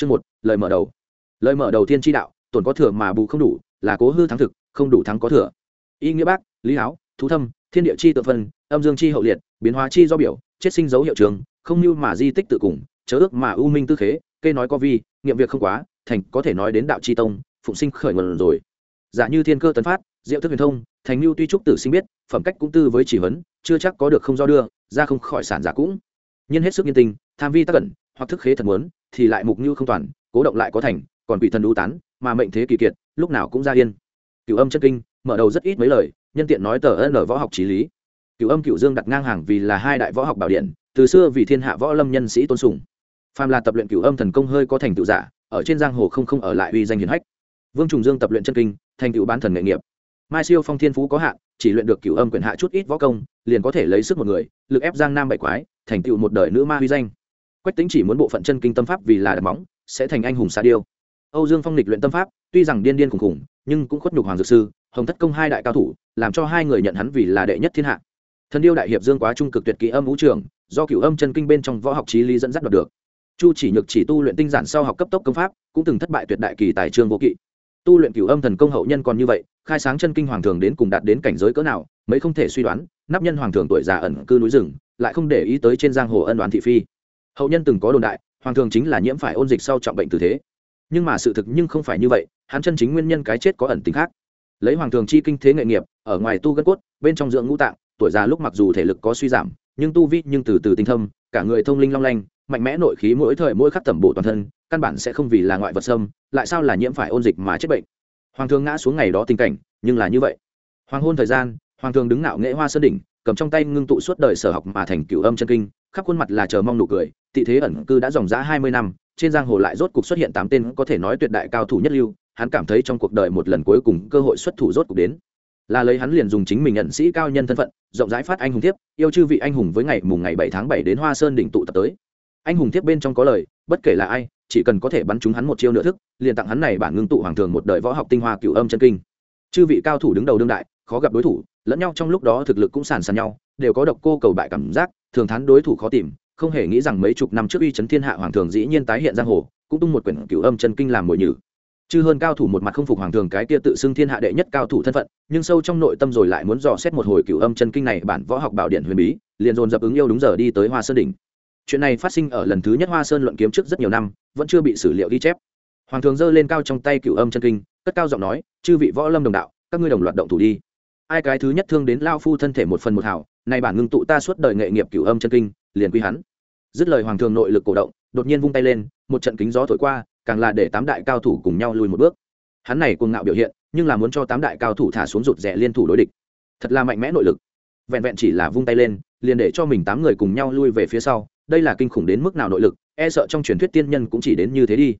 chương một, lời mở đầu. Lời mở đầu tiên tri đạo, tổn có thừa mà bù không đủ, là cố hư thắng thực, không đủ thắng có thừa. Y nghĩa bác, lý áo thú thâm, thiên địa chi tự phân, âm dương chi hậu liệt, biến hóa chi do biểu, chết sinh dấu hiệu trường, không như mà di tích tự cùng, chớ ước mà ưu minh tư khế cây nói có vi, nghiệm việc không quá, thành có thể nói đến đạo chi tông, phụng sinh khởi nguồn rồi. Giả như thiên cơ tấn phát, diệu thức huyền thông, thành mưu tuy trúc tử sinh biết, phẩm cách cũng tư với chỉ vấn chưa chắc có được không do đưa, ra không khỏi sản giả cũng. Nhân hết sức nhân tình, tham vi tác cẩn, hoặc thức khế thật muốn thì lại mục như không toàn, cố động lại có thành, còn quỷ thần đu tán, mà mệnh thế kỳ kiệt, lúc nào cũng ra yên. Cựu âm chân kinh, mở đầu rất ít mấy lời, nhân tiện nói tờ ân võ học trí lý. Cựu âm cựu dương đặt ngang hàng vì là hai đại võ học bảo điện, từ xưa vì thiên hạ võ lâm nhân sĩ tôn sùng. Phàm là tập luyện cựu âm thần công hơi có thành tựu giả, ở trên giang hồ không không ở lại uy danh hiển hách. Vương trùng dương tập luyện chân kinh, thành tựu bán thần nghệ nghiệp. Mai siêu phong thiên phú có hạn, chỉ luyện được cựu âm quyền hạ chút ít võ công, liền có thể lấy sức một người, lực ép giang nam bảy quái, thành tựu một đời nữ ma uy danh quách tính chỉ muốn bộ phận chân kinh tâm pháp vì là đặt móng, sẽ thành anh hùng xa điêu. Âu dương phong lịch luyện tâm pháp, tuy rằng điên điên khùng khùng nhưng cũng khuất nhục hoàng dược sư, hồng thất công hai đại cao thủ, làm cho hai người nhận hắn vì là đệ nhất thiên hạ. Thần điêu đại hiệp dương quá trung cực tuyệt kỹ âm vũ trường, do cửu âm chân kinh bên trong võ học trí lý dẫn dắt đoạt được. Chu chỉ nhược chỉ tu luyện tinh giản sau học cấp tốc công pháp, cũng từng thất bại tuyệt đại kỳ tài trương vô kỵ. Tu luyện cửu âm thần công hậu nhân còn như vậy, khai sáng chân kinh hoàng thường đến cùng đạt đến cảnh giới cỡ nào, mấy không thể suy đoán, nắp nhân hoàng thường tuổi già ẩn cư núi rừng, lại không để ý tới trên giang hồ ân đoán thị phi hậu nhân từng có đồn đại, hoàng thường chính là nhiễm phải ôn dịch sau trọng bệnh tử thế. Nhưng mà sự thực nhưng không phải như vậy, hắn chân chính nguyên nhân cái chết có ẩn tính khác. Lấy hoàng thường chi kinh thế nghệ nghiệp, ở ngoài tu gân cốt, bên trong dưỡng ngũ tạng, tuổi già lúc mặc dù thể lực có suy giảm, nhưng tu vi nhưng từ từ tinh thâm, cả người thông linh long lanh, mạnh mẽ nội khí mỗi thời mỗi khắc tẩm bổ toàn thân, căn bản sẽ không vì là ngoại vật xâm, lại sao là nhiễm phải ôn dịch mà chết bệnh. Hoàng thường ngã xuống ngày đó tình cảnh, nhưng là như vậy. Hoàng hôn thời gian, hoàng thường đứng nạo nghệ hoa sơn đỉnh cầm trong tay ngưng tụ suốt đời sở học mà thành cửu âm chân kinh, khắp khuôn mặt là chờ mong nụ cười, tị thế ẩn cư đã dòng dã hai mươi năm, trên giang hồ lại rốt cục xuất hiện tám tên có thể nói tuyệt đại cao thủ nhất lưu, hắn cảm thấy trong cuộc đời một lần cuối cùng cơ hội xuất thủ rốt cục đến. Là lấy hắn liền dùng chính mình nhận sĩ cao nhân thân phận, rộng rãi phát anh hùng thiếp, yêu chư vị anh hùng với ngày mùng ngày bảy tháng bảy đến hoa sơn đỉnh tụ tập tới. Anh hùng thiếp bên trong có lời, bất kể là ai, chỉ cần có thể bắn chúng hắn một chiêu nửa thức, liền tặng hắn này bản ngưng tụ hoàng thường một đời võ học tinh hoa cựu âm chân kinh. Chư vị cao thủ đứng đầu đương đại khó gặp đối thủ, lẫn nhau trong lúc đó thực lực cũng sàn sàn nhau, đều có độc cô cầu bại cảm giác, thường thán đối thủ khó tìm, không hề nghĩ rằng mấy chục năm trước uy chấn thiên hạ hoàng thường dĩ nhiên tái hiện giang hồ, cũng tung một quyển cửu âm chân kinh làm mồi nhử. Chư hơn cao thủ một mặt không phục hoàng thường cái kia tự xưng thiên hạ đệ nhất cao thủ thân phận, nhưng sâu trong nội tâm rồi lại muốn dò xét một hồi cửu âm chân kinh này bản võ học bảo điện huyền bí, liền dồn dập ứng yêu đúng giờ đi tới hoa sơn đỉnh. Chuyện này phát sinh ở lần thứ nhất hoa sơn luận kiếm trước rất nhiều năm, vẫn chưa bị sử liệu ghi chép. Hoàng thường giơ lên cao trong tay cửu âm chân kinh, cất cao giọng nói, chư vị võ lâm đồng đạo, các ngươi đồng loạt động thủ đi ai cái thứ nhất thương đến lao phu thân thể một phần một hảo này bản ngưng tụ ta suốt đời nghệ nghiệp cửu âm chân kinh, liền quy hắn. Dứt lời hoàng thường nội lực cổ động, đột nhiên vung tay lên, một trận kính gió thổi qua, càng là để tám đại cao thủ cùng nhau lùi một bước. Hắn này cuồng ngạo biểu hiện, nhưng là muốn cho tám đại cao thủ thả xuống rụt rẻ liên thủ đối địch. Thật là mạnh mẽ nội lực. Vẹn vẹn chỉ là vung tay lên, liền để cho mình tám người cùng nhau lui về phía sau, đây là kinh khủng đến mức nào nội lực e sợ trong truyền thuyết tiên nhân cũng chỉ đến như thế đi.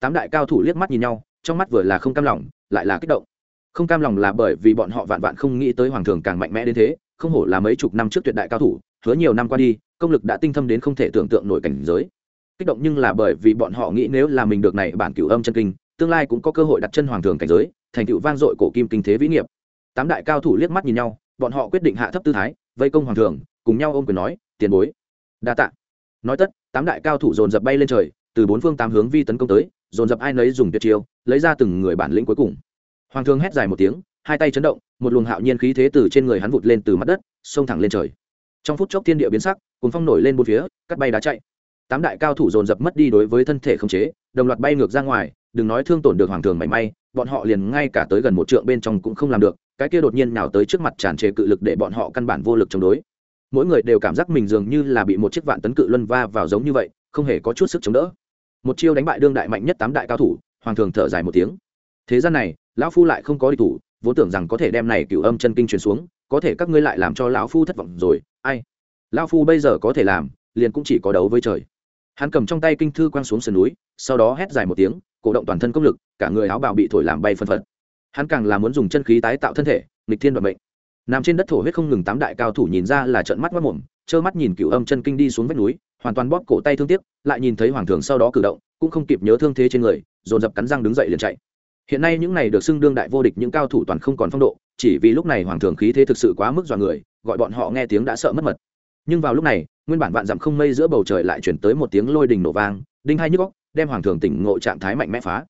Tám đại cao thủ liếc mắt nhìn nhau, trong mắt vừa là không cam lòng, lại là kích động không cam lòng là bởi vì bọn họ vạn vạn không nghĩ tới hoàng thường càng mạnh mẽ đến thế, không hổ là mấy chục năm trước tuyệt đại cao thủ, hứa nhiều năm qua đi, công lực đã tinh thâm đến không thể tưởng tượng nổi cảnh giới. Kích động nhưng là bởi vì bọn họ nghĩ nếu là mình được này bản cửu âm chân kinh, tương lai cũng có cơ hội đặt chân hoàng thường cảnh giới, thành tựu vang dội cổ kim kinh thế vĩ nghiệp. Tám đại cao thủ liếc mắt nhìn nhau, bọn họ quyết định hạ thấp tư thái, vây công hoàng thường, cùng nhau ôm quyền nói, tiền bối. Đa tạ. Nói tất, tám đại cao thủ dồn dập bay lên trời, từ bốn phương tám hướng vi tấn công tới, dồn dập ai nấy dùng tuyệt chiêu, lấy ra từng người bản lĩnh cuối cùng hoàng Thương hét dài một tiếng, hai tay chấn động, một luồng hạo nhiên khí thế từ trên người hắn vụt lên từ mặt đất, xông thẳng lên trời. Trong phút chốc thiên địa biến sắc cuốn phong nổi lên bốn phía, cắt bay đá chạy. Tám đại cao thủ dồn dập mất đi đối với thân thể không chế, đồng loạt bay ngược ra ngoài, đừng nói thương tổn được hoàng thường mảy may, bọn họ liền ngay cả tới gần một trượng bên trong cũng không làm được, cái kia đột nhiên nào tới trước mặt tràn trề cự lực để bọn họ căn bản vô lực chống đối. Mỗi người đều cảm giác mình dường như là bị một chiếc vạn tấn cự luân va vào giống như vậy, không hề có chút sức chống đỡ. Một chiêu đánh bại đương đại mạnh nhất tám đại cao thủ, hoàng thường thở dài một tiếng. Thế gian này lão phu lại không có đi thủ, vốn tưởng rằng có thể đem này cựu âm chân kinh truyền xuống, có thể các ngươi lại làm cho lão phu thất vọng rồi, ai? Lão phu bây giờ có thể làm, liền cũng chỉ có đấu với trời. Hắn cầm trong tay kinh thư quăng xuống sườn núi, sau đó hét dài một tiếng, cổ động toàn thân công lực, cả người áo bào bị thổi làm bay phân phật. Hắn càng là muốn dùng chân khí tái tạo thân thể, nghịch thiên đoạt mệnh. Nằm trên đất thổ huyết không ngừng tám đại cao thủ nhìn ra là trận mắt mất mồm, trơ mắt nhìn cựu âm chân kinh đi xuống vách núi, hoàn toàn bóp cổ tay thương tiếc, lại nhìn thấy hoàng thường sau đó cử động, cũng không kịp nhớ thương thế trên người, dồn dập cắn răng đứng dậy liền chạy hiện nay những này được xưng đương đại vô địch những cao thủ toàn không còn phong độ, chỉ vì lúc này hoàng thường khí thế thực sự quá mức dọa người, gọi bọn họ nghe tiếng đã sợ mất mật. Nhưng vào lúc này, nguyên bản vạn dặm không mây giữa bầu trời lại chuyển tới một tiếng lôi đình nổ vang, đinh hai nhức góc đem hoàng thường tỉnh ngộ trạng thái mạnh mẽ phá.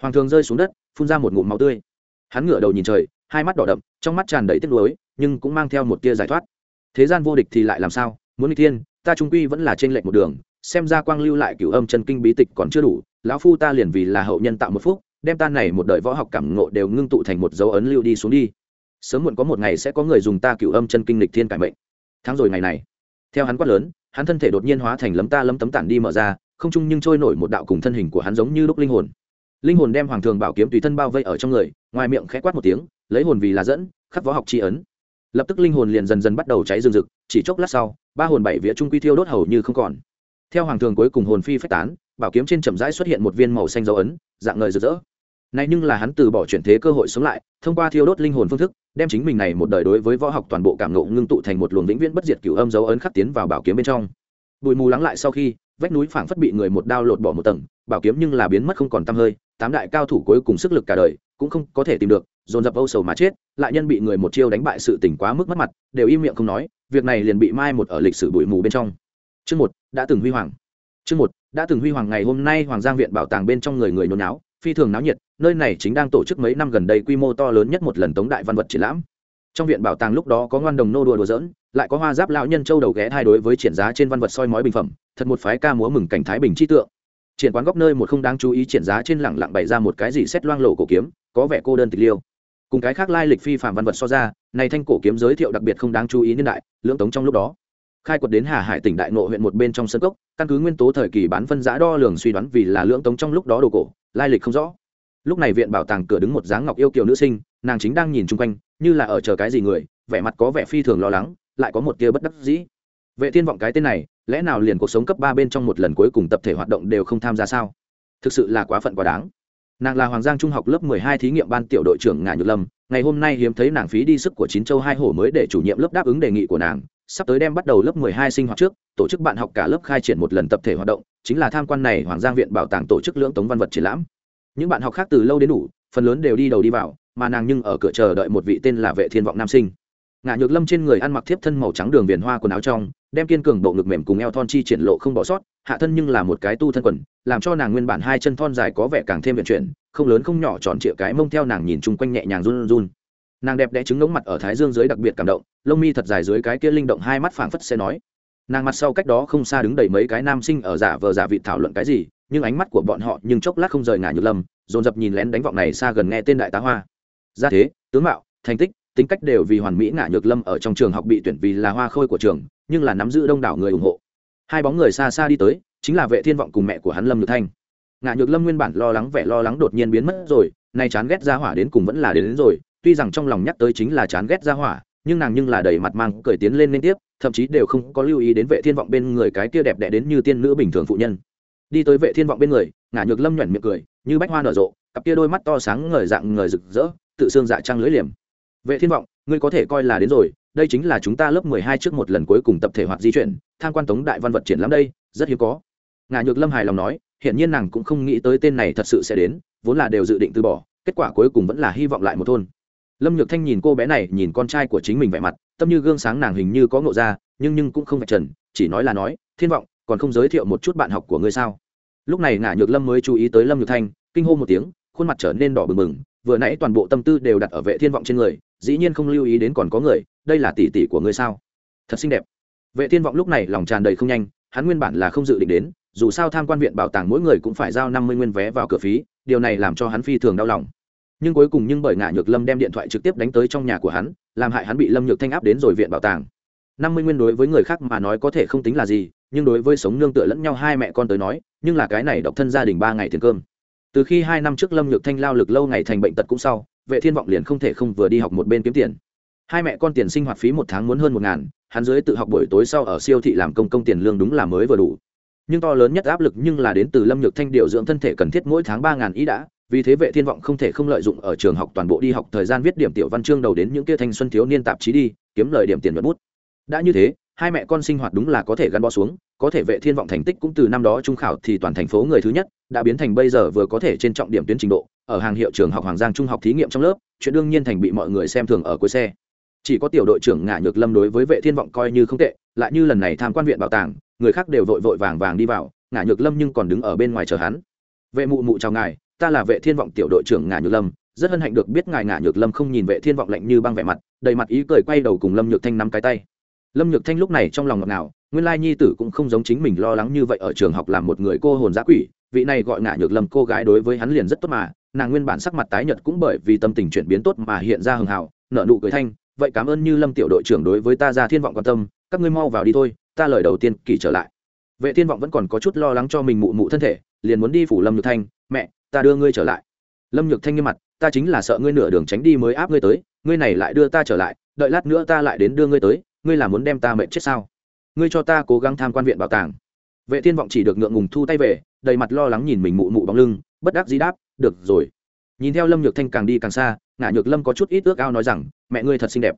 Hoàng thường rơi xuống đất, phun ra một ngụm máu tươi. Hắn ngửa đầu nhìn trời, hai mắt đỏ đậm, trong mắt tràn đầy tiếc nuối, nhưng cũng mang theo một tia giải thoát. Thế gian vô địch thì lại làm sao? Muốn đi thiên, ta trung quy vẫn là trên lệnh một đường, xem ra quang lưu lại cửu âm chân kinh bí tịch còn chưa đủ, lão phu ta liền vì là hậu nhân tạo một phúc đem tan này một đời võ học cảm ngộ đều ngưng tụ thành một dấu ấn lưu đi xuống đi. Sớm muộn có một ngày sẽ có người dùng ta cửu âm chân kinh lịch thiên cải mệnh. Tháng rồi ngày này, theo hắn quát lớn, hắn thân thể đột nhiên hóa thành lấm ta lấm tấm tản đi mở ra, không chung nhưng trôi nổi một đạo cùng thân hình của hắn giống như lúc linh hồn. Linh hồn đem hoàng thường bảo kiếm tùy thân bao vây ở trong người, ngoài miệng khẽ quát một tiếng, lấy hồn vì là dẫn khắc võ học tri ấn. Lập tức linh hồn liền dần dần bắt đầu cháy rừng rực, chỉ chốc lát sau, ba hồn bảy vía trung quy thiêu đốt hầu như không còn. Theo hoàng thường cuối cùng hồn phi phách tán, bảo kiếm trên chậm rãi xuất hiện một viên màu xanh dấu ấn, dạng ngời rực rỡ này nhưng là hắn từ bỏ chuyển thế cơ hội sống lại, thông qua thiêu đốt linh hồn phương thức, đem chính mình này một đời đối với võ học toàn bộ cảm ngộ ngưng tụ thành một luồng vĩnh viễn bất diệt cửu âm dấu ấn khắc tiến vào bảo kiếm bên trong. Bụi mù lắng lại sau khi, vách núi phảng phất bị người một đao lột bỏ một tầng, bảo kiếm nhưng là biến mất không còn tăm hơi, tám đại cao thủ cuối cùng sức lực cả đời, cũng không có thể tìm được, dồn dập âu sầu mà chết, lại nhân bị người một chiêu đánh bại sự tỉnh quá mức mất mặt, đều im miệng không nói, việc này liền bị mai một ở lịch sử bụi mù bên trong. Chương một, đã từng huy hoàng. Chương một, đã từng huy hoàng ngày hôm nay hoàng giang viện bảo tàng bên trong người người nôn náo, phi thường náo nhiệt nơi này chính đang tổ chức mấy năm gần đây quy mô to lớn nhất một lần tống đại văn vật triển lãm. Trong viện bảo tàng lúc đó có ngoan đồng nô đùa đùa dỡn lại có hoa giáp lão nhân châu đầu ghé hai đối với triển giá trên văn vật soi mói bình phẩm, thật một phái ca múa mừng cảnh thái bình chi tượng. Triển quán góc nơi một không đáng chú ý triển giá trên lẳng lặng bày ra một cái gì xét loang lộ cổ kiếm, có vẻ cô đơn tịch liêu. Cùng cái khác lai lịch phi phạm văn vật so ra, này thanh cổ kiếm giới thiệu đặc biệt không đáng chú ý niên đại, lưỡng tống trong lúc đó. Khai quật đến hà hải tỉnh đại nội huyện một bên trong sân cốc, căn cứ nguyên tố thời kỳ bán phân giã đo lường suy đoán vì là lưỡng tống trong lúc đó đồ cổ, lai lịch không rõ lúc này viện bảo tàng cửa đứng một dáng ngọc yêu kiều nữ sinh, nàng chính đang nhìn chung quanh, như là ở chờ cái gì người, vẻ mặt có vẻ phi thường lo lắng, lại có một tia bất đắc dĩ. Vệ thiên vọng cái tên này, lẽ nào liền cuộc sống cấp ba bên trong một lần cuối cùng tập thể hoạt động đều không tham gia sao? Thực sự là quá phận quá đáng. Nàng là hoàng giang trung học lớp 12 thí nghiệm ban tiểu đội trưởng ngạ nhược lâm, ngày hôm nay hiếm thấy nàng phí đi sức của chín châu hai hổ mới để chủ nhiệm lớp đáp ứng đề nghị của nàng, sắp tới đem bắt đầu lớp 12 sinh hoạt trước, tổ chức bạn học cả lớp khai triển một lần tập thể hoạt động, chính là tham quan này hoàng giang viện bảo tàng tổ chức lưỡng tống văn vật triển lãm những bạn học khác từ lâu đến đủ, phần lớn đều đi đầu đi vào, mà nàng nhưng ở cửa chờ đợi một vị tên là vệ thiên vọng nam sinh. Ngã nhược lâm trên người ăn mặc thiếp thân màu trắng đường viền hoa quần áo trong, đem kiên cường bộ ngực mềm cùng eo thon chi triển lộ không bỏ sót, hạ thân nhưng là một cái tu thân quần, làm cho nàng nguyên bản hai chân thon dài có vẻ càng thêm vận chuyển, không lớn không nhỏ tròn trịa cái mông theo nàng nhìn chung quanh nhẹ nhàng run run. Nàng đẹp đẽ trứng ngống mặt ở thái dương dưới đặc biệt cảm động, lông mi thật dài dưới cái kia linh động hai mắt phảng phất sẽ nói. Nàng mặt sau cách đó không xa đứng đầy mấy cái nam sinh ở giả vờ giả vị thảo luận cái gì nhưng ánh mắt của bọn họ nhưng chốc lát không rời ngả nhược lâm dồn dập nhìn lén đánh vọng này xa gần nghe tên đại tá hoa. Ra thế tướng mạo thành tích tính cách đều vì hoàn mỹ ngả nhược lâm ở trong trường học bị tuyển vì là hoa khôi của trường nhưng là nắm giữ đông đảo người ủng hộ. Hai bóng người xa xa đi tới chính là vệ thiên vọng cùng mẹ của hắn lâm nhược thanh. Ngạ nhược lâm nguyên bản lo lắng vẻ lo lắng đột nhiên biến mất rồi nay chán ghét ra hỏa đến cùng vẫn là đến, đến rồi tuy rằng trong lòng nhắc tới chính là chán ghét ra hỏa nhưng nàng nhưng là đầy mặt mang cười tiến lên liên tiếp thậm chí đều không có lưu ý đến vệ thiên vọng bên người cái kia đẹp đẽ đến như tiên nữ bình thường phụ nhân đi tới vệ thiên vọng bên người, ngả nhược lâm nhuẩn miệng cười, như bách hoa nở rộ, cặp kia đôi mắt to sáng ngời dạng ngời rực rỡ, tự xương dạ trăng lưỡi liềm. Vệ thiên vọng, ngươi có thể coi là đến rồi, đây chính là chúng ta lớp 12 trước một lần cuối cùng tập thể hoạt di chuyển, tham quan tống đại văn vật triển lắm đây, rất hiếm có. Ngả nhược lâm hài lòng nói hiện nhiên nàng cũng không nghĩ tới tên này thật sự sẽ đến, vốn là đều dự định từ bỏ, kết quả cuối cùng vẫn là hy vọng lại một thôn. Lâm nhược thanh nhìn cô bé này, nhìn con trai của chính mình vẻ mặt, tâm như gương sáng nàng hình như có ngộ ra, nhưng nhưng cũng không phải trần, chỉ nói là nói, thiên vọng, còn không giới thiệu một chút bạn học của ngươi sao? Lúc này ngả nhược lâm mới chú ý tới lâm nhược thanh, kinh hô một tiếng, khuôn mặt trở nên đỏ bừng bừng, vừa nãy toàn bộ tâm tư đều đặt ở vệ thiên vọng trên người, dĩ nhiên không lưu ý đến còn có người, đây là tỷ tỷ của ngươi sao? Thật xinh đẹp. Vệ thiên vọng lúc này lòng tràn đầy không nhanh, hắn nguyên bản là không dự định đến, dù sao tham quan viện bảo tàng mỗi người cũng phải giao năm mươi nguyên vé vào cửa phí, điều này làm cho hắn phi thường đau lòng. Nhưng cuối cùng nhưng bởi ngã nhược lâm đem điện thoại trực tiếp đánh tới trong nhà của hắn, làm hại hắn bị lâm nhược thanh áp đến rồi viện bảo tàng. năm mươi nguyên đối với người khác mà nói có thể không tính là gì nhưng đối với sống nương tựa lẫn nhau hai mẹ con tới nói, nhưng là cái này độc thân gia đình ba ngày tiền cơm. Từ khi hai năm trước lâm nhược thanh lao lực lâu ngày thành bệnh tật cũng sau, vệ thiên vọng liền không thể không vừa đi học một bên kiếm tiền. Hai mẹ con tiền sinh hoạt phí một tháng muốn hơn một ngàn, hắn dưới tự học buổi tối sau ở siêu thị làm công công tiền lương đúng là mới vừa đủ. Nhưng to lớn nhất áp lực nhưng là đến từ lâm nhược thanh điều dưỡng thân thể cần thiết mỗi tháng ba ngàn ý đã, vì thế vệ thiên vọng không thể không lợi dụng ở trường học toàn bộ đi học thời gian viết điểm tiểu văn chương đầu đến những kia thanh xuân thiếu niên tạp chí đi, kiếm lời điểm tiền vật bút. Đã như thế hai mẹ con sinh hoạt đúng là có thể gắn bó xuống, có thể vệ thiên vọng thành tích cũng từ năm đó trung khảo thì toàn thành phố người thứ nhất, đã biến thành bây giờ vừa có thể trên trọng điểm tuyến trình độ, ở hàng hiệu trường học hoàng giang trung học thí nghiệm trong lớp, chuyện đương nhiên thành bị mọi người xem thường ở cuối xe. Chỉ có tiểu đội trưởng ngã nhược lâm đối với vệ thiên vọng coi như không tệ, lại như lần này tham quan viện bảo tàng, người khác đều vội vội vàng vàng đi vào ngã nhược lâm nhưng còn đứng ở bên ngoài chờ hắn. Vệ mụ mụ chào ngài, ta là vệ thiên vọng tiểu đội trưởng ngã nhược lâm, rất hân hạnh được biết ngài ngã nhược lâm không nhìn vệ thiên vọng lạnh như băng vẻ mặt, đầy mặt ý cười quay đầu cùng lâm nhược thanh nắm cái tay lâm nhược thanh lúc này trong lòng ngọt ngào, nguyên lai nhi tử cũng không giống chính mình lo lắng như vậy ở trường học làm một người cô hồn giã quỷ, vị này gọi ngả nhược lâm cô gái đối với hắn liền rất tốt mà, nàng nguyên bản sắc mặt tái nhợt cũng bởi vì tâm tình chuyển biến tốt mà hiện ra hưng hào nợ nụ cười thanh, vậy cảm ơn như lâm tiểu đội trưởng đối với ta ra thiên vọng quan tâm, các ngươi mau vào đi thôi, ta lời đầu tiên kỳ trở lại. Vệ thiên vọng vẫn còn có chút lo lắng cho mình mụ mụ thân thể, liền muốn đi phủ lâm nhược thanh, mẹ, ta đưa ngươi trở lại. Lâm nhược thanh nghiêm mặt, ta chính là sợ ngươi nửa đường tránh đi mới áp ngươi tới, ngươi này lại đưa ta trở lại, đợi lát nữa ta lại đến đưa ngươi tới ngươi là muốn đem ta mệnh chết sao? Ngươi cho ta cố gắng tham quan viện bảo tàng. Vệ thiên vọng chỉ được ngượng ngùng thu tay về, đầy mặt lo lắng nhìn mình mụ mụ bóng lưng, bất đắc dĩ đáp, được rồi. Nhìn theo lâm nhược thanh càng đi càng xa, ngã nhược lâm có chút ít ước ao nói rằng, mẹ ngươi thật xinh đẹp.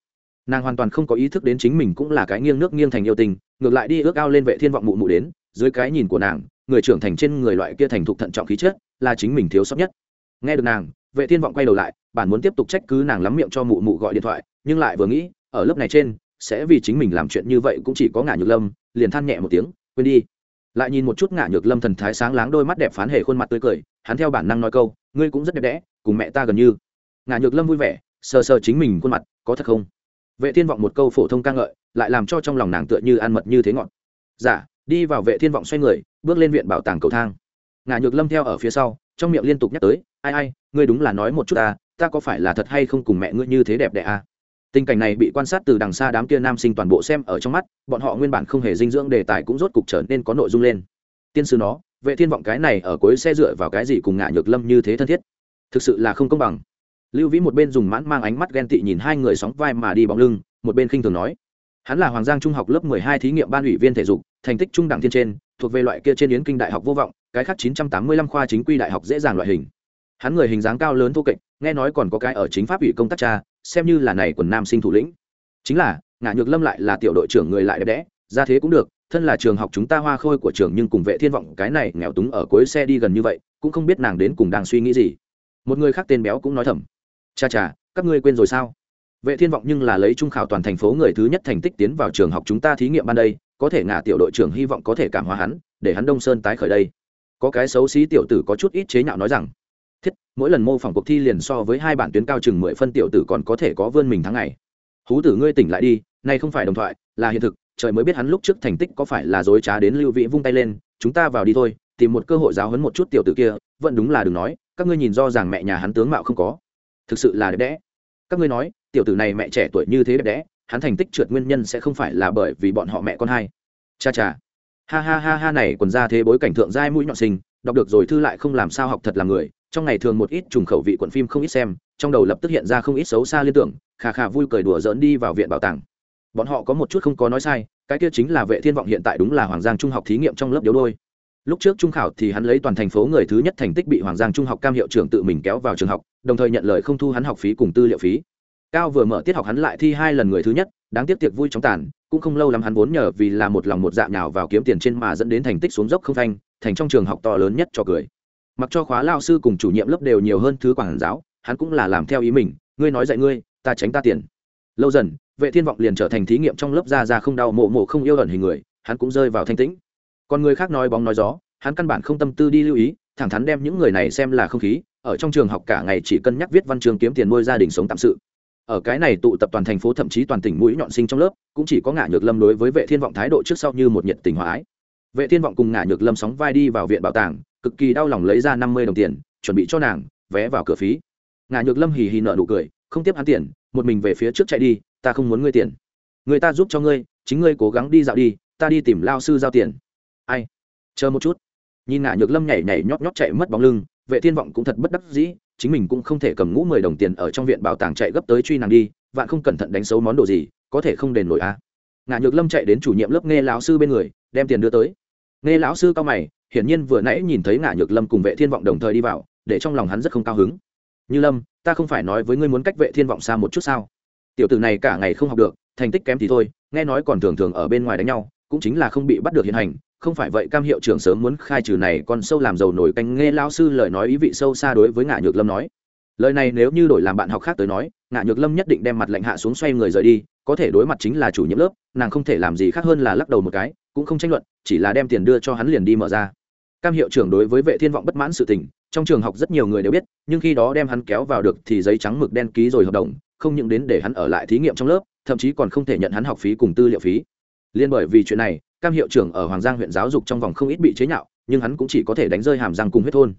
Nàng hoàn toàn không có ý thức đến chính mình cũng là cái nghiêng nước nghiêng thành yêu tình, ngược lại đi ước ao lên vệ thiên vọng mụ mụ đến, dưới cái nhìn của nàng, người trưởng thành trên người loại kia thành thục thận trọng khí chất, là chính mình thiếu sót nhất. Nghe được nàng, vệ thiên vọng quay đầu lại, bản muốn tiếp tục trách cứ nàng lắm miệng cho mụ mụ gọi điện thoại, nhưng lại vừa nghĩ, ở lớp này trên sẽ vì chính mình làm chuyện như vậy cũng chỉ có ngả nhược lâm liền than nhẹ một tiếng quên đi. Lại nhìn một chút ngả nhược lâm thần thái sáng láng đôi mắt đẹp phán hề khuôn mặt tươi cười hắn theo bản năng nói câu ngươi cũng rất đẹp đẽ cùng mẹ ta gần như. Ngả nhược lâm vui vẻ sờ sờ chính mình khuôn mặt có thật không? Vệ thiên vọng một câu phổ thông ca ngợi lại làm cho trong lòng nàng tựa như ăn mật như thế ngọt. Giả dạ, đi vào vệ thiên vọng xoay người bước lên viện bảo tàng cầu thang. Ngả nhược lâm theo ở phía sau trong miệng liên tục nhắc tới ai ai ngươi đúng là nói một chút ta ta có phải là thật hay không cùng mẹ ngươi như thế đẹp đẽ à? Tình cảnh này bị quan sát từ đằng xa đám kia nam sinh toàn bộ xem ở trong mắt, bọn họ nguyên bản không hề dinh dưỡng đề tài cũng rốt cục trở nên có nội dung lên. Tiên sư nó, vệ thiên vọng cái này ở cuối xe dựa vào cái gì cùng ngạ nhược lâm như thế thân thiết? Thực sự là không công bằng. Lưu vĩ một bên dùng mãn mang ánh mắt ghen tị nhìn hai người sóng vai mà đi bóng lưng, một bên khinh thường nói. Hắn là hoàng giang trung học lớp 12 thí nghiệm ban ủy viên thể dục, thành tích trung đẳng thiên trên, thuộc về loại kia trên yến kinh đại học vô vọng, cái khác 985 khoa chính quy đại học dễ dàng loại hình. Hắn người hình dáng cao lớn thô kệch, nghe nói còn có cái ở chính pháp ủy công tác cha xem như là này quần nam sinh thủ lĩnh. Chính là ngã nhược lâm lại là tiểu đội trưởng người lại đẹp đẽ, ra thế cũng được, thân là trường học chúng ta hoa khôi của trường nhưng cùng vệ thiên vọng cái này nghèo túng ở cuối xe đi gần như vậy, cũng không biết nàng đến cùng đang suy nghĩ gì. Một người khác tên béo cũng nói thầm. Cha cha, các ngươi quên rồi sao? Vệ thiên vọng nhưng là lấy trung khảo toàn thành phố người thứ nhất thành tích tiến vào trường học chúng ta thí nghiệm ban đây, có thể ngả tiểu đội trưởng hy vọng có thể cảm hóa hắn, để hắn đông sơn tái khởi đây. Có cái xấu xí tiểu tử có chút ít chế nhạo nói rằng thiết, mỗi lần mô phỏng cuộc thi liền so với hai bản tuyến cao chừng mười phân tiểu tử còn có thể có vươn mình tháng ngày. Hú tử ngươi tỉnh lại đi, nay không phải đồng thoại, là hiện thực, trời mới biết hắn lúc trước thành tích có phải là dối trá đến lưu vị vung tay lên, chúng ta vào đi thôi, tìm một cơ hội giáo hấn một chút tiểu tử kia, vẫn đúng là đừng nói, các ngươi nhìn do rằng mẹ nhà hắn tướng mạo không có. Thực sự là đẹp đẽ. Các ngươi nói, tiểu tử này mẹ trẻ tuổi như thế đẹp đẽ, hắn thành tích trượt nguyên nhân sẽ không phải là bởi vì bọn họ mẹ con hai cha cha. Ha ha ha ha này còn ra thế bối cảnh thượng giai mũi nhọn sinh, đọc được rồi thư lại không làm sao học thật là người trong ngày thường một ít trùng khẩu vị quận phim không ít xem, trong đầu lập tức hiện ra không ít xấu xa liên tưởng, khà khà vui cười đùa dỡn đi vào viện bảo tàng. Bọn họ có một chút không có nói sai, cái kia chính là vệ thiên vọng hiện tại đúng là hoàng giang trung học thí nghiệm trong lớp yếu đôi. Lúc trước trung khảo thì hắn lấy toàn thành phố người thứ nhất thành tích bị hoàng giang trung học cam hiệu trưởng tự mình kéo vào trường học, đồng thời nhận lời không thu hắn học phí cùng tư liệu phí. Cao vừa mở tiết học hắn lại thi hai lần người thứ nhất, đáng tiếc tiệc vui chóng tàn, cũng không lâu lắm hắn vốn nhờ vì là một lòng một dạ nhào vào kiếm tiền trên mà dẫn đến thành tích xuống dốc không thanh thành trong trường học to lớn nhất cho cười mặc cho khóa lao sư cùng chủ nhiệm lớp đều nhiều hơn thứ quản giáo, hắn cũng là làm theo ý mình, ngươi nói dạy ngươi, ta tránh ta tiền. Lâu dần, vệ thiên vọng liền trở thành thí nghiệm trong lớp ra ra không đau mộ mộ không yêu ẩn hình người, hắn cũng rơi vào thanh tĩnh. Còn người khác nói bóng nói gió, hắn căn bản không tâm tư đi lưu ý, thẳng thắn đem những người này xem là không khí, ở trong trường học cả ngày chỉ cân nhắc viết văn chương kiếm tiền nuôi gia đình sống tạm sự. Ở cái này tụ tập toàn thành phố thậm chí toàn tỉnh mũi nhọn sinh trong lớp, cũng chỉ có ngả nhược lâm đối với vệ thiên vọng thái độ trước sau như một nhiệt tình hóa ái vệ thiên vọng cùng ngả nhược lâm sóng vai đi vào viện bảo tàng, cực kỳ đau lòng lấy ra năm mươi đồng tiền, chuẩn bị cho nàng vé vào cửa phí. Ngả nhược lâm hì hì nợ nụ cười, không tiếp hắn tiền, một mình về phía trước chạy đi, ta không muốn ngươi tiền. Người ta giúp cho ngươi, chính ngươi cố gắng đi dạo đi, ta đi tìm lao sư giao tiền. Ai? Chờ một chút. Nhìn ngả nhược lâm nhảy nhảy nhót nhót chạy mất bóng lưng, vệ thiên vọng cũng thật bất đắc dĩ, chính mình cũng không thể cầm ngũ mười đồng tiền ở trong viện bảo tàng chạy gấp tới truy nàng đi, vạn không cẩn thận đánh xấu món đồ gì, có thể không đền nổi à. ngả nhược lâm chạy đến chủ nhiệm lớp nghe lão sư bên người, đem tiền đưa tới nghe lão sư cao mày, hiển nhiên vừa nãy nhìn thấy ngả nhược lâm cùng vệ thiên vọng đồng thời đi vào, để trong lòng hắn rất không cao hứng. Như lâm, ta không phải nói với ngươi muốn cách vệ thiên vọng xa một chút sao? Tiểu tử này cả ngày không học được, thành tích kém thì thôi, nghe nói còn thường thường ở bên ngoài đánh nhau, cũng chính là không bị bắt được hiện hành, không phải vậy cam hiệu trưởng sớm muốn khai trừ này con sâu làm giàu nổi canh. Nghe lão sư lời nói ý vị sâu xa đối với ngạ nhược lâm nói. Lời này nếu như đổi làm bạn học khác tới nói ngạ nhược lâm nhất định đem mặt lạnh hạ xuống xoay người rời đi, có thể đối mặt chính là chủ nhiệm lớp, nàng không thể làm gì khác hơn là lắc đầu một cái, cũng không tranh luận, chỉ là đem tiền đưa cho hắn liền đi mở ra. Cam hiệu trưởng đối với vệ thiên vọng bất mãn sự tình, trong trường học rất nhiều người đều biết, nhưng khi đó đem hắn kéo vào được thì giấy trắng mực đen ký rồi hợp đồng, không những đến để hắn ở lại thí nghiệm trong lớp, thậm chí còn không thể nhận hắn học phí cùng tư liệu phí. Liên bởi vì chuyện này, cam hiệu trưởng ở hoàng giang huyện giáo dục trong vòng không ít bị chế nhạo, nhưng hắn cũng chỉ có thể đánh rơi hàm răng cùng huyết thôn.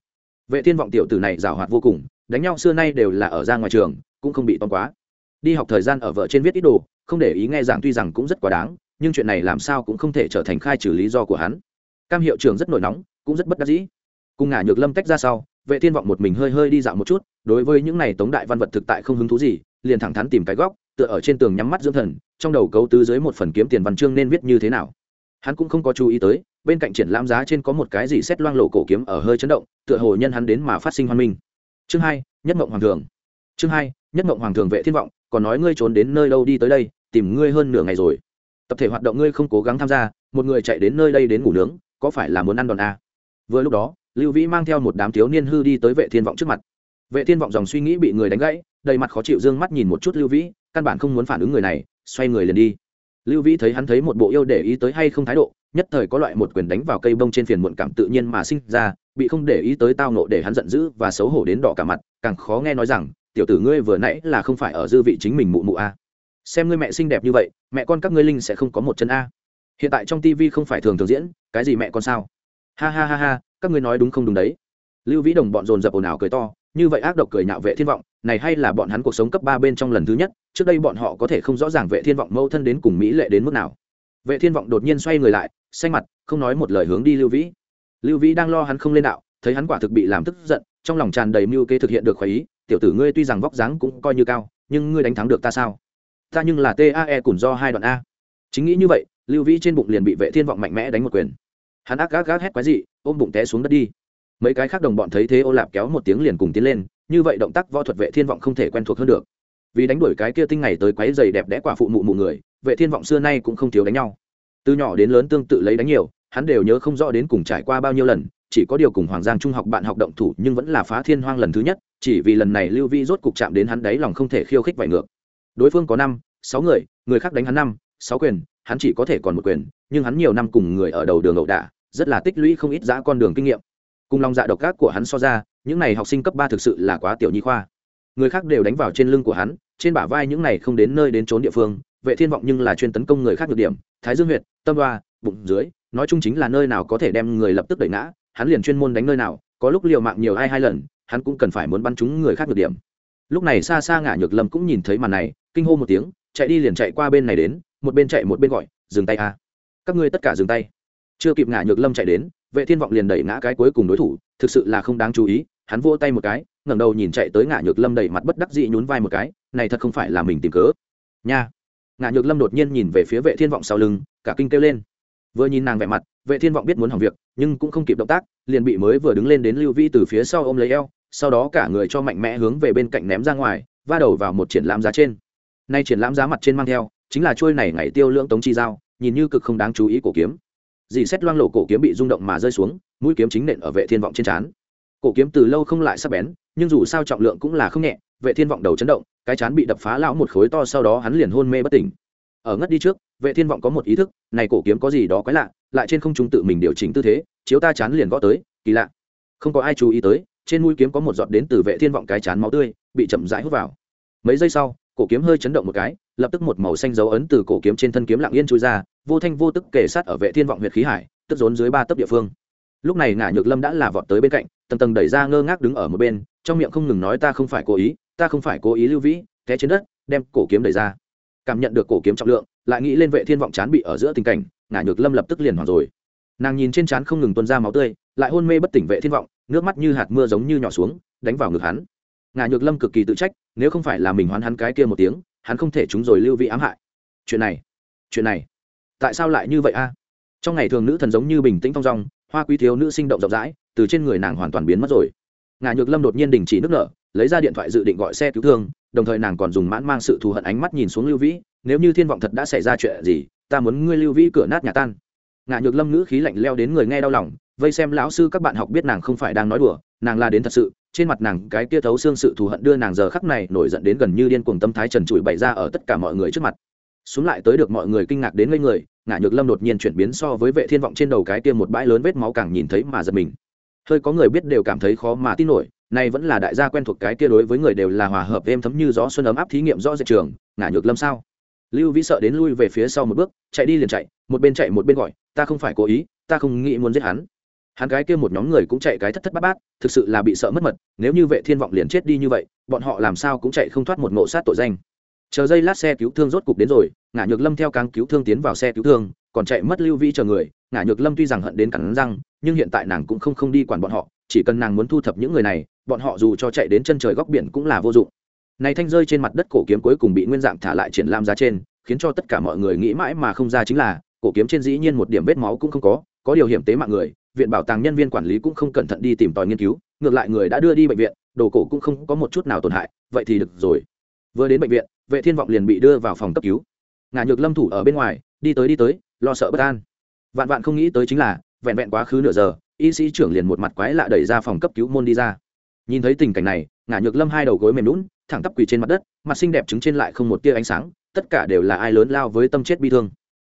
Vệ thiên vọng tiểu tử này giảo hoạt vô cùng, đánh nhau xưa nay đều là ở ra ngoài trường cũng không bị tóm quá. Đi học thời gian ở vợ trên viết ít đồ, không để ý nghe giảng tuy rằng cũng rất quá đáng, nhưng chuyện này làm sao cũng không thể trở thành khai trừ lý do của hắn. Cam hiệu trưởng rất nổi nóng, cũng rất bất đắc dĩ. Cùng ngả nhược lâm tách ra sau, vệ thiên vọng một mình hơi hơi đi dạo một chút, đối với những này tống đại văn vật thực tại không hứng thú gì, liền thẳng thắn tìm cái góc, tựa ở trên tường nhắm mắt dưỡng thần, trong đầu cấu tứ dưới một phần kiếm tiền văn chương nên viết như thế nào. Hắn cũng không có chú ý tới, bên cạnh triển lãm giá trên có một cái gì xét loang lộ cổ kiếm ở hơi chấn động, tựa hồ nhân hắn đến mà phát sinh hoan minh. Chương hai, nhất mộng hoàng thường chương hai, nhất mộng hoàng thường vệ thiên vọng, còn nói ngươi trốn đến nơi đâu đi tới đây, tìm ngươi hơn nửa ngày rồi. Tập thể hoạt động ngươi không cố gắng tham gia, một người chạy đến nơi đây đến ngủ nướng, có phải là muốn ăn đòn à? vừa lúc đó, lưu vĩ mang theo một đám thiếu niên hư đi tới vệ thiên vọng trước mặt. Vệ thiên vọng dòng suy nghĩ bị người đánh gãy, đầy mặt khó chịu dương mắt nhìn một chút lưu vĩ, căn bản không muốn phản ứng người này, xoay người liền đi. Lưu vĩ thấy hắn thấy một bộ yêu để ý tới hay không thái độ, nhất thời có loại một quyền đánh vào cây bông trên phiền muộn cảm tự nhiên mà sinh ra, bị không để ý tới tao nộ để hắn giận dữ và xấu hổ đến đỏ cả mặt, càng khó nghe nói rằng tiểu tử ngươi vừa nãy là không phải ở dư vị chính mình mụ mụ a xem ngươi mẹ xinh đẹp như vậy, mẹ con các ngươi linh sẽ không có một chân a. Hiện tại trong tivi không phải thường thường diễn, cái gì mẹ con sao? Ha ha ha ha, các ngươi nói đúng không đúng đấy. Lưu vĩ đồng bọn dồn dập ồn ào cười to, như vậy ác độc cười nhạo vệ thiên vọng, này hay là bọn hắn cuộc sống cấp ba bên trong lần thứ nhất, trước đây bọn họ có thể không rõ ràng vệ thiên vọng mâu thân đến cùng mỹ lệ đến mức nào. Vệ thiên vọng đột nhiên xoay người lại, xanh mặt, không nói một lời hướng đi lưu vĩ. Lưu vĩ đang lo hắn không lên đạo, thấy hắn quả thực bị làm tức giận, trong lòng tràn đầy mưu kế thực hiện được khoái ý tiểu tử ngươi tuy rằng vóc dáng cũng coi như cao, nhưng ngươi đánh thắng được ta sao? Ta nhưng là tae cùng do hai đoạn a. Chính nghĩ như vậy, lưu vĩ trên bụng liền bị vệ thiên vọng mạnh mẽ đánh một quyền. Hắn ác gác gác hét quái dị, ôm bụng té xuống đất đi. Mấy cái khác đồng bọn thấy thế ô lạp kéo một tiếng liền cùng tiến lên, như vậy động tác võ thuật vệ thiên vọng không thể quen thuộc hơn được. Vì đánh đuổi cái kia tinh ngày tới quái dày đẹp đẽ quả phụ mụ mụ người, vệ thiên vọng xưa nay cũng không thiếu đánh nhau. Từ nhỏ đến lớn tương tự lấy đánh nhiều, hắn đều nhớ không rõ đến cùng trải qua bao nhiêu lần, chỉ có điều cùng hoàng giang trung học bạn học động thủ nhưng vẫn là phá thiên hoang lần thứ nhất chỉ vì lần này lưu vi rốt cục chạm đến hắn đấy lòng không thể khiêu khích vải ngược. Đối phương có năm, sáu người người khác đánh hắn năm, sáu quyền, hắn chỉ có thể còn một quyền, nhưng hắn nhiều năm cùng người ở đầu đường ẩu đả, rất là tích lũy không ít giã con đường kinh nghiệm. Cùng lòng dạ độc ác của hắn so ra, những này học sinh cấp ba thực sự là quá tiểu nhi khoa. Người khác đều đánh vào trên lưng của hắn, trên bả vai những này không đến nơi đến trốn địa phương, vệ thiên vọng nhưng là chuyên tấn công người khác được điểm, thái dương huyệt, tâm đoa bụng dưới, nói chung chính là nơi nào có thể đem người lập tức đẩy ngã, hắn liền chuyên môn đánh nơi nào, có lúc liều mạng nhiều hai hai lần hắn cũng cần phải muốn bắn trúng người khác được điểm. Lúc này xa xa ngã nhược lâm cũng nhìn thấy màn này, kinh hô một tiếng, chạy đi liền chạy qua bên này đến, một bên chạy một bên gọi, dừng tay a. Các ngươi tất cả dừng tay. Chưa kịp ngã nhược lâm chạy đến, vệ thiên vọng liền đẩy ngã cái cuối cùng đối thủ, thực sự là không đáng chú ý, hắn vỗ tay một cái, ngẩng đầu nhìn chạy tới ngã nhược lâm đẩy mặt bất đắc dĩ nhún vai một cái, này thật không phải là mình tìm cớ. Nha. Ngã nhược lâm đột nhiên nhìn về phía vệ thiên vọng sau lưng, cả kinh kêu lên. Vừa nhìn nàng vẻ mặt vệ thiên vọng biết muốn hỏng việc, nhưng cũng không kịp động tác, liền bị mới vừa đứng lên đến lưu vi từ phía sau ôm lấy eo, sau đó cả người cho mạnh mẽ hướng về bên cạnh ném ra ngoài, va đầu vào một triển lãm giá trên. Nay triển lãm giá mặt trên mang theo, chính là trôi này ngày tiêu lưỡng tống chi dao nhìn như cực không đáng chú ý cổ kiếm. Dì xét loang lộ cổ kiếm bị rung động mà rơi xuống, mũi kiếm chính nện ở vệ thiên vọng trên trán. Cổ kiếm từ lâu không lại sắc bén, nhưng dù sao trọng lượng cũng là không nhẹ, vệ thiên vọng đầu chấn động, cái chán bị đập phá lão một khối to sau đó hắn liền hôn mê bất tỉnh. Ở ngất đi trước, vệ thiên vọng có một ý thức, này cổ kiếm có gì đó quái lạ lại trên không trung tự mình điều chỉnh tư thế, chiếu ta chán liền gõ tới, kỳ lạ. Không có ai chú ý tới, trên mũi kiếm có một giọt đến từ vệ thiên vọng cái chán máu tươi, bị chậm rãi hút vào. Mấy giây sau, cổ kiếm hơi chấn động một cái, lập tức một màu xanh dấu ấn từ cổ kiếm trên thân kiếm lặng yên chui ra, vô thanh vô tức kể sát ở vệ thiên vọng huyệt khí hải, tức rốn dưới ba tấc địa phương. Lúc này ngả nhược lâm đã là vọt tới bên cạnh, tầng tầng đẩy ra ngơ ngác đứng ở một bên, trong miệng không ngừng nói ta không phải cố ý, ta không phải cố ý lưu vĩ, té trên đất, đem cổ kiếm đẩy ra. Cảm nhận được cổ kiếm trọng lượng, lại nghĩ lên vệ thiên vọng chán bị ở giữa tình cảnh ngả nhược lâm lập tức liền hoảng rồi. Nàng nhìn trên trán không ngừng tuôn ra máu tươi, lại hôn mê bất tỉnh vệ thiên vọng, nước mắt như hạt mưa giống như nhỏ xuống, đánh vào ngực hắn. Ngả nhược lâm cực kỳ tự trách, nếu không phải là mình hoán hắn cái kia một tiếng, hắn không thể chúng rồi lưu vị ám hại. Chuyện này chuyện này, tại sao lại như vậy a? Trong ngày thường nữ thần giống như bình tĩnh thong dong, hoa quý thiếu nữ sinh động rộng rãi, từ trên người nàng hoàn toàn biến mất rồi. Ngà nhược lâm đột nhiên đình chỉ nước nở, lấy ra điện thoại dự định gọi xe cứu thương, đồng thời nàng còn dùng mãn mang sự thù hận ánh mắt nhìn xuống lưu vĩ, nếu như thiên vọng thật đã xảy ra chuyện gì ta muốn ngươi lưu vĩ cửa nát nhà tan. Ngạ nhược lâm ngữ khí lạnh leo đến người nghe đau lòng, vây xem lão sư các bạn học biết nàng không phải đang nói đùa, nàng la đến thật sự, trên mặt nàng cái kia thấu xương sự thù hận đưa nàng giờ khắc này nổi giận đến gần như điên cuồng tâm thái trần trụi bày ra ở tất cả mọi người trước mặt. Xuống lại tới được mọi người kinh ngạc đến ngây người ngã nhược lâm đột nhiên chuyển biến so với vệ thiên vọng trên đầu cái kia một bãi lớn vết máu càng nhìn thấy mà giật mình. Hơi có người biết đều cảm thấy khó mà tin nổi này vẫn là đại gia quen thuộc cái kia đối với người đều là hòa hợp êm thấm như gió xuân ấm áp thí nghiệm rõ dệt trường ngã nhược lâm sao? Lưu vĩ sợ đến lui về phía sau một bước, chạy đi liền chạy, một bên chạy một bên gọi, ta không phải cố ý, ta không nghĩ muốn giết hắn. Hắn cái kia một nhóm người cũng chạy cái thất thất bát bát, thực sự là bị sợ mất mật, nếu như vệ thiên vọng liền chết đi như vậy, bọn họ làm sao cũng chạy không thoát một ngộ sát tội danh. Chờ giây lát xe cứu thương rốt cục đến rồi, ngã nhược lâm theo càng cứu thương tiến vào xe cứu thương, còn chạy mất lưu vi chờ người, ngã nhược lâm tuy rằng hận đến cắn răng, nhưng hiện tại nàng cũng không không đi quản bọn họ, chỉ cần nàng muốn thu thập những người này, bọn họ dù cho chạy đến chân trời góc biển cũng là vô dụng này thanh rơi trên mặt đất cổ kiếm cuối cùng bị nguyên dạng thả lại triển lam giá trên, khiến cho tất cả mọi người nghĩ mãi mà không ra chính là, cổ kiếm trên dĩ nhiên một điểm vết máu cũng không có có điều hiểm tế mạng người, viện bảo tàng nhân viên quản lý cũng không cẩn thận đi tìm tòi nghiên cứu, ngược lại người đã đưa đi bệnh viện, đồ cổ cũng không có một chút nào tổn hại, vậy thì được rồi. Vừa đến bệnh viện, vệ thiên vọng liền bị đưa vào phòng cấp cứu. Ngả nhược lâm thủ ở bên ngoài, đi tới đi tới, lo sợ bất an. Vạn vạn không nghĩ tới chính là, vẹn vẹn quá khứ nửa giờ, y sĩ trưởng liền một mặt quái lạ đẩy ra phòng cấp cứu môn đi ra. Nhìn thấy tình cảnh này ngả nhược lâm hai đầu gối mềm lún thẳng tắp quỳ trên mặt đất, mặt xinh đẹp trứng trên lại không một tia ánh sáng, tất cả đều là ai lớn lao với tâm chết bi thương.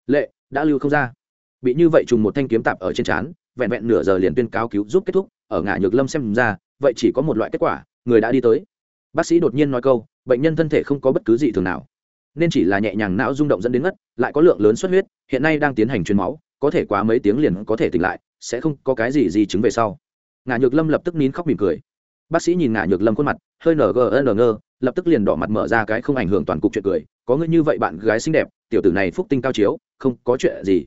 Lệ, đã lưu không ra. Bị như vậy trùng một thanh kiếm tạp ở trên trán, vẹn vẹn nửa giờ liền tuyên cáo cứu giúp kết thúc, ở ngã nhược lâm xem ra, vậy chỉ có một loại kết quả, người đã đi tới. Bác sĩ đột nhiên nói câu, bệnh nhân thân thể không có bất cứ gì thường nào. Nên chỉ là nhẹ nhàng não rung động dẫn đến ngất, lại có lượng lớn xuất huyết, hiện nay đang tiến hành truyền máu, có thể quá mấy tiếng liền có thể tỉnh lại, sẽ không có cái gì di chứng về sau. Ngã nhược lâm lập tức nín khóc mỉm cười bác sĩ nhìn ngả nhược lâm khuôn mặt, hơi nở gờ ngơ, lập tức liền đỏ mặt mở ra cái không ảnh hưởng toàn cục chuyện cười. Có ngươi như vậy bạn gái xinh đẹp, tiểu tử này phúc tinh cao chiếu, không có chuyện gì.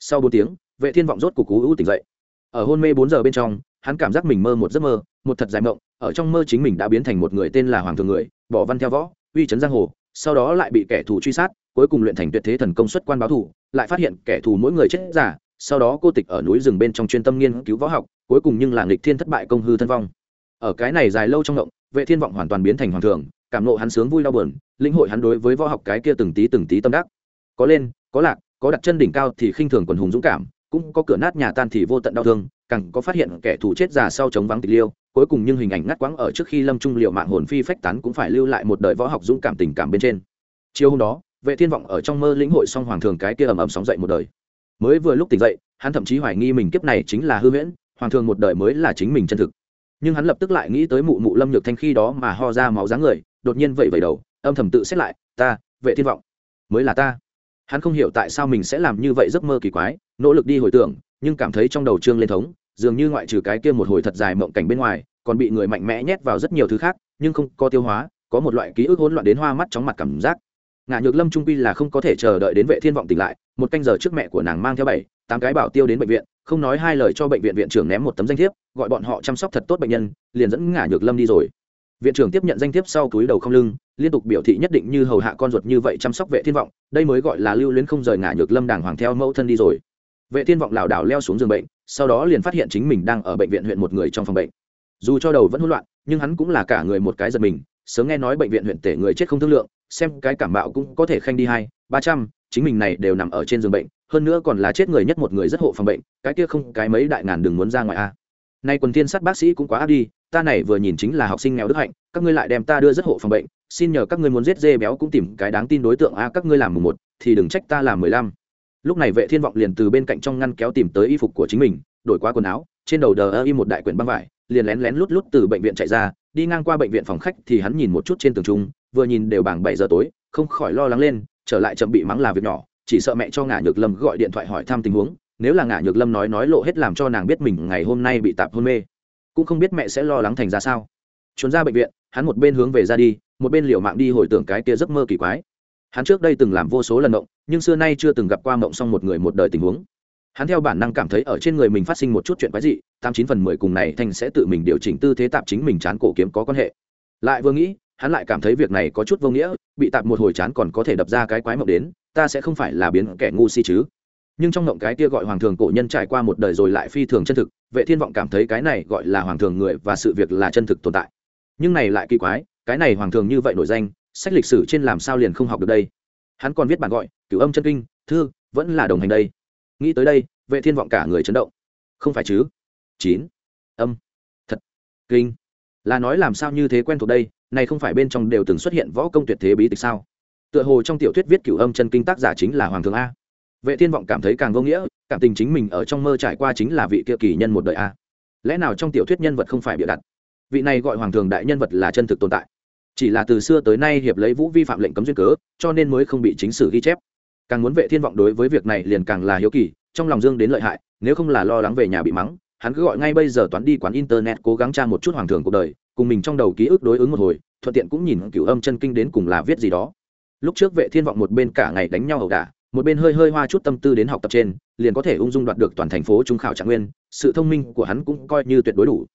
Sau bốn tiếng, vệ thiên vọng rốt cục cú ưu tỉnh dậy. Ở hôn mê bốn giờ bên trong, hắn cảm giác mình mơ một giấc mơ, một thật dài mộng, ở trong mơ chính mình đã biến thành một người tên là hoàng thường người, bỏ văn theo võ, uy chấn giang hồ, sau đó lại bị kẻ thù truy sát, cuối cùng luyện thành tuyệt thế thần công xuất quan báo thù lại phát hiện kẻ thù mỗi người chết giả, sau đó cô tịch ở núi rừng bên trong chuyên tâm nghiên cứu võ học, cuối cùng nhưng là nghịch thiên thất bại công hư thân vong ở cái này dài lâu trong động vệ thiên vọng hoàn toàn biến thành hoàng thường, cảm nộ hắn sướng vui đau buồn, lĩnh hội hắn đối với võ học cái kia từng tí từng tí tâm đắc. Có lên, có lạc, có đặt chân đỉnh cao thì khinh thường quần hùng dũng cảm, cũng có cửa nát nhà tan thì vô tận đau thương, càng có phát hiện kẻ thù chết già sau chống vắng tịch liêu, cuối cùng nhưng hình ảnh ngắt quãng ở trước khi lâm trung liệu mạng hồn phi phách tán cũng phải lưu lại một đời võ học dũng cảm tình cảm bên trên. Chiều hôm đó, vệ thiên vọng ở trong mơ lĩnh hội xong hoàng thường cái kia ầm ầm sóng dậy một đời. Mới vừa lúc tỉnh dậy, hắn thậm chí hoài nghi mình kiếp này chính là hư huyễn, hoàng thường một đời mới là chính mình chân thực nhưng hắn lập tức lại nghĩ tới mụ mụ lâm nhược thanh khi đó mà ho ra máu dáng người, đột nhiên vẩy vẩy đầu, âm thầm tự xét lại, ta, vệ thiên vọng, mới là ta. Hắn không hiểu tại sao mình sẽ làm như vậy giấc mơ kỳ quái, nỗ lực đi hồi tưởng, nhưng cảm thấy trong đầu trương lên thống, dường như ngoại trừ cái kia một hồi thật dài mộng cảnh bên ngoài, còn bị người mạnh mẽ nhét vào rất nhiều thứ khác, nhưng không có tiêu hóa, có một loại ký ức hỗn loạn đến hoa mắt chóng mặt cảm giác. Ngã nhược lâm trung quy là không có thể chờ đợi đến vệ thiên vọng tỉnh lại, một canh giờ trước mẹ của nàng mang theo bảy, tám cái bảo tiêu đến bệnh viện, không nói hai lời cho bệnh viện viện trưởng ném một tấm danh thiếp gọi bọn họ chăm sóc thật tốt bệnh nhân, liền dẫn ngã nhược lâm đi rồi. Viện trưởng tiếp nhận danh thiếp sau túi đầu không lưng, liên tục biểu thị nhất định như hầu hạ con ruột như vậy chăm sóc vệ thiên vọng, đây mới gọi là lưu luyến không rời ngã nhược lâm đàng hoàng theo mẫu thân đi rồi. Vệ thiên vọng lảo đảo leo xuống giường bệnh, sau đó liền phát hiện chính mình đang ở bệnh viện huyện một người trong phòng bệnh. Dù cho đầu vẫn hỗn loạn, nhưng hắn cũng là cả người một cái giật mình, sớm nghe nói bệnh viện huyện tể người chết không thương lượng, xem cái cảm bạo cũng có thể khanh đi hai, ba trăm, chính mình này đều nằm ở trên giường bệnh, hơn nữa còn là chết người nhất một người rất hộ phòng bệnh, cái kia không, cái mấy đại ngàn đừng muốn ra ngoài a nay quần thiên sát bác sĩ cũng quá áp đi, ta này vừa nhìn chính là học sinh nghèo đức hạnh, các ngươi lại đem ta đưa rất hộ phòng bệnh, xin nhờ các ngươi muốn giết dê béo cũng tìm cái đáng tin đối tượng a, các ngươi làm mùng một, thì đừng trách ta làm mười lăm. Lúc này vệ thiên vọng liền từ bên cạnh trong ngăn kéo tìm tới y phục của chính mình, đổi qua quần áo, trên đầu đờ ơ y một đại quyển băng vải, liền lén lén lút lút từ bệnh viện chạy ra, đi ngang qua bệnh viện phòng khách thì hắn nhìn một chút trên tường trung, vừa nhìn đều bảng bảy giờ tối, không khỏi lo lắng lên, trở lại chậm bị mắng là việc nhỏ, chỉ sợ mẹ cho ngả nhược lâm gọi điện thoại hỏi thăm tình huống nếu là ngả nhược lâm nói nói lộ hết làm cho nàng biết mình ngày hôm nay bị tạp hôn mê, cũng không biết mẹ sẽ lo lắng thành ra sao. Trốn ra bệnh viện, hắn một bên hướng về ra đi, một bên liều mạng đi hồi tưởng cái kia giấc mơ kỳ quái. Hắn trước đây từng làm vô số lần mộng, nhưng xưa nay chưa từng gặp qua mộng xong một người một đời tình huống. Hắn theo bản năng cảm thấy ở trên người mình phát sinh một chút chuyện quái dị, tám chín phần mười cùng này thành sẽ tự mình điều chỉnh tư thế tạp chính mình chán cổ kiếm có quan hệ. Lại vừa nghĩ, hắn lại cảm thấy việc này có chút vô nghĩa, bị tạp một hồi chán còn có thể đập ra cái quái mộng đến, ta sẽ không phải là biến kẻ ngu si chứ nhưng trong ngộng cái kia gọi hoàng thường cổ nhân trải qua một đời rồi lại phi thường chân thực, vệ thiên vọng cảm thấy cái này gọi là hoàng thường người và sự việc là chân thực tồn tại. Nhưng này lại kỳ quái, cái này hoàng thường như vậy nổi danh, sách lịch sử trên làm sao liền không học được đây? Hắn còn viết bản gọi, cửu âm chân kinh, thư, vẫn là đồng hành đây. Nghĩ tới đây, vệ thiên vọng cả người chấn động. Không phải chứ? Chín. Âm. Thật. Kinh. Là nói làm sao như thế quen thuộc đây, này không phải bên trong đều từng xuất hiện võ công tuyệt thế bí tịch sao? Tựa hồ trong tiểu thuyết viết cửu âm chân kinh tác giả chính là hoàng thường a vệ thiên vọng cảm thấy càng vô nghĩa, cảm tình chính mình ở trong mơ trải qua chính là vị kia kỳ nhân một đời a. Lẽ nào trong tiểu thuyết nhân vật không phải bịa đặt? Vị này gọi hoàng thường đại nhân vật là chân thực tồn tại. Chỉ là từ xưa tới nay hiệp lấy vũ vi phạm lệnh cấm duyên cớ, cho nên mới không bị chính sử ghi chép. Càng muốn vệ thiên vọng đối với việc này liền càng là hiếu kỳ, trong lòng dương đến lợi hại, nếu không là lo lắng về nhà bị mắng, hắn cứ gọi ngay bây giờ toán đi quán internet cố gắng tra một chút hoàng thường cuộc đời, cùng mình trong đầu ký ức đối ứng một hồi, thuận tiện cũng nhìn cửu âm chân kinh đến cùng là viết gì đó. Lúc trước vệ thiên vọng một bên cả ngày đánh nhau ẩu đả một bên hơi hơi hoa chút tâm tư đến học tập trên, liền có thể ung dung đoạt được toàn thành phố trung khảo trạng nguyên, sự thông minh của hắn cũng coi như tuyệt đối đủ.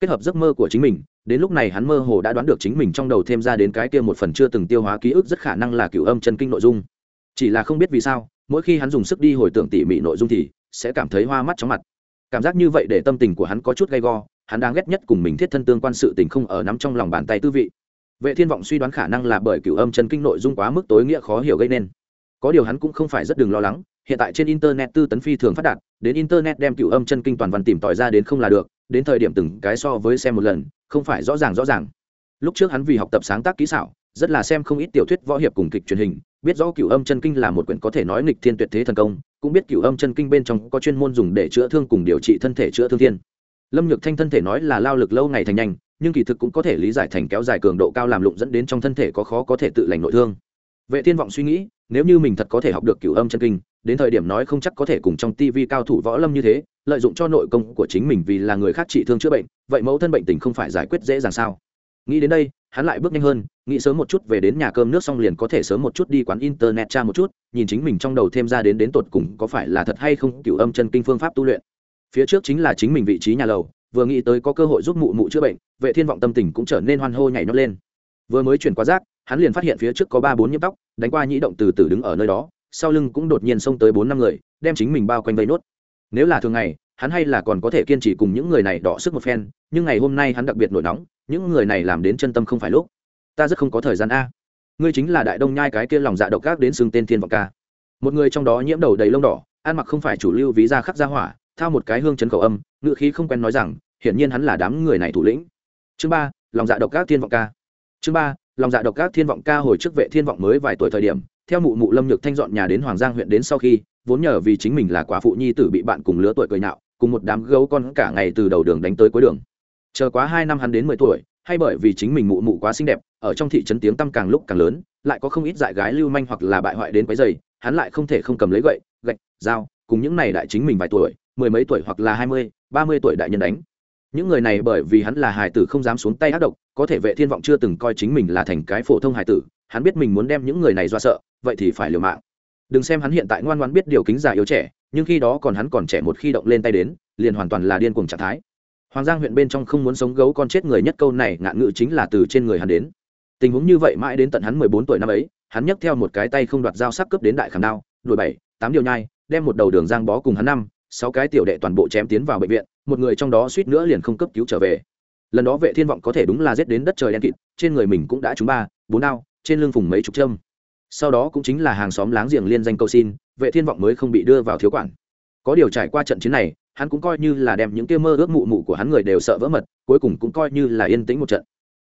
Kết hợp giấc mơ của chính mình, đến lúc này hắn mơ hồ đã đoán được chính mình trong đầu thêm ra đến cái kia một phần chưa từng tiêu hóa ký ức rất khả năng là cửu âm chân kinh nội dung. Chỉ là không biết vì sao, mỗi khi hắn dùng sức đi hồi tưởng tỉ mỉ nội dung thì sẽ cảm thấy hoa mắt chóng mặt. Cảm giác như vậy để tâm tình của hắn có chút gay go, hắn đang ghét nhất cùng mình thiết thân tương quan sự tình không ở nắm trong lòng bàn tay tư vị. Vệ thiên vọng suy đoán khả năng là bởi cửu âm chân kinh nội dung quá mức tối nghĩa khó hiểu gây nên có điều hắn cũng không phải rất đừng lo lắng, hiện tại trên internet tư tấn phi thường phát đạt, đến internet đem cửu âm chân kinh toàn văn tìm tòi ra đến không là được, đến thời điểm từng cái so với xem một lần, không phải rõ ràng rõ ràng. Lúc trước hắn vì học tập sáng tác kỹ xảo, rất là xem không ít tiểu thuyết võ hiệp cùng kịch truyền hình, biết rõ cửu âm chân kinh là một quyển có thể nói nghịch thiên tuyệt thế thần công, cũng biết cửu âm chân kinh bên trong có chuyên môn dùng để chữa thương cùng điều trị thân thể chữa thương thiên. Lâm nhược thanh thân thể nói là lao lực lâu ngày thành nhanh, nhưng kỳ thực cũng có thể lý giải thành kéo dài cường độ cao làm lụng dẫn đến trong thân thể có khó có thể tự lành nội thương vệ thiên vọng suy nghĩ, nếu như mình thật có thể học được cửu âm chân kinh, đến thời điểm nói không chắc có thể cùng trong tivi cao thủ võ lâm như thế, lợi dụng cho nội công của chính mình vì là người khác trị thương chữa bệnh, vậy mẫu thân bệnh tình không phải giải quyết dễ dàng sao? Nghĩ đến đây, hắn lại bước nhanh hơn, nghĩ sớm một chút về đến nhà cơm nước xong liền có thể sớm một chút đi quán internet tra một chút, nhìn chính mình trong đầu thêm ra đến đến tột cùng có phải là thật hay không cửu âm chân kinh phương pháp tu luyện. Phía trước chính là chính mình vị trí nhà lầu, vừa nghĩ tới có cơ hội giúp mụ mụ chữa bệnh, vệ thiên vọng tâm tình cũng trở nên hoan hô nhảy nhót lên. Vừa mới chuyển qua rác hắn liền phát hiện phía trước có ba bốn nhiễm tóc, đánh qua nhĩ động từ từ đứng ở nơi đó, sau lưng cũng đột nhiên xông tới bốn năm người, đem chính mình bao quanh vây nốt. Nếu là thường ngày, hắn hay là còn có thể kiên trì cùng những người này đọ sức một phen, nhưng ngày hôm nay hắn đặc biệt nổi nóng, những người này làm đến chân tâm không phải lúc. Ta rất không có thời gian a. Ngươi chính là đại đông nhai cái kia lòng dạ độc gác đến xưng tên thiên vọng ca. Một người trong đó nhiễm đầu đầy lông đỏ, ăn mặc không phải chủ lưu ví ra khắc ra hỏa, thao một cái hương chấn khẩu âm ngự khí không quen nói rằng, hiển nhiên hắn là đám người này thủ lĩnh. Chương ba, lòng dạ độc gác thiên vọng ca. Chương ba lòng dạ độc ác thiên vọng ca hồi trước vệ thiên vọng mới vài tuổi thời điểm, theo mụ mụ lâm nhược thanh dọn nhà đến hoàng giang huyện đến sau khi, vốn nhờ vì chính mình là quả phụ nhi tử bị bạn cùng lứa tuổi cười nhạo, cùng một đám gấu con cả ngày từ đầu đường đánh tới cuối đường. Chờ quá hai năm hắn đến mười tuổi, hay bởi vì chính mình mụ mụ quá xinh đẹp, ở trong thị trấn tiếng tăm càng lúc càng lớn, lại có không ít dại gái lưu manh hoặc là bại hoại đến quấy giày hắn lại không thể không cầm lấy gậy, gạch, dao, cùng những này đại chính mình vài tuổi, mười mấy tuổi hoặc là hai mươi, ba mươi tuổi đại nhân đánh những người này bởi vì hắn là hải tử không dám xuống tay ác độc, có thể vệ thiên vọng chưa từng coi chính mình là thành cái phổ thông hải tử, hắn biết mình muốn đem những người này do sợ, vậy thì phải liều mạng. Đừng xem hắn hiện tại ngoan ngoãn biết điều kính già yếu trẻ, nhưng khi đó còn hắn còn trẻ một khi động lên tay đến, liền hoàn toàn là điên cuồng trạng thái. Hoàng giang huyện bên trong không muốn sống gấu con chết người nhất câu này ngạn ngữ chính là từ trên người hắn đến. Tình huống như vậy mãi đến tận hắn mười bốn tuổi năm ấy, hắn nhấc theo một cái tay không đoạt dao sắc cướp đến đại khảm đao, đuổi bảy, tám điều nhai, đem một đầu đường giang bó cùng hắn năm sáu cái tiểu đệ toàn bộ chém tiến vào bệnh viện, một người trong đó suýt nữa liền không cấp cứu trở về. Lần đó vệ thiên vọng có thể đúng là giết đến đất trời đen kịt, trên người mình cũng đã trúng ba, bốn đao, trên lưng phùng mấy chục châm. Sau đó cũng chính là hàng xóm láng giềng liên danh cầu xin, vệ thiên vọng mới không bị đưa vào thiếu quản. Có điều trải qua trận chiến này, hắn cũng coi như là đem những kia mơ ước mụ mụ của hắn người đều sợ vỡ mật, cuối cùng cũng coi như là yên tĩnh một trận.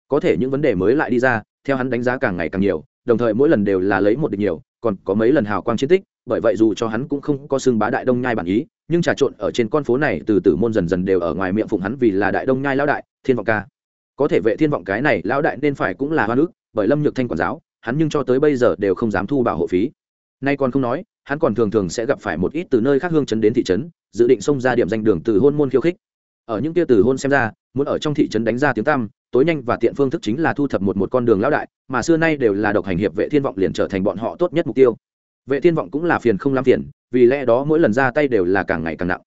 Có thể những vấn đề mới lại đi ra, theo hắn đánh giá càng ngày càng nhiều, đồng thời mỗi lần đều là lấy một địch nhiều, còn có mấy lần hào quang chiến tích, bởi vậy dù cho hắn cũng không có xương bá đại đông nhai bản ý nhưng trà trộn ở trên con phố này từ tử môn dần dần đều ở ngoài miệng phụng hắn vì là đại đông nhai lão đại, thiên vọng ca. Có thể vệ thiên vọng cái này lão đại nên phải cũng là hoa nước, bởi lâm nhược thanh quản giáo, hắn nhưng cho tới bây giờ đều không dám thu bảo hộ phí. Nay còn không nói, hắn còn thường thường sẽ gặp phải một ít từ nơi khác hương chấn đến thị trấn, dự định xông ra điểm danh đường từ hôn môn khiêu khích. Ở những kia từ hôn xem ra, muốn ở trong thị trấn đánh ra tiếng tăm, tối nhanh và tiện phương thức chính là thu thập một một con đường lão đại, mà xưa nay đều là độc hành hiệp vệ thiên vọng liền trở thành bọn họ tốt nhất mục tiêu. Vệ thiên vọng cũng là phiền không làm phiền vì lẽ đó mỗi lần ra tay đều là càng ngày càng nặng.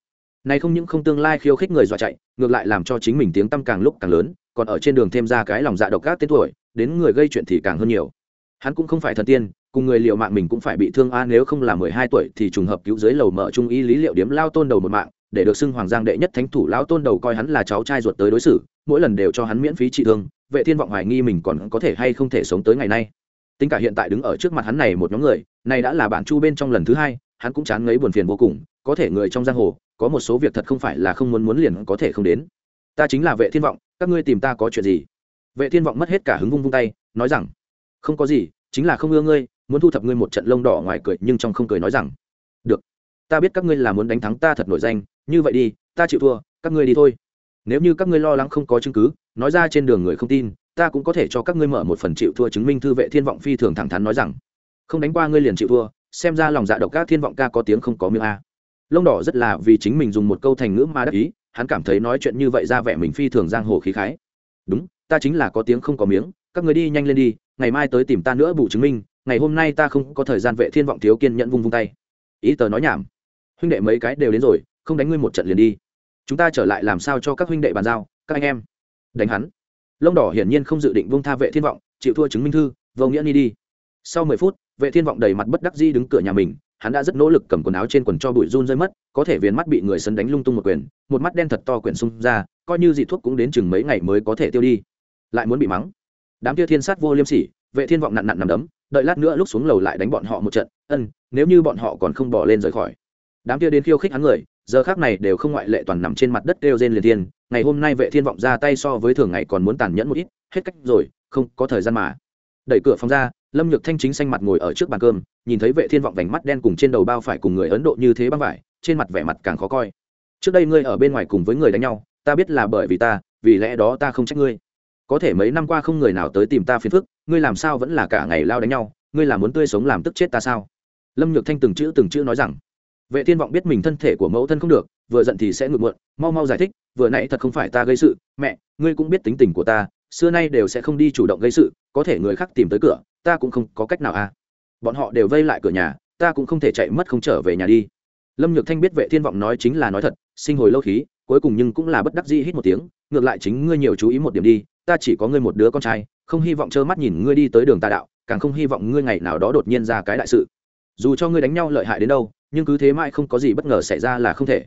Này không những không tương lai khiêu khích người dọa chạy, ngược lại làm cho chính mình tiếng tăm càng lúc càng lớn, còn ở trên đường thêm ra cái lòng dạ độc ác tên tuổi, đến người gây chuyện thì càng hơn nhiều. Hắn cũng không phải thần tiên, cùng người liệu mạng mình cũng phải bị thương a, nếu không là mười hai tuổi thì trùng hợp cứu dưới lầu mở trung y lý liệu điếm lao tôn đầu một mạng, để được xưng hoàng giang đệ nhất thánh thủ lão tôn đầu coi hắn là cháu trai ruột tới đối xử, mỗi lần đều cho hắn miễn phí trị thương, vệ thiên vọng hoài nghi mình còn có thể hay không thể sống tới ngày nay. Tính cả hiện tại đứng ở trước mặt hắn này một nhóm người, này đã là bản chu bên trong lần thứ hai hắn cũng chán ngấy buồn phiền vô cùng, có thể người trong giang hồ, có một số việc thật không phải là không muốn muốn liền có thể không đến. Ta chính là vệ thiên vọng, các ngươi tìm ta có chuyện gì? Vệ thiên vọng mất hết cả hứng vung vung tay, nói rằng, không có gì, chính là không ưa ngươi, muốn thu thập ngươi một trận lông đỏ ngoài cười, nhưng trong không cười nói rằng, được, ta biết các ngươi là muốn đánh thắng ta thật nổi danh, như vậy đi, ta chịu thua, các ngươi đi thôi. Nếu như các ngươi lo lắng không có chứng cứ, nói ra trên đường người không tin, ta cũng có thể cho các ngươi mở một phần chịu thua chứng minh thư vệ thiên vọng phi thường thẳng thắn nói rằng, không đánh qua ngươi liền chịu thua xem ra lòng dạ độc các thiên vọng ca có tiếng không có miệng a. Lông đỏ rất là vì chính mình dùng một câu thành ngữ mà đắc ý, hắn cảm thấy nói chuyện như vậy ra vẻ mình phi thường giang hồ khí khái. Đúng, ta chính là có tiếng không có miếng, các người đi nhanh lên đi, ngày mai tới tìm ta nữa bù chứng minh, ngày hôm nay ta không có thời gian vệ thiên vọng thiếu kiên nhận vung vung tay. Ý tờ nói nhảm. Huynh đệ mấy cái đều đến rồi, không đánh ngươi một trận liền đi. Chúng ta trở lại làm sao cho các huynh đệ bàn giao, các anh em? Đánh hắn. Lông đỏ hiển nhiên không dự định vung tha vệ thiên vọng, chịu thua chứng minh thư, vô nghĩa đi đi. Sau mười phút vệ thiên vọng đầy mặt bất đắc dĩ đứng cửa nhà mình, hắn đã rất nỗ lực cầm quần áo trên quần cho bụi run rơi mất, có thể viền mắt bị người sấn đánh lung tung một quyền, một mắt đen thật to quyển xung ra, coi như dị thuốc cũng đến chừng mấy ngày mới có thể tiêu đi. Lại muốn bị mắng. Đám kia thiên sát vô liêm sỉ, vệ thiên vọng nặn nặn nằm đấm, đợi lát nữa lúc xuống lầu lại đánh bọn họ một trận, ân, nếu như bọn họ còn không bỏ lên rời khỏi. Đám kia đến khiêu khích hắn người, giờ khác này đều không ngoại lệ toàn nằm trên mặt đất kêu rên liền thiên, ngày hôm nay vệ thiên vọng ra tay so với thường ngày còn muốn tàn nhẫn một ít, hết cách rồi, không có thời gian mà. Đẩy cửa phòng ra lâm nhược thanh chính xanh mặt ngồi ở trước bàn cơm, nhìn thấy vệ thiên vọng vành mắt đen cùng trên đầu bao phải cùng người ấn độ như thế băng vải, trên mặt vẻ mặt càng khó coi. Trước đây ngươi ở bên ngoài cùng với người đánh nhau, ta biết là bởi vì ta, vì lẽ đó ta không trách ngươi. Có thể mấy năm qua không người nào tới tìm ta phiền phức, ngươi làm sao vẫn là cả ngày lao đánh nhau, ngươi là muốn tươi sống làm tức chết ta sao? Lâm nhược thanh từng chữ từng chữ nói rằng, vệ thiên vọng biết mình thân thể của mẫu thân không được, vừa giận thì sẽ ngược muộn mau mau giải thích, vừa nãy thật không phải ta gây sự, mẹ, ngươi cũng biết tính tình của ta, xưa nay đều sẽ không đi chủ động gây sự, có thể người khác tìm tới cửa ta cũng không có cách nào à. Bọn họ đều vây lại cửa nhà, ta cũng không thể chạy mất không trở về nhà đi. Lâm nhược thanh biết vệ thiên vọng nói chính là nói thật, sinh hồi lâu khí, cuối cùng nhưng cũng là bất đắc dĩ hít một tiếng, ngược lại chính ngươi nhiều chú ý một điểm đi, ta chỉ có ngươi một đứa con trai, không hy vọng trơ mắt nhìn ngươi đi tới đường tà đạo, càng không hy vọng ngươi ngày nào đó đột nhiên ra cái đại sự. Dù cho ngươi đánh nhau lợi hại đến đâu, nhưng cứ thế mãi không có gì bất ngờ xảy ra là không thể.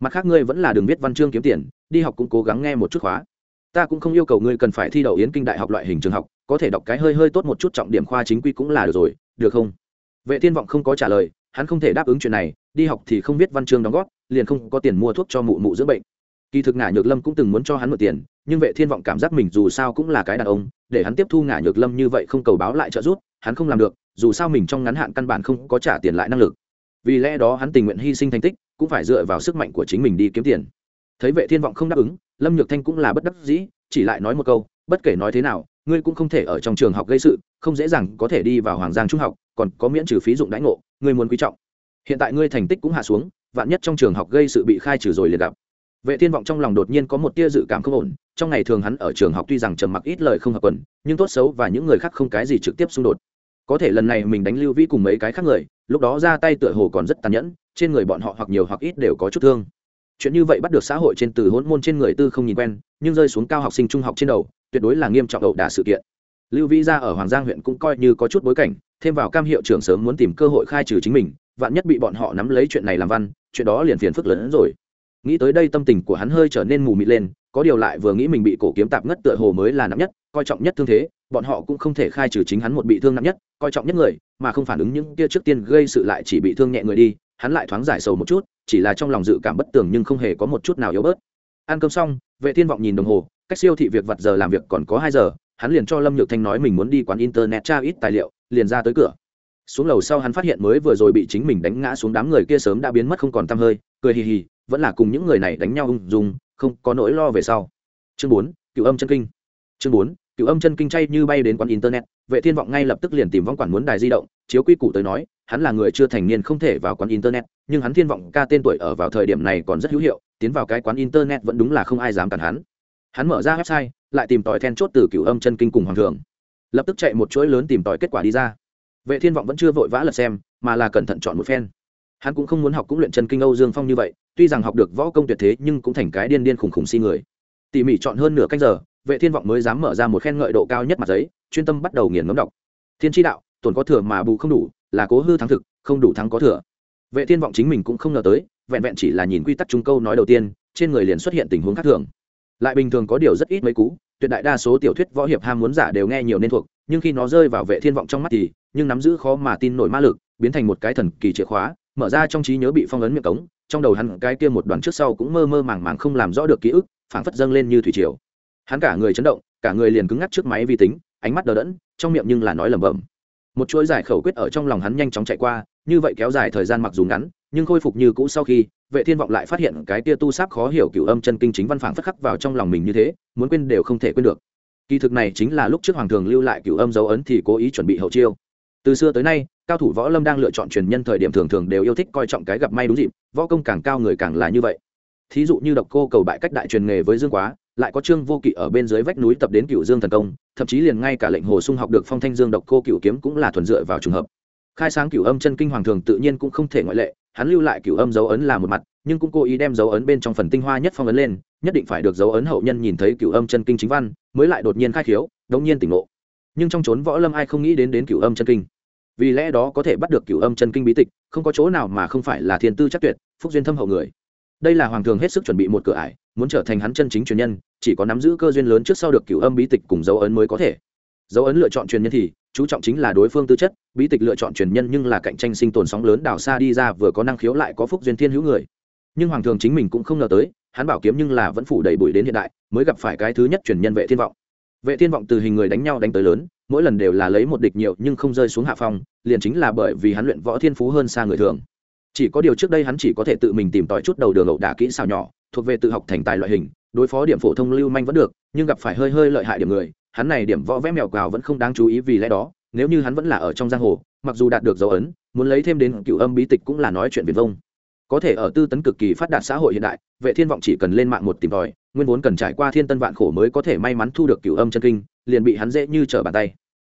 Mặt khác ngươi vẫn là đường viết văn chương kiếm tiền, đi học cũng cố gắng nghe một chút khóa ta cũng không yêu cầu ngươi cần phải thi đậu yến kinh đại học loại hình trường học, có thể đọc cái hơi hơi tốt một chút trọng điểm khoa chính quy cũng là được rồi, được không? Vệ thiên vọng không có trả lời, hắn không thể đáp ứng chuyện này, đi học thì không biết văn chương đóng góp, liền không có tiền mua thuốc cho mụ mụ dưỡng bệnh. Kỳ thực ngả nhược lâm cũng từng muốn cho hắn mượn tiền, nhưng vệ thiên vọng cảm giác mình dù sao cũng là cái đàn ông, để hắn tiếp thu ngả nhược lâm như vậy không cầu báo lại trợ giúp, hắn không làm được, dù sao mình trong ngắn hạn căn bản không có trả tiền lại năng lực. Vì lẽ đó hắn tình nguyện hy sinh thành tích, cũng phải dựa vào sức mạnh của chính mình đi kiếm tiền. Thấy vệ thiên vọng không đáp ứng lâm nhược thanh cũng là bất đắc dĩ, chỉ lại nói một câu, bất kể nói thế nào, ngươi cũng không thể ở trong trường học gây sự, không dễ dàng có thể đi vào hoàng giang trung học, còn có miễn trừ phí dụng đãi ngộ, ngươi muốn quý trọng. Hiện tại ngươi thành tích cũng hạ xuống, vạn nhất trong trường học gây sự bị khai trừ rồi liền gặp. Vệ thiên vọng trong lòng đột nhiên có một tia dự cảm không ổn, trong ngày thường hắn ở trường học tuy rằng trầm mặc ít lời không hợp quần, nhưng tốt xấu và những người khác không cái gì trực tiếp xung đột. Có thể lần này mình đánh lưu vĩ cùng mấy cái khác người, lúc đó ra tay tựa hồ còn rất tàn nhẫn, trên người bọn họ hoặc nhiều hoặc ít đều có chút thương chuyện như vậy bắt được xã hội trên từ hôn môn trên người tư không nhìn quen, nhưng rơi xuống cao học sinh trung học trên đầu, tuyệt đối là nghiêm trọng ẩu đả sự kiện. Lưu vĩ gia ở hoàng giang huyện cũng coi như có chút bối cảnh, thêm vào cam hiệu trưởng sớm muốn tìm cơ hội khai trừ chính mình, vạn nhất bị bọn họ nắm lấy chuyện này làm văn, chuyện đó liền phiền phức lớn hơn rồi. Nghĩ tới đây tâm tình của hắn hơi trở nên mù mịt lên, có điều lại vừa nghĩ mình bị cổ kiếm tạp ngất tựa hồ mới là nặng nhất, coi trọng nhất thương thế, bọn họ cũng không thể khai trừ chính hắn một bị thương nặng nhất, coi trọng nhất người, mà không phản ứng những kia trước tiên gây sự lại chỉ bị thương nhẹ người đi, hắn lại thoáng giải sầu một chút chỉ là trong lòng dự cảm bất tường nhưng không hề có một chút nào yếu bớt. Ăn cơm xong, vệ thiên vọng nhìn đồng hồ, cách siêu thị việc vặt giờ làm việc còn có hai giờ, hắn liền cho lâm nhược thanh nói mình muốn đi quán internet tra ít tài liệu, liền ra tới cửa. Xuống lầu sau hắn phát hiện mới vừa rồi bị chính mình đánh ngã xuống đám người kia sớm đã biến mất không còn tăm hơi, cười hì hì, vẫn là cùng những người này đánh nhau ung dung, không có nỗi lo về sau. Chương bốn cựu âm chân kinh. Chương bốn cựu âm chân kinh chay như bay đến quán internet, vệ thiên vọng ngay lập tức liền tìm vong quản muốn đài di động, chiếu quy củ tới nói hắn là người chưa thành niên không thể vào quán internet, nhưng hắn thiên vọng ca tên tuổi ở vào thời điểm này còn rất hữu hiệu, tiến vào cái quán internet vẫn đúng là không ai dám cản hắn. Hắn mở ra website, lại tìm tòi then chốt từ cựu âm chân kinh cùng hoàng thường lập tức chạy một chuỗi lớn tìm tòi kết quả đi ra. Vệ thiên vọng vẫn chưa vội vã lật xem, mà là cẩn thận chọn một phen. Hắn cũng không muốn học cũng luyện chân kinh âu dương phong như vậy, tuy rằng học được võ công tuyệt thế nhưng cũng thành cái điên điên khủng khủng si người. Tỉ mỉ chọn hơn nửa canh giờ, vệ thiên vọng mới dám mở ra một khen ngợi độ cao nhất mặt giấy, chuyên tâm bắt đầu nghiền ngấm đọc. Thiên tri đạo, tổn có thừa mà bù không đủ là cố hư thắng thực, không đủ thắng có thừa. Vệ thiên vọng chính mình cũng không ngờ tới, vẹn vẹn chỉ là nhìn quy tắc trung câu nói đầu tiên, trên người liền xuất hiện tình huống khác thường. Lại bình thường có điều rất ít mấy cú, tuyệt đại đa số tiểu thuyết võ hiệp ham muốn giả đều nghe nhiều nên thuộc, nhưng khi nó rơi vào vệ thiên vọng trong mắt thì, nhưng nắm giữ khó mà tin nổi ma lực, biến thành một cái thần kỳ chìa khóa, mở ra trong trí nhớ bị phong ấn miệng cống, trong đầu hắn cái kia một đoạn trước sau cũng mơ mơ màng màng không làm rõ được ký ức, phảng phất dâng lên như thủy triều. Hắn cả người chấn động, cả người liền cứng ngắc trước máy vi tính, ánh mắt đờ đẫn, trong miệng nhưng là nói lẩm bẩm một chuỗi giải khẩu quyết ở trong lòng hắn nhanh chóng chạy qua, như vậy kéo dài thời gian mặc dù ngắn, nhưng khôi phục như cũ sau khi, vệ thiên vọng lại phát hiện cái tia tu sáp khó hiểu cửu âm chân kinh chính văn phảng phất khắc vào trong lòng mình như thế, muốn quên đều không thể quên được. Kỳ thực này chính là lúc trước hoàng thường lưu lại cửu âm dấu ấn thì cố ý chuẩn bị hậu chiêu. Từ xưa tới nay, cao thủ võ lâm đang lựa chọn truyền nhân thời điểm thường thường đều yêu thích coi trọng cái gặp may đúng dịp, võ công càng cao người càng là như vậy. Thí dụ như độc cô cầu bại cách đại truyền nghề với dương quá lại có trương vô kỵ ở bên dưới vách núi tập đến cửu dương thần công, thậm chí liền ngay cả lệnh hồ sung học được phong thanh dương độc cô cửu kiếm cũng là thuần dựa vào trùng hợp. Khai sáng cửu âm chân kinh hoàng thường tự nhiên cũng không thể ngoại lệ, hắn lưu lại cửu âm dấu ấn là một mặt, nhưng cũng cố ý đem dấu ấn bên trong phần tinh hoa nhất phong ấn lên, nhất định phải được dấu ấn hậu nhân nhìn thấy cửu âm chân kinh chính văn, mới lại đột nhiên khai khiếu, đống nhiên tỉnh ngộ. Nhưng trong chốn võ lâm ai không nghĩ đến đến cửu âm chân kinh? Vì lẽ đó có thể bắt được cửu âm chân kinh bí tịch, không có chỗ nào mà không phải là thiên tư chắc tuyệt, phúc duyên thâm hậu người. Đây là hoàng thường hết sức chuẩn bị một cửa ải muốn trở thành hắn chân chính truyền nhân, chỉ có nắm giữ cơ duyên lớn trước sau được cựu âm bí tịch cùng dấu ấn mới có thể. Dấu ấn lựa chọn truyền nhân thì, chú trọng chính là đối phương tư chất, bí tịch lựa chọn truyền nhân nhưng là cạnh tranh sinh tồn sóng lớn đào xa đi ra vừa có năng khiếu lại có phúc duyên thiên hữu người. Nhưng hoàng thường chính mình cũng không ngờ tới, hắn bảo kiếm nhưng là vẫn phủ đầy bụi đến hiện đại, mới gặp phải cái thứ nhất truyền nhân vệ thiên vọng. Vệ thiên vọng từ hình người đánh nhau đánh tới lớn, mỗi lần đều là lấy một địch nhiều nhưng không rơi xuống hạ phong, liền chính là bởi vì hắn luyện võ thiên phú hơn xa người thường. Chỉ có điều trước đây hắn chỉ có thể tự mình tìm tòi chút đầu đường ẩu đả kỹ xào nhỏ thuộc về tự học thành tài loại hình, đối phó điểm phổ thông lưu manh vẫn được, nhưng gặp phải hơi hơi lợi hại điểm người, hắn này điểm võ vẽ mèo cào vẫn không đáng chú ý vì lẽ đó, nếu như hắn vẫn là ở trong giang hồ, mặc dù đạt được dấu ấn, muốn lấy thêm đến cựu âm bí tịch cũng là nói chuyện viền vông. Có thể ở tư tấn cực kỳ phát đạt xã hội hiện đại, vệ thiên vọng chỉ cần lên mạng một tìm tòi, nguyên vốn cần trải qua thiên tân vạn khổ mới có thể may mắn thu được cựu âm chân kinh, liền bị hắn dễ như trở bàn tay.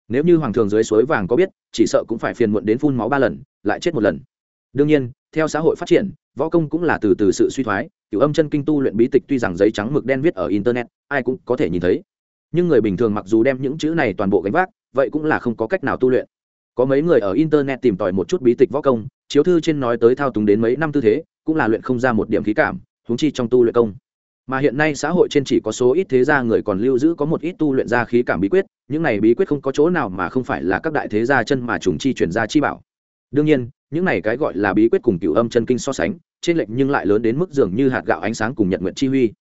Nếu như hoàng thường dưới suối vàng có biết, chỉ sợ cũng phải phiền muộn đến phun máu ba lần, lại chết một lần đương nhiên, theo xã hội phát triển, võ công cũng là từ từ sự suy thoái cựu âm chân kinh tu luyện bí tịch tuy rằng giấy trắng mực đen viết ở internet, ai cũng có thể nhìn thấy. Nhưng người bình thường mặc dù đem những chữ này toàn bộ gánh vác, vậy cũng là không có cách nào tu luyện. Có mấy người ở internet tìm tòi một chút bí tịch võ công, chiếu thư trên nói tới thao túng đến mấy năm tư thế, cũng là luyện không ra một điểm khí cảm húng chi trong tu luyện công. Mà hiện nay xã hội trên chỉ có số ít thế gia người còn lưu giữ có một ít tu luyện ra khí cảm bí quyết, những này bí quyết không có chỗ nào mà không phải là các đại thế gia chân mà trùng chi chuyển ra chi bảo. Đương nhiên những này cái gọi là bí quyết cùng cựu âm chân kinh so sánh, trên lệnh nhưng lại lớn đến mức dường như hạt gạo ánh sáng cùng nhận nguyện chi huy.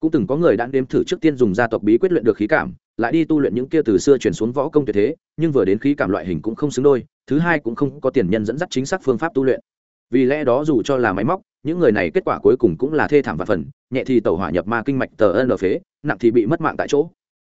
Cũng từng có người đã nếm thử trước tiên dùng gia tộc bí quyết luyện được khí cảm, lại đi tu luyện những kia từ xưa chuyển xuống võ công tuyệt thế, nhưng vừa đến khí cảm loại hình cũng không xứng đôi, thứ hai cũng không có tiền nhân dẫn dắt chính xác phương pháp tu luyện. Vì lẽ đó dù cho là máy móc, những người này kết quả cuối cùng cũng là thê thảm và phần, nhẹ thì tẩu hỏa nhập ma kinh mạch tờ ân phế, nặng thì bị mất mạng tại chỗ.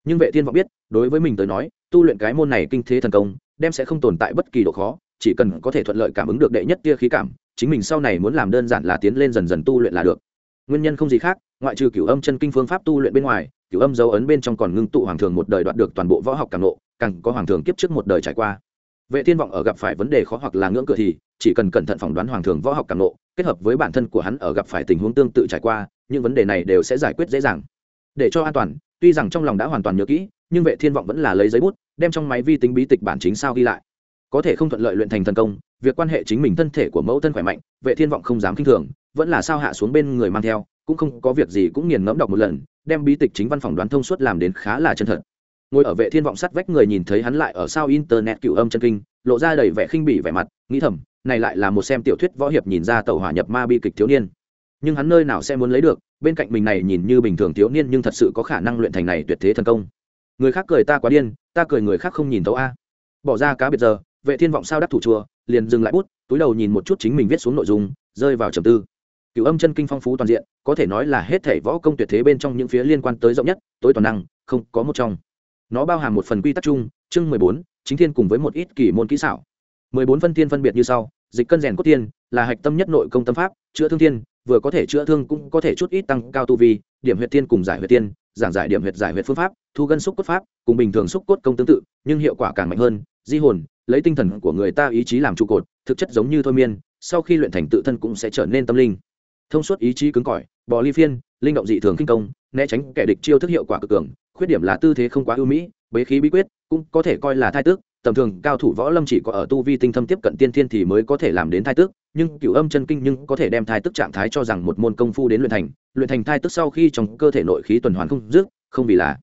Nhưng vệ thiên vọng biết, đối với mình tới nói, tu luyện cái môn này kinh thế thần công, đem sẽ không tồn tại bất kỳ độ khó chỉ cần có thể thuận lợi cảm ứng được đệ nhất tia khí cảm, chính mình sau này muốn làm đơn giản là tiến lên dần dần tu luyện là được. Nguyên nhân không gì khác, ngoại trừ cửu âm chân kinh phương pháp tu luyện bên ngoài, cửu âm dấu ấn bên trong còn ngưng tụ hoàng thường một đời đoạt được toàn bộ võ học càng nộ càng có hoàng thường kiếp trước một đời trải qua. Vệ thiên vọng ở gặp phải vấn đề khó hoặc là ngưỡng cửa thì, chỉ cần cẩn thận phỏng đoán hoàng thường võ học càng nộ kết hợp với bản thân của hắn ở gặp phải tình huống tương tự trải qua, những vấn đề này đều sẽ giải quyết dễ dàng. Để cho an toàn, tuy rằng trong lòng đã hoàn toàn nhớ kỹ, nhưng vệ thiên vọng vẫn là lấy giấy bút, đem trong máy vi tính bí tịch bản chính sao ghi lại có thể không thuận lợi luyện thành thần công, việc quan hệ chính mình thân thể của mẫu thân khỏe mạnh, vệ thiên vọng không dám kinh thường, vẫn là sao hạ xuống bên người mang theo, cũng không có việc gì cũng nghiền ngẫm đọc một lần, đem bí tịch chính văn phòng đoán thông suốt làm đến khá là chân thật. Ngồi ở vệ thiên vọng sắt vách người nhìn thấy hắn lại ở sao internet cựu âm chân kinh, lộ ra đầy vẻ khinh bỉ vẻ mặt, nghĩ thầm, này lại là một xem tiểu thuyết võ hiệp nhìn ra tàu hỏa nhập ma bi kịch thiếu niên. Nhưng hắn nơi nào sẽ muốn lấy được, bên cạnh mình này nhìn như bình thường thiếu niên nhưng thật sự có khả năng luyện thành này tuyệt thế thần công. Người khác cười ta quá điên, ta cười người khác không nhìn tấu a. Bỏ ra cá biệt giờ vệ thiên vọng sao đắc thủ chùa, liền dừng lại bút, túi đầu nhìn một chút chính mình viết xuống nội dung, rơi vào trầm tư. Cựu âm chân kinh phong phú toàn diện, có thể nói là hết thể võ công tuyệt thế bên trong những phía liên quan tới rộng nhất, tối toàn năng, không có một trong. Nó bao hàm một phần quy tắc chung, chương mười bốn, chính thiên cùng với một ít kỳ môn kỹ xảo. Mười bốn phân thiên phân biệt như sau, dịch cân rèn cốt tiên, là hạch tâm nhất nội công tâm pháp, chữa thương thiên, vừa có thể chữa thương cũng có thể chút ít tăng cao tu vi, điểm huyệt tiên cùng giải huyệt tiên, giảng giải điểm huyệt giải huyệt phương pháp, thu gân xúc cốt pháp, cùng bình thường xúc cốt công tương tự, nhưng hiệu quả càng mạnh hơn, di hồn lấy tinh thần của người ta ý chí làm trụ cột, thực chất giống như thôi miên, sau khi luyện thành tự thân cũng sẽ trở nên tâm linh. Thông suốt ý chí cứng cỏi, bò ly phiên, linh động dị thường kinh công, né tránh kẻ địch chiêu thức hiệu quả cực cường, khuyết điểm là tư thế không quá ưu mỹ, bế khí bí quyết cũng có thể coi là thai tước, tầm thường cao thủ võ lâm chỉ có ở tu vi tinh thâm tiếp cận tiên thiên thì mới có thể làm đến thai tước, nhưng cựu âm chân kinh nhưng có thể đem thai tức trạng thái cho rằng một môn công phu đến luyện thành luyện thành thai tức sau khi trong cơ thể nội khí tuần hoàn không dứt, không vì là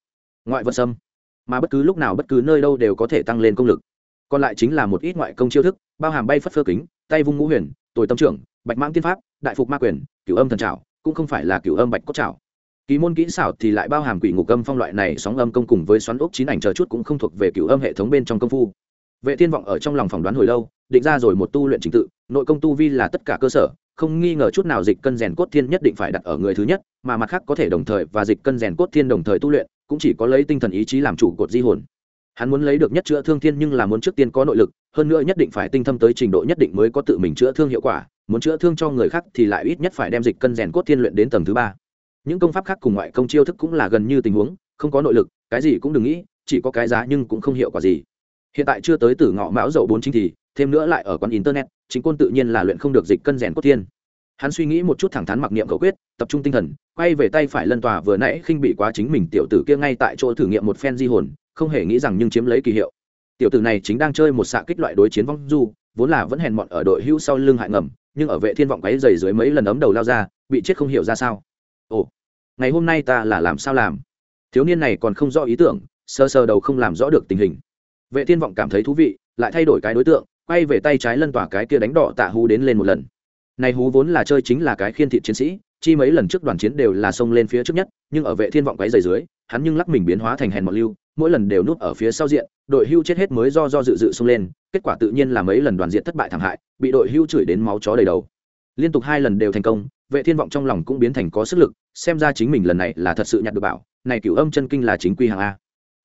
ngoại vật xâm. Mà bất cứ lúc nào bất cứ nơi đâu đều có thể tăng lên công lực còn lại chính là một ít ngoại công chiêu thức, bao hàm bay phất phơ kính, tay vung ngũ huyền, tồi tâm trưởng, bạch mãng tiên pháp, đại phục ma quyền, cửu âm thần trảo, cũng không phải là cửu âm bạch cốt trảo. Kỳ môn kỹ xảo thì lại bao hàm quỷ ngục âm phong loại này sóng âm công cùng với xoắn ốc chín ảnh chờ chút cũng không thuộc về cửu âm hệ thống bên trong công phu. Vệ thiên vọng ở trong lòng phỏng đoán hồi lâu, định ra rồi một tu luyện trình tự, nội công tu vi là tất cả cơ sở, không nghi ngờ chút nào dịch cân rèn cốt thiên nhất định phải đặt ở người thứ nhất, mà mặt khác có thể đồng thời và dịch cân rèn cốt thiên đồng thời tu luyện, cũng chỉ có lấy tinh thần ý chí làm chủ cột di hồn hắn muốn lấy được nhất chữa thương thiên nhưng là muốn trước tiên có nội lực, hơn nữa nhất định phải tinh thâm tới trình độ nhất định mới có tự mình chữa thương hiệu quả, muốn chữa thương cho người khác thì lại ít nhất phải đem dịch cân rèn cốt thiên luyện đến tầng thứ ba. Những công pháp khác cùng ngoại công chiêu thức cũng là gần như tình huống, không có nội lực, cái gì cũng đừng nghĩ, chỉ có cái giá nhưng cũng không hiệu quả gì. Hiện tại chưa tới từ ngõ mão dậu bốn chính thì, thêm nữa lại ở quán internet, chính côn tự nhiên là luyện không được dịch cân rèn cốt thiên hắn suy nghĩ một chút thẳng thắn mặc niệm cầu quyết, tập trung tinh thần, quay về tay phải lân tòa vừa nãy khinh bị quá chính mình tiểu tử kia ngay tại chỗ thử nghiệm một phen di hồn không hề nghĩ rằng nhưng chiếm lấy kỳ hiệu. Tiểu tử này chính đang chơi một xạ kích loại đối chiến vong du, vốn là vẫn hèn mọn ở đội hữu sau lưng hại ngầm, nhưng ở vệ thiên vọng quáy dày dưới mấy lần ấm đầu lao ra, bị chết không hiểu ra sao. Ồ, ngày hôm nay ta là làm sao làm? Thiếu niên này còn không rõ ý tưởng, sơ sơ đầu không làm rõ được tình hình. Vệ thiên vọng cảm thấy thú vị, lại thay đổi cái đối tượng, quay về tay trái lân tỏa cái kia đánh đỏ tạ hú đến lên một lần. Này hú vốn là chơi chính là cái khiên thị chiến sĩ, chi mấy lần trước đoàn chiến đều là xông lên phía trước nhất, nhưng ở vệ thiên vọng quấy dày dưới, hắn nhưng lắc mình biến hóa thành hèn mọn lưu mỗi lần đều núp ở phía sau diện, đội hưu chết hết mới do do dự dự xông lên, kết quả tự nhiên là mấy lần đoàn diện thất bại thảm hại, bị đội hưu chửi đến máu chó đầy đầu. Liên tục hai lần đều thành công, vệ thiên vọng trong lòng cũng biến thành có sức lực, xem ra chính mình lần này là thật sự nhặt được bảo, này cửu âm chân kinh là chính quy hàng a.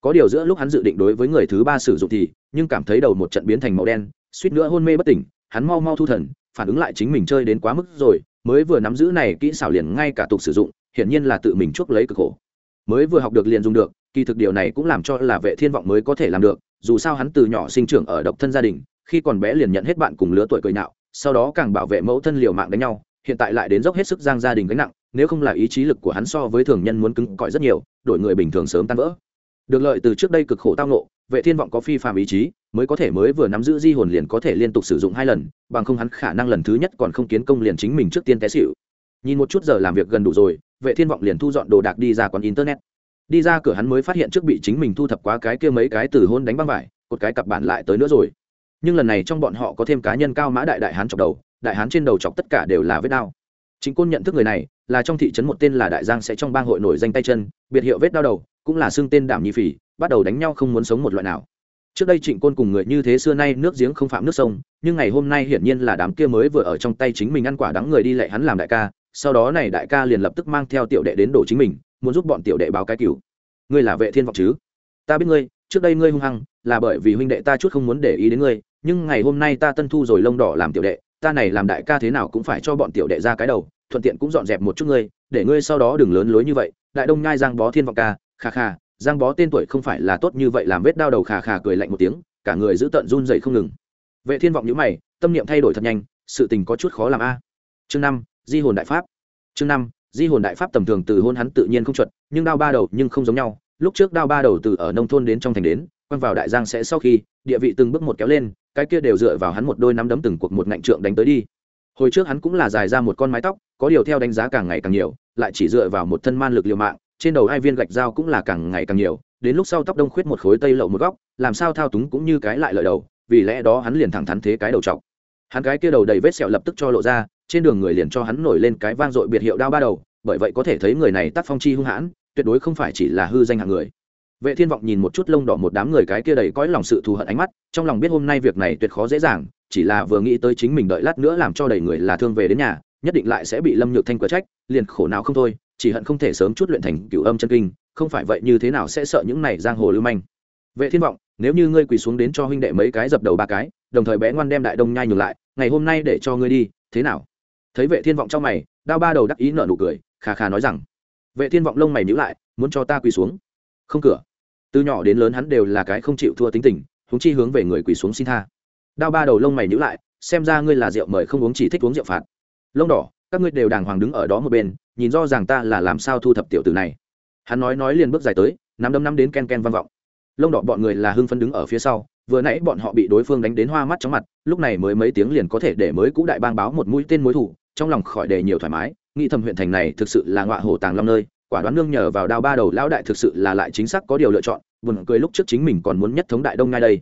Có điều giữa lúc hắn dự định đối với người thứ ba sử dụng thì, nhưng cảm thấy đầu một trận biến thành màu đen, suýt nữa hôn mê bất tỉnh, hắn mau mau thu thần, phản ứng lại chính mình chơi đến quá mức rồi, mới vừa nắm giữ này kỹ xảo liền ngay cả tục sử dụng, hiển nhiên là tự mình chuốc lấy cực khổ. Mới vừa học được liền dùng được kỳ thực điều này cũng làm cho là vệ thiên vọng mới có thể làm được, dù sao hắn từ nhỏ sinh trưởng ở độc thân gia đình, khi còn bé liền nhận hết bạn cùng lứa tuổi cười nhạo, sau đó càng bảo vệ mẫu thân liều mạng đánh nhau, hiện tại lại đến dốc hết sức giang gia đình gánh nặng, nếu không là ý chí lực của hắn so với thường nhân muốn cứng cỏi rất nhiều, đổi người bình thường sớm tan vỡ được lợi từ trước đây cực khổ tao nộ vệ thiên vọng có phi phàm ý chí, mới có thể mới vừa nắm giữ di hồn liền có thể liên tục sử dụng hai lần, bằng không hắn khả năng lần thứ nhất còn không kiến công liền chính mình trước tiên té xỉu. nhìn một chút giờ làm việc gần đủ rồi, vệ thiên vọng liền thu dọn đồ đạc đi ra quán internet đi ra cửa hắn mới phát hiện trước bị chính mình thu thập quá cái kia mấy cái từ hôn đánh băng vải một cái cặp bản lại tới nữa rồi. Nhưng lần này trong bọn họ có thêm cá nhân cao mã đại đại hán chọc đầu, đại hán trên đầu chọc tất cả đều là vết đao chính côn nhận thức người này, là trong thị trấn một tên là đại giang sẽ trong bang hội nổi danh tay chân, biệt hiệu vết đao đầu, cũng là xưng tên đảm nhi phỉ, bắt đầu đánh nhau không muốn sống một loại nào. Trước đây trịnh côn cùng người như thế xưa nay nước giếng không phạm nước sông, nhưng ngày hôm nay hiển nhiên là đám kia mới vừa ở trong tay chính mình ăn quả đắng người đi lệ hắn làm đại ca, sau đó này đại ca liền lập tức mang theo tiểu đệ đến đổ chính mình muốn giúp bọn tiểu đệ báo cái cửu. Ngươi là vệ thiên vọng chứ? Ta biết ngươi, trước đây ngươi hung hăng, là bởi vì huynh đệ ta chút không muốn để ý đến ngươi, nhưng ngày hôm nay ta tân thu rồi lông đỏ làm tiểu đệ, ta này làm đại ca thế nào cũng phải cho bọn tiểu đệ ra cái đầu, thuận tiện cũng dọn dẹp một chút ngươi, để ngươi sau đó đừng lớn lối như vậy. Đại đông nhai giang bó thiên vọng ca, kha kha, giang bó tên tuổi không phải là tốt như vậy, làm vết đau đầu khà khà cười lạnh một tiếng, cả người giữ tận run dậy không ngừng. Vệ thiên vọng những mày, tâm niệm thay đổi thật nhanh, sự tình có chút khó làm a. Chương năm, di hồn đại pháp. Chương năm di hồn đại pháp tầm thường từ hôn hắn tự nhiên không chuẩn nhưng đao ba đầu nhưng không giống nhau. Lúc trước đao ba đầu từ ở nông thôn đến trong thành đến, quăng vào đại giang sẽ sau khi, địa vị từng bước một kéo lên, cái kia đều dựa vào hắn một đôi nắm đấm từng cuộc một ngạnh trượng đánh tới đi. Hồi trước hắn cũng là dài ra một con mái tóc, có điều theo đánh giá càng ngày càng nhiều, lại chỉ dựa vào một thân man lực liều mạng, trên đầu hai viên gạch dao cũng là càng ngày càng nhiều, đến lúc sau tóc đông khuyết một khối tây lậu một góc, làm sao thao túng cũng như cái lại lợi đầu, vì lẽ đó hắn liền thẳng thắn thế cái đầu trọc. Hắn cái kia đầu đầy vết sẹo lập tức cho lộ ra trên đường người liền cho hắn nổi lên cái vang dội biệt hiệu đao ba đầu, bởi vậy có thể thấy người này tác phong chi hung hãn, tuyệt đối không phải chỉ là hư danh hạng người. Vệ thiên vọng nhìn một chút lông đỏ một đám người cái kia đầy cõi lòng sự thù hận ánh mắt, trong lòng biết hôm nay việc này tuyệt khó dễ dàng, chỉ là vừa nghĩ tới chính mình đợi lát nữa làm cho đầy người là thương về đến nhà, nhất định lại sẽ bị lâm nhược thanh quả trách, liền khổ nào không thôi, chỉ hận không thể sớm chút luyện thành cửu âm chân kinh, không phải vậy như thế nào sẽ sợ những này giang hồ lưu manh. Vệ thiên vọng, nếu như ngươi quỳ xuống đến cho huynh đệ mấy cái dập đầu ba cái, đồng thời bé ngoan đem đại đông nhai nhường lại, ngày hôm nay để cho ngươi đi, thế nào? Thấy vệ thiên vọng trong mày, đao ba đầu đắc ý nở nụ cười, khà khà nói rằng, vệ thiên vọng lông mày nhíu lại, muốn cho ta quỳ xuống. Không cửa. Từ nhỏ đến lớn hắn đều là cái không chịu thua tính tình húng chi hướng về người quỳ xuống xin tha. Đao ba đầu lông mày nhíu lại, xem ra ngươi là rượu mời không uống chỉ thích uống rượu phạt. Lông đỏ, các ngươi đều đàng hoàng đứng ở đó một bên, nhìn rõ ràng ta là làm sao thu thập tiểu tử này. Hắn nói nói liền bước dài tới, nắm đấm nắm đến ken ken vang vọng. Lông đỏ bọn người là hưng phấn đứng ở phía sau, vừa nãy bọn họ bị đối phương đánh đến hoa mắt chóng mặt, lúc này mới mấy tiếng liền có thể để mới cũ đại bang báo một mũi tên mối thủ trong lòng khỏi đề nhiều thoải mái, nghĩ thầm huyện thành này thực sự là ngọa hổ tàng long nơi, quả đoán nương nhờ vào đao ba đầu lão đại thực sự là lại chính xác có điều lựa chọn, buồn cười lúc trước chính mình còn muốn nhất thống đại đông ngay đây.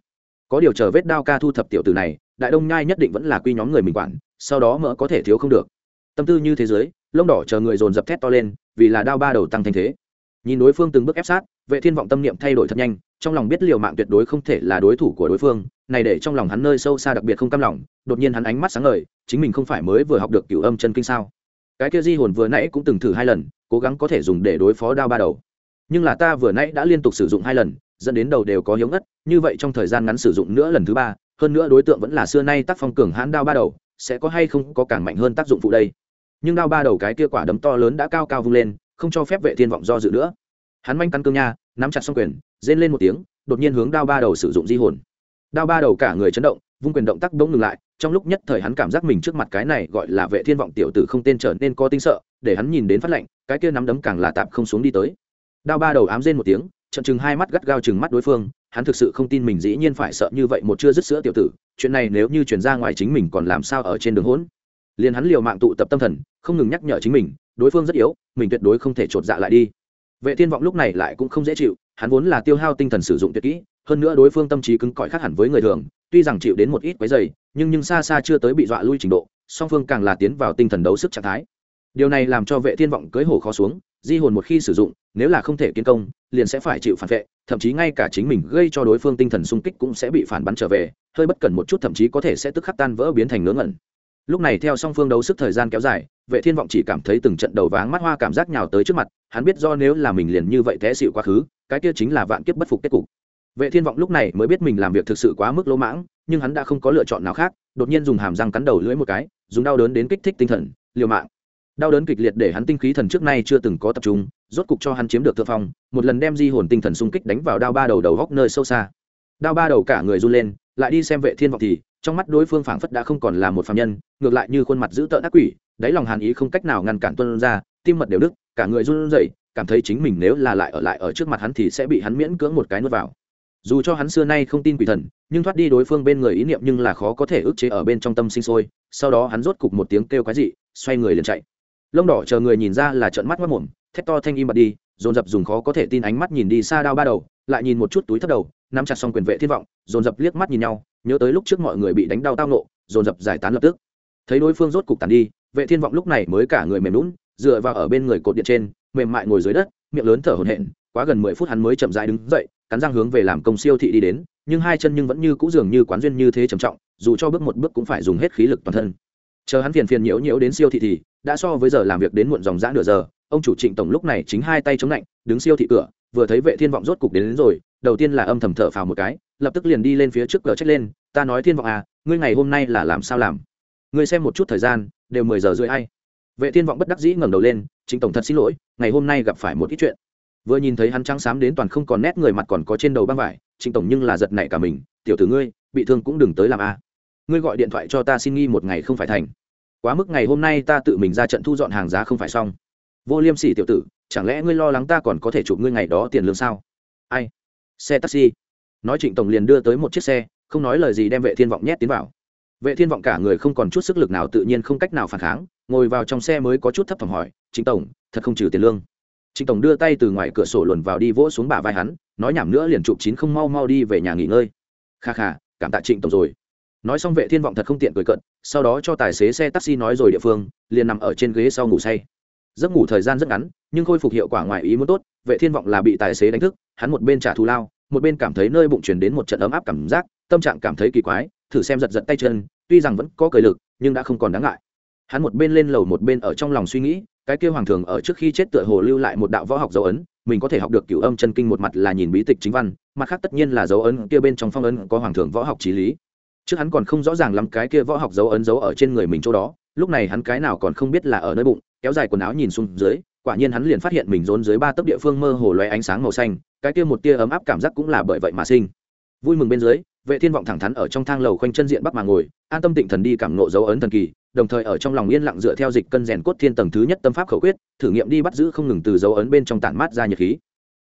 Có điều chờ vết đao ca thu thập tiểu tử này, đại đông nhai nhất định vẫn là quy nhóm người mình quản, sau đó mỡ có thể thiếu không được. Tâm tư như thế giới, lông đỏ chờ người dồn dập thét to lên, vì là đao ba đầu tăng thanh thế. Nhìn đối phương từng bước ép sát, vệ thiên vọng tâm niệm thay đổi thật nhanh, trong lòng biết liều mạng tuyệt đối không thể là đối thủ của đối phương này để trong lòng hắn nơi sâu xa đặc biệt không cam lòng, đột nhiên hắn ánh mắt sáng ngời, chính mình không phải mới vừa học được cửu âm chân kinh sao? Cái kia di hồn vừa nãy cũng từng thử hai lần, cố gắng có thể dùng để đối phó đao ba đầu. Nhưng là ta vừa nãy đã liên tục sử dụng hai lần, dẫn đến đầu đều có hiếu ngất, như vậy trong thời gian ngắn sử dụng nữa lần thứ ba, hơn nữa đối tượng vẫn là xưa nay tác phong cường hãn đao ba đầu, sẽ có hay không có càng mạnh hơn tác dụng phụ đây? Nhưng đao ba đầu cái kia quả đấm to lớn đã cao cao vung lên, không cho phép vệ thiên vọng do dự nữa. Hắn manh căn cương nha, nắm chặt xong quyền, rên lên một tiếng, đột nhiên hướng đao ba đầu sử dụng di hồn đao ba đầu cả người chấn động, vung quyền động tác bỗng ngừng lại, trong lúc nhất thời hắn cảm giác mình trước mặt cái này gọi là vệ thiên vọng tiểu tử không tên trở nên có tinh sợ, để hắn nhìn đến phát lệnh, cái kia nắm đấm càng là tạm không xuống đi tới. Đao ba đầu ám rên một tiếng, trận chừng hai mắt gắt gao chừng mắt đối phương, hắn thực sự không tin mình dĩ nhiên phải sợ như vậy một chưa dứt sữa tiểu tử, chuyện này nếu như chuyển ra ngoài chính mình còn làm sao ở trên đường hỗn? Liền hắn liều mạng tụ tập tâm thần, không ngừng nhắc nhở chính mình, đối phương rất yếu, mình tuyệt đối không thể chột dạ lại đi. Vệ thiên vọng lúc này lại cũng không dễ chịu, hắn vốn là tiêu hao tinh thần sử dụng tuyệt kỹ hơn nữa đối phương tâm trí cứng cỏi khác hẳn với người thường, tuy rằng chịu đến một ít quấy dày nhưng nhưng xa xa chưa tới bị dọa lui trình độ, song phương càng là tiến vào tinh thần đấu sức trạng thái. Điều này làm cho vệ thiên vọng cưới hổ khó xuống, di hồn một khi sử dụng, nếu là không thể kiến công, liền sẽ phải chịu phản vệ, thậm chí ngay cả chính mình gây cho đối phương tinh thần sung kích cũng sẽ bị phản bắn trở về, hơi bất cẩn một chút thậm chí có thể sẽ tức khắc tan vỡ biến thành ngớ ngẩn. Lúc này theo song phương đấu sức thời gian kéo dài, vệ thiên vọng chỉ cảm thấy từng trận đầu váng mắt hoa cảm giác nhào tới trước mặt, hắn biết do nếu là mình liền như vậy té xịu quá khứ, cái kia chính là vạn kiếp bất phục kết cục vệ thiên vọng lúc này mới biết mình làm việc thực sự quá mức lỗ mãng, nhưng hắn đã không có lựa chọn nào khác, đột nhiên dùng hàm răng cắn đầu lưỡi một cái, dùng đau đớn đến kích thích tinh thần, liều mạng. Đau đớn kịch liệt để hắn tinh khí thần trước nay chưa từng có tập trung, rốt cục cho hắn chiếm được thượng phong, một lần đem di hồn tinh thần xung kích đánh vào đao ba đầu đầu góc nơi sâu xa. Đao ba đầu cả người run lên, lại đi xem vệ thiên vọng thì, trong mắt đối phương phảng phất đã không còn là một phạm nhân, ngược lại như khuôn mặt dữ tợn ác quỷ, đáy lòng hàn ý không cách nào ngăn cản tuân ra, tim mật đều đứt, cả người run rẩy, cảm thấy chính mình nếu là lại ở lại ở trước mặt hắn thì sẽ bị hắn miễn cưỡng một cái nuốt vào dù cho hắn xưa nay không tin quỷ thần, nhưng thoát đi đối phương bên người ý niệm nhưng là khó có thể ức chế ở bên trong tâm sinh sôi, sau đó hắn rốt cục một tiếng kêu quái dị, xoay người liền chạy. Lông đỏ chờ người nhìn ra là trợn mắt mất mồm, thét to thanh im bật đi, dồn dập dùng khó có thể tin ánh mắt nhìn đi xa đao ba đầu, lại nhìn một chút túi thấp đầu, nắm chặt xong quyền vệ thiên vọng, dồn dập liếc mắt nhìn nhau, nhớ tới lúc trước mọi người bị đánh đau tao nộ, dồn dập giải tán lập tức. Thấy đối phương rốt cục tàn đi, vệ thiên vọng lúc này mới cả người mềm lún dựa vào ở bên người cột điện trên, mềm mại ngồi dưới đất, miệng lớn thở hổn hển, quá gần mười phút hắn mới chậm rãi đứng dậy cắn răng hướng về làm công siêu thị đi đến nhưng hai chân nhưng vẫn như cũ dường như quán duyên như thế trầm trọng dù cho bước một bước cũng phải dùng hết khí lực toàn thân. Chờ hắn phiền phiền nhiễu nhiễu đến siêu thị thì đã so với giờ làm việc đến muộn dòng dã nửa giờ ông chủ trịnh tổng lúc này chính hai tay chống lạnh đứng siêu thị cửa vừa thấy vệ thiên vọng rốt cục đến, đến rồi đầu tiên là âm thầm thở phào một cái lập tức liền đi lên phía trước cửa trách lên ta nói thiên vọng à ngươi ngày hôm nay là làm sao làm? Ngươi xem một chút thời gian đều mười giờ rưỡi hay. Vệ thiên vọng bất đắc dĩ ngẩng đầu lên trịnh tổng thật xin lỗi ngày hôm nay gặp phải một ít chuyện vừa nhìn thấy hắn trắng xám đến toàn không còn nét người mặt còn có trên đầu băng vải, trịnh tổng nhưng là giật nảy cả mình, tiểu tử ngươi, bị thương cũng đừng tới làm a. Ngươi gọi điện thoại cho ta xin nghi một ngày không phải thành. Quá mức ngày hôm nay ta tự mình ra trận thu dọn hàng giá không phải xong. Vô liêm sỉ tiểu tử, chẳng lẽ ngươi lo lắng ta còn có thể chụp ngươi ngày đó tiền lương sao? Ai? Xe taxi. Nói trịnh tổng liền đưa tới một chiếc xe, không nói lời gì đem vệ thiên vọng nhét tiến vào. Vệ thiên vọng cả người không còn chút sức lực nào tự nhiên không cách nào phản kháng, ngồi vào trong xe mới có chút thấp thỏm hỏi, trịnh tổng, thật không trừ tiền lương? Trịnh tổng đưa tay từ ngoài cửa sổ luồn vào đi vỗ xuống bả vai hắn, nói nhảm nữa liền chụp chín không mau mau đi về nhà nghỉ ngơi. Kha kha, cảm tạ trịnh tổng rồi. Nói xong vệ thiên vọng thật không tiện cười cận, sau đó cho tài xế xe taxi nói rồi địa phương, liền nằm ở trên ghế sau ngủ say. Giấc ngủ thời gian rất ngắn, nhưng khôi phục hiệu quả ngoài ý muốn tốt, vệ thiên vọng là bị tài xế đánh thức, hắn một bên trả thù lao, một bên cảm thấy nơi bụng chuyển đến một trận ấm áp cảm giác, tâm trạng cảm thấy kỳ quái, thử xem giật giật tay chân, tuy rằng vẫn có cười lực, nhưng đã không còn đáng ngại. Hắn một bên lên lầu một bên ở trong lòng suy nghĩ cái kia hoàng thường ở trước khi chết tựa hồ lưu lại một đạo võ học dấu ấn, mình có thể học được cửu âm chân kinh một mặt là nhìn bí tịch chính văn, mặt khác tất nhiên là dấu ấn kia bên trong phong ấn có hoàng thường võ học trí lý. Trước hắn còn không rõ ràng lắm cái kia võ học dấu ấn dấu ở trên người mình chỗ đó, lúc này hắn cái nào còn không biết là ở nơi bụng, kéo dài quần áo nhìn xuống dưới, quả nhiên hắn liền phát hiện mình rốn dưới ba tấc địa phương mơ hồ loé ánh sáng màu xanh, cái kia một tia ấm áp cảm giác cũng là bởi vậy mà sinh. Vui mừng bên dưới vệ thiên vọng thẳng thắn ở trong thang lầu khoanh chân diện bắc mà ngồi, an tâm tịnh thần đi cảm ngộ dấu ấn thần kỳ, đồng thời ở trong lòng yên lặng dựa theo dịch cân rèn cốt thiên tầng thứ nhất tâm pháp khẩu quyết, thử nghiệm đi bắt giữ không ngừng từ dấu ấn bên trong tản mát ra nhiệt khí.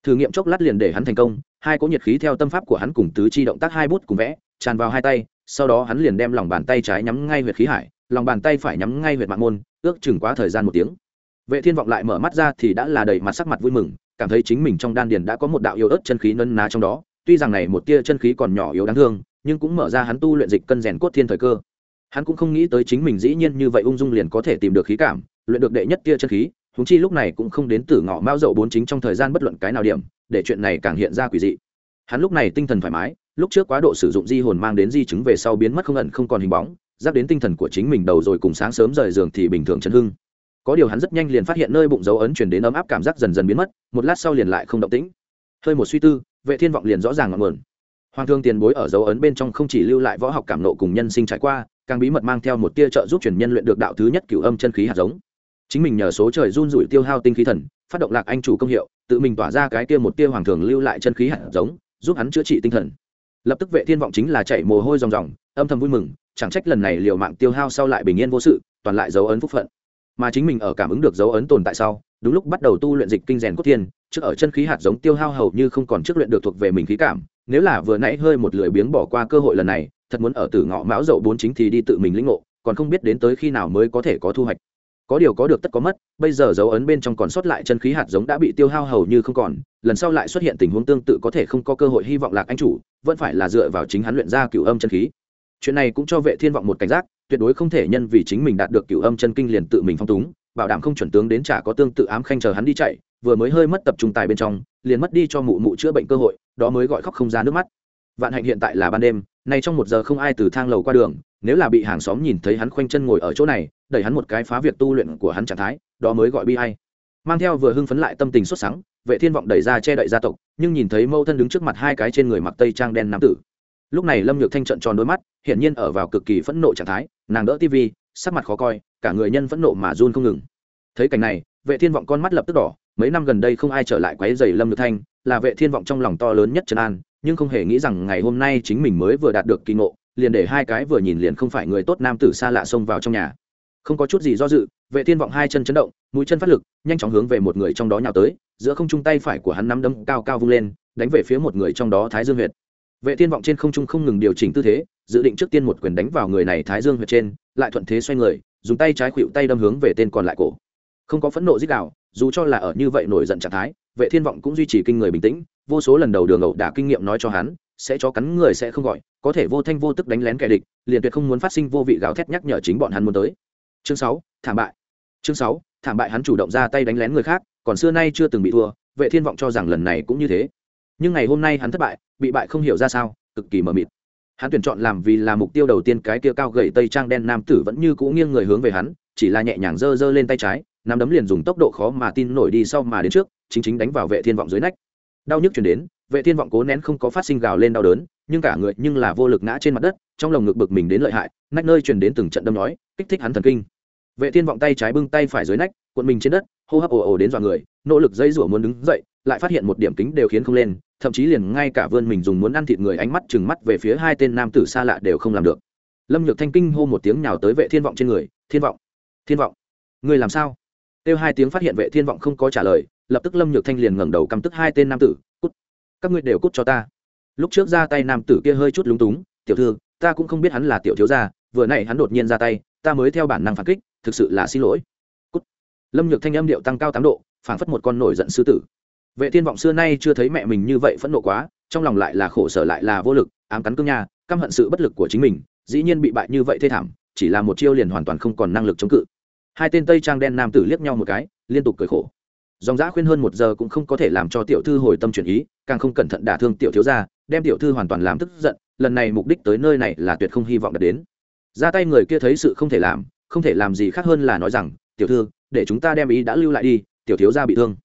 Thử nghiệm chốc lát liền để hắn thành công, hai cỗ nhiệt khí theo tâm pháp của hắn cùng tứ chi động tác hai bút cùng vẽ, tràn vào hai tay, sau đó hắn liền đem lòng bàn tay trái nhắm ngay huyệt khí hải, lòng bàn tay phải nhắm ngay huyệt mạng môn, ước chừng quá thời gian một tiếng. Vệ thiên vọng lại mở mắt ra thì đã là đầy mặt sắc mặt vui mừng, cảm thấy chính mình trong đan điền đã có một đạo yêu ớt chân khí nân ná trong đó tuy rằng này một tia chân khí còn nhỏ yếu đáng thương, nhưng cũng mở ra hắn tu luyện dịch cân rèn cốt thiên thời cơ. Hắn cũng không nghĩ tới chính mình dĩ nhiên như vậy ung dung liền có thể tìm được khí cảm, luyện được đệ nhất tia chân khí húng chi lúc này cũng không đến từ ngõ mao dậu bốn chính trong thời gian bất luận cái nào điểm, để chuyện này càng hiện ra quỷ dị. Hắn lúc này tinh thần thoải mái, lúc trước quá độ sử dụng di hồn mang đến di chứng về sau biến mất không ẩn không còn hình bóng, giáp đến tinh thần của chính mình đầu rồi cùng sáng sớm rời giường thì bình thường chấn hưng. Có điều hắn rất nhanh liền phát hiện nơi bụng dấu ấn chuyển đến ấm áp cảm giác dần dần biến mất, một lát sau liền lại không động tĩnh. Hơi một suy tư vệ thiên vọng liền rõ ràng ngọn nguồn. Hoàng thương tiền bối ở dấu ấn bên trong không chỉ lưu lại võ học cảm nộ cùng nhân sinh trải qua, càng bí mật mang theo một tia trợ giúp truyền nhân luyện được đạo thứ nhất cửu âm chân khí hạt giống. Chính mình nhờ số trời run rủi tiêu hao tinh khí thần, phát động lạc anh chủ công hiệu, tự mình tỏa ra cái kia một tia hoàng thường lưu lại chân khí hạt giống, giúp hắn chữa trị tinh thần. Lập tức vệ thiên vọng chính là chảy mồ hôi ròng ròng, âm thầm vui mừng, chẳng trách lần này liều mạng tiêu hao sau lại bình yên vô sự, toàn lại dấu ấn phúc phận mà chính mình ở cảm ứng được dấu ấn tồn tại sau, đúng lúc bắt đầu tu luyện dịch kinh rèn cốt thiên, trước ở chân khí hạt giống tiêu hao hầu như không còn trước luyện được thuộc về mình khí cảm, nếu là vừa nãy hơi một lười biếng bỏ qua cơ hội lần này, thật muốn ở tử ngọ mão dậu bốn chính thì đi tự mình lĩnh ngộ, còn không biết đến tới khi nào mới có thể có thu hoạch. Có điều có được tất có mất, bây giờ dấu ấn bên trong còn sót lại chân khí hạt giống đã bị tiêu hao hầu như không còn, lần sau lại xuất hiện tình huống tương tự có thể không có cơ hội hy vọng lạc anh chủ, vẫn phải là dựa vào chính hắn luyện ra cựu âm chân khí. Chuyện này cũng cho vệ thiên vọng một cảnh giác tuyệt đối không thể nhân vì chính mình đạt được cựu âm chân kinh liền tự mình phong túng, bảo đảm không chuẩn tướng đến trả có tương tự ám khanh chờ hắn đi chạy, vừa mới hơi mất tập trung tài bên trong, liền mất đi cho mụ mụ chữa bệnh cơ hội, đó mới gọi khóc không ra nước mắt. Vạn hạnh hiện tại là ban đêm, nay trong một giờ không ai từ thang lầu qua đường, nếu là bị hàng xóm nhìn thấy hắn khoanh chân ngồi ở chỗ này, đẩy hắn một cái phá việc tu luyện của hắn trạng thái, đó mới gọi bi hay mang theo vừa hưng phấn lại tâm tình xuất sáng vệ thiên vọng đẩy ra che đậy gia tộc, nhưng nhìn thấy mâu thân đứng trước mặt hai cái trên người mặc tây trang đen nam tử lúc này lâm nhược thanh trận tròn đôi mắt, hiển nhiên ở vào cực kỳ phẫn nộ trạng thái, nàng đỡ tivi sắc mặt khó coi, cả người nhân phẫn nộ mà run không ngừng. Thấy cảnh này, vệ thiên vọng con mắt lập tức đỏ, mấy năm gần đây không ai trở lại quấy giày lâm nhược thanh, là vệ thiên vọng trong lòng to lớn nhất trần an, nhưng không hề nghĩ rằng ngày hôm nay chính mình mới vừa đạt được kỳ ngộ, liền để hai cái vừa nhìn liền không phải người tốt nam tử xa lạ xông vào trong nhà. Không có chút gì do dự, vệ thiên vọng hai chân chấn động, mũi chân phát lực, nhanh chóng hướng về một người trong đó nhào tới, giữa không trung tay phải của hắn nắm đấm cao cao vung lên, đánh về phía một người trong đó thái dương huyệt vệ thiên vọng trên không trung không ngừng điều chỉnh tư thế, dự định trước tiên một quyền đánh vào người này thái dương huyệt trên, lại thuận thế xoay người, dùng tay trái khuỵu tay đâm hướng về tên còn lại cổ. Không có phẫn nộ dích đạo, dù cho là ở như vậy nổi giận trạng thái, vệ thiên vọng cũng duy trì kinh người bình tĩnh, vô số lần đầu đường ẩu đả kinh nghiệm nói cho hắn, sẽ cho cắn người sẽ không gọi, có thể vô thanh vô tức đánh lén kẻ địch, liền tuyệt không muốn phát sinh vô vị gào thét nhắc nhở chính bọn hắn muốn tới. Chương sáu, thảm bại. Chương sáu, thảm bại hắn chủ động ra tay đánh lén người khác, còn xưa nay chưa từng bị thua, vệ thiên vọng cho rằng lần này cũng như thế nhưng ngày hôm nay hắn thất bại, bị bại không hiểu ra sao, cực kỳ mờ mịt. Hắn tuyển chọn làm vì là mục tiêu đầu tiên cái kia cao gầy tây trang đen nam tử vẫn như cũ nghiêng người hướng về hắn, chỉ là nhẹ nhàng giơ giơ lên tay trái, nắm đấm liền dùng tốc độ khó mà tin nổi đi sau mà đến trước, chính chính đánh vào vệ thiên vọng dưới nách. Đau nhức chuyển đến, vệ thiên vọng cố nén không có phát sinh gào lên đau đớn, nhưng cả người nhưng là vô lực ngã trên mặt đất, trong lồng ngực bực mình đến lợi hại, nách nơi truyền đến từng trận đâm nói, kích thích hắn thần kinh. Vệ thiên vọng tay trái bưng tay phải dưới nách, cuộn mình trên đất, hô hấp ồ ồ đến dọa người, nỗ lực dây rủa muốn đứng dậy, lại phát hiện một điểm kính đều khiến không lên thậm chí liền ngay cả vươn mình dùng muốn ăn thịt người ánh mắt chừng mắt về phía hai tên nam tử xa lạ đều không làm được. Lâm nhược thanh kinh hô một tiếng nào tới vệ thiên vọng trên người, thiên vọng thiên vọng người làm sao? Kêu hai tiếng phát hiện vệ thiên vọng không có trả lời, lập tức lâm nhược thanh liền ngẩng đầu căm tức hai tên nam tử, cút, các ngươi đều cút cho ta. Lúc trước ra tay nam tử kia hơi chút lúng túng, tiểu thư, ta cũng không biết hắn là tiểu thiếu gia, vừa nãy hắn đột nhiên ra tay, ta mới theo bản năng phản kích, thực sự là xin lỗi. Cút. Lâm nhược thanh âm điệu tăng cao tám độ, phảng phất một con nổi giận sư tử vệ thiên vọng xưa nay chưa thấy mẹ mình như vậy phẫn nộ quá trong lòng lại là khổ sở lại là vô lực ám cắn cương nhà, căm hận sự bất lực của chính mình dĩ nhiên bị bại như vậy thê thảm chỉ là một chiêu liền hoàn toàn không còn năng lực chống cự. Hai tên tây trang đen nam tử liếc nhau một cái liên tục cười khổ. Dòng giã khuyên hơn một giờ cũng không có thể làm cho tiểu thư hồi tâm chuyển ý càng không cẩn thận đả thương tiểu thiếu gia đem tiểu thư hoàn toàn làm tức giận lần này mục đích tới nơi này là tuyệt không hy vọng đạt đến. Ra tay người kia thấy sự không thể làm không thể làm gì khác hơn là nói rằng tiểu thư để chúng ta đem ý đã lưu lại đi tiểu thiếu gia bị thương.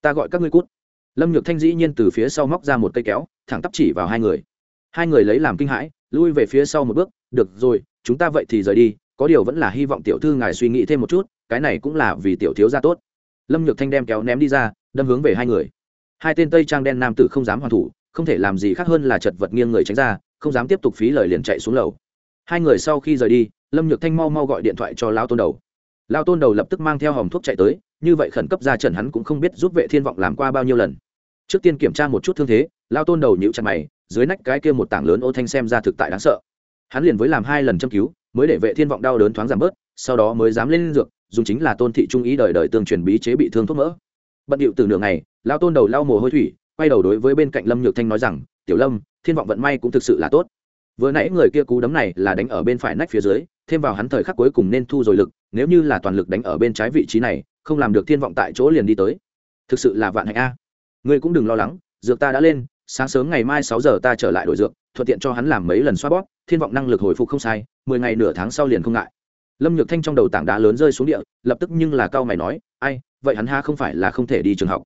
Ta gọi các ngươi cút lâm nhược thanh dĩ nhiên từ phía sau móc ra một cây kéo, thẳng tắp chỉ vào hai người. Hai người lấy làm kinh hãi, lui về phía sau một bước, được rồi, chúng ta vậy thì rời đi, có điều vẫn là hy vọng tiểu thư ngài suy nghĩ thêm một chút, cái này cũng là vì tiểu thiếu gia tốt. Lâm nhược thanh đem kéo ném đi ra, đâm hướng về hai người. Hai tên tây trang đen nam tử không dám hoàn thủ, không thể làm gì khác hơn là chật vật nghiêng người tránh ra, không dám tiếp tục phí lời liền chạy xuống lầu. Hai người sau khi rời đi, lâm nhược thanh mau mau gọi điện thoại cho lao tôn đầu. Lao tôn đầu lập tức mang theo hòm thuốc chạy tới như vậy khẩn cấp ra trần hắn cũng không biết giúp vệ thiên vọng làm qua bao nhiêu lần. Trước tiên kiểm tra một chút thương thế, lao tôn đầu nhịu chặt mày, dưới nách cái kia một tảng lớn ô thanh xem ra thực tại đáng sợ. Hắn liền với làm hai lần châm cứu, mới để vệ thiên vọng đau đớn thoáng giảm bớt, sau đó mới dám lên dược, dùng chính là tôn thị trung ý đời đời tương truyền bí chế bị thương thuốc mỡ. Bận điệu từ nửa ngày, lao tôn đầu lau mồ hôi thủy, quay đầu đối với bên cạnh lâm nhược thanh nói rằng, tiểu lâm, thiên vọng vận may cũng thực sự là tốt. Vừa nãy người kia cú đấm này là đánh ở bên phải nách phía dưới, thêm vào hắn thời khắc cuối cùng nên thu rồi lực, nếu như là toàn lực đánh ở bên trái vị trí này không làm được thiên vọng tại chỗ liền đi tới. Thực sự là vạn hạnh a. Ngươi cũng đừng lo lắng, dược ta đã lên, sáng sớm ngày mai sáu giờ ta trở lại đổi dược, thuận tiện cho hắn làm mấy lần xoa bóp, thiên vọng năng lực hồi phục không sai, mười ngày nửa tháng sau liền không ngại. Lâm nhược thanh trong đầu tảng đá lớn rơi xuống địa, lập tức nhưng là cao mày nói, ai, vậy hắn ha không phải là không thể đi trường học.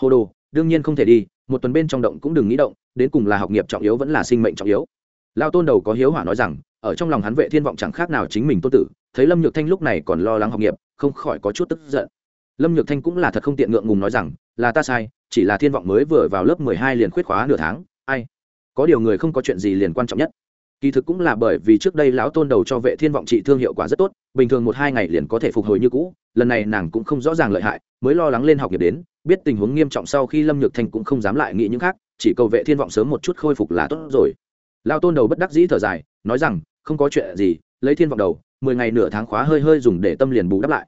Hồ đồ, đương nhiên không thể đi, một tuần bên trong động cũng đừng nghĩ động, đến cùng là học nghiệp trọng yếu vẫn là sinh mệnh trọng yếu. Lao tôn đầu có hiếu hỏa nói rằng, ở trong lòng hắn vệ thiên vọng chẳng khác nào chính mình tôn tử, thấy lâm nhược thanh lúc này còn lo lắng học nghiệp, không khỏi có chút tức giận lâm nhược thanh cũng là thật không tiện ngượng ngùng nói rằng, là ta sai, chỉ là thiên vọng mới vừa vào lớp mười hai liền khuyết khóa nửa tháng, ai? Có điều người không có chuyện gì liền quan trọng nhất. Kỳ thực cũng là bởi vì trước đây lão tôn đầu cho vệ thiên vọng trị thương hiệu quả rất tốt, bình thường một hai ngày liền có thể phục hồi như cũ, lần này nàng cũng không rõ ràng lợi hại, mới lo lắng lên học nghiệp đến, biết tình huống nghiêm trọng sau khi lâm nhược thanh cũng không dám lại nghĩ những khác, chỉ cầu vệ thiên vọng sớm một chút khôi phục là tốt rồi. Lão tôn đầu bất đắc dĩ thở dài, nói rằng, không có chuyện gì, lấy thiên vọng đầu, mười ngày nửa tháng khóa hơi hơi dùng để tâm liền bù đắp lại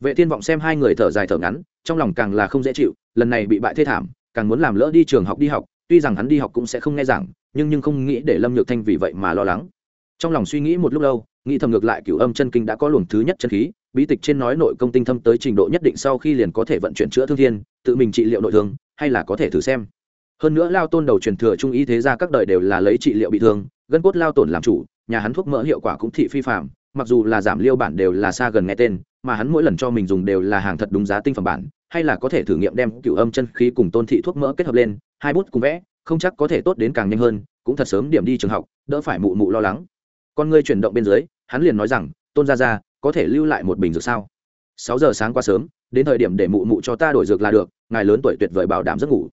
vệ thiên vọng xem hai người thở dài thở ngắn, trong lòng càng là không dễ chịu, lần này bị bại thê thảm, càng muốn làm lỡ đi trường học đi học, tuy rằng hắn đi học cũng sẽ không nghe giảng, nhưng nhưng không nghĩ để lâm nhược thanh vì vậy mà lo lắng. Trong lòng suy nghĩ một lúc lâu, nghĩ thầm ngược lại cửu âm chân kinh đã có luồng thứ nhất chân khí, bí tịch trên nói nội công tinh thâm tới trình độ nhất định sau khi liền có thể vận chuyển chữa thương thiên, tự mình trị liệu nội thương, hay là có thể thử xem. Hơn nữa lao tôn đầu truyền thừa trung ý thế ra các đời đều là lấy trị liệu bị thương, gân cốt lao tổn làm chủ, nhà hắn thuốc mỡ hiệu quả cũng thị phi phạm mặc dù là giảm liêu bản đều là xa gần nghe tên mà hắn mỗi lần cho mình dùng đều là hàng thật đúng giá tinh phẩm bản, hay là có thể thử nghiệm đem cựu âm chân khí cùng tôn thị thuốc mỡ kết hợp lên, hai bút cùng vẽ, không chắc có thể tốt đến càng nhanh hơn, cũng thật sớm điểm đi trường học, đỡ phải mụ mụ lo lắng. Con ngươi chuyển động bên dưới, hắn liền nói rằng, tôn ra ra có thể lưu lại một bình dược sao? Sáu giờ sáng qua sớm, đến thời điểm để mụ mụ cho ta đổi dược là được, ngài lớn tuổi tuyệt vời bảo đảm giấc ngủ.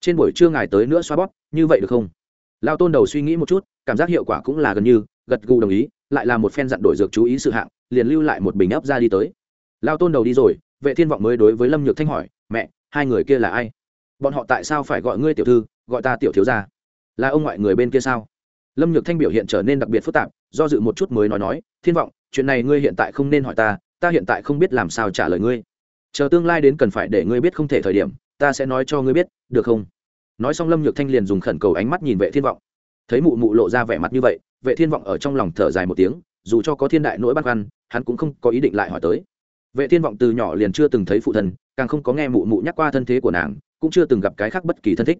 Trên buổi trưa ngài tới nữa xoa bóp, như vậy được không? Lao tôn đầu suy nghĩ một chút, cảm giác hiệu quả cũng là gần như, gật gù đồng ý, lại là một phen dặn đổi dược chú ý sự hạng liền lưu lại một bình ấp ra đi tới. Lao tôn đầu đi rồi, vệ thiên vọng mới đối với lâm nhược thanh hỏi, mẹ, hai người kia là ai? Bọn họ tại sao phải gọi ngươi tiểu thư, gọi ta tiểu thiếu gia? Là ông ngoại người bên kia sao? Lâm nhược thanh biểu hiện trở nên đặc biệt phức tạp, do dự một chút mới nói nói, thiên vọng, chuyện này ngươi hiện tại không nên hỏi ta ta hiện tại không biết làm sao trả lời ngươi. Chờ tương lai đến cần phải để ngươi biết không thể thời điểm, ta sẽ nói cho ngươi biết, được không? Nói xong lâm nhược thanh liền dùng khẩn cầu ánh mắt nhìn vệ thiên vọng. Thấy mụ mụ lộ ra vẻ mặt như vậy, vệ thiên vọng ở trong lòng thở dài một tiếng, dù cho có thiên đại nỗi băn khoăn hắn cũng không có ý định lại hỏi tới. Vệ thiên vọng từ nhỏ liền chưa từng thấy phụ thân, càng không có nghe mụ mụ nhắc qua thân thế của nàng, cũng chưa từng gặp cái khác bất kỳ thân thích.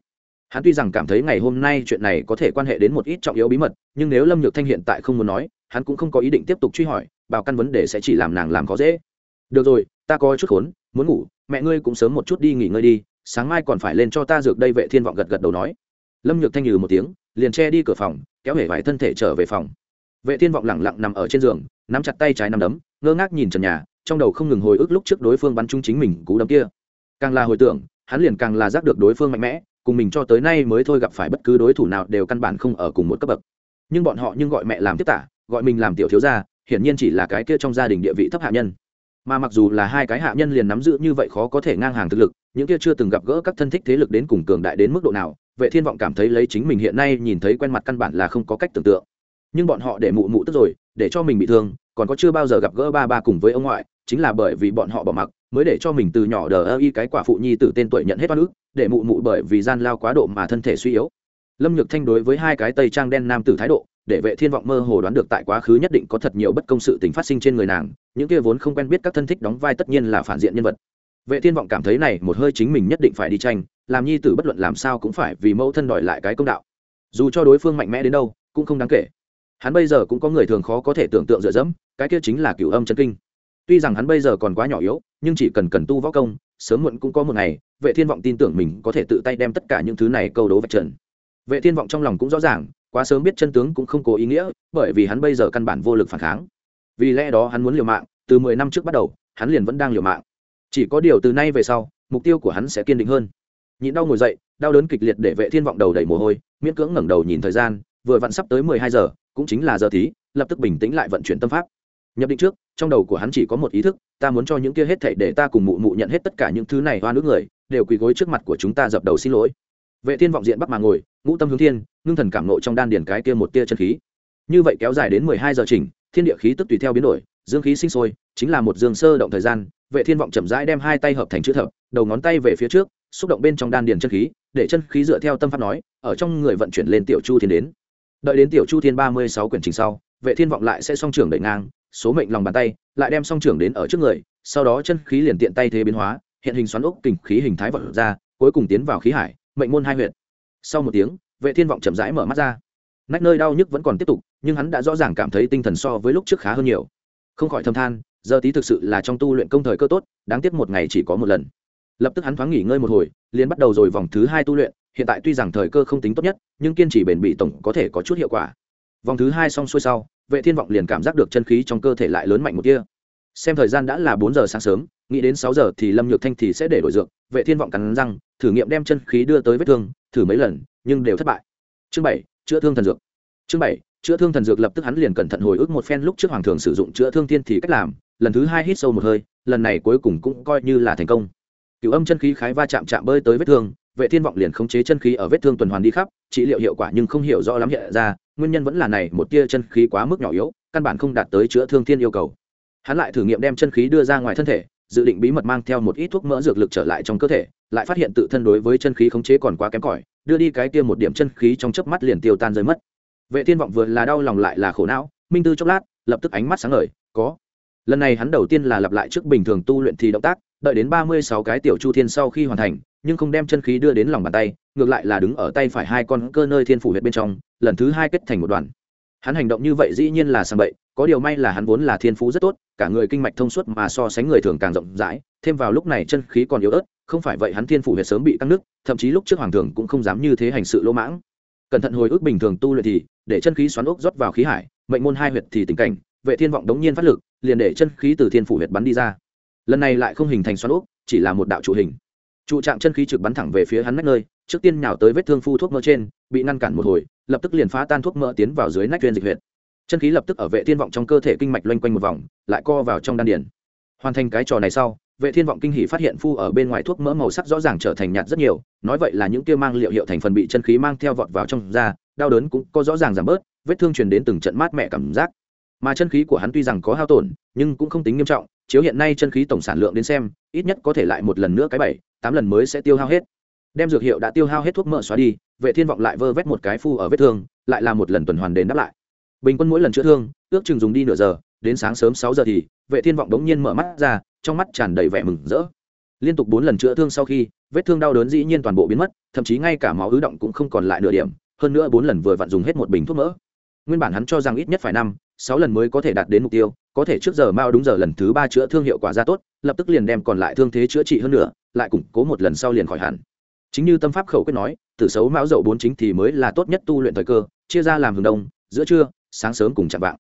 Hắn tuy rằng cảm thấy ngày hôm nay chuyện này có thể quan hệ đến một ít trọng yếu bí mật, nhưng nếu lâm nhược thanh hiện tại không muốn nói, hắn cũng không có ý định tiếp tục truy hỏi, bảo căn vấn đề sẽ chỉ làm nàng làm khó dễ. Được rồi, ta có chút khốn, muốn ngủ, mẹ ngươi cũng sớm một chút đi nghỉ ngơi đi, sáng mai còn phải lên cho ta dược đây, vệ thiên vọng gật gật đầu nói. Lâm nhược thanh nhừ một tiếng, liền che đi cửa phòng, kéo hể vải thân thể trở về phòng vệ thiên vọng lẳng lặng nằm ở trên giường, nắm chặt tay trái nắm đấm, ngơ ngác nhìn trần nhà, trong đầu không ngừng hồi ức lúc trước đối phương bắn trúng chính mình cú đấm kia. Càng là hồi tưởng, hắn liền càng là giác được đối phương mạnh mẽ, cùng mình cho tới nay mới thôi gặp phải bất cứ đối thủ nào đều căn bản không ở cùng một cấp bậc. Nhưng bọn họ nhưng gọi mẹ làm tiếp tả, gọi mình làm tiểu thiếu gia, hiển nhiên chỉ là cái kia trong gia đình địa vị thấp hạ nhân. Mà mặc dù là hai cái hạ nhân liền nắm giữ như vậy khó có thể ngang hàng thực lực, những kia chưa từng gặp gỡ các thân thích thế lực đến cùng cường đại đến mức độ nào, vệ thiên vọng cảm thấy lấy chính mình hiện nay nhìn thấy quen mặt căn bản là không có cách tưởng tượng nhưng bọn họ để mụ mụ tức rồi, để cho mình bị thương, còn có chưa bao giờ gặp gỡ ba ba cùng với ông ngoại, chính là bởi vì bọn họ bỏ mặc, mới để cho mình từ nhỏ đờ ơ y cái quả phụ nhi từ tên tuổi nhận hết oan ức, để mụ mụ bởi vì gian lao quá độ mà thân thể suy yếu. Lâm nhược thanh đối với hai cái tây trang đen nam tử thái độ, để vệ thiên vọng mơ hồ đoán được tại quá khứ nhất định có thật nhiều bất công sự tình phát sinh trên người nàng, những kia vốn không quen biết các thân thích đóng vai tất nhiên là phản diện nhân vật. Vệ thiên vọng cảm thấy này một hơi chính mình nhất định phải đi tranh, làm nhi tử bất luận làm sao cũng phải vì mẫu thân đòi lại cái công đạo. Dù cho đối phương mạnh mẽ đến đâu, cũng không đáng kể hắn bây giờ cũng có người thường khó có thể tưởng tượng dựa dẫm, cái kia chính là cửu âm chân kinh. Tuy rằng hắn bây giờ còn quá nhỏ yếu, nhưng chỉ cần cần tu võ công, sớm muộn cũng có một ngày, vệ thiên vọng tin tưởng mình có thể tự tay đem tất cả những thứ này câu đố vạch trần. Vệ thiên vọng trong lòng cũng rõ ràng, quá sớm biết chân tướng cũng không có ý nghĩa, bởi vì hắn bây giờ căn bản vô lực phản kháng. Vì lẽ đó hắn muốn liều mạng, từ mười năm trước bắt đầu, hắn liền vẫn đang liều mạng. Chỉ có điều từ nay về sau, mục tiêu của hắn sẽ kiên định hơn. Nhịn đau ngồi dậy, đau đớn kịch liệt để vệ thiên vọng đầu đầy mồ hôi, miễn cưỡng ngẩng đầu nhìn thời gian, vừa vặn sắp tới mười hai giờ cũng chính là giờ thí, lập tức bình tĩnh lại vận chuyển tâm pháp. Nhập định trước trong đầu của hắn chỉ có một ý thức ta muốn cho những kia hết thảy để ta cùng mụ mụ nhận hết tất cả những thứ này hoa nước người đều quỳ gối trước mặt của chúng ta dập đầu xin lỗi. Vệ thiên vọng diện bắc mà ngồi ngũ tâm hướng thiên ngưng thần cảm nộ trong đan điền cái kia một tia chân khí. Như vậy kéo dài đến mười hai giờ chỉnh thiên địa khí tức tùy theo biến đổi dương khí sinh sôi chính là một dương sơ động thời gian vệ thiên vọng chậm rãi đem hai tay hợp thành chữ thập đầu ngón tay về phía trước xúc động bên trong đan điền chân khí để chân khí dựa theo tâm pháp nói ở trong người vận chuyển lên tiểu chu thiên đến đợi đến tiểu chu thiên ba mươi sáu quyển trình sau, vệ thiên vọng lại sẽ song trưởng đẩy ngang, số mệnh lòng bàn tay, lại đem song trưởng đến ở trước người, sau đó chân khí liền tiện tay thế biến hóa, hiện hình xoắn ốc kình khí hình thái vật ra, cuối cùng tiến vào khí hải, mệnh môn hai huyện sau một tiếng, vệ thiên vọng chậm rãi mở mắt ra. Nách nơi đau nhức vẫn còn tiếp tục, nhưng hắn đã rõ ràng cảm thấy tinh thần so với lúc trước khá hơn nhiều. Không khỏi thâm than, giờ tí thực sự là trong tu luyện công thời cơ tốt, đáng tiếc một ngày chỉ có một lần. Lập tức hắn thoáng nghỉ ngơi một hồi, liền bắt đầu rồi vòng thứ hai tu luyện hiện tại tuy rằng thời cơ không tính tốt nhất, nhưng kiên trì bền bỉ tổng có thể có chút hiệu quả. Vòng thứ hai xong xuôi sau, vệ thiên vọng liền cảm giác được chân khí trong cơ thể lại lớn mạnh một tia. xem thời gian đã là bốn giờ sáng sớm, nghĩ đến sáu giờ thì lâm nhược thanh thì sẽ để đổi dược, vệ thiên vọng cắn răng, thử nghiệm đem chân khí đưa tới vết thương, thử mấy lần, nhưng đều thất bại. Chương bảy, chữa thương thần dược. Chương bảy, chữa thương thần dược lập tức hắn liền cẩn thận hồi ức một phen lúc trước hoàng thường sử dụng chữa thương thiên thì cách làm, lần thứ hai hít sâu một hơi, lần này cuối cùng cũng coi như là thành công. Cựu âm chân khí khái va chạm chạm bơi tới vết thương vệ thiên vọng liền khống chế chân khí ở vết thương tuần hoàn đi khắp, trị liệu hiệu quả nhưng không hiểu rõ lắm hiện ra, nguyên nhân vẫn là này, một tia chân khí quá mức nhỏ yếu, căn bản không đạt tới chữa thương thiên yêu cầu. Hắn lại thử nghiệm đem chân khí đưa ra ngoài thân thể, dự định bí mật mang theo một ít thuốc mỡ dược lực trở lại trong cơ thể, lại phát hiện tự thân đối với chân khí khống chế còn quá kém cỏi, đưa đi cái kia một điểm chân khí trong chớp mắt liền tiêu tan rơi mất. Vệ thiên vọng vừa là đau lòng lại là khổ não, minh tư chốc lát, lập tức ánh mắt sáng ngời, có. Lần này hắn đầu tiên là lặp lại trước bình thường tu luyện thì động tác đợi đến ba mươi sáu cái tiểu chu thiên sau khi hoàn thành, nhưng không đem chân khí đưa đến lòng bàn tay, ngược lại là đứng ở tay phải hai con cơ nơi thiên phủ huyệt bên trong, lần thứ hai kết thành một đoàn. Hắn hành động như vậy dĩ nhiên là sang bậy, có điều may là hắn vốn là thiên phú rất tốt, cả người kinh mạch thông suốt mà so sánh người thường càng rộng rãi, thêm vào lúc này chân khí còn yếu ớt, không phải vậy hắn thiên phủ huyệt sớm bị căng nước, thậm chí lúc trước hoàng thường cũng không dám như thế hành sự lỗ mãng. Cẩn thận hồi ức bình thường tu luyện thì, để chân khí xoắn ốc rót vào khí hải, mệnh môn hai huyệt thì tình cảnh, vệ thiên vọng đống nhiên phát lực, liền để chân khí từ thiên phủ huyệt bắn đi ra lần này lại không hình thành xoắn úp chỉ là một đạo trụ hình. Trụ trạng chân khí trực bắn thẳng về phía hắn nách nơi, trước tiên nhào tới vết thương phu thuốc mỡ trên, bị ngăn cản một hồi, lập tức liền phá tan thuốc mỡ tiến vào dưới nách tuyên dịch huyệt. Chân khí lập tức ở vệ thiên vọng trong cơ thể kinh mạch loanh quanh một vòng, lại co vào trong đan điền. Hoàn thành cái trò này sau, vệ thiên vọng kinh hỉ phát hiện phu ở bên ngoài thuốc mỡ màu sắc rõ ràng trở thành nhạt rất nhiều, nói vậy là những tiêu mang liệu hiệu thành phần bị chân khí mang theo vọt vào trong da, đau đớn cũng có rõ ràng giảm bớt, vết thương truyền đến từng trận mát mẻ cảm giác. Mà chân khí của hắn tuy rằng có hao tổn, nhưng cũng không tính nghiêm trọng chiếu hiện nay chân khí tổng sản lượng đến xem, ít nhất có thể lại một lần nữa cái bảy, tám lần mới sẽ tiêu hao hết. Đem dược hiệu đã tiêu hao hết thuốc mỡ xóa đi, vệ thiên vọng lại vơ vét một cái phu ở vết thương, lại là một lần tuần hoàn đến đáp lại. Bình quân mỗi lần chữa thương, ước chừng dùng đi nửa giờ, đến sáng sớm sáu giờ thì, vệ thiên vọng đống nhiên mở mắt ra, trong mắt tràn đầy vẻ mừng rỡ. Liên tục bốn lần chữa thương sau khi, vết thương đau đớn dĩ nhiên toàn bộ biến mất, thậm chí ngay cả máu ứ động cũng không còn lại nửa điểm, hơn nữa bốn lần vừa vặn dùng hết một bình thuốc mỡ. Nguyên bản hắn cho rằng ít nhất phải năm, sáu lần mới có thể đạt đến mục tiêu có thể trước giờ mao đúng giờ lần thứ ba chữa thương hiệu quả ra tốt, lập tức liền đem còn lại thương thế chữa trị hơn nữa, lại củng cố một lần sau liền khỏi hẳn. Chính như tâm pháp khẩu quyết nói, tử xấu mão dậu bốn chính thì mới là tốt nhất tu luyện thời cơ, chia ra làm hướng đông, giữa trưa, sáng sớm cùng chạm vạng.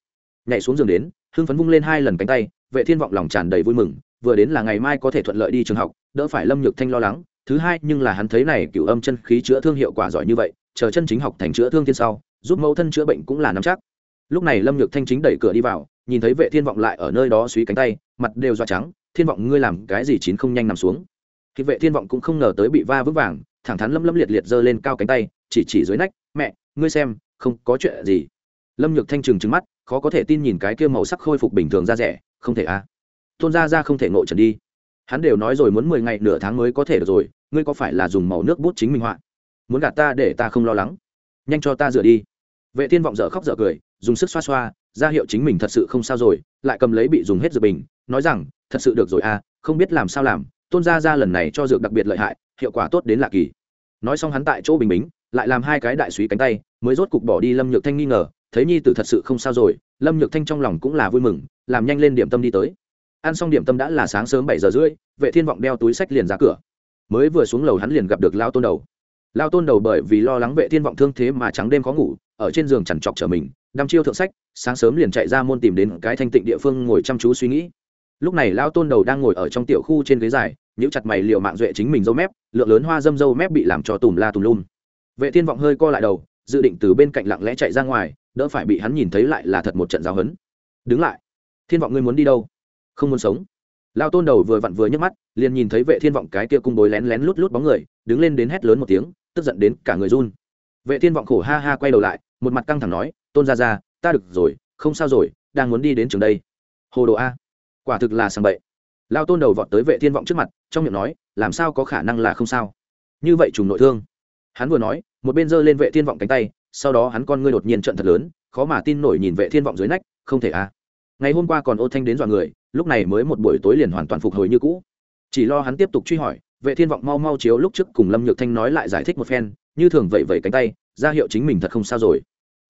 Nhảy xuống giường đến, hưng phấn vung lên hai lần cánh tay, vệ thiên vọng lòng tràn đầy vui mừng, vừa đến là ngày mai có thể thuận lợi đi trường học, đỡ phải lâm nhược thanh lo lắng, thứ hai nhưng là hắn thấy này cửu âm chân khí chữa thương hiệu quả giỏi như vậy, chờ chân chính học thành chữa thương thiên sau, giúp mẫu thân chữa bệnh cũng là nắm chắc. Lúc này lâm nhược thanh chính đẩy cửa đi vào nhìn thấy vệ thiên vọng lại ở nơi đó suy cánh tay, mặt đều do trắng, thiên vọng, ngươi làm cái gì chín không nhanh nằm xuống? Thì vệ thiên vọng cũng không ngờ tới bị va vững vàng, thẳng thắn lâm lâm liệt liệt giơ lên cao cánh tay, chỉ chỉ dưới nách, mẹ, ngươi xem, không có chuyện gì. Lâm nhược thanh trừng trừng mắt, khó có thể tin nhìn cái kia màu sắc khôi phục bình thường ra rẻ, không thể à? Tôn ra ra không thể ngộ trần đi. Hắn đều nói rồi muốn mười ngày nửa tháng mới có thể được rồi, ngươi có phải là dùng màu nước bút chính minh họa? Muốn gạt ta để ta không lo lắng. Nhanh cho ta rửa đi. Vệ thiên vọng dở khóc dở cười, dùng sức xoa xoa ra hiệu chính mình thật sự không sao rồi, lại cầm lấy bị dùng hết dược bình, nói rằng, thật sự được rồi à không biết làm sao làm, tôn gia ra lần này cho dược đặc biệt lợi hại, hiệu quả tốt đến lạ kỳ. Nói xong hắn tại chỗ bình bính, lại làm hai cái đại suý cánh tay, mới rốt cục bỏ đi lâm nhược thanh nghi ngờ, thấy nhi tử thật sự không sao rồi, lâm nhược thanh trong lòng cũng là vui mừng, làm nhanh lên điểm tâm đi tới. Ăn xong điểm tâm đã là sáng sớm bảy giờ rưỡi, vệ thiên vọng đeo túi sách liền ra cửa. Mới vừa xuống lầu hắn liền gặp được lao tôn đầu. Lao tôn đầu bởi vì lo lắng vệ thiên vọng thương thế mà trắng đêm khó ngủ, ở trên giường chằn trọc trở mình, đăm chiêu thượng sách sáng sớm liền chạy ra môn tìm đến cái thanh tịnh địa phương ngồi chăm chú suy nghĩ. Lúc này Lão tôn đầu đang ngồi ở trong tiểu khu trên ghế dài, nhíu chặt mày liều mạng duệ chính mình dâu mép, lượng lớn hoa dâm dâu mép bị làm cho tùm la tùm lum. Vệ thiên vọng hơi co lại đầu, dự định từ bên cạnh lặng lẽ chạy ra ngoài, đỡ phải bị hắn nhìn thấy lại là thật một trận giáo hấn. Đứng lại, thiên vọng ngươi muốn đi đâu? Không muốn sống. Lao tôn đầu vừa vặn vừa nhấc mắt, liền nhìn thấy vệ thiên vọng cái kia cung bối lén lén lút lút bóng người, đứng lên đến hét lớn một tiếng, tức giận đến cả người run. Vệ thiên vọng khổ ha ha quay đầu lại, một mặt căng thẳng nói, tôn ra ra ta được rồi, không sao rồi, đang muốn đi đến trường đây. Hồ đồ a. Quả thực là sàng bậy. Lao tôn đầu vọt tới vệ thiên vọng trước mặt, trong miệng nói, làm sao có khả năng là không sao? Như vậy trùng nội thương. Hắn vừa nói, một bên giơ lên vệ thiên vọng cánh tay, sau đó hắn con ngươi đột nhiên trận thật lớn, khó mà tin nổi nhìn vệ thiên vọng dưới nách, không thể a. Ngày hôm qua còn ô thanh đến dọa người, lúc này mới một buổi tối liền hoàn toàn phục hồi như cũ. Chỉ lo hắn tiếp tục truy hỏi, vệ thiên vọng mau mau chiếu lúc trước cùng lâm nhược thanh nói lại giải thích một phen, như thường vậy vậy cánh tay, ra hiệu chính mình thật không sao rồi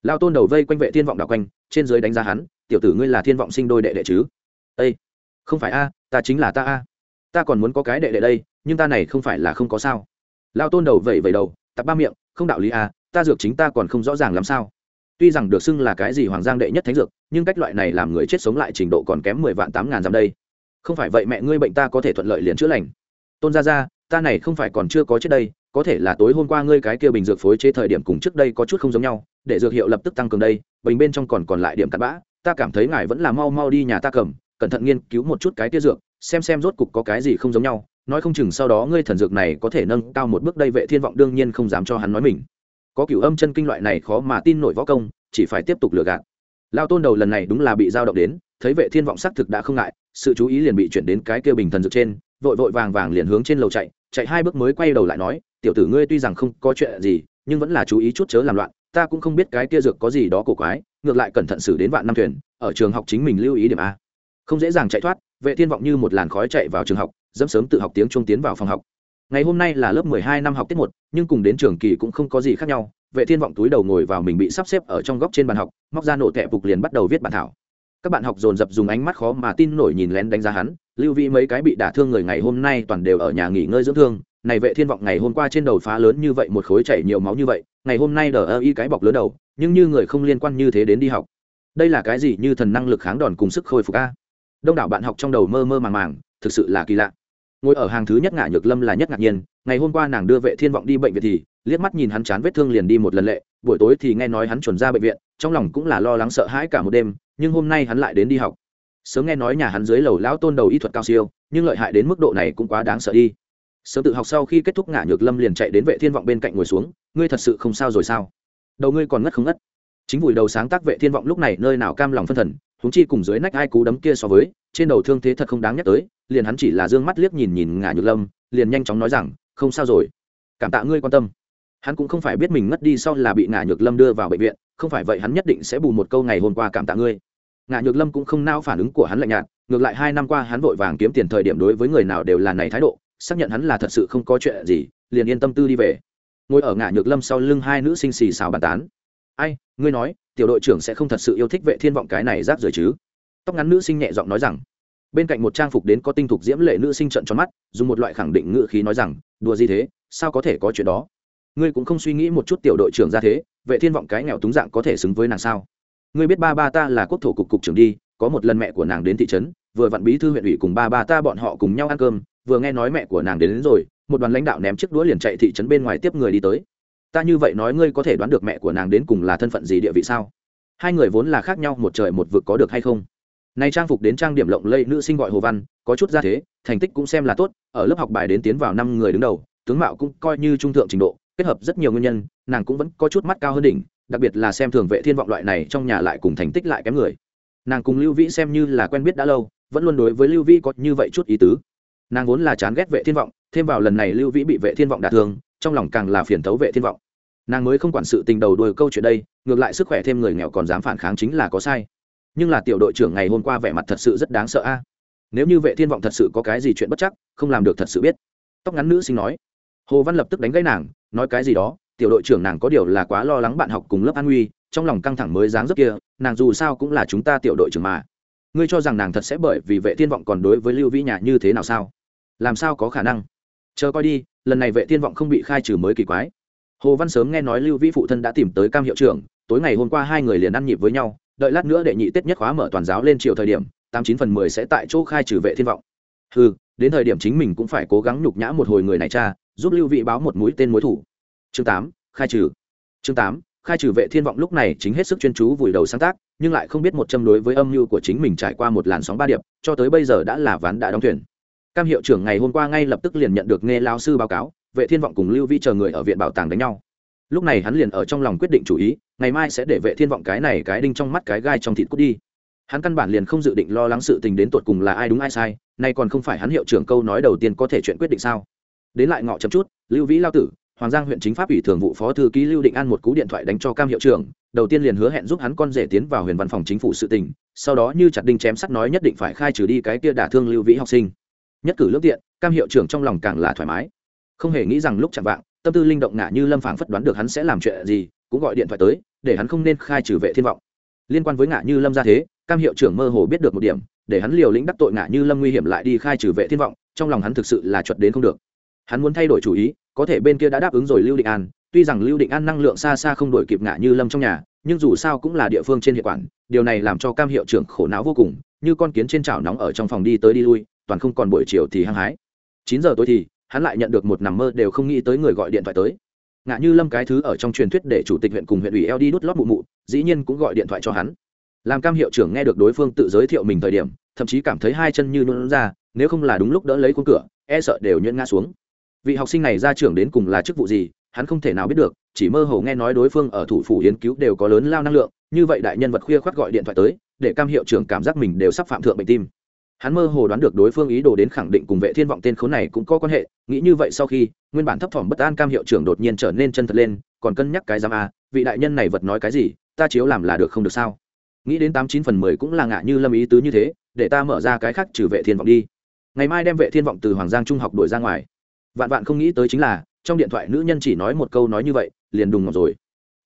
lao tôn đầu vây quanh vệ thiên vọng đảo quanh, trên dưới đánh giá hắn, tiểu tử ngươi là thiên vọng sinh đôi đệ đệ chứ? Ây không phải a, ta chính là ta a. Ta còn muốn có cái đệ đệ đây, nhưng ta này không phải là không có sao. Lao tôn đầu vẩy vẩy đầu, tập ba miệng, không đạo lý a, ta dược chính ta còn không rõ ràng làm sao. Tuy rằng được xưng là cái gì hoàng giang đệ nhất thánh dược, nhưng cách loại này làm người chết sống lại trình độ còn kém mười vạn tám ngàn dặm đây. Không phải vậy mẹ ngươi bệnh ta có thể thuận lợi liền chữa lành. Tôn gia gia, ta này không phải còn chưa có chết đây, có thể là tối hôm qua ngươi cái kia bình dược phối chế thời điểm cùng trước đây có chút không giống nhau để dược hiệu lập tức tăng cường đây, bình bên trong còn còn lại điểm cặn bã, ta cảm thấy ngài vẫn là mau mau đi nhà ta cầm, cẩn thận nghiên cứu một chút cái kia dược, xem xem rốt cục có cái gì không giống nhau, nói không chừng sau đó ngươi thần dược này có thể nâng cao một bước đây vệ thiên vọng đương nhiên không dám cho hắn nói mình. Có cửu âm chân kinh loại này khó mà tin nổi võ công, chỉ phải tiếp tục lừa gạt. Lao tôn đầu lần này đúng là bị dao động đến, thấy vệ thiên vọng xác thực đã không ngại, sự chú ý liền bị chuyển đến cái kia bình thần dược trên, vội vội vàng vàng liền hướng trên lầu chạy chạy hai bước mới quay đầu lại nói, tiểu tử ngươi tuy rằng không có chuyện gì, nhưng vẫn là chú ý chút chớ làm loạn ta cũng không biết cái kia dược có gì đó cổ quái, ngược lại cẩn thận xử đến vạn năm thuyền, ở trường học chính mình lưu ý điểm a. Không dễ dàng chạy thoát, vệ thiên vọng như một làn khói chạy vào trường học, dẫm sớm tự học tiếng trung tiến vào phòng học. Ngày hôm nay là lớp 12 năm học tiết một, nhưng cùng đến trường kỳ cũng không có gì khác nhau, vệ thiên vọng túi đầu ngồi vào mình bị sắp xếp ở trong góc trên bàn học, móc ra nổ tệ phục liền bắt đầu viết bản thảo. Các bạn học dồn dập dùng ánh mắt khó mà tin nổi nhìn lén đánh giá hắn, lưu vi mấy cái bị đả thương người ngày hôm nay toàn đều ở nhà nghỉ ngơi dưỡng thương, này vệ thiên vọng ngày hôm qua trên đầu phá lớn như vậy một khối chảy nhiều máu như vậy ngày hôm nay đờ ơ y cái bọc lớn đầu, nhưng như người không liên quan như thế đến đi học. Đây là cái gì như thần năng lực kháng đòn cùng sức khôi phục a? Đông đảo bạn học trong đầu mơ mơ màng màng, thực sự là kỳ lạ. Ngồi ở hàng thứ nhất ngã nhược lâm là nhất ngạc nhiên, ngày hôm qua nàng đưa vệ thiên vọng đi bệnh viện thì, liếc mắt nhìn hắn chán vết thương liền đi một lần lệ, buổi tối thì nghe nói hắn chuẩn ra bệnh viện, trong lòng cũng là lo lắng sợ hãi cả một đêm, nhưng hôm nay hắn lại đến đi học. Sớm nghe nói nhà hắn dưới lầu lão tôn đầu y thuật cao siêu, nhưng lợi hại đến mức độ này cũng quá đáng sợ đi sớm tự học sau khi kết thúc ngã nhược lâm liền chạy đến vệ thiên vọng bên cạnh ngồi xuống, ngươi thật sự không sao rồi sao? Đầu ngươi còn ngất không ngất. Chính vùi đầu sáng tác vệ thiên vọng lúc này nơi nào cam lòng phân thần húng chi cùng dưới nách ai cú đấm kia so với, trên đầu thương thế thật không đáng nhắc tới, liền hắn chỉ là dương mắt liếc nhìn nhìn ngã nhược lâm, liền nhanh chóng nói rằng, không sao rồi. Cảm tạ ngươi quan tâm. Hắn cũng không phải biết mình ngất đi sau là bị ngã nhược lâm đưa vào bệnh viện, không phải vậy hắn nhất định sẽ bù một câu ngày hôm qua cảm tạ ngươi. Ngã nhược lâm cũng không nao phản ứng của hắn lạnh nhạt, ngược lại hai năm qua hắn vội vàng kiếm tiền thời điểm đối với người nào đều là này thái độ xác nhận hắn là thật sự không có chuyện gì, liền yên tâm tư đi về. Ngồi ở ngã nhược lâm sau lưng hai nữ sinh xì xào bàn tán. Ai, ngươi nói, tiểu đội trưởng sẽ không thật sự yêu thích vệ thiên vọng cái này rác rưởi chứ? Tóc ngắn nữ sinh nhẹ giọng nói rằng. Bên cạnh một trang phục đến có tinh thục diễm lệ nữ sinh trận tròn mắt, dùng một loại khẳng định ngữ khí nói rằng, đùa gì thế? Sao có thể có chuyện đó? Ngươi cũng không suy nghĩ một chút tiểu đội trưởng ra thế, vệ thiên vọng cái nghèo túng dạng có thể xứng với nàng sao? Ngươi biết ba ba ta là quốc thổ cục cục trưởng đi, có một lần mẹ của nàng đến thị trấn, vừa vặn bí thư huyện ủy cùng ba ba ta bọn họ cùng nhau ăn cơm vừa nghe nói mẹ của nàng đến, đến rồi một đoàn lãnh đạo ném chiếc đũa liền chạy thị trấn bên ngoài tiếp người đi tới. Ta như vậy nói ngươi có thể đoán được mẹ của nàng đến cùng là thân phận gì địa vị sao? Hai người vốn là khác nhau một trời một vực có được hay không? Nay trang phục đến trang điểm lộng lây nữ sinh gọi hồ văn có chút ra thế thành tích cũng xem là tốt ở lớp học bài đến tiến vào năm người đứng đầu tướng mạo cũng coi như trung thượng trình độ kết hợp rất nhiều nguyên nhân nàng cũng vẫn có chút mắt cao hơn đỉnh đặc biệt là xem thường vệ thiên vọng loại này trong nhà lại cùng thành tích lại kém người. Nàng cùng lưu vĩ xem như là quen biết đã lâu vẫn luôn đối với lưu vĩ có như vậy chút ý tứ nàng vốn là chán ghét vệ thiên vọng, thêm vào lần này lưu vĩ bị vệ thiên vọng đả thương, trong lòng càng là phiền thấu vệ thiên vọng. Nàng mới không quản sự tình đầu đuôi câu chuyện đây, ngược lại sức khỏe thêm người nghèo còn dám phản kháng chính là có sai. Nhưng là tiểu đội trưởng ngày hôm qua vẻ mặt thật sự rất đáng sợ a. À? Nếu như vệ thiên vọng thật sự có cái gì chuyện bất chắc, không làm được thật sự biết. Tóc ngắn nữ sinh nói. Hồ văn lập tức đánh gãy nàng, nói cái gì đó, tiểu đội trưởng nàng có điều là quá lo lắng bạn học cùng lớp an nguy, trong lòng căng thẳng mới dáng dấp kia, nàng dù sao cũng là chúng ta tiểu đội trưởng mà. Ngươi cho rằng nàng thật sẽ bởi vì vệ thiên vọng còn đối với lưu vĩ nhà như thế nào sao? Làm sao có khả năng? Chờ coi đi, lần này vệ thiên vọng không bị khai trừ mới kỳ quái. Hồ văn sớm nghe nói lưu vĩ phụ thân đã tìm tới cam hiệu trưởng, tối ngày hôm qua hai người liền ăn nhịp với nhau, đợi lát nữa đệ nhị tết nhất khóa mở toàn giáo lên chiều thời điểm, tám chín phần mười sẽ tại chỗ khai trừ vệ thiên vọng. Ừ đến thời điểm chính mình cũng phải cố gắng nhục nhã một hồi người này cha, giúp lưu Vĩ báo một mũi tên mối thủ. Chương tám, khai trừ. Chương tám, khai trừ vệ thiên vọng lúc này chính hết sức chuyên chú vùi đầu sáng tác, nhưng lại không biết một châm đối với âm mưu của chính mình trải qua một làn sóng ba điệp, cho tới bây giờ đã là ván đã đóng thuyền cam hiệu trưởng ngày hôm qua ngay lập tức liền nhận được nghe lao sư báo cáo, vệ thiên vọng cùng lưu vi chờ người ở viện bảo tàng đánh nhau. Lúc này hắn liền ở trong lòng quyết định chủ ý, ngày mai sẽ để vệ thiên vọng cái này cái đinh trong mắt cái gai trong thịt cút đi. Hắn căn bản liền không dự định lo lắng sự tình đến tột cùng là ai đúng ai sai, nay còn không phải hắn hiệu trưởng câu nói đầu tiên có thể chuyện quyết định sao. Đến lại ngọ chậm chút, lưu vĩ lao tử, hoàng giang huyện chính pháp ủy thường vụ phó thư ký lưu định an một cú điện thoại đánh cho cam hiệu trưởng, đầu tiên liền hứa hẹn giúp hắn con rể tiến vào huyền văn phòng chính phủ sự tình, sau đó như chặt đinh chém sắt nói nhất định phải khai trừ đi cái kia đả thương lưu vĩ học sinh nhất cử lương tiện, cam hiệu trưởng trong lòng càng là thoải mái. Không hề nghĩ rằng lúc chẳng vạng, tâm tư linh động ngả như lâm phảng phất đoán được hắn sẽ làm chuyện gì, cũng gọi điện thoại tới, để hắn không nên khai trừ vệ thiên vọng. Liên quan với ngả như lâm ra thế, cam hiệu trưởng mơ hồ biết được một điểm, để hắn liều lĩnh đắc tội ngả như lâm nguy hiểm lại đi khai trừ vệ thiên vọng, trong lòng hắn thực sự là chuẩn đến không được. Hắn muốn thay đổi chủ ý, có thể bên kia đã đáp ứng rồi lưu định an, tuy rằng lưu định an năng lượng xa xa không đổi kịp ngả như lâm trong nhà, nhưng dù sao cũng là địa phương trên hiệu quản, điều này làm cho cam hiệu trưởng khổ não vô cùng, như con kiến trên chảo nóng ở trong phòng đi tới đi lui toàn không còn buổi chiều thì hăng hái. Chín giờ tối thì, hắn lại nhận được một nằm mơ đều không nghĩ tới người gọi điện thoại tới. Ngạ như lâm cái thứ ở trong truyền thuyết để chủ tịch huyện cùng huyện ủy eo đi đút lót mụ mụ, dĩ nhiên cũng gọi điện thoại cho hắn. Làm cam hiệu trưởng nghe được đối phương tự giới thiệu mình thời điểm, thậm chí cảm thấy hai chân như nôn ra, nếu không là đúng lúc đỡ lấy cuốn cửa e sợ đều nhuyễn ngã xuống. Vị học sinh này ra trưởng đến cùng là chức vụ gì, hắn không thể nào biết được, chỉ mơ hồ nghe nói đối phương ở thủ phủ yến cứu đều có lớn lao năng lượng, như vậy đại nhân vật khuya khoắt gọi điện thoại tới, để cam hiệu trưởng cảm giác mình đều sắp phạm thượng bệnh tim hắn mơ hồ đoán được đối phương ý đồ đến khẳng định cùng vệ thiên vọng tên khốn này cũng có quan hệ, nghĩ như vậy sau khi, nguyên bản thấp thỏm bất an cam hiệu trưởng đột nhiên trở nên chân thật lên, còn cân nhắc cái giam a, vị đại nhân này vật nói cái gì, ta chiếu làm là được không được sao? Nghĩ đến tám chín phần mười cũng là ngạ như lâm ý tứ như thế, để ta mở ra cái khác trừ vệ thiên vọng đi. Ngày mai đem vệ thiên vọng từ hoàng giang trung học đuổi ra ngoài. Vạn vạn không nghĩ tới chính là, trong điện thoại nữ nhân chỉ nói một câu nói như vậy, liền đùng ngọc rồi.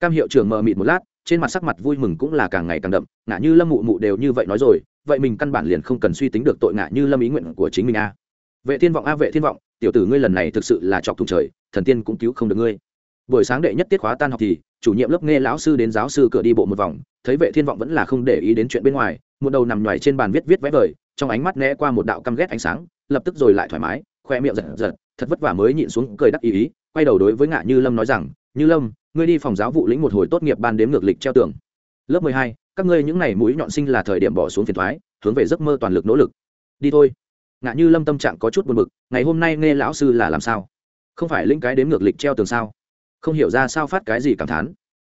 Cam hiệu trưởng mờ mịt một lát, trên mặt sắc mặt vui mừng cũng là càng ngày càng đậm, ngạ như lâm mụ mụ đều như vậy nói rồi vậy mình căn bản liền không cần suy tính được tội ngạ như lâm ý nguyện của chính mình a vệ thiên vọng a, vệ thiên vọng, tiểu tử ngươi lần này thực sự là chọc thùng trời, thần tiên cũng cứu không được ngươi. Buổi sáng đệ nhất tiết khóa tan học thì, chủ nhiệm lớp nghe lão sư đến giáo sư cửa đi bộ một vòng, thấy vệ thiên vọng vẫn là không để ý đến chuyện bên ngoài, một đầu nằm nhoài trên bàn viết viết vẽ vời, trong ánh mắt né qua một đạo căm ghét ánh sáng, lập tức rồi lại thoải mái, khoe miệng giật giật, thật vất vả mới nhịn xuống cười đắc ý ý, quay đầu đối với ngạ như lâm nói rằng, như lâm, ngươi đi phòng giáo vụ lĩnh một hồi tốt nghiệp ban đếm ngược lịch treo tường. Lớp mười hai các ngươi những ngày mũi nhọn sinh là thời điểm bỏ xuống phiền thoái, hướng về giấc mơ toàn lực nỗ lực. Đi thôi. Ngạ như lâm tâm trạng có chút buồn bực, ngày hôm nay nghe lão sư là làm sao? Không phải linh cái đếm ngược lịch treo tường sao? Không hiểu ra sao phát cái gì cảm thán.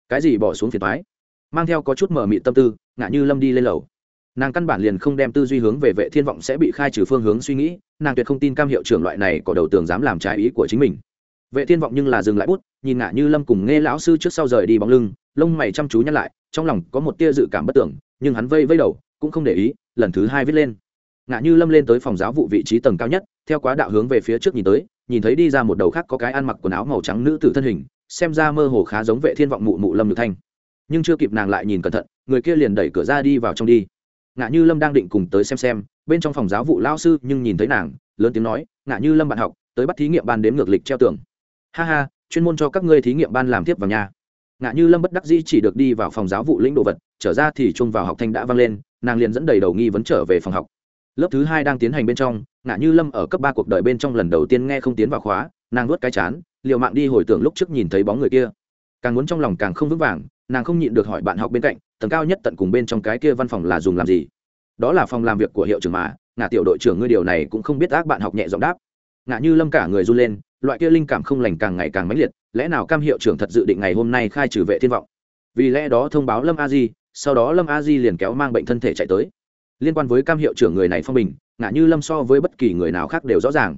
Cái gì bỏ xuống phiền thoái? Mang theo có chút mở mị tâm tư, ngạ như lâm đi lên lầu. Nàng căn bản liền không đem tư duy hướng về vệ thiên vọng sẽ bị khai trừ phương hướng suy nghĩ, nàng tuyệt không tin cam hiệu trưởng loại này có đầu tường dám làm trái ý của chính mình. Vệ thiên vọng nhưng là dừng lại bút, nhìn ngạ như lâm cùng nghe lão sư trước sau rời đi bóng lưng lông mày chăm chú nhăn lại, trong lòng có một tia dự cảm bất tưởng, nhưng hắn vây vây đầu, cũng không để ý, lần thứ hai viết lên. Ngạ như lâm lên tới phòng giáo vụ vị trí tầng cao nhất, theo quá đạo hướng về phía trước nhìn tới, nhìn thấy đi ra một đầu khác có cái ăn mặc quần áo màu trắng nữ tử thân hình, xem ra mơ hồ khá giống vệ thiên vọng mụ mụ lâm nhược thanh. Nhưng chưa kịp nàng lại nhìn cẩn thận, người kia liền đẩy cửa ra đi vào trong đi. Ngạ như lâm đang định cùng tới xem xem, bên trong phòng giáo vụ lao sư nhưng nhìn thấy nàng, lớn tiếng nói, ngạ như lâm bạn học, tới bắt thí nghiệm ban đếm ngược lịch treo tường. Ha ha, chuyên môn cho các ngươi thí nghiệm ban làm tiếp vào nhà ngạ như lâm bất đắc dĩ chỉ được đi vào phòng giáo vụ lĩnh đồ vật, trở ra thì chung vào học thanh đã vang lên, nàng liền dẫn đầy đầu nghi vấn trở về phòng học. Lớp thứ hai đang tiến hành bên trong, ngạ như lâm ở cấp ba cuộc đời bên trong lần đầu tiên nghe không tiến vào khóa, nàng nuốt cái chán, liều mạng đi hồi tưởng lúc trước nhìn thấy bóng người kia. Càng muốn trong lòng càng không vững vàng, nàng không nhịn được hỏi bạn học bên cạnh tầng cao nhất tận cùng bên trong cái kia văn phòng là dùng làm gì? Đó là phòng làm việc của hiệu trưởng mà, ngạ tiểu đội trưởng ngươi điều này cũng không biết ác bạn học nhẹ giọng đáp. Ngạ như lâm cả người run lên loại kia linh cảm không lành càng ngày càng mãnh liệt, lẽ nào cam hiệu trưởng thật dự định ngày hôm nay khai trừ vệ thiên vọng? Vì lẽ đó thông báo lâm a di, sau đó lâm a di liền kéo mang bệnh thân thể chạy tới. Liên quan với cam hiệu trưởng người này phong bình ngạ như lâm so với bất kỳ người nào khác đều rõ ràng.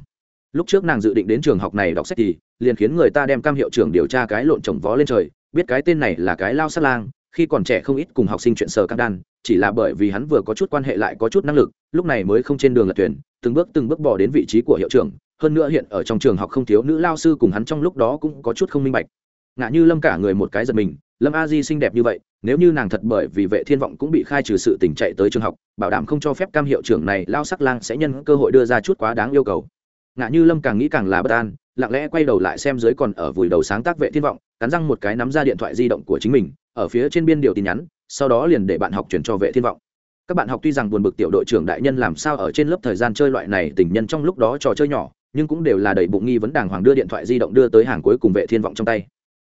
Lúc trước nàng dự định đến trường học này đọc sách thì, liền khiến người ta đem cam hiệu trưởng điều tra cái lộn trồng vó lên trời, biết cái tên này là cái lao sát lang, khi còn trẻ không ít cùng học sinh chuyện sờ cam đan, chỉ là bởi vì hắn vừa có chút quan hệ lại có chút năng lực, lúc này mới không trên đường lật tuyển từng bước từng bước bỏ đến vị trí của hiệu trưởng hơn nữa hiện ở trong trường học không thiếu nữ lao sư cùng hắn trong lúc đó cũng có chút không minh bạch. Ngã như lâm cả người một cái giật mình, lâm a di xinh đẹp như vậy, nếu như nàng thật bởi vì vệ thiên vọng cũng bị khai trừ sự tỉnh chạy tới trường học, bảo đảm không cho phép cam hiệu trưởng này lao sắc lang sẽ nhân cơ hội đưa ra chút quá đáng yêu cầu. Ngã như lâm càng nghĩ càng là bất an, lặng lẽ quay đầu lại xem dưới còn ở vùi đầu sáng tác vệ thiên vọng, cắn răng một cái nắm ra điện thoại di động của chính mình, ở phía trên biên điều tin nhắn, sau đó liền để bạn học chuyển cho vệ thiên vọng. Các bạn học tuy rằng buồn bực tiểu đội trưởng đại nhân làm sao ở trên lớp thời gian chơi loại này, tình nhân trong lúc đó trò chơi nhỏ nhưng cũng đều là đầy bụng nghi vấn đàng hoàng đưa điện thoại di động đưa tới hàng cuối cùng vệ thiên vọng trong tay.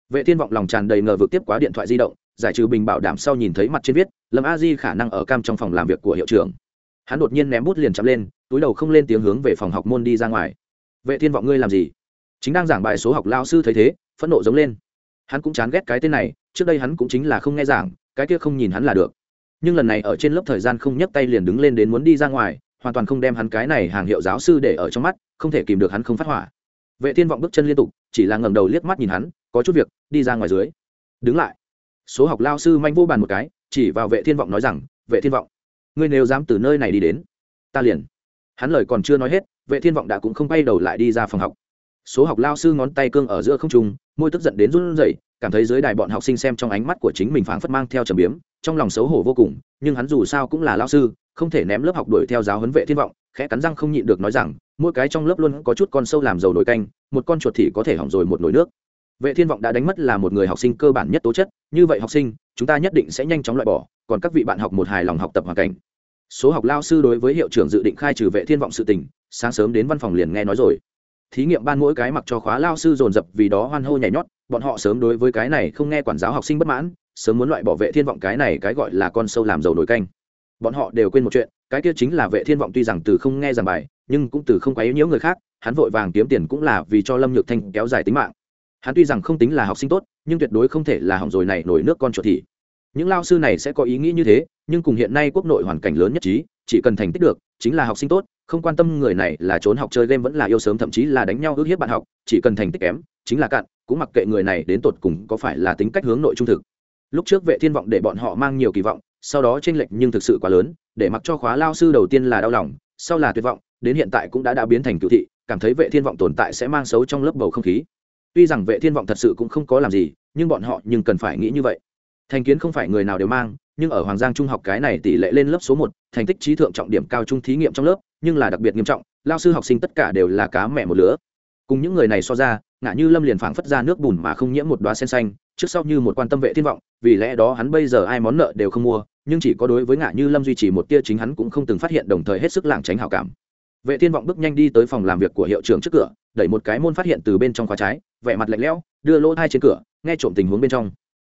Vệ thiên vọng lòng tràn đầy ngờ vực tiếp quá điện thoại di động, giải trừ bình bảo đảm sau nhìn thấy mặt trên viết, lâm a di khả năng ở cam trong phòng làm việc của hiệu trưởng. Hắn đột nhiên ném bút liền chậm lên, túi đầu không lên tiếng hướng về phòng học môn đi ra ngoài. Vệ thiên vọng ngươi làm gì? Chính đang giảng bài số học lao sư thấy thế, phẫn nộ giống lên. Hắn cũng chán ghét cái tên này, trước đây hắn cũng chính là không nghe giảng, cái kia không nhìn hắn là được. Nhưng lần này ở trên lớp thời gian không nhấc tay liền đứng lên đến muốn đi ra ngoài, hoàn toàn không đem hắn cái này hàng hiệu giáo sư để ở trong mắt không thể kìm được hắn không phát hỏa. Vệ thiên vọng bước chân liên tục, chỉ là ngẩng đầu liếc mắt nhìn hắn, có chút việc, đi ra ngoài dưới. Đứng lại. Số học lao sư manh vô bàn một cái, chỉ vào vệ thiên vọng nói rằng, vệ thiên vọng, ngươi nếu dám từ nơi này đi đến, ta liền. Hắn lời còn chưa nói hết, vệ thiên vọng đã cũng không bay đầu lại đi ra phòng học số học lao sư ngón tay cương ở giữa không trung, môi tức giận đến run rẩy, cảm thấy dưới đài bọn học sinh xem trong ánh mắt của chính mình phảng phất mang theo trầm biếm, trong lòng xấu hổ vô cùng, nhưng hắn dù sao cũng là lao sư, không thể ném lớp học đuổi theo giáo huấn vệ thiên vọng, khẽ cắn răng không nhịn được nói rằng, mỗi cái trong lớp luôn có chút con sâu làm dầu nổi canh, một con chuột thì có thể hỏng rồi một nồi nước. Vệ thiên vọng đã đánh mất là một người học sinh cơ bản nhất tố chất, như vậy học sinh, chúng ta nhất định sẽ nhanh chóng loại bỏ, còn các vị bạn học một hài lòng học tập hoàn cảnh. Số học lao sư đối với hiệu trưởng dự định khai trừ vệ thiên vọng sự tình, sáng sớm đến văn phòng liền nghe nói rồi thí nghiệm ban mỗi cái mặc cho khóa lao sư dồn dập vì đó hoan hô nhảy nhót, bọn họ sớm đối với cái này không nghe quản giáo học sinh bất mãn, sớm muốn loại bỏ vệ thiên vọng cái này cái gọi là con sâu làm dầu nổi canh. Bọn họ đều quên một chuyện, cái kia chính là vệ thiên vọng tuy rằng từ không nghe giảng bài, nhưng cũng từ không quấy nhiễu người khác, hắn vội vàng kiếm tiền cũng là vì cho lâm nhược thanh kéo dài tính mạng. Hắn tuy rằng không tính là học sinh tốt, nhưng tuyệt đối không thể là hỏng rồi này nổi nước con chuột thị những lao sư này sẽ có ý nghĩ như thế, nhưng cùng hiện nay quốc nội hoàn cảnh lớn nhất trí, chỉ cần thành tích được, chính là học sinh tốt không quan tâm người này là trốn học chơi game vẫn là yêu sớm, thậm chí là đánh nhau ước hiếp bạn học, chỉ cần thành tích kém, chính là cạn, cũng mặc kệ người này đến tột cùng có phải là tính cách hướng nội trung thực. Lúc trước vệ thiên vọng để bọn họ mang nhiều kỳ vọng, sau đó tranh lệch nhưng thực sự quá lớn, để mặc cho khóa lao sư đầu tiên là đau lòng, sau là tuyệt vọng, đến hiện tại cũng đã đã biến thành cựu thị, cảm thấy vệ thiên vọng tồn tại sẽ mang xấu trong lớp bầu không khí. Tuy rằng vệ thiên vọng thật sự cũng không có làm gì, nhưng bọn họ nhưng cần phải nghĩ như vậy. Thành kiến không phải người nào đều mang, nhưng ở hoàng giang trung học cái này tỷ lệ lên lớp số một, thành tích trí thượng trọng điểm cao trung thí nghiệm trong lớp nhưng là đặc biệt nghiêm trọng, lao sư học sinh tất cả đều là cá mẹ một lứa. Cùng những người này so ra ngã như lâm liền phảng phất ra nước bùn mà không nhiễm một đoá sen xanh, trước sau như một quan tâm vệ thiên vọng, vì lẽ đó hắn bây giờ ai món nợ đều không mua, nhưng chỉ có đối với ngã như lâm duy trì một tia chính hắn cũng không từng phát hiện đồng thời hết sức lảng tránh hảo cảm. Vệ thiên vọng bước nhanh đi tới phòng làm việc của hiệu trưởng trước cửa, đẩy một cái môn phát hiện từ bên trong khóa trái, vẻ mặt lạnh lẽo, đưa lỗ hai trên cửa, nghe trộm tình huống bên trong.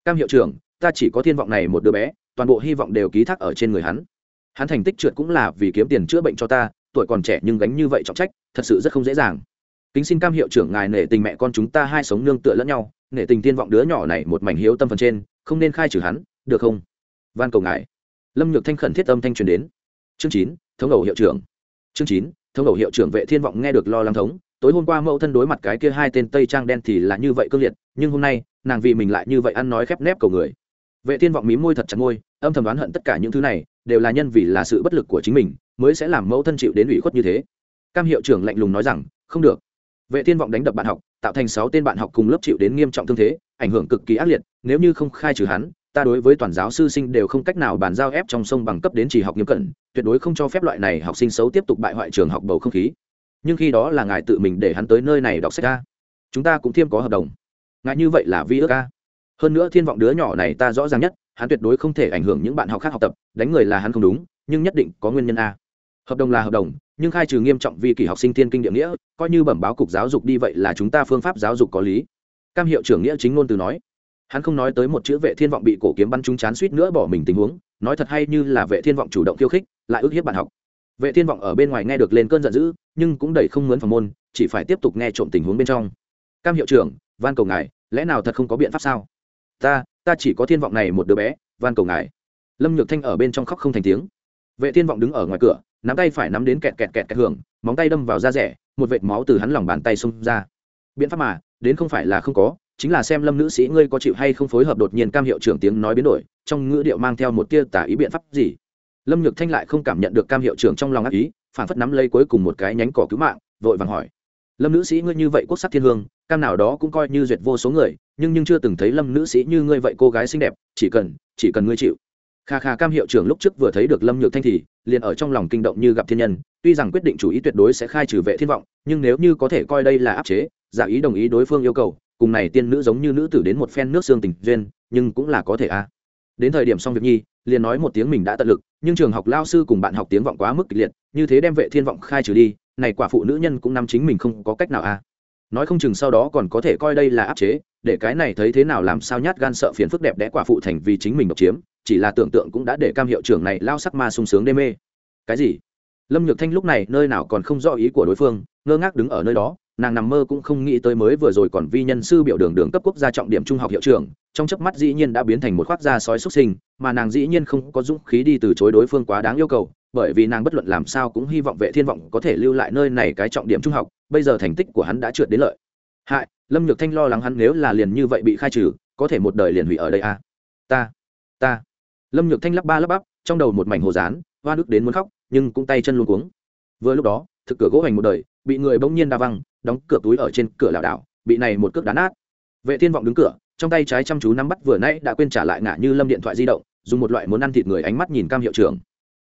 Cam hiệu trưởng, ta chỉ có thiên vọng này một đứa bé, toàn bộ hy vọng đều ký thác ở trên người hắn hắn thành tích trượt cũng là vì kiếm tiền chữa bệnh cho ta, tuổi còn trẻ nhưng gánh như vậy trọng trách, thật sự rất không dễ dàng. Kính xin cam hiệu trưởng ngài nể tình mẹ con chúng ta hai sống nương tựa lẫn nhau, nể tình tiên vọng đứa nhỏ này một mảnh hiếu tâm phần trên, không nên khai trừ hắn, được không? Van cầu ngài. Lâm nhược thanh khẩn thiết âm thanh truyền đến. Chương chín, thống đầu hiệu trưởng. Chương chín, thống đầu hiệu trưởng vệ thiên vọng nghe được lo lắng thống, tối hôm qua mẫu thân đối mặt cái kia hai tên tây trang đen thì là như vậy cương liệt, nhưng hôm nay, nàng vì mình lại như vậy ăn nói khép nép cầu người vệ thiên vọng mí môi thật chặt môi, âm thầm đoán hận tất cả những thứ này đều là nhân vì là sự bất lực của chính mình mới sẽ làm mẫu thân chịu đến ủy khuất như thế. Cam hiệu trưởng lạnh lùng nói rằng, không được. Vệ thiên vọng đánh đập bạn học, tạo thành sáu tên bạn học cùng lớp chịu đến nghiêm trọng thương thế, ảnh hưởng cực kỳ ác liệt, nếu như không khai trừ hắn, ta đối với toàn giáo sư sinh đều không cách nào bàn giao ép trong sông bằng cấp đến chỉ học nghiêm cẩn, tuyệt đối không cho phép loại này học sinh xấu tiếp tục bại hoại trường học bầu không khí. Nhưng khi đó là ngài tự mình để hắn tới nơi này đọc sách ca. Chúng ta cũng thiêm có hợp đồng. Ngài như vậy là vi ước ca hơn nữa thiên vọng đứa nhỏ này ta rõ ràng nhất, hắn tuyệt đối không thể ảnh hưởng những bạn học khác học tập, đánh người là hắn không đúng, nhưng nhất định có nguyên nhân a. Hợp đồng là hợp đồng, nhưng khai trừ nghiêm trọng vì kỳ học sinh thiên kinh địa nghĩa, coi như bẩm báo cục giáo dục đi vậy là chúng ta phương pháp giáo dục có lý. Cam hiệu trưởng nghĩa chính ngôn từ nói. Hắn không nói tới một chữ vệ thiên vọng bị cổ kiếm bắn trúng chán suýt nữa bỏ mình tình huống, nói thật hay như là vệ thiên vọng chủ động khiêu khích, lại ức hiếp bạn học. Vệ thiên vọng ở bên ngoài nghe được lên cơn giận dữ, nhưng cũng đẩy không muốn phòng môn, chỉ phải tiếp tục nghe trộm tình huống bên trong. Cam hiệu trưởng, van cầu ngài, lẽ nào thật không có biện pháp sao? Ta ta chỉ có thiên vọng này một đứa bé, van cầu ngài. Lâm nhược thanh ở bên trong khóc không thành tiếng. Vệ thiên vọng đứng ở ngoài cửa, nắm tay phải nắm đến kẹt kẹt kẹt kẹt hưởng, móng tay đâm vào da rẻ, một vệt máu từ hắn lòng bàn tay xông ra. Biện pháp mà, đến không phải là không có, chính là xem lâm nữ sĩ ngươi có chịu hay không phối hợp đột nhiên cam hiệu trưởng tiếng nói biến đổi, trong ngữ điệu mang theo một tia tả ý biện pháp gì. Lâm nhược thanh lại không cảm nhận được cam hiệu trưởng trong lòng ác ý, phản phất nắm lấy cuối cùng một cái nhánh cỏ cứu mạng, vội vàng hỏi lâm nữ sĩ ngươi như vậy quốc sắc thiên hương, cam nào đó cũng coi như duyệt vô số người, nhưng nhưng chưa từng thấy lâm nữ sĩ như ngươi vậy cô gái xinh đẹp, chỉ cần chỉ cần ngươi chịu. Kha kha cam hiệu trưởng lúc trước vừa thấy được lâm nhược thanh thì, liền ở trong lòng kinh động như gặp thiên nhân, tuy rằng quyết định chủ ý tuyệt đối sẽ khai trừ vệ thiên vọng, nhưng nếu như có thể coi đây là áp chế, giả ý đồng ý đối phương yêu cầu, cùng này tiên nữ giống như nữ tử đến một phen nước xương tình duyên, nhưng cũng là có thể a. Đến thời điểm xong việc nhi, liền nói một tiếng mình đã tận lực, nhưng trường học lao sư cùng bạn học tiếng vọng quá mức kịch liệt, như thế đem vệ thiên vọng khai trừ đi này quả phụ nữ nhân cũng nắm chính mình không có cách nào à? nói không chừng sau đó còn có thể coi đây là áp chế, để cái này thấy thế nào làm sao nhát gan sợ phiền phức đẹp đẽ quả phụ thành vì chính mình độc chiếm, chỉ là tưởng tượng cũng đã để cam hiệu trưởng này lao sắc ma sung sướng đê mê cái gì lâm nhược thanh lúc này nơi nào còn không rõ ý của đối phương, ngơ ngác đứng ở nơi đó nàng nằm mơ cũng không nghĩ tới mới vừa rồi còn vi nhân sư biểu đường đường cấp quốc gia trọng điểm trung học hiệu trưởng, trong chớp mắt dĩ nhiên đã biến thành một khoác da sói xuất sinh, mà nàng dĩ nhiên không có dũng khí đi từ chối đối phương quá đáng yêu cầu, bởi vì nàng bất luận làm sao cũng hy vọng vệ thiên vọng có thể lưu lại nơi này cái trọng điểm trung học, bây giờ thành tích của hắn đã trượt đến lợi. Hại, lâm nhược thanh lo lắng hắn nếu là liền như vậy bị khai trừ, có thể một đời liền hủy ở đây à? Ta ta. Lâm nhược thanh lắp ba lắp bắp, trong đầu một mảnh hồ dán hoa nước đến muốn khóc, nhưng cũng tay chân luôn cuống. Vừa lúc đó thực cửa gỗ hành một đời, bị người bỗng nhiên đa văng, đóng cửa túi ở trên cửa lảo đảo, bị này một cước đá nát. Vệ thiên vọng đứng cửa, trong tay trái chăm chú nắm bắt vừa nãy đã quên trả lại ngã như lâm điện thoại di động, dùng một loại muốn ăn thịt người ánh mắt nhìn cam hiệu trưởng.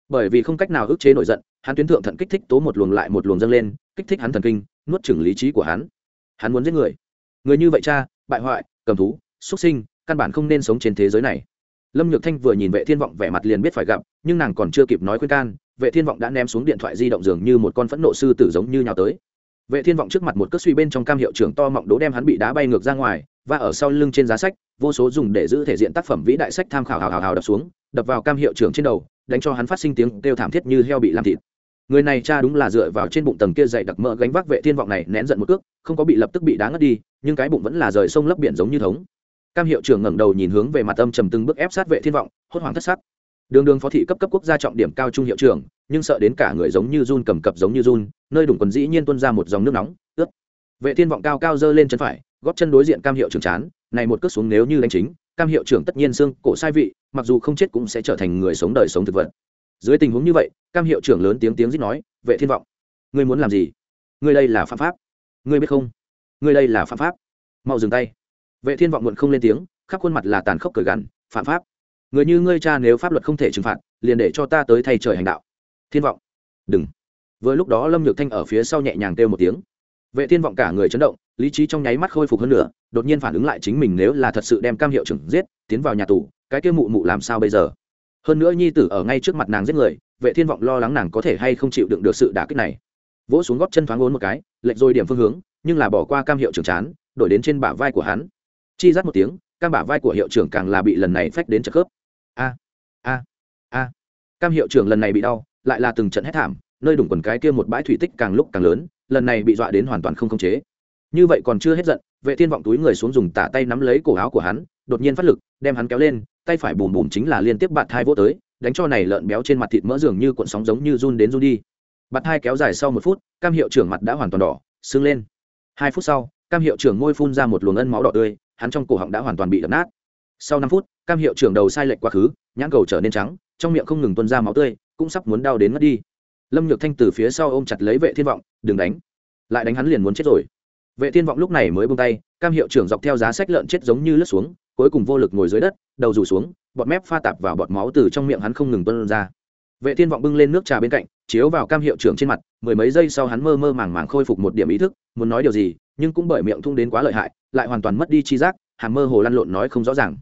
Bởi vì không cách nào ức chế nổi giận, hắn tuyến thượng thận kích thích tố một luồng lại một luồng dâng lên, kích thích hắn thần kinh, nuốt chửng lý trí của hắn. Hắn muốn giết người. Người như vậy cha, bại hoại, cầm thú xuất sinh, căn bản không nên sống trên thế giới này. Lâm nhược thanh vừa nhìn vệ thiên vọng vẻ mặt liền biết phải gặp, nhưng nàng còn chưa kịp nói khuyên can vệ thiên vọng đã ném xuống điện thoại di động dường như một con phẫn nộ sư tử giống như nhào tới. Vệ thiên vọng trước mặt một cất suy bên trong cam hiệu trưởng to mọng đố đem hắn bị đá bay ngược ra ngoài, và ở sau lưng trên giá sách, vô số dùng để giữ thể diện tác phẩm vĩ đại sách tham khảo hào hào hào đập xuống, đập vào cam hiệu trưởng trên đầu, đánh cho hắn phát sinh tiếng kêu thảm thiết như heo bị làm thịt. Người này cha đúng là dựa vào trên bụng tầng kia dày đặc mỡ gánh vác vệ thiên vọng này nén giận một cước, không có bị lập tức bị đá ngất đi, nhưng cái bụng vẫn là rời sông lấp biển giống như thống. Cam hiệu trưởng ngẩng đầu nhìn hướng về mặt âm trầm từng bước ép sát vệ thiên vọng, hốt hoảng thất sắc đường đường phó thị cấp cấp quốc gia trọng điểm cao trung hiệu trưởng, nhưng sợ đến cả người giống như run cầm cập giống như run, nơi đủng quần dĩ nhiên tuôn ra một dòng nước nóng, ướt. Vệ thiên vọng cao cao dơ lên chân phải, góp chân đối diện cam hiệu trưởng chán, này một cước xuống nếu như đánh chính, cam hiệu trưởng tất nhiên xương cổ sai vị, mặc dù không chết cũng sẽ trở thành người sống đời sống thực vật. Dưới tình huống như vậy, cam hiệu trưởng lớn tiếng tiếng rít nói, vệ thiên vọng, ngươi muốn làm gì? Ngươi đây là phạm pháp. Ngươi biết không? Ngươi đây là phạm pháp. Mau dừng tay. Vệ thiên vọng muộn không lên tiếng, khắp khuôn mặt là tàn khốc cười gằn, phạm pháp người như ngươi cha nếu pháp luật không thể trừng phạt, liền để cho ta tới thay trời hành đạo. Thiên vọng. Đừng. Vừa lúc đó lâm nhược thanh ở phía sau nhẹ nhàng kêu một tiếng. Vệ thiên vọng cả người chấn động, lý trí trong nháy mắt khôi phục hơn nữa, đột nhiên phản ứng lại chính mình nếu là thật sự đem cam hiệu trưởng giết, tiến vào nhà tù, cái kia mụ mụ làm sao bây giờ? Hơn nữa nhi tử ở ngay trước mặt nàng giết người, vệ thiên vọng lo lắng nàng có thể hay không chịu đựng được sự đả kích này. Vỗ xuống gót chân thoáng ốn một cái lệnh rồi điểm phương hướng, nhưng là bỏ qua cam hiệu trưởng chán, đổi đến trên bả vai của hắn. Chi rát một tiếng, cam bả vai của hiệu trưởng càng là bị lần này phách đến chật khớp a a a. Cam hiệu trưởng lần này bị đau, lại là từng trận hét thảm, nơi đủng quần cái kia một bãi thủy tích càng lúc càng lớn, lần này bị dọa đến hoàn toàn không khống chế. Như vậy còn chưa hết giận, vệ thiên vọng túi người xuống dùng tả tay nắm lấy cổ áo của hắn, đột nhiên phát lực, đem hắn kéo lên, tay phải bùm bùm chính là liên tiếp bạt thai vô tới, đánh cho này lợn béo trên mặt thịt mỡ dường như cuộn sóng giống như run đến run đi. Bạt thai kéo dài sau một phút, cam hiệu trưởng mặt đã hoàn toàn đỏ, sưng lên. Hai phút sau, cam hiệu trưởng môi phun ra một luồng ân máu đỏ tươi, hắn trong cổ họng đã hoàn toàn bị đập nát sau năm phút, cam hiệu trưởng đầu sai lệch quá khứ, nhãn cầu trở nên trắng, trong miệng không ngừng tuôn ra máu tươi, cũng sắp muốn đau đến mất đi. Lâm nhược thanh từ phía sau ôm chặt lấy vệ thiên vọng, đừng đánh. Lại đánh hắn liền muốn chết rồi. Vệ thiên vọng lúc này mới buông tay, cam hiệu trưởng dọc theo giá sách lợn chết giống như lướt xuống, cuối cùng vô lực ngồi dưới đất, đầu rủ xuống, bọt mép pha tạp vào bọt máu từ trong miệng hắn không ngừng tuôn ra. Vệ thiên vọng bưng lên nước trà bên cạnh, chiếu vào cam hiệu trưởng trên mặt, mười mấy giây sau hắn mơ mơ màng màng khôi phục một điểm ý thức, muốn nói điều gì, nhưng cũng bởi miệng thung đến quá lợi hại, lại hoàn toàn mất đi chi giác hàm mơ hồ lăn lộn nói không rõ ràng.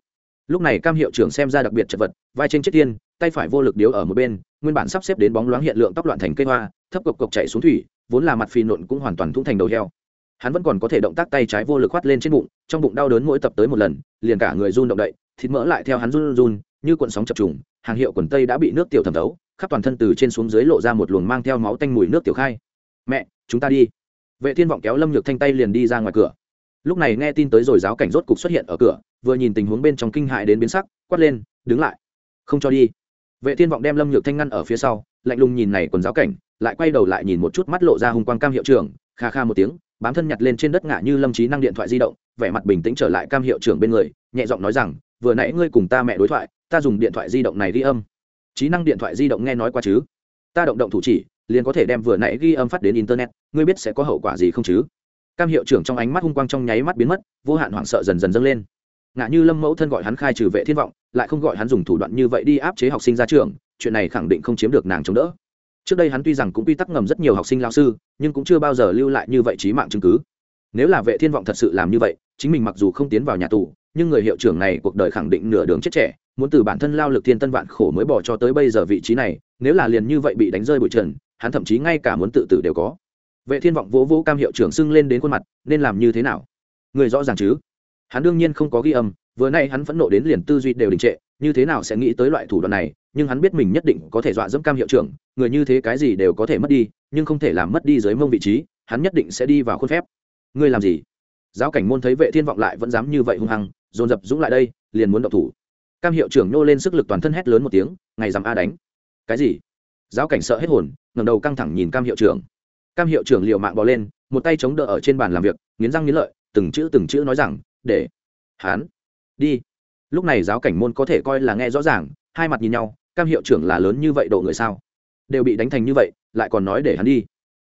Lúc này cam hiệu trưởng xem ra đặc biệt chật vật, vai trên chết tiên tay phải vô lực điếu ở một bên, nguyên bản sắp xếp đến bóng loáng hiện lượng tóc loạn thành cây hoa, thấp cộc cộc chạy xuống thủy, vốn là mặt phì nộn cũng hoàn toàn thung thành đầu heo. Hắn vẫn còn có thể động tác tay trái vô lực khoát lên trên bụng, trong bụng đau đớn mỗi tập tới một lần, liền cả người run động đậy, thịt mỡ lại theo hắn run run, như cuộn sóng chập trùng, hàng hiệu quần tây đã bị nước tiểu thẩm thấu, khắp toàn thân từ trên xuống dưới lộ ra một luồng mang theo máu tanh mùi nước tiểu khai. Mẹ, chúng ta đi. Vệ thiên vọng kéo lâm nhược thanh tay liền đi ra ngoài cửa lúc này nghe tin tới rồi giáo cảnh rốt cục xuất hiện ở cửa, vừa nhìn tình huống bên trong kinh hại đến biến sắc, quát lên, đứng lại, không cho đi. Vệ thiên vọng đem lâm nhược thanh ngăn ở phía sau, lạnh lùng nhìn này quần giáo cảnh, lại quay đầu lại nhìn một chút mắt lộ ra hung quang cam hiệu trưởng, kha kha một tiếng, bám thân nhặt lên trên đất ngã như lâm trí năng điện thoại di động, vẻ mặt bình tĩnh trở lại cam hiệu trưởng bên người, nhẹ giọng nói rằng, vừa nãy ngươi cùng ta mẹ đối thoại, ta dùng điện thoại di động này ghi âm. Trí năng điện thoại di động nghe nói qua chứ? Ta động động thủ chỉ, liền có thể đem vừa nãy ghi âm phát đến internet, ngươi biết sẽ có hậu quả gì không chứ? Cam hiệu trưởng trong ánh mắt hung quang trong nháy mắt biến mất, vô hạn hoảng sợ dần dần dâng lên. Ngã như lâm mẫu thân gọi hắn khai trừ vệ thiên vọng, lại không gọi hắn dùng thủ đoạn như vậy đi áp chế học sinh ra trường, chuyện này khẳng định không chiếm được nàng chống đỡ. Trước đây hắn tuy rằng cũng quy tắc ngầm rất nhiều học sinh lao sư, nhưng cũng chưa bao giờ lưu lại như vậy trí mạng chứng cứ. Nếu là vệ thiên vọng thật sự làm như vậy, chính mình mặc dù không tiến vào nhà tù, nhưng người hiệu trưởng này cuộc đời khẳng định nửa đường chết trẻ, muốn từ bản thân lao lực thiên tân vạn khổ mới bỏ cho tới bây giờ vị trí này, nếu là liền như vậy bị đánh rơi bụi trần, hắn thậm chí ngay cả muốn tự tử đều có vệ thiên vọng vỗ vỗ cam hiệu trưởng sưng lên đến khuôn mặt, nên làm như thế nào? Người rõ ràng chứ? Hắn đương nhiên không có ghi âm, vừa nay hắn phẫn nộ đến liền tư duy đều đình trệ, như thế nào sẽ nghĩ tới loại thủ đoạn này, nhưng hắn biết mình nhất định có thể dọa dẫm cam hiệu trưởng, người như thế cái gì đều có thể mất đi, nhưng không thể làm mất đi dưới mông vị trí, hắn nhất định sẽ đi vào khuôn phép. Ngươi làm gì? Giáo cảnh môn thấy vệ thiên vọng lại vẫn dám như vậy hung hăng, dồn dập dũng lại đây, liền muốn động thủ. Cam hiệu trưởng nô lên sức lực toàn thân hét lớn một tiếng, ngày dám a đánh. Cái gì? Giáo cảnh sợ hết hồn, ngẩng đầu căng thẳng nhìn cam hiệu trưởng cam hiệu trưởng liều mạng bò lên, một tay chống đỡ ở trên bàn làm việc, nghiến răng nghiến lợi, từng chữ từng chữ nói rằng, để hán đi. Lúc này giáo cảnh môn có thể coi là nghe rõ ràng, hai mặt nhìn nhau, cam hiệu trưởng là lớn như vậy độ người sao? Đều bị đánh thành như vậy, lại còn nói để hắn đi.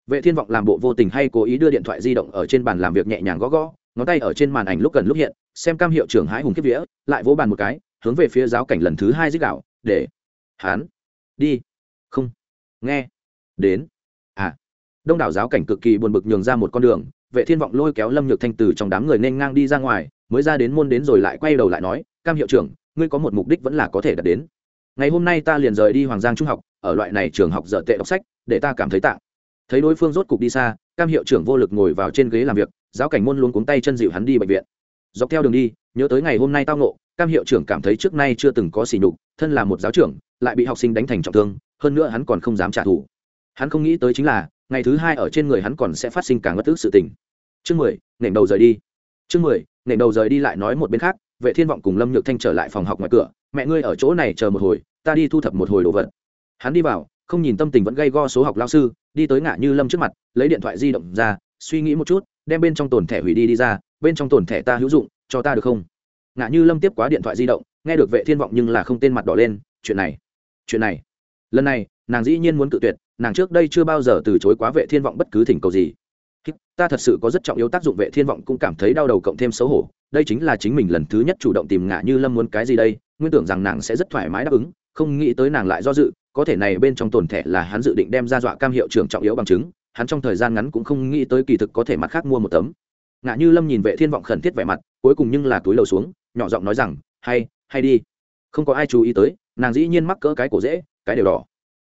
Vệ thiên vọng làm bộ vô tình hay cố ý đưa điện thoại di động ở trên bàn làm việc nhẹ nhàng gõ gõ, ngón tay ở trên màn ảnh lúc gần lúc hiện, xem cam hiệu trưởng hái hùng kiếp vía, lại vỗ bàn một cái, hướng về phía giáo cảnh lần thứ hai dích đạo, để hán đi. Không. Nghe. Đến đông đảo giáo cảnh cực kỳ buồn bực nhường ra một con đường, vệ thiên vọng lôi kéo lâm nhược thanh từ trong đám người nên ngang đi ra ngoài, mới ra đến môn đến rồi lại quay đầu lại nói, cam hiệu trưởng, ngươi có một mục đích vẫn là có thể đạt đến. Ngày hôm nay ta liền rời đi hoàng giang trung học, ở loại này trường học dở tệ đọc sách, để ta cảm thấy tạng. Thấy đối phương rốt cục đi xa, cam hiệu trưởng vô lực ngồi vào trên ghế làm việc, giáo cảnh môn luôn cuống tay chân dịu hắn đi bệnh viện. Dọc theo đường đi, nhớ tới ngày hôm nay tao nộ cam hiệu trưởng cảm thấy trước nay chưa từng có xỉ nhục, thân là một giáo trưởng, lại bị học sinh đánh thành trọng thương, hơn nữa hắn còn không dám trả thù. Hắn không nghĩ tới chính là ngày thứ hai ở trên người hắn còn sẽ phát sinh càng ngất tức sự tình. Chương mười nền đầu rời đi. Chương mười nền đầu rời đi lại nói một bên khác, vệ thiên vọng cùng lâm nhược thanh trở lại phòng học ngoài cửa. Mẹ ngươi ở chỗ này chờ một hồi, ta đi thu thập một hồi đồ vật. Hắn đi vào, không nhìn tâm tình vẫn gây go số học lao sư, đi tới ngã như lâm trước mặt, lấy điện thoại di động ra, suy nghĩ một chút, đem bên trong tồn thẻ hủy đi đi ra, bên trong tồn thẻ ta hữu dụng, cho ta được không? Ngã như lâm tiếp quá điện thoại di động, nghe được vệ thiên vọng nhưng là không tên mặt đỏ lên, chuyện này chuyện này. Lần này nàng dĩ nhiên muốn cự tuyệt, nàng trước đây chưa bao giờ từ chối quá vệ thiên vọng bất cứ thỉnh cầu gì. Ta thật sự có rất trọng yếu tác dụng vệ thiên vọng cũng cảm thấy đau đầu cộng thêm xấu hổ, đây chính là chính mình lần thứ nhất chủ động tìm ngã như lâm muốn cái gì đây, nguyên tưởng rằng nàng sẽ rất thoải mái đáp ứng, không nghĩ tới nàng lại do dự, có thể này bên trong tồn thẻ là hắn dự định đem ra dọa cam hiệu trưởng trọng yếu bằng chứng, hắn trong thời gian ngắn cũng không nghĩ tới kỳ thực có thể mặt khác mua một tấm. Ngã như lâm nhìn vệ thiên vọng khẩn thiết vẻ mặt, cuối cùng nhưng là túi lầu xuống, nhỏ giọng nói rằng, hay hay đi. Không có ai chú ý tới, nàng dĩ nhiên mắc cỡ cái cổ dễ, cái đều đỏ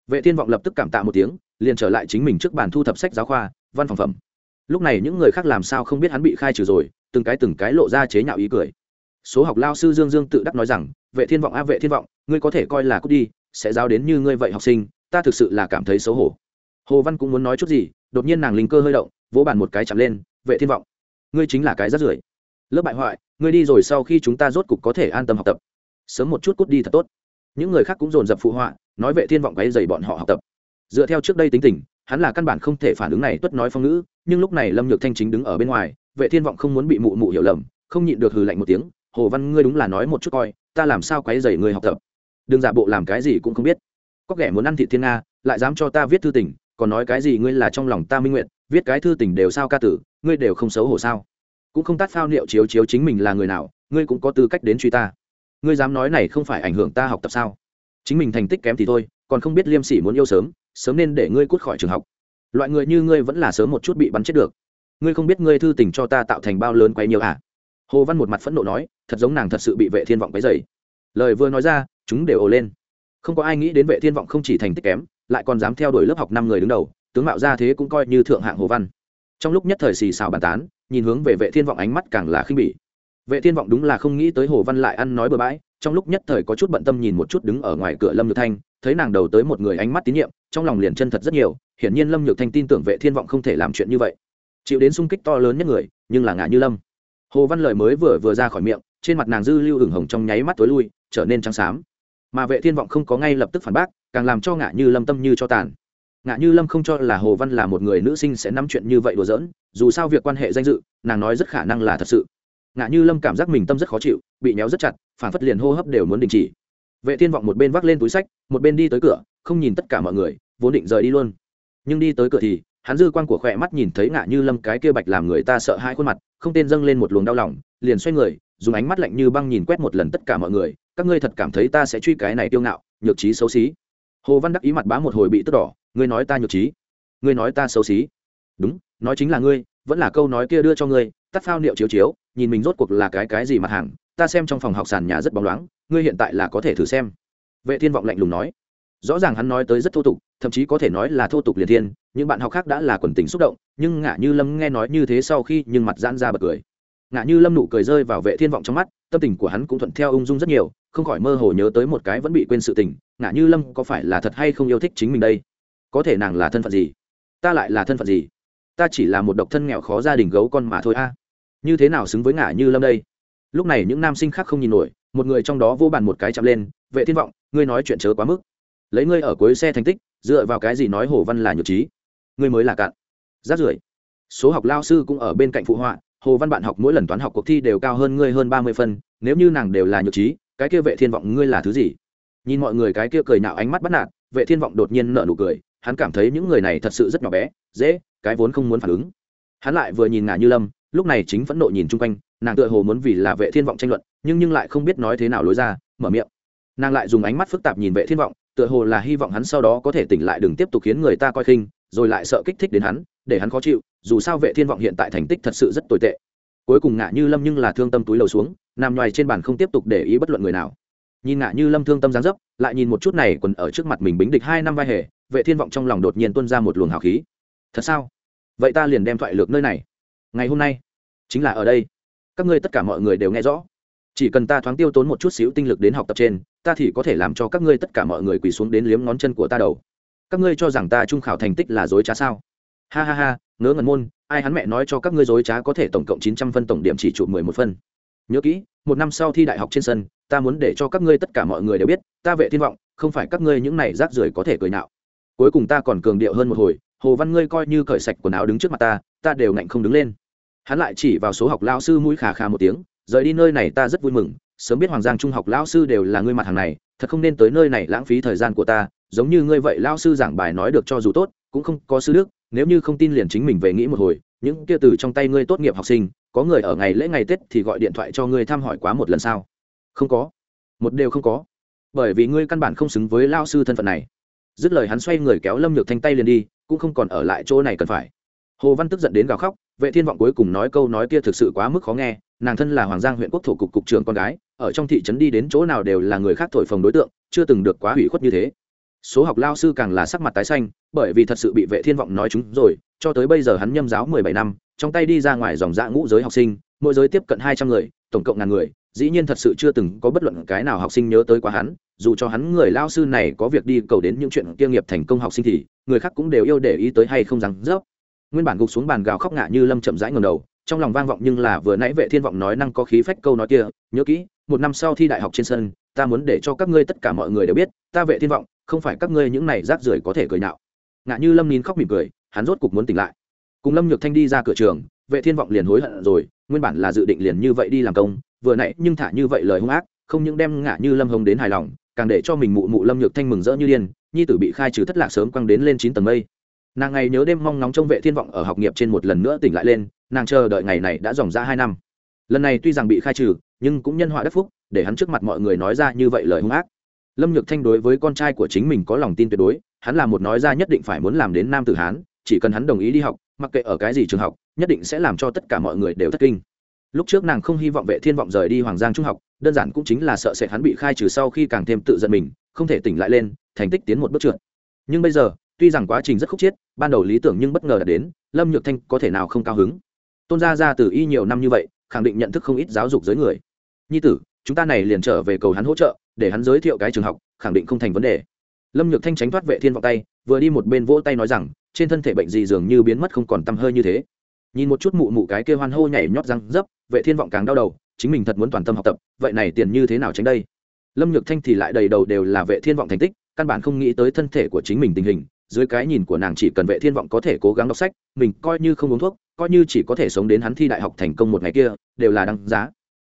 vệ thiên vọng lập tức cảm tạ một tiếng, liền trở lại chính mình trước bàn thu thập sách giáo khoa, văn phòng phẩm. Lúc này những người khác làm sao không biết hắn bị khai trừ rồi, từng cái từng cái lộ ra chế nhạo ý cười. Số học lao sư dương dương tự đắc nói rằng, vệ thiên vọng a vệ thiên vọng, ngươi có thể coi là cút đi, sẽ giáo đến như ngươi vậy học sinh, ta thực sự là cảm thấy xấu hổ. Hồ văn cũng muốn nói chút gì, đột nhiên nàng linh cơ hơi động, vỗ bàn một cái chạm lên, vệ thiên vọng, ngươi chính là cái rất rưởi. Lớp bại hoại, ngươi đi rồi sau khi chúng ta rốt cục có thể an tâm học tập. Sớm một chút cút đi thật tốt những người khác cũng dồn dập phụ họa, nói vệ thiên vọng quấy dày bọn họ học tập. Dựa theo trước đây tính tình, hắn là căn bản không thể phản ứng này tuất nói phong ngữ, nhưng lúc này lâm nhược thanh chính đứng ở bên ngoài, vệ thiên vọng không muốn bị mụ mụ hiểu lầm, không nhịn được hừ lạnh một tiếng, hồ văn, ngươi đúng là nói một chút coi, ta làm sao quấy dày người học tập? Đừng giả bộ làm cái gì cũng không biết. Có kẻ muốn ăn thị thiên nga, lại dám cho ta viết thư tình, còn nói cái gì ngươi là trong lòng ta minh nguyện, viết cái thư tình đều sao ca tử, ngươi đều không xấu hổ sao? Cũng không tát phao niệu chiếu chiếu chính mình là người nào, ngươi cũng có tư cách đến truy ta ngươi dám nói này không phải ảnh hưởng ta học tập sao? Chính mình thành tích kém thì thôi, còn không biết liêm sỉ muốn yêu sớm sớm nên để ngươi cút khỏi trường học. Loại người như ngươi vẫn là sớm một chút bị bắn chết được. Ngươi không biết ngươi thư tình cho ta tạo thành bao lớn quay nhiều à? Hồ văn một mặt phẫn nộ nói, thật giống nàng thật sự bị vệ thiên vọng quấy dày lời vừa nói ra, chúng đều ồ lên. Không có ai nghĩ đến vệ thiên vọng không chỉ thành tích kém, lại còn dám theo đuổi lớp học năm người đứng đầu, tướng mạo ra thế cũng coi như thượng hạng hồ văn. Trong lúc nhất thời xì xào bàn tán, nhìn hướng về vệ thiên vọng ánh mắt càng là khinh bỉ vệ thiên vọng đúng là không nghĩ tới hồ văn lại ăn nói bừa bãi, trong lúc nhất thời có chút bận tâm nhìn một chút đứng ở ngoài cửa lâm nhược thanh, thấy nàng đầu tới một người ánh mắt tín nhiệm, trong lòng liền chân thật rất nhiều, hiển nhiên lâm nhược thanh tin tưởng vệ thiên vọng không thể làm chuyện như vậy. Chịu đến sung kích to lớn nhất người, nhưng là ngã như lâm. Hồ văn lời mới vừa vừa ra khỏi miệng, trên mặt nàng dư lưu hửng hồng trong nháy mắt tối lui, trở nên trắng xám. Mà vệ thiên vọng không có ngay lập tức phản bác, càng làm cho ngã như lâm tâm như cho tàn. Ngã như lâm không cho là hồ văn là một người nữ sinh sẽ nắm chuyện như vậy đùa giỡn, dù sao việc quan hệ danh dự, nàng nói rất khả năng là thật sự ngã như lâm cảm giác mình tâm rất khó chịu, bị nhéo rất chặt phản phất liền hô hấp đều muốn đình chỉ. Vệ thiên vọng một bên vác lên túi sách, một bên đi tới cửa, không nhìn tất cả mọi người, vốn định rời đi luôn. Nhưng đi tới cửa thì, hắn dư quan của khỏe mắt nhìn thấy ngã như lâm cái kia bạch làm người ta sợ hai khuôn mặt, không tên dâng lên một luồng đau lòng, liền xoay người, dùng ánh mắt lạnh như băng nhìn quét một lần tất cả mọi người, các ngươi thật cảm thấy ta sẽ truy cái này tiêu ngạo, nhược trí xấu xí. Hồ văn đắc ý mặt bá một hồi bị tức đỏ, ngươi nói ta nhược trí, ngươi nói ta xấu xí. Đúng, nói chính là ngươi, vẫn là câu nói kia đưa cho ngươi, tắt phao niệu chiếu chiếu nhìn mình rốt cuộc là cái cái gì mặt hàng, ta xem trong phòng học sàn nhà rất bóng loáng, ngươi hiện tại là có thể thử xem. Vệ thiên vọng lạnh lùng nói. Rõ ràng hắn nói tới rất thô tục, thậm chí có thể nói là thô tục liền thiên, những bạn học khác đã là quần tình xúc động, nhưng ngạ như lâm nghe nói như thế sau khi nhưng mặt giãn ra bật cười. Ngạ như lâm nụ cười rơi vào vệ thiên vọng trong mắt, tâm tình của hắn cũng thuận theo ung dung rất nhiều, không khỏi mơ hồ nhớ tới một cái vẫn bị quên sự tình, ngạ như lâm có phải là thật hay không yêu thích chính mình đây? Có thể nàng là thân phận gì? Ta lại là thân phận gì? Ta chỉ là một độc thân nghèo khó gia đình gấu con mà thôi a như thế nào xứng với ngã như lâm đây? Lúc này những nam sinh khác không nhìn nổi, một người trong đó vô bàn một cái chạm lên, vệ thiên vọng, ngươi nói chuyện chớ quá mức. Lấy ngươi ở cuối xe thành tích, dựa vào cái gì nói hồ văn là nhược trí? Ngươi mới là cạn. Rát rưởi. Số học lao sư cũng ở bên cạnh phụ họa, hồ văn bạn học mỗi lần toán học cuộc thi đều cao hơn ngươi hơn ba mươi phân nếu như nàng đều là nhược trí, cái kia vệ thiên vọng ngươi là thứ gì? Nhìn mọi người cái kia cười nạo ánh mắt bắt nạt, vệ thiên vọng đột nhiên nở nụ cười, hắn cảm thấy những người này thật sự rất nhỏ bé, dễ, cái vốn không muốn phản ứng. Hắn lại vừa nhìn ngả như lâm lúc này chính phẫn nộ nhìn chung quanh, nàng tựa hồ muốn vì là vệ thiên vọng tranh luận, nhưng nhưng lại không biết nói thế nào lối ra, mở miệng. Nàng lại dùng ánh mắt phức tạp nhìn vệ thiên vọng, tựa hồ là hy vọng hắn sau đó có thể tỉnh lại đừng tiếp tục khiến người ta coi khinh, rồi lại sợ kích thích đến hắn, để hắn khó chịu, dù sao vệ thiên vọng hiện tại thành tích thật sự rất tồi tệ. Cuối cùng ngạ như lâm nhưng là thương tâm túi lầu xuống, nằm ngoài trên bàn không tiếp tục để ý bất luận người nào. Nhìn ngạ như lâm thương tâm giáng dấp, lại nhìn một chút này quần ở trước mặt mình bính địch hai năm vai hề, vệ thiên vọng trong lòng đột nhiên tuôn ra một luồng hào khí. Thật sao? Vậy ta liền đem thoại lược nơi này. Ngày hôm nay chính là ở đây. Các ngươi tất cả mọi người đều nghe rõ. Chỉ cần ta thoáng tiêu tốn một chút xíu tinh lực đến học tập trên, ta thì có thể làm cho các ngươi tất cả mọi người quỳ xuống đến liếm ngón chân của ta đầu. Các ngươi cho rằng ta trung khảo thành tích là dối trá sao? Ha ha ha, ngớ ngẩn môn, ai hắn mẹ nói cho các ngươi dối trá có thể tổng cộng chín trăm phân, tổng điểm chỉ trụ mười một phân. Nhớ kỹ, một năm sau thi đại học trên sân, ta muốn để cho các ngươi tất cả mọi người đều biết, ta vệ thiên vọng, không phải các ngươi những này rác rưởi có thể cười nạo. Cuối cùng ta còn cường điệu hơn một hồi, hồ văn ngươi coi như cởi sạch quần áo đứng trước mặt ta ta đều ngạnh không đứng lên hắn lại chỉ vào số học lao sư mũi khà khà một tiếng, rời đi nơi này ta rất vui mừng, sớm biết hoàng giang trung học lao sư đều là ngươi mặt hàng này, thật không nên tới nơi này lãng phí thời gian của ta, giống như ngươi vậy lao sư giảng bài nói được cho dù tốt, cũng không có sư đức, nếu như không tin liền chính mình về nghĩ một hồi, những kia từ trong tay ngươi tốt nghiệp học sinh, có người ở ngày lễ ngày tết thì gọi điện thoại cho ngươi thăm hỏi quá một lần sao? Không có. Một đều không có. Bởi vì ngươi căn bản không xứng với lao sư thân phận này. Dứt lời hắn xoay người kéo lâm nhược thanh tay liền đi, cũng không còn ở lại chỗ này cần phải. Hồ văn tức giận đến gào khóc vệ thiên vọng cuối cùng nói câu nói kia thực sự quá mức khó nghe, nàng thân là hoàng giang huyện quốc thổ cục cục trưởng con gái, ở trong thị trấn đi đến chỗ nào đều là người khác thổi phồng đối tượng, chưa từng được quá hủy khuất như thế số học lao sư càng là sắc mặt tái xanh, bởi vì thật sự bị vệ thiên vọng nói chúng rồi, cho tới bây giờ hắn nhâm giáo 17 năm, trong tay đi ra ngoài dòng dạ ngũ giới học sinh, mỗi giới tiếp cận 200 người, tổng cộng ngàn người, dĩ nhiên thật sự chưa từng có bất luận cái nào học sinh nhớ tới quá hắn, dù cho hắn người lao sư này có việc đi cầu đến những chuyện kiêng nghiệp thành công học sinh thì, người khác cũng đều yêu để ý tới hay không rằng dốc nguyên bản gục xuống bàn gào khóc ngạ như lâm chậm rãi ngầm đầu, trong lòng vang vọng nhưng là vừa nãy vệ thiên vọng nói năng có khí phách câu nói kia, nhớ kỹ, một năm sau thi đại học trên sân, ta muốn để cho các ngươi tất cả mọi người đều biết, ta vệ thiên vọng, không phải các ngươi những này rác rưởi có thể cười nhạo. Ngạ như lâm nín khóc mỉm cười, hắn rốt cục muốn tỉnh lại. Cùng lâm nhược thanh đi ra cửa trường, vệ thiên vọng liền hối hận rồi, nguyên bản là dự định liền như vậy đi làm công, vừa nãy nhưng thả như vậy lời hung ác, không những đem ngạ như lâm hồng đến hài lòng, càng để cho mình mụ mụ lâm nhược thanh mừng rỡ như điên, nhi tử bị khai trừ thất lạc sớm quăng đến lên chín tầng mây nàng ngày nhớ đêm mong nóng trông vệ thiên vọng ở học nghiệp trên một lần nữa tỉnh lại lên, nàng chờ đợi ngày này đã dòng ra hai năm. Lần này tuy rằng bị khai trừ, nhưng cũng nhân họa đất phúc, để hắn trước mặt mọi người nói ra như vậy lời hung ác. Lâm nhược thanh đối với con trai của chính mình có lòng tin tuyệt đối, hắn là một nói ra nhất định phải muốn làm đến nam tử hán, chỉ cần hắn đồng ý đi học, mặc kệ ở cái gì trường học, nhất định sẽ làm cho tất cả mọi người đều thất kinh. Lúc trước nàng không hy vọng vệ thiên vọng rời đi hoàng giang trung học, đơn giản cũng chính là sợ sệt hắn bị khai trừ sau khi càng thêm tự giận mình, không thể tỉnh lại lên, thành tích tiến một bước trượt. Nhưng bây giờ tuy rằng quá trình rất khúc chiết, ban đầu lý tưởng nhưng bất ngờ đã đến, lâm nhược thanh có thể nào không cao hứng? Tôn gia ra từ y nhiều năm như vậy, khẳng định nhận thức không ít giáo dục giới người. Nhi tử, chúng ta này liền trở về cầu hắn hỗ trợ, để hắn giới thiệu cái trường học, khẳng định không thành vấn đề. Lâm nhược thanh tránh thoát vệ thiên vọng tay, vừa đi một bên vỗ tay nói rằng, trên thân thể bệnh gì dường như biến mất không còn tăm hơi như thế. Nhìn một chút mụ mụ cái kia hoan hô nhảy nhót răng dấp, vệ thiên vọng càng đau đầu, chính mình thật muốn toàn tâm học tập, vậy này tiền như thế nào tránh đây? Lâm nhược thanh thì lại đầy đầu đều là vệ thiên vọng thành tích, căn bản không nghĩ tới thân thể của chính mình tình hình dưới cái nhìn của nàng chỉ cần vệ thiên vọng có thể cố gắng đọc sách, mình coi như không uống thuốc, coi như chỉ có thể sống đến hắn thi đại học thành công một ngày kia, đều là đăng giá.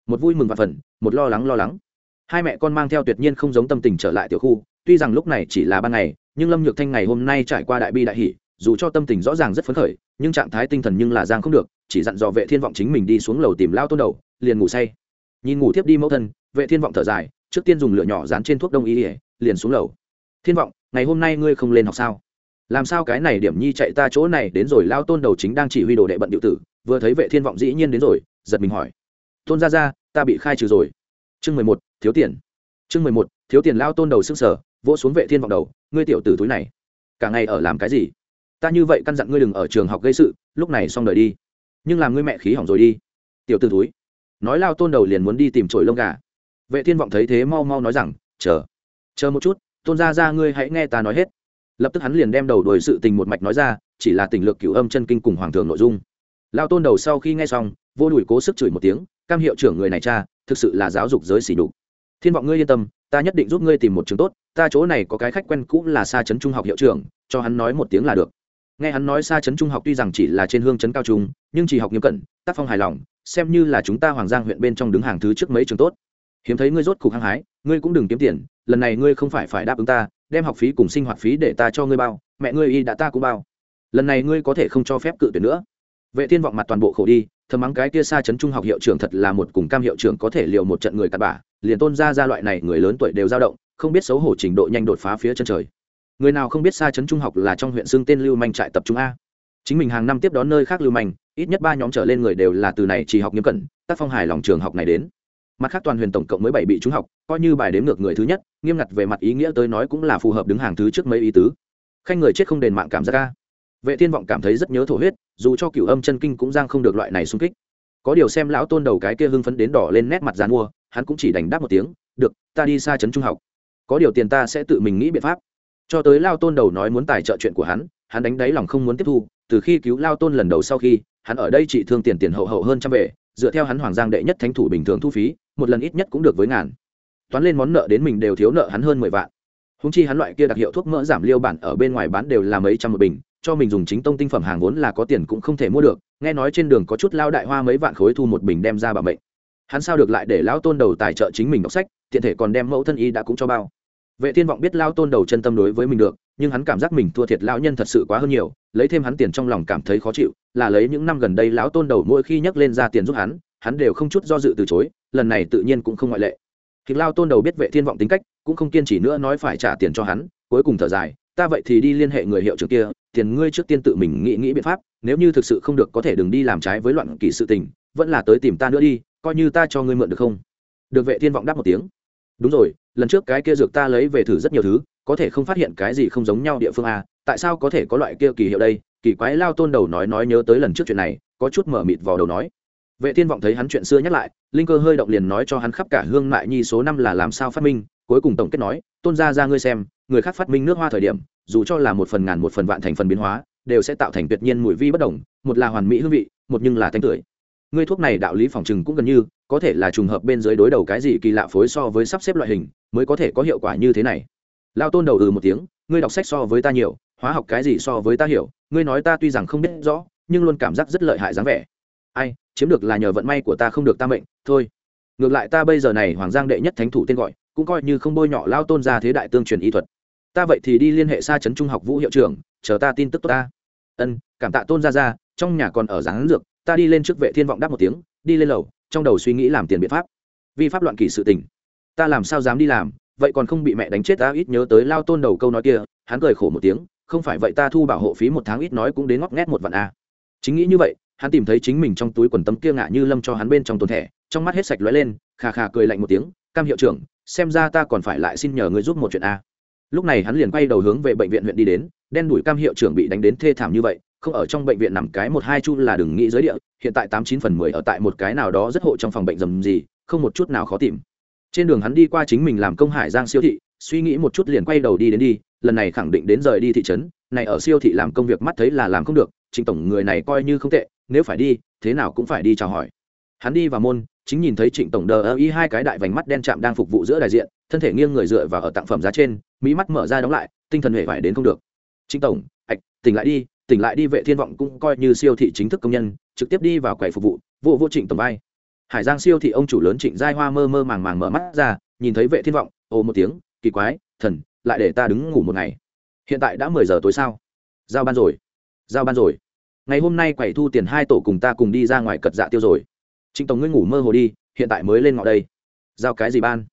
Một vui mừng và phần, một lo lắng lo lắng. Hai mẹ con mang theo tuyệt nhiên không giống tâm tình trở lại tiểu khu, tuy rằng lúc này chỉ là ban ngày, nhưng lâm nhược thanh ngày hôm nay trải qua đại bi đại hỷ dù cho tâm tình rõ ràng rất phấn khởi, nhưng trạng thái tinh thần nhưng là giang không được, chỉ dặn dò vệ thiên vọng chính mình đi xuống lầu tìm lao tôn đầu, liền ngủ say. Nhìn ngủ thiếp đi mẫu thân, vệ thiên vọng thở dài, trước tiên dùng lửa nhỏ dán trên thuốc đông y liền xuống lầu. Thiên vọng ngày hôm nay ngươi không lên học sao? Làm sao cái này điểm nhi chạy ta chỗ này đến rồi, lao tôn đầu chính đang chỉ huy đồ đệ bận điệu tử, vừa thấy vệ thiên vọng dĩ nhiên đến rồi, giật mình hỏi. Tôn ra ra ta bị khai trừ rồi. Chương mười một, thiếu tiền. Chương mười một, thiếu tiền, lao tôn đầu sức sở vỗ xuống vệ thiên vọng đầu, ngươi tiểu tử túi này, cả ngày ở làm cái gì? Ta như vậy căn dặn ngươi đừng ở trường học gây sự, lúc này xong đời đi. Nhưng làm ngươi mẹ khí hỏng rồi đi. Tiểu tử túi nói lao tôn đầu liền muốn đi tìm trội lông gà. Vệ thiên vọng thấy thế mau mau nói rằng, chờ chờ một chút tôn gia gia ngươi hãy nghe ta nói hết. Lập tức hắn liền đem đầu đuổi sự tình một mạch nói ra, chỉ là tình lược cửu âm chân kinh cùng hoàng thường nội dung. Lao tôn đầu sau khi nghe xong, vô đùi cố sức chửi một tiếng, cam hiệu trưởng người này cha, thực sự là giáo dục giới xỉ đục thiên vọng ngươi yên tâm, ta nhất định giúp ngươi tìm một trường tốt, ta chỗ này có cái khách quen cũ là xa trấn trung học hiệu trưởng, cho hắn nói một tiếng là được. Nghe hắn nói xa trấn trung học tuy rằng chỉ là trên hương trấn cao trung, nhưng chỉ học nghiêm cẩn, tác phong hài lòng, xem như là chúng ta hoàng giang huyện bên trong đứng hàng thứ trước mấy trường tốt hiếm thấy ngươi rốt cục hăng hái, ngươi cũng đừng kiếm tiền, lần này ngươi không phải phải đáp ứng ta, đem học phí cùng sinh hoạt phí để ta cho ngươi bao, mẹ ngươi y đã ta cũng bao. Lần này ngươi có thể không cho phép cự tuyệt nữa. Vệ thiên vọng mặt toàn bộ khổ đi, thầm mắng cái kia xa chấn trung học hiệu trưởng thật là một cùng cam hiệu trưởng có thể liều một trận người cặn bả liền tôn ra ra loại này người lớn tuổi đều dao động, không biết xấu hổ trình độ nhanh đột phá phía chân trời. Người nào không biết xa chấn trung học là trong huyện xương tên lưu manh trại tập trung a. Chính mình hàng năm tiếp đón nơi khác lưu manh, ít nhất ba nhóm trở lên người đều là từ này chỉ học nghiêm cẩn, tác phong hài lòng trường học này đến mặt khác toàn huyền tổng cộng mới bảy bị trúng học, coi như bài đếm ngược người thứ nhất, nghiêm ngặt về mặt ý nghĩa tới nói cũng là phù hợp đứng hàng thứ trước mấy ý tứ. Khanh người chết không đền mạng cảm giác ca vệ thiên vọng cảm thấy rất nhớ thổ huyết, dù cho cửu âm chân kinh cũng giang không được loại này xung kích. Có điều xem lão tôn đầu cái kia hưng phấn đến đỏ lên nét mặt dàn mua, hắn cũng chỉ đành đáp một tiếng, được, ta đi xa trấn trung học. Có điều tiền ta sẽ tự mình nghĩ biện pháp. Cho tới lao tôn đầu nói muốn tài trợ chuyện của hắn hắn đánh đáy lòng không muốn tiếp thu, từ khi cứu lao tôn lần đầu sau khi, hắn ở đây chỉ thương tiền tiền hậu hậu hơn trăm vệ dựa theo hắn hoàng giang đệ nhất thánh thủ bình thường thu phí, một lần ít nhất cũng được với ngàn. Toán lên món nợ đến mình đều thiếu nợ hắn hơn mười vạn. Húng chi hắn loại kia đặc hiệu thuốc mỡ giảm liêu bản ở bên ngoài bán đều là mấy trăm một bình, cho mình dùng chính tông tinh phẩm hàng vốn là có tiền cũng không thể mua được, nghe nói trên đường có chút lao đại hoa mấy vạn khối thu một bình đem ra bảo mệnh. Hắn sao được lại để lão tôn đầu tài trợ chính mình đọc sách, tiện thể còn đem mẫu thân y đã cũng cho bao vệ thiên vọng biết lao tôn đầu chân tâm đối với mình được, nhưng hắn cảm giác mình thua thiệt lão nhân thật sự quá hơn nhiều, lấy thêm hắn tiền trong lòng cảm thấy khó chịu, là lấy những năm gần đây lão tôn đầu mỗi khi nhắc lên ra tiền giúp hắn hắn đều không chút do dự từ chối, lần này tự nhiên cũng không ngoại lệ. Thì lao tôn đầu biết vệ thiên vọng tính cách, cũng không kiên trì nữa nói phải trả tiền cho hắn, cuối cùng thở dài, ta vậy thì đi liên hệ người hiệu trưởng kia, tiền ngươi trước tiên tự mình nghĩ nghĩ biện pháp, nếu như thực sự không được có thể đừng đi làm trái với loạn kỳ sự tình, vẫn là tới tìm ta nữa đi, coi như ta cho ngươi mượn được không? Được vệ thiên vọng đáp một tiếng. Đúng rồi lần trước cái kia dược ta lấy về thử rất nhiều thứ, có thể không phát hiện cái gì không giống nhau địa phương à tại sao có thể có loại kia kỳ hiệu đây? Kỳ quái lao tôn đầu nói nói nhớ tới lần trước chuyện này, có chút mở mịt vào đầu nói. Vệ thiên vọng thấy hắn chuyện xưa nhắc lại, linh cơ hơi động liền nói cho hắn khắp cả hương mại nhi số năm là làm sao phát minh, cuối cùng tổng kết nói, tôn ra ra ngươi xem, người khác phát minh nước hoa thời điểm, dù cho là một phần ngàn một phần vạn thành phần biến hóa, đều sẽ tạo thành tuyệt nhiên mùi vi bất đồng, một là hoàn mỹ hương vị, một nhưng là thanh tưởi ngươi thuốc này đạo lý phòng trừng cũng gần như, có thể là trùng hợp bên dưới đối đầu cái gì kỳ lạ phối so với sắp xếp loại hình, mới có thể có hiệu quả như thế này. Lao tôn đầu ừ một tiếng, ngươi đọc sách so với ta nhiều, hóa học cái gì so với ta hiểu, ngươi nói ta tuy rằng không biết rõ, nhưng luôn cảm giác rất lợi hại dáng vẻ. Ai, chiếm được là nhờ vận may của ta không được ta mệnh, thôi. Ngược lại ta bây giờ này hoàng giang đệ nhất thánh thủ tên gọi, cũng coi như không bôi nhọ lao tôn ra thế đại tương truyền y thuật. Ta vậy thì đi liên hệ xa trấn trung học vũ hiệu trưởng, chờ ta tin tức tốt ta. Ân, cảm tạ tôn ra ra trong nhà còn ở giáng dược ta đi lên trước vệ thiên vọng đáp một tiếng, đi lên lầu, trong đầu suy nghĩ làm tiền biện pháp. Vi pháp loạn kỷ sự tình. Ta làm sao dám đi làm, vậy còn không bị mẹ đánh chết ta ít nhớ tới lao tôn đầu câu nói kia, hắn cười khổ một tiếng, không phải vậy ta thu bảo hộ phí một tháng ít nói cũng đến ngóc ngét một vạn a. Chính nghĩ như vậy, hắn tìm thấy chính mình trong túi quần tấm kia ngạ như lâm cho hắn bên trong tồn thẻ, trong mắt hết sạch lóe lên, khà khà cười lạnh một tiếng, cam hiệu trưởng, xem ra ta còn phải lại xin nhờ ngươi giúp một chuyện a. Lúc này hắn liền quay đầu hướng về bệnh viện huyện đi đến, đen đuổi cam hiệu trưởng bị đánh đến thê thảm như vậy không ở trong bệnh viện nằm cái một hai chu là đừng nghĩ giới địa, hiện tại tám chín phần mười ở tại một cái nào đó rất hộ trong phòng bệnh dầm gì, không một chút nào khó tìm. Trên đường hắn đi qua chính mình làm công hải giang siêu thị, suy nghĩ một chút liền quay đầu đi đến đi, lần này khẳng định đến rời đi thị trấn, này ở siêu thị làm công việc mắt thấy là làm không được, trình tổng người này coi như không tệ, nếu phải đi, thế nào cũng phải đi chào hỏi. Hắn đi vào môn, chính nhìn thấy trịnh tổng đờ ơ y hai cái đại vành mắt đen chạm đang phục vụ giữa đại diện, thân thể nghiêng người dựa vào ở tặng phẩm giá trên mỹ mắt mở ra đóng lại, tinh thần hề phải đến không được. Trịnh tổng, ạch, tỉnh lại đi tỉnh lại đi vệ thiên vọng cũng coi như siêu thị chính thức công nhân, trực tiếp đi vào quầy phục vụ, vô vô trịnh tổng vai. Hải giang siêu thị ông chủ lớn trịnh giai hoa mơ mơ màng màng mở mắt ra, nhìn thấy vệ thiên vọng, ồ một tiếng, kỳ quái, thần, lại để ta đứng ngủ một ngày. Hiện tại đã mười giờ tối sao? Giao ban rồi, giao ban rồi. Ngày hôm nay quầy thu tiền hai tổ cùng ta cùng đi ra ngoài cật dạ tiêu rồi. Trịnh tổng ngươi ngủ mơ hồ đi, hiện tại mới lên ngọ đây. Giao cái gì ban?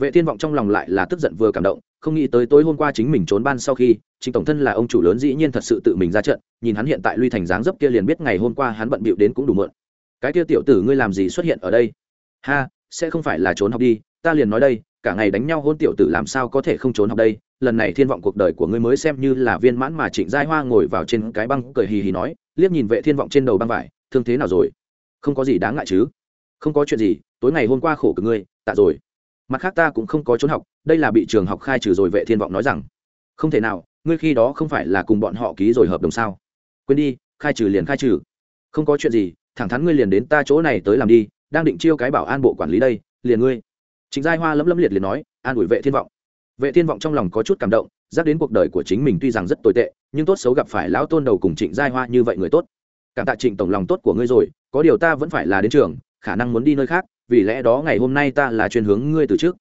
Vệ thiên vọng trong lòng lại là tức giận vừa cảm động, không nghĩ tới tối hôm qua chính mình trốn ban sau khi trịnh tổng thân là ông chủ lớn dĩ nhiên thật sự tự mình ra trận, nhìn hắn hiện tại luy thành dáng dấp kia liền biết ngày hôm qua hắn bận bịu đến cũng đủ mượn cái kia tiểu tử ngươi làm gì xuất hiện ở đây? Ha, sẽ không phải là trốn học đi, ta liền nói đây, cả ngày đánh nhau hôn tiểu tử làm sao có thể không trốn học đây? Lần này thiên vọng cuộc đời của ngươi mới xem như là viên mãn mà trịnh giai hoa ngồi vào trên cái băng cười hì hì nói, liếc nhìn vệ thiên vọng trên đầu băng vải, thương thế nào rồi? Không có gì đáng ngại chứ? Không có chuyện gì, tối ngày hôm qua khổ cực ngươi, tạ rồi mặt khác ta cũng không có trốn học, đây là bị trường học khai trừ rồi, vệ thiên vọng nói rằng, không thể nào, ngươi khi đó không phải là cùng bọn họ ký rồi hợp đồng sao? Quên đi, khai trừ liền khai trừ. Không có chuyện gì, thẳng thắn ngươi liền đến ta chỗ này tới làm đi, đang định chiêu cái bảo an bộ quản lý đây, liền ngươi. Trịnh giai hoa lấm lấm liệt liền nói, an ủi vệ thiên vọng. Vệ thiên vọng trong lòng có chút cảm động, giác đến cuộc đời của chính mình tuy rằng rất tồi tệ, nhưng tốt xấu gặp phải lão tôn đầu cùng trịnh giai hoa như vậy người tốt. Cảm tạ trịnh tổng lòng tốt của ngươi rồi, có điều ta vẫn phải là đến trường, khả năng muốn đi nơi khác vì lẽ đó ngày hôm nay ta là chuyên hướng ngươi từ trước.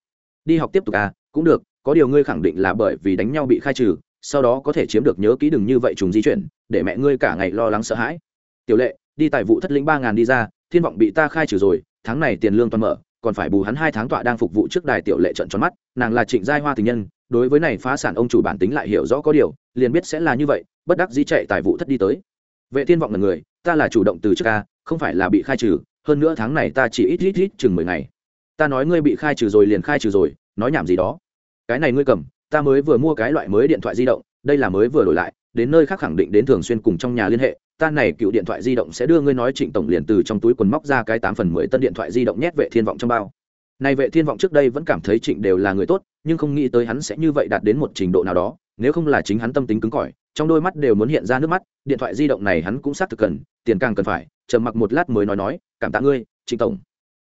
Đi học tiếp tục à cũng được, có điều ngươi khẳng định là bởi vì đánh nhau bị khai trừ, sau đó có thể chiếm được nhớ kỹ đừng như vậy trùng di chuyển, để mẹ ngươi cả ngày lo lắng sợ hãi. Tiểu lệ, đi tài vụ thất lĩnh ba ngàn đi ra, thiên vọng bị ta khai trừ rồi, tháng này tiền lương toàn mở, còn phải bù hắn hai tháng tọa đang phục vụ trước đài tiểu lệ trận tròn mắt, nàng là trịnh giai hoa tình nhân, đối với này phá sản ông chủ bản tính lại hiểu rõ có điều, liền biết sẽ là như vậy, bất đắc dĩ chạy tài vụ thất đi tới. Vệ thiên vọng là người, ta là chủ động từ trước ca không phải là bị khai trừ hơn nữa tháng này ta chỉ ít ít ít chừng mười ngày. Ta nói ngươi bị khai trừ rồi liền khai trừ rồi, nói nhảm gì đó. Cái này ngươi cầm, ta mới vừa mua cái loại mới điện thoại di động, đây là mới vừa đổi lại, đến nơi khác khẳng định đến thường xuyên cùng trong nhà liên hệ, ta này cựu điện thoại di động sẽ đưa ngươi nói trịnh tổng liền từ trong túi quần móc ra cái tám phần mười tân điện thoại di động nhét vệ thiên vọng trong bao. Này vệ thiên vọng trước đây vẫn cảm thấy trịnh đều là người tốt, nhưng không nghĩ tới hắn sẽ như vậy đạt đến một trình độ nào đó, nếu không là chính hắn tâm tính cứng cỏi, trong đôi mắt đều muốn hiện ra nước mắt, điện thoại di động này hắn cũng xác thực cần, tiền càng cần phải chờ mặc một lát mới nói nói, cảm tạ ngươi, trịnh tổng.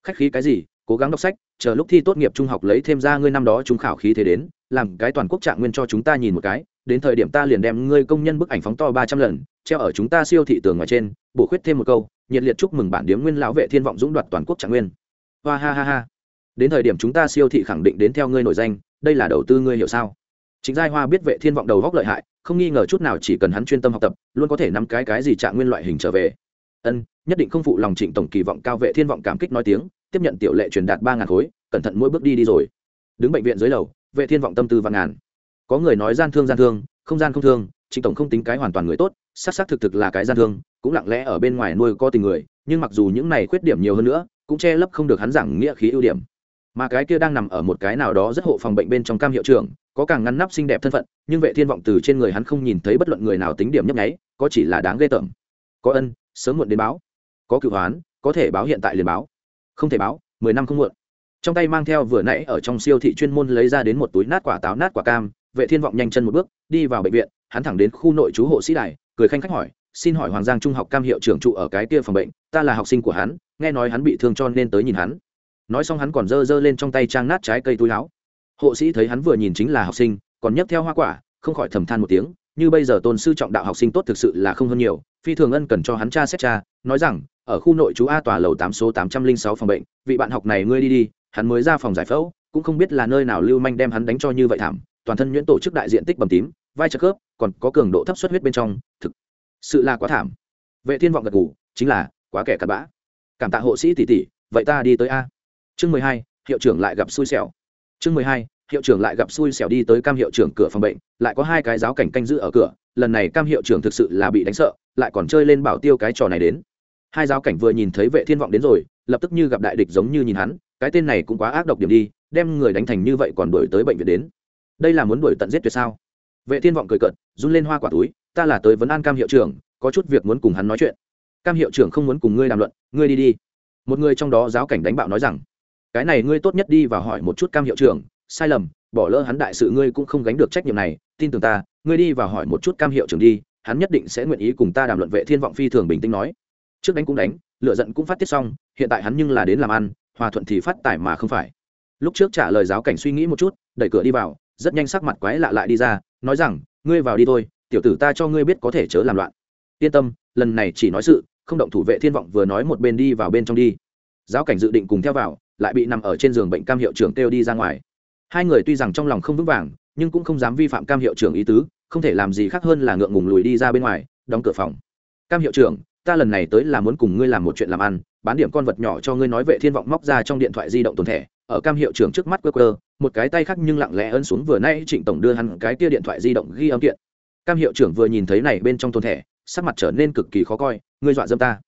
Khách khí cái gì, cố gắng đọc sách, chờ lúc thi tốt nghiệp trung học lấy thêm ra ngươi năm đó trung khảo khí thế đến, làm cái toàn quốc trạng nguyên cho chúng ta nhìn một cái, đến thời điểm ta liền đem ngươi công nhân bức ảnh phóng to ba trăm lần, treo ở chúng ta siêu thị tường ngoài trên, bổ khuyết thêm một câu, nhiệt liệt chúc mừng bản điếm nguyên lão vệ thiên vọng dũng đoạt toàn quốc trạng nguyên. Hoa ha ha ha. Đến thời điểm chúng ta siêu thị khẳng định đến theo ngươi nổi danh, đây là đầu tư ngươi hiểu sao? Chính giai hoa biết vệ thiên vọng đầu góc lợi hại, không nghi ngờ chút nào chỉ cần hắn chuyên tâm học tập, luôn có thể nắm cái cái gì trạng nguyên loại hình trở về ân, nhất định không phụ lòng trịnh tổng kỳ vọng cao vệ thiên vọng cảm kích nói tiếng, tiếp nhận tiểu lệ truyền đạt ba ngàn khối, cẩn thận mỗi bước đi đi rồi. Đứng bệnh viện dưới lầu, vệ thiên vọng tâm tư vạn ngàn. Có người nói gian thương gian thương, không gian không thương, trịnh tổng không tính cái hoàn toàn người tốt, xác xác thực thực là cái gian thương, cũng lặng lẽ ở bên ngoài nuôi có tình người, nhưng mặc dù những này khuyết điểm nhiều hơn nữa, cũng che lấp không được hắn giảng nghĩa khí ưu điểm. Mà cái kia đang nằm ở một cái nào đó rất hộ phòng bệnh bên trong cam hiệu trưởng, có càng ngăn nắp xinh đẹp thân phận, nhưng vệ thiên vọng từ trên người hắn không nhìn thấy bất luận người nào tính điểm nhấp nháy, có chỉ là đáng ghê tởm. Có ân sớm muộn đến báo. Có cựu hoán, có thể báo hiện tại liền báo. Không thể báo, mười năm không muộn. Trong tay mang theo vừa nãy ở trong siêu thị chuyên môn lấy ra đến một túi nát quả táo, nát quả cam, vệ thiên vọng nhanh chân một bước, đi vào bệnh viện, hắn thẳng đến khu nội trú hộ sĩ đài, cười khanh khách hỏi, xin hỏi hoàng giang trung học cam hiệu trưởng trụ ở cái kia phòng bệnh, ta là học sinh của hắn, nghe nói hắn bị thương cho nên tới nhìn hắn. Nói xong hắn còn giơ giơ lên trong tay trang nát trái cây túi áo. Hộ sĩ thấy hắn vừa nhìn chính là học sinh, còn nhấc theo hoa quả, không khỏi thầm than một tiếng, như bây giờ tôn sư trọng đạo học sinh tốt thực sự là không hơn nhiều phi thường ân cần cho hắn cha xét cha, nói rằng, ở khu nội chú a tòa lầu tám số tám trăm linh sáu phòng bệnh, vị bạn học này ngươi đi đi, hắn mới ra phòng giải phẫu, cũng không biết là nơi nào lưu manh đem hắn đánh cho như vậy thảm, toàn thân nhuyễn tổ chức đại diện tích bầm tím, vai trợ khớp, còn có cường độ thấp xuất huyết bên trong, thực sự là quá thảm. Vệ thiên vọng gật ngủ chính là, quá kẻ cặn bã. Cảm tạ hộ sĩ tỷ tỷ, vậy ta đi tới a. Chương mười hai, hiệu trưởng lại gặp xui xẻo. Chương mười hai, hiệu trưởng lại gặp xui xẻo đi tới cam hiệu trưởng cửa phòng bệnh, lại có hai cái giáo cảnh canh giữ ở cửa, lần này cam hiệu trưởng thực sự là bị đánh sợ lại còn chơi lên bảo tiêu cái trò này đến. Hai giáo cảnh vừa nhìn thấy vệ thiên vọng đến rồi, lập tức như gặp đại địch giống như nhìn hắn, cái tên này cũng quá ác độc điểm đi, đem người đánh thành như vậy còn đuổi tới bệnh viện đến. Đây là muốn đuổi tận giết tuyệt sao? Vệ thiên vọng cười cợt, run lên hoa quả túi, ta là tới vấn an cam hiệu trưởng, có chút việc muốn cùng hắn nói chuyện. Cam hiệu trưởng không muốn cùng ngươi đàm luận, ngươi đi đi. Một người trong đó giáo cảnh đánh bạo nói rằng, cái này ngươi tốt nhất đi và hỏi một chút cam hiệu trưởng, sai lầm, bỏ lỡ hắn đại sự ngươi cũng không gánh được trách nhiệm này, tin tưởng ta, ngươi đi và hỏi một chút cam hiệu trưởng đi hắn nhất định sẽ nguyện ý cùng ta đàm luận vệ thiên vọng phi thường bình tĩnh nói. Trước đánh cũng đánh lựa giận cũng phát tiết xong, hiện tại hắn nhưng là đến làm ăn, hòa thuận thì phát tài mà không phải. Lúc trước trả lời giáo cảnh suy nghĩ một chút, đẩy cửa đi vào, rất nhanh sắc mặt quái lạ lại đi ra, nói rằng, ngươi vào đi thôi, tiểu tử ta cho ngươi biết có thể chớ làm loạn. Yên tâm, lần này chỉ nói sự, không động thủ vệ thiên vọng vừa nói một bên đi vào bên trong đi. Giáo cảnh dự định cùng theo vào, lại bị nằm ở trên giường bệnh cam hiệu trưởng kêu đi ra ngoài. Hai người tuy rằng trong lòng không vững vàng, nhưng cũng không dám vi phạm cam hiệu trưởng ý tứ không thể làm gì khác hơn là ngượng ngùng lùi đi ra bên ngoài, đóng cửa phòng. Cam hiệu trưởng, ta lần này tới là muốn cùng ngươi làm một chuyện làm ăn, bán điểm con vật nhỏ cho ngươi nói vệ thiên vọng móc ra trong điện thoại di động tồn thẻ. Ở cam hiệu trưởng trước mắt quơ quơ, một cái tay khác nhưng lặng lẽ ấn xuống vừa nay trịnh tổng đưa hắn cái tia điện thoại di động ghi âm kiện. Cam hiệu trưởng vừa nhìn thấy này bên trong tồn thẻ, sắc mặt trở nên cực kỳ khó coi, ngươi dọa dâm ta.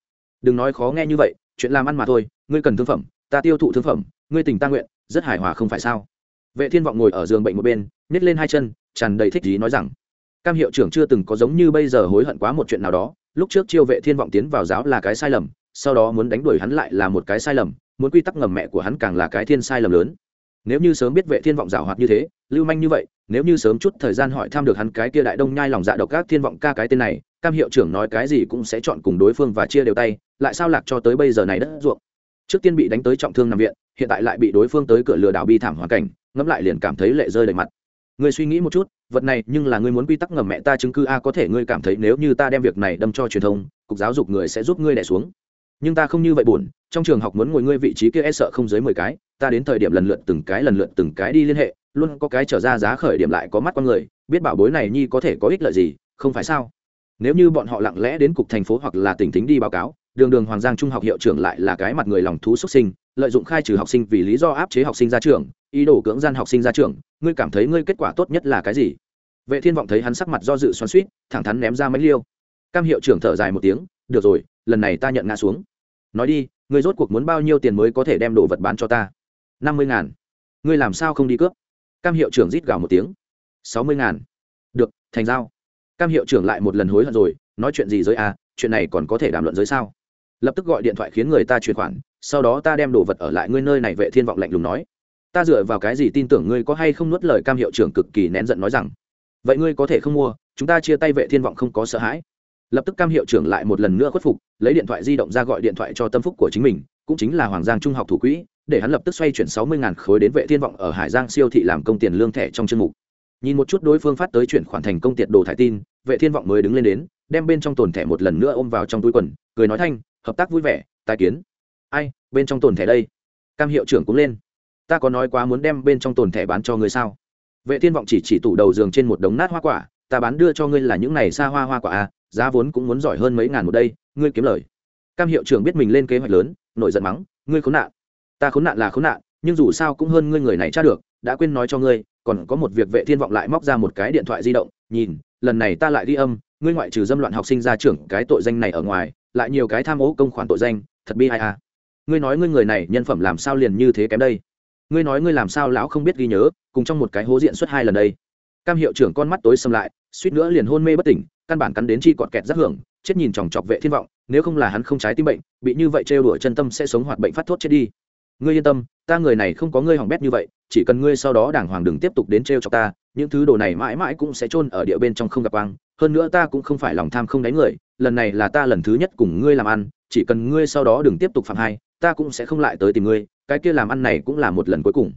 Đừng nói khó nghe như vậy, chuyện làm ăn mà thôi, ngươi cần thương phẩm, ta tiêu thụ thương phẩm, ngươi tình ta nguyện, rất hài hòa không phải sao? Vệ thiên vọng ngồi ở giường bệnh một bên nhét lên hai chân, tràn đầy thích gì nói rằng cam hiệu trưởng chưa từng có giống như bây giờ hối hận quá một chuyện nào đó, lúc trước chiêu vệ thiên vọng tiến vào giáo là cái sai lầm, sau đó muốn đánh đuổi hắn lại là một cái sai lầm, muốn quy tắc ngầm mẹ của hắn càng là cái thiên sai lầm lớn. Nếu như sớm biết vệ thiên vọng giảo hoạt như thế, lưu manh như vậy, nếu như sớm chút thời gian hỏi thăm được hắn cái kia đại đông nhai lòng dạ độc các thiên vọng ca cái tên này, cam hiệu trưởng nói cái gì cũng sẽ chọn cùng đối phương và chia đều tay, lại sao lạc cho tới bây giờ này đất ruộng. Trước tiên bị đánh tới trọng thương nằm viện, hiện tại lại bị đối phương tới cửa lừa đảo bi thảm hoàn cảnh, ngẫm lại liền cảm thấy lệ rơi đầy mặt ngươi suy nghĩ một chút, vật này nhưng là ngươi muốn quy tắc ngầm mẹ ta chứng cứ a, có thể ngươi cảm thấy nếu như ta đem việc này đâm cho truyền thông, cục giáo dục người sẽ giúp ngươi đẻ xuống. Nhưng ta không như vậy buồn, trong trường học muốn ngồi ngươi vị trí kia e sợ không dưới mười cái, ta đến thời điểm lần lượt từng cái lần lượt từng cái đi liên hệ, luôn có cái trở ra giá khởi điểm lại có mắt con người, biết bảo bối này nhi có thể có ích lợi gì, không phải sao? Nếu như bọn họ lặng lẽ đến cục thành phố hoặc là tỉnh tính đi báo cáo, đường đường hoàng giang trung học hiệu trưởng lại là cái mặt người lòng thú xuất sinh lợi dụng khai trừ học sinh vì lý do áp chế học sinh ra trường, ý đồ cưỡng gian học sinh ra trường, ngươi cảm thấy ngươi kết quả tốt nhất là cái gì? Vệ thiên vọng thấy hắn sắc mặt do dự xoắn suýt thẳng thắn ném ra mấy liêu. Cam hiệu trưởng thở dài một tiếng, được rồi, lần này ta nhận ngã xuống. Nói đi, ngươi rốt cuộc muốn bao nhiêu tiền mới có thể đem đồ vật bán cho ta? Năm mươi ngàn. Ngươi làm sao không đi cướp? Cam hiệu trưởng rít gào một tiếng. Sáu mươi ngàn. Được, thành giao. Cam hiệu trưởng lại một lần hối hận rồi, nói chuyện gì giới a chuyện này còn có thể đàm luận giới sao? Lập tức gọi điện thoại khiến người ta chuyển khoản, sau đó ta đem đồ vật ở lại ngươi nơi này, vệ thiên vọng lạnh lùng nói. Ta dựa vào cái gì tin tưởng ngươi có hay không nuốt lời cam hiệu trưởng cực kỳ nén giận nói rằng, vậy ngươi có thể không mua, chúng ta chia tay vệ thiên vọng không có sợ hãi. Lập tức cam hiệu trưởng lại một lần nữa khuất phục, lấy điện thoại di động ra gọi điện thoại cho tâm phúc của chính mình, cũng chính là hoàng giang trung học thủ quỹ, để hắn lập tức xoay chuyển sáu mươi khối đến vệ thiên vọng ở hải giang siêu thị làm công tiền lương thẻ trong chương mục. Nhìn một chút đối phương phát tới chuyển khoản thành công tiệt đồ thải tin, vệ thiên vọng mới đứng lên đến đem bên trong tồn thẻ một lần nữa ôm vào trong túi quần, cười nói thanh, hợp tác vui vẻ tài kiến. Ai, bên trong tồn thẻ đây? Cam hiệu trưởng cũng lên. Ta có nói quá muốn đem bên trong tồn thẻ bán cho ngươi sao? Vệ thiên vọng chỉ chỉ tủ đầu giường trên một đống nát hoa quả, ta bán đưa cho ngươi là những này xa hoa hoa quả à giá vốn cũng muốn giỏi hơn mấy ngàn một đây, ngươi kiếm lời. Cam hiệu trưởng biết mình lên kế hoạch lớn, nổi giận mắng, ngươi khốn nạn. Ta khốn nạn là khốn nạn, nhưng dù sao cũng hơn ngươi người này tra được, đã quên nói cho ngươi, còn có một việc vệ thiên vọng lại móc ra một cái điện thoại di động, nhìn, lần này ta lại ghi âm ngươi ngoại trừ dâm loạn học sinh ra trưởng cái tội danh này ở ngoài, lại nhiều cái tham ô công khoản tội danh, thật bi ai à. Ngươi nói ngươi người này nhân phẩm làm sao liền như thế kém đây? Ngươi nói ngươi làm sao lão không biết ghi nhớ, cùng trong một cái hố diện suốt hai lần đây. Cam hiệu trưởng con mắt tối xâm lại, suýt nữa liền hôn mê bất tỉnh, căn bản cắn đến chi cọt kẹt rất hưởng, chết nhìn chòng chọc vệ thiên vọng, nếu không là hắn không trái tim bệnh, bị như vậy trêu đuổi chân tâm sẽ sống hoạt bệnh phát thốt chết đi. Ngươi yên tâm, ta người này không có ngươi hỏng bét như vậy, chỉ cần ngươi sau đó đàng hoàng đừng tiếp tục đến trêu chọc ta, những thứ đồ này mãi mãi cũng sẽ chôn ở địa bên trong không gặp quang hơn nữa ta cũng không phải lòng tham không đánh người, lần này là ta lần thứ nhất cùng ngươi làm ăn, chỉ cần ngươi sau đó đừng tiếp tục phạm hai, ta cũng sẽ không lại tới tìm ngươi, cái kia làm ăn này cũng là một lần cuối cùng.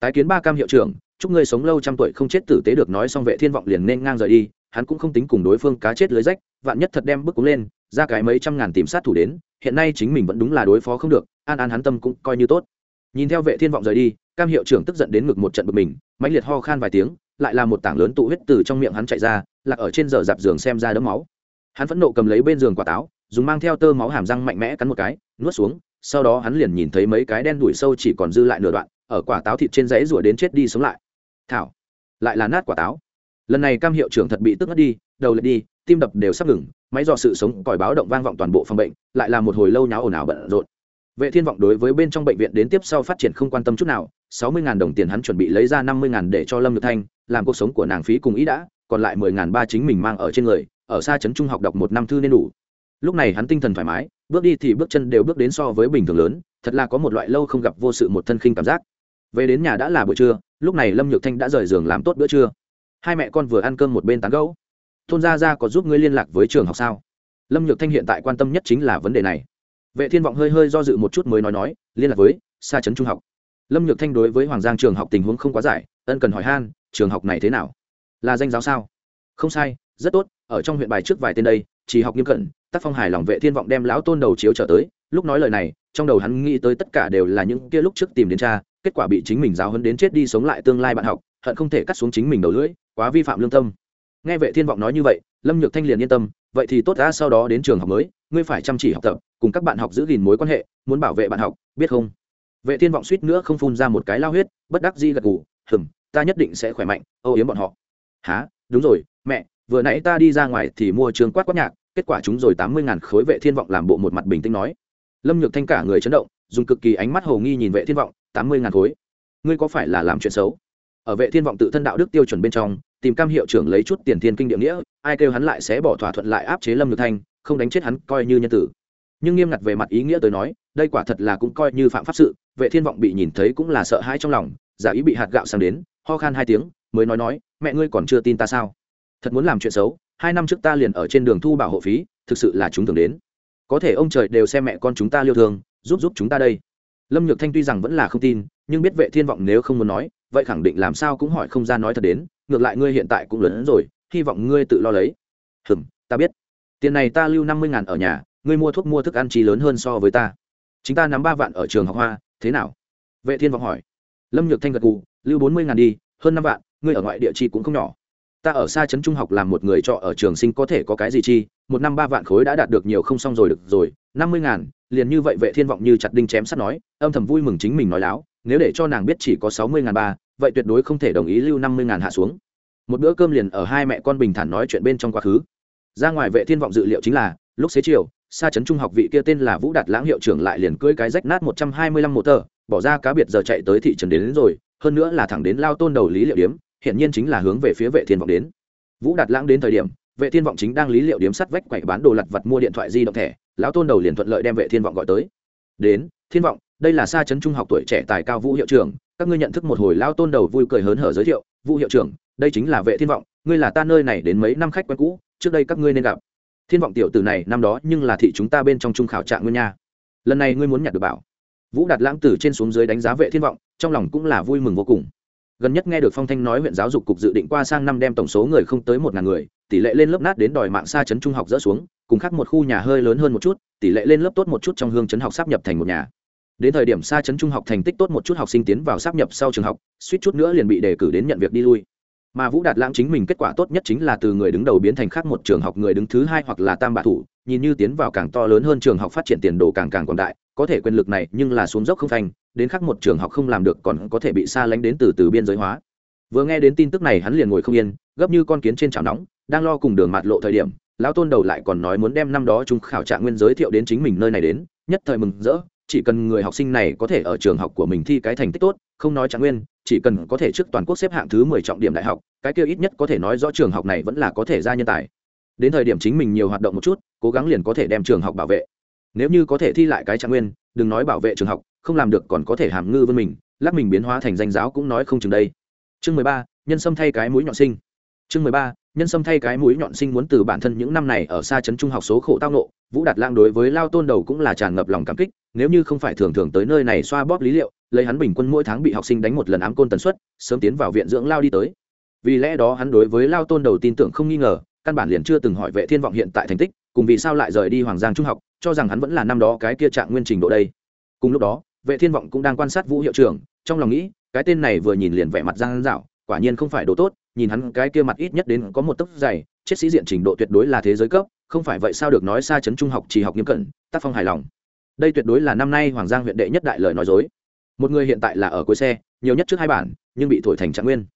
Tái kiến ba cam hiệu trưởng, chúc ngươi sống lâu trăm tuổi không chết tử tế được nói xong vệ thiên vọng liền nên ngang rời đi, hắn cũng không tính cùng đối phương cá chết lưới rách, vạn nhất thật đem bước cúng lên, ra cái mấy trăm ngàn tìm sát thủ đến, hiện nay chính mình vẫn đúng là đối phó không được, an an hắn tâm cũng coi như tốt. Nhìn theo vệ thiên vọng rời đi, cam hiệu trưởng tức giận đến ngực một trận bực mình, mãnh liệt ho khan vài tiếng lại là một tảng lớn tụ huyết từ trong miệng hắn chạy ra, lạc ở trên giờ dạp giường xem ra đấm máu. Hắn phẫn nộ cầm lấy bên giường quả táo, dùng mang theo tơ máu hàm răng mạnh mẽ cắn một cái, nuốt xuống, sau đó hắn liền nhìn thấy mấy cái đen đuổi sâu chỉ còn dư lại nửa đoạn, ở quả táo thịt trên dãy rủa đến chết đi sống lại. Thảo, lại là nát quả táo. Lần này cam hiệu trưởng thật bị tức ngất đi, đầu lệch đi, tim đập đều sắp ngừng, máy dò sự sống còi báo động vang vọng toàn bộ phòng bệnh, lại là một hồi lâu nháo ồn ào bận rộn. Vệ thiên vọng đối với bên trong bệnh viện đến tiếp sau phát triển không quan tâm chút nào sáu mươi đồng tiền hắn chuẩn bị lấy ra, năm mươi để cho lâm nhược thanh, làm cuộc sống của nàng phí cùng ý đã, còn lại mười ba chính mình mang ở trên người, ở xa trấn trung học đọc một năm thư nên đủ. Lúc này hắn tinh thần thoải mái, bước đi thì bước chân đều bước đến so với bình thường lớn, thật là có một loại lâu không gặp vô sự một thân khinh cảm giác. Về đến nhà đã là buổi trưa, lúc này lâm nhược thanh đã rời giường làm tốt bữa trưa. Hai mẹ con vừa ăn cơm một bên tán gẫu. Thôn gia gia có giúp ngươi liên lạc với trường học sao? Lâm nhược thanh hiện tại quan tâm nhất chính là vấn đề này. Vệ thiên vọng hơi hơi do dự một chút mới nói nói, liên lạc với, xa trấn trung học lâm nhược thanh đối với hoàng giang trường học tình huống không quá giải, ân cần hỏi han, trường học này thế nào? Là danh giáo sao? Không sai, rất tốt, ở trong huyện bài trước vài tên đây, chỉ học nghiêm cẩn, tác phong hài lòng vệ thiên vọng đem lão tôn đầu chiếu trở tới, lúc nói lời này, trong đầu hắn nghĩ tới tất cả đều là những kia lúc trước tìm đến cha, kết quả bị chính mình giáo hấn đến chết đi sống lại tương lai bạn học, hận không thể cắt xuống chính mình đầu lưỡi, quá vi phạm lương tâm. Nghe vệ thiên vọng nói như vậy, lâm nhược thanh liền yên tâm, vậy thì tốt đã sau đó đến trường học mới, ngươi phải chăm chỉ học tập, cùng các bạn học giữ gìn mối quan hệ, muốn bảo vệ bạn học, biết không? Vệ thiên vọng suýt nữa không phun ra một cái lao huyết, bất đắc di gật gù, hừm, ta nhất định sẽ khỏe mạnh, âu yếm bọn họ. Há đúng rồi, mẹ, vừa nãy ta đi ra ngoài thì mua trường quát quát nhạc, kết quả chúng rồi tám mươi ngàn khối vệ thiên vọng làm bộ một mặt bình tĩnh nói. Lâm nhược thanh cả người chấn động, dùng cực kỳ ánh mắt hồ nghi nhìn vệ thiên vọng, tám mươi ngàn khối? Ngươi có phải là làm chuyện xấu? Ở vệ thiên vọng tự thân đạo đức tiêu chuẩn bên trong, tìm cam hiệu trưởng lấy chút tiền thiên kinh địa nghĩa, ai kêu hắn lại sẽ bỏ thỏa thuận lại áp chế lâm nhược thanh, không đánh chết hắn coi như nhân tử. Nhưng nghiêm ngặt về mặt ý nghĩa tới nói, đây quả thật là cũng coi như phạm pháp sự vệ thiên vọng bị nhìn thấy cũng là sợ hãi trong lòng, giả ý bị hạt gạo sang đến, ho khan hai tiếng, mới nói nói, mẹ ngươi còn chưa tin ta sao? Thật muốn làm chuyện xấu, hai năm trước ta liền ở trên đường thu bảo hộ phí, thực sự là chúng thường đến. Có thể ông trời đều xem mẹ con chúng ta liêu thương, giúp giúp chúng ta đây. Lâm nhược thanh tuy rằng vẫn là không tin, nhưng biết vệ thiên vọng nếu không muốn nói, vậy khẳng định làm sao cũng hỏi không ra nói thật đến, ngược lại ngươi hiện tại cũng lớn rồi, hy vọng ngươi tự lo lấy. Hừm, ta biết. Tiền này ta lưu năm mươi ngàn ở nhà, ngươi mua thuốc mua thức ăn chi lớn hơn so với ta chúng ta nắm ba vạn ở trường học hoa, thế nào? Vệ thiên vọng hỏi. Lâm nhược thanh gật cù lưu bốn mươi ngàn đi, hơn năm vạn, ngươi ở ngoại địa chi cũng không nhỏ. Ta ở xa trấn trung học làm một người trọ ở trường sinh có thể có cái gì chi, một năm ba vạn khối đã đạt được nhiều không xong rồi được rồi, năm mươi ngàn, liền như vậy vệ thiên vọng như chặt đinh chém sắt nói, âm thầm vui mừng chính mình nói láo, nếu để cho nàng biết chỉ có sáu mươi ngàn ba, vậy tuyệt đối không thể đồng ý lưu năm mươi ngàn hạ xuống. Một bữa cơm liền ở hai mẹ con bình thản nói chuyện bên trong quá khứ. Ra ngoài vệ thiên vọng dự liệu chính là, lúc xế chiều xa trấn trung học vị kia tên là vũ đạt lãng hiệu trưởng lại liền cưỡi cái rách nát một trăm hai mươi lăm mô tờ bỏ ra cá biệt giờ chạy tới thị trấn đến, đến rồi hơn nữa là thẳng đến lao tôn đầu lý liệu điếm hiện nhiên chính là hướng về phía vệ thiên vọng đến. Vũ đạt lãng đến thời điểm vệ thiên vọng chính đang lý liệu điếm sắt vách quậy bán đồ lặt vặt mua điện thoại di động thẻ lão tôn đầu liền thuận lợi đem vệ thiên vọng gọi tới. Đến thiên vọng đây là xa trấn trung học tuổi trẻ tài cao vũ hiệu trưởng các ngươi nhận thức một hồi lao tôn đầu vui cười hớn hở giới thiệu vũ hiệu trưởng đây chính là vệ thiên vọng ngươi là ta nơi này đến mấy năm khách quen cũ trước đây các ngươi nên gặp thiên vọng tiểu tử này năm đó nhưng là thị chúng ta bên trong trung khảo trạng nguyên nha. Lần này ngươi muốn nhặt được bảo. Vũ đạt lãng từ trên xuống dưới đánh giá vệ thiên vọng, trong lòng cũng là vui mừng vô cùng. Gần nhất nghe được phong thanh nói huyện giáo dục cục dự định qua sang năm đem tổng số người không tới một ngàn người, tỷ lệ lên lớp nát đến đòi mạng xa chấn trung học dỡ xuống, cùng khác một khu nhà hơi lớn hơn một chút, tỷ lệ lên lớp tốt một chút trong hương chấn học sắp nhập thành một nhà. Đến thời điểm xa chấn trung học thành tích tốt một chút học sinh tiến vào sắp nhập sau trường học, suýt chút nữa liền bị đề cử đến nhận việc đi lui mà vũ đạt lãng chính mình kết quả tốt nhất chính là từ người đứng đầu biến thành khác một trường học người đứng thứ hai hoặc là tam bạ thủ, nhìn như tiến vào càng to lớn hơn trường học phát triển tiền đồ càng càng quảng đại, có thể quyền lực này nhưng là xuống dốc không phanh, đến khác một trường học không làm được còn có thể bị xa lánh đến từ từ biên giới hóa. Vừa nghe đến tin tức này hắn liền ngồi không yên, gấp như con kiến trên chảo nóng, đang lo cùng đường mạt lộ thời điểm, lão tôn đầu lại còn nói muốn đem năm đó chúng khảo trạng nguyên giới thiệu đến chính mình nơi này đến, nhất thời mừng rỡ, chỉ cần người học sinh này có thể ở trường học của mình thi cái thành tích tốt không nói trạng nguyên, chỉ cần có thể trước toàn quốc xếp hạng thứ mười trọng điểm đại học, cái kia ít nhất có thể nói rõ trường học này vẫn là có thể ra nhân tài. Đến thời điểm chính mình nhiều hoạt động một chút, cố gắng liền có thể đem trường học bảo vệ. Nếu như có thể thi lại cái trạng nguyên, đừng nói bảo vệ trường học, không làm được còn có thể hàm ngư vươn mình, lắc mình biến hóa thành danh giáo cũng nói không chừng đây. Chương mười ba, nhân sâm thay cái mũi nhọn sinh. Chương mười ba, nhân sâm thay cái mũi nhọn sinh muốn từ bản thân những năm này ở xa trấn trung học số khổ tao nộ vũ đạt lang đối với lao tôn đầu cũng là tràn ngập lòng cảm kích, nếu như không phải thường thường tới nơi này xoa bóp lý liệu, lấy hắn bình quân mỗi tháng bị học sinh đánh một lần ám côn tần suất, sớm tiến vào viện dưỡng lao đi tới. Vì lẽ đó hắn đối với lao tôn đầu tin tưởng không nghi ngờ, căn bản liền chưa từng hỏi vệ thiên vọng hiện tại thành tích, cùng vì sao lại rời đi hoàng giang trung học, cho rằng hắn vẫn là năm đó cái kia trạng nguyên trình độ đây. Cùng lúc đó, vệ thiên vọng cũng đang quan sát vũ hiệu trưởng, trong lòng nghĩ, cái tên này vừa nhìn liền vẻ mặt giang dạo quả nhiên không phải đồ tốt, nhìn hắn cái kia mặt ít nhất đến có một tấc dày, chết sĩ diện trình độ tuyệt đối là thế giới cấp không phải vậy sao được nói xa chấn trung học chỉ học nghiêm cẩn, tác phong hài lòng. Đây tuyệt đối là năm nay hoàng giang huyện đệ nhất đại lời nói dối. Một người hiện tại là ở cuối xe, nhiều nhất trước hai bản, nhưng bị thổi thành trạng nguyên.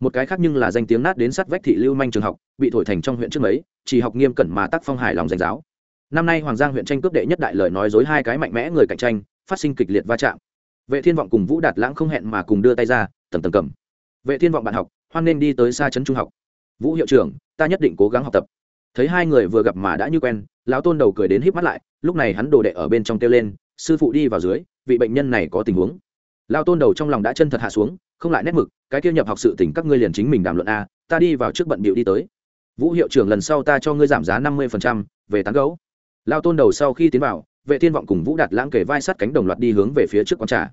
Một cái khác nhưng là danh tiếng nát đến sát vách thị lưu manh trường học, bị thổi thành trong huyện trước mấy, chỉ học nghiêm cẩn mà tác phong hài lòng danh giáo. Năm nay hoàng giang huyện tranh cướp đệ nhất đại lời nói dối hai cái mạnh mẽ người cạnh tranh, phát sinh kịch liệt va chạm. Vệ thiên vọng cùng vũ đạt lãng không hẹn mà cùng đưa tay ra tầm tầm cầm. Vệ thiên vọng bạn học, hoan nên đi tới xa trấn trung học. Vũ hiệu trưởng, ta nhất định cố gắng học tập thấy hai người vừa gặp mà đã như quen, lão tôn đầu cười đến híp mắt lại, lúc này hắn đồ đệ ở bên trong kêu lên, sư phụ đi vào dưới, vị bệnh nhân này có tình huống. Lão tôn đầu trong lòng đã chân thật hạ xuống, không lại nét mực, cái kia nhập học sự tỉnh các ngươi liền chính mình đàm luận a, ta đi vào trước bận bịu đi tới. Vũ hiệu trưởng, lần sau ta cho ngươi giảm giá năm mươi về tán gấu. Lão tôn đầu sau khi tiến vào, vệ thiên vọng cùng vũ đạt lãng kể vai sát cánh đồng loạt đi hướng về phía trước quán trà.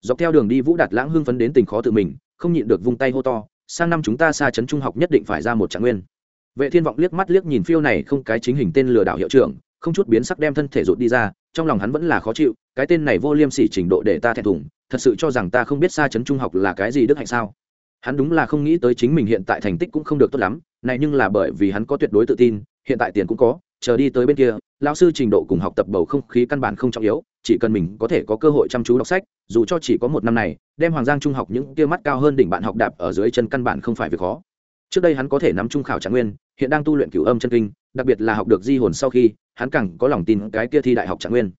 Dọc theo đường đi, vũ đạt lãng hưng phấn đến tình khó tự mình, không nhịn được vung tay hô to, sang năm chúng ta xa chấn trung học nhất định phải ra một trạng nguyên vệ thiên vọng liếc mắt liếc nhìn phiêu này không cái chính hình tên lừa đảo hiệu trưởng, không chút biến sắc đem thân thể rụt đi ra, trong lòng hắn vẫn là khó chịu, cái tên này vô liêm sỉ trình độ để ta thẹn thùng, thật sự cho rằng ta không biết xa chấn trung học là cái gì đức hạnh sao. Hắn đúng là không nghĩ tới chính mình hiện tại thành tích cũng không được tốt lắm, này nhưng là bởi vì hắn có tuyệt đối tự tin, hiện tại tiền cũng có, chờ đi tới bên kia, lão sư trình độ cùng học tập bầu không khí căn bản không trọng yếu, chỉ cần mình có thể có cơ hội chăm chú đọc sách, dù cho chỉ có một năm này, đem hoàng giang trung học những kia mắt cao hơn đỉnh bạn học đạp ở dưới chân căn bản không phải việc khó. Trước đây hắn có thể nắm trung khảo trạng nguyên hiện đang tu luyện cửu âm chân kinh, đặc biệt là học được di hồn sau khi, hắn càng có lòng tin cái kia thi đại học trạng nguyên.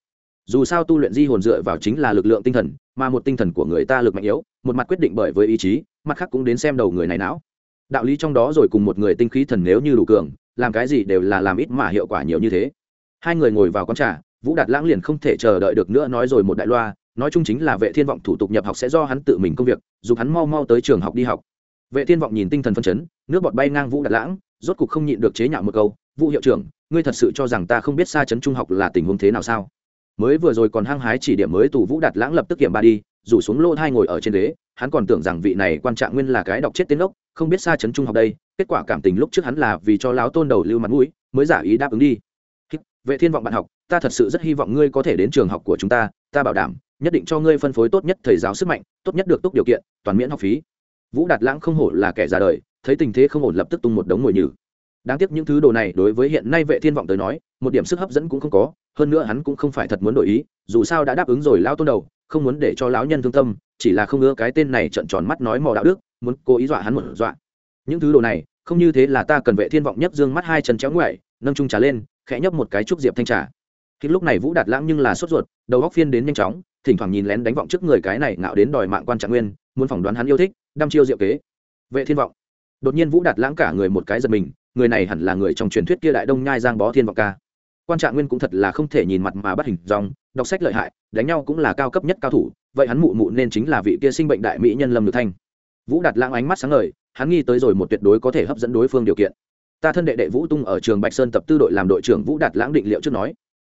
Dù sao tu luyện di hồn dựa vào chính là lực lượng tinh thần, mà một tinh thần của người ta lực mạnh yếu, một mặt quyết định bởi với ý chí, mặt khác cũng đến xem đầu người này não. Đạo lý trong đó rồi cùng một người tinh khí thần nếu như đủ cường, làm cái gì đều là làm ít mà hiệu quả nhiều như thế. Hai người ngồi vào quán trà, vũ đạt lãng liền không thể chờ đợi được nữa nói rồi một đại loa, nói chung chính là vệ thiên vọng thủ tục nhập học sẽ do hắn tự mình công việc dù hắn mau mau tới trường học đi học vệ thiên vọng nhìn tinh thần phân chấn, nước bọt bay ngang vũ đạt lãng, rốt cục không nhịn được chế nhạo một câu, vũ hiệu trưởng, ngươi thật sự cho rằng ta không biết xa chấn trung học là tình huống thế nào sao? Mới vừa rồi còn hăng hái chỉ điểm mới tù vũ đạt lãng lập tức kiểm ba đi, rủ xuống lô hai ngồi ở trên ghế, hắn còn tưởng rằng vị này quan trạng nguyên là cái đọc chết tên ốc, không biết xa chấn trung học đây, kết quả cảm tình lúc trước hắn là vì cho láo tôn đầu lưu mặt mũi, mới giả ý đáp ứng đi. Vệ thiên vọng bạn học, ta thật sự rất hy vọng ngươi có thể đến trường học của chúng ta ta bảo đảm, nhất định cho ngươi phân phối tốt nhất thầy giáo sức mạnh, tốt nhất được tốt điều kiện, toàn miễn học phí vũ đạt lãng không hổ là kẻ già đời, thấy tình thế không ổn lập tức tung một đống ngồi nhử. Đáng tiếc những thứ đồ này đối với hiện nay vệ thiên vọng tới nói, một điểm sức hấp dẫn cũng không có, hơn nữa hắn cũng không phải thật muốn đổi ý, dù sao đã đáp ứng rồi lao tôn đầu, không muốn để cho lão nhân thương tâm, chỉ là không ưa cái tên này trận tròn mắt nói mò đạo đức, muốn cố ý dọa hắn một dọa. Những thứ đồ này, không như thế là ta cần vệ thiên vọng nhấp dương mắt hai chân chéo ngoại nâng trung trà lên, khẽ nhấp một cái trúc diệp thanh trà. Khi lúc này vũ đạt lãng nhưng là sốt ruột, đầu góc phiên đến nhanh chóng, thỉnh thoảng nhìn lén đánh vọng trước người cái này ngạo đến đòi mạng quan trạng nguyên, muốn phỏng đoán hắn yêu thích đăm chiêu diệu kế. Vệ thiên vọng. Đột nhiên vũ đạt lãng cả người một cái giật mình, người này hẳn là người trong truyền thuyết kia đại đông nhai giang bó thiên vọng ca. Quan trạng nguyên cũng thật là không thể nhìn mặt mà bắt hình dòng đọc sách lợi hại, đánh nhau cũng là cao cấp nhất cao thủ, vậy hắn mụ mụ nên chính là vị kia sinh bệnh đại mỹ nhân lâm nhược thanh. Vũ đạt lãng ánh mắt sáng ngời, hắn nghi tới rồi một tuyệt đối có thể hấp dẫn đối phương điều kiện. Ta thân đệ đệ vũ tung ở trường bạch sơn tập tư đội làm đội trưởng vũ đạt lãng định liệu trước nói.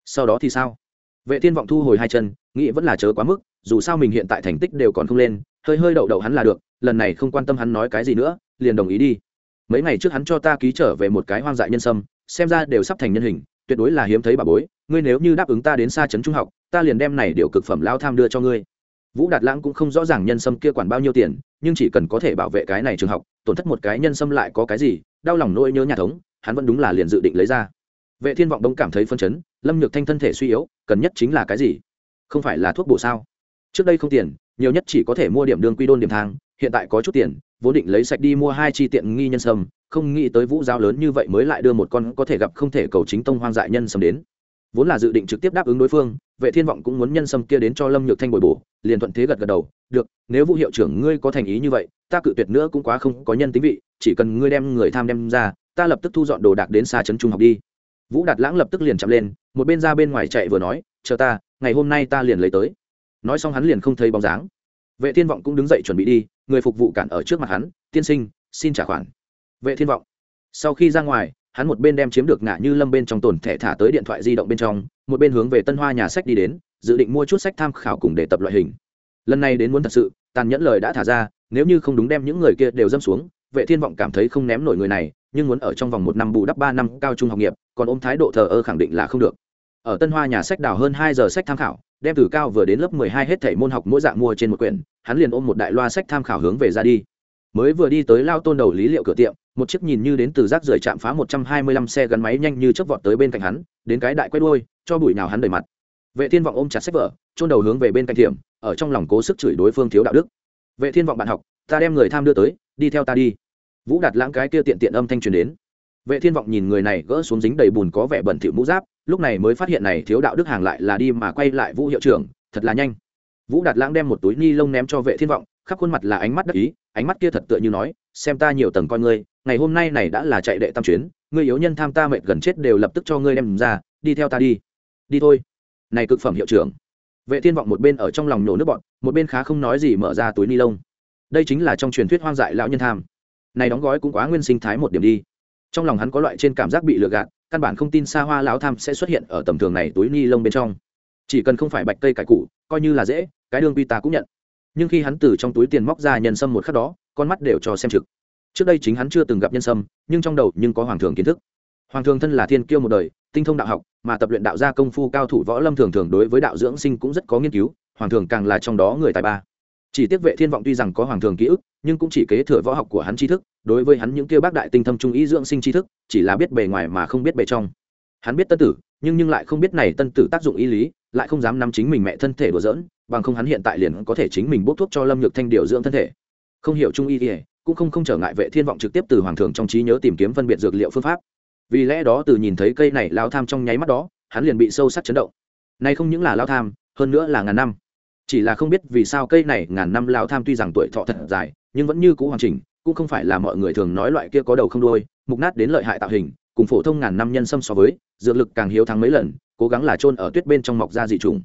Sau đó thì sao? Vệ thiên vọng thu hồi hai chân, nghĩ vẫn là chớ quá mức, dù sao mình hiện tại thành tích đều còn không lên hơi hơi đậu đậu hắn là được, lần này không quan tâm hắn nói cái gì nữa, liền đồng ý đi. Mấy ngày trước hắn cho ta ký trở về một cái hoang dại nhân sâm, xem ra đều sắp thành nhân hình, tuyệt đối là hiếm thấy bà bối, ngươi nếu như đáp ứng ta đến xa trấn trung học, ta liền đem này điều cực phẩm lao tham đưa cho ngươi. Vũ đạt lãng cũng không rõ ràng nhân sâm kia quản bao nhiêu tiền, nhưng chỉ cần có thể bảo vệ cái này trường học, tổn thất một cái nhân sâm lại có cái gì, đau lòng nỗi nhớ nhà thống, hắn vẫn đúng là liền dự định lấy ra. Vệ thiên vọng đông cảm thấy phân chấn, lâm nhược thanh thân thể suy yếu, cần nhất chính là cái gì? Không phải là thuốc bổ sao? Trước đây không tiền nhiều nhất chỉ có thể mua điểm đường quy đôn điểm thang, hiện tại có chút tiền, vốn định lấy sạch đi mua hai chi tiện nghi nhân sâm, không nghĩ tới vũ giao lớn như vậy mới lại đưa một con có thể gặp không thể cầu chính tông hoang dại nhân sâm đến. Vốn là dự định trực tiếp đáp ứng đối phương, vệ thiên vọng cũng muốn nhân sâm kia đến cho lâm nhược thanh bồi bổ, liền thuận thế gật gật đầu, được, nếu vũ hiệu trưởng ngươi có thành ý như vậy, ta cự tuyệt nữa cũng quá không có nhân tính vị, chỉ cần ngươi đem người tham đem ra, ta lập tức thu dọn đồ đạc đến xa trấn trung học đi. Vũ đạt lãng lập tức liền chậm lên, một bên ra bên ngoài chạy vừa nói, chờ ta, ngày hôm nay ta liền lấy tới nói xong hắn liền không thấy bóng dáng. Vệ thiên vọng cũng đứng dậy chuẩn bị đi, người phục vụ cản ở trước mặt hắn, tiên sinh, xin trả khoản. Vệ thiên vọng. Sau khi ra ngoài, hắn một bên đem chiếm được ngã như lâm bên trong tổn thẻ thả tới điện thoại di động bên trong, một bên hướng về tân hoa nhà sách đi đến, dự định mua chút sách tham khảo cùng để tập loại hình. Lần này đến muốn thật sự, tàn nhẫn lời đã thả ra, nếu như không đúng đem những người kia đều dâm xuống, vệ thiên vọng cảm thấy không ném nổi người này, nhưng muốn ở trong vòng một năm bù đắp ba năm cao trung học nghiệp, còn ôm thái độ thờ ơ khẳng định là không được. Ở tân hoa nhà sách đào hơn hai giờ sách tham khảo đem từ cao vừa đến lớp mười hai hết thảy môn học mỗi dạng mua trên một quyển hắn liền ôm một đại loa sách tham khảo hướng về ra đi. Mới vừa đi tới lao tôn đầu lý liệu cửa tiệm một chiếc nhìn như đến từ rác rưởi chạm phá một trăm hai mươi lăm xe gắn máy nhanh như chớp vọt tới bên cạnh hắn đến cái đại quét đuôi cho bụi nào hắn đầy mặt. Vệ thiên vọng ôm chặt sách vở chôn đầu hướng về bên cạnh tiệm, ở trong lòng cố sức chửi đối phương thiếu đạo đức. Vệ thiên vọng bạn học ta đem người tham đưa tới đi theo ta đi. Vũ đạt lãng cái kia tiện tiện âm thanh truyền đến. Vệ thiên vọng nhìn người này gỡ xuống dính đầy bùn có vẻ bẩn thỉu mũ giáp lúc này mới phát hiện này thiếu đạo đức hàng lại là đi mà quay lại vũ hiệu trưởng, thật là nhanh. Vũ đạt lãng đem một túi ni lông ném cho vệ thiên vọng, khắp khuôn mặt là ánh mắt đắc ý, ánh mắt kia thật tựa như nói, xem ta nhiều tầng coi ngươi, ngày hôm nay này đã là chạy đệ tam chuyến, ngươi yếu nhân tham ta mệt gần chết đều lập tức cho ngươi đem ra, đi theo ta đi. Đi thôi. Này cực phẩm hiệu trưởng. Vệ thiên vọng một bên ở trong lòng nhổ nước bọn một bên khá không nói gì mở ra túi ni lông. Đây chính là trong truyền thuyết hoang dại lão nhân tham. Này đóng gói cũng quá nguyên sinh thái một điểm đi. Trong lòng hắn có loại trên cảm giác bị lừa gạt căn bản không tin xa hoa lão tham sẽ xuất hiện ở tầm thường này túi ni lông bên trong. Chỉ cần không phải bạch cây cải cụ coi như là dễ, cái đương quy ta cũng nhận. Nhưng khi hắn từ trong túi tiền móc ra nhân sâm một khắc đó, con mắt đều cho xem trực. Trước đây chính hắn chưa từng gặp nhân sâm, nhưng trong đầu nhưng có hoàng thường kiến thức. Hoàng thường thân là thiên kiêu một đời, tinh thông đạo học, mà tập luyện đạo gia công phu cao thủ võ lâm thường thường đối với đạo dưỡng sinh cũng rất có nghiên cứu, hoàng thường càng là trong đó người tài ba chỉ tiếc vệ thiên vọng tuy rằng có hoàng thường ký ức, nhưng cũng chỉ kế thừa võ học của hắn tri thức, đối với hắn những kia bác đại tinh thâm trung ý dưỡng sinh tri thức, chỉ là biết bề ngoài mà không biết bề trong. Hắn biết tân tử, nhưng nhưng lại không biết này tân tử tác dụng ý lý, lại không dám nắm chính mình mẹ thân thể đùa giỡn, bằng không hắn hiện tại liền có thể chính mình bốc thuốc cho lâm nhược thanh điều dưỡng thân thể. Không hiểu trung y ỉa cũng không không trở ngại vệ thiên vọng trực tiếp từ hoàng thường trong trí nhớ tìm kiếm phân biệt dược liệu phương pháp. Vì lẽ đó từ nhìn thấy cây này lao tham trong nháy mắt đó, hắn liền bị sâu sắc chấn động. Này không những là lao tham, hơn nữa là ngàn năm chỉ là không biết vì sao cây này ngàn năm lao tham tuy rằng tuổi thọ thật dài, nhưng vẫn như cũ hoàn chỉnh, cũng không phải là mọi người thường nói loại kia có đầu không đuôi, mục nát đến lợi hại tạo hình, cùng phổ thông ngàn năm nhân sâm so với, dược lực càng hiếu thắng mấy lần, cố gắng là chôn ở tuyết bên trong mọc ra dị trùng.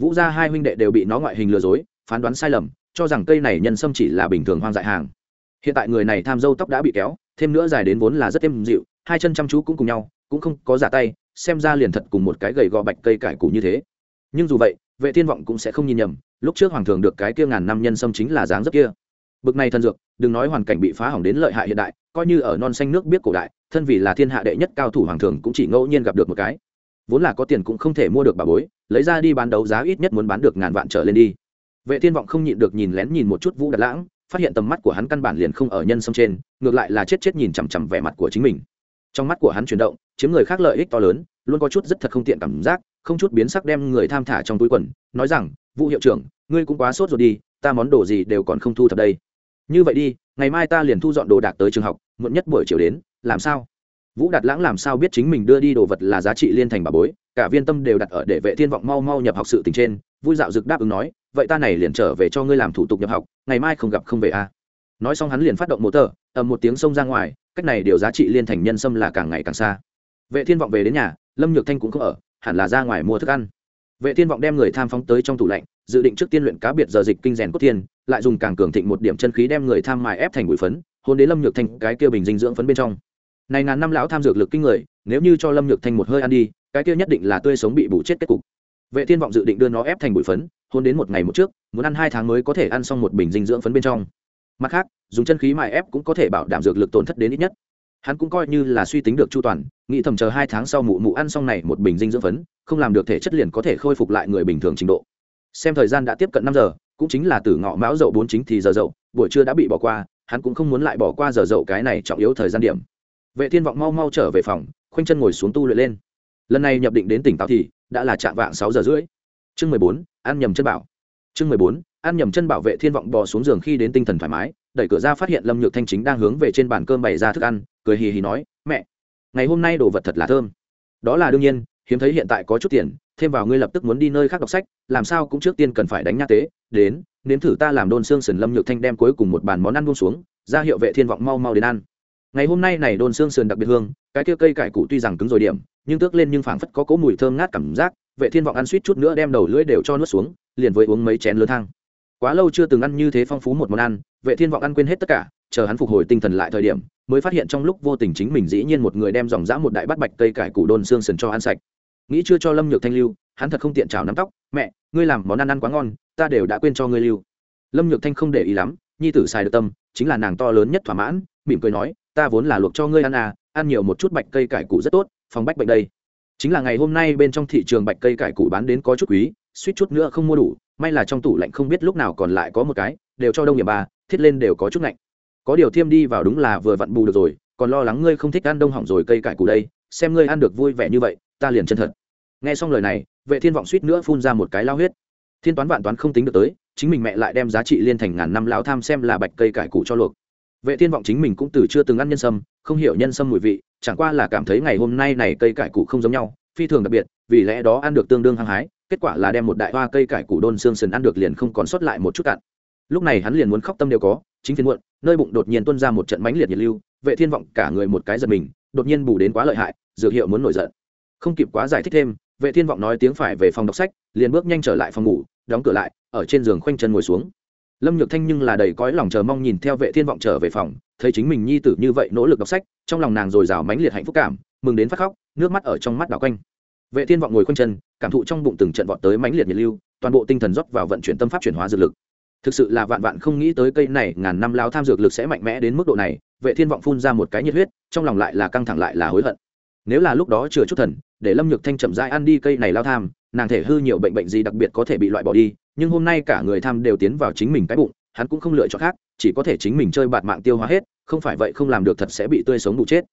Vũ gia hai huynh đệ đều bị nó ngoại hình lừa dối, phán đoán sai lầm, cho rằng cây này nhân sâm chỉ là bình thường hoang dại hàng. Hiện tại người này tham dâu tóc đã bị kéo, thêm nữa dài đến vốn là rất êm dịu, hai chân chăm chú cũng cùng nhau, cũng không có giả tay, xem ra liền thật cùng một cái gầy gò bạch cây cải củ như thế. Nhưng dù vậy vệ thiên vọng cũng sẽ không nhìn nhầm, lúc trước hoàng thường được cái kia ngàn năm nhân sâm chính là dáng dấp kia. Bực này thần dược, đừng nói hoàn cảnh bị phá hỏng đến lợi hại hiện đại, coi như ở non xanh nước biết cổ đại, thân vì là thiên hạ đệ nhất cao thủ hoàng thường cũng chỉ ngẫu nhiên gặp được một cái. Vốn là có tiền cũng không thể mua được bà bối, lấy ra đi bán đấu giá ít nhất muốn bán được ngàn vạn trở lên đi. Vệ thiên vọng không nhịn được nhìn lén nhìn một chút vũ đạt lãng, phát hiện tầm mắt của hắn căn bản liền không ở nhân sâm trên, ngược lại là chết chết nhìn chằm chằm vẻ mặt của chính mình. Trong mắt của hắn chuyển động, chiếm người khác lợi ích to lớn, luôn có chút rất thật không tiện cảm giác không chút biến sắc đem người tham thả trong túi quần, nói rằng, vũ hiệu trưởng, ngươi cũng quá sốt rồi đi, ta món đồ gì đều còn không thu thập đây. Như vậy đi, ngày mai ta liền thu dọn đồ đạc tới trường học, muộn nhất buổi chiều đến, làm sao? Vũ đạt lãng làm sao biết chính mình đưa đi đồ vật là giá trị liên thành bà bối, cả viên tâm đều đặt ở để vệ thiên vọng mau mau nhập học sự tình trên, vui dạo dực đáp ứng nói, vậy ta này liền trở về cho ngươi làm thủ tục nhập học, ngày mai không gặp không về a. À. nói xong hắn liền phát động motor ầm một tiếng xông ra ngoài, cách này điều giá trị liên thành nhân sâm là càng ngày càng xa. Vệ thiên vọng về đến nhà, lâm nhược thanh cũng không ở hẳn là ra ngoài mua thức ăn. Vệ thiên vọng đem người tham phóng tới trong tủ lạnh, dự định trước tiên luyện cá biệt giờ dịch kinh rèn cốt tiên lại dùng càng cường thịnh một điểm chân khí đem người tham mài ép thành bụi phấn, hôn đến lâm nhược thanh cái kia bình dinh dưỡng phấn bên trong. Này ngàn năm lão tham dược lực kinh người, nếu như cho lâm nhược thanh một hơi ăn đi, cái kia nhất định là tươi sống bị bù chết kết cục. Vệ thiên vọng dự định đưa nó ép thành bụi phấn, hôn đến một ngày một trước, muốn ăn hai tháng mới có thể ăn xong một bình dinh dưỡng phấn bên trong. Mặt khác, dùng chân khí mài ép cũng có thể bảo đảm dược lực tổn thất đến ít nhất hắn cũng coi như là suy tính được chu toàn, nghĩ thầm chờ hai tháng sau mụ mụ ăn xong này một bình dinh dưỡng phấn, không làm được thể chất liền có thể khôi phục lại người bình thường trình độ. Xem thời gian đã tiếp cận năm giờ, cũng chính là từ ngọ mão dậu bốn chính thì giờ dậu, buổi trưa đã bị bỏ qua, hắn cũng không muốn lại bỏ qua giờ dậu cái này trọng yếu thời gian điểm. Vệ thiên vọng mau mau trở về phòng, khoanh chân ngồi xuống tu luyện lên. Lần này nhập định đến tỉnh táo thì đã là chạm vạng sáu giờ rưỡi. Chương mười bốn, ăn nhầm chân bảo. Chương mười bốn, ăn nhầm chân bảo vệ thiên vọng bò xuống giường khi đến tinh thần thoải mái, đẩy cửa ra phát hiện lâm nhược thanh chính đang hướng về trên bàn cơm bày ra thức ăn cười hì hì nói, mẹ, ngày hôm nay đồ vật thật là thơm. Đó là đương nhiên, hiếm thấy hiện tại có chút tiền, thêm vào ngươi lập tức muốn đi nơi khác đọc sách, làm sao cũng trước tiên cần phải đánh nha tế, đến, nếm thử ta làm đôn xương sườn lâm nhược thanh đem cuối cùng một bàn món ăn buông xuống, ra hiệu vệ thiên vọng mau mau đến ăn. Ngày hôm nay này đôn xương sườn đặc biệt hương, cái kia cây cải củ tuy rằng cứng rồi điểm, nhưng tước lên nhưng phảng phất có cỗ mùi thơm ngát cảm giác, vệ thiên vọng ăn suýt chút nữa đem đầu lưỡi đều cho nuốt xuống, liền với uống mấy chén lớn thang. Quá lâu chưa từng ăn như thế phong phú một món ăn, vệ thiên vọng ăn quên hết tất cả, chờ hắn phục hồi tinh thần lại thời điểm mới phát hiện trong lúc vô tình chính mình dĩ nhiên một người đem dòng dã một đại bát bạch cây cải củ đôn xương sườn cho ăn sạch. Nghĩ chưa cho lâm nhược thanh lưu hắn thật không tiện chào nắm tóc mẹ ngươi làm món ăn ăn quá ngon ta đều đã quên cho ngươi lưu. Lâm nhược thanh không để ý lắm nhi tử xài được tâm chính là nàng to lớn nhất thỏa mãn mỉm cười nói ta vốn là luộc cho ngươi ăn à ăn nhiều một chút bạch cây cải củ rất tốt phòng bách bệnh đây. Chính là ngày hôm nay bên trong thị trường bạch cây cải củ bán đến có chút quý suýt chút nữa không mua đủ may là trong tủ lạnh không biết lúc nào còn lại có một cái đều cho đông nhà bà, thiết lên đều có chút lạnh có điều thiêm đi vào đúng là vừa vặn bù được rồi, còn lo lắng ngươi không thích ăn đông hỏng rồi cây cải củ đây, xem ngươi ăn được vui vẻ như vậy, ta liền chân thật. Nghe xong lời này, vệ thiên vọng suýt nữa phun ra một cái lao huyết. Thiên toán vạn toán không tính được tới, chính mình mẹ lại đem giá trị liên thành ngàn năm lão tham xem là bạch cây cải củ cho luộc. Vệ thiên vọng chính mình cũng từ chưa từng ăn nhân sâm, không hiểu nhân sâm mùi vị, chẳng qua là cảm thấy ngày hôm nay này cây cải củ không giống nhau, phi thường đặc biệt, vì lẽ đó ăn được tương đương hăng hái, kết quả là đem một đại hoa cây cải củ đôn xương sườn ăn được liền không còn sót lại một chút cạn. Lúc này hắn liền muốn khóc tâm đều có chính phiên muộn, nơi bụng đột nhiên tuôn ra một trận mãnh liệt nhiệt lưu, vệ thiên vọng cả người một cái giật mình, đột nhiên bù đến quá lợi hại, dược hiệu muốn nổi giận. Không kịp quá giải thích thêm, vệ thiên vọng nói tiếng phải về phòng đọc sách, liền bước nhanh trở lại phòng ngủ, đóng cửa lại, ở trên giường khoanh chân ngồi xuống. Lâm nhược thanh nhưng là đầy cõi lòng chờ mong nhìn theo vệ thiên vọng trở về phòng, thấy chính mình nhi tử như vậy nỗ lực đọc sách, trong lòng nàng dồi dào mãnh liệt hạnh phúc cảm, mừng đến phát khóc, nước mắt ở trong mắt đảo quanh. Vệ thiên vọng ngồi khoanh chân, cảm thụ trong bụng từng trận vọt tới mãnh liệt nhiệt lưu, toàn bộ tinh thần dốc vào vận chuyển tâm pháp chuyển hóa dược lực thực sự là vạn vạn không nghĩ tới cây này, ngàn năm lao tham dược lực sẽ mạnh mẽ đến mức độ này, vệ thiên vọng phun ra một cái nhiệt huyết, trong lòng lại là căng thẳng lại là hối hận. Nếu là lúc đó chừa chút thần, để lâm nhược thanh chậm rãi ăn đi cây này lao tham, nàng thể hư nhiều bệnh bệnh gì đặc biệt có thể bị loại bỏ đi, nhưng hôm nay cả người tham đều tiến vào chính mình cái bụng, hắn cũng không lựa chọn khác, chỉ có thể chính mình chơi bạt mạng tiêu hóa hết, không phải vậy không làm được thật sẽ bị tươi sống đủ chết.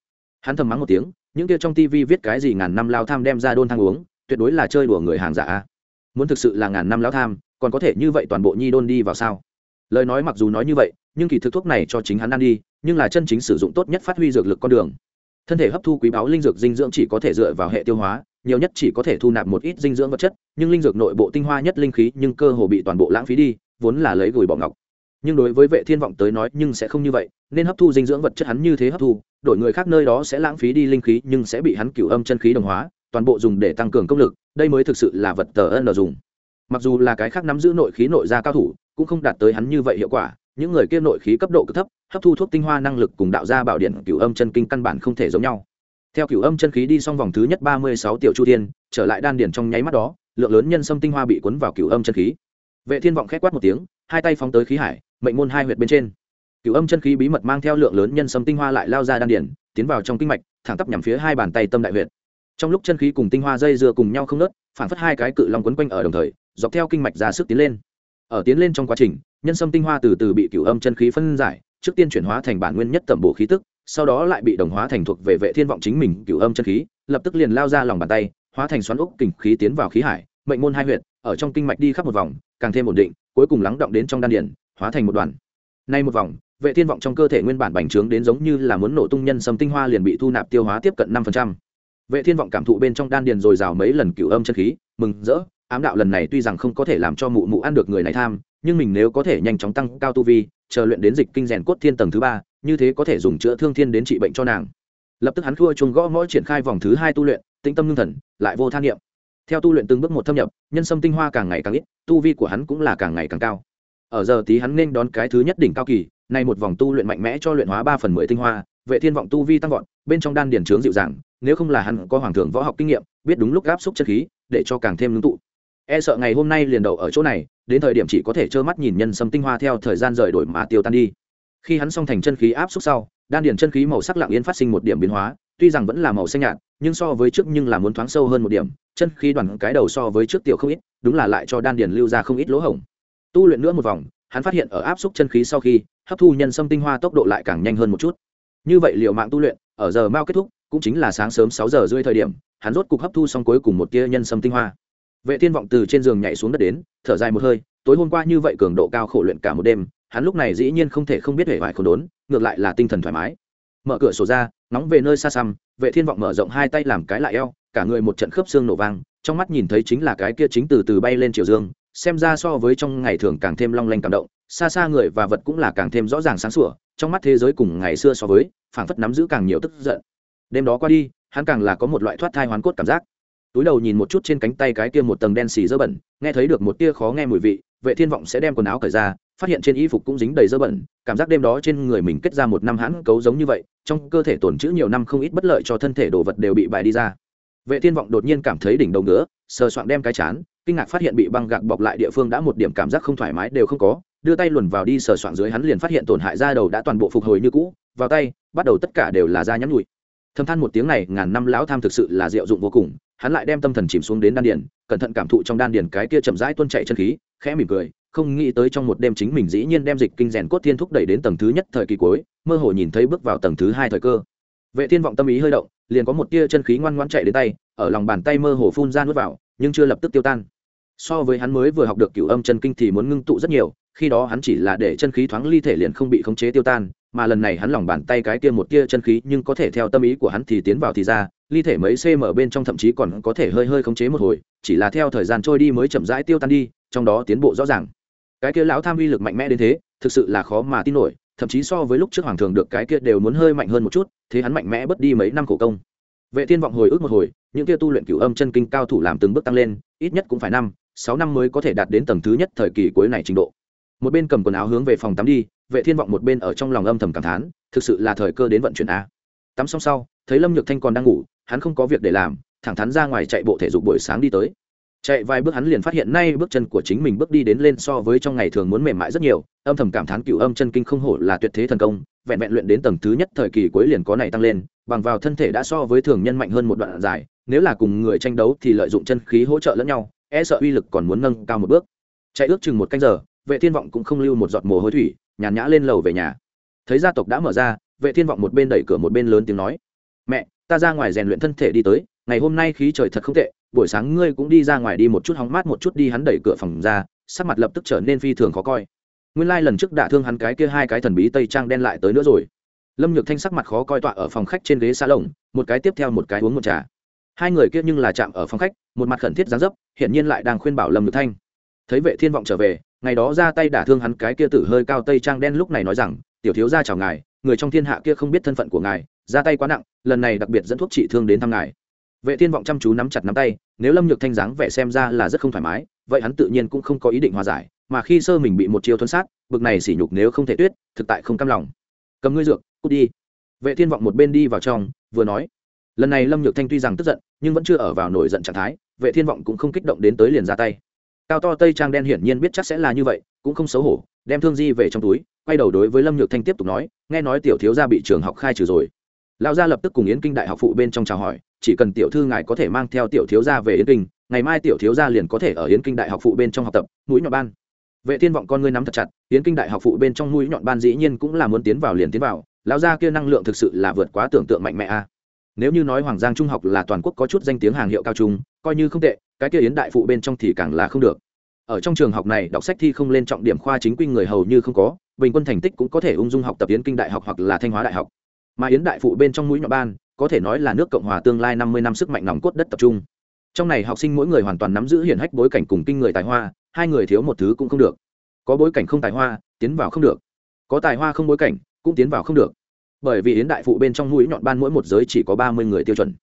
Hắn thầm mắng một tiếng, những kia trong tivi viết cái gì ngàn năm lao tham đem ra đôn thang uống, tuyệt đối là chơi đùa người hàng giả muốn thực sự là ngàn năm lao tham còn có thể như vậy toàn bộ nhi đôn đi vào sao? Lời nói mặc dù nói như vậy, nhưng kỳ thực thuốc này cho chính hắn ăn đi, nhưng là chân chính sử dụng tốt nhất phát huy dược lực con đường. Thân thể hấp thu quý báu linh dược dinh dưỡng chỉ có thể dựa vào hệ tiêu hóa, nhiều nhất chỉ có thể thu nạp một ít dinh dưỡng vật chất, nhưng linh dược nội bộ tinh hoa nhất linh khí nhưng cơ hồ bị toàn bộ lãng phí đi, vốn là lấy gửi bỏ ngọc. Nhưng đối với vệ thiên vọng tới nói nhưng sẽ không như vậy, nên hấp thu dinh dưỡng vật chất hắn như thế hấp thu, đổi người khác nơi đó sẽ lãng phí đi linh khí nhưng sẽ bị hắn cửu âm chân khí đồng hóa, toàn bộ dùng để tăng cường công lực, đây mới thực sự là vật tờ ân dùng mặc dù là cái khác nắm giữ nội khí nội gia cao thủ, cũng không đạt tới hắn như vậy hiệu quả, những người kia nội khí cấp độ cực thấp, hấp thu thuốc tinh hoa năng lực cùng đạo gia bảo điện cửu âm chân kinh căn bản không thể giống nhau. Theo cửu âm chân khí đi xong vòng thứ nhất ba mươi sáu tiểu chu thiên, trở lại đan điển trong nháy mắt đó, lượng lớn nhân sâm tinh hoa bị cuốn vào cửu âm chân khí. Vệ thiên vọng khét quát một tiếng, hai tay phóng tới khí hải, mệnh môn hai huyệt bên trên. Cửu âm chân khí bí mật mang theo lượng lớn nhân sâm tinh hoa lại lao ra đan điển tiến vào trong kinh mạch, thẳng tắp nhằm phía hai bàn tay tâm đại huyệt. Trong lúc chân khí cùng tinh hoa dây dưa cùng nhau không nớt phản phất hai cái cự long quấn quanh ở đồng thời dọc theo kinh mạch ra sức tiến lên ở tiến lên trong quá trình, nhân sâm tinh hoa từ từ bị cửu âm chân khí phân giải, trước tiên chuyển hóa thành bản nguyên nhất tẩm bổ khí tức, sau đó lại bị đồng hóa thành thuộc về vệ thiên vọng chính mình cửu âm chân khí, lập tức liền lao ra lòng bàn tay, hóa thành xoắn ốc kình khí tiến vào khí hải, mệnh môn hai huyệt, ở trong kinh mạch đi khắp một vòng, càng thêm ổn định, cuối cùng lắng động đến trong đan điển hóa thành một đoàn nay một vòng, vệ thiên vọng trong cơ thể nguyên bản bành trướng đến giống như là muốn nổ tung nhân sâm tinh hoa liền bị thu nạp tiêu hóa tiếp cận 5%. vệ thiên vọng cảm thụ bên trong đan điền rồi rào mấy lần cửu âm chân khí, mừng rỡ ám đạo lần này tuy rằng không có thể làm cho mụ mụ ăn được người này tham, nhưng mình nếu có thể nhanh chóng tăng cao tu vi, chờ luyện đến dịch kinh rèn cốt thiên tầng thứ ba, như thế có thể dùng chữa thương thiên đến trị bệnh cho nàng. Lập tức hắn thua chuông gõ mỗi triển khai vòng thứ hai tu luyện, tĩnh tâm ngưng thần, lại vô than niệm. Theo tu luyện từng bước một thâm nhập, nhân sâm tinh hoa càng ngày càng ít, tu vi của hắn cũng là càng ngày càng cao. Ở giờ tí hắn nên đón cái thứ nhất đỉnh cao kỳ, nay một vòng tu luyện mạnh mẽ cho luyện hóa ba phần mười tinh hoa, vệ thiên vọng tu vi tăng vọt, bên trong đan điển trướng dịu dàng, nếu không là hắn có hoàng thượng võ học kinh nghiệm, biết đúng lúc gáp xúc chất khí, để cho càng thêm ngưng tụ e sợ ngày hôm nay liền đầu ở chỗ này, đến thời điểm chỉ có thể trơ mắt nhìn nhân sâm tinh hoa theo thời gian rời đổi mà tiêu tan đi. Khi hắn xong thành chân khí áp xúc sau, đan điền chân khí màu sắc lặng yên phát sinh một điểm biến hóa, tuy rằng vẫn là màu xanh nhạt, nhưng so với trước nhưng là muốn thoáng sâu hơn một điểm, chân khí đoàn cái đầu so với trước tiểu không ít, đúng là lại cho đan điền lưu ra không ít lỗ hổng. Tu luyện nữa một vòng, hắn phát hiện ở áp xúc chân khí sau khi, hấp thu nhân sâm tinh hoa tốc độ lại càng nhanh hơn một chút. Như vậy liệu mạng tu luyện, ở giờ mau kết thúc, cũng chính là sáng sớm sáu giờ rưỡi thời điểm, hắn rốt cục hấp thu xong cuối cùng một tia nhân sâm tinh hoa vệ thiên vọng từ trên giường nhảy xuống đất đến, thở dài một hơi, tối hôm qua như vậy cường độ cao khổ luyện cả một đêm, hắn lúc này dĩ nhiên không thể không biết hề hoài không đốn, ngược lại là tinh thần thoải mái. Mở cửa sổ ra nóng về nơi xa xăm, vệ thiên vọng mở rộng hai tay làm cái lại eo, cả người một trận khớp xương nổ vang, trong mắt nhìn thấy chính là cái kia chính từ từ bay lên chiều dương, xem ra so với trong ngày thường càng thêm long lanh cảm động, xa xa người và vật cũng là càng thêm rõ ràng sáng sủa, trong mắt thế giới cùng ngày xưa so với, phảng phất nắm giữ càng nhiều tức giận. Đêm đó qua đi, hắn càng là có một loại thoát thai hoán cốt cảm giác túi đầu nhìn một chút trên cánh tay cái kia một tầng đen xì dơ bẩn, nghe thấy được một tia khó nghe mùi vị, vệ thiên vọng sẽ đem quần áo cởi ra, phát hiện trên y phục cũng dính đầy dơ bẩn, cảm giác đêm đó trên người mình kết ra một năm hãn cấu giống như vậy, trong cơ thể tổn chữ nhiều năm không ít bất lợi cho thân thể đồ vật đều bị bài đi ra. Vệ thiên vọng đột nhiên cảm thấy đỉnh đầu ngứa, sờ soạng đem cái chán, kinh ngạc phát hiện bị băng gạc bọc lại địa phương đã một điểm cảm giác không thoải mái đều không có, đưa tay luồn vào đi sờ soạng dưới hắn liền phát hiện tổn hại da đầu đã toàn bộ phục hồi như cũ, vào tay, bắt đầu tất cả đều là da nhắn nhụi thâm than một tiếng này, ngàn năm lão tham thực sự là diệu dụng vô cùng, hắn lại đem tâm thần chìm xuống đến đan điền, cẩn thận cảm thụ trong đan điền cái kia chậm rãi tuôn chảy chân khí, khẽ mỉm cười, không nghĩ tới trong một đêm chính mình dĩ nhiên đem dịch kinh rèn cốt thiên thúc đẩy đến tầng thứ nhất thời kỳ cuối, mơ hồ nhìn thấy bước vào tầng thứ hai thời cơ. Vệ thiên vọng tâm ý hơi động, liền có một tia chân khí ngoan ngoãn chạy đến tay, ở lòng bàn tay mơ hồ phun ra nuốt vào, nhưng chưa lập tức tiêu tan so với hắn mới vừa học được cửu âm chân kinh thì muốn ngưng tụ rất nhiều, khi đó hắn chỉ là để chân khí thoáng ly thể liền không bị khống chế tiêu tan, mà lần này hắn lòng bàn tay cái kia một tia chân khí nhưng có thể theo tâm ý của hắn thì tiến vào thì ra, ly thể mấy cm bên trong thậm chí còn có thể hơi hơi khống chế một hồi, chỉ là theo thời gian trôi đi mới chậm rãi tiêu tan đi, trong đó tiến bộ rõ ràng. Cái kia lão tham uy lực mạnh mẽ đến thế, thực sự là khó mà tin nổi, thậm chí so với lúc trước hoàng thường được cái kia đều muốn hơi mạnh hơn một chút, thế hắn mạnh mẽ bất đi mấy năm khổ công. Vệ thiên vọng hồi ức một hồi, những kia tu luyện cửu âm chân kinh cao thủ làm từng bước tăng lên, ít nhất cũng phải năm sáu năm mới có thể đạt đến tầng thứ nhất thời kỳ cuối này trình độ. Một bên cầm quần áo hướng về phòng tắm đi, vệ thiên vọng một bên ở trong lòng âm thầm cảm thán, thực sự là thời cơ đến vận chuyển a. Tắm xong sau, thấy lâm nhược thanh còn đang ngủ, hắn không có việc để làm, thẳng thắn ra ngoài chạy bộ thể dục buổi sáng đi tới. Chạy vài bước hắn liền phát hiện nay bước chân của chính mình bước đi đến lên so với trong ngày thường muốn mềm mại rất nhiều, âm thầm cảm thán cựu âm chân kinh không hổ là tuyệt thế thần công, vẹn vẹn luyện đến tầng thứ nhất thời kỳ cuối liền có này tăng lên, bằng vào thân thể đã so với thường nhân mạnh hơn một đoạn dài, nếu là cùng người tranh đấu thì lợi dụng chân khí hỗ trợ lẫn nhau e sợ uy lực còn muốn nâng cao một bước. Chạy ước chừng một canh giờ, vệ thiên vọng cũng không lưu một giọt mồ hôi thủy, nhàn nhã lên lầu về nhà. Thấy gia tộc đã mở ra, vệ thiên vọng một bên đẩy cửa một bên lớn tiếng nói, mẹ, ta ra ngoài rèn luyện thân thể đi tới, ngày hôm nay khí trời thật không tệ, buổi sáng ngươi cũng đi ra ngoài đi một chút, hóng mát một chút đi. Hắn đẩy cửa phòng ra, sắc mặt lập tức trở nên phi thường khó coi. Nguyên lai lần trước đả thương hắn cái kia hai cái thần bí tây trang đen lại tới nữa rồi. Lâm nhược thanh sắc mặt khó coi tọa ở phòng khách trên ghế xa lồng một cái tiếp theo một cái uống một trà hai người kia nhưng là chạm ở phòng khách, một mặt khẩn thiết gián dấp hiện nhiên lại đang khuyên bảo lâm nhược thanh. Thấy vệ thiên vọng trở về, ngày đó ra tay đả thương hắn cái kia tử hơi cao tây trang đen lúc này nói rằng, tiểu thiếu gia chào ngài, người trong thiên hạ kia không biết thân phận của ngài, ra tay quá nặng, lần này đặc biệt dẫn thuốc trị thương đến thăm ngài. Vệ thiên vọng chăm chú nắm chặt nắm tay, nếu lâm nhược thanh dáng vẻ xem ra là rất không thoải mái, vậy hắn tự nhiên cũng không có ý định hòa giải, mà khi sơ mình bị một chiêu thuấn sát, bực này sỉ nhục nếu không thể tuyết, thực tại không cam lòng. Cầm ngươi dược, cút đi. Vệ thiên vọng một bên đi vào trong, vừa nói lần này lâm nhược thanh tuy rằng tức giận, nhưng vẫn chưa ở vào nổi giận trạng thái, vệ thiên vọng cũng không kích động đến tới liền ra tay. Cao to tây trang đen hiển nhiên biết chắc sẽ là như vậy, cũng không xấu hổ, đem thương di về trong túi, quay đầu đối với lâm nhược thanh tiếp tục nói, nghe nói tiểu thiếu gia bị trường học khai trừ rồi. Lão gia lập tức cùng yến kinh đại học phụ bên trong chào hỏi, chỉ cần tiểu thư ngài có thể mang theo tiểu thiếu gia về yến kinh, ngày mai tiểu thiếu gia liền có thể ở yến kinh đại học phụ bên trong học tập, mũi nhọn ban. Vệ thiên vọng con ngươi nắm thật chặt, yến kinh đại học phụ bên trong mũi nhọn ban dĩ nhiên cũng là muốn tiến vào liền tiến vào, lão gia kia năng lượng thực sự là vượt quá tưởng tượng mạnh mẽ a nếu như nói hoàng giang trung học là toàn quốc có chút danh tiếng hàng hiệu cao trung, coi như không tệ, cái kia yến đại phụ bên trong thì càng là không được. Ở trong trường học này, đọc sách thi không lên trọng điểm khoa chính quy người hầu như không có, bình quân thành tích cũng có thể ung dung học tập yến kinh đại học hoặc là thanh hóa đại học. Mà yến đại phụ bên trong mũi nhọn ban, có thể nói là nước cộng hòa tương lai năm mươi năm sức mạnh nòng cốt đất tập trung. Trong này học sinh mỗi người hoàn toàn nắm giữ hiển hách bối cảnh cùng kinh người tài hoa, hai người thiếu một thứ cũng không được. Có bối cảnh không tài hoa, tiến vào không được. Có tài hoa không bối cảnh, cũng tiến vào không được bởi vì yến đại phụ bên trong mũi nhọn ban mỗi một giới chỉ có ba mươi người tiêu chuẩn.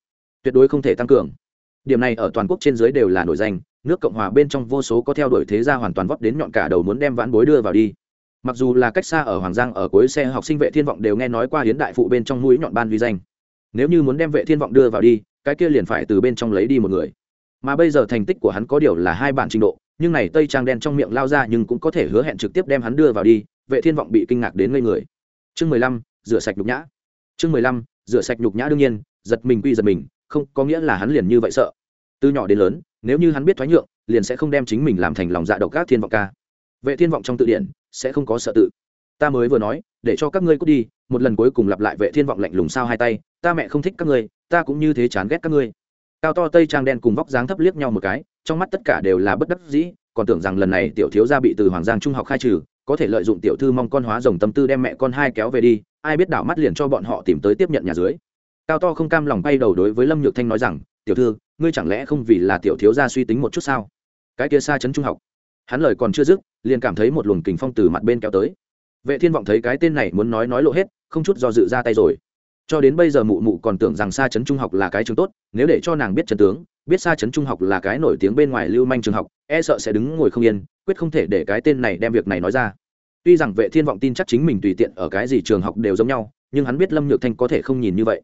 Tuyệt đối không thể tăng cường. Điểm này ở toàn quốc trên giới đều là nổi danh, nước cộng hòa bên trong vô số có theo đuổi thế gia hoàn toàn vấp đến nhọn cả đầu muốn đem vãn bối đưa vào đi. Mặc dù là cách xa ở hoàng giang ở cuối xe học sinh vệ thiên vọng đều nghe nói qua hiến đại phụ bên trong mũi nhọn ban vi danh. Nếu như muốn đem vệ thiên vọng đưa vào đi, cái kia liền phải từ bên trong lấy đi một người. Mà bây giờ thành tích của hắn có điều là hai bản trình độ, nhưng này tây trang đen trong miệng lao ra nhưng cũng có thể hứa hẹn trực tiếp đem hắn đưa vào đi, vệ thiên vọng bị kinh ngạc đến ngây người. Chương mười lăm rửa sạch nhục nhã. Chương mười lăm, rửa sạch nhục nhã đương nhiên, giật mình quy giật mình, không có nghĩa là hắn liền như vậy sợ. Từ nhỏ đến lớn, nếu như hắn biết thoái nhượng, liền sẽ không đem chính mình làm thành lòng dạ độc các thiên vọng ca. Vệ thiên vọng trong tự điển, sẽ không có sợ tự. Ta mới vừa nói, để cho các ngươi cút đi, một lần cuối cùng lặp lại vệ thiên vọng lạnh lùng sao hai tay, ta mẹ không thích các ngươi, ta cũng như thế chán ghét các ngươi. Cao to tây trang đen cùng vóc dáng thấp liếc nhau một cái, trong mắt tất cả đều là bất đắc dĩ, còn tưởng rằng lần này tiểu thiếu gia bị từ hoàng giang trung học khai trừ, có thể lợi dụng tiểu thư mong con hóa rồng tâm tư đem mẹ con hai kéo về đi ai biết đảo mắt liền cho bọn họ tìm tới tiếp nhận nhà dưới. Cao to không cam lòng bay đầu đối với lâm nhược thanh nói rằng, tiểu thư, ngươi chẳng lẽ không vì là tiểu thiếu gia suy tính một chút sao? Cái kia xa chấn trung học. Hắn lời còn chưa dứt, liền cảm thấy một luồng kình phong từ mặt bên kéo tới. Vệ thiên vọng thấy cái tên này muốn nói nói lộ hết, không chút do dự ra tay rồi. Cho đến bây giờ mụ mụ còn tưởng rằng xa chấn trung học là cái trường tốt, nếu để cho nàng biết chân tướng, biết xa chấn trung học là cái nổi tiếng bên ngoài lưu manh trường học e sợ sẽ đứng ngồi không yên, quyết không thể để cái tên này đem việc này nói ra tuy rằng vệ thiên vọng tin chắc chính mình tùy tiện ở cái gì trường học đều giống nhau, nhưng hắn biết lâm nhược thanh có thể không nhìn như vậy.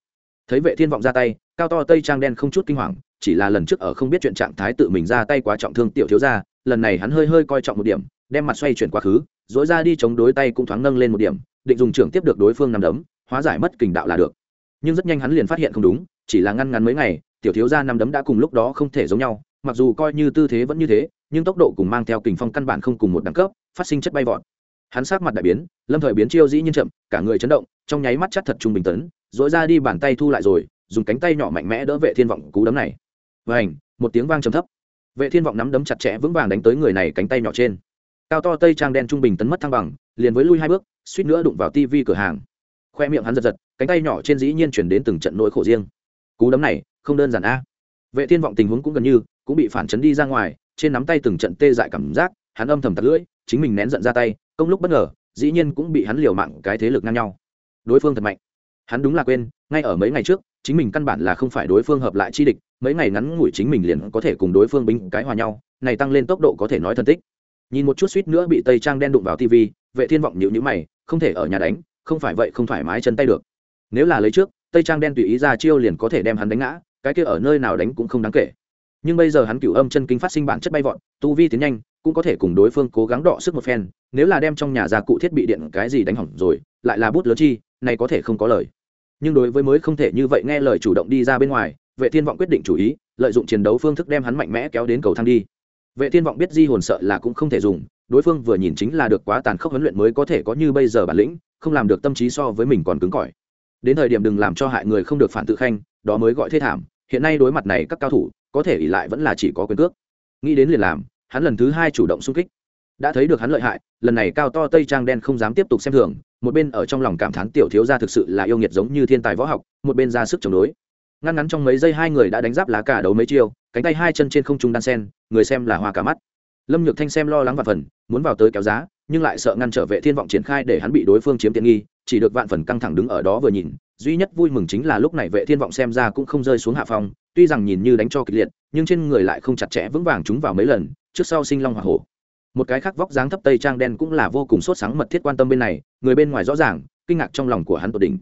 Thấy vệ thiên vọng ra tay, cao to tây trang đen không chút kinh hoàng, chỉ là lần trước ở không biết chuyện trạng thái tự mình ra tay quá trọng thương tiểu thiếu gia, lần này hắn hơi hơi coi trọng một điểm, đem mặt xoay chuyển quá khứ dỗi ra đi chống đối tay cũng thoáng nâng lên một điểm, định dùng trưởng tiếp được đối phương nằm đấm, hóa giải mất kình đạo là được. Nhưng rất nhanh hắn liền phát hiện không đúng, chỉ là ngăn ngắn mấy ngày, tiểu thiếu gia nằm đấm đã cùng lúc đó không thể giống nhau, mặc dù coi như tư thế vẫn như thế, nhưng tốc độ cùng mang theo kình phong căn bản không cùng một đẳng cấp, phát sinh chất bay vọt hắn sát mặt đại biến, lâm thời biến chiêu dĩ nhiên chậm, cả người chấn động, trong nháy mắt chắc thật trung bình tấn dỗi ra đi bàn tay thu lại rồi, dùng cánh tay nhỏ mạnh mẽ đỡ vệ thiên vọng cú đấm này. Và ảnh một tiếng vang trầm thấp. Vệ thiên vọng nắm đấm chặt chẽ vững vàng đánh tới người này cánh tay nhỏ trên. Cao to tây trang đen trung bình tấn mất thăng bằng, liền với lui hai bước, suýt nữa đụng vào tivi cửa hàng. Khoe miệng hắn giật giật, cánh tay nhỏ trên dĩ nhiên chuyển đến từng trận nỗi khổ riêng. Cú đấm này, không đơn giản a. Vệ thiên vọng tình huống cũng gần như, cũng bị phản chấn đi ra ngoài, trên nắm tay từng trận tê dại cảm giác, hắn âm thầm tắt lưỡi, chính mình nén giận ra tay công lúc bất ngờ, dĩ nhiên cũng bị hắn liều mạng cái thế lực ngang nhau. Đối phương thật mạnh. Hắn đúng là quên, ngay ở mấy ngày trước, chính mình căn bản là không phải đối phương hợp lại chi địch, mấy ngày ngắn ngủi chính mình liền có thể cùng đối phương binh cái hòa nhau, này tăng lên tốc độ có thể nói thân tích. Nhìn một chút suýt nữa bị tây trang đen đụng vào tv vệ thiên vọng nhịu nhữ mày, không thể ở nhà đánh, không phải vậy không thoải mái chân tay được. Nếu là lấy trước, tây trang đen tùy ý ra chiêu liền có thể đem hắn đánh ngã, cái kia ở nơi nào đánh cũng không đáng kể. Nhưng bây giờ hắn cửu âm chân kinh phát sinh bản chất bay vọt, tu vi tiến nhanh cũng có thể cùng đối phương cố gắng đọ sức một phen, nếu là đem trong nhà gia cụ thiết bị điện cái gì đánh hỏng rồi, lại là bút lớn chi, này có thể không có lời. Nhưng đối với mới không thể như vậy nghe lời chủ động đi ra bên ngoài, vệ thiên vọng quyết định chủ ý, lợi dụng chiến đấu phương thức đem hắn mạnh mẽ kéo đến cầu thang đi. Vệ thiên vọng biết di hồn sợ là cũng không thể dùng, đối phương vừa nhìn chính là được quá tàn khốc huấn luyện mới có thể có như bây giờ bản lĩnh, không làm được tâm trí so với mình còn cứng cỏi. Đến thời điểm đừng làm cho hại người không được phản tự khanh, đó mới gọi thế thảm, hiện nay đối mặt này các cao thủ, có thể ỉ lại vẫn là chỉ có quyền cước. Nghĩ đến liền làm hắn lần thứ hai chủ động xung kích. Đã thấy được hắn lợi hại, lần này cao to tây trang đen không dám tiếp tục xem thường, một bên ở trong lòng cảm thán tiểu thiếu gia thực sự là yêu nghiệt giống như thiên tài võ học, một bên ra sức chống đối. Ngăn ngắn trong mấy giây hai người đã đánh giáp lá cả đấu mấy chiêu, cánh tay hai chân trên không trung đan sen, người xem là hoa cả mắt. Lâm nhược thanh xem lo lắng vạn phần, muốn vào tới kéo giá, nhưng lại sợ ngăn trở vệ thiên vọng triển khai để hắn bị đối phương chiếm tiện nghi, chỉ được vạn phần căng thẳng đứng ở đó vừa nhìn, duy nhất vui mừng chính là lúc này vệ thiên vọng xem ra cũng không rơi xuống hạ phong, tuy rằng nhìn như đánh cho kịch liệt, nhưng trên người lại không chặt chẽ vững vàng chúng vào mấy lần trước sau sinh long hỏa hổ. Một cái khác vóc dáng thấp tây trang đen cũng là vô cùng sốt sáng mật thiết quan tâm bên này, người bên ngoài rõ ràng, kinh ngạc trong lòng của hắn tột đỉnh.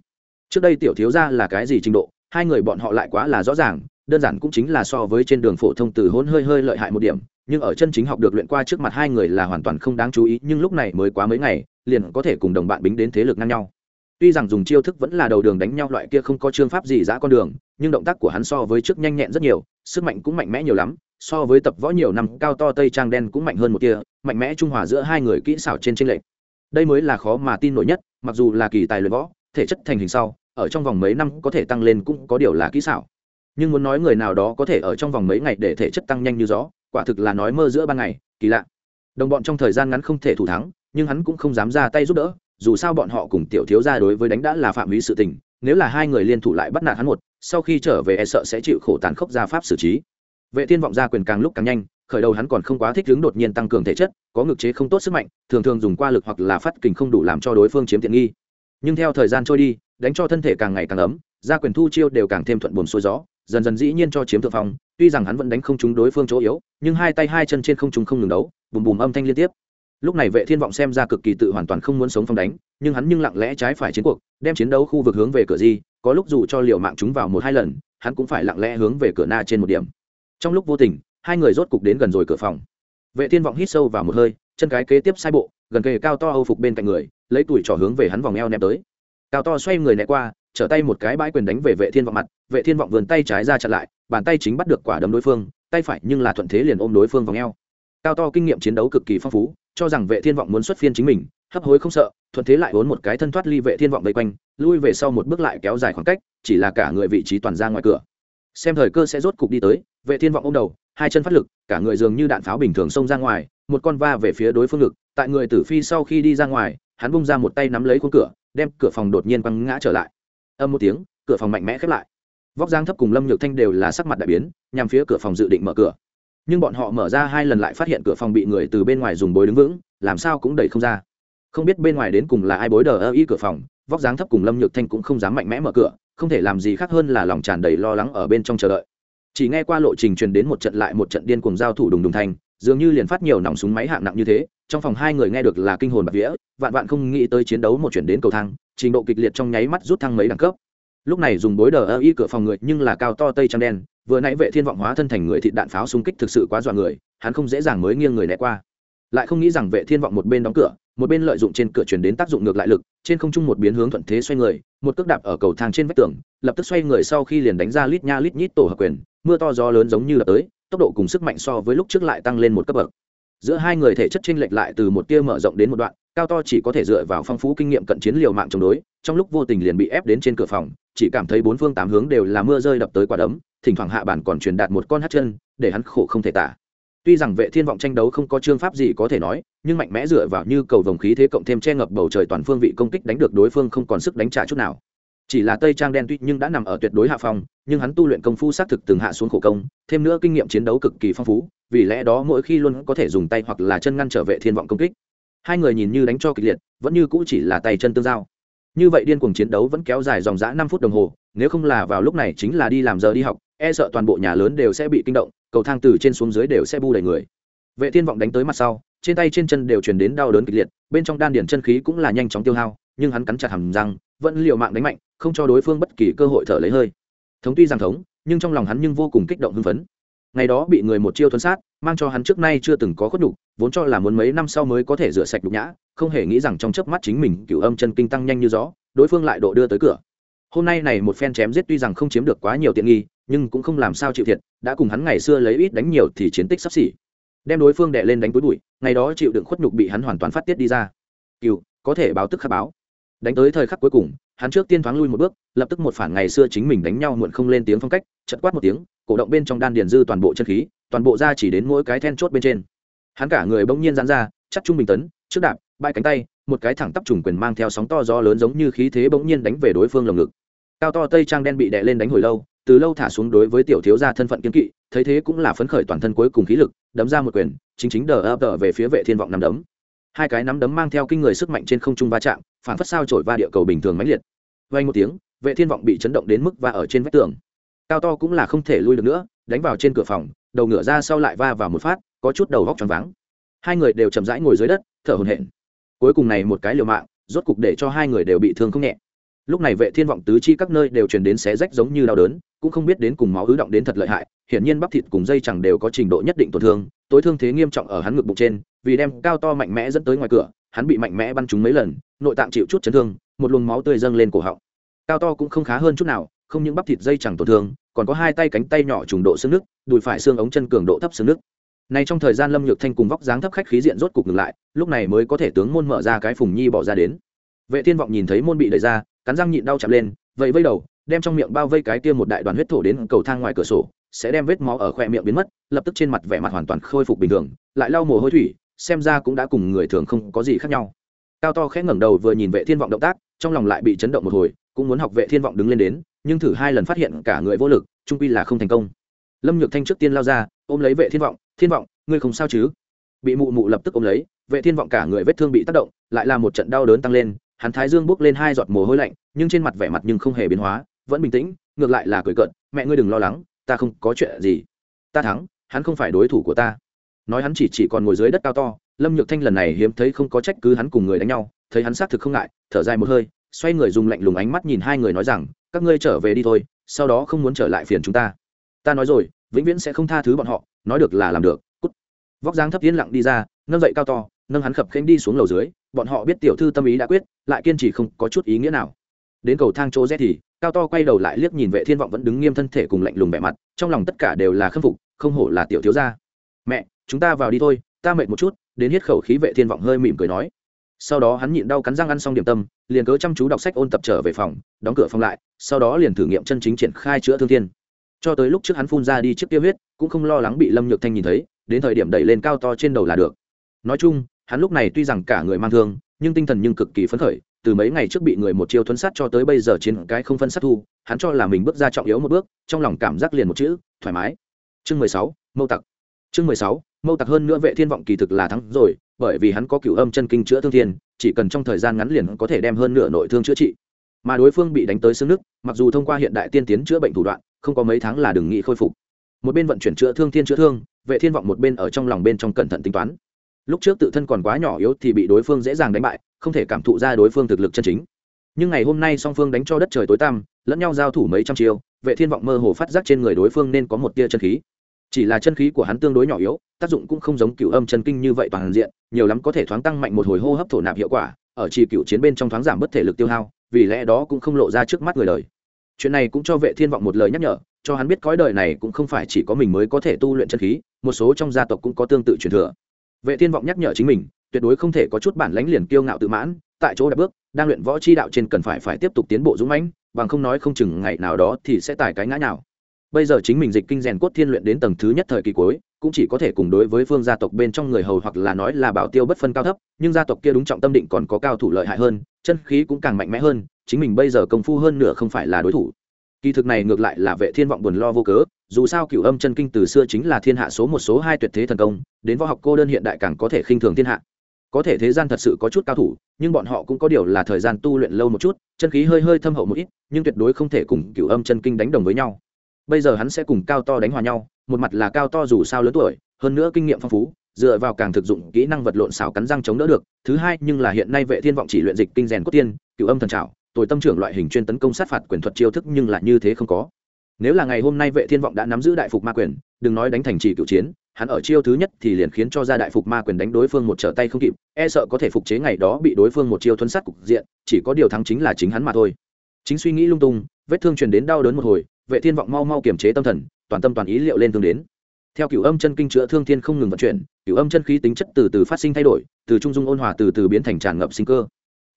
Trước đây tiểu thiếu gia là cái gì trình độ, hai người bọn họ lại quá là rõ ràng, đơn giản cũng chính là so với trên đường phổ thông từ hôn hơi hơi lợi hại một điểm, nhưng ở chân chính học được luyện qua trước mặt hai người là hoàn toàn không đáng chú ý, nhưng lúc này mới quá mấy ngày, liền có thể cùng đồng bạn bính đến thế lực ngang nhau. Tuy rằng dùng chiêu thức vẫn là đầu đường đánh nhau loại kia không có chương pháp gì giã con đường, nhưng động tác của hắn so với trước nhanh nhẹn rất nhiều, sức mạnh cũng mạnh mẽ nhiều lắm so với tập võ nhiều năm, cao to tây trang đen cũng mạnh hơn một kia mạnh mẽ trung hòa giữa hai người kỹ xảo trên tranh lệch. Đây mới là khó mà tin nổi nhất, mặc dù là kỳ tài luyện võ, thể chất thành hình sau, ở trong vòng mấy năm có thể tăng lên cũng có điều là kỹ xảo. Nhưng muốn nói người nào đó có thể ở trong vòng mấy ngày để thể chất tăng nhanh như gió, quả thực là nói mơ giữa ban ngày, kỳ lạ. Đồng bọn trong thời gian ngắn không thể thủ thắng, nhưng hắn cũng không dám ra tay giúp đỡ, dù sao bọn họ cùng tiểu thiếu ra đối với đánh đã là phạm vi sự tình, nếu là hai người liên thủ lại bắt nạt hắn một, sau khi trở về e sợ sẽ chịu khổ tàn khốc gia pháp xử trí vệ thiên vọng ra quyền càng lúc càng nhanh, khởi đầu hắn còn không quá thích ứng đột nhiên tăng cường thể chất, có ngực chế không tốt sức mạnh, thường thường dùng qua lực hoặc là phát kình không đủ làm cho đối phương chiếm tiện nghi. Nhưng theo thời gian trôi đi, đánh cho thân thể càng ngày càng ấm, ra quyền thu chiêu đều càng thêm thuận buồm xuôi gió, dần dần dĩ nhiên cho chiếm thượng phong, tuy rằng hắn vẫn đánh không trúng đối phương chỗ yếu, nhưng hai tay hai chân trên không trúng không ngừng đấu, bùm bùm âm thanh liên tiếp. Lúc này vệ thiên vọng xem ra cực kỳ tự hoàn toàn không muốn sống phong đánh, nhưng hắn nhưng lặng lẽ trái phải chiến cuộc, đem chiến đấu khu vực hướng về cửa di, có lúc dù cho liệu mạng chúng vào một hai lần, hắn cũng phải lặng lẽ hướng về cửa na trên một điểm trong lúc vô tình, hai người rốt cục đến gần rồi cửa phòng. Vệ thiên vọng hít sâu vào một hơi, chân cái kế tiếp sai bộ, gần kề cao to âu phục bên cạnh người, lấy tuổi trỏ hướng về hắn vòng eo ném tới. Cao to xoay người né qua, trở tay một cái bãi quyền đánh về vệ thiên vọng mặt, vệ thiên vọng vườn tay trái ra chặn lại, bàn tay chính bắt được quả đấm đối phương, tay phải nhưng là thuận thế liền ôm đối phương vòng eo. Cao to kinh nghiệm chiến đấu cực kỳ phong phú, cho rằng vệ thiên vọng muốn xuất phiên chính mình, hấp hối không sợ, thuận thế lại vốn một cái thân thoát ly vệ thiên vọng vây quanh, lui về sau một bước lại kéo dài khoảng cách, chỉ là cả người vị trí toàn ra ngoài cửa. Xem thời cơ sẽ rốt cục đi tới vệ thiên vọng ôm đầu, hai chân phát lực, cả người dường như đạn pháo bình thường xông ra ngoài, một con va về phía đối phương ngực, tại người tử phi sau khi đi ra ngoài, hắn bung ra một tay nắm lấy khuôn cửa, đem cửa phòng đột nhiên quăng ngã trở lại. Âm một tiếng, cửa phòng mạnh mẽ khép lại. Vóc dáng thấp cùng lâm nhược thanh đều là sắc mặt đại biến, nhằm phía cửa phòng dự định mở cửa. Nhưng bọn họ mở ra hai lần lại phát hiện cửa phòng bị người từ bên ngoài dùng bối đứng vững, làm sao cũng đẩy không ra. Không biết bên ngoài đến cùng là ai bối đờ ơ y cửa phòng, vóc dáng thấp cùng lâm nhược thanh cũng không dám mạnh mẽ mở cửa, không thể làm gì khác hơn là lòng tràn đầy lo lắng ở bên trong chờ đợi chỉ nghe qua lộ trình truyền đến một trận lại một trận điên cuồng giao thủ đùng đùng thành, dường như liền phát nhiều nòng súng máy hạng nặng như thế, trong phòng hai người nghe được là kinh hồn bạc vĩa vạn vạn không nghĩ tới chiến đấu một chuyển đến cầu thang, trình độ kịch liệt trong nháy mắt rút thang mấy đẳng cấp. Lúc này dùng bối đờ ơ y cửa phòng người nhưng là cao to tây trắng đen, vừa nãy vệ thiên vọng hóa thân thành người thịt đạn pháo xung kích thực sự quá dọa người, hắn không dễ dàng mới nghiêng người né qua. Lại không nghĩ rằng vệ thiên vọng một bên đóng cửa, một bên lợi dụng trên cửa chuyển đến tác dụng ngược lại lực, trên không trung một biến hướng thuận thế xoay người, một cước đạp ở cầu thang trên vách tường, lập tức xoay người sau khi liền đánh ra lít nha lít nhít tổ hợp quyền mưa to gió lớn giống như là tới, tốc độ cùng sức mạnh so với lúc trước lại tăng lên một cấp bậc. Giữa hai người thể chất chênh lệch lại từ một tia mở rộng đến một đoạn, cao to chỉ có thể dựa vào phong phú kinh nghiệm cận chiến liều mạng chống đối, trong lúc vô tình liền bị ép đến trên cửa phòng, chỉ cảm thấy bốn phương tám hướng đều là mưa rơi đập tới quả đấm, thỉnh thoảng hạ bản còn truyền đạt một con hát chân, để hắn khổ không thể tả. Tuy rằng vệ thiên vọng tranh đấu không có chương pháp gì có thể nói, nhưng mạnh mẽ dựa vào như cầu vồng khí thế cộng thêm che ngập bầu trời toàn phương vị công kích đánh được đối phương không còn sức đánh trả chút nào chỉ là tây trang đen tuy nhưng đã nằm ở tuyệt đối hạ phong, nhưng hắn tu luyện công phu xác thực từng hạ xuống khổ công, thêm nữa kinh nghiệm chiến đấu cực kỳ phong phú, vì lẽ đó mỗi khi luôn có thể dùng tay hoặc là chân ngăn trở vệ thiên vọng công kích. Hai người nhìn như đánh cho kịch liệt, vẫn như cũ chỉ là tay chân tương giao. Như vậy điên cuồng chiến đấu vẫn kéo dài dòng dã năm phút đồng hồ, nếu không là vào lúc này chính là đi làm giờ đi học e sợ toàn bộ nhà lớn đều sẽ bị kinh động, cầu thang từ trên xuống dưới đều sẽ bu đầy người. Vệ thiên vọng đánh tới mặt sau, trên tay trên chân đều truyền đến đau đớn kịch liệt, bên trong đan điển chân khí cũng là nhanh chóng tiêu hao, nhưng hắn cắn chặt hàm răng vẫn liều mạng đánh mạnh, không cho đối phương bất kỳ cơ hội thở lấy hơi. Thống tuy rằng thống, nhưng trong lòng hắn nhưng vô cùng kích động hưng phấn. Ngày đó bị người một chiêu thuấn sát, mang cho hắn trước nay chưa từng có khuất nhục, vốn cho là muốn mấy năm sau mới có thể rửa sạch nhục nhã, không hề nghĩ rằng trong chớp mắt chính mình cửu âm chân kinh tăng nhanh như gió, đối phương lại độ đưa tới cửa. Hôm nay này một phen chém giết tuy rằng không chiếm được quá nhiều tiện nghi, nhưng cũng không làm sao chịu thiệt, đã cùng hắn ngày xưa lấy ít đánh nhiều thì chiến tích sắp xỉ. Đem đối phương đệ lên đánh túi bụi, ngày đó chịu đựng khuất nhục bị hắn hoàn toàn phát tiết đi ra. Cựu có thể báo tức khắc báo đánh tới thời khắc cuối cùng, hắn trước tiên thoáng lui một bước, lập tức một phản ngày xưa chính mình đánh nhau muộn không lên tiếng phong cách chật quát một tiếng, cổ động bên trong đan điền dư toàn bộ chân khí, toàn bộ ra chỉ đến mỗi cái then chốt bên trên. Hắn cả người bỗng nhiên giãn ra, chắc trung bình tấn, trước đạp, bãi cánh tay, một cái thẳng tắp trùng quyền mang theo sóng to gió lớn giống như khí thế bỗng nhiên đánh về đối phương lồng ngực. Cao to tây trang đen bị đè lên đánh hồi lâu, từ lâu thả xuống đối với tiểu thiếu gia thân phận kiên kỵ, thấy thế cũng là phấn khởi toàn thân cuối cùng khí lực, đấm ra một quyền, chính chính đờ ập đờ về phía vệ thiên vọng nắm đấm hai cái nắm đấm mang theo kinh người sức mạnh trên không trung va chạm, phản phất sao trổi va địa cầu bình thường mãnh liệt. Vay một tiếng, vệ thiên vọng bị chấn động đến mức va ở trên vách tường. Cao to cũng là không thể lui được nữa, đánh vào trên cửa phòng, đầu ngửa ra sau lại va vào một phát, có chút đầu góc tròn váng. Hai người đều chậm rãi ngồi dưới đất, thở hổn hển. Cuối cùng này một cái liều mạng, rốt cục để cho hai người đều bị thương không nhẹ. Lúc này vệ thiên vọng tứ chi các nơi đều truyền đến xé rách giống như đau đớn, cũng không biết đến cùng máu ứ động đến thật lợi hại, hiển nhiên bắp thịt cùng dây chẳng đều có trình độ nhất định tổn thương tối thương thế nghiêm trọng ở hắn ngực bụng trên, vì đem cao to mạnh mẽ dẫn tới ngoài cửa, hắn bị mạnh mẽ bắn trúng mấy lần, nội tạng chịu chút chấn thương, một luồng máu tươi dâng lên cổ họng. Cao to cũng không khá hơn chút nào, không những bắp thịt dây chẳng tổn thương, còn có hai tay cánh tay nhỏ trùng độ xương nước, đùi phải xương ống chân cường độ thấp xương nước. Này trong thời gian lâm nhược thanh cùng vóc dáng thấp khách khí diện rốt cục ngừng lại, lúc này mới có thể tướng môn mở ra cái phùng nhi bỏ ra đến. Vệ thiên vọng nhìn thấy môn bị đẩy ra, cắn răng nhịn đau chạm lên vậy vây đầu đem trong miệng bao vây cái kia một đại đoàn huyết thổ đến cầu thang ngoài cửa sổ, sẽ đem vết máu ở khoe miệng biến mất, lập tức trên mặt vẻ mặt hoàn toàn khôi phục bình thường, lại lau mồ hôi thủy, xem ra cũng đã cùng người thường không có gì khác nhau. Cao to khẽ ngẩng đầu vừa nhìn vệ thiên vọng động tác, trong lòng lại bị chấn động một hồi, cũng muốn học vệ thiên vọng đứng lên đến, nhưng thử hai lần phát hiện cả người vô lực, trung quy là không thành công. Lâm nhược thanh trước tiên lao ra, ôm lấy vệ thiên vọng thiên vọng, ngươi không sao chứ? Bị mụ mụ lập tức ôm lấy, vệ thiên vọng cả người vết thương bị tác động, lại là một trận đau đớn tăng lên, hắn thái dương bốc lên hai giọt mồ hôi lạnh, nhưng trên mặt vẻ mặt nhưng không hề biến hóa vẫn bình tĩnh, ngược lại là cười cợt, mẹ ngươi đừng lo lắng, ta không có chuyện gì. Ta thắng, hắn không phải đối thủ của ta. Nói hắn chỉ chỉ còn ngồi dưới đất cao to, lâm nhược thanh lần này hiếm thấy không có trách cứ hắn cùng người đánh nhau, thấy hắn xác thực không ngại, thở dài một hơi, xoay người dùng lạnh lùng ánh mắt nhìn hai người nói rằng, các ngươi trở về đi thôi, sau đó không muốn trở lại phiền chúng ta. Ta nói rồi, vĩnh viễn sẽ không tha thứ bọn họ, nói được là làm được. Cút. Vóc dáng thấp yên lặng đi ra, nâng dậy cao to, nâng hắn khập khênh đi xuống lầu dưới, bọn họ biết tiểu thư tâm ý đã quyết, lại kiên trì không có chút ý nghĩa nào. Đến cầu thang chỗ rẽ thì cao to quay đầu lại liếc nhìn vệ thiên vọng vẫn đứng nghiêm thân thể cùng lạnh lùng vẻ mặt, trong lòng tất cả đều là khâm phục, không hổ là tiểu thiếu gia. Mẹ, chúng ta vào đi thôi, ta mệt một chút. Đến hết khẩu khí vệ thiên vọng hơi mỉm cười nói. Sau đó hắn nhịn đau cắn răng ăn xong điểm tâm, liền cớ chăm chú đọc sách ôn tập trở về phòng, đóng cửa phòng lại, sau đó liền thử nghiệm chân chính triển khai chữa thương thiên. Cho tới lúc trước hắn phun ra đi trước tiêu huyết, cũng không lo lắng bị lâm nhược thanh nhìn thấy, đến thời điểm đẩy lên cao to trên đầu là được. Nói chung, hắn lúc này tuy rằng cả người mang thương, nhưng tinh thần nhưng cực kỳ phấn khởi từ mấy ngày trước bị người một chiêu thuấn sát cho tới bây giờ chiến cái không phân sát thu, hắn cho là mình bước ra trọng yếu một bước, trong lòng cảm giác liền một chữ, thoải mái. Chương mười sáu, mâu tặc. Chương mười sáu, mâu tặc hơn nữa vệ thiên vọng kỳ thực là thắng rồi, bởi vì hắn có cửu âm chân kinh chữa thương thiên, chỉ cần trong thời gian ngắn liền có thể đem hơn nửa nội thương chữa trị. Mà đối phương bị đánh tới xương nước mặc dù thông qua hiện đại tiên tiến chữa bệnh thủ đoạn, không có mấy tháng là đừng nghĩ khôi phục. Một bên vận chuyển chữa thương thiên chữa thương, vệ thiên vọng một bên ở trong lòng bên trong cẩn thận tính toán lúc trước tự thân còn quá nhỏ yếu thì bị đối phương dễ dàng đánh bại, không thể cảm thụ ra đối phương thực lực chân chính. Nhưng ngày hôm nay song phương đánh cho đất trời tối tăm, lẫn nhau giao thủ mấy trăm chiêu, vệ thiên vọng mơ hồ phát giác trên người đối phương nên có một tia chân khí. Chỉ là chân khí của hắn tương đối nhỏ yếu, tác dụng cũng không giống cựu âm chân kinh như vậy toàn diện, nhiều lắm có thể thoáng tăng mạnh một hồi hô hấp thổ nạp hiệu quả, ở chỉ cựu chiến bên trong thoáng giảm bất thể lực tiêu hao, vì lẽ đó cũng không lộ ra trước mắt người đời. Chuyện này cũng cho vệ thiên vọng một lời nhắc nhở, cho hắn biết cõi đời này cũng không phải chỉ có mình mới có thể tu luyện chân khí, một số trong gia tộc cũng có tương tự truyền thừa vệ thiên vọng nhắc nhở chính mình, tuyệt đối không thể có chút bản lãnh liền kiêu ngạo tự mãn, tại chỗ đặt bước, đang luyện võ chi đạo trên cần phải phải tiếp tục tiến bộ dũng mãnh, bằng không nói không chừng ngày nào đó thì sẽ tải cái ngã nào bây giờ chính mình dịch kinh rèn cốt thiên luyện đến tầng thứ nhất thời kỳ cuối, cũng chỉ có thể cùng đối với phương gia tộc bên trong người hầu hoặc là nói là bảo tiêu bất phân cao thấp, nhưng gia tộc kia đúng trọng tâm định còn có cao thủ lợi hại hơn, chân khí cũng càng mạnh mẽ hơn, chính mình bây giờ công phu hơn nửa không phải là đối thủ kỳ thực này ngược lại là vệ thiên vọng buồn lo vô cớ, dù sao cửu âm chân kinh từ xưa chính là thiên hạ số một số hai tuyệt thế thần công, đến võ học cô đơn hiện đại càng có thể khinh thường thiên hạ. Có thể thế gian thật sự có chút cao thủ, nhưng bọn họ cũng có điều là thời gian tu luyện lâu một chút, chân khí hơi hơi thâm hậu một ít, nhưng tuyệt đối không thể cùng cửu âm chân kinh đánh đồng với nhau. Bây giờ hắn sẽ cùng cao to đánh hòa nhau, một mặt là cao to dù sao lớn tuổi, hơn nữa kinh nghiệm phong phú, dựa vào càng thực dụng kỹ năng vật lộn xảo cắn răng chống đỡ được, thứ hai nhưng là hiện nay vệ thiên vọng chỉ luyện dịch kinh rèn cốt tiên, cửu âm thần trảo. Tôi tâm trưởng loại hình chuyên tấn công sát phạt quyền thuật chiêu thức nhưng lại như thế không có. Nếu là ngày hôm nay vệ thiên vọng đã nắm giữ đại phục ma quyền, đừng nói đánh thành trì cựu chiến, hắn ở chiêu thứ nhất thì liền khiến cho ra đại phục ma quyền đánh đối phương một trở tay không kịp e sợ có thể phục chế ngày đó bị đối phương một chiêu thuấn sát cục diện, chỉ có điều thắng chính là chính hắn mà thôi. Chính suy nghĩ lung tung, vết thương truyền đến đau đớn một hồi, vệ thiên vọng mau mau kiềm chế tâm thần, toàn tâm toàn ý liệu lên tương đến. Theo cửu âm chân kinh chữa thương thiên không ngừng vận chuyển, cửu âm chân khí tính chất từ từ phát sinh thay đổi, từ trung dung ôn hòa từ từ biến thành tràn ngập sinh cơ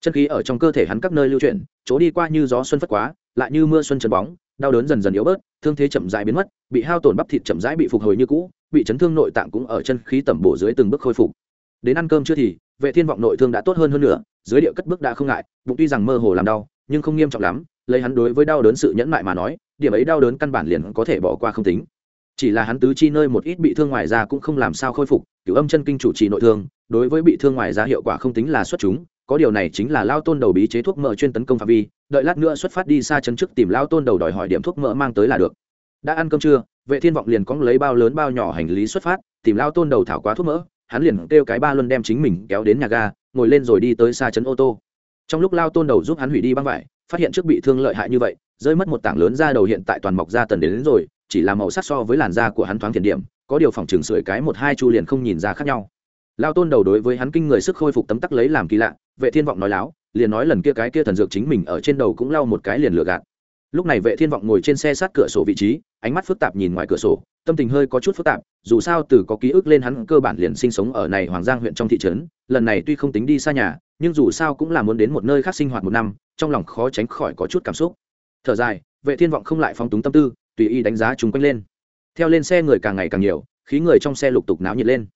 chân khí ở trong cơ thể hắn các nơi lưu chuyển, chỗ đi qua như gió xuân phất quá, lại như mưa xuân trần bóng, đau đớn dần dần yếu bớt, thương thế chậm rãi biến mất, bị hao tổn bắp thịt chậm rãi bị phục hồi như cũ, bị chấn thương nội tạng cũng ở chân khí tẩm bổ dưới từng bước khôi phục. Đến ăn cơm chưa thì, vệ thiên vọng nội thương đã tốt hơn hơn nữa, dưới địa cất bước đã không ngại, bụng tuy rằng mơ hồ làm đau, nhưng không nghiêm trọng lắm, lấy hắn đối với đau đớn sự nhẫn mại mà nói, điểm ấy đau đớn căn bản liền có thể bỏ qua không tính. Chỉ là hắn tứ chi nơi một ít bị thương ngoài ra cũng không làm sao khôi phục, cửu âm chân kinh chủ trì nội thương, đối với bị thương ngoài ra hiệu quả không tính là xuất chúng có điều này chính là lao tôn đầu bí chế thuốc mỡ chuyên tấn công phạm vi đợi lát nữa xuất phát đi xa chấn trước tìm lao tôn đầu đòi hỏi điểm thuốc mỡ mang tới là được. Đã ăn cơm trưa vệ thiên vọng liền cóng lấy bao lớn bao nhỏ hành lý xuất phát tìm lao tôn đầu thảo quá thuốc mỡ hắn liền kêu cái ba luân đem chính mình kéo đến nhà ga ngồi lên rồi đi tới xa chấn ô tô. Trong lúc lao tôn đầu giúp hắn hủy đi băng vải phát hiện trước bị thương lợi hại như vậy rơi mất một tảng lớn da đầu hiện tại toàn mọc da tần đến, đến rồi chỉ là màu sắc so với làn da của hắn thoáng thiền điểm có điều phòng trường sưởi cái một hai chu liền không nhìn ra khác nhau lao tôn đầu đối với hắn kinh người sức khôi phục tấm tắc lấy làm kỳ lạ, vệ thiên vọng nói láo, liền nói lần kia cái kia thần dược chính mình ở trên đầu cũng lau một cái liền lừa gạt. Lúc này vệ thiên vọng ngồi trên xe sát cửa sổ vị trí, ánh mắt phức tạp nhìn ngoài cửa sổ, tâm tình hơi có chút phức tạp, dù sao từ có ký ức lên hắn cơ bản liền sinh sống ở này hoàng giang huyện trong thị trấn, lần này tuy không tính đi xa nhà, nhưng dù sao cũng là muốn đến một nơi khác sinh hoạt một năm, trong lòng khó tránh khỏi có chút cảm xúc. Thở dài, vệ thiên vọng không lại phóng túng tâm tư, tùy ý đánh giá chúng quanh lên. Theo lên xe người càng ngày càng nhiều, khí người trong xe lục tục náo nhiệt lên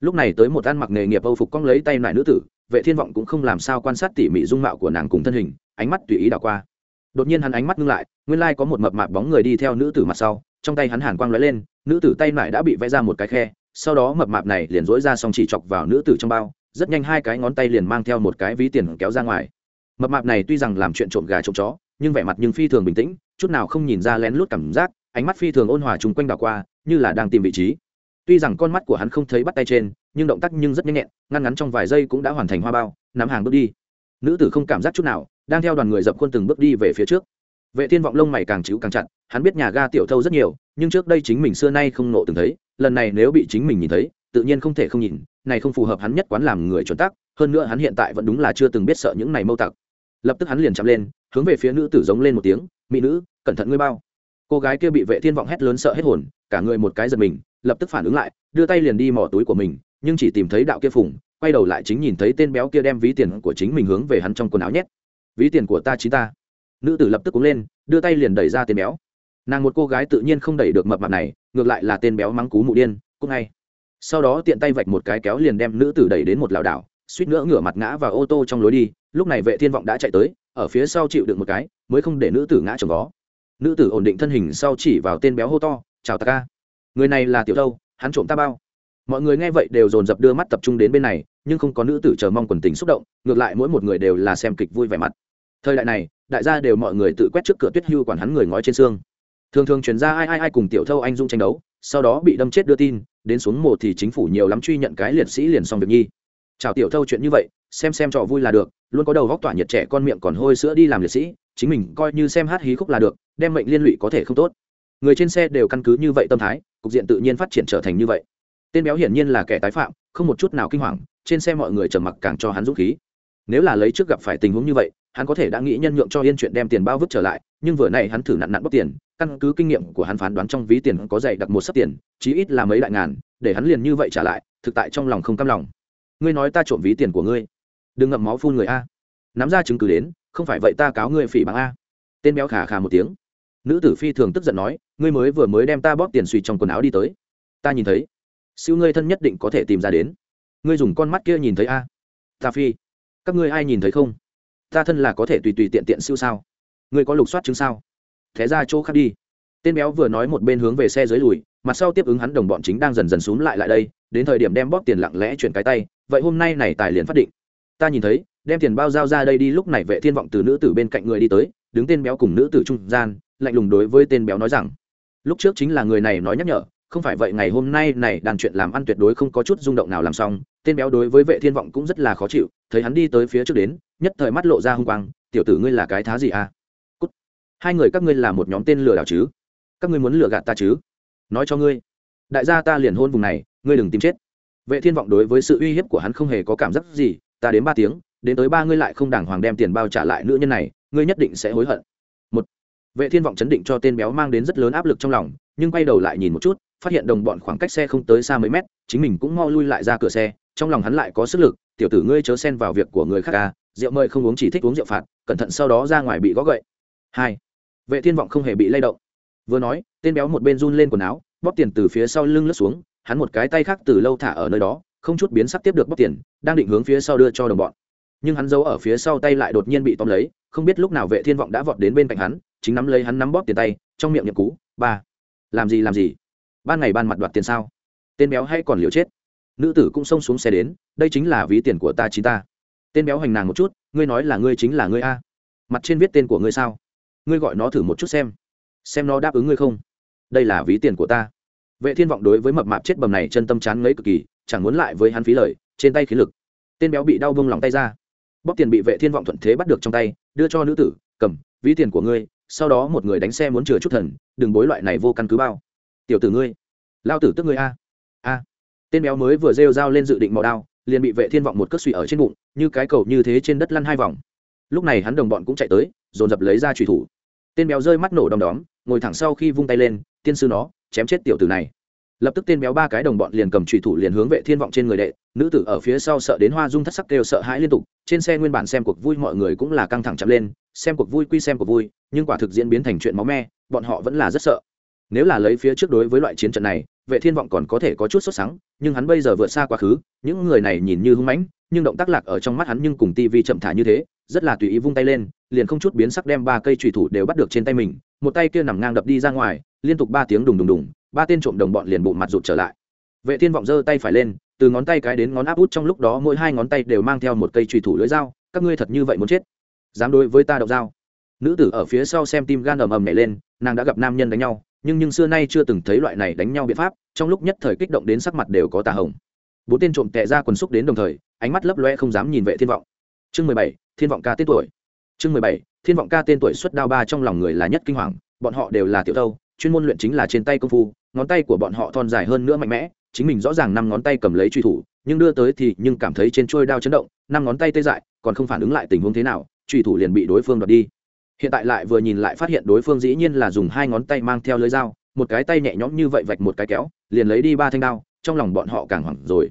lúc này tới một ăn mặc nghề nghiệp âu phục cong lấy tay lại nữ tử, vệ thiên vọng cũng không làm sao quan sát tỉ mỉ dung mạo của nàng cùng thân hình, ánh mắt tùy ý đảo qua. Đột nhiên hắn ánh mắt ngưng lại, nguyên lai có một mập mạp bóng người đi theo nữ tử mặt sau, trong tay hắn hàn quang lóe lên, nữ tử tay lại đã bị vẽ ra một cái khe, sau đó mập mạp này liền dỗi ra xong chỉ chọc vào nữ tử trong bao, rất nhanh hai cái ngón tay liền mang theo một cái ví tiền kéo ra ngoài. Mập mạp này tuy rằng làm chuyện trộm gà trộm chó, nhưng vẻ mặt nhưng phi thường bình tĩnh, chút nào không nhìn ra lén lút cảm giác, ánh mắt phi thường ôn hòa chung quanh đảo qua, như là đang tìm vị trí tuy rằng con mắt của hắn không thấy bắt tay trên, nhưng động tác nhưng rất nhanh nhẹn, ngăn ngắn trong vài giây cũng đã hoàn thành hoa bao, nắm hàng bước đi. Nữ tử không cảm giác chút nào, đang theo đoàn người dập khuôn từng bước đi về phía trước. Vệ thiên vọng lông mày càng chịu càng chặt, hắn biết nhà ga tiểu thâu rất nhiều, nhưng trước đây chính mình xưa nay không nộ từng thấy, lần này nếu bị chính mình nhìn thấy, tự nhiên không thể không nhìn, này không phù hợp hắn nhất quán làm người chuẩn tắc, hơn nữa hắn hiện tại vẫn đúng là chưa từng biết sợ những này mâu tặc. Lập tức hắn liền chạm lên, hướng về phía nữ tử giống lên một tiếng, mỹ nữ, cẩn thận ngươi bao. Cô gái kia bị vệ thiên vọng hét lớn sợ hết hồn, cả người một cái giật mình lập tức phản ứng lại, đưa tay liền đi mò túi của mình, nhưng chỉ tìm thấy đạo kia phùng, quay đầu lại chính nhìn thấy tên béo kia đem ví tiền của chính mình hướng về hắn trong quần áo nhét. Ví tiền của ta chính ta. Nữ tử lập tức cúng lên, đưa tay liền đẩy ra tên béo. Nàng một cô gái tự nhiên không đẩy được mập mặt này, ngược lại là tên béo mắng cú mụ điên, cũng ngay. Sau đó tiện tay vạch một cái kéo liền đem nữ tử đẩy đến một lảo đảo, suýt nữa ngửa mặt ngã vào ô tô trong lối đi, lúc này vệ thiên vọng đã chạy tới, ở phía sau chịu được một cái, mới không để nữ tử ngã chồng vó. Nữ tử ổn định thân hình sau chỉ vào tên béo hô to, chào ta ca người này là tiểu đâu hắn trộm ta bao. Mọi người nghe vậy đều dồn dập đưa mắt tập trung đến bên này, nhưng không có nữ tử chờ mong quần tình xúc động, ngược lại mỗi một người đều là xem kịch vui vẻ mặt. Thời đại này, đại gia đều mọi người tự quét trước cửa tuyết hưu quản hắn người ngói trên xương. Thường thường chuyển ra ai ai ai cùng tiểu thâu anh dung tranh đấu, sau đó bị đâm chết đưa tin, đến xuống mộ thì chính phủ nhiều lắm truy nhận cái liệt sĩ liền xong việc nhi chào tiểu thâu chuyện như vậy, xem xem trò vui là được, luôn có đầu góc tỏa nhiệt trẻ con miệng còn hôi sữa đi làm liệt sĩ, chính mình coi như xem hát hí khúc là được, đem mệnh liên lụy có thể không tốt người trên xe đều căn cứ như vậy tâm thái, cục diện tự nhiên phát triển trở thành như vậy. Tên béo hiển nhiên là kẻ tái phạm, không một chút nào kinh hoàng, trên xe mọi người trầm mặc càng cho hắn dũng khí. Nếu là lấy trước gặp phải tình huống như vậy, hắn có thể đã nghĩ nhân nhượng cho yên chuyện đem tiền bao vứt trở lại, nhưng vừa này hắn thử nặn nặn bóc tiền, căn cứ kinh nghiệm của hắn phán đoán trong ví tiền có dày đặc một sấp tiền, chí ít là mấy đại ngàn, để hắn liền như vậy trả lại, thực tại trong lòng không cam lòng. Ngươi nói ta trộm ví tiền của ngươi. Đừng ngậm máu phun người a. Nắm ra chứng cứ đến, không phải vậy ta cáo ngươi phỉ bằng a. Tên béo khà khà một tiếng nữ tử phi thường tức giận nói, ngươi mới vừa mới đem ta bóp tiền suy trong quần áo đi tới. Ta nhìn thấy, siêu ngươi thân nhất định có thể tìm ra đến. Ngươi dùng con mắt kia nhìn thấy a. Ta phi, các ngươi ai nhìn thấy không? Ta thân là có thể tùy tùy tiện tiện siêu sao? Ngươi có lục soát chứng sao? Thế ra chỗ khác đi. Tên béo vừa nói một bên hướng về xe dưới lùi, mặt sau tiếp ứng hắn đồng bọn chính đang dần dần xuống lại lại đây, đến thời điểm đem bóp tiền lặng lẽ chuyển cái tay, vậy hôm nay này tài liền phát định. Ta nhìn thấy, đem tiền bao giao ra đây đi, lúc này vệ thiên vọng từ nữ tử bên cạnh người đi tới, đứng tên béo cùng nữ tử trung gian lạnh lùng đối với tên béo nói rằng, lúc trước chính là người này nói nhắc nhở, không phải vậy ngày hôm nay này đàn chuyện làm ăn tuyệt đối không có chút rung động nào làm xong. Tên béo đối với vệ thiên vọng cũng rất là khó chịu, thấy hắn đi tới phía trước đến, nhất thời mắt lộ ra hung quang, tiểu tử ngươi là cái thá gì à? Cút. hai người các ngươi là một nhóm tên lừa đảo chứ? Các ngươi muốn lừa gạt ta chứ? Nói cho ngươi, đại gia ta liền hôn vùng này, ngươi đừng tìm chết. Vệ thiên vọng đối với sự uy hiếp của hắn không hề có cảm giác gì, ta đến ba tiếng, đến tới ba ngươi lại không đàng hoàng đem tiền bao trả lại nữ nhân này, ngươi nhất định sẽ hối hận vệ thiên vọng chấn định cho tên béo mang đến rất lớn áp lực trong lòng, nhưng quay đầu lại nhìn một chút, phát hiện đồng bọn khoảng cách xe không tới xa mấy mét, chính mình cũng mau lui lại ra cửa xe, trong lòng hắn lại có sức lực, tiểu tử ngươi chớ xen vào việc của người khác ca rượu mời không uống chỉ thích uống rượu phạt, cẩn thận sau đó ra ngoài bị gõ gậy. Hai, vệ thiên vọng không hề bị lay động. Vừa nói, tên béo một bên run lên quần áo, bóp tiền từ phía sau lưng lướt xuống, hắn một cái tay khác từ lâu thả ở nơi đó, không chút biến sắc tiếp được bóp tiền, đang định hướng phía sau đưa cho đồng bọn. Nhưng hắn giấu ở phía sau tay lại đột nhiên bị tóm lấy, không biết lúc nào vệ thiên vọng đã vọt đến bên cạnh hắn chính nắm lấy hắn nắm bóp tiền tay, trong miệng nhậm cú, ba, làm gì làm gì? Ban ngày ban mặt đoạt tiền sao? Tên béo hay còn liều chết? Nữ tử cũng xông xuống xe đến, đây chính là ví tiền của ta chính ta. Tên béo hành nàng một chút, ngươi nói là ngươi chính là ngươi a. Mặt trên viết tên của ngươi sao? Ngươi gọi nó thử một chút xem xem nó đáp ứng ngươi không? Đây là ví tiền của ta. Vệ thiên vọng đối với mập mạp chết bầm này chân tâm chán ngấy cực kỳ, chẳng muốn lại với hắn phí lời, trên tay khí lực. Tên béo bị đau bông lòng tay ra. Bóp tiền bị vệ thiên vọng thuận thế bắt được trong tay, đưa cho nữ tử, cầm, ví tiền của ngươi sau đó một người đánh xe muốn chừa chút thần, đừng bối loại này vô căn cứ bao. Tiểu tử ngươi, lao tử tức ngươi a. A. Tên béo mới vừa rêu dao lên dự định mò đao, liền bị vệ thiên vọng một cất suy ở trên bụng, như cái cầu như thế trên đất lăn hai vòng. Lúc này hắn đồng bọn cũng chạy tới, dồn dập lấy ra trùy thủ. Tên béo rơi mắt nổ đom đóm, ngồi thẳng sau khi vung tay lên, tiên sư nó, chém chết tiểu tử này. Lập tức tên béo ba cái đồng bọn liền cầm trùy thủ liền hướng vệ thiên vọng trên người đệ, nữ tử ở phía sau sợ đến hoa dung thất sắc kêu sợ hãi liên tục, trên xe nguyên bản xem cuộc vui mọi người cũng là căng thẳng chậm lên, xem cuộc vui quy xem cuộc vui nhưng quả thực diễn biến thành chuyện máu me, bọn họ vẫn là rất sợ. Nếu là lấy phía trước đối với loại chiến trận này, vệ thiên vọng còn có thể có chút sốt sắng, nhưng hắn bây giờ vượt xa quá khứ, những người này nhìn như hung mãnh, nhưng động tác lạc ở trong mắt hắn nhưng cùng tivi chậm thả như thế, rất là tùy ý vung tay lên, liền không chút biến sắc đem ba cây trùy thủ đều bắt được trên tay mình, một tay kia nằm ngang đập đi ra ngoài, liên tục ba tiếng đùng đùng đùng, ba tên trộm đồng bọn liền bụng mặt rụt trở lại. Vệ thiên vọng giơ tay phải lên, từ ngón tay cái đến ngón áp út trong lúc đó mỗi hai ngón tay đều mang theo một cây trùy thủ lưỡi dao, các ngươi thật như vậy muốn chết? Dám đối với ta động dao? Nữ tử ở phía sau xem tim gan ầm ầm nhảy lên, nàng đã gặp nam nhân đánh nhau, nhưng nhưng xưa nay chưa từng thấy loại này đánh nhau biện pháp, trong lúc nhất thời kích động đến sắc mặt đều có tà hồng. Bốn tên trộm tệ ra quần xúc đến đồng thời, ánh mắt lấp loe không dám nhìn vệ thiên vọng. Chương mười bảy, thiên vọng ca tên tuổi. Chương mười bảy, thiên vọng ca tên tuổi xuất đao ba trong lòng người là nhất kinh hoàng, bọn họ đều là tiểu thâu, chuyên môn luyện chính là trên tay công phu, ngón tay của bọn họ thon dài hơn nữa mạnh mẽ, chính mình rõ ràng năm ngón tay cầm lấy truy thủ, nhưng đưa tới thì nhưng cảm thấy trên trôi đao chấn động, năm ngón tay tê dại, còn không phản ứng lại tình huống thế nào, truy thủ liền bị đối phương đoạt đi hiện tại lại vừa nhìn lại phát hiện đối phương dĩ nhiên là dùng hai ngón tay mang theo lưới dao, một cái tay nhẹ nhõm như vậy vạch một cái kéo, liền lấy đi ba thanh đao, trong lòng bọn họ càng hoảng rồi.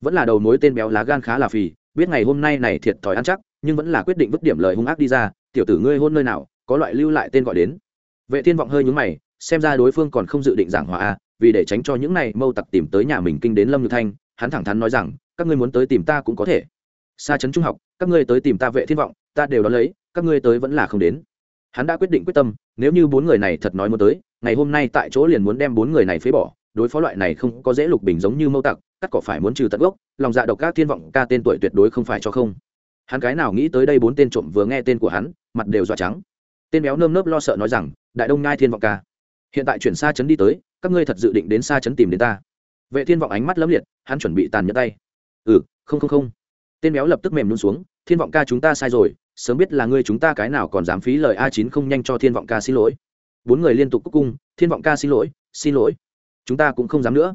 Vẫn là đầu mối tên béo lá gan khá là phì, biết ngày hôm nay này thiệt thòi ăn chắc, nhưng vẫn là quyết định vứt điểm lời hung ác đi ra, tiểu tử ngươi hôn nơi nào, có loại lưu lại tên gọi đến. Vệ thiên vọng hơi nhúng mày, xem ra đối phương còn không dự định giảng hòa a, vì để tránh cho những này mâu tặc tìm tới nhà mình kinh đến lâm nhược thanh, hắn thẳng thắn nói rằng, các ngươi muốn tới tìm ta cũng có thể. Xa trấn trung học, các ngươi tới tìm ta vệ thiên vọng, ta đều đón lấy các ngươi tới vẫn là không đến. Hắn đã quyết định quyết tâm, nếu như bốn người này thật nói muốn tới, ngày hôm nay tại chỗ liền muốn đem bốn người này phế bỏ, đối phó loại này không có dễ lục bình giống như mâu tặc, cắt cỏ phải muốn trừ tận gốc, lòng dạ độc các thiên vọng, ca tên tuổi tuyệt đối không phải cho không. Hắn cái nào nghĩ tới đây bốn tên trộm vừa nghe tên của hắn, mặt đều dọa trắng. Tên béo nơm nớp lo sợ nói rằng, đại đông ngai thiên vọng ca, hiện tại chuyển xa chấn đi tới, các ngươi thật dự định đến xa chấn tìm đến ta. Vệ thiên vọng ánh mắt lấm liệt, hắn chuẩn bị tàn nhẫn tay. Ừ không không không. Tên béo lập tức mềm luôn xuống, thiên vọng ca chúng ta sai rồi sớm biết là ngươi chúng ta cái nào còn dám phí lời a chín không nhanh cho thiên vọng ca xin lỗi. Bốn người liên tục cúc cung, thiên vọng ca xin lỗi xin lỗi. Chúng ta cũng không dám nữa.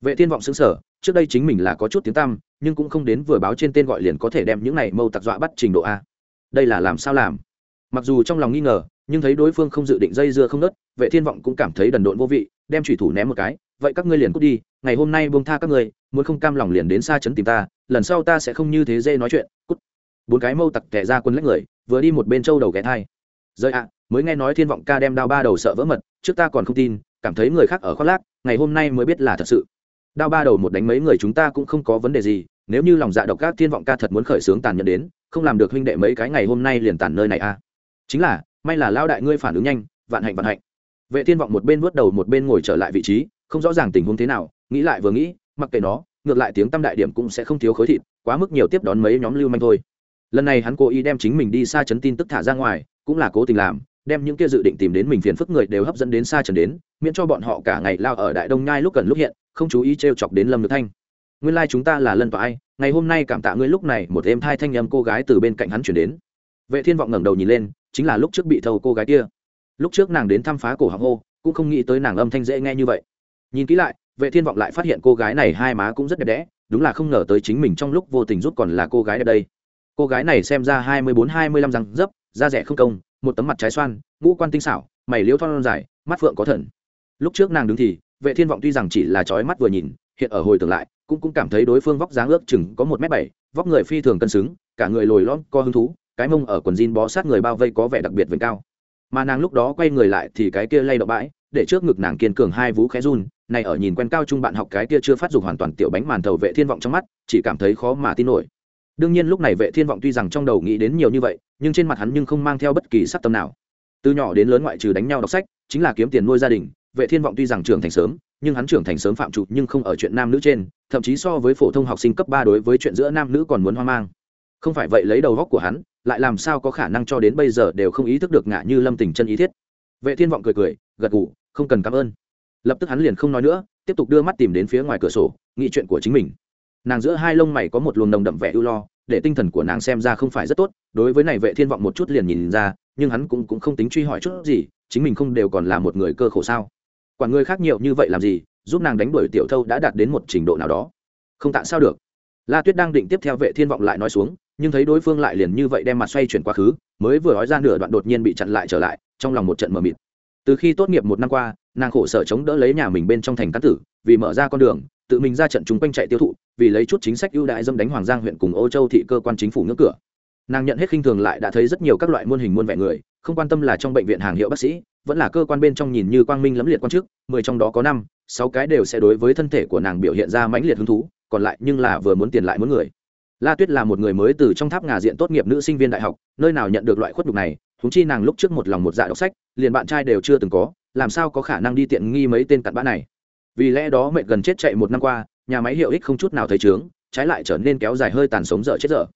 Vệ thiên vọng xứng sở trước đây chính mình là có chút tiếng tăm, nhưng cũng không đến vừa báo trên tên gọi liền có thể đem những này mâu tặc dọa bắt trình độ a. Đây là làm sao làm? Mặc dù trong lòng nghi ngờ, nhưng thấy đối phương không dự định dây dưa không nớt, vệ thiên vọng cũng cảm thấy đần độn vô vị, đem thủy thủ ném một cái, vậy các ngươi liền cút đi, ngày hôm nay buông tha các ngươi, muốn không cam lòng liền đến xa chấn tìm ta, lần sau ta sẽ không như thế dê nói chuyện, cút bốn cái mâu tặc tẻ ra quân lách người, vừa đi một bên châu đầu ghé thai. Rơi ạ, mới nghe nói thiên vọng ca đem đao ba đầu sợ vỡ mật, trước ta còn không tin, cảm thấy người khác ở khoác lác, ngày hôm nay mới biết là thật sự. Đao ba đầu một đánh mấy người chúng ta cũng không có vấn đề gì, nếu như lòng dạ độc các thiên vọng ca thật muốn khởi xướng tàn nhẫn đến, không làm được huynh đệ mấy cái ngày hôm nay liền tàn nơi này a à. chính là, may là lao đại ngươi phản ứng nhanh, vạn hạnh vạn hạnh. Vệ thiên vọng một bên vớt đầu một bên ngồi trở lại vị trí, không rõ ràng tình huống thế nào, nghĩ lại vừa nghĩ, mặc kệ nó, ngược lại tiếng tâm đại điểm cũng sẽ không thiếu khối thịt, quá mức nhiều tiếp đón mấy nhóm lưu manh thôi lần này hắn cố ý đem chính mình đi xa chấn tin tức thả ra ngoài, cũng là cố tình làm, đem những kia dự định tìm đến mình phiền phức người đều hấp dẫn đến xa trần đến, miễn cho bọn họ cả ngày lao ở đại đông nhai lúc cần lúc hiện, không chú ý t r e o chọc đến lâm nhược thanh. Nguyên lai、like、chúng ta là lân và ai, ngày hôm nay cảm tạ ngươi lúc này, một em thai thanh nhầm cô gái từ bên cạnh hắn chuyển đến. Vệ thiên vọng ngẩng đầu nhìn lên, chính là lúc trước bị thâu cô gái kia. Lúc trước nàng đến thăm phá cổ họng hô, cũng không nghĩ tới nàng âm thanh dễ nghe như vậy. Nhìn kỹ lại, vệ thiên vọng lại phát hiện cô gái này hai má cũng rất đẹp đẽ, đúng là không ngờ tới chính mình trong lúc vô tình rút còn là cô gái đẹp đây cô gái này xem ra hai mươi bốn, hai mươi lăm răng dấp, da rẻ không công, một tấm mặt trái xoan, ngũ quan tinh xảo, mày liễu thon dài, mắt phượng có thần. Lúc trước nàng đứng thì, vệ thiên vọng tuy rằng chỉ là chói mắt vừa nhìn, hiện ở hồi tưởng lại, cũng cũng cảm thấy đối phương vóc dáng ước chừng có một m bảy, vóc người phi thường cân xứng, cả người lồi lõm co hứng thú, cái mông ở quần jean bó sát người bao vây có vẻ đặc biệt vệnh cao. Mà nàng lúc đó quay người lại thì cái kia lay động bãi, để trước ngực nàng kiên cường hai vú khẽ run, này ở nhìn quen cao trung bạn học cái kia chưa phát dục hoàn toàn tiểu bánh màn thầu vệ thiên vọng trong mắt, chỉ cảm thấy khó mà tin nổi đương nhiên lúc này vệ thiên vọng tuy rằng trong đầu nghĩ đến nhiều như vậy, nhưng trên mặt hắn nhưng không mang theo bất kỳ sắc tâm nào. Từ nhỏ đến lớn ngoại trừ đánh nhau đọc sách, chính là kiếm tiền nuôi gia đình, vệ thiên vọng tuy rằng trưởng thành sớm, nhưng hắn trưởng thành sớm phạm trụ nhưng không ở chuyện nam nữ trên, thậm chí so với phổ thông học sinh cấp ba đối với chuyện giữa nam nữ còn muốn hoang mang. Không phải vậy lấy đầu góc của hắn, lại làm sao có khả năng cho đến bây giờ đều không ý thức được ngạ như lâm tình chân ý thiết. Vệ thiên vọng cười cười, gật gù, không cần cảm ơn. Lập tức hắn liền không nói nữa, tiếp tục đưa mắt tìm đến phía ngoài cửa sổ, nghĩ chuyện của chính mình nàng giữa hai lông mày có một luồng nồng đậm vẻ ưu lo, để tinh thần của nàng xem ra không phải rất tốt, đối với này vệ thiên vọng một chút liền nhìn ra, nhưng hắn cũng cũng không tính truy hỏi chút gì, chính mình không đều còn là một người cơ khổ sao? Quản người khác nhiều như vậy làm gì, giúp nàng đánh đuổi tiểu thâu đã đạt đến một trình độ nào đó. Không tạ sao được. La tuyết đang định tiếp theo vệ thiên vọng lại nói xuống, nhưng thấy đối phương lại liền như vậy đem mặt xoay chuyển quá khứ, mới vừa nói ra nửa đoạn đột nhiên bị chặn lại trở lại, trong lòng một trận mờ mịt. Từ khi tốt nghiệp một năm qua, nàng khổ sở chống đỡ lấy nhà mình bên trong thành cán tử, vì mở ra con đường tự mình ra trận chúng quanh chạy tiêu thụ, vì lấy chút chính sách ưu đãi dâm đánh hoàng giang huyện cùng ô châu thị cơ quan chính phủ ngưỡng cửa. Nàng nhận hết khinh thường lại đã thấy rất nhiều các loại muôn hình muôn vẻ người, không quan tâm là trong bệnh viện hàng hiệu bác sĩ, vẫn là cơ quan bên trong nhìn như quang minh lẫm liệt quan chức, mười trong đó có năm, sáu cái đều sẽ đối với thân thể của nàng biểu hiện ra mãnh liệt hứng thú, còn lại nhưng là vừa muốn tiền lại muốn người. La tuyết là một người mới từ trong tháp ngà diện tốt nghiệp nữ sinh viên đại học, nơi nào nhận được loại khuất đục này húng chi nàng lúc trước một lòng một dạ đọc sách, liền bạn trai đều chưa từng có, làm sao có khả năng đi tiện nghi mấy tên cặn bã này? Vì lẽ đó mẹ gần chết chạy một năm qua, nhà máy hiệu ích không chút nào thấy trướng trái lại trở nên kéo dài hơi tàn sống dở chết dở.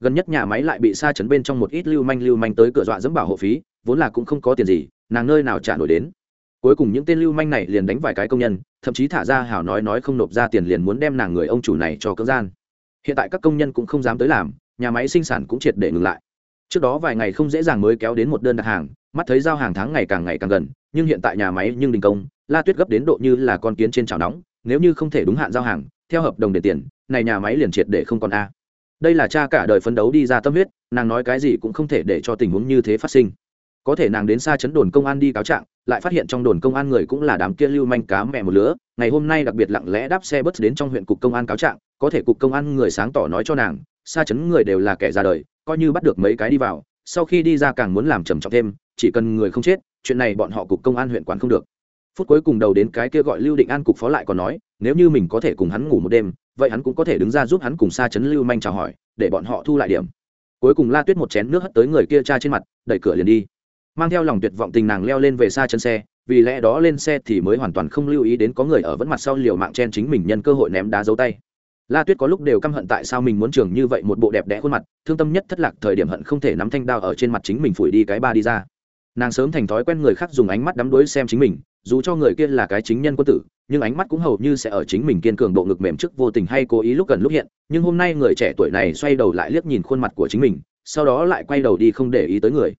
Gần nhất nhà máy lại bị xa chấn bên trong một ít lưu manh lưu manh tới cửa dọa dẫm bảo hộ phí, vốn là cũng không có tiền gì, nàng nơi nào trả nổi đến. Cuối cùng những tên lưu manh này liền đánh vài cái công nhân, thậm chí thả ra hảo nói nói không nộp ra tiền liền muốn đem nàng người ông chủ này cho cưỡng gian. Hiện tại các công nhân cũng không dám tới làm, nhà máy sinh sản cũng triệt để ngừng lại. Trước đó vài ngày không dễ dàng mới kéo đến một đơn đặt hàng, mắt thấy giao hàng tháng ngày càng ngày càng gần, nhưng hiện tại nhà máy nhưng đình công la tuyết gấp đến độ như là con kiến trên chảo nóng, nếu như không thể đúng hạn giao hàng, theo hợp đồng để tiền, này nhà máy liền triệt để không còn a. Đây là cha cả đời phấn đấu đi ra tâm huyết, nàng nói cái gì cũng không thể để cho tình huống như thế phát sinh. Có thể nàng đến xa chấn đồn công an đi cáo trạng, lại phát hiện trong đồn công an người cũng là đám kia lưu manh cá mẹ một lứa, ngày hôm nay đặc biệt lặng lẽ đáp xe bus đến trong huyện cục công an cáo trạng, có thể cục công an người sáng tỏ nói cho nàng, xa chấn người đều là kẻ ra đời, coi như bắt được mấy cái đi vào, sau khi đi ra càng muốn làm trầm trọng thêm, chỉ cần người không chết, chuyện này bọn họ cục công an huyện quản không được phút cuối cùng đầu đến cái kia gọi lưu định an cục phó lại còn nói, nếu như mình có thể cùng hắn ngủ một đêm, vậy hắn cũng có thể đứng ra giúp hắn cùng xa chấn lưu manh chào hỏi, để bọn họ thu lại điểm. Cuối cùng la tuyết một chén nước hất tới người kia cha trên mặt, đẩy cửa liền đi. Mang theo lòng tuyệt vọng tình nàng leo lên về xa chân xe, vì lẽ đó lên xe thì mới hoàn toàn không lưu ý đến có người ở vẫn mặt sau liều mạng chen chính mình nhân cơ hội ném đá dấu tay. La tuyết có lúc đều căm hận tại sao mình muốn trường như vậy một bộ đẹp đẽ khuôn mặt, thương tâm nhất thất lạc thời điểm hận không thể nắm thanh đao ở trên mặt chính mình phủi đi cái ba đi ra. Nàng sớm thành thói quen người khác dùng ánh mắt đắm đuối xem chính mình dù cho người kia là cái chính nhân quân tử, nhưng ánh mắt cũng hầu như sẽ ở chính mình kiên cường bộ ngực mềm trước vô tình hay cố ý lúc gần lúc hiện, nhưng hôm nay người trẻ tuổi này xoay đầu lại liếc nhìn khuôn mặt của chính mình, sau đó lại quay đầu đi không để ý tới người.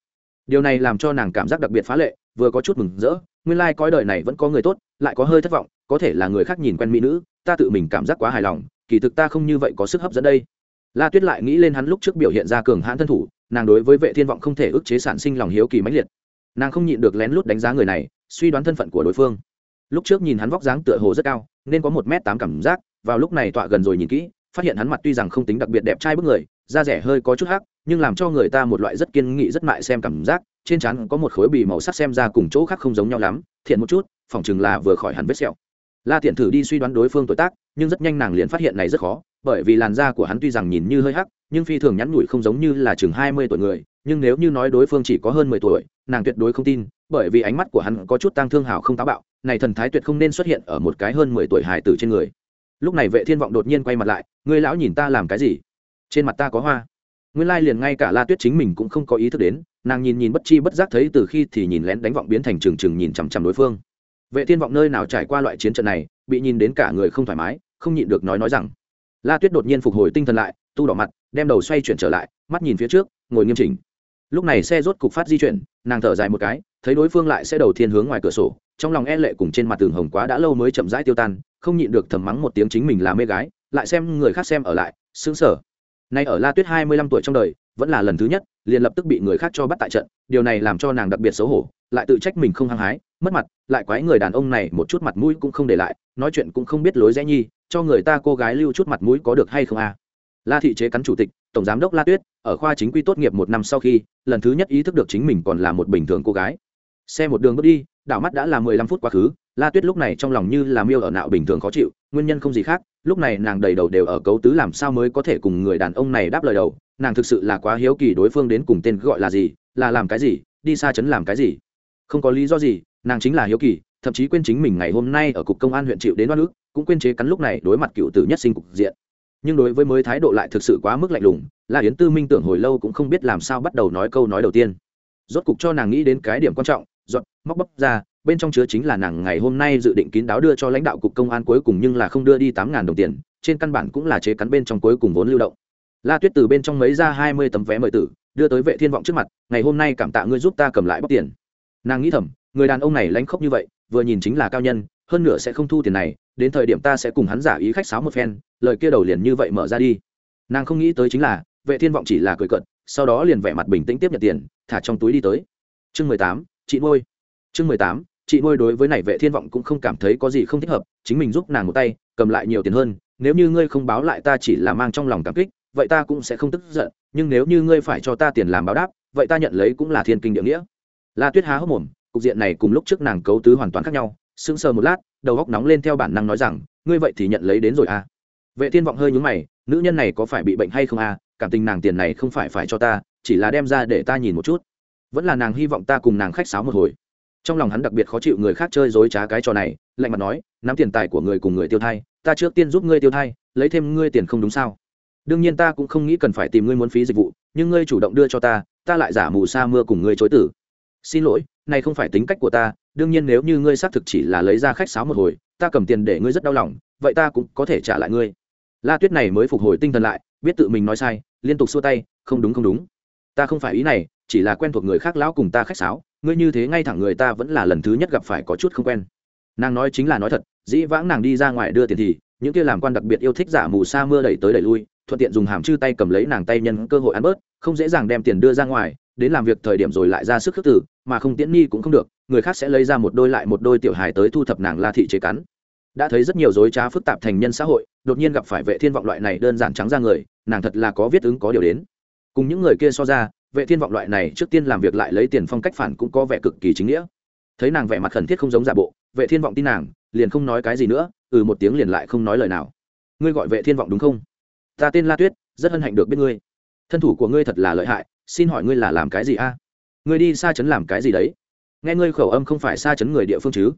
Điều này làm cho nàng cảm giác đặc biệt phá lệ, vừa có chút mừng rỡ, nguyên lai、like、cõi đời này vẫn có người tốt, lại có hơi thất vọng, có thể là người khác nhìn quen mỹ nữ, ta tự mình cảm giác quá hài lòng, kỳ thực ta không như vậy có sức hấp dẫn đây. La tuyết lại nghĩ lên hắn lúc trước biểu hiện ra cường hãn thân thủ, nàng đối với vệ thiên vọng không thể ức chế sản sinh lòng hiếu kỳ mãnh liệt nàng không nhịn được lén lút đánh giá người này, suy đoán thân phận của đối phương. Lúc trước nhìn hắn vóc dáng tựa hồ rất cao, nên có một m tám cảm giác, vào lúc này tọa gần rồi nhìn kỹ, phát hiện hắn mặt tuy rằng không tính đặc biệt đẹp trai bức người, da rẻ hơi có chút hắc, nhưng làm cho người ta một loại rất kiên nghị, rất mại xem cảm giác, trên trán có một khối bì màu sắc xem ra cùng chỗ khác không giống nhau lắm, thiện một chút, phỏng chừng là vừa khỏi hắn vết sẹo. La thiện thử đi suy đoán đối phương tuổi tác, nhưng rất nhanh nàng liền phát hiện này rất khó, bởi vì làn da của hắn tuy rằng nhìn như hơi hắc, nhưng phi thường nhắn nhủi không giống như là chừng hai mươi tuổi người nhưng nếu như nói đối phương chỉ có hơn mười tuổi, nàng tuyệt đối không tin, bởi vì ánh mắt của hắn có chút tăng thương hảo không táo bạo, này thần thái tuyệt không nên xuất hiện ở một cái hơn mười tuổi hài tử trên người. Lúc này vệ thiên vọng đột nhiên quay mặt lại, ngươi lão nhìn ta làm cái gì? Trên mặt ta có hoa. Nguyên lai liền ngay cả la tuyết chính mình cũng không có ý thức đến, nàng nhìn nhìn bất chi bất giác thấy từ khi thì nhìn lén đánh vọng biến thành trừng trừng nhìn chằm chằm đối phương. Vệ thiên vọng nơi nào trải qua loại chiến trận này, bị nhìn đến cả người không thoải mái, không nhịn được nói nói rằng. La tuyết đột nhiên phục hồi tinh thần lại, tu đỏ mặt, đem đầu xoay chuyển trở lại, mắt nhìn phía trước, ngồi nghiêm chỉnh lúc này xe rốt cục phát di chuyển, nàng thở dài một cái, thấy đối phương lại sẽ đầu thiên hướng ngoài cửa sổ, trong lòng e lệ cùng trên mặt tường hồng quá đã lâu mới chậm rãi tiêu tan, không nhịn được thầm mắng một tiếng chính mình là mê gái, lại xem người khác xem ở lại xứng sở. Nay ở la tuyết hai mươi lăm tuổi trong đời, vẫn là lần thứ nhất, liền lập tức bị người khác cho bắt tại trận, điều này làm cho nàng đặc biệt xấu hổ, lại tự trách mình không hăng hái, mất mặt, lại quái người đàn ông này một chút mặt mũi cũng không để lại, nói chuyện cũng không biết lối rẽ nhi, cho người ta cô gái lưu chút mặt mũi có được hay không à la thị chế cắn chủ tịch, tổng giám đốc la tuyết ở khoa chính quy tốt nghiệp một năm sau khi, lần thứ nhất ý thức được chính mình còn là một bình thường cô gái. Xe một đường bước đi, đảo mắt đã là mười lăm phút quá khứ, la tuyết lúc này trong lòng như là miêu ở nạo bình thường khó chịu, nguyên nhân không gì khác, lúc này nàng đầy đầu đều ở cấu tứ làm sao mới có thể cùng người đàn ông này đáp lời đầu, nàng thực sự là quá hiếu kỳ đối phương đến cùng tên gọi là gì, là làm cái gì, đi xa chấn làm cái gì. Không có lý do gì, nàng chính là hiếu kỳ, thậm chí quên chính mình ngày hôm nay ở cục công an huyện chịu đến đoan ức, cũng quên chế cắn lúc này đối mặt cựu tử nhất sinh cục diện. Nhưng đối với mới thái độ lại thực sự quá mức lạnh lùng là yến tư minh tưởng hồi lâu cũng không biết làm sao bắt đầu nói câu nói đầu tiên. Rốt cục cho nàng nghĩ đến cái điểm quan trọng, giọt, móc bóc ra, bên trong chứa chính là nàng ngày hôm nay dự định kín đáo đưa cho lãnh đạo cục công an cuối cùng nhưng là không đưa đi tám ngàn đồng tiền, trên căn bản cũng là chế cắn bên trong cuối cùng vốn lưu động. La tuyết từ bên trong mấy ra hai mươi tấm vé mời tử, đưa tới vệ thiên vọng trước mặt, ngày hôm nay cảm tạ ngươi giúp ta cầm lại bóc tiền. Nàng nghĩ thầm, người đàn ông này lánh khóc như vậy, vừa nhìn chính là cao nhân, hơn nữa sẽ không thu tiền này, đến thời điểm ta sẽ cùng hắn giả ý khách sáo một phen, lời kia đầu liền như vậy mở ra đi. Nàng không nghĩ tới chính là vệ thiên vọng chỉ là cười cợt, sau đó liền vẻ mặt bình tĩnh tiếp nhận tiền thả trong túi đi tới. Chương mười tám chị nuôi. Chương mười tám chị nuôi đối với này vệ thiên vọng cũng không cảm thấy có gì không thích hợp chính mình giúp nàng một tay cầm lại nhiều tiền hơn nếu như ngươi không báo lại ta chỉ là mang trong lòng cảm kích vậy ta cũng sẽ không tức giận nhưng nếu như ngươi phải cho ta tiền làm báo đáp vậy ta nhận lấy cũng là thiên kinh địa nghĩa. La tuyết há hốc mồm cục diện này cùng lúc trước nàng cấu tứ hoàn toàn khác nhau sững sờ một lát đầu góc nóng lên theo bản năng nói rằng ngươi vậy thì nhận lấy đến rồi à? Vệ thiên vọng hơi nhướng mày nữ nhân này có phải bị bệnh hay không à? Cảm tình nàng tiền này không phải phải cho ta, chỉ là đem ra để ta nhìn một chút. Vẫn là nàng hy vọng ta cùng nàng khách sáo một hồi. Trong lòng hắn đặc biệt khó chịu người khác chơi dối trá cái trò này, lạnh mặt nói, nắm tiền tài của người cùng người tiêu thai, ta trước tiên giúp ngươi tiêu thai, lấy thêm ngươi tiền không đúng sao? Đương nhiên ta cũng không nghĩ cần phải tìm ngươi muốn phí dịch vụ, nhưng ngươi chủ động đưa cho ta ta lại giả mù sa mưa cùng ngươi chối tử. Xin lỗi, này không phải tính cách của ta, đương nhiên nếu như ngươi xác thực chỉ là lấy ra khách sáo một hồi, ta cầm tiền để ngươi rất đau lòng, vậy ta cũng có thể trả lại ngươi. La tuyết này mới phục hồi tinh thần lại biết tự mình nói sai, liên tục xua tay, không đúng không đúng. Ta không phải ý này, chỉ là quen thuộc người khác lão cùng ta khách sáo, ngươi như thế ngay thẳng người ta vẫn là lần thứ nhất gặp phải có chút không quen. Nàng nói chính là nói thật, dĩ vãng nàng đi ra ngoài đưa tiền thì, những kia làm quan đặc biệt yêu thích giả mù sa mưa đẩy tới đẩy lui, thuận tiện dùng hàm chư tay cầm lấy nàng tay nhân cơ hội ăn bớt, không dễ dàng đem tiền đưa ra ngoài, đến làm việc thời điểm rồi lại ra sức khước tử mà không tiễn ni cũng không được, người khác sẽ lấy ra một đôi lại một đôi tiểu hài tới thu thập nàng la thị chế cắn đã thấy rất nhiều dối trá phức tạp thành nhân xã hội, đột nhiên gặp phải vệ thiên vọng loại này đơn giản trắng ra người, nàng thật là có viết ứng có điều đến. Cùng những người kia so ra, vệ thiên vọng loại này trước tiên làm việc lại lấy tiền phong cách phản cũng có vẻ cực kỳ chính nghĩa. Thấy nàng vẻ mặt khẩn thiết không giống giả bộ, vệ thiên vọng tin nàng, liền không nói cái gì nữa ừ một tiếng liền lại không nói lời nào. Ngươi gọi vệ thiên vọng đúng không? Ta tên la tuyết, rất hân hạnh được biết ngươi. Thân thủ của ngươi thật là lợi hại, xin hỏi ngươi là làm cái gì a? Ngươi đi xa chấn làm cái gì đấy? Nghe ngươi khẩu âm không phải xa chấn người địa phương chứ?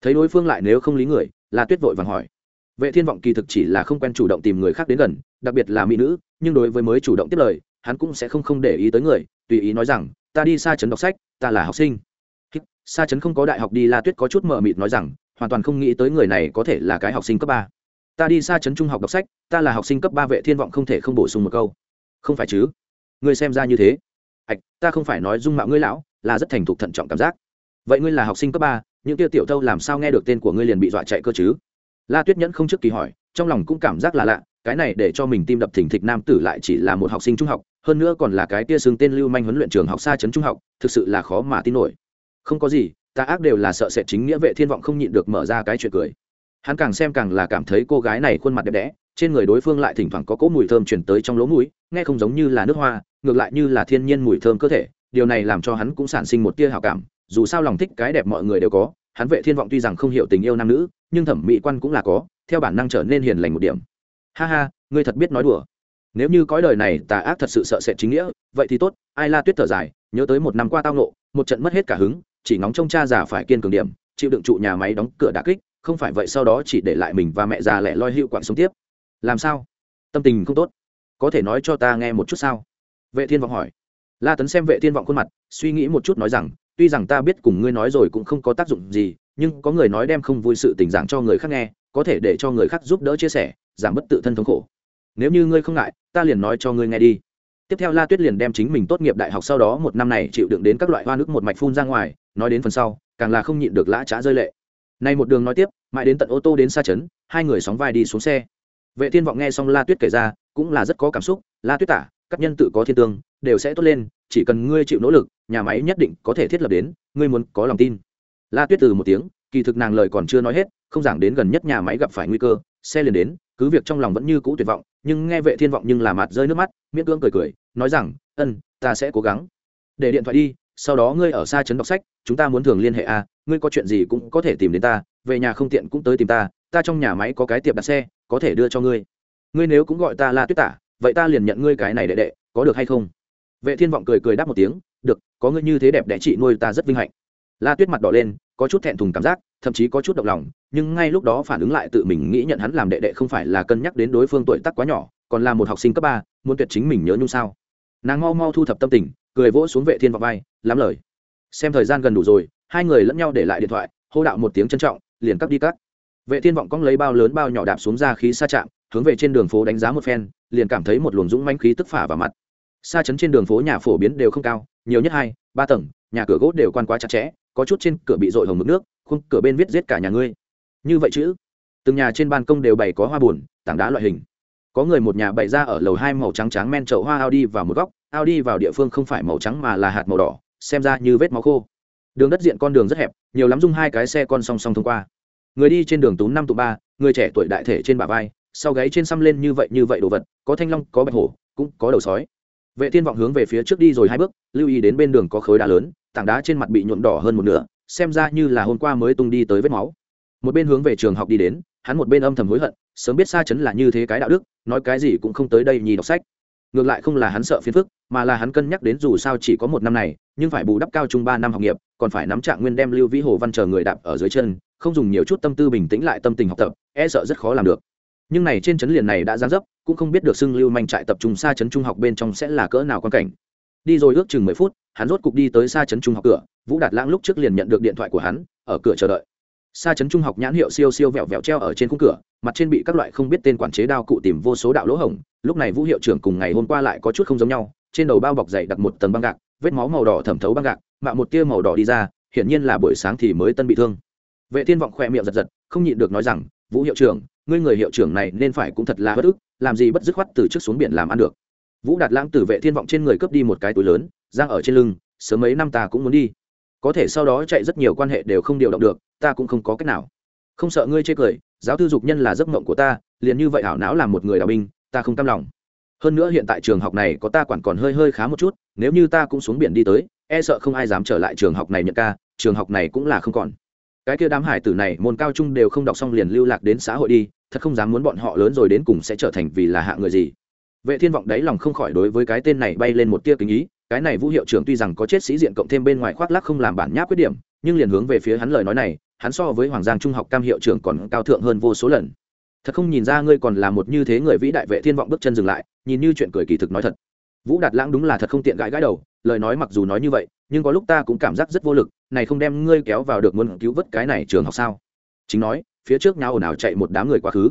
Thấy đối phương lại nếu không lý người la tuyết vội vàng hỏi. Vệ thiên vọng kỳ thực chỉ là không quen chủ động tìm người khác đến gần, đặc biệt là mỹ nữ, nhưng đối với mới chủ động tiếp lời, hắn cũng sẽ không không để ý tới người, tùy ý nói rằng, ta đi xa chấn đọc sách, ta là học sinh. Xa chấn không có đại học đi la tuyết có chút mờ mịt nói rằng, hoàn toàn không nghĩ tới người này có thể là cái học sinh cấp ba. Ta đi xa chấn trung học đọc sách, ta là học sinh cấp ba. Vệ thiên vọng không thể không bổ sung một câu. Không phải chứ? Ngươi xem ra như thế. Ạch, ta không phải nói dung mạo ngươi lão, là rất thành thục thận trọng cảm giác. Vậy ngươi là học sinh cấp ba những tiêu tiểu thâu làm sao nghe được tên của ngươi liền bị dọa chạy cơ chứ? La tuyết nhẫn không trước kỳ hỏi, trong lòng cũng cảm giác là lạ, cái này để cho mình tim đập thình thịch nam tử lại chỉ là một học sinh trung học, hơn nữa còn là cái kia xưng tên lưu manh huấn luyện trường học xa trấn trung học, thực sự là khó mà tin nổi. Không có gì, ta ác đều là sợ sẽ chính nghĩa vệ thiên vọng không nhịn được mở ra cái chuyện cười. Hắn càng xem càng là cảm thấy cô gái này khuôn mặt đẹp đẽ, trên người đối phương lại thỉnh thoảng có cỗ mùi thơm chuyển tới trong lỗ mũi, nghe không giống như là nước hoa, ngược lại như là thiên nhiên mùi thơm cơ thể, điều này làm cho hắn cũng sản sinh một tia hào cảm dù sao lòng thích cái đẹp mọi người đều có, hắn vệ thiên vọng tuy rằng không hiểu tình yêu nam nữ, nhưng thẩm mỹ quan cũng là có, theo bản năng trở nên hiền lành một điểm. Ha ha, ngươi thật biết nói đùa. Nếu như cõi đời này tà ác thật sự sợ sệt chính nghĩa, vậy thì tốt, ai la tuyết thở dài, nhớ tới một năm qua tao nộ một trận mất hết cả hứng, chỉ ngóng trông cha già phải kiên cường điểm, chịu đựng trụ nhà máy đóng cửa đà kích, không phải vậy sau đó chỉ để lại mình và mẹ già lẻ loi hữu quạng sống tiếp. Làm sao? Tâm tình không tốt. Có thể nói cho ta nghe một chút sao? Vệ thiên vọng hỏi. La tấn xem vệ thiên vọng khuôn mặt, suy nghĩ một chút nói rằng tuy rằng ta biết cùng ngươi nói rồi cũng không có tác dụng gì, nhưng có người nói đem không vui sự tình dạng cho người khác nghe, có thể để cho người khác giúp đỡ chia sẻ, giảm bớt tự thân thống khổ. Nếu như ngươi không ngại, ta liền nói cho ngươi nghe đi. Tiếp theo la tuyết liền đem chính mình tốt nghiệp đại học sau đó một năm này chịu đựng đến các loại hoa nước một mạch phun ra ngoài, nói đến phần sau, càng là không nhịn được lã trá rơi lệ. Nay một đường nói tiếp, mãi đến tận ô tô đến xa trấn, hai người sóng vai đi xuống xe. Vệ thiên vọng nghe xong la tuyết kể ra, cũng là rất có cảm xúc. La tuyết tả, các nhân tự có thiên tương đều sẽ tốt lên chỉ cần ngươi chịu nỗ lực nhà máy nhất định có thể thiết lập đến ngươi muốn có lòng tin. La tuyết từ một tiếng kỳ thực nàng lời còn chưa nói hết không giảng đến gần nhất nhà máy gặp phải nguy cơ xe liền đến cứ việc trong lòng vẫn như cũ tuyệt vọng nhưng nghe vệ thiên vọng nhưng là mặt rơi nước mắt miễn cưỡng cười cười nói rằng ân ta sẽ cố gắng. Để điện thoại đi sau đó ngươi ở xa trấn đọc sách chúng ta muốn thường liên hệ a à, ngươi có chuyện gì cũng có thể tìm đến ta về nhà không tiện cũng tới tìm ta ta trong nhà máy có cái tiệm đặt xe có thể đưa cho ngươi. Ngươi nếu cũng gọi ta là tuyết tả vậy ta liền nhận ngươi cái này đệ đệ có được hay không? Vệ thiên vọng cười cười đáp một tiếng, được, có ngươi như thế đẹp đẽ chị nuôi ta rất vinh hạnh. La tuyết mặt đỏ lên, có chút thẹn thùng cảm giác, thậm chí có chút động lòng, nhưng ngay lúc đó phản ứng lại tự mình nghĩ nhận hắn làm đệ đệ không phải là cân nhắc đến đối phương tuổi tác quá nhỏ, còn là một học sinh cấp ba, muốn tuyệt chính mình nhớ nhung sao. Nàng mau mau thu thập tâm tình, cười vỗ xuống vệ thiên Vọng vai, lắm lời. Xem thời gian gần đủ rồi, hai người lẫn nhau để lại điện thoại, hô đạo một tiếng trân trọng, liền cắt đi cắt. Vệ thiên vọng cong lấy bao lớn bao nhỏ đạp xuống ra khí xa chạm, hướng về trên đường phố đánh giá một phen, liền cảm thấy một luồng dũng manh khí tức phả vào mặt xa chấn trên đường phố nhà phổ biến đều không cao, nhiều nhất hai, ba tầng, nhà cửa gỗ đều quan quá chặt chẽ, có chút trên cửa bị dội hồng mực nước, khung cửa bên viết giết cả nhà ngươi. Như vậy chứ? Từng nhà trên ban công đều bày có hoa buồn, tảng đá loại hình. Có người một nhà bày ra ở lầu hai màu trắng trắng men chậu hoa ao đi vào một góc ao đi vào địa phương không phải màu trắng mà là hạt màu đỏ, xem ra như vết máu khô. Đường đất diện con đường rất hẹp, nhiều lắm dung hai cái xe con song song thông qua. Người đi trên đường tú năm tụ ba, người trẻ tuổi đại thể trên bả vai, sau gáy trên xăm lên như vậy như vậy đồ vật, có thanh long, có bạch hổ, cũng có đầu sói vệ thiên vọng hướng về phía trước đi rồi hai bước, lưu ý đến bên đường có khối đá lớn, tảng đá trên mặt bị nhuộm đỏ hơn một nửa, xem ra như là hôm qua mới tung đi tới vết máu. Một bên hướng về trường học đi đến, hắn một bên âm thầm hối hận, sớm biết xa chấn là như thế cái đạo đức, nói cái gì cũng không tới đây nhì đọc sách. Ngược lại không là hắn sợ phiền phức, mà là hắn cân nhắc đến dù sao chỉ có một năm này, nhưng phải bù đắp cao trung ba năm học nghiệp, còn phải nắm trạng nguyên đem lưu vĩ hồ văn chờ người đạp ở dưới chân, không dùng nhiều chút tâm tư bình tĩnh lại tâm tình học tập e sợ rất khó làm được. Nhưng này trên chấn liền này đã giáng dấp cũng không biết được xưng lưu manh trại tập trung xa chấn trung học bên trong sẽ là cỡ nào quan cảnh. Đi rồi ước chừng mười phút, hắn rốt cục đi tới xa chấn trung học cửa, vũ đạt lãng lúc trước liền nhận được điện thoại của hắn, ở cửa chờ đợi. Xa chấn trung học nhãn hiệu siêu siêu vẹo vẹo treo ở trên khung cửa, mặt trên bị các loại không biết tên quản chế đao cụ tìm vô số đạo lỗ hổng, lúc này vũ hiệu trưởng cùng ngày hôm qua lại có chút không giống nhau, trên đầu bao bọc dày đặt một tầng băng gạc, vết máu màu đỏ thẩm thấu băng gạc, mạ một tia màu đỏ đi ra, hiển nhiên là buổi sáng thì mới tân bị thương. Vệ thiên vọng khoe miệng giật giật, không nhịn được nói rằng vũ hiệu trưởng, ngươi người hiệu trưởng này nên phải cũng thật là bất ức, làm gì bất dứt khoát từ trước xuống biển làm ăn được. Vũ đạt lãng từ vệ thiên vọng trên người cướp đi một cái túi lớn, giang ở trên lưng, sớm mấy năm ta cũng muốn đi. Có thể sau đó chạy rất nhiều quan hệ đều không điều động được, ta cũng không có cách nào. Không sợ ngươi chê cười, giáo thư dục nhân là giấc mộng của ta, liền như vậy ảo não làm một người đạo binh, ta không cam lòng. Hơn nữa hiện tại trường học này có ta quản còn hơi hơi khá một chút, nếu như ta cũng xuống biển đi tới e sợ không ai dám trở lại trường học này nhận ca, trường học này cũng là không còn cái kia đám hải tử này môn cao trung đều không đọc xong liền lưu lạc đến xã hội đi, thật không dám muốn bọn họ lớn rồi đến cùng sẽ trở thành vì là hạ người gì. Vệ thiên vọng đáy lòng không khỏi đối với cái tên này bay lên một tia kính ý, cái này vũ hiệu trưởng tuy rằng có chết sĩ diện cộng thêm bên ngoài khoác lác không làm bản nháp quyết điểm, nhưng liền hướng về phía hắn lời nói này, hắn so với hoàng giang trung học cam hiệu trưởng còn cao thượng hơn vô số lần. Thật không nhìn ra ngươi còn là một như thế người vĩ đại vệ thiên vọng bước chân dừng lại, nhìn như chuyện cười kỳ thực nói thật vũ đạt lãng đúng là thật không tiện gãi gãi đầu, lời nói mặc dù nói như vậy, nhưng có lúc ta cũng cảm giác rất vô lực, này không đem ngươi kéo vào được muốn cứu vớt cái này trường học sao? Chính nói, phía trước nhau ồn ào chạy một đám người quá khứ.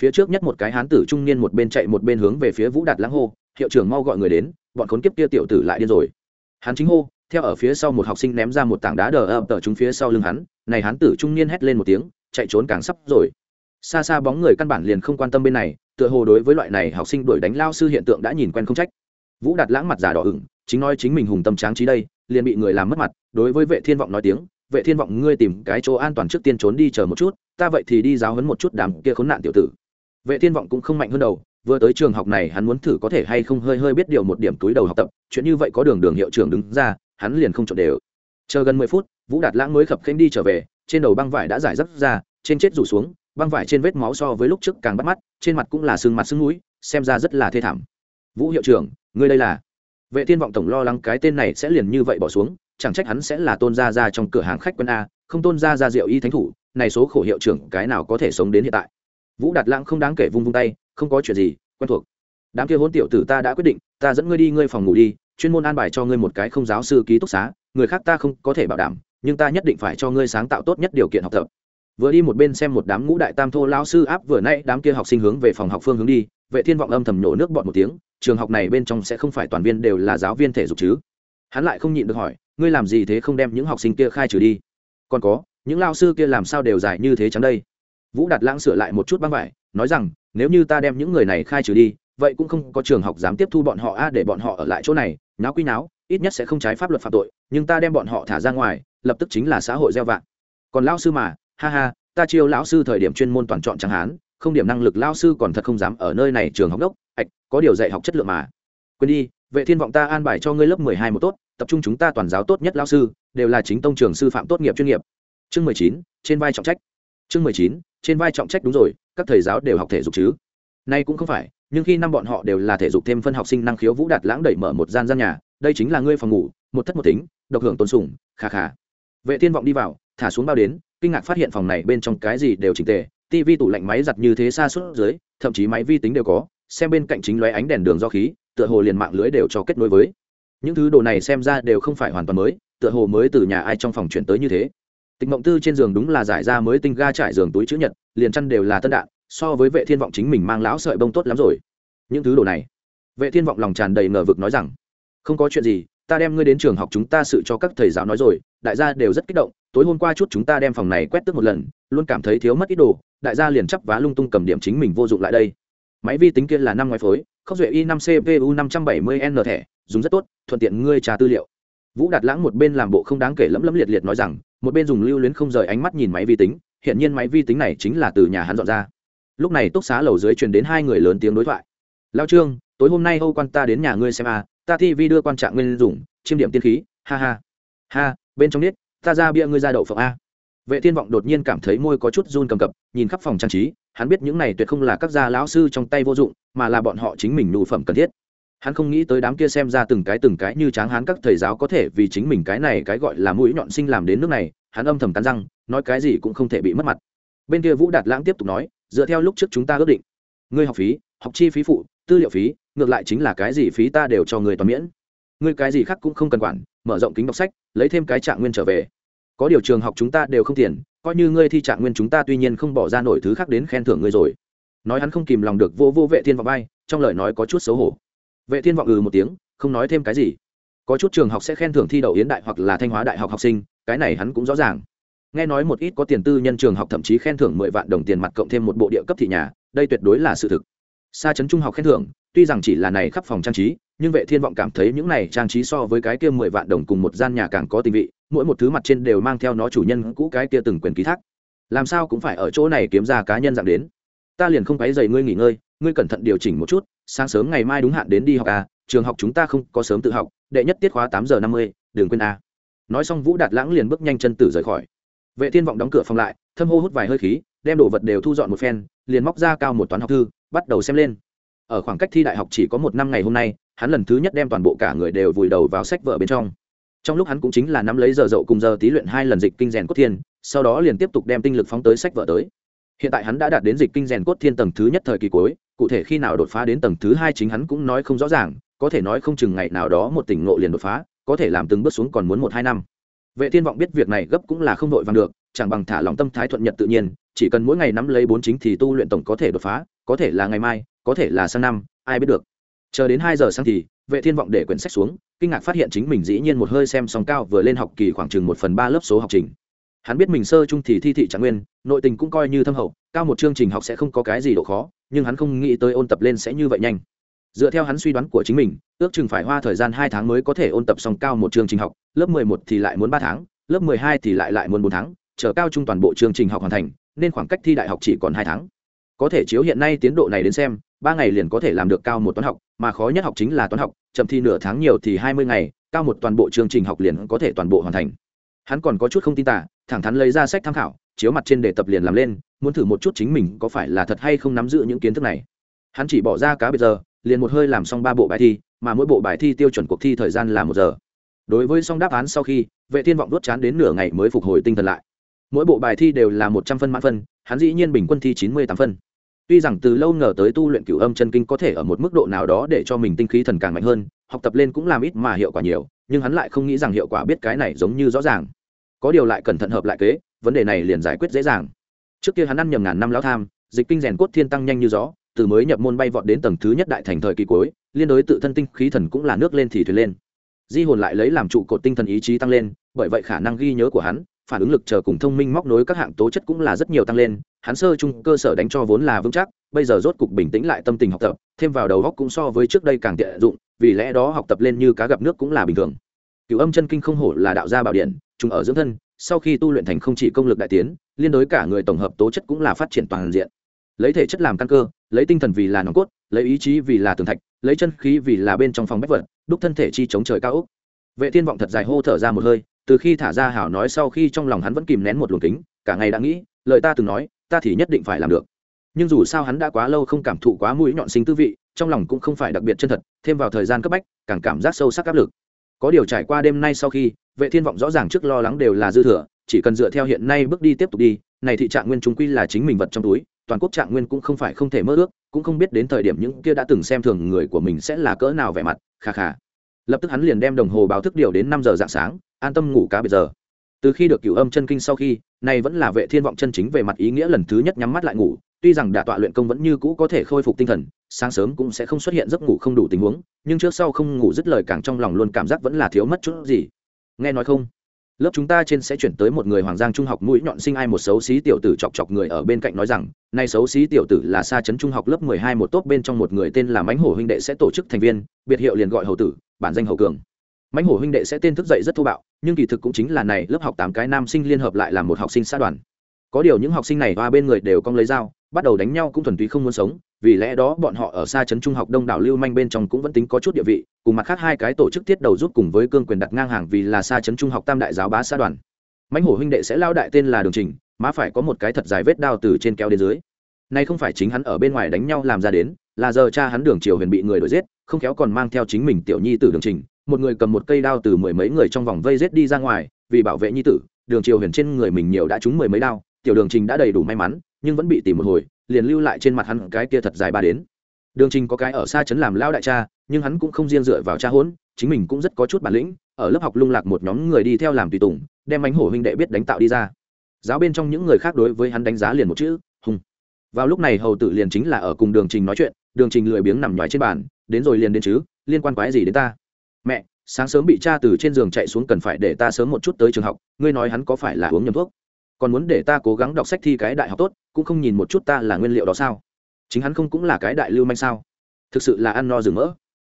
Phía trước nhất một cái hán tử trung niên một bên chạy một bên hướng về phía vũ đạt lãng hô, hiệu trưởng mau gọi người đến, bọn khốn kiếp kia tiểu tử lại điên rồi. Hắn chính hô, theo ở phía sau một học sinh ném ra một tảng đá đờ ập tờ chúng phía sau lưng hắn, này hán tử trung niên hét lên một tiếng, chạy trốn càng sắp rồi. Xa xa bóng người căn bản liền không quan tâm bên này, tựa hồ đối với loại này học sinh đuổi đánh lao sư hiện tượng đã nhìn quen không trách vũ đạt lãng mặt giả đỏ ửng, chính nói chính mình hùng tâm tráng trí đây, liền bị người làm mất mặt, đối với vệ thiên vọng nói tiếng, vệ thiên vọng, ngươi tìm cái chỗ an toàn trước tiên trốn đi chờ một chút, ta vậy thì đi giáo hấn một chút đám kia khốn nạn tiểu tử. Vệ thiên vọng cũng không mạnh hơn đầu, vừa tới trường học này hắn muốn thử có thể hay không hơi hơi biết điều một điểm túi đầu học tập, chuyện như vậy có đường đường hiệu trưởng đứng ra, hắn liền không trộn đều. Chờ gần mười phút, vũ đạt lãng mới khập khênh đi trở về, trên đầu băng vải đã giải rác ra, trên chết rủ xuống, băng vải trên vết máu so với lúc trước càng bắt mắt, trên mặt cũng là sưng mặt sưng mũi, xem ra rất là thê thảm vũ hiệu trưởng, ngươi đây là? Vệ thiên vọng tổng lo lắng cái tên này sẽ liền như vậy bỏ xuống, chẳng trách hắn sẽ là tôn gia gia trong cửa hàng khách quân a, không tôn gia gia rượu y thánh thủ, này số khổ hiệu trưởng cái nào có thể sống đến hiện tại? Vũ đạt lãng không đáng kể vung vung tay, không có chuyện gì, quen thuộc. Đám kia hôn tiểu tử ta đã quyết định, ta dẫn ngươi đi ngươi phòng ngủ đi, chuyên môn an bài cho ngươi một cái không giáo sư ký túc xá, người khác ta không có thể bảo đảm, nhưng ta nhất định phải cho ngươi sáng tạo tốt nhất điều kiện học tập. Vừa đi một bên xem một đám ngũ đại tam thô lao sư áp vừa nãy đám kia học sinh hướng về phòng học phương hướng đi vệ thiên vọng âm thầm nhổ nước bọn một tiếng, trường học này bên trong sẽ không phải toàn viên đều là giáo viên thể dục chứ? Hắn lại không nhịn được hỏi, ngươi làm gì thế không đem những học sinh kia khai trừ đi? Còn có, những lao sư kia làm sao đều dài như thế chẳng đây? Vũ đạt lãng sửa lại một chút băng vải, nói rằng, nếu như ta đem những người này khai trừ đi, vậy cũng không có trường học dám tiếp thu bọn họ a, để bọn họ ở lại chỗ này, náo quy náo, ít nhất sẽ không trái pháp luật phạm tội, nhưng ta đem bọn họ thả ra ngoài, lập tức chính là xã hội gieo vạn còn lao sư mà, ha ha, ta chiêu lão sư thời điểm chuyên môn toàn chọn chẳng hán không điểm năng lực lao sư còn thật không dám ở nơi này trường học đốc, ạch, có điều dạy học chất lượng mà. Quên đi, vệ thiên vọng ta an bài cho ngươi lớp mười hai một tốt, tập trung chúng ta toàn giáo tốt nhất lao sư, đều là chính tông trường sư phạm tốt nghiệp chuyên nghiệp. Chương mười chín, trên vai trọng trách. Chương mười chín, trên vai trọng trách đúng rồi, các thầy giáo đều học thể dục chứ. Nay cũng không phải, nhưng khi năm bọn họ đều là thể dục thêm phân học sinh năng khiếu vũ đạt lãng đẩy mở một gian gian nhà, đây chính là ngươi phòng ngủ, một thất một tính, độc hưởng tôn sùng khà khà vệ thiên vọng đi vào, thả xuống bao đến, kinh ngạc phát hiện phòng này bên trong cái gì đều chỉnh tề tivi tủ lạnh máy giặt như thế xa suốt dưới, thậm chí máy vi tính đều có, xem bên cạnh chính lóe ánh đèn đường do khí, tựa hồ liền mạng lưới đều cho kết nối với. Những thứ đồ này xem ra đều không phải hoàn toàn mới, tựa hồ mới từ nhà ai trong phòng chuyển tới như thế. Tịch mộng tư trên giường đúng là giải ra mới tinh ga trải giường túi chữ nhật, liền chăn đều là tân đạn, so với vệ thiên vọng chính mình mang lão sợi bông tốt lắm rồi. Những thứ đồ này, vệ thiên vọng lòng tràn đầy ngờ vực nói rằng, không có chuyện gì, ta đem ngươi đến trường học chúng ta sự cho các thầy giáo nói rồi. Đại gia đều rất kích động, tối hôm qua chút chúng ta đem phòng này quét tước một lần, luôn cảm thấy thiếu mất ít đồ đại gia liền chắp vá lung tung cầm điểm chính mình vô dụng lại đây. Máy vi tính kia là năm ngoài phối khóc duệ i 5 cpu 570 n thẻ dùng rất tốt thuận tiện ngươi trả tư liệu. Vũ đạt lãng một bên làm bộ không đáng kể lẫm lẫm liệt liệt nói rằng một bên dùng lưu luyến không rời ánh mắt nhìn máy vi tính hiện nhiên máy vi tính này chính là từ nhà hắn dọn ra. Lúc này túc xá lầu dưới truyền đến hai người lớn tiếng đối thoại. Lao trương tối hôm nay hâu quan ta đến nhà ngươi xem a à, ta thi vi đưa quan trạng nguyên dùng chiêm điểm tiên khí ha ha. Ha bên trong nít ta ra bia ngươi ra đậu phộng a vệ thiên vọng đột nhiên cảm thấy môi có chút run cầm cập, nhìn khắp phòng trang trí, hắn biết những này tuyệt không là các gia lão sư trong tay vô dụng, mà là bọn họ chính mình nụ phẩm cần thiết. Hắn không nghĩ tới đám kia xem ra từng cái từng cái như tráng hán các thầy giáo có thể vì chính mình cái này cái gọi là mũi nhọn sinh làm đến nước này, hắn âm thầm cắn răng, nói cái gì cũng không thể bị mất mặt. Bên kia vũ đạt lãng tiếp tục nói, dựa theo lúc trước chúng ta ước định, ngươi học phí, học chi phí phụ, tư liệu phí, ngược lại chính là cái gì phí ta đều cho người toàn miễn. Ngươi cái gì khác cũng không cần quản, mở rộng kính đọc sách, lấy thêm cái trạng nguyên trở về có điều trường học chúng ta đều không tiền, coi như ngươi thi trạng nguyên chúng ta tuy nhiên không bỏ ra nổi thứ khác đến khen thưởng ngươi rồi. Nói hắn không kìm lòng được vô vô vệ thiên vọng bay trong lời nói có chút xấu hổ. Vệ thiên vọng ừ một tiếng, không nói thêm cái gì. Có chút trường học sẽ khen thưởng thi đậu yến đại hoặc là thanh hóa đại học học sinh, cái này hắn cũng rõ ràng. Nghe nói một ít có tiền tư nhân trường học thậm chí khen thưởng mười vạn đồng tiền mặt cộng thêm một bộ địa cấp thị nhà, đây tuyệt đối là sự thực. Xa chấn trung học khen thưởng, tuy rằng chỉ là này khắp phòng trang trí, nhưng vệ thiên vọng cảm thấy những này trang trí so với cái kia mười vạn đồng cùng một gian nhà càng có tình vị mỗi một thứ mặt trên đều mang theo nó chủ nhân cũ cái kia từng quyền ký thác. Làm sao cũng phải ở chỗ này kiếm ra cá nhân dạng đến. Ta liền không quấy dày ngươi nghỉ ngơi, ngươi cẩn thận điều chỉnh một chút, sáng sớm ngày mai đúng hạn đến đi học à trường học chúng ta không có sớm tự học, đệ nhất tiết khóa tám giờ năm mươi, đừng quên à. nói xong vũ đạt lãng liền bước nhanh chân tử rời khỏi. Vệ thiên vọng đóng cửa phòng lại, thâm hô hút vài hơi khí, đem đồ vật đều thu dọn một phen, liền móc ra cao một toán học thư, bắt đầu xem lên. Ở khoảng cách thi đại học chỉ có một năm ngày hôm nay, hắn lần thứ nhất đem toàn bộ cả người đều vùi đầu vào sách vở bên trong trong lúc hắn cũng chính là nắm lấy giờ dậu cùng giờ tí luyện hai lần dịch kinh rèn cốt thiên, sau đó liền tiếp tục đem tinh lực phóng tới sách vở tới. Hiện tại hắn đã đạt đến dịch kinh rèn cốt thiên tầng thứ nhất thời kỳ cuối, cụ thể khi nào đột phá đến tầng thứ hai chính hắn cũng nói không rõ ràng, có thể nói không chừng ngày nào đó một tỉnh ngộ liền đột phá, có thể làm từng bước xuống còn muốn một hai năm. Vệ thiên vọng biết việc này gấp cũng là không vội vàng được, chẳng bằng thả lòng tâm thái thuận nhật tự nhiên, chỉ cần mỗi ngày nắm lấy bốn chính thì tu luyện tổng có thể đột phá, có thể là ngày mai, có thể là sang năm, ai biết được. Chờ đến hai giờ sáng thì vệ thiên vọng để quyển sách xuống, kinh ngạc phát hiện chính mình dĩ nhiên một hơi xem song cao vừa lên học kỳ khoảng chừng một phần ba lớp số học trình. Hắn biết mình sơ trung thì thi thị trạng nguyên, nội tình cũng coi như thâm hậu, cao một chương trình học sẽ không có cái gì độ khó, nhưng hắn không nghĩ tới ôn tập lên sẽ như vậy nhanh. Dựa theo hắn suy đoán của chính mình, ước chừng phải hoa thời gian hai tháng mới có thể ôn tập xong cao một chương trình học, lớp mười một thì lại muốn ba tháng, lớp mười hai thì lại lại muốn bốn tháng, chờ cao trung toàn bộ chương trình học hoàn thành, nên khoảng cách thi đại học chỉ còn hai tháng. Có thể chiếu hiện nay tiến độ này đến xem ba ngày liền có thể làm được cao một toán học, mà khó nhất học chính là toán học, chậm thi nửa tháng nhiều thì hai mươi ngày, cao một toàn bộ chương trình học liền có thể toàn bộ hoàn thành. Hắn còn có chút không tin tả thẳng thắn lấy ra sách tham khảo, chiếu mặt trên để tập liền làm lên, muốn thử một chút chính mình có phải là thật hay không nắm giữ những kiến thức này. Hắn chỉ bỏ ra cá bây giờ, liền một hơi làm xong ba bộ bài thi, mà mỗi bộ bài thi tiêu chuẩn cuộc thi thời gian là một giờ. Đối với xong đáp án sau khi, vệ thiên vọng đốt chán đến nửa ngày mới phục hồi tinh thần lại. Mỗi bộ bài thi đều là một trăm phân mãn phân, hắn dĩ nhiên bình quân thi chín mươi tám phân tuy rằng từ lâu ngờ tới tu luyện cửu âm chân kinh có thể ở một mức độ nào đó để cho mình tinh khí thần càng mạnh hơn, học tập lên cũng làm ít mà hiệu quả nhiều, nhưng hắn lại không nghĩ rằng hiệu quả biết cái này giống như rõ ràng. Có điều lại cẩn thận hợp lại kế, vấn đề này liền giải quyết dễ dàng. Trước kia hắn ăn nhầm ngàn năm lão tham, dịch kinh rèn cốt thiên tăng nhanh như gió, từ mới nhập môn bay vọt đến tầng thứ nhất đại thành thời kỳ cuối, liên đối tự thân tinh khí thần cũng là nước lên thì thuyền lên. Di hồn lại lấy làm trụ cột tinh thần ý chí tăng lên, bởi vậy khả năng ghi nhớ của hắn phản ứng lực chờ cùng thông minh móc nối các hạng tố chất cũng là rất nhiều tăng lên, hắn sơ chung cơ sở đánh cho vốn là vững chắc, bây giờ rốt cục bình tĩnh lại tâm tình học tập, thêm vào đầu góc cũng so với trước đây càng tiện dụng, vì lẽ đó học tập lên như cá gặp nước cũng là bình thường. Cựu âm chân kinh không hổ là đạo gia bảo điện chúng ở dưỡng thân, sau khi tu luyện thành không chỉ công lực đại tiến, liên đối cả người tổng hợp tố chất cũng là phát triển toàn diện. Lấy thể chất làm căn cơ, lấy tinh thần vì là nòng cốt, lấy ý chí vì là tường thạch, lấy chân khí vì là bên trong phòng bách vật, đúc thân thể chi chống trời cao úc vệ thiên vọng thật dài hô thở ra một hơi từ khi thả ra hảo nói sau khi trong lòng hắn vẫn kìm nén một luồng kính, cả ngày đã nghĩ, lời ta từng nói, ta thì nhất định phải làm được nhưng dù sao hắn đã quá lâu không cảm thụ quá mũi nhọn sinh tư vị, trong lòng cũng không phải đặc biệt chân thật, thêm vào thời gian cấp bách, càng cảm giác sâu sắc áp lực có điều trải qua đêm nay sau khi, vệ thiên vọng rõ ràng trước lo lắng đều là dư thừa, chỉ cần dựa theo hiện nay bước đi tiếp tục đi, này thị trạng nguyên chúng quy là chính mình vật trong túi, toàn quốc trạng nguyên cũng không phải không thể mơ ước, cũng không biết đến thời điểm những kia đã từng xem thường người của mình sẽ là cỡ nào vẻ mặt, Kha kha. lập tức hắn liền đem đồng hồ báo thức điều đến năm giờ dạng sáng an tâm ngủ cá bây giờ. Từ khi được cửu âm chân kinh sau khi này vẫn là vệ thiên vọng chân chính về mặt ý nghĩa lần thứ nhất nhắm mắt lại ngủ, tuy rằng đả tọa luyện công vẫn như cũ có thể khôi phục tinh thần, sáng sớm cũng sẽ không xuất hiện giấc ngủ không đủ tình huống, nhưng trước sau không ngủ dứt lời càng trong lòng luôn cảm giác vẫn là thiếu mất chút gì. Nghe nói không? Lớp chúng ta trên sẽ chuyển tới một người hoàng giang trung học mũi nhọn sinh ai một xấu xí tiểu tử chọc chọc người ở bên cạnh nói rằng, nay xấu xí tiểu tử là xa chấn trung học lớp mười hai một tốt bên trong một người tên là mãnh hổ huynh đệ sẽ tổ chức thành viên, biệt hiệu liền gọi hầu tử, bản danh hầu cường mãnh hổ huynh đệ sẽ tên thức dậy rất thô bạo, nhưng kỳ thực cũng chính là này, lớp học tám cái nam sinh liên hợp lại làm một học sinh xã đoàn. Có điều những học sinh này ba bên người đều cong lấy dao, bắt đầu đánh nhau cũng thuần túy không muốn sống, vì lẽ đó bọn họ ở xa trấn trung học đông đảo lưu manh bên trong cũng vẫn tính có chút địa vị, cùng mặt khác hai cái tổ chức tiết đầu giúp cùng với cương quyền đặt ngang hàng vì là xa trấn trung học tam đại giáo bá xã đoàn. Mãnh hổ huynh đệ sẽ lao đại tên là đường trình, má phải có một cái thật dài vết đao từ trên kéo đến dưới. Nay không phải chính hắn ở bên ngoài đánh nhau làm ra đến, là giờ cha hắn đường triều huyền bị người đuổi giết, không khéo còn mang theo chính mình tiểu nhi tử đường trình một người cầm một cây đao từ mười mấy người trong vòng vây giết đi ra ngoài, vì bảo vệ nhi tử, đường triều huyền trên người mình nhiều đã trúng mười mấy đao, tiểu đường trình đã đầy đủ may mắn, nhưng vẫn bị tìm một hồi, liền lưu lại trên mặt hắn cái kia thật dài ba đến. Đường trình có cái ở xa chấn làm lao đại cha, nhưng hắn cũng không riêng dựa vào cha hỗn chính mình cũng rất có chút bản lĩnh, ở lớp học lung lạc một nhóm người đi theo làm tùy tùng, đem ánh hổ huynh đệ biết đánh tạo đi ra. Giáo bên trong những người khác đối với hắn đánh giá liền một chữ, hùng. Vào lúc này hầu tử liền chính là ở cùng đường trình nói chuyện, đường trình lười biếng nằm nhoài trên bàn, đến rồi liền đến chứ, liên quan quái gì đến ta? Mẹ, sáng sớm bị cha từ trên giường chạy xuống cần phải để ta sớm một chút tới trường học, ngươi nói hắn có phải là uống nhầm thuốc? Còn muốn để ta cố gắng đọc sách thi cái đại học tốt, cũng không nhìn một chút ta là nguyên liệu đó sao? Chính hắn không cũng là cái đại lưu manh sao? Thực sự là ăn no rừng mỡ.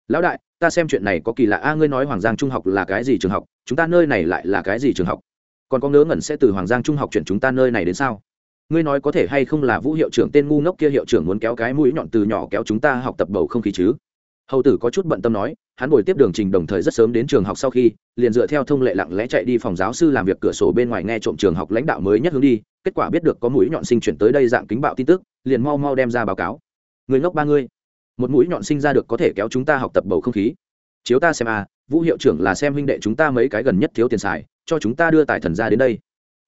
Lão đại, ta xem chuyện này có kỳ lạ a, ngươi nói hoàng giang trung học là cái gì trường học? Chúng ta nơi này lại là cái gì trường học? Còn có ngớ ngẩn sẽ từ hoàng giang trung học chuyển chúng ta nơi này đến sao? Ngươi nói có thể hay không là vũ hiệu trưởng tên ngu ngốc kia hiệu trưởng muốn kéo cái mũi nhọn từ nhỏ kéo chúng ta học tập bầu không khí chứ? Hầu tử có chút bận tâm nói hắn buổi tiếp đường trình đồng thời rất sớm đến trường học sau khi, liền dựa theo thông lệ lặng lẽ chạy đi phòng giáo sư làm việc cửa sổ bên ngoài nghe trộm trường học lãnh đạo mới nhất hướng đi, kết quả biết được có mũi nhọn sinh chuyển tới đây dạng kính bạo tin tức, liền mau mau đem ra báo cáo. Người ngốc ba ngươi, một mũi nhọn sinh ra được có thể kéo chúng ta học tập bầu không khí. Chiếu ta xem à vũ hiệu trưởng là xem huynh đệ chúng ta mấy cái gần nhất thiếu tiền xài, cho chúng ta đưa tài thần ra đến đây.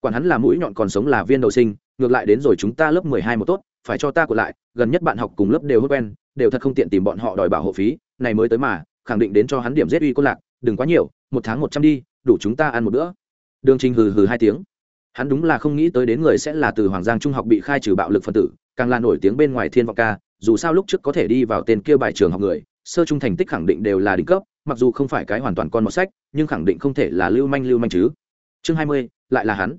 Quản hắn là mũi nhọn còn sống là viên đầu sinh, ngược lại đến rồi chúng ta lớp mười hai một tốt, phải cho ta của lại, gần nhất bạn học cùng lớp đều hốt quen, đều thật không tiện tìm bọn họ đòi bảo hộ phí, này mới tới mà khẳng định đến cho hắn điểm giết uy cô lạc, đừng quá nhiều, một tháng một trăm đi, đủ chúng ta ăn một bữa. Đường trình hừ hừ hai tiếng. Hắn đúng là không nghĩ tới đến người sẽ là từ hoàng giang trung học bị khai trừ bạo lực phân tử, càng là nổi tiếng bên ngoài thiên vọng ca, dù sao lúc trước có thể đi vào tên kia bài trường học người, sơ trung thành tích khẳng định đều là đỉnh cấp, mặc dù không phải cái hoàn toàn con một sách, nhưng khẳng định không thể là lưu manh lưu manh chứ. Chương hai mươi, lại là hắn.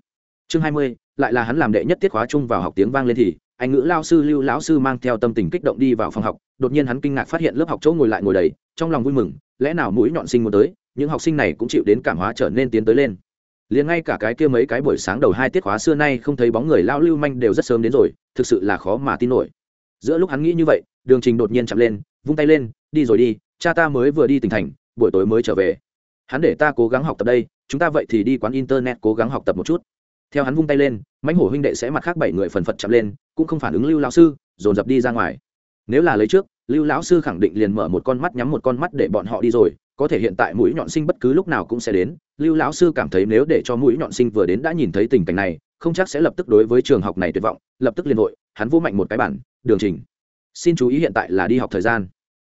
Chương hai mươi, lại là hắn làm đệ nhất tiết khóa chung vào học tiếng vang lên thì, anh ngữ lao sư lưu lão sư mang theo tâm tình kích động đi vào phòng học, đột nhiên hắn kinh ngạc phát hiện lớp học chỗ ngồi lại ngồi đầy trong lòng vui mừng, lẽ nào mũi nhọn sinh muốn tới, những học sinh này cũng chịu đến cảm hóa trở nên tiến tới lên. Liền ngay cả cái kia mấy cái buổi sáng đầu hai tiết khóa xưa nay không thấy bóng người lao lưu manh đều rất sớm đến rồi, thực sự là khó mà tin nổi. Giữa lúc hắn nghĩ như vậy, đường trình đột nhiên chậm lên, vung tay lên, đi rồi đi, cha ta mới vừa đi tỉnh thành, buổi tối mới trở về. Hắn để ta cố gắng học tập đây, chúng ta vậy thì đi quán internet cố gắng học tập một chút. Theo hắn vung tay lên, mãnh hổ huynh đệ sẽ mặt khác bảy người phần phật chậm lên, cũng không phản ứng lưu lão sư, dồn dập đi ra ngoài. Nếu là lấy trước lưu lão sư khẳng định liền mở một con mắt nhắm một con mắt để bọn họ đi rồi, có thể hiện tại mũi nhọn sinh bất cứ lúc nào cũng sẽ đến. Lưu lão sư cảm thấy nếu để cho mũi nhọn sinh vừa đến đã nhìn thấy tình cảnh này, không chắc sẽ lập tức đối với trường học này tuyệt vọng, lập tức liên hội hắn vô mạnh một cái bản, đường trình, xin chú ý hiện tại là đi học thời gian.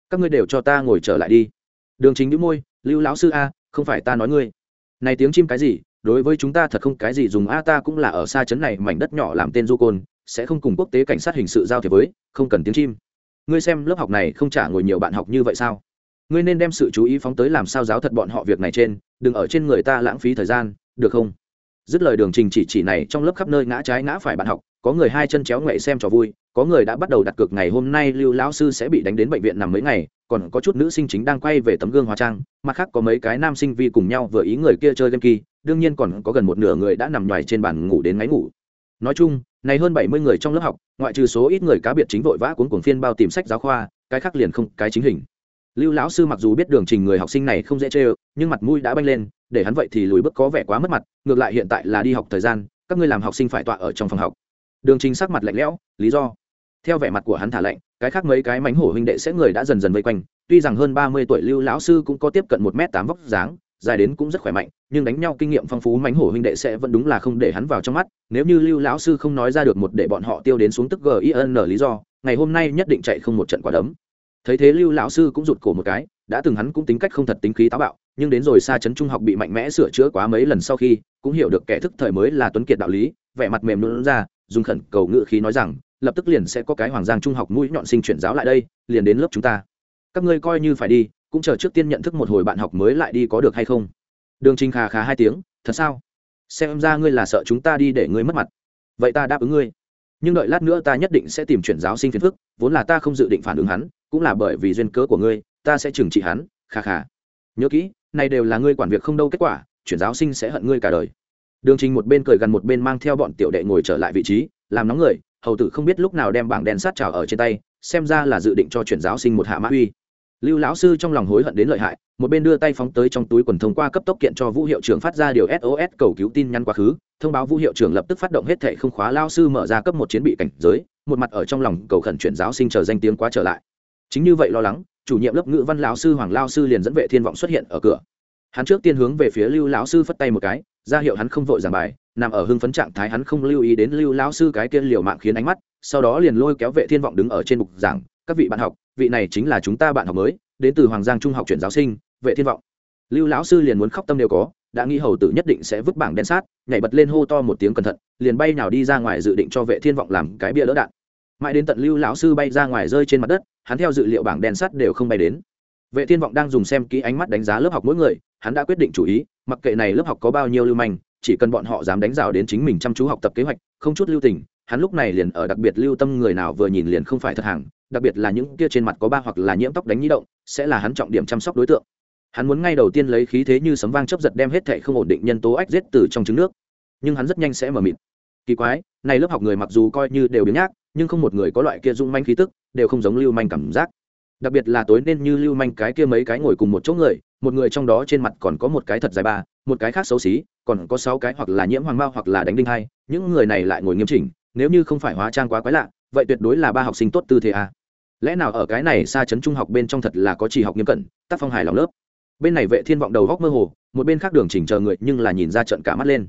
Các ngươi đều cho ta ngồi trở lại đi. Đường chính đĩu môi, lưu lão sư a, không phải ta nói ngươi. Này tiếng chim cái gì? Đối với chúng ta thật không cái gì dùng a, ta cũng là ở xa chấn này mảnh đất nhỏ làm tên du côn, sẽ không cùng quốc tế cảnh sát hình sự giao thiệp với, không cần tiếng chim ngươi xem lớp học này không trả ngồi nhiều bạn học như vậy sao? Ngươi nên đem sự chú ý phóng tới làm sao giáo thật bọn họ việc này trên, đừng ở trên người ta lãng phí thời gian, được không? Dứt lời đường trình chỉ chỉ này trong lớp khắp nơi ngã trái ngã phải bạn học, có người hai chân chéo ngoậy xem trò vui, có người đã bắt đầu đặt cược ngày hôm nay lưu lão sư sẽ bị đánh đến bệnh viện nằm mấy ngày, còn có chút nữ sinh chính đang quay về tấm gương hóa trang, mặt khác có mấy cái nam sinh vi cùng nhau vừa ý người kia chơi game kỳ đương nhiên còn có gần một nửa người đã nằm nhoài trên bàn ngủ đến ngáy ngủ. Nói chung này hơn bảy mươi người trong lớp học, ngoại trừ số ít người cá biệt chính vội vã cuốn cuồng phiên bao tìm sách giáo khoa, cái khác liền không, cái chính hình. Lưu lão sư mặc dù biết đường trình người học sinh này không dễ chơi, nhưng mặt mũi đã banh lên, để hắn vậy thì lùi bước có vẻ quá mất mặt, ngược lại hiện tại là đi học thời gian, các ngươi làm học sinh phải tọa ở trong phòng học. Đường trình sắc mặt lạnh lẽo, lý do. Theo vẻ mặt của hắn thả lạnh, cái khác mấy cái mánh hổ huynh đệ sẽ người đã dần dần vây quanh, tuy rằng hơn ba mươi tuổi lưu lão sư cũng có tiếp cận một m tám vóc dáng dài đến cũng rất khỏe mạnh, nhưng đánh nhau kinh nghiệm phong phú mánh hổ huynh đệ sẽ vẫn đúng là không để hắn vào trong mắt, nếu như lưu lão sư không nói ra được một để bọn họ tiêu đến xuống tức gin lý do, ngày hôm nay nhất định chạy không một trận quả đấm. Thấy thế lưu lão sư cũng rụt cổ một cái, đã từng hắn cũng tính cách không thật tính khí táo bạo, nhưng đến rồi xa chấn trung học bị mạnh mẽ sửa chữa quá mấy lần sau khi, cũng hiểu được kẻ thức thời mới là tuấn kiệt đạo lý, vẻ mặt mềm luôn ra, dùng khẩn cầu ngự khí nói rằng, lập tức liền sẽ có cái hoàng giang trung học mũi nhọn sinh chuyển giáo lại đây, liền đến lớp chúng ta. Các ngươi coi như phải đi cũng chờ trước tiên nhận thức một hồi bạn học mới lại đi có được hay không. Đường trình khà khà hai tiếng, thật sao? Xem ra ngươi là sợ chúng ta đi để ngươi mất mặt. Vậy ta đáp ứng ngươi. Nhưng đợi lát nữa ta nhất định sẽ tìm chuyển giáo sinh phiền phức, vốn là ta không dự định phản ứng hắn, cũng là bởi vì duyên cớ của ngươi, ta sẽ trừng trị hắn, khà khà. Nhớ kỹ, này đều là ngươi quản việc không đâu kết quả, chuyển giáo sinh sẽ hận ngươi cả đời. Đường trình một bên cười gần một bên mang theo bọn tiểu đệ ngồi trở lại vị trí, làm nóng người, hầu tử không biết lúc nào đem bảng đen sát trào ở trên tay, xem ra là dự định cho chuyển giáo sinh một hạ mã uy lưu lão sư trong lòng hối hận đến lợi hại, một bên đưa tay phóng tới trong túi quần thông qua cấp tốc kiện cho vũ hiệu trưởng phát ra điều sos cầu cứu tin nhắn quá khứ, thông báo vũ hiệu trưởng lập tức phát động hết thệ không khóa lao sư mở ra cấp một chiến bị cảnh giới, một mặt ở trong lòng cầu khẩn chuyển giáo sinh chờ danh tiếng quá trở lại. Chính như vậy lo lắng, chủ nhiệm lớp ngữ văn lão sư hoàng lao sư liền dẫn vệ thiên vọng xuất hiện ở cửa. Hắn trước tiên hướng về phía lưu lão sư phất tay một cái, ra hiệu hắn không vội giảng bài, nằm ở hưng phấn trạng thái hắn không lưu ý đến lưu lão sư cái kia liều mạng khiến ánh mắt, sau đó liền lôi kéo vệ thiên vọng đứng ở trên bục giảng, các vị bạn học vị này chính là chúng ta bạn học mới, đến từ hoàng giang trung học chuyển giáo sinh, vệ thiên vọng. Lưu lão sư liền muốn khóc tâm đều có, đã nghĩ hầu tử nhất định sẽ vứt bảng đen sát, nhảy bật lên hô to một tiếng cẩn thận, liền bay nào đi ra ngoài dự định cho vệ thiên vọng làm cái bia đỡ đạn. Mãi đến tận lưu lão sư bay ra ngoài rơi trên mặt đất, hắn theo dự liệu bảng đen sắt đều không bay đến. Vệ thiên vọng đang dùng xem kỹ ánh mắt đánh giá lớp học mỗi người, hắn đã quyết định chủ ý, mặc kệ này lớp học có bao nhiêu lưu manh, chỉ cần bọn họ dám đánh rào đến chính mình chăm chú học tập kế hoạch, không chút lưu tình hắn lúc này liền ở đặc biệt lưu tâm người nào vừa nhìn liền không phải thật hàng, đặc biệt là những kia trên mặt có ba hoặc là nhiễm tóc đánh nhĩ động, sẽ là hắn trọng điểm chăm sóc đối tượng. Hắn muốn ngay đầu tiên lấy khí thế như sấm vang chấp giật đem hết thệ không ổn định nhân tố ách giết từ trong trứng nước. Nhưng hắn rất nhanh sẽ mở mịt. Kỳ quái, này lớp học người mặc dù coi như đều biến nhác, nhưng không một người có loại kia dung manh khí tức, đều không giống lưu manh cảm giác. Đặc biệt là tối nên như lưu manh cái kia mấy cái ngồi cùng một chỗ người, một người trong đó trên mặt còn có một cái thật dài ba, một cái khác xấu xí, còn có sáu cái hoặc là nhiễm hoàng mao hoặc là đánh đinh hai, những người này lại ngồi nghiêm chỉnh nếu như không phải hóa trang quá quái lạ, vậy tuyệt đối là ba học sinh tốt tư thế à. lẽ nào ở cái này xa chấn trung học bên trong thật là có chỉ học nghiêm cẩn, tác phong hài lòng lớp. Bên này vệ thiên vọng đầu góc mơ hồ, một bên khác đường chỉnh chờ người nhưng là nhìn ra trận cả mắt lên.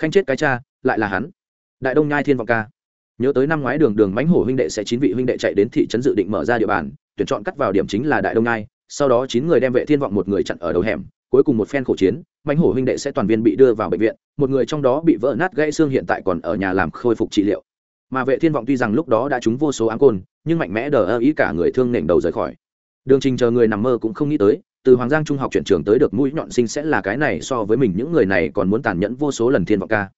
Khanh chết cái cha, lại là hắn. Đại đông nhai thiên vọng ca. Nhớ tới năm ngoái đường đường mãnh hổ huynh đệ sẽ chín vị huynh đệ chạy đến thị trấn dự định mở ra địa bàn, tuyển chọn cắt vào điểm chính là đại đông nhai, sau đó chín người đem vệ thiên vọng một người chặn ở đầu hẻm cuối cùng một phen khổ chiến, mãnh hổ huynh đệ sẽ toàn viên bị đưa vào bệnh viện, một người trong đó bị vỡ nát gãy xương hiện tại còn ở nhà làm khôi phục trị liệu. Mà vệ thiên vọng tuy rằng lúc đó đã trúng vô số áng côn, nhưng mạnh mẽ đờ ơ ý cả người thương nện đầu rời khỏi. Đường trình chờ người nằm mơ cũng không nghĩ tới, từ hoàng giang trung học chuyển trường tới được mũi nhọn sinh sẽ là cái này so với mình những người này còn muốn tàn nhẫn vô số lần thiên vọng ca.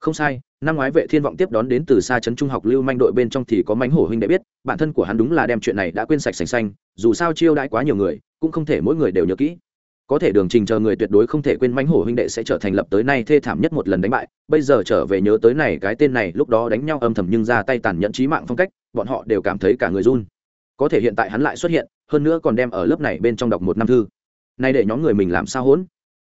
Không sai, năm ngoái vệ thiên vọng tiếp đón đến từ xa trấn trung học lưu manh đội bên trong thì có mánh hổ huynh đệ biết, bản thân của hắn đúng là đem chuyện này đã quên sạch sành xanh, dù sao chiêu đãi quá nhiều người, cũng không thể mỗi người đều nhớ kỹ có thể đường trình chờ người tuyệt đối không thể quên mãnh hổ huynh đệ sẽ trở thành lập tới nay thê thảm nhất một lần đánh bại. Bây giờ trở về nhớ tới này, cái tên này lúc đó đánh nhau âm thầm nhưng ra tay tàn nhẫn trí mạng phong cách, bọn họ đều cảm thấy cả người run. Có thể hiện tại hắn lại xuất hiện, hơn nữa còn đem ở lớp này bên trong đọc một năm thư. Nay để nhóm người mình làm sao hỗn?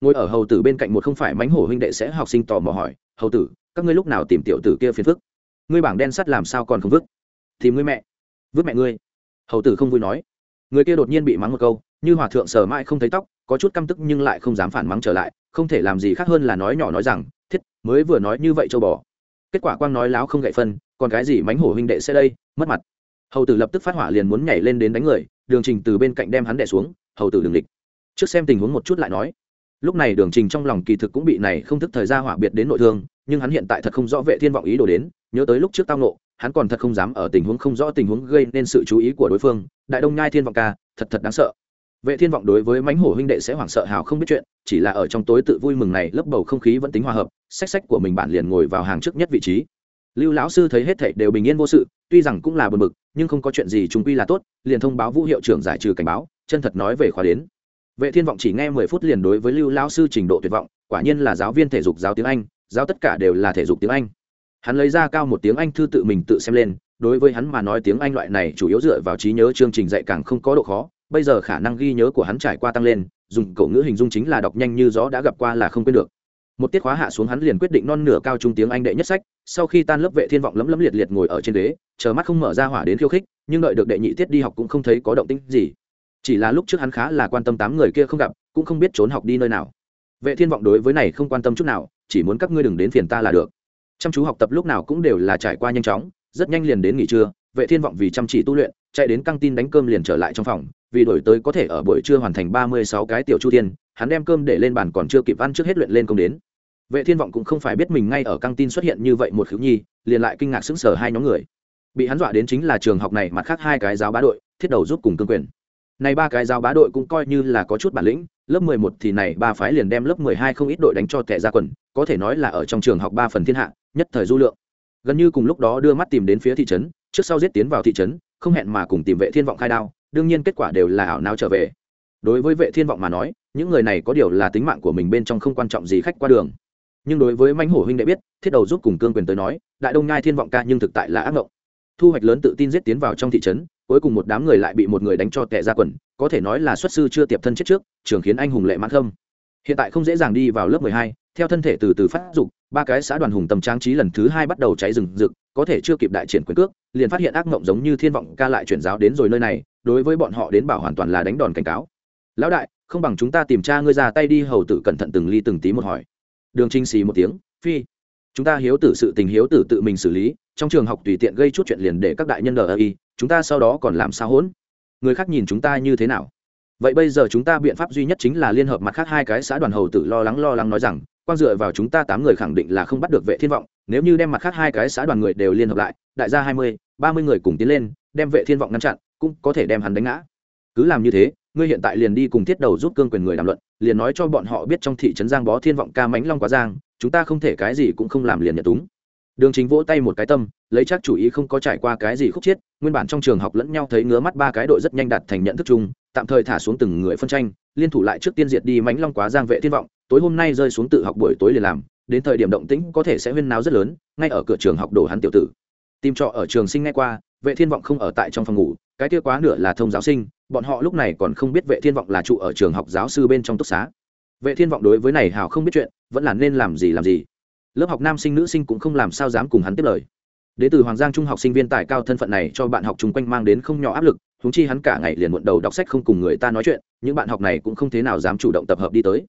Ngồi ở hầu tử bên cạnh một không phải mãnh hổ huynh đệ sẽ học sinh tò mò hỏi, hầu tử, các ngươi lúc nào tìm tiểu tử kia phiền phức? Ngươi bảng đen sắt làm sao còn không vứt? Tìm ngươi mẹ. Vứt mẹ ngươi? Hầu tử không vui nói. Người kia đột nhiên bị mắng một câu như hòa thượng sờ mãi không thấy tóc, có chút căm tức nhưng lại không dám phản mắng trở lại, không thể làm gì khác hơn là nói nhỏ nói rằng, thiết, mới vừa nói như vậy châu bò. Kết quả quang nói láo không gậy phân, còn cái gì mánh hổ huynh đệ sẽ đây, mất mặt. Hầu tử lập tức phát hỏa liền muốn nhảy lên đến đánh người, đường trình từ bên cạnh đem hắn đẻ xuống, hầu tử đường địch. Trước xem tình huống một chút lại nói. Lúc này đường trình trong lòng kỳ thực cũng bị này không thức thời ra hỏa biệt đến nội thương, nhưng hắn hiện tại thật không rõ vệ thiên vọng ý đồ đến, nhớ tới lúc trước tao nộ hắn còn thật không dám ở tình huống không rõ tình huống gây nên sự chú ý của đối phương. Đại đông nhai thiên vọng ca, thật thật đáng sợ vệ thiên vọng đối với mánh hổ huynh đệ sẽ hoảng sợ hào không biết chuyện, chỉ là ở trong tối tự vui mừng này, lớp bầu không khí vẫn tính hòa hợp sách sách của mình bản liền ngồi vào hàng trước nhất vị trí. Lưu lão sư thấy hết thảy đều bình yên vô sự, tuy rằng cũng là buồn bực, nhưng không có chuyện gì chúng quy là tốt, liền thông báo vũ hiệu trưởng giải trừ cảnh báo, chân thật nói về khóa đến. Vệ thiên vọng chỉ nghe mười phút liền đối với lưu lão sư trình độ tuyệt vọng, quả nhiên là giáo viên thể dục, giáo tiếng anh, giáo tất cả đều là thể dục tiếng anh. Hắn lấy ra cao một tiếng anh thư tự mình tự xem lên, đối với hắn mà nói tiếng anh loại này chủ yếu dựa vào trí nhớ chương trình dạy càng không có độ khó bây giờ khả năng ghi nhớ của hắn trải qua tăng lên, dùng cậu ngữ hình dung chính là đọc nhanh như gió đã gặp qua là không quên được. Một tiết khóa hạ xuống hắn liền quyết định non nửa cao trung tiếng anh đệ nhất sách, sau khi tan lớp vệ thiên vọng lấm lấm liệt liệt ngồi ở trên ghế, chờ mắt không mở ra hỏa đến khiêu khích, nhưng đợi được đệ nhị tiết đi học cũng không thấy có động tĩnh gì. Chỉ là lúc trước hắn khá là quan tâm tám người kia không gặp, cũng không biết trốn học đi nơi nào. Vệ thiên vọng đối với này không quan tâm chút nào, chỉ muốn các ngươi đừng đến phiền ta là được. Chăm chú học tập lúc nào cũng đều là trải qua nhanh chóng, rất nhanh liền đến nghỉ trưa, vệ thiên vọng vì chăm chỉ tu luyện, chạy đến căng tin đánh cơm liền trở lại trong phòng vì đổi tới có thể ở buổi trưa hoàn thành ba mươi sáu cái tiểu chu thiên, hắn đem cơm để lên bàn còn chưa kịp ăn trước hết luyện lên công đến. Vệ thiên vọng cũng không phải biết mình ngay ở căng tin xuất hiện như vậy một khiếu nhi, liền lại kinh ngạc sững sờ hai nhóm người. Bị hắn dọa đến chính là trường học này, mặt khác hai cái giáo bá đội, thiết đầu giúp cùng cương quyền. Này ba cái giáo bá đội cũng coi như là có chút bản lĩnh, lớp mười một thì này ba phái liền đem lớp mười hai không ít đội đánh cho tệ ra quần, có thể nói là ở trong trường học ba phần thiên hạ, nhất thời du lượng. Gần như cùng lúc đó đưa mắt tìm đến phía thị trấn, trước sau giết tiến vào thị trấn, không hẹn mà cùng tìm vệ thiên vọng khai đao đương nhiên kết quả đều là ảo não trở về. Đối với vệ thiên vọng mà nói, những người này có điều là tính mạng của mình bên trong không quan trọng gì khách qua đường. Nhưng đối với mãnh hổ huynh đệ biết, thiết đầu giúp cùng cương quyền tới nói, đại đông nhai thiên vọng ca nhưng thực tại là ác mộng thu hoạch lớn tự tin giết tiến vào trong thị trấn, cuối cùng một đám người lại bị một người đánh cho tệ ra quần, có thể nói là xuất sư chưa tiệp thân chết trước, trường khiến anh hùng lệ mãn thâm. Hiện tại không dễ dàng đi vào lớp mười hai, theo thân thể từ từ phát dục, ba cái xã đoàn hùng tầm trang trí lần thứ hai bắt đầu cháy rừng rực, có thể chưa kịp đại triển quyền cước, liền phát hiện ác mộng giống như thiên vọng ca lại chuyển giáo đến rồi nơi này đối với bọn họ đến bảo hoàn toàn là đánh đòn cảnh cáo. Lão đại, không bằng chúng ta tìm cha ngươi ra tay đi, hầu tử cẩn thận từng ly từng tí một hỏi. Đường trinh xì một tiếng, phi. Chúng ta hiếu tử sự tình hiếu tử tự mình xử lý, trong trường học tùy tiện gây chút chuyện liền để các đại nhân ở y, chúng ta sau đó còn làm sao hỗn? Người khác nhìn chúng ta như thế nào? Vậy bây giờ chúng ta biện pháp duy nhất chính là liên hợp mặt khác hai cái xã đoàn hầu tử lo lắng lo lắng nói rằng quan dựa vào chúng ta tám người khẳng định là không bắt được vệ thiên vọng, nếu như đem mặt khác hai cái xã đoàn người đều liên hợp lại, đại gia hai mươi, ba mươi người cùng tiến lên, đem vệ thiên vọng ngăn chặn cũng có thể đem hắn đánh ngã. Cứ làm như thế, ngươi hiện tại liền đi cùng thiết đầu giúp cương quyền người đàm luận, liền nói cho bọn họ biết trong thị trấn giang bó thiên vọng ca mãnh long quá giang, chúng ta không thể cái gì cũng không làm liền nhận túng. Đường chính vỗ tay một cái tâm, lấy chắc chủ ý không có trải qua cái gì khúc chiết, nguyên bản trong trường học lẫn nhau thấy ngứa mắt ba cái đội rất nhanh đạt thành nhận thức chung, tạm thời thả xuống từng người phân tranh, liên thủ lại trước tiên diệt đi mãnh long quá giang vệ thiên vọng, tối hôm nay rơi xuống tự học buổi tối liền làm, đến thời điểm động tĩnh có thể sẽ huyên náo rất lớn, ngay ở cửa trường học đổ hắn tiểu tử. Tìm trọ ở trường sinh ngay qua, vệ thiên vọng không ở tại trong phòng ngủ cái kia quá nửa là thông giáo sinh, bọn họ lúc này còn không biết vệ thiên vọng là trụ ở trường học giáo sư bên trong túc xá. Vệ thiên vọng đối với này hào không biết chuyện, vẫn là nên làm gì làm gì. Lớp học nam sinh nữ sinh cũng không làm sao dám cùng hắn tiếp lời. Đế từ hoàng giang trung học sinh viên tài cao thân phận này cho bạn học chung quanh mang đến không nhỏ áp lực húng chi hắn cả ngày liền muộn đầu đọc sách không cùng người ta nói chuyện, những bạn học này cũng không thế nào dám chủ động tập hợp đi tới.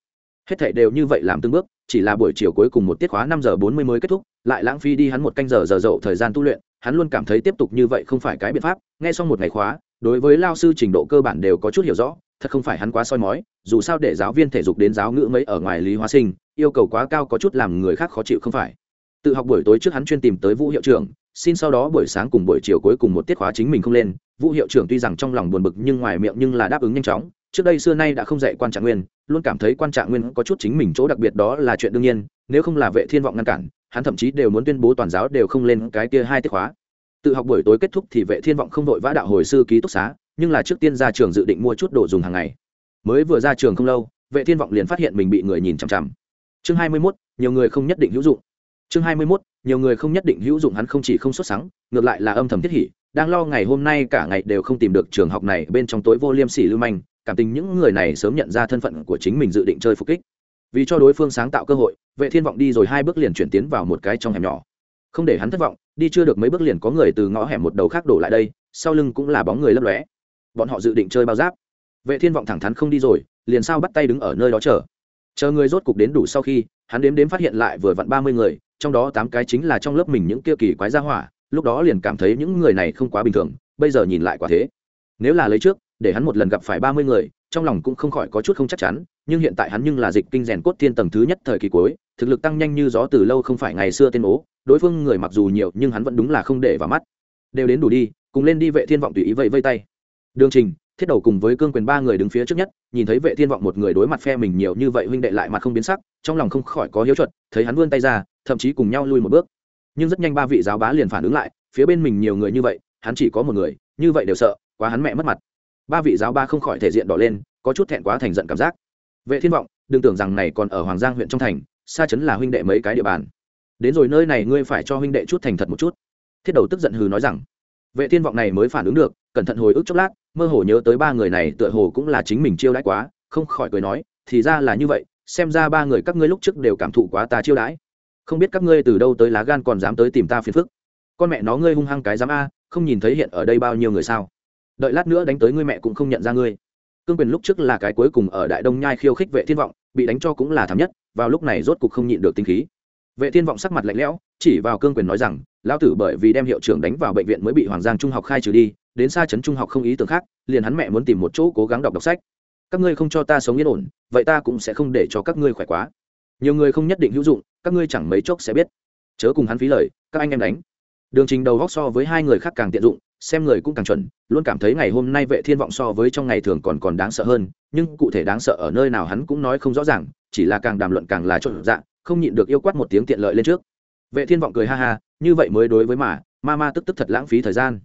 Hết thảy đều như vậy làm từng bước, chỉ là buổi chiều cuối cùng một tiết khóa năm giờ bốn mươi mới kết thúc, lại lãng phí đi hắn một canh giờ giờ dậu thời gian tu luyện hắn luôn cảm thấy tiếp tục như vậy không phải cái biện pháp. Nghe xong một ngày khóa, đối với lao sư trình độ cơ bản đều có chút hiểu rõ, thật không phải hắn quá soi mói, dù sao để giáo viên thể dục đến giáo ngữ mấy ở ngoài lý hóa sinh, yêu cầu quá cao có chút làm người khác khó chịu không phải. Tự học buổi tối trước hắn chuyên tìm tới vũ hiệu trưởng, xin sau đó buổi sáng cùng buổi chiều cuối cùng một tiết khóa chính mình không lên. Vũ hiệu trưởng tuy rằng trong lòng buồn bực nhưng ngoài miệng nhưng là đáp ứng nhanh chóng. Trước đây xưa nay đã không dạy quan trạng nguyên, luôn cảm thấy quan trạng nguyên có chút chính mình chỗ đặc biệt đó là chuyện đương nhiên, nếu không là vệ thiên vọng ngăn cản hắn thậm chí đều muốn tuyên bố toàn giáo đều không lên cái kia hai tiết khóa. Tự học buổi tối kết thúc thì vệ thiên vọng không đội vã đạo hồi sư ký túc xá nhưng là trước tiên ra trường dự định mua chút đồ dùng hàng ngày. Mới vừa ra trường không lâu vệ thiên vọng liền phát hiện mình bị người nhìn chằm chằm. Chương 21, nhiều người không nhất định hữu dụng. Chương 21, nhiều người không nhất định hữu dụng hắn không chỉ không xuất sáng ngược lại là âm thầm thiết hỉ đang lo ngày hôm nay cả ngày đều không tìm được trường học này bên trong tối vô liêm sỉ lưu manh cảm tình những người này sớm nhận ra thân phận của chính mình dự định chơi phục kích vì cho đối phương sáng tạo cơ hội, vệ thiên vọng đi rồi hai bước liền chuyển tiến vào một cái trong hẻm nhỏ. Không để hắn thất vọng, đi chưa được mấy bước liền có người từ ngõ hẻm một đầu khác đổ lại đây, sau lưng cũng là bóng người lấp lóe. Bọn họ dự định chơi bao giáp. Vệ thiên vọng thẳng thắn không đi rồi, liền sao bắt tay đứng ở nơi đó chờ. Chờ người rốt cục đến đủ sau khi, hắn đếm đếm phát hiện lại vừa vặn ba mươi người, trong đó tám cái chính là trong lớp mình những kia kỳ quái gia hỏa, lúc đó liền cảm thấy những người này không quá bình thường, bây giờ nhìn lại quả thế. Nếu là lấy trước, để hắn một lần gặp phải ba mươi người trong lòng cũng không khỏi có chút không chắc chắn, nhưng hiện tại hắn nhưng là dịch kinh rèn cốt thiên tầng thứ nhất thời kỳ cuối, thực lực tăng nhanh như gió từ lâu không phải ngày xưa tên ố đối phương người mặc dù nhiều nhưng hắn vẫn đúng là không để vào mắt. Đều đến đủ đi, cùng lên đi vệ thiên vọng tùy ý vẫy vây tay. Đường trình, thiết đầu cùng với cương quyền ba người đứng phía trước nhất, nhìn thấy vệ thiên vọng một người đối mặt phe mình nhiều như vậy huynh đệ lại mặt không biến sắc, trong lòng không khỏi có hiếu chuẩn thấy hắn vươn tay ra, thậm chí cùng nhau lui một bước. Nhưng rất nhanh ba vị giáo bá liền phản ứng lại, phía bên mình nhiều người như vậy, hắn chỉ có một người, như vậy đều sợ, quá hắn mẹ mất mặt ba vị giáo ba không khỏi thể diện đỏ lên, có chút thẹn quá thành giận cảm giác. Vệ thiên vọng, đừng tưởng rằng này còn ở hoàng giang huyện trong thành, xa chấn là huynh đệ mấy cái địa bàn. Đến rồi nơi này ngươi phải cho huynh đệ chút thành thật một chút. Thiết đầu tức giận hừ nói rằng. Vệ thiên vọng này mới phản ứng được, cẩn thận hồi ức chốc lát, mơ hồ nhớ tới ba người này tựa hồ cũng là chính mình chiêu đãi quá, không khỏi cười nói, thì ra là như vậy, xem ra ba người các ngươi lúc trước đều cảm thụ quá ta chiêu đãi. Không biết các ngươi từ đâu tới lá gan còn dám tới tìm ta phiền phức. Con mẹ nó ngươi hung hăng cái dám a, không nhìn thấy hiện ở đây bao nhiêu người sao? Đợi lát nữa đánh tới ngươi mẹ cũng không nhận ra ngươi. Cương quyền lúc trước là cái cuối cùng ở đại đông nhai khiêu khích vệ thiên vọng, bị đánh cho cũng là thảm nhất, vào lúc này rốt cục không nhịn được tinh khí. Vệ thiên vọng sắc mặt lạnh lẽo, chỉ vào cương quyền nói rằng, lão tử bởi vì đem hiệu trưởng đánh vào bệnh viện mới bị hoàng giang trung học khai trừ đi, đến xa trấn trung học không ý tưởng khác, liền hắn mẹ muốn tìm một chỗ cố gắng đọc đọc sách. Các ngươi không cho ta sống yên ổn, vậy ta cũng sẽ không để cho các ngươi khỏe quá. Nhiều người không nhất định hữu dụng, các ngươi chẳng mấy chốc sẽ biết. Chớ cùng hắn phí lời, các anh em đánh. Đường trình đầu góc so với hai người khác càng tiện dụng xem người cũng càng chuẩn, luôn cảm thấy ngày hôm nay vệ thiên vọng so với trong ngày thường còn còn đáng sợ hơn, nhưng cụ thể đáng sợ ở nơi nào hắn cũng nói không rõ ràng, chỉ là càng đàm luận càng là trộn dạng không nhịn được yêu quát một tiếng tiện lợi lên trước. Vệ thiên vọng cười ha ha, như vậy mới đối với mà, ma ma tức tức thật lãng phí thời gian.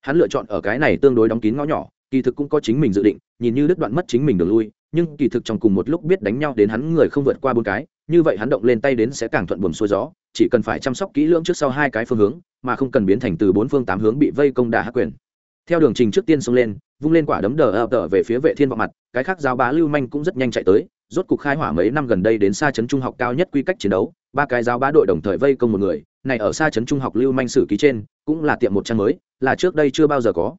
Hắn lựa chọn ở cái này tương đối đóng kín ngõ nhỏ, kỳ thực cũng có chính mình dự định, nhìn như đứt đoạn mất chính mình đường lui, nhưng kỳ thực trong cùng một lúc biết đánh nhau đến hắn người không vượt qua bốn cái, như vậy hắn động lên tay đến sẽ càng thuận buồm xuôi gió, chỉ cần phải chăm sóc kỹ lưỡng trước sau hai cái phương hướng mà không cần biến thành từ bốn phương tám hướng bị vây công đả hắc quyền. Theo đường trình trước tiên xông lên, vung lên quả đấm đờ ập đờ về phía vệ thiên vọng mặt, cái khác giáo bá lưu manh cũng rất nhanh chạy tới, rốt cục khai hỏa mấy năm gần đây đến xa trấn trung học cao nhất quy cách chiến đấu, ba cái giáo bá đội đồng thời vây công một người, này ở xa trấn trung học lưu manh sử ký trên, cũng là tiệm một trang mới, là trước đây chưa bao giờ có.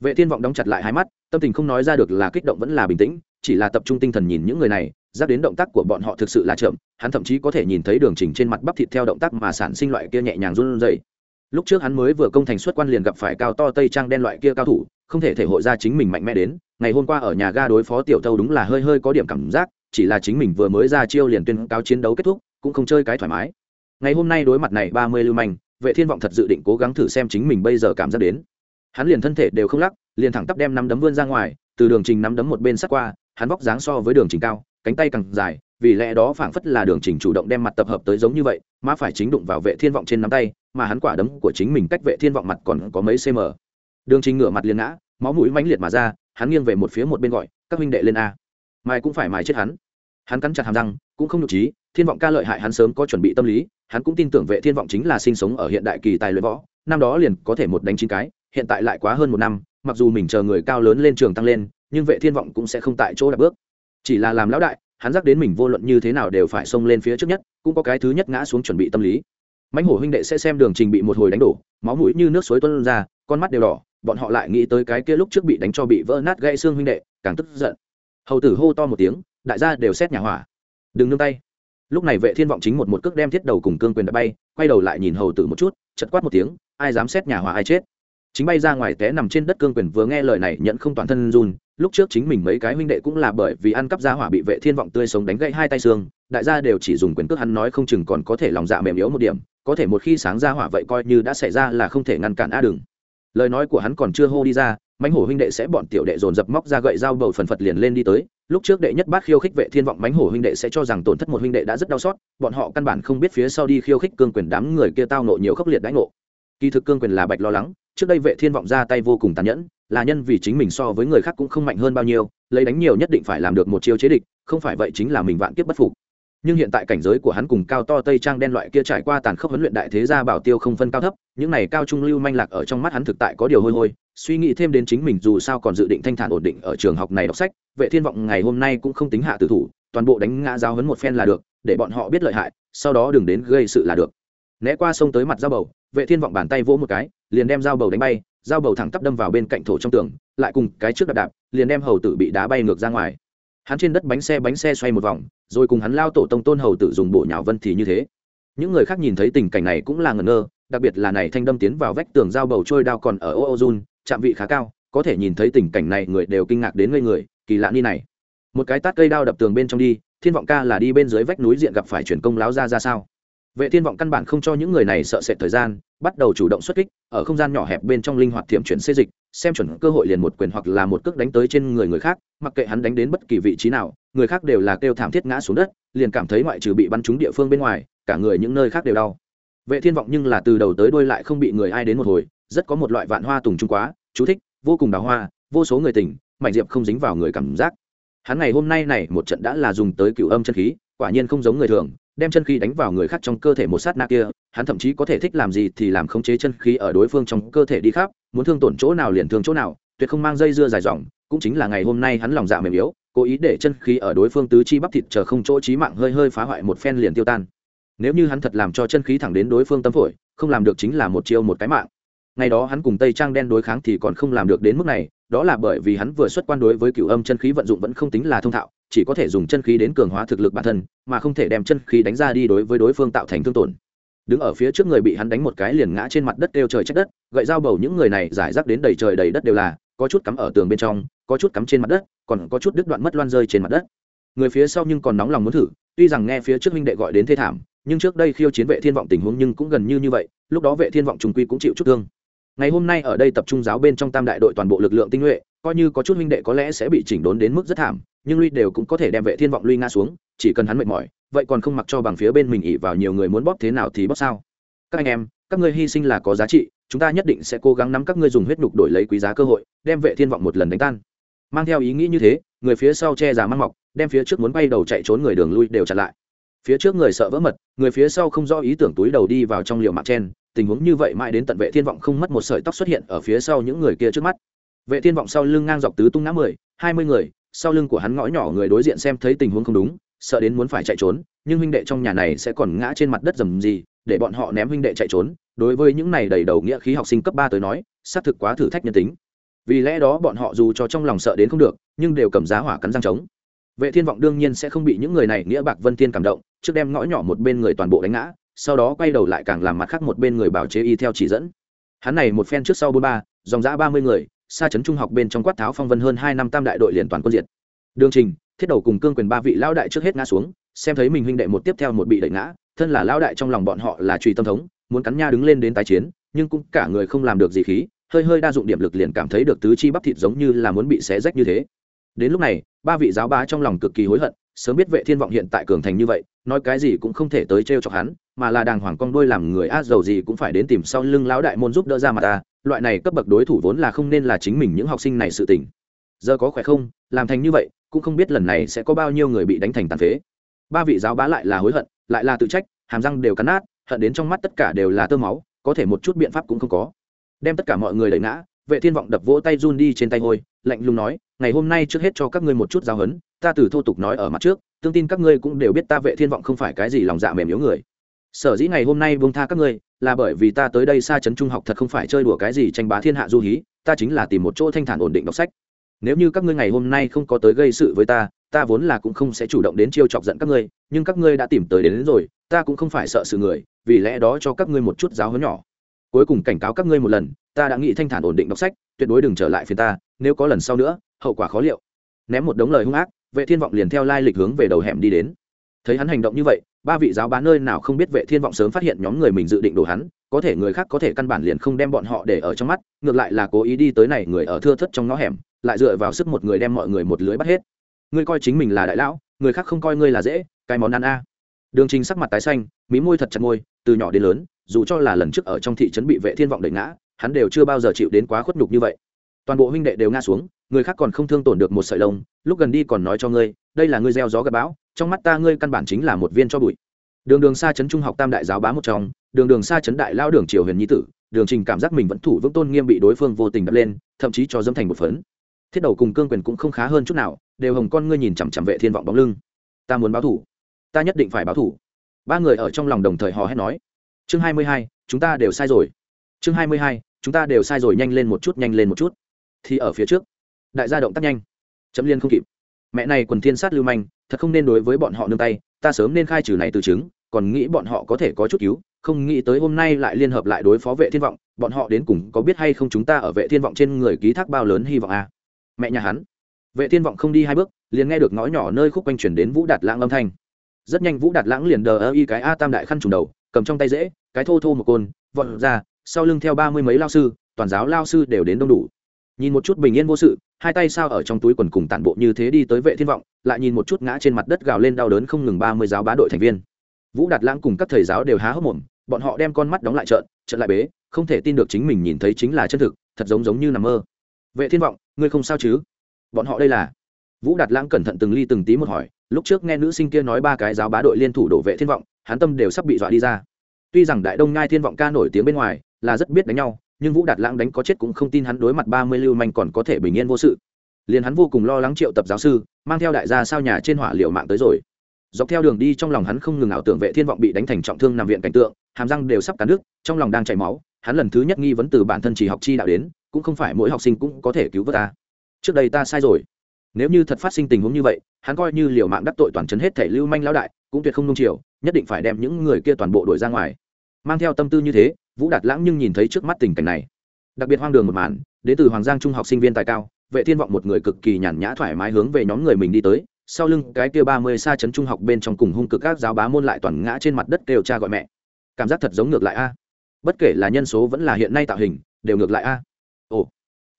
Vệ thiên vọng đóng chặt lại hai mắt, tâm tình không nói ra được là kích động vẫn là bình tĩnh, chỉ là tập trung tinh thần nhìn những người này giáp đến động tác của bọn họ thực sự là chậm, hắn thậm chí có thể nhìn thấy đường trình trên mặt bắp thịt theo động tác mà sản sinh loại kia nhẹ nhàng run rẩy lúc trước hắn mới vừa công thành xuất quan liền gặp phải cao to tây trang đen loại kia cao thủ, không thể thể hội ra chính mình mạnh mẽ đến. Ngày hôm qua ở nhà ga đối phó tiểu thâu đúng là hơi hơi có điểm cảm giác, chỉ là chính mình vừa mới ra chiêu liền tuyên cáo chiến đấu kết thúc, cũng không chơi cái thoải mái. Ngày hôm nay đối mặt này ba mươi lưu manh, vệ thiên vọng thật dự định cố gắng thử xem chính mình bây giờ cảm giác đến. Hắn liền thân thể đều không lắc, liền thẳng tắp đem nắm đấm vươn ra ngoài, từ đường trình nắm đấm một bên sắt qua, hắn vóc dáng so với đường trình cao, cánh tay càng dài, vì lẽ đó phảng phất là đường trình chủ động đem mặt tập hợp tới giống như vậy mà phải chính đụng vào vệ thiên vọng trên nắm tay mà hắn quả đấm của chính mình cách vệ thiên vọng mặt còn có mấy cm. Đường trình ngửa mặt liền ngã, máu mũi mãnh liệt mà ra, hắn nghiêng về một phía một bên gọi, các huynh đệ lên a. Mai cũng phải mài chết hắn. Hắn cắn chặt hàm răng, cũng không nhục trí thiên vọng ca lợi hại hắn sớm có chuẩn bị tâm lý, hắn cũng tin tưởng vệ thiên vọng chính là sinh sống ở hiện đại kỳ tài luyện võ, năm đó liền có thể một đánh chín cái, hiện tại lại quá hơn một năm, mặc dù mình chờ người cao lớn lên trường tăng lên, nhưng vệ thiên vọng cũng sẽ không tại chỗ đạp bước. Chỉ là làm lão đại, hắn dắt đến mình vô luận như thế nào đều phải xông lên phía trước nhất, cũng có cái thứ nhất ngã xuống chuẩn bị tâm lý mãnh hổ huynh đệ sẽ xem đường trình bị một hồi đánh đổ, máu mũi như nước suối tuôn ra, con mắt đều đỏ, bọn họ lại nghĩ tới cái kia lúc trước bị đánh cho bị vỡ nát gãy xương huynh đệ, càng tức giận. Hầu tử hô to một tiếng, đại gia đều xét nhà hỏa. Đừng nương tay. Lúc này vệ thiên vọng chính một một cước đem thiết đầu cùng cương quyền đã bay, quay đầu lại nhìn hầu tử một chút, chật quát một tiếng, ai dám xét nhà hỏa ai chết. Chính bay ra ngoài té nằm trên đất cương quyền vừa nghe lời này nhận không toàn thân run, lúc trước chính mình mấy cái huynh đệ cũng là bởi vì ăn cắp gia hỏa bị vệ thiên vọng tươi sống đánh gãy hai tay xương, đại gia đều chỉ dùng quyền cước hắn nói không chừng còn có thể lòng dạ mềm yếu một điểm có thể một khi sáng ra hỏa vậy coi như đã xảy ra là không thể ngăn cản a đừng. Lời nói của hắn còn chưa hô đi ra, mãnh hổ huynh đệ sẽ bọn tiểu đệ dồn dập móc ra gậy dao bầu phần phật liền lên đi tới. Lúc trước đệ nhất bát khiêu khích vệ thiên vọng mãnh hổ huynh đệ sẽ cho rằng tổn thất một huynh đệ đã rất đau xót, bọn họ căn bản không biết phía sau đi khiêu khích cương quyền đám người kia tao nộ nhiều khốc liệt đánh ngộ. Kỳ thực cương quyền là bạch lo lắng, trước đây vệ thiên vọng ra tay vô cùng tàn nhẫn, là nhân vì chính mình so với người khác cũng không mạnh hơn bao nhiêu, lấy đánh nhiều nhất định phải làm được một chiêu chế địch, không phải vậy chính là mình vạn kiếp bất phục nhưng hiện tại cảnh giới của hắn cùng cao to tây trang đen loại kia trải qua tàn khốc huấn luyện đại thế gia bảo tiêu không phân cao thấp, những này cao trung lưu manh lạc ở trong mắt hắn thực tại có điều hôi hôi, suy nghĩ thêm đến chính mình dù sao còn dự định thanh thản ổn định ở trường học này đọc sách, vệ thiên vọng ngày hôm nay cũng không tính hạ tử thủ, toàn bộ đánh ngã giáo hấn một phen là được, để bọn họ biết lợi hại, sau đó đừng đến gây sự là được. Né qua sông tới mặt dao bầu, vệ thiên vọng bàn tay vỗ một cái, liền đem dao bầu đánh bay dao bầu thẳng tắp đâm vào bên cạnh thổ trong tường, lại cùng cái trước đạp đạp, liền đem hầu tử bị đá bay ngược ra ngoài hắn trên đất bánh xe bánh xe xoay một vòng, rồi cùng hắn lao tổ tông tôn hầu tử dùng bộ nhào vân thì như thế. Những người khác nhìn thấy tình cảnh này cũng là ngẩn ngơ, đặc biệt là này thanh đâm tiến vào vách tường dao bầu trôi đao còn ở ô ô dun chạm vị khá cao, có thể nhìn thấy tình cảnh này người đều kinh ngạc đến ngây người, kỳ lạ ni này. Một cái tát cây đao đập tường bên trong đi, thiên vọng ca là đi bên dưới vách núi diện gặp phải chuyển công láo ra ra sao? Vệ thiên vọng căn bản không cho những người này sợ sệt thời gian, bắt đầu chủ động xuất kích, ở không gian nhỏ hẹp bên trong linh hoạt thiểm chuyển xê dịch, xem chuẩn cơ hội liền một quyền hoặc là một cước đánh tới trên người người khác, mặc kệ hắn đánh đến bất kỳ vị trí nào, người khác đều là kêu thảm thiết ngã xuống đất, liền cảm thấy ngoại trừ bị bắn trúng địa phương bên ngoài, cả người những nơi khác đều đau. Vệ thiên vọng nhưng là từ đầu tới đuôi lại không bị người ai đến một hồi, rất có một loại vạn hoa tùng trung quá, chú thích, vô cùng đào hoa, vô số người tỉnh, mạnh diệp không dính vào người cảm giác. Hắn ngày hôm nay này một trận đã là dùng tới cựu âm chân khí, quả nhiên không giống người thường đem chân khí đánh vào người khác trong cơ thể một sát na kia, hắn thậm chí có thể thích làm gì thì làm khống chế chân khí ở đối phương trong cơ thể đi khắp, muốn thương tổn chỗ nào liền thương chỗ nào, tuyệt không mang dây dưa dài dòng, cũng chính là ngày hôm nay hắn lòng dạ mềm yếu, cố ý để chân khí ở đối phương tứ chi bắp thịt chờ không chỗ trí mạng hơi hơi phá hoại một phen liền tiêu tan. Nếu như hắn thật làm cho chân khí thẳng đến đối phương tâm phổi, không làm được chính là một chiêu một cái mạng. Ngày đó hắn cùng tây trang đen đối kháng thì còn không làm được đến mức này, đó là bởi vì hắn vừa xuất quan đối với cựu âm chân khí vận dụng vẫn không tính là thông thạo chỉ có thể dùng chân khí đến cường hóa thực lực bản thân, mà không thể đem chân khí đánh ra đi đối với đối phương tạo thành thương tổn. Đứng ở phía trước người bị hắn đánh một cái liền ngã trên mặt đất kêu trời trách đất, gậy dao bầu những người này giải rác đến đầy trời đầy đất đều là, có chút cắm ở tường bên trong, có chút cắm trên mặt đất, còn có chút đứt đoạn mất loan rơi trên mặt đất. Người phía sau nhưng còn nóng lòng muốn thử, tuy rằng nghe phía trước huynh đệ gọi đến thê thảm, nhưng trước đây khiêu chiến vệ thiên vọng tình huống nhưng cũng gần như như vậy, lúc đó vệ thiên vọng trùng quy cũng chịu chút thương. Ngày hôm nay ở đây tập trung giáo bên trong tam đại đội toàn bộ lực lượng tinh nhuệ, coi như có chút huynh đệ có lẽ sẽ bị chỉnh đốn đến mức rất thảm nhưng lui đều cũng có thể đem vệ thiên vọng lui ngã xuống, chỉ cần hắn mệt mỏi, vậy còn không mặc cho bằng phía bên mình ỉ vào nhiều người muốn bóp thế nào thì bóp sao? Các anh em, các ngươi hy sinh là có giá trị, chúng ta nhất định sẽ cố gắng nắm các ngươi dùng huyết nhục đổi lấy quý giá cơ hội, đem vệ thiên vọng một lần đánh tan. Mang theo ý nghĩ như thế, người phía sau che giả mang mọc, đem phía trước muốn bay đầu chạy trốn người đường lui đều chặn lại. Phía trước người sợ vỡ mật, người phía sau không do ý tưởng túi đầu đi vào trong liều mạng chen, tình huống như vậy mãi đến tận vệ thiên vọng không mất một sợi tóc xuất hiện ở phía sau những người kia trước mắt. Vệ thiên vọng sau lưng ngang dọc tứ tung ngã mười, hai mươi người sau lưng của hắn ngõ nhỏ người đối diện xem thấy tình huống không đúng, sợ đến muốn phải chạy trốn, nhưng huynh đệ trong nhà này sẽ còn ngã trên mặt đất dầm gì, để bọn họ ném huynh đệ chạy trốn. Đối với những này đầy đầu nghĩa khí học sinh cấp ba tới nói, xác thực quá thử thách nhân tính. Vì lẽ đó bọn họ dù cho trong lòng sợ đến không được, nhưng đều cầm giá hỏa cắn răng trống. Vệ thiên vọng đương nhiên sẽ không bị những người này nghĩa bạc vân tiên cảm động, trước đem ngõ nhỏ một bên người toàn bộ đánh ngã, sau đó quay đầu lại càng làm mặt khác một bên người bảo chế y theo chỉ dẫn. Hắn này một phen trước sau bốn ba, dòng giã ba mươi người xa trấn trung học bên trong quát tháo phong vân hơn hai năm tam đại đội liền toàn quân diệt. Đường trình, thiết đầu cùng cương quyền ba vị lão đại trước hết ngã xuống, xem thấy mình huynh đệ một tiếp theo một bị đẩy ngã, thân là lão đại trong lòng bọn họ là truy tâm thống, muốn cắn nha đứng lên đến tái chiến, nhưng cũng cả người không làm được gì khí, hơi hơi đa dụng điểm lực liền cảm thấy được tứ chi bắp thịt giống như là muốn bị xé rách như thế. Đến lúc này, ba vị giáo bá trong lòng cực kỳ hối hận, sớm biết vệ thiên vọng hiện tại cường thành như vậy, nói cái gì cũng không thể tới trêu chọc hắn mà là đàng hoàng cong đôi làm người a giàu gì cũng phải đến tìm sau lưng lão đại môn giúp đỡ ra mà ta, loại này cấp bậc đối thủ vốn là không nên là chính mình những học sinh này sự tình. Giờ có khỏe không? Làm thành như vậy, cũng không biết lần này sẽ có bao nhiêu người bị đánh thành tàn phế. Ba vị giáo bá lại là hối hận, lại là tự trách, hàm răng đều cắn nát, hận đến trong mắt tất cả đều là tơ máu, có thể một chút biện pháp cũng không có. Đem tất cả mọi người đẩy ngã, vệ thiên vọng đập vỗ tay run đi trên tay hôi, lạnh lùng nói, ngày hôm nay trước hết cho các ngươi một chút giáo hấn ta từ thô tục nói ở mặt trước, tương tin các ngươi cũng đều biết ta vệ thiên vọng không phải cái gì lòng dạ mềm yếu người sở dĩ ngày hôm nay buông tha các ngươi là bởi vì ta tới đây xa trấn trung học thật không phải chơi đùa cái gì tranh bá thiên hạ du hí ta chính là tìm một chỗ thanh thản ổn định đọc sách. Nếu như các ngươi ngày hôm nay không có tới gây sự với ta ta vốn là cũng không sẽ chủ động đến chiêu chọc giận các ngươi nhưng các ngươi đã tìm tới đến, đến rồi ta cũng không phải sợ sự người vì lẽ đó cho các ngươi một chút giáo huấn nhỏ. Cuối cùng cảnh cáo các ngươi một lần ta đã nghĩ thanh thản ổn định đọc sách tuyệt đối đừng trở lại phiền ta nếu có lần sau nữa hậu quả khó liệu. Ném một đống lời hung ác vệ thiên vọng liền theo lai lịch hướng về đầu hẻm đi đến. Thấy hắn hành động như vậy ba vị giáo bá nơi nào không biết vệ thiên vọng sớm phát hiện nhóm người mình dự định đổ hắn, có thể người khác có thể căn bản liền không đem bọn họ để ở trong mắt, ngược lại là cố ý đi tới này người ở thưa thất trong ngõ hẻm, lại dựa vào sức một người đem mọi người một lưới bắt hết. Ngươi coi chính mình là đại lão, người khác không coi ngươi là dễ, cái món ăn a. Đường trình sắc mặt tái xanh, mí môi thật chặt môi, từ nhỏ đến lớn, dù cho là lần trước ở trong thị trấn bị vệ thiên vọng đẩy ngã, hắn đều chưa bao giờ chịu đến quá khuất nhục như vậy. Toàn bộ huynh đệ đều ngã xuống, người khác còn không thương tổn được một sợi lông, lúc gần đi còn nói cho ngươi, đây là ngươi gieo gió gặp bão trong mắt ta ngươi căn bản chính là một viên cho bụi. Đường đường xa trấn trung học tam đại giáo bá một trong đường đường xa trấn đại lao đường triều huyền nhi tử đường trình cảm giác mình vẫn thủ vững tôn nghiêm bị đối phương vô tình đập lên thậm chí cho dâm thành một phấn. Thiết đầu cùng cương quyền cũng không khá hơn chút nào đều hồng con ngươi nhìn chằm chằm vệ thiên vọng bóng lưng. Ta muốn báo thủ. Ta nhất định phải báo thủ. Ba người ở trong lòng đồng thời hò hét nói. Chương hai mươi hai, chúng ta đều sai rồi. Chương hai mươi hai, chúng ta đều sai rồi nhanh lên một chút nhanh lên một chút. Thì ở phía trước. Đại gia động tác nhanh. Chấm liên không kịp mẹ này quần thiên sát lưu manh, thật không nên đối với bọn họ nương tay, ta sớm nên khai trừ này từ chứng, còn nghĩ bọn họ có thể có chút cứu, không nghĩ tới hôm nay lại liên hợp lại đối phó vệ thiên vọng, bọn họ đến cùng có biết hay không chúng ta ở vệ thiên vọng trên người ký thác bao lớn hy vọng à? Mẹ nhà hắn. Vệ thiên vọng không đi hai bước, liền nghe được ngõ nhỏ nơi khúc quanh chuyển đến vũ đạt lãng âm thanh. Rất nhanh vũ đạt lãng liền đờ ơ y cái a tam đại khăn trùng đầu, cầm trong tay dễ, cái thô thô một côn, vọt ra, sau lưng theo ba mươi mấy lao sư, toàn giáo lao sư đều đến đông đủ. Nhìn một chút bình yên vô sự hai tay sao ở trong túi quần cùng tản bộ như thế đi tới vệ thiên vọng, lại nhìn một chút ngã trên mặt đất gào lên đau đớn không ngừng ba mươi giáo bá đội thành viên. Vũ đạt lãng cùng các thầy giáo đều há hốc mồm, bọn họ đem con mắt đóng lại trợn trợn lại bế, không thể tin được chính mình nhìn thấy chính là chân thực, thật giống giống như nằm mơ. Vệ thiên vọng, ngươi không sao chứ? Bọn họ đây là? Vũ đạt lãng cẩn thận từng ly từng tí một hỏi, lúc trước nghe nữ sinh kia nói ba cái giáo bá đội liên thủ đổ vệ thiên vọng, hắn tâm đều sắp bị dọa đi ra. Tuy rằng đại đông ngai thiên vọng ca nổi tiếng bên ngoài, là rất biết đánh nhau nhưng vũ đạt lãng đánh có chết cũng không tin hắn đối mặt ba mươi lưu manh còn có thể bình yên vô sự. Liền hắn vô cùng lo lắng triệu tập giáo sư, mang theo đại gia sao nhà trên hỏa liệu mạng tới rồi. Dọc theo đường đi trong lòng hắn không ngừng ảo tưởng vệ thiên vọng bị đánh thành trọng thương nằm viện cảnh tượng, hàm răng đều sắp cắn nước trong lòng đang chảy máu, hắn lần thứ nhất nghi vấn từ bản thân chỉ học chi đạo đến, cũng không phải mỗi học sinh cũng có thể cứu vớt ta. Trước đây ta sai rồi. Nếu như thật phát sinh tình huống như vậy, hắn coi như liều mạng đắc tội toàn chấn hết thể lưu manh lão đại, cũng tuyệt không nung chiều, nhất định phải đem những người kia toàn bộ đuổi ra ngoài. Mang theo tâm tư như thế vũ đạt lãng nhưng nhìn thấy trước mắt tình cảnh này. Đặc biệt hoang đường một màn, đến từ hoàng giang trung học sinh viên tài cao, vệ thiên vọng một người cực kỳ nhàn nhã thoải mái hướng về nhóm người mình đi tới, sau lưng cái kia ba mươi xa chấn trung học bên trong cùng hung cực các giáo bá môn lại toàn ngã trên mặt đất kêu cha gọi mẹ. Cảm giác thật giống ngược lại a. Bất kể là nhân số vẫn là hiện nay tạo hình, đều ngược lại a. Ồ,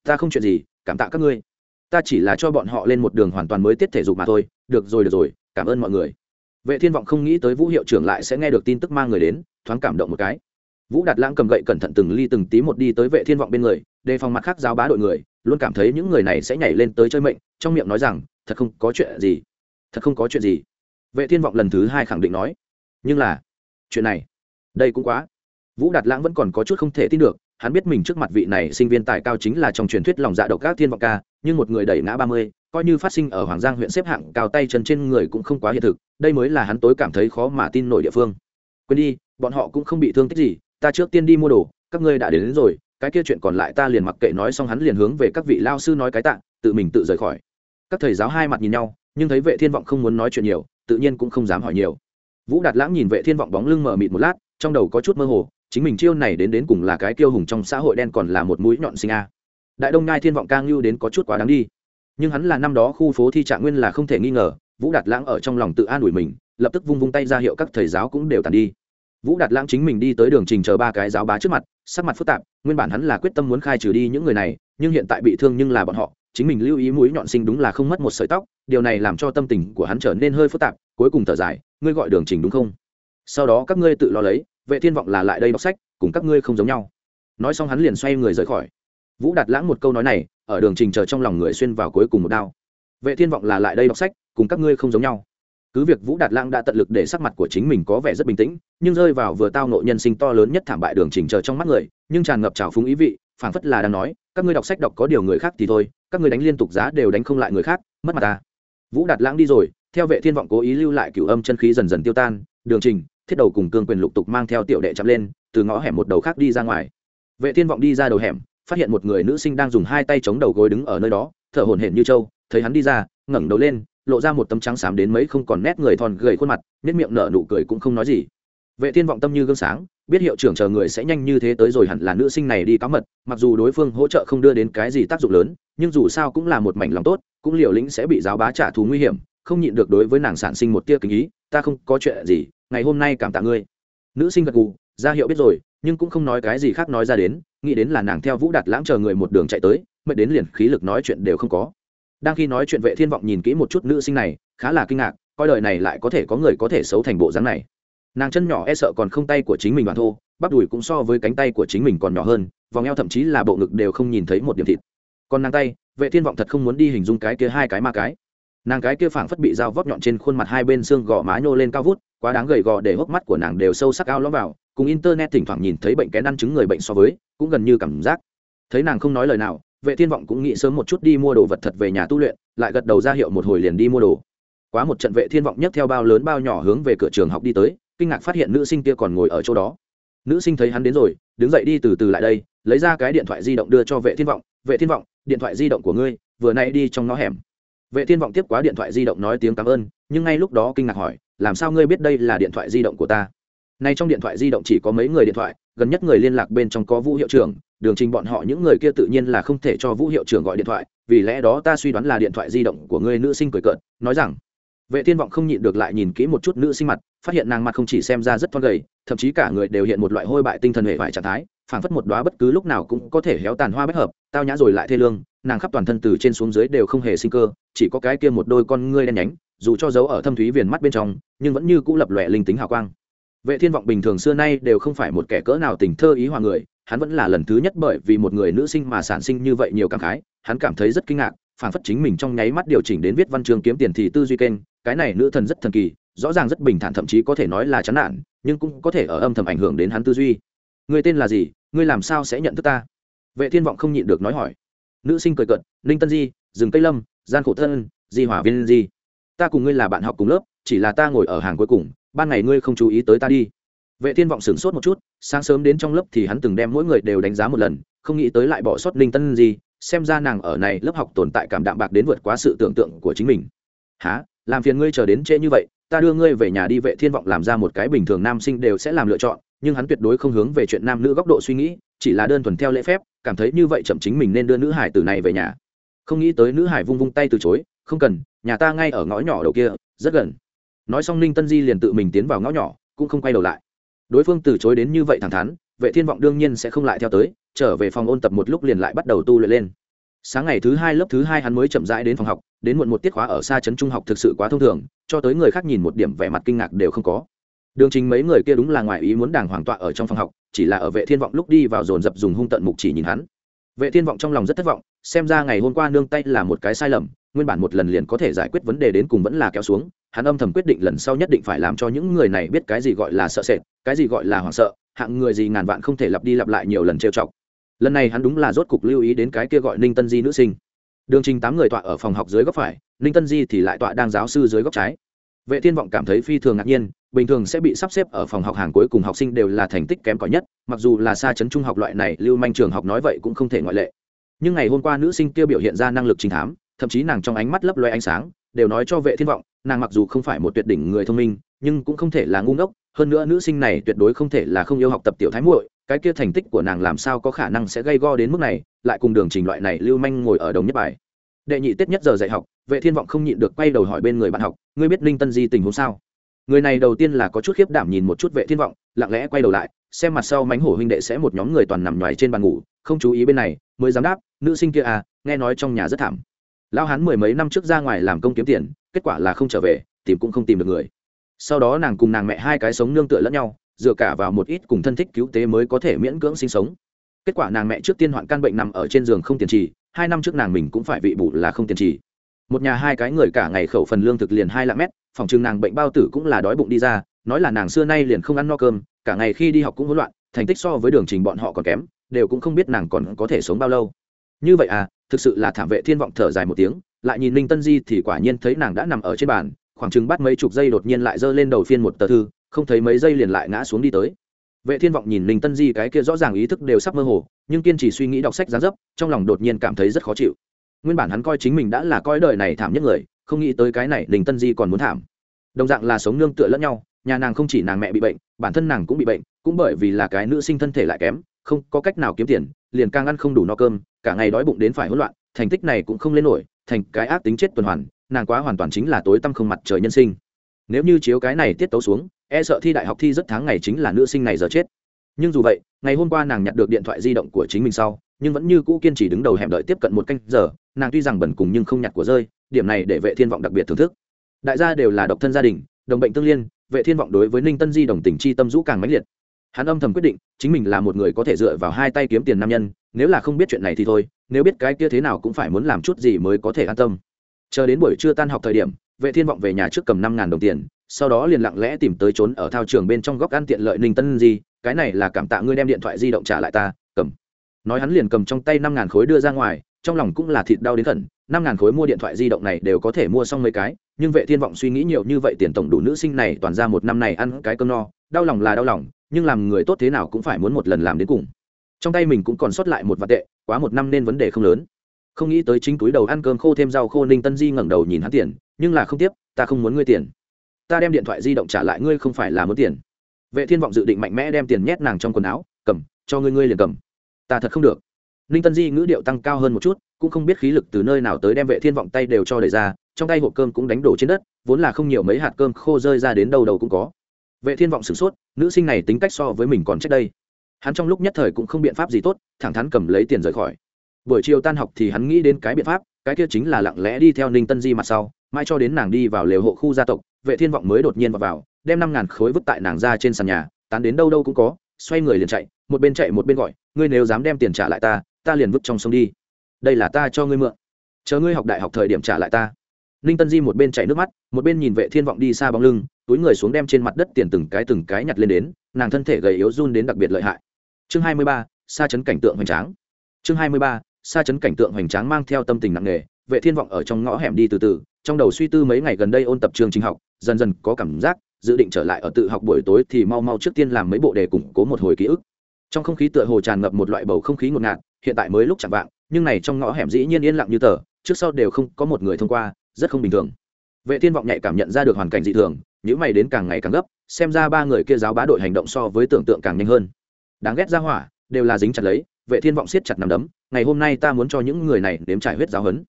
ta không chuyện gì, cảm tạ các ngươi. Ta chỉ là cho bọn họ lên một đường hoàn toàn mới tiết thể dục mà thôi. Được rồi được rồi, cảm ơn mọi người. Vệ thiên vọng không nghĩ tới vũ hiệu trưởng lại sẽ nghe được tin tức mang người đến, thoáng cảm động một cái vũ đạt lãng cầm gậy cẩn thận từng ly từng tí một đi tới vệ thiên vọng bên người, đề phòng mặt khác giáo bá đội người, luôn cảm thấy những người này sẽ nhảy lên tới chơi mệnh, trong miệng nói rằng, thật không có chuyện gì, thật không có chuyện gì. Vệ thiên vọng lần thứ hai khẳng định nói, nhưng là, chuyện này, đây cũng quá. Vũ đạt lãng vẫn còn có chút không thể tin được, hắn biết mình trước mặt vị này sinh viên tài cao chính là trong truyền thuyết lòng dạ độc các thiên vọng ca, nhưng một người đẩy ngã ba mươi, coi như phát sinh ở hoàng giang huyện xếp hạng cao tay chân trên người cũng không quá hiện thực, đây mới là hắn tối cảm thấy khó mà tin nổi địa phương. Quên đi, bọn họ cũng không bị thương tích gì ta trước tiên đi mua đồ các ngươi đã đến, đến rồi cái kia chuyện còn lại ta liền mặc kệ nói xong hắn liền hướng về các vị lao sư nói cái tạ tự mình tự rời khỏi. Các thầy giáo hai mặt nhìn nhau nhưng thấy vệ thiên vọng không muốn nói chuyện nhiều tự nhiên cũng không dám hỏi nhiều. Vũ đạt lãng nhìn vệ thiên vọng bóng lưng mờ mịt một lát trong đầu có chút mơ hồ chính mình chiêu này đến đến cùng là cái kiêu hùng trong xã hội đen còn là một mũi nhọn sinh a. Đại đông ngai thiên vọng ca ngưu đến có chút quá đáng đi. Nhưng hắn là năm đó khu phố thi trạng nguyên là không thể nghi ngờ vũ đạt lãng ở trong lòng tự an ủi mình lập tức vung vung tay ra hiệu các thầy giáo cũng đều tàn đi vũ đạt lãng chính mình đi tới đường trình chờ ba cái giáo bá trước mặt, sắc mặt phức tạp, nguyên bản hắn là quyết tâm muốn khai trừ đi những người này, nhưng hiện tại bị thương nhưng là bọn họ, chính mình lưu ý mũi nhọn sinh đúng là không mất một sợi tóc, điều này làm cho tâm tình của hắn trở nên hơi phức tạp, cuối cùng thở dài, ngươi gọi đường trình đúng không? Sau đó các ngươi tự lo lấy, vệ thiên vọng là lại đây đọc sách, cùng các ngươi không giống nhau. Nói xong hắn liền xoay người rời khỏi. Vũ đạt lãng một câu nói này, ở đường trình chờ trong lòng người xuyên vào cuối cùng một đao. Vệ thiên vọng là lại đây đọc sách, cùng các ngươi không giống nhau. Cứ việc vũ đạt lãng đã tận lực để sắc mặt của chính mình có vẻ rất bình tĩnh nhưng rơi vào vừa tao nộ nhân sinh to lớn nhất thảm bại đường trình chờ trong mắt người, nhưng tràn ngập trào phúng ý vị, phảng phất là đang nói, các ngươi đọc sách đọc có điều người khác thì thôi, các ngươi đánh liên tục giá đều đánh không lại người khác, mất mặt ta. Vũ đạt lãng đi rồi, theo vệ thiên vọng cố ý lưu lại cửu âm chân khí dần dần tiêu tan, đường trình thiết đầu cùng cương quyền lục tục mang theo tiểu đệ chạm lên, từ ngõ hẻm một đầu khác đi ra ngoài. Vệ thiên vọng đi ra đầu hẻm, phát hiện một người nữ sinh đang dùng hai tay chống đầu gối đứng ở nơi đó, thở hổn hển như trâu, thấy hắn đi ra, ngẩng đầu lên, lộ ra một tấm trắng xám đến mấy không còn nét người thon gầy khuôn mặt nét miệng nở nụ cười cũng không nói gì vệ thiên vọng tâm như gương sáng, biết hiệu trưởng chờ người sẽ nhanh như thế tới rồi hẳn là nữ sinh này đi cáo mật, mặc dù đối phương hỗ trợ không đưa đến cái gì tác dụng lớn, nhưng dù sao cũng là một mảnh lòng tốt, cũng liều lĩnh sẽ bị giáo bá trả thù nguy hiểm, không nhịn được đối với nàng sản sinh một tia kính ý, ta không có chuyện gì, ngày hôm nay cảm tạ ngươi. Nữ sinh gật gù, ra hiệu biết rồi, nhưng cũng không nói cái gì khác nói ra đến, nghĩ đến là nàng theo vũ đạt lãng chờ người một đường chạy tới, mệt đến liền khí lực nói chuyện đều không có. Đang khi nói chuyện vệ thiên vọng nhìn kỹ một chút nữ sinh này, khá là kinh ngạc, coi đời này lại có thể có người có thể xấu thành bộ dáng này nàng chân nhỏ e sợ còn không tay của chính mình bản thô, bắp đùi cũng so với cánh tay của chính mình còn nhỏ hơn, vòng eo thậm chí là bộ ngực đều không nhìn thấy một điểm thịt. Còn nàng tay, vệ thiên vọng thật không muốn đi hình dung cái kia hai cái ma cái. Nàng cái kia phảng phất bị dao vót nhọn trên khuôn mặt hai bên xương gò má nhô lên cao vút, quá đáng gầy gò để hốc mắt của nàng đều sâu sắc ao lõm vào, cùng internet thỉnh thoảng nhìn thấy bệnh kén ăn chứng người bệnh so với, cũng gần như cảm giác. Thấy nàng không nói lời nào, vệ thiên vọng cũng nghĩ sớm một chút đi mua đồ vật thật về nhà tu luyện, lại gật đầu ra hiệu một hồi liền đi mua đồ. Quá một trận vệ thiên vọng nhấc theo bao lớn bao nhỏ hướng về cửa trường học đi tới kinh ngạc phát hiện nữ sinh kia còn ngồi ở chỗ đó. Nữ sinh thấy hắn đến rồi, đứng dậy đi từ từ lại đây, lấy ra cái điện thoại di động đưa cho vệ thiên vọng. Vệ thiên vọng, điện thoại di động của ngươi, vừa nay đi trong ngõ hẻm. Vệ thiên vọng tiếp quá điện thoại di động nói tiếng cảm ơn, nhưng ngay lúc đó kinh ngạc hỏi, làm sao ngươi biết đây là điện thoại di động của ta? Nay trong điện thoại di động chỉ có mấy người điện thoại, gần nhất người liên lạc bên trong có vũ hiệu trưởng, đường trình bọn họ những người kia tự nhiên là không thể cho vũ hiệu trưởng gọi điện thoại, vì lẽ đó ta suy đoán là điện thoại di động của ngươi, nữ sinh cười cợt, nói rằng vệ thiên vọng không nhịn được lại nhìn kỹ một chút nữ sinh mặt, phát hiện nàng mặt không chỉ xem ra rất thon gầy, thậm chí cả người đều hiện một loại hôi bại tinh thần hệ vải trạng thái, phảng phất một đóa bất cứ lúc nào cũng có thể héo tàn hoa bất hợp, tao nhã rồi lại thê lương, nàng khắp toàn thân từ trên xuống dưới đều không hề sinh cơ, chỉ có cái kia một đôi con ngươi đen nhánh, dù cho giấu ở thâm thúy viền mắt bên trong, nhưng vẫn như cũ lập lòe linh tính hào quang. Vệ thiên vọng bình thường xưa nay đều không phải một kẻ cỡ nào tình thơ ý hòa người, hắn vẫn là lần thứ nhất bởi vì một người nữ sinh mà sản sinh như vậy nhiều cảm khái, hắn cảm thấy rất kinh ngạc phản phất chính mình trong nháy mắt điều chỉnh đến viết văn chương kiếm tiền thì tư duy kênh, cái này nữ thần rất thần kỳ, rõ ràng rất bình thản, thậm chí có thể nói là chán nản, nhưng cũng có thể ở âm thầm ảnh hưởng đến hắn tư duy. Người tên là gì? Ngươi làm sao sẽ nhận thức ta? Vệ thiên vọng không nhịn được nói hỏi. Nữ sinh cười cợt, ninh tân di, rừng cây lâm, gian khổ thân, di hỏa viên di. Ta cùng ngươi là bạn học cùng lớp, chỉ là ta ngồi ở hàng cuối cùng, ban ngày ngươi không chú ý tới ta đi. Vệ thiên vọng sửng sốt một chút, sáng sớm đến trong lớp thì hắn từng đem mỗi người đều đánh giá một lần, không nghĩ tới lại bỏ sót ninh tân di xem ra nàng ở này lớp học tồn tại cảm đạm bạc đến vượt quá sự tưởng tượng của chính mình. Há làm phiền ngươi chờ đến trễ như vậy, ta đưa ngươi về nhà đi vệ thiên vọng làm ra một cái bình thường nam sinh đều sẽ làm lựa chọn, nhưng hắn tuyệt đối không hướng về chuyện nam nữ góc độ suy nghĩ, chỉ là đơn thuần theo lễ phép, cảm thấy như vậy chậm chính mình nên đưa nữ hải từ này về nhà. Không nghĩ tới nữ hải vung vung tay từ chối, không cần, nhà ta ngay ở ngõ nhỏ đầu kia, rất gần. Nói xong ninh tân di liền tự mình tiến vào ngõ nhỏ, cũng không quay đầu lại. Đối phương từ chối đến như vậy thẳng thắn vệ thiên vọng đương nhiên sẽ không lại theo tới, trở về phòng ôn tập một lúc liền lại bắt đầu tu luyện lên. Sáng ngày thứ hai lớp thứ hai hắn mới chậm rãi đến phòng học, đến muộn một tiết khóa ở xa trấn trung học thực sự quá thông thường, cho tới người khác nhìn một điểm vẻ mặt kinh ngạc đều không có. Đường Chính mấy người kia đúng là ngoài ý muốn đàng hoàng tọa ở trong phòng học, chỉ là ở vệ thiên vọng lúc đi vào dồn dập dùng hung tận mục chỉ nhìn hắn. Vệ thiên vọng trong lòng rất thất vọng, xem ra ngày hôm qua nương tay là một cái sai lầm, nguyên bản một lần liền có thể giải quyết vấn đề đến cùng vẫn là kéo xuống, hắn âm thầm quyết định lần sau nhất định phải làm cho những người này biết cái gì gọi là sợ sệt, cái gì gọi là hoảng sợ hạng người gì ngàn vạn không thể lặp đi lặp lại nhiều lần trêu chọc. Lần này hắn đúng là rốt cục lưu ý đến cái kia gọi ninh tân di nữ sinh. Đường trình tám người tọa ở phòng học dưới góc phải, ninh tân di thì lại tọa đang giáo sư dưới góc trái. Vệ thiên vọng cảm thấy phi thường ngạc nhiên, bình thường sẽ bị sắp xếp ở phòng học hàng cuối cùng học sinh đều là thành tích kém cỏi nhất, mặc dù là xa chấn trung học loại này, lưu manh trường học nói vậy cũng không thể ngoại lệ. Nhưng ngày hôm qua nữ sinh kia biểu hiện ra năng lực trình thám, thậm chí nàng trong ánh mắt lấp loe ánh sáng, đều nói cho vệ thiên vọng, nàng mặc dù không phải một tuyệt đỉnh người thông minh nhưng cũng không thể là ngu ngốc, hơn nữa nữ sinh này tuyệt đối không thể là không yêu học tập tiểu thái muội, cái kia thành tích của nàng làm sao có khả năng sẽ gây go đến mức này, lại cùng đường trình loại này lưu manh ngồi ở đồng nhất bài. Đệ nhị tết nhất giờ dạy học, vệ thiên vọng không nhịn được quay đầu hỏi bên người bạn học, ngươi biết linh tân di tình huống sao? Người này đầu tiên là có chút khiếp đảm nhìn một chút vệ thiên vọng, lặng lẽ quay đầu lại, xem mặt sau mánh hổ huynh đệ sẽ một nhóm người toàn nằm ngoài trên bàn ngủ, không chú ý bên này, mới dám đáp, nữ sinh kia à nghe nói trong nhà rất thảm. Lão hắn mười mấy năm trước ra ngoài làm công kiếm tiền, kết quả là không trở về, tìm cũng không tìm được người sau đó nàng cùng nàng mẹ hai cái sống nương tựa lẫn nhau, dựa cả vào một ít cùng thân thích cứu tế mới có thể miễn cưỡng sinh sống. Kết quả nàng mẹ trước tiên hoạn căn bệnh nằm ở trên giường không tiền trì, hai năm trước nàng mình cũng phải bị bù là không tiền trì. Một nhà hai cái người cả ngày khẩu phần lương thực liền hai lạng mét, phòng chừng nàng bệnh bao tử cũng là đói bụng đi ra, nói là nàng xưa nay liền không ăn no cơm, cả ngày khi đi học cũng hỗn loạn, thành tích so với đường trình bọn họ còn kém, đều cũng không biết nàng còn có thể sống bao lâu. Như vậy à thực sự là thảm vệ thiên vọng thở dài một tiếng, lại nhìn ninh tân di thì quả nhiên thấy nàng đã nằm ở trên bàn khoảng chừng bắt mấy chục giây đột nhiên lại giơ lên đầu phiên một tờ thư, không thấy mấy giây liền lại ngã xuống đi tới. Vệ thiên vọng nhìn Linh tân di cái kia rõ ràng ý thức đều sắp mơ hồ, nhưng kiên trì suy nghĩ đọc sách giá dấp, trong lòng đột nhiên cảm thấy rất khó chịu. Nguyên bản hắn coi chính mình đã là coi đời này thảm nhất người, không nghĩ tới cái này Linh tân di còn muốn thảm. Đồng dạng là sống nương tựa lẫn nhau, nhà nàng không chỉ nàng mẹ bị bệnh, bản thân nàng cũng bị bệnh, cũng bởi vì là cái nữ sinh thân thể lại kém, không có cách nào kiếm tiền, liền càng ăn không đủ no cơm, cả ngày đói bụng đến phải hỗn loạn, thành tích này cũng không lên nổi, thành cái ác tính chết tuần hoàn nàng quá hoàn toàn chính là tối tăm không mặt trời nhân sinh. Nếu như chiếu cái này tiết tấu xuống e sợ thi đại học thi rất tháng ngày chính là nữ sinh này giờ chết. Nhưng dù vậy, ngày hôm qua nàng nhặt được điện thoại di động của chính mình sau, nhưng vẫn như cũ kiên trì đứng đầu hẻm đợi tiếp cận một canh giờ, nàng tuy rằng bẩn cùng nhưng không nhặt của rơi, điểm này để vệ thiên vọng đặc biệt thưởng thức. Đại gia đều là độc thân gia đình, đồng bệnh tương liên, vệ thiên vọng đối với ninh tân di đồng tình chi tâm rũ càng mãnh liệt. Hắn âm thầm quyết định, chính mình là một người có thể dựa vào hai tay kiếm tiền nam nhân, nếu là không biết chuyện này thì thôi, nếu biết cái kia thế nào cũng phải muốn làm chút gì mới có thể an tâm chờ đến buổi trưa tan học thời điểm, vệ thiên vọng về nhà trước cầm năm ngàn đồng tiền, sau đó liền lặng lẽ tìm tới trốn ở thao trường bên trong góc ăn tiện lợi ninh tân di, cái này là cảm tạ ngươi đem điện thoại di động trả lại ta, cầm. Nói hắn liền cầm trong tay năm ngàn khối đưa ra ngoài, trong lòng cũng là thịt đau đến khẩn, năm ngàn khối mua điện thoại di động này đều có thể mua xong mấy cái, nhưng vệ thiên vọng suy nghĩ nhiều như vậy tiền tổng đủ nữ sinh này toàn ra một năm này ăn cái cơm no, đau lòng là đau lòng, nhưng làm người tốt thế nào cũng phải muốn một lần làm đến cùng. Trong tay mình cũng còn sót lại một vạn tệ, quá một năm nên vấn đề không lớn không nghĩ tới chính túi đầu ăn cơm khô thêm rau khô ninh tân di ngẩng đầu nhìn hắn tiền, nhưng là không tiếp, ta không muốn ngươi tiền. Ta đem điện thoại di động trả lại ngươi không phải là muốn tiền. Vệ thiên vọng dự định mạnh mẽ đem tiền nhét nàng trong quần áo, cầm, cho ngươi ngươi liền cầm. Ta thật không được. Ninh tân di ngữ điệu tăng cao hơn một chút, cũng không biết khí lực từ nơi nào tới đem vệ thiên vọng tay đều cho đẩy ra, trong tay hộp cơm cũng đánh đổ trên đất, vốn là không nhiều mấy hạt cơm khô rơi ra đến đầu đầu cũng có. Vệ thiên vọng sửng sốt, nữ sinh này tính cách so với mình còn trách đây. Hắn trong lúc nhất thời cũng không biện pháp gì tốt, thẳng thắn cầm lấy tiền rời khỏi buổi chiều tan học thì hắn nghĩ đến cái biện pháp cái kia chính là lặng lẽ đi theo ninh tân di mặt sau mai cho đến nàng đi vào lều hộ khu gia tộc vệ thiên vọng mới đột nhiên vào, vào đem năm ngàn khối vứt tại nàng ra trên sàn nhà tán đến đâu đâu cũng có xoay người liền chạy một bên chạy một bên gọi ngươi nếu dám đem tiền trả lại ta ta liền vứt trong sông đi. Đây là ta cho ngươi mượn. Chờ ngươi học đại học thời điểm trả lại ta. Ninh tân di một bên chạy nước mắt một bên nhìn vệ thiên vọng đi xa bóng lưng túi người xuống đem trên mặt đất tiền từng cái từng cái nhặt lên đến nàng thân thể gầy yếu run đến đặc biệt lợi hại. Chương 23, xa chấn cảnh tượng hoành tráng. Chương 23, xa chấn cảnh tượng hoành tráng mang theo tâm tình nặng nề, vệ thiên vọng ở trong ngõ hẻm đi từ từ, trong đầu suy tư mấy ngày gần đây ôn tập trường trình học, dần dần có cảm giác, dự định trở lại ở tự học buổi tối thì mau mau trước tiên làm mấy bộ đề củng cố một hồi ký ức. Trong không khí tựa hồ tràn ngập một loại bầu không khí ngột ngạt, hiện tại mới lúc chẳng vạng, nhưng này trong ngõ hẻm dĩ nhiên yên lặng như tờ, trước sau đều không có một người thông qua, rất không bình thường. Vệ thiên vọng nhạy cảm nhận ra được hoàn cảnh dị thường những mày đến càng ngày càng gấp, xem ra ba người kia giáo bá đội hành động so với tưởng tượng càng nhanh hơn. Đáng ghét ra hỏa, đều là dính chặt lấy, vệ thiên vọng siết chặt nằm đấm ngày hôm nay ta muốn cho những người này nếm trải huyết giáo hấn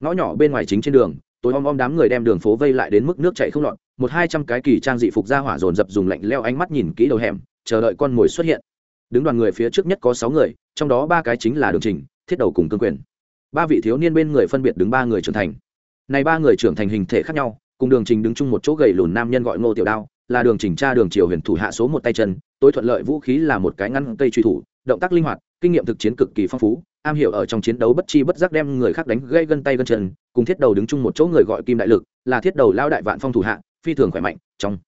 ngõ nhỏ bên ngoài chính trên đường tối om om đám người đem đường phố vây lại đến mức nước chảy không lọt, một hai trăm cái kỳ trang dị phục ra hỏa dồn dập dùng lạnh leo ánh mắt nhìn kỹ đầu hẻm, chờ đợi con mồi xuất hiện. Đứng đoàn người phía trước nhất có sáu người, trong đó ba cái chính là đường trình, thiết đầu cùng cương quyền. Ba vị thiếu niên bên người phân biệt đứng ba người trưởng thành. Này ba người trưởng thành hình thể khác nhau, cùng đường trình đứng chung một chỗ gầy lùn nam nhân gọi ngô tiểu đao, là đường chỉnh tra đường triều huyền thủ hạ số một tay chân, tối thuận lợi vũ khí là một cái ngăn cây truy thủ, động tác linh hoạt, kinh nghiệm thực chiến cực kỳ phong phú am hiểu ở trong chiến đấu bất chi bất giác đem người khác đánh gây gân tay gân chân, cùng thiết đầu đứng chung một chỗ người gọi kim đại lực, là thiết đầu lao đại vạn phong thủ hạ, phi thường khỏe mạnh, trong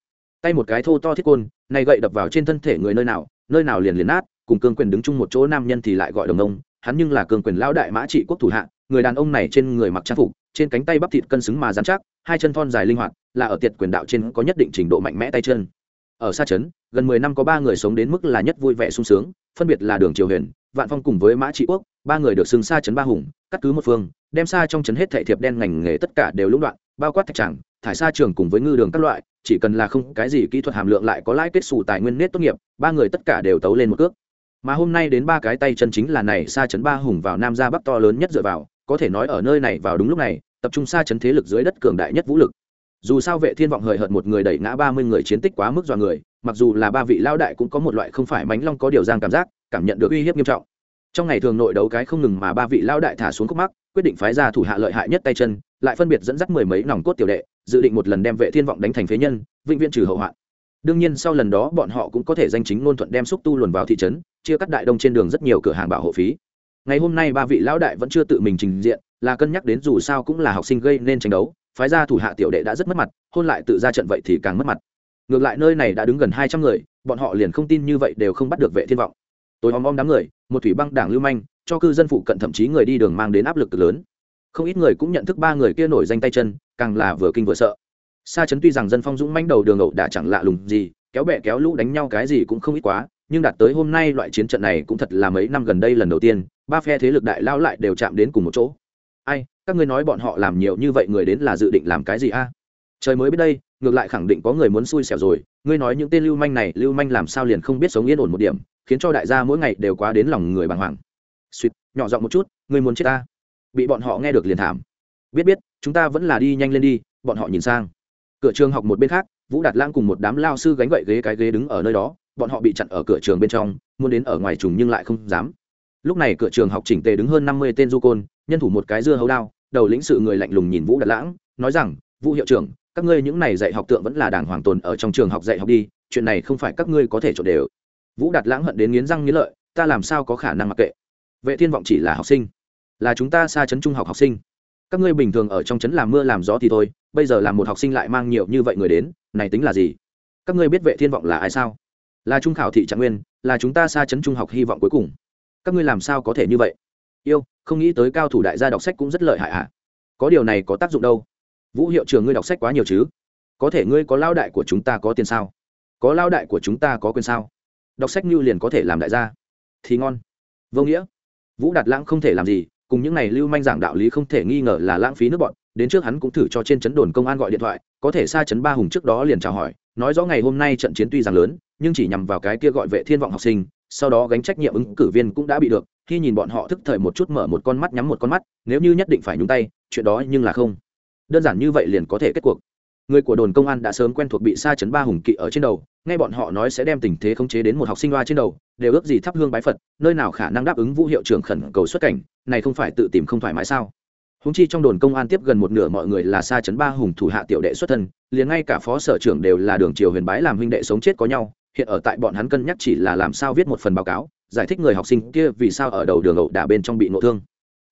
tay một cái thô to thiết côn, này gậy đập vào trên thân thể người nơi nào nơi nào liền liền nát, cùng cương quyền đứng chung một chỗ nam nhân thì lại gọi đồng ông, hắn nhưng là cương quyền lao đại mã trị quốc thủ hạ, người đàn ông này trên người mặc trang phục, trên cánh tay bắp thịt cân xứng mà dán chắc, hai chân thon dài linh hoạt, là ở tiệt quyền đạo trên có nhất định trình độ mạnh mẽ tay chân. Ở xa trấn, gần mười năm có ba người sống đến mức là nhất vui vẻ sung sướng, phân biệt là đường triều huyền, vạn phong cùng với mã trị quốc ba người được xưng xa trấn ba hùng, cắt cứ một phương, đem xa trong trấn hết thệ thiệp đen ngành nghề tất cả đều lũng đoạn, bao quát thạch tràng, thải xa trường cùng với ngư đường các loại, chỉ cần là không cái gì kỹ thuật hàm lượng lại có lãi kết xù tài nguyên nết tốt nghiệp, ba người tất cả đều tấu lên một cước. Mà hôm nay đến ba cái tay chân chính là này xa chấn ba hùng vào nam ra bắc to lớn nhất dựa vào, có thể nói ở nơi này vào đúng lúc này, tập trung xa chấn thế lực dưới đất cường đại nhất vũ lực. Dù sao vệ thiên vọng hời hợt một người đẩy ngã ba mươi người chiến tích quá mức dọa người, mặc dù là ba vị lao đại cũng có một loại không phải mánh long có điều giang cảm giác, cảm nhận được uy hiếp nghiêm trọng trong ngày thường nội đấu cái không ngừng mà ba vị lao đại thả xuống khúc mắc, quyết định phái ra thủ hạ lợi hại nhất tay chân, lại phân biệt dẫn dắt mười mấy nòng cốt tiểu đệ, dự định một lần đem vệ thiên vọng đánh thành phế nhân, vĩnh viễn trừ hậu hoạn. Đương nhiên sau lần đó bọn họ cũng có thể danh chính ngôn thuận đem xúc tu luồn vào thị trấn, chia cắt đại đông trên đường rất nhiều cửa hàng bảo hộ phí. Ngày hôm nay ba vị lão đại vẫn chưa tự mình trình diện, là cân nhắc đến dù sao cũng là học sinh gây nên tranh đấu, phái ra thủ hạ tiểu đệ đã rất mất mặt, hôn lại tự ra trận vậy thì càng mất mặt. Ngược lại nơi này đã đứng gần hai trăm người, bọn họ liền không tin như vậy đều không bắt được vệ thiên vọng tối om om đám người, một thủy băng đảng lưu manh, cho cư dân phụ cận thậm chí người đi đường mang đến áp lực cực lớn. Không ít người cũng nhận thức ba người kia nổi danh tay chân, càng là vừa kinh vừa sợ. Xa chấn tuy rằng dân phong dũng manh đầu đường ẩu đã chẳng lạ lùng gì, kéo bẹ kéo lũ đánh nhau cái gì cũng không ít quá, nhưng đạt tới hôm nay loại chiến trận này cũng thật là mấy năm gần đây lần đầu tiên, ba phe thế lực đại lao lại đều chạm đến cùng một chỗ. Ai, các ngươi nói bọn họ làm nhiều như vậy người đến là dự định làm cái gì a? Trời mới biết đây, ngược lại khẳng định có người muốn xui xẻo rồi, ngươi nói những tên lưu manh này, lưu manh làm sao liền không biết sống yên ổn một điểm khiến cho đại gia mỗi ngày đều quá đến lòng người bàng hoàng. Suýt nhỏ giọng một chút, ngươi muốn chết ta? Bị bọn họ nghe được liền thảm. Biết biết, chúng ta vẫn là đi nhanh lên đi, bọn họ nhìn sang. Cửa trường học một bên khác, vũ đạt lãng cùng một đám lao sư gánh gậy ghế cái ghế đứng ở nơi đó, bọn họ bị chặn ở cửa trường bên trong, muốn đến ở ngoài trùng nhưng lại không dám. Lúc này cửa trường học chỉnh tề đứng hơn năm mươi tên du côn, nhân thủ một cái dưa hấu đao, đầu lĩnh sự người lạnh lùng nhìn vũ đạt lãng, nói rằng, vũ hiệu trưởng, các ngươi những này dạy học tượng vẫn là đảng hoàng tồn ở trong trường học dạy học đi, chuyện này không phải các ngươi có thể trộn đều vũ đạt lãng hận đến nghiến răng nghiến lợi, ta làm sao có khả năng mặc kệ? Vệ thiên vọng chỉ là học sinh, là chúng ta xa chấn trung học học sinh. Các ngươi bình thường ở trong chấn làm mưa làm gió thì thôi, bây giờ làm một học sinh lại mang nhiều như vậy người đến, này tính là gì? Các ngươi biết vệ thiên vọng là ai sao? Là trung khảo thị trạng nguyên, là chúng ta xa chấn trung học hy vọng cuối cùng. Các ngươi làm sao có thể như vậy? Yêu, không nghĩ tới cao thủ đại gia đọc sách cũng rất lợi hại ạ à? có điều này có tác dụng đâu. Vũ hiệu trường ngươi đọc sách quá nhiều chứ? Có thể ngươi có lao đại của chúng ta có tiền sao? Có lao đại của chúng ta có quyền sao? Đọc sách như liền có thể làm đại gia. Thì ngon. Vô nghĩa. Vũ đạt lãng không thể làm gì, cùng những này lưu manh giảng đạo lý không thể nghi ngờ là lãng phí nước bọn. Đến trước hắn cũng thử cho trên chấn đồn công an gọi điện thoại, có thể xa chấn ba hùng trước đó liền chào hỏi, nói rõ ngày hôm nay trận chiến tuy rằng lớn, nhưng chỉ nhằm vào cái kia gọi vệ thiên vọng học sinh, sau đó gánh trách nhiệm ứng cử viên cũng đã bị được, khi nhìn bọn họ thức thời một chút mở một con mắt nhắm một con mắt, nếu như nhất định phải nhúng tay, chuyện đó nhưng là không. Đơn giản như vậy liền có thể kết cuộc người của đồn công an đã sớm quen thuộc bị sa chấn ba hùng kỵ ở trên đầu, nghe bọn họ nói sẽ đem tình thế khống chế đến một học sinh loa trên đầu, đều ước gì thắp hương bái phật, nơi nào khả năng đáp ứng vũ hiệu trưởng khẩn cầu xuất cảnh, này không phải tự tìm không thoải mái sao? Húng chi trong đồn công an tiếp gần một nửa mọi người là sa chấn ba hùng thủ hạ tiểu đệ xuất thân, liền ngay cả phó sở trưởng đều là đường triều huyền bái làm huynh đệ sống chết có nhau, hiện ở tại bọn hắn cân nhắc chỉ là làm sao viết một phần báo cáo, giải thích người học sinh kia vì sao ở đầu đường ẩu đả bên trong bị nội thương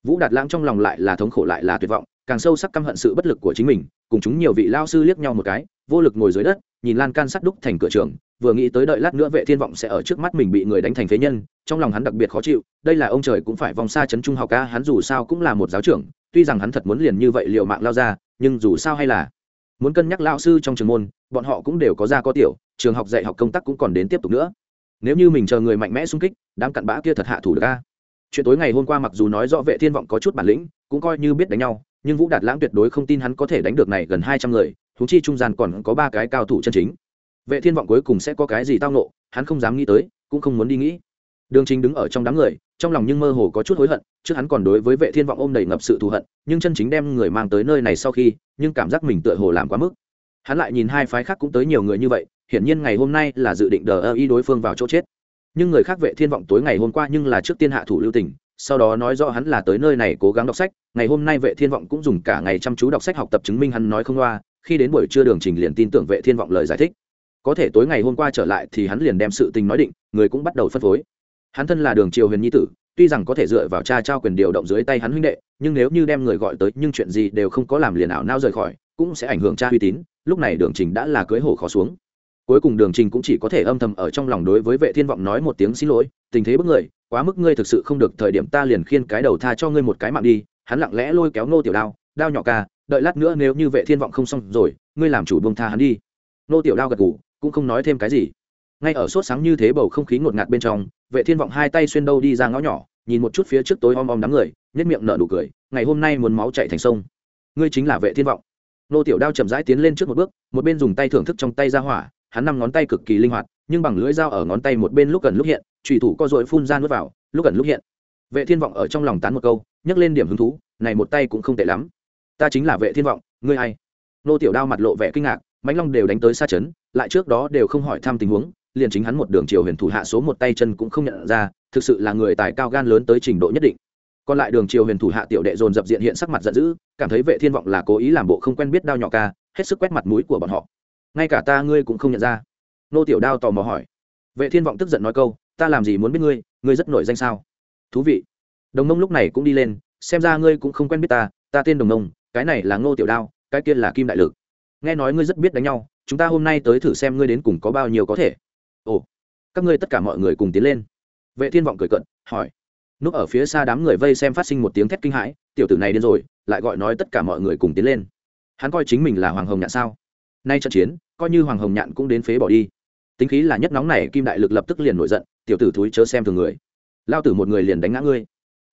vũ đạt lãng trong lòng lại là thống khổ lại là tuyệt vọng, càng sâu sắc căm hận sự bất lực của chính mình, cùng chúng nhiều vị lao sư liếc nhau một cái, vô lực ngồi dưới đất, nhìn lan can sắt đúc thành cửa trường, vừa nghĩ tới đợi lát nữa vệ thiên vọng sẽ ở trước mắt mình bị người đánh thành phế nhân, trong lòng hắn đặc biệt khó chịu, đây là ông trời cũng phải vòng xa chấn trung học ca hắn dù sao cũng là một giáo trưởng, tuy rằng hắn thật muốn liền như vậy liệu mạng lao ra, nhưng dù sao hay là muốn cân nhắc lao sư trong trường môn, bọn họ cũng đều có ra có tiểu, trường học dạy học công tác cũng còn đến tiếp tục nữa. Nếu như mình chờ người mạnh mẽ xung kích, đám cặn bã kia thật hạ thủ được ca chuyện tối ngày hôm qua mặc dù nói rõ vệ thiên vọng có chút bản lĩnh, cũng coi như biết đánh nhau, nhưng vũ đạt lãng tuyệt đối không tin hắn có thể đánh được này gần hai trăm người thú chi trung gian còn có ba cái cao thủ chân chính. Vệ thiên vọng cuối cùng sẽ có cái gì tao nộ hắn không dám nghĩ tới, cũng không muốn đi nghĩ. Đường chính đứng ở trong đám người, trong lòng nhưng mơ hồ có chút hối hận, trước hắn còn đối với vệ thiên vọng ôm đầy ngập sự thù hận, nhưng chân chính đem người mang tới nơi này sau khi, nhưng cảm giác mình tựa hồ làm quá mức. Hắn lại nhìn hai phái khác cũng tới nhiều người như vậy, hiển nhiên ngày hôm nay là dự định đờ ơ y đối phương vào chỗ chết nhưng người khác vệ thiên vọng tối ngày hôm qua nhưng là trước tiên hạ thủ lưu tình, sau đó nói rõ hắn là tới nơi này cố gắng đọc sách, ngày hôm nay vệ thiên vọng cũng dùng cả ngày chăm chú đọc sách học tập chứng minh hắn nói không loa, khi đến buổi trưa đường trình liền tin tưởng vệ thiên vọng lời giải thích. Có thể tối ngày hôm qua trở lại thì hắn liền đem sự tình nói định, người cũng bắt đầu phân phối. Hắn thân là đường triều huyền nhi tử, tuy rằng có thể dựa vào cha trao quyền điều động dưới tay hắn huynh đệ, nhưng nếu như đem người gọi tới nhưng chuyện gì đều không có làm liền ảo nao rời khỏi, cũng sẽ ảnh hưởng cha uy tín, lúc này đường trình đã là cưới hổ khó xuống cuối cùng đường trình cũng chỉ có thể âm thầm ở trong lòng đối với vệ thiên vọng nói một tiếng xin lỗi, tình thế bức người, quá mức ngươi thực sự không được thời điểm ta liền khiên cái đầu tha cho ngươi một cái mạng đi, hắn lặng lẽ lôi kéo nô tiểu đao đao nhỏ ca, đợi lát nữa nếu như vệ thiên vọng không xong rồi, ngươi làm chủ buông tha hắn đi. Nô tiểu đao gật gù, cũng không nói thêm cái gì. Ngay ở sốt sáng như thế bầu không khí ngột ngạt bên trong, vệ thiên vọng hai tay xuyên đâu đi ra ngõ nhỏ, nhìn một chút phía trước tối om om đám người nhất miệng nở nụ cười, ngày hôm nay muốn máu chạy thành sông. Ngươi chính là vệ thiên vọng. Nô tiểu đao chậm rãi tiến lên trước một bước, một bên dùng tay thưởng thức trong tay ra hỏa hắn năm ngón tay cực kỳ linh hoạt, nhưng bằng lưỡi dao ở ngón tay một bên lúc gần lúc hiện trùy thủ co dội phun ra nuốt vào, lúc gần lúc hiện. Vệ thiên vọng ở trong lòng tán một câu nhấc lên điểm hứng thú, này một tay cũng không tệ lắm. Ta chính là vệ thiên vọng, ngươi hay nô tiểu đao mặt lộ vẻ kinh ngạc, mãnh long đều đánh tới xa chấn, lại trước đó đều không hỏi thăm tình huống, liền chính hắn một đường triều huyền thủ hạ số một tay chân cũng không nhận ra, thực sự là người tài cao gan lớn tới trình độ nhất định. Còn lại đường triều huyền thủ hạ tiểu đệ dồn dập diện hiện sắc mặt giận dữ, cảm thấy vệ thiên vọng là cố ý làm bộ không quen biết đao nhỏ ca, hết sức quét mặt mũi của bọn họ ngay cả ta ngươi cũng không nhận ra. Nô tiểu đao tò mò hỏi. Vệ thiên vọng tức giận nói câu, ta làm gì muốn biết ngươi ngươi rất nổi danh sao? Thú vị. Đồng nông lúc này cũng đi lên, xem ra ngươi cũng không quen biết ta ta tên đồng nông cái này là ngô tiểu đao, cái kia là kim đại lực. Nghe nói ngươi rất biết đánh nhau, chúng ta hôm nay tới thử xem ngươi đến cùng có bao nhiêu có thể. Ồ, các ngươi tất cả mọi người cùng tiến lên. Vệ thiên vọng cười cận hỏi. Núp ở phía xa đám người vây xem phát sinh một tiếng thét kinh hãi, tiểu tử này điên rồi, lại gọi nói tất cả mọi người cùng tiến lên. Hắn coi chính mình là hoàng hồng nhạn sao? Nay trận chiến, coi như hoàng hồng nhạn cũng đến phế bỏ đi. Tính khí là nhất nóng này, kim đại lực lập tức liền nổi giận, tiểu tử thúi chớ xem thường người. Lao tử một người liền đánh ngã ngươi.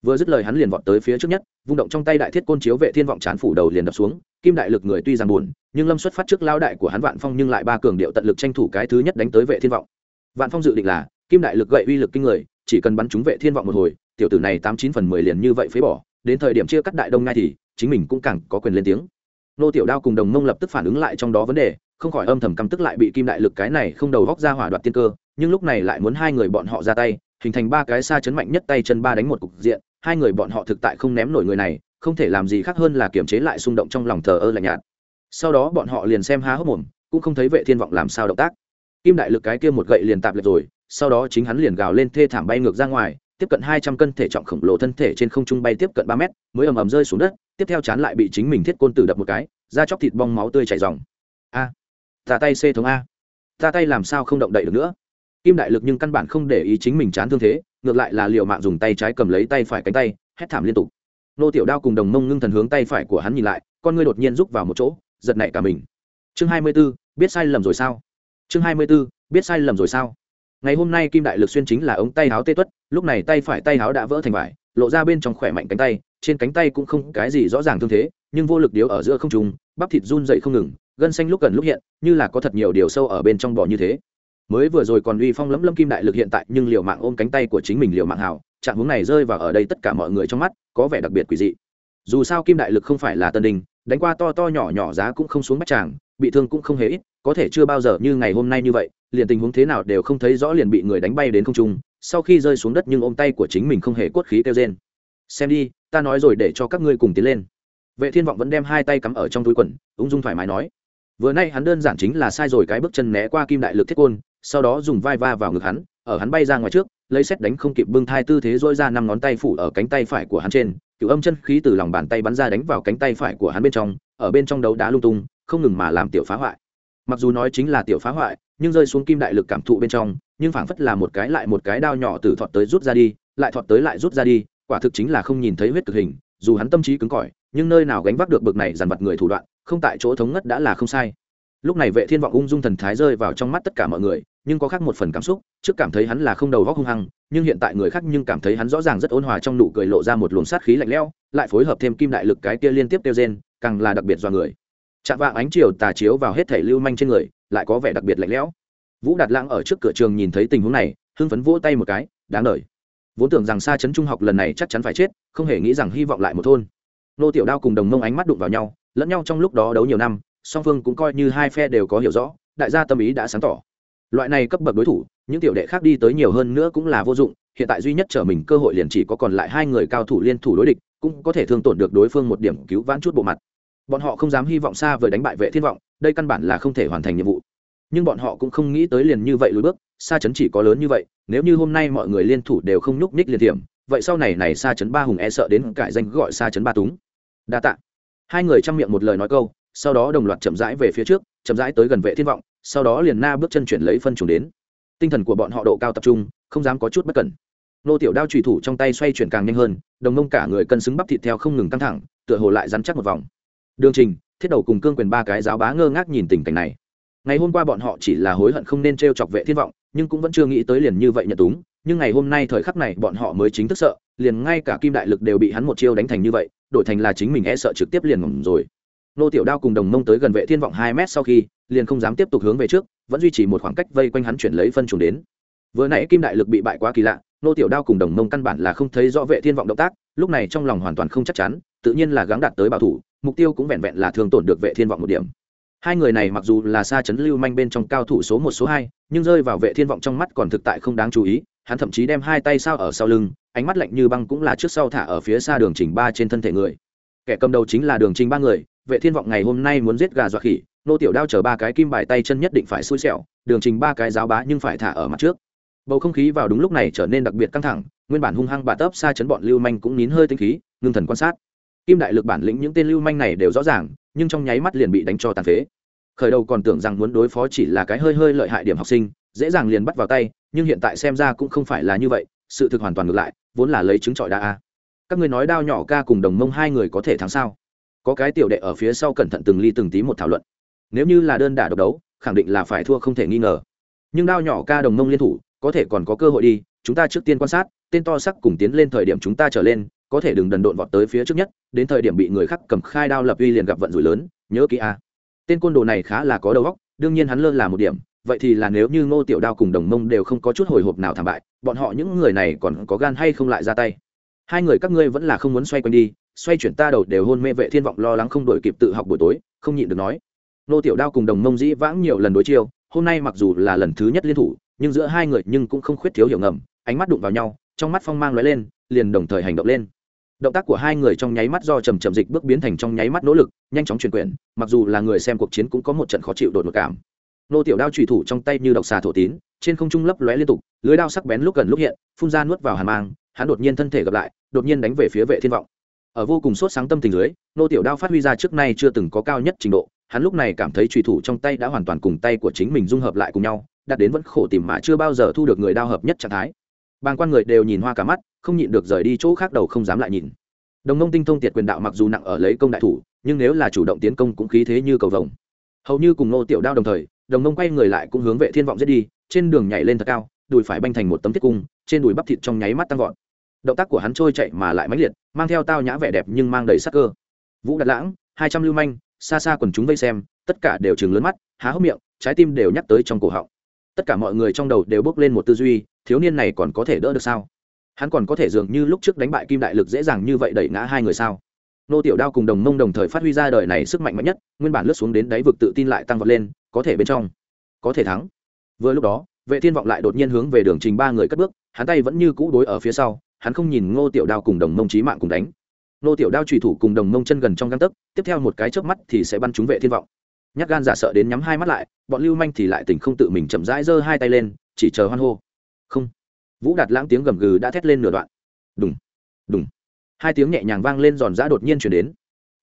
Vừa dứt lời hắn liền vọt tới phía trước nhất, vung động trong tay đại thiết côn chiếu vệ thiên vọng chán phủ đầu liền đập xuống. Kim đại lực người tuy rằng buồn, nhưng lâm xuất phát trước lao đại của hắn vạn phong nhưng lại ba cường điệu tận lực tranh thủ cái thứ nhất đánh tới vệ thiên vọng. Vạn phong dự định là, kim đại lực gậy uy lực kinh người, chỉ cần bắn trúng vệ thiên vọng một hồi, tiểu tử này tám chín phần mười liền như vậy phế bỏ. Đến thời điểm chia cắt đại đông ngay thì, chính mình cũng càng có quyền lên tiếng nô tiểu đao cùng đồng mông lập tức phản ứng lại trong đó vấn đề, không khỏi âm thầm căm tức lại bị kim đại lực cái này không đầu góc ra hỏa đoạt tiên cơ, nhưng lúc này lại muốn hai người bọn họ ra tay, hình thành ba cái xa chấn mạnh nhất tay chân ba đánh một cục diện, hai người bọn họ thực tại không ném nổi người này, không thể làm gì khác hơn là kiềm chế lại xung động trong lòng thờ ơ lạnh nhạt. Sau đó bọn họ liền xem há hốc mồm, cũng không thấy vệ thiên vọng làm sao động tác. Kim đại lực cái kia một gậy liền tạp lệch rồi, sau đó chính hắn liền gào lên thê thảm bay ngược ra ngoài tiếp cận hai trăm cân thể trọng khổng lồ thân thể trên không trung bay tiếp cận ba mét mới ầm ầm rơi xuống đất tiếp theo chán lại bị chính mình thiết côn tử đập một cái da chóc thịt bong máu tươi chảy ròng. A ta tay c thống a. Ta tay làm sao không động đậy được nữa? Kim đại lực nhưng căn bản không để ý chính mình chán thương thế ngược lại là liệu mạng dùng tay trái cầm lấy tay phải cánh tay hét thảm liên tục. Nô tiểu đao cùng đồng mông ngưng thần hướng tay phải của hắn nhìn lại con ngươi đột nhiên rúc vào một chỗ giật nảy cả mình. Chương hai mươi 24, biết sai lầm rồi sao? Chương hai mươi 24, biết sai lầm rồi sao? Ngày hôm nay kim đại lực xuyên chính là ống tay áo tê tuất, lúc này tay phải tay áo đã vỡ thành vải, lộ ra bên trong khỏe mạnh cánh tay, trên cánh tay cũng không cái gì rõ ràng thương thế, nhưng vô lực điếu ở giữa không trùng bắp thịt run dậy không ngừng, gân xanh lúc gần lúc hiện, như là có thật nhiều điều sâu ở bên trong bò như thế. Mới vừa rồi còn uy phong lẫm lâm kim đại lực hiện tại, nhưng liều mạng ôm cánh tay của chính mình liều mạng hào, trạng hướng này rơi vào ở đây tất cả mọi người trong mắt, có vẻ đặc biệt quỷ dị. Dù sao kim đại lực không phải là tân đình đánh qua to to nhỏ nhỏ giá cũng không xuống bách chàng bị thương cũng không hề ít, có thể chưa bao giờ như ngày hôm nay như vậy liền tình huống thế nào đều không thấy rõ liền bị người đánh bay đến không trung, sau khi rơi xuống đất nhưng ôm tay của chính mình không hề cốt khí kêu trên xem đi, ta nói rồi để cho các ngươi cùng tiến lên. Vệ thiên vọng vẫn đem hai tay cắm ở trong túi quần, ung dung thoải mái nói. Vừa nay hắn đơn giản chính là sai rồi cái bước chân né qua kim đại lực thiết côn, sau đó dùng vai va vào ngực hắn, ở hắn bay ra ngoài trước, lấy xét đánh không kịp bưng thai tư thế dỗi ra năm ngón tay phủ ở cánh tay phải của hắn trên cựu âm chân khí từ lòng bàn tay bắn ra đánh vào cánh tay phải của hắn bên trong, ở bên trong đấu đá lung tung, không ngừng mà làm tiểu phá hoại mặc dù nói chính là tiểu phá hoại, nhưng rơi xuống kim đại lực cảm thụ bên trong, nhưng phảng phất là một cái lại một cái đao nhỏ từ thọt tới rút ra đi, lại thọt tới lại rút ra đi, quả thực chính là không nhìn thấy huyết cực hình, dù hắn tâm trí cứng cỏi, nhưng nơi nào gánh vác được bực này dằn vặt người thủ đoạn, không tại chỗ thống ngất đã là không sai. Lúc này vệ thiên vọng ung dung thần thái rơi vào trong mắt tất cả mọi người, nhưng có khác một phần cảm xúc, trước cảm thấy hắn là không đầu góc hung hăng, nhưng hiện tại người khác nhưng cảm thấy hắn rõ ràng rất ôn hòa trong nụ cười lộ ra một luồng sát khí lạnh lẽo, lại phối hợp thêm kim đại lực cái kia liên tiếp tiêu gen càng là đặc biệt do người chạm vạng ánh chiều tà chiếu vào hết thể lưu manh trên người, lại có vẻ đặc biệt lạnh lẽo. Vũ đạt lãng ở trước cửa trường nhìn thấy tình huống này, hưng phấn vỗ tay một cái, đáng đời vốn tưởng rằng xa chấn trung học lần này chắc chắn phải chết, không hề nghĩ rằng hy vọng lại một thôn. Nô tiểu đao cùng đồng mông ánh mắt đụng vào nhau, lẫn nhau trong lúc đó đấu nhiều năm, song phương cũng coi như hai phe đều có hiểu rõ, đại gia tâm ý đã sáng tỏ. Loại này cấp bậc đối thủ, những tiểu đệ khác đi tới nhiều hơn nữa cũng là vô dụng, hiện tại duy nhất trở mình cơ hội liền chỉ có còn lại hai người cao thủ liên thủ đối địch, cũng có thể thương tổn được đối phương một điểm cứu vãn chút bộ mặt bọn họ không dám hy vọng xa vời đánh bại vệ thiên vọng, đây căn bản là không thể hoàn thành nhiệm vụ. Nhưng bọn họ cũng không nghĩ tới liền như vậy lùi bước, xa chấn chỉ có lớn như vậy, nếu như hôm nay mọi người liên thủ đều không nhúc nhích liền thiểm, vậy sau này này xa chấn ba hùng e sợ đến cải danh gọi xa chấn ba túng. Đa tạ. Hai người chăm miệng một lời nói câu, sau đó đồng loạt chậm rãi về phía trước, chậm rãi tới gần vệ thiên vọng, sau đó liền na bước chân chuyển lấy phân trùng đến. Tinh thần của bọn họ độ cao tập trung, không dám có chút bất cẩn. Nô tiểu đao trùy thủ trong tay xoay chuyển càng nhanh hơn, đồng mông cả người cân xứng bắp thịt theo không ngừng căng thẳng, tựa hồ lại rắn chắc một vòng đường trình, thiết đầu cùng cương quyền ba cái giáo bá ngơ ngác nhìn tình cảnh này. Ngày hôm qua bọn họ chỉ là hối hận không nên t r e o chọc vệ thiên vọng, nhưng cũng vẫn chưa nghĩ tới liền như vậy nhận túng. Nhưng ngày hôm nay thời khắc này bọn họ mới chính thức sợ, liền ngay cả kim đại lực đều bị hắn một chiêu đánh thành như vậy, đổi thành là chính mình e sợ trực tiếp liền ngầm rồi. Nô tiểu đao cùng đồng mông tới gần vệ thiên vọng hai mét sau khi, liền không dám tiếp tục hướng về trước, vẫn duy trì một khoảng cách vây quanh hắn chuyển lấy phân trùng đến. Vừa nãy kim đại lực bị bại quá kỳ lạ, nô tiểu đao cùng đồng mông căn bản là không thấy rõ vệ thiên vọng động tác, lúc này trong lòng hoàn toàn không chắc chắn, tự nhiên là gắng đạt tới bảo thủ mục tiêu cũng vẹn vẹn là thương tổn được vệ thiên vọng một điểm. Hai người này mặc dù là xa chấn lưu manh bên trong cao thủ số một, số hai, nhưng rơi vào vệ thiên vọng trong mắt còn thực tại không đáng chú ý, hắn thậm chí đem hai tay sao ở sau lưng, ánh mắt lạnh như băng cũng là trước sau thả ở phía xa đường trình ba trên thân thể người. Kẻ cầm đầu chính là đường trình ba người, vệ thiên vọng ngày hôm nay muốn giết gà dọa khỉ, nô tiểu đao chở ba cái kim bài tay chân nhất định phải xui xẻo, đường trình ba cái giáo bá nhưng phải thả ở mặt trước. Bầu không khí vào đúng lúc này trở nên đặc biệt căng thẳng, nguyên bản hung hăng bà tấp xa chấn bọn lưu manh cũng nín hơi tinh khí, ngưng thần quan sát kim đại lực bản lĩnh những tên lưu manh này đều rõ ràng, nhưng trong nháy mắt liền bị đánh cho tàn phế. Khởi đầu còn tưởng rằng muốn đối phó chỉ là cái hơi hơi lợi hại điểm học sinh, dễ dàng liền bắt vào tay, nhưng hiện tại xem ra cũng không phải là như vậy, sự thực hoàn toàn ngược lại, vốn là lấy trứng trọi đa a. Các người nói đao nhỏ ca cùng đồng mông hai người có thể thắng sao? Có cái tiểu đệ ở phía sau cẩn thận từng ly từng tí một thảo luận. Nếu như là đơn đả độc đấu, khẳng định là phải thua không thể nghi ngờ. Nhưng đao nhỏ ca đồng mông liên thủ, có thể còn có cơ hội đi, chúng ta trước tiên quan sát, tên to sắc cùng tiến lên thời điểm chúng ta trở lên có thể đừng đần độn vọt tới phía trước nhất, đến thời điểm bị người khác cầm khai đao lập uy liền gặp vận rủi lớn, nhớ kỹ a. Tên côn đồ này khá là có đầu óc, đương nhiên hắn lơ là một điểm, vậy thì là nếu như ngô tiểu đao cùng đồng mông đều không có chút hồi hộp nào thảm bại, bọn họ những người này còn có gan hay không lại ra tay. Hai người các ngươi vẫn là không muốn xoay quanh đi, xoay chuyển ta đầu đều hôn mê vệ thiên vọng lo lắng không đổi kịp tự học buổi tối, không nhịn được nói. Nô tiểu đao cùng đồng mông dĩ vãng nhiều lần đối chiêu, hôm nay mặc dù là lần thứ nhất liên thủ, nhưng giữa hai người nhưng cũng không khuyết thiếu hiểu ngầm, ánh mắt đụng vào nhau, trong mắt phong mang lóe lên, liền đồng thời hành động lên động tác của hai người trong nháy mắt do trầm trầm dịch bước biến thành trong nháy mắt nỗ lực, nhanh chóng chuyển quyền, mặc dù là người xem cuộc chiến cũng có một trận khó chịu đột ngột cảm. Nô tiểu đao trùy thủ trong tay như độc xà thổ tín, trên không trung lấp lóe liên tục, lưới đao sắc bén lúc gần lúc hiện, phun ra nuốt vào hàn mang, hắn đột nhiên thân thể gặp lại, đột nhiên đánh về phía vệ thiên vọng. Ở vô cùng sốt sáng tâm tình dưới, nô tiểu đao phát huy ra trước nay chưa từng có cao nhất trình độ, hắn lúc này cảm thấy trùy thủ trong tay đã hoàn toàn cùng tay của chính mình dung hợp lại cùng nhau đạt đến vẫn khổ tìm mà chưa bao giờ thu được người đao hợp nhất trạng thái bàng quan người đều nhìn hoa cả mắt, không nhịn được rời đi chỗ khác đầu không dám lại nhìn. Đồng nông tinh thông tiệt quyền đạo mặc dù nặng ở lấy công đại thủ, nhưng nếu là chủ động tiến công cũng khí thế như cầu vồng. Hầu như cùng nô tiểu đao đồng thời, đồng nông quay người lại cũng hướng vệ thiên vọng giết đi, trên đường nhảy lên thật cao, đùi phải banh thành một tấm thiết cung, trên đùi bắp thịt trong nháy mắt tăng vọt. Động tác của hắn trôi chạy mà lại mãnh liệt, mang theo tao nhã vẻ đẹp nhưng mang đầy sắc cơ. Vũ đặt lãng, hai trăm lưu manh, xa xa quần chúng vây xem, tất cả đều chừng lớn mắt, há hốc miệng, trái tim đều nhắc tới trong cổ họng. Tất cả mọi người trong đầu đều bước lên một tư duy thiếu niên này còn có thể đỡ được sao? Hắn còn có thể dường như lúc trước đánh bại kim đại lực dễ dàng như vậy đẩy ngã hai người sao? Nô tiểu đao cùng đồng mông đồng thời phát huy ra đời này sức mạnh mạnh nhất, nguyên bản lướt xuống đến đáy vực tự tin lại tăng vọt lên, có thể bên trong, có thể thắng. Vừa lúc đó, vệ thiên vọng lại đột nhiên hướng về đường trình ba người cất bước, hắn tay vẫn như cũ đối ở phía sau, hắn không nhìn ngô tiểu đao cùng đồng mông trí mạng cùng đánh. Ngô tiểu đao trùy thủ cùng đồng mông chân gần trong găng tấc, tiếp theo một cái chớp mắt thì sẽ bắn trúng vệ thiên vọng. Nhát gan giả sợ đến nhắm hai mắt lại, bọn lưu manh thì lại tỉnh không tự mình chậm rãi giơ hai tay lên, chỉ chờ hoan hô không. Vũ đạt lãng tiếng gầm gừ đã thét lên nửa đoạn. Đùng đùng. Hai tiếng nhẹ nhàng vang lên giòn giã đột nhiên chuyển đến.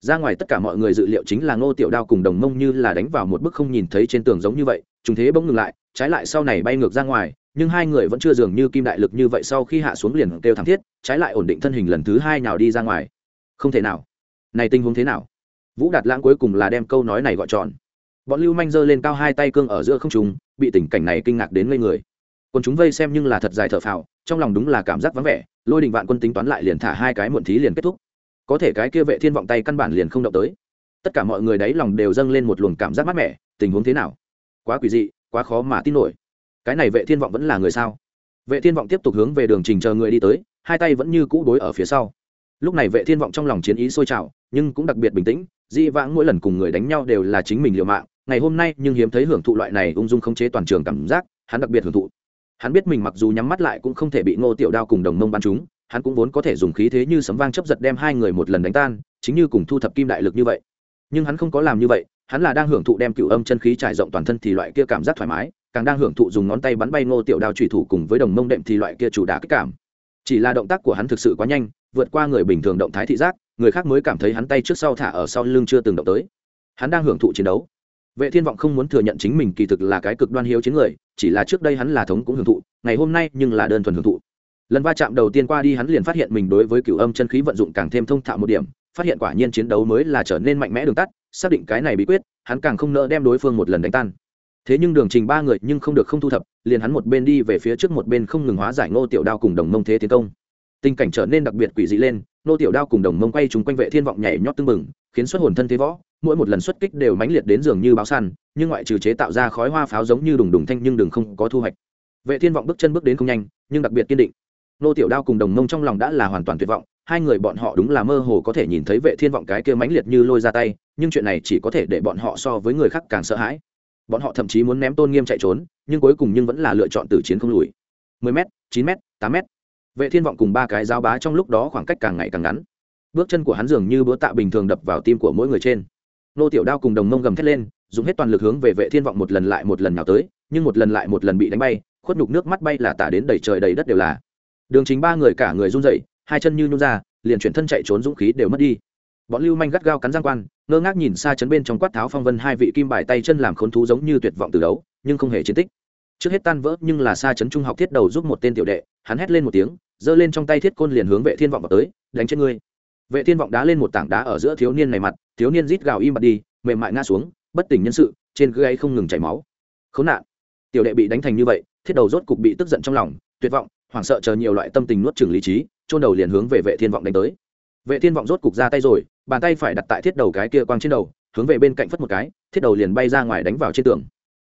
Ra ngoài tất cả mọi người dự liệu chính là ngô tiểu đao cùng đồng mông như là đánh vào một bức không nhìn thấy trên tường giống như vậy chúng thế bỗng ngừng lại, trái lại sau này bay ngược ra ngoài, nhưng hai người vẫn chưa dường như kim đại lực như vậy sau khi hạ xuống liền kêu thảm thiết, trái lại ổn định thân hình lần thứ hai nào đi ra ngoài. Không thể nào. Này tình huống thế nào? Vũ đạt lãng cuối cùng là đem câu nói này gọi tròn. Bọn lưu manh giơ lên cao hai tay cương ở giữa không trùng bị tình cảnh này kinh ngạc đến ngây người còn chúng vây xem nhưng là thật dài thở phào, trong lòng đúng là cảm giác vắng vẻ, lôi đình vạn quân tính toán lại liền thả hai cái muộn thí liền kết thúc. Có thể cái kia vệ thiên vọng tay căn bản liền không động tới. Tất cả mọi người đấy lòng đều dâng lên một luồng cảm giác mát mẻ, tình huống thế nào? Quá quỷ dị, quá khó mà tin nổi. Cái này vệ thiên vọng vẫn là người sao? Vệ thiên vọng tiếp tục hướng về đường trình chờ người đi tới, hai tay vẫn như cũ đối ở phía sau. Lúc này vệ thiên vọng trong lòng chiến ý sôi trào, nhưng cũng đặc biệt bình tĩnh di vãng mỗi lần cùng người đánh nhau đều là chính mình liều mạng. Ngày hôm nay nhưng hiếm thấy hưởng thụ loại này ung dung khống chế toàn trường cảm giác, hắn đặc biệt hưởng thụ hắn biết mình mặc dù nhắm mắt lại cũng không thể bị ngô tiểu đao cùng đồng mông bắn chúng hắn cũng vốn có thể dùng khí thế như sấm vang chấp giật đem hai người một lần đánh tan, chính như cùng thu thập kim đại lực như vậy. Nhưng hắn không có làm như vậy, hắn là đang hưởng thụ đem cựu âm chân khí trải rộng toàn thân thì loại kia cảm giác thoải mái, càng đang hưởng thụ dùng ngón tay bắn bay ngô tiểu đao trùy thủ cùng với đồng mông đệm thì loại kia chủ đá kích cảm. Chỉ là động tác của hắn thực sự quá nhanh, vượt qua người bình thường động thái thị giác, người khác mới cảm thấy hắn tay trước sau thả ở sau lưng chưa từng động tới. Hắn đang hưởng thụ chiến đấu. Vệ thiên vọng không muốn thừa nhận chính mình kỳ thực là cái cực đoan hiếu chiến người chỉ là trước đây hắn là thống cũng hưởng thụ, ngày hôm nay nhưng là đơn thuần hưởng thụ. Lần va chạm đầu tiên qua đi hắn liền phát hiện mình đối với cửu âm chân khí vận dụng càng thêm thông thạo một điểm, phát hiện quả nhiên chiến đấu mới là trở nên mạnh mẽ đường tắt, xác định cái này bí quyết, hắn càng không nỡ đem đối phương một lần đánh tan. Thế nhưng đường trình ba người nhưng không được không thu thập, liền hắn một bên đi về phía trước một bên không ngừng hóa giải ngô tiểu đao cùng đồng mông thế tiến công. Tình cảnh trở nên đặc biệt quỷ dị lên nô tiểu đao cùng đồng mông quay chúng quanh vệ thiên vọng nhảy nhót tưng bừng, khiến xuất hồn thân thế võ mỗi một lần xuất kích đều mãnh liệt đến dường như báo săn, nhưng ngoại trừ chế tạo ra khói hoa pháo giống như đùng đùng thanh nhưng đừng không có thu hoạch. Vệ thiên vọng bước chân bước đến không nhanh, nhưng đặc biệt kiên định. Nô tiểu đao cùng đồng mông trong lòng đã là hoàn toàn tuyệt vọng, hai người bọn họ đúng là mơ hồ có thể nhìn thấy vệ thiên vọng cái kia mãnh liệt như lôi ra tay, nhưng chuyện này chỉ có thể để bọn họ so với người khác càng sợ hãi. Bọn họ thậm chí muốn ném tôn nghiêm chạy trốn, nhưng cuối cùng nhưng vẫn là lựa chọn tử chiến không lùi. 10 m 9 m 8 m vệ thiên vọng cùng ba cái giáo bá trong lúc đó khoảng cách càng ngày càng ngắn. Bước chân của hắn dường như búa tạ bình thường đập vào tim của mỗi người trên nô tiểu đao cùng đồng mông gầm thét lên, dùng hết toàn lực hướng về vệ thiên vọng một lần lại một lần nào tới, nhưng một lần lại một lần bị đánh bay, khuất nhục nước mắt bay là tả đến đầy trời đầy đất đều là. Đường chính ba người cả người run rẩy, hai chân như nhún ra, liền chuyển thân chạy trốn dũng khí đều mất đi. Bọn lưu manh gắt gao cắn giang quan, ngơ ngác nhìn xa chấn bên trong quát tháo phong vân hai vị kim bài tay chân làm khốn thú giống như tuyệt vọng từ đấu, nhưng không hề chiến tích. Trước hết tan vỡ, nhưng là xa chấn trung học thiết đầu giúp một tên tiểu đệ, hắn hét lên một tiếng, giơ lên trong tay thiết côn liền hướng vệ thiên vọng vào tới, đánh chết ngươi. Vệ thiên vọng đá lên một tảng đá ở giữa thiếu niên này mặt thiếu niên rít gào im bặt đi, mềm mại ngã xuống, bất tỉnh nhân sự, trên gáy không ngừng chảy máu. Khốn nạn. Tiểu đệ bị đánh thành như vậy, thiết đầu rốt cục bị tức giận trong lòng, tuyệt vọng, hoảng sợ chờ nhiều loại tâm tình nuốt chửng lý trí trôn đầu liền hướng về vệ thiên vọng đánh tới. Vệ thiên vọng rốt cục ra tay rồi, bàn tay phải đặt tại thiết đầu cái kia quang trên đầu, hướng về bên cạnh phất một cái, thiết đầu liền bay ra ngoài đánh vào trên tường.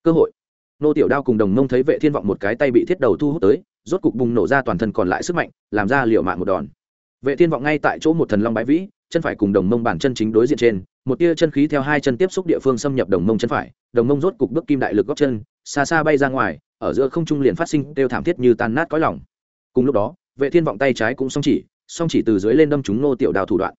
Cơ hội. Nô tiểu đao cùng đồng mông thấy vệ thiên vọng một cái tay bị thiết đầu thu hút tới, rốt cục bùng nổ ra toàn thân còn lại sức mạnh, làm ra liệu mạng một đòn vệ thiên vọng ngay tại chỗ một thần long bái vĩ, chân phải cùng đồng mông bản chân chính đối diện trên, một tia chân khí theo hai chân tiếp xúc địa phương xâm nhập đồng mông chân phải, đồng mông rốt cục bước kim đại lực góc chân, xa xa bay ra ngoài, ở giữa không trung liền phát sinh đều thảm thiết như tan nát cõi lòng. Cùng lúc đó, vệ thiên vọng tay trái cũng song chỉ song chỉ từ dưới lên đâm trúng nô tiểu đao thủ đoạn.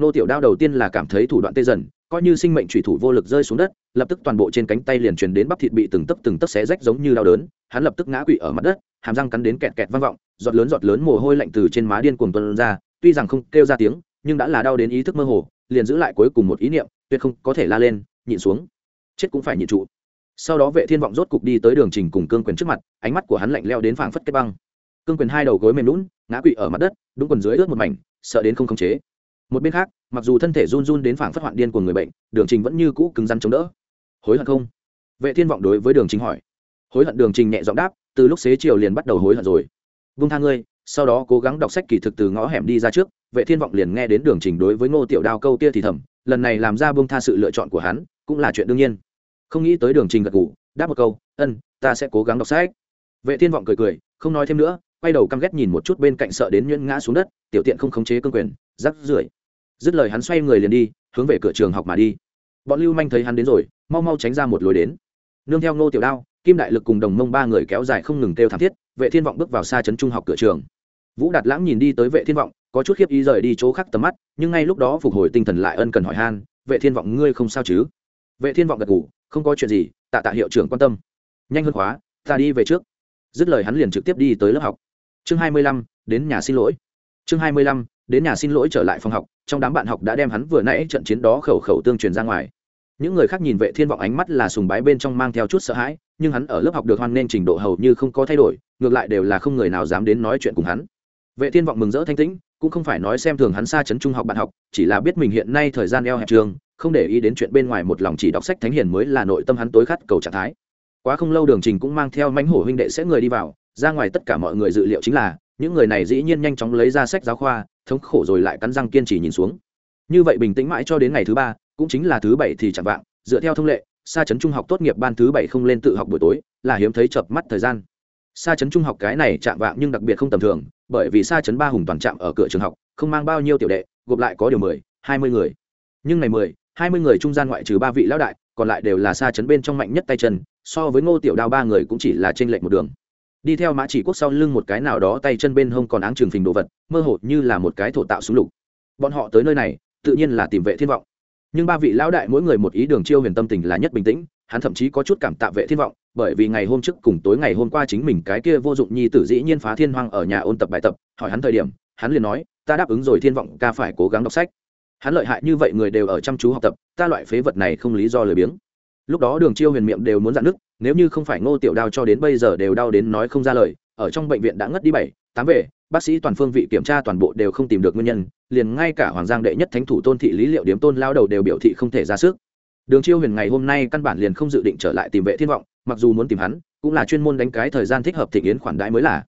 Nô tiểu đao đầu tiên là cảm thấy thủ đoạn tê dần, coi như sinh mệnh thủy thủ vô lực rơi xuống đất, lập tức toàn bộ trên cánh tay liền truyền đến bắp thịt bị từng tấc từng tấc xé rách giống như đau đớn, hắn lập tức ngã quỵ ở mặt đất, hàm răng cắn đến kẹt kẹt vang vọng, giọt lớn giọt lớn mồ hôi lạnh từ trên má điên cuồng tuôn ra tuy rằng không kêu ra tiếng, nhưng đã là đau đến ý thức mơ hồ, liền giữ lại cuối cùng một ý niệm, tuyệt không có thể la lên, nhịn xuống. Chết cũng phải nhịn trụ. Sau đó vệ thiên vọng rốt cục đi tới đường trình cùng cương quyền trước mặt, ánh mắt của hắn lạnh leo đến phảng phất kết băng. Cương quyền hai đầu gối mềm lún, ngã quỵ ở mặt đất, đúng quần dưới ướt một mảnh, sợ đến không khống chế. Một bên khác, mặc dù thân thể run run đến phảng phất hoạn điên của người bệnh, đường trình vẫn như cũ cứng rắn chống đỡ. Hối hận không? Vệ thiên vọng đối với đường trình hỏi. Hối hận đường trình nhẹ giọng đáp, từ lúc xế chiều liền bắt đầu hối hận rồi. Vung tha ngươi sau đó cố gắng đọc sách kỳ thực từ ngõ hẻm đi ra trước, vệ thiên vọng liền nghe đến đường trình đối với ngô tiểu đao câu kia thì thầm, lần này làm ra buông tha sự lựa chọn của hắn, cũng là chuyện đương nhiên. Không nghĩ tới đường trình gật gù, đáp một câu, ân, ta sẽ cố gắng đọc sách. Vệ thiên vọng cười cười, không nói thêm nữa, quay đầu căm ghét nhìn một chút bên cạnh sợ đến nhuyễn ngã xuống đất, tiểu tiện không khống chế cương quyền, rắc rưởi. Dứt lời hắn xoay người liền đi, hướng về cửa trường học mà đi. Bọn lưu manh thấy hắn đến rồi, mau mau tránh ra một lối đến. Nương theo ngô tiểu đao, kim đại lực cùng đồng mông ba người kéo dài không ngừng kêu thảm thiết, vệ thiên vọng bước vào xa trấn trung học cửa trường vũ đạt lãng nhìn đi tới vệ thiên vọng có chút khiếp ý rời đi chỗ khác tầm mắt nhưng ngay lúc đó phục hồi tinh thần lại ân cần hỏi han vệ thiên vọng ngươi không sao chứ? Vệ thiên vọng gật ngủ không có chuyện gì tạ tạ hiệu trưởng quan tâm. Nhanh hơn khóa ta đi về trước. Dứt lời hắn liền trực tiếp đi tới lớp học. Chương 25, đến nhà xin lỗi. Chương 25, đến nhà xin lỗi trở lại phòng học trong đám bạn học đã đem hắn vừa nãy trận chiến đó khẩu khẩu tương truyền ra ngoài. Những người khác nhìn vệ thiên vọng ánh mắt là sùng bái bên trong mang theo chút sợ hãi nhưng hắn ở lớp học được hoan nên trình độ hầu như không có thay đổi ngược lại đều là không người nào dám đến nói chuyện cùng hắn vệ thiên vọng mừng rỡ thanh tĩnh, cũng không phải nói xem thường hắn xa chấn trung học bạn học, chỉ là biết mình hiện nay thời gian eo hẹp trường, không để ý đến chuyện bên ngoài một lòng chỉ đọc sách thánh hiền mới là nội tâm hắn tối khát cầu trạng thái. Quá không lâu đường trình cũng mang theo mánh hổ huynh đệ sẽ người đi vào, ra ngoài tất cả mọi người dự liệu chính là, những người này dĩ nhiên nhanh chóng lấy ra sách giáo khoa, thống khổ rồi lại cắn răng kiên trì nhìn xuống. Như vậy bình tĩnh mãi cho đến ngày thứ ba, cũng chính là thứ bảy thì chẳng vạng, dựa theo thông lệ, xa chấn trung học tốt nghiệp ban thứ bảy không lên tự học buổi tối, là hiếm thấy chập mắt thời gian. Sa chấn trung học cái này chạm vạng nhưng đặc biệt không tầm thường, bởi vì Sa chấn ba hùng toàn chạm ở cửa trường học, không mang bao nhiêu tiểu đệ, gộp lại có điều mười, hai mươi người. Nhưng ngày mười, hai mươi người trung gian ngoại trừ ba vị lão đại, còn lại đều là Sa chấn bên trong mạnh nhất tay chân, so với ngô tiểu đao ba người cũng chỉ là trên lệch một đường. Đi theo mã chỉ quốc sau lưng một cái nào đó tay chân bên hông còn áng trường phình đồ vật, mơ hồ như là một cái thổ tạo súng lục. Bọn họ tới nơi này, tự nhiên là tìm vệ thiên vọng. Nhưng ba vị lão đại mỗi người một ý đường chiêu huyền tâm tình là nhất bình tĩnh hắn thậm chí có chút cảm tạ vệ thiên vọng, bởi vì ngày hôm trước cùng tối ngày hôm qua chính mình cái kia vô dụng nhi tử dĩ nhiên phá thiên hoang ở nhà ôn tập bài tập, hỏi hắn thời điểm, hắn liền nói, ta đáp ứng rồi thiên vọng, ca phải cố gắng đọc sách. Hắn lợi hại như vậy người đều ở chăm chú học tập, ta loại phế vật này không lý do lười biếng. Lúc đó đường chiêu huyền miệng đều muốn dạn nước nếu như không phải ngô tiểu đao cho đến bây giờ đều đau đến nói không ra lời, ở trong bệnh viện đã ngất đi bảy, tám về, bác sĩ toàn phương vị kiểm tra toàn bộ đều không tìm được nguyên nhân, liền ngay cả hoàng giang đệ nhất thánh thủ tôn thị lý liệu điếm tôn lao đầu đều biểu thị không thể ra sức đường chiêu huyền ngày hôm nay căn bản liền không dự định trở lại tìm vệ thiên vọng, mặc dù muốn tìm hắn, cũng là chuyên môn đánh cái thời gian thích hợp thị yến khoản đãi mới là.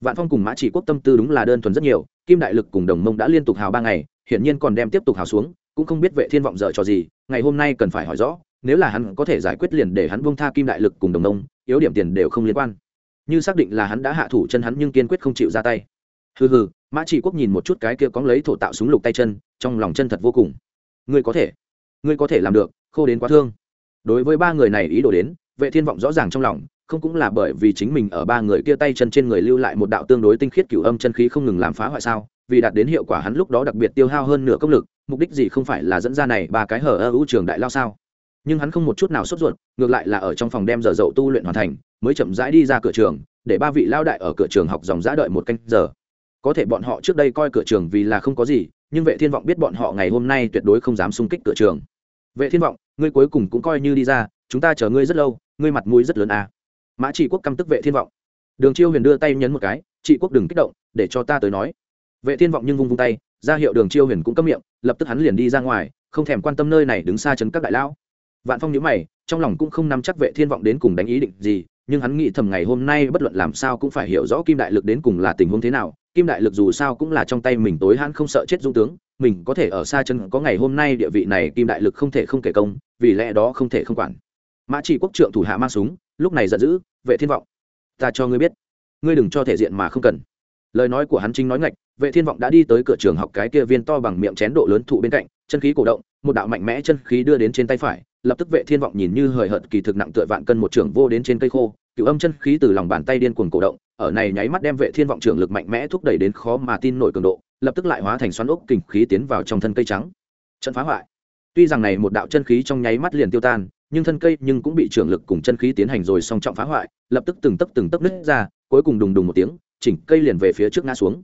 Vạn phong cùng mã chỉ quốc tâm tư đúng là đơn thuần rất nhiều, kim đại lực cùng đồng mông đã liên tục hào ba ngày, hiển nhiên còn đem tiếp tục hào xuống, cũng không biết vệ thiên vọng dở cho gì, ngày hôm nay cần phải hỏi rõ, nếu là hắn có thể giải quyết liền để hắn buông tha kim đại lực cùng đồng mông, yếu điểm tiền đều không liên quan. Như xác định là hắn đã hạ thủ chân hắn nhưng kiên quyết không chịu ra tay. Hừ hừ, mã chỉ quốc nhìn một chút cái kia có lấy thổ tạo súng lục tay chân, trong lòng chân thật vô cùng. Ngươi có thể, ngươi có thể làm được khô đến quá thương. Đối với ba người này ý đồ đến, vệ thiên vọng rõ ràng trong lòng, không cũng là bởi vì chính mình ở ba người kia tay chân trên người lưu lại một đạo tương đối tinh khiết cửu âm chân khí không ngừng làm phá hoại sao, vì đạt đến hiệu quả hắn lúc đó đặc biệt tiêu hao hơn nửa công lực, mục đích gì không phải là dẫn ra này ba cái hở ơ ưu trường đại lao sao? Nhưng hắn không một chút nào sốt ruột, ngược lại là ở trong phòng đem giờ dậu tu luyện hoàn thành, mới chậm rãi đi ra cửa trường, để ba vị lao đại ở cửa trường học dòng giã đợi một canh giờ. Có thể bọn họ trước đây coi cửa trường vì là không có gì, nhưng vệ thiên vọng biết bọn họ ngày hôm nay tuyệt đối không dám xung kích cửa trường vệ thiên vọng, ngươi cuối cùng cũng coi như đi ra, chúng ta chờ ngươi rất lâu, ngươi mặt mũi rất lớn à. mã trị quốc căm tức vệ thiên vọng. Đường chiêu huyền đưa tay nhấn một cái trị quốc đừng kích động, để cho ta tới nói. Vệ thiên vọng nhưng vung vung tay, ra hiệu đường chiêu huyền cũng cấm miệng, lập tức hắn liền đi ra ngoài, không thèm quan tâm nơi này đứng xa chấn các đại lão. Vạn phong nhíu mày, trong lòng cũng không nắm chắc vệ thiên vọng đến cùng đánh ý định gì, nhưng hắn nghĩ thầm ngày hôm nay bất luận làm sao cũng phải hiểu rõ kim đại lực đến cùng là tình huống thế nào, kim đại lực dù sao cũng là trong tay mình tối hắn không sợ chết dung tướng mình có thể ở xa chân có ngày hôm nay địa vị này kim đại lực không thể không kể công, vì lẽ đó không thể không quản. Mã chỉ quốc trượng thủ hạ mang súng, lúc này giận dữ, vệ thiên vọng. Ta cho ngươi biết, ngươi đừng cho thể diện mà không cần. Lời nói của hắn chính nói ngạch, vệ thiên vọng đã đi tới cửa trường học cái kia viên to bằng miệng chén độ lớn thụ bên cạnh, chân khí cổ động, một đạo mạnh mẽ chân khí đưa đến trên tay phải, lập tức vệ thiên vọng nhìn như hời hợt kỳ thực nặng tựa vạn cân một trường vô đến trên cây khô, cựu âm chân khí từ lòng bàn tay điên cuồng cổ động, ở này nháy mắt đem vệ thiên vọng trường lực mạnh mẽ thúc đẩy đến khó mà tin nổi cường độ lập tức lại hóa thành xoắn ốc kình khí tiến vào trong thân cây trắng. Trận phá hoại. Tuy rằng này một đạo chân khí trong nháy mắt liền tiêu tan, nhưng thân cây nhưng cũng bị trưởng lực cùng chân khí tiến hành rồi song trọng phá hoại, lập tức từng tấc từng tấc nứt ra, cuối cùng đùng đùng một tiếng, chỉnh cây liền về phía trước ngã xuống.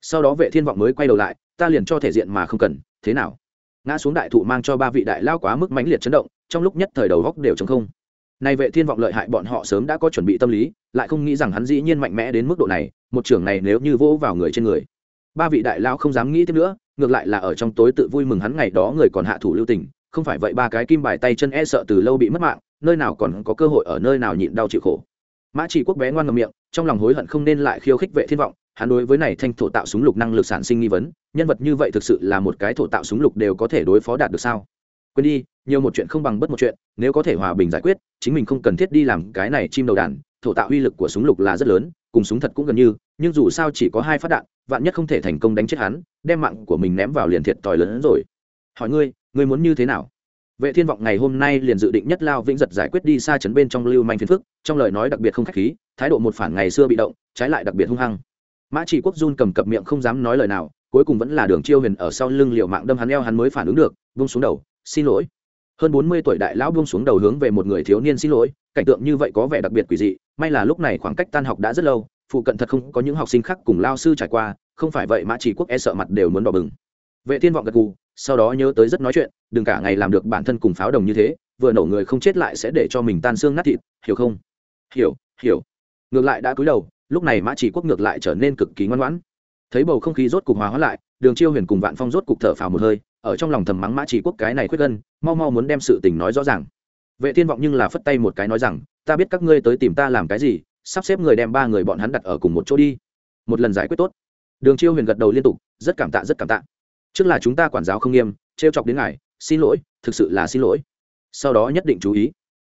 Sau đó vệ thiên vọng mới quay đầu lại, ta liền cho thể diện mà không cần, thế nào? Ngã xuống đại thụ mang cho ba vị đại lao quá mức mãnh liệt chấn động, trong lúc nhất thời đầu góc đều trống không. Nay vệ thiên vọng lợi hại bọn họ sớm đã có chuẩn bị tâm lý, lại không nghĩ rằng hắn dĩ nhiên mạnh mẽ đến mức độ này, một trưởng này nếu như vỗ vào người trên người ba vị đại lao không dám nghĩ tiếp nữa, ngược lại là ở trong tối tự vui mừng hắn ngày đó người còn hạ thủ lưu tình, không phải vậy ba cái kim bài tay chân e sợ từ lâu bị mất mạng, nơi nào còn có cơ hội ở nơi nào nhịn đau chịu khổ. Mã chỉ quốc bé ngoan ngầm miệng, trong lòng hối hận không nên lại khiêu khích vệ thiên vọng, hắn đối với này thanh thổ tạo súng lục năng lực sản sinh nghi vấn, nhân vật như vậy thực sự là một cái thổ tạo súng lục đều có thể đối phó đạt được sao? Quên đi, nhiều một chuyện không bằng bất một chuyện, nếu có thể hòa bình giải quyết, chính mình không cần thiết đi làm cái này chim đầu đàn, thổ tạo uy lực của súng lục là rất lớn cùng súng thật cũng gần như, nhưng dù sao chỉ có hai phát đạn, vạn nhất không thể thành công đánh chết hắn, đem mạng của mình ném vào liền thiệt tòi lớn hơn rồi. Hỏi ngươi ngươi muốn như thế nào? Vệ thiên vọng ngày hôm nay liền dự định nhất lao vĩnh giật giải quyết đi xa chấn bên trong lưu manh phiền phức, trong lời nói đặc biệt không khách khí, thái độ một phản ngày xưa bị động, trái lại đặc biệt hung hăng. Mã chỉ quốc run cầm cập miệng không dám nói lời nào, cuối cùng vẫn là đường chiêu huyền ở sau lưng liệu mạng đâm hắn eo hắn mới phản ứng được, vung xuống đầu, xin lỗi hơn bốn mươi tuổi đại lão buông xuống đầu hướng về một người thiếu niên xin lỗi, cảnh tượng như vậy có vẻ đặc biệt quỷ dị, may là lúc này khoảng cách tan học đã rất lâu, phụ cận thật không có những học sinh khác cùng lao sư trải qua, không phải vậy mã chỉ quốc e sợ mặt đều muốn đỏ bừng. Vệ thiên vọng gật gù, sau đó nhớ tới rất nói chuyện, đừng cả ngày làm được bản thân cùng pháo đồng như thế, vừa nổ người không chết lại sẽ để cho mình tan xương nát thịt, hiểu không? Hiểu hiểu. Ngược lại đã cúi đầu, lúc này mã chỉ quốc ngược lại trở nên cực kỳ ngoan ngoãn. Thấy bầu không khí rốt cục hòa hóa lại, đường chiêu huyền cùng vạn phong rốt cục thở phào một hơi ở trong lòng thầm mắng mã chỉ quốc cái này khuyết gân, mau mau muốn đem sự tình nói rõ ràng. Vệ thiên vọng nhưng là phất tay một cái nói rằng, ta biết các ngươi tới tìm ta làm cái gì, sắp xếp người đem ba người bọn hắn đặt ở cùng một chỗ đi. Một lần giải quyết tốt. Đường chiêu huyền gật đầu liên tục, rất cảm tạ, rất cảm tạ. Trước là chúng ta quản giáo không nghiêm, trêu chọc đến ngài, xin lỗi, thực sự là xin lỗi. Sau đó nhất định chú ý.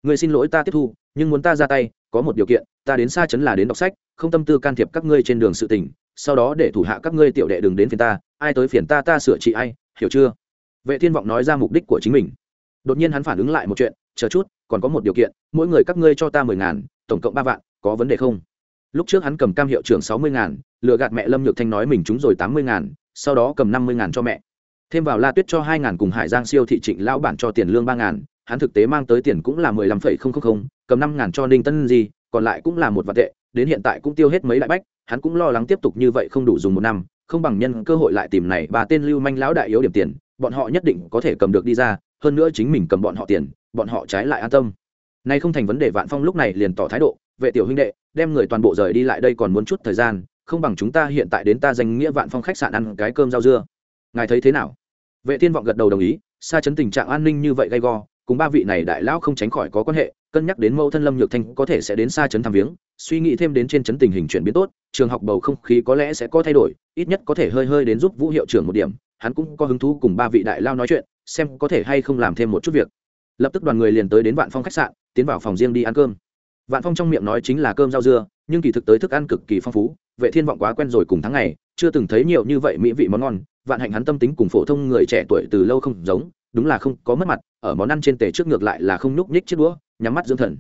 Người xin lỗi ta tiếp thu, nhưng muốn ta ra tay, có một điều kiện, ta đến xa chấn là đến đọc sách, không tâm tư can thiệp các ngươi trên đường sự tình, sau đó để thủ hạ các ngươi tiểu đệ đừng đến phiền ta, ai tới phiền ta ta sửa trị ai hiểu chưa? Vệ thiên vọng nói ra mục đích của chính mình. Đột nhiên hắn phản ứng lại một chuyện, chờ chút, còn có một điều kiện, mỗi người các ngươi cho ta mười ngàn, tổng cộng ba vạn, có vấn đề không? Lúc trước hắn cầm cam hiệu trưởng sáu mươi ngàn, lừa gạt mẹ lâm nhược thanh nói mình trúng rồi tám mươi ngàn, sau đó cầm năm mươi ngàn cho mẹ. Thêm vào la tuyết cho hai ngàn cùng hải giang siêu thị trịnh lão bản cho tiền lương ba ngàn, hắn thực tế mang tới tiền cũng là mười lăm phẩy không không không, cầm năm ngàn cho ninh tân gì còn lại cũng là một vạn tệ, đến hiện tại cũng tiêu hết mấy đại bách, hắn cũng lo lắng tiếp tục như vậy không đủ dùng một năm không bằng nhân cơ hội lại tìm này ba tên lưu manh lão đại yếu điểm tiền, bọn họ nhất định có thể cầm được đi ra, hơn nữa chính mình cầm bọn họ tiền, bọn họ trái lại an tâm. Nay không thành vấn đề vạn phong lúc này liền tỏ thái độ, vệ tiểu huynh đệ, đem người toàn bộ rời đi lại đây còn muốn chút thời gian, không bằng chúng ta hiện tại đến ta danh nghĩa vạn phong khách sạn ăn cái cơm rau dưa. Ngài thấy thế nào? Vệ thiên vọng gật đầu đồng ý, xa chấn tình trạng an ninh như vậy gay go, cùng ba vị này đại lão không tránh khỏi có quan hệ, cân nhắc đến mẫu thân lâm nhược thanh có thể sẽ đến xa chấn thăm viếng suy nghĩ thêm đến trên chấn tình hình chuyển biến tốt, trường học bầu không khí có lẽ sẽ có thay đổi, ít nhất có thể hơi hơi đến giúp vũ hiệu trưởng một điểm, hắn cũng có hứng thú cùng ba vị đại lao nói chuyện, xem có thể hay không làm thêm một chút việc. Lập tức đoàn người liền tới đến vạn phong khách sạn, tiến vào phòng riêng đi ăn cơm. Vạn phong trong miệng nói chính là cơm rau dưa, nhưng kỳ thực tới thức ăn cực kỳ phong phú, vệ thiên vọng quá quen rồi cùng tháng ngày, chưa từng thấy nhiều như vậy mỹ vị món ngon, vạn hạnh hắn tâm tính cùng phổ thông người trẻ tuổi từ lâu không giống, đúng là không có mất mặt, ở món ăn trên tề trước ngược lại là không nhúc nhích chiếc đũa, nhắm mắt dưỡng thần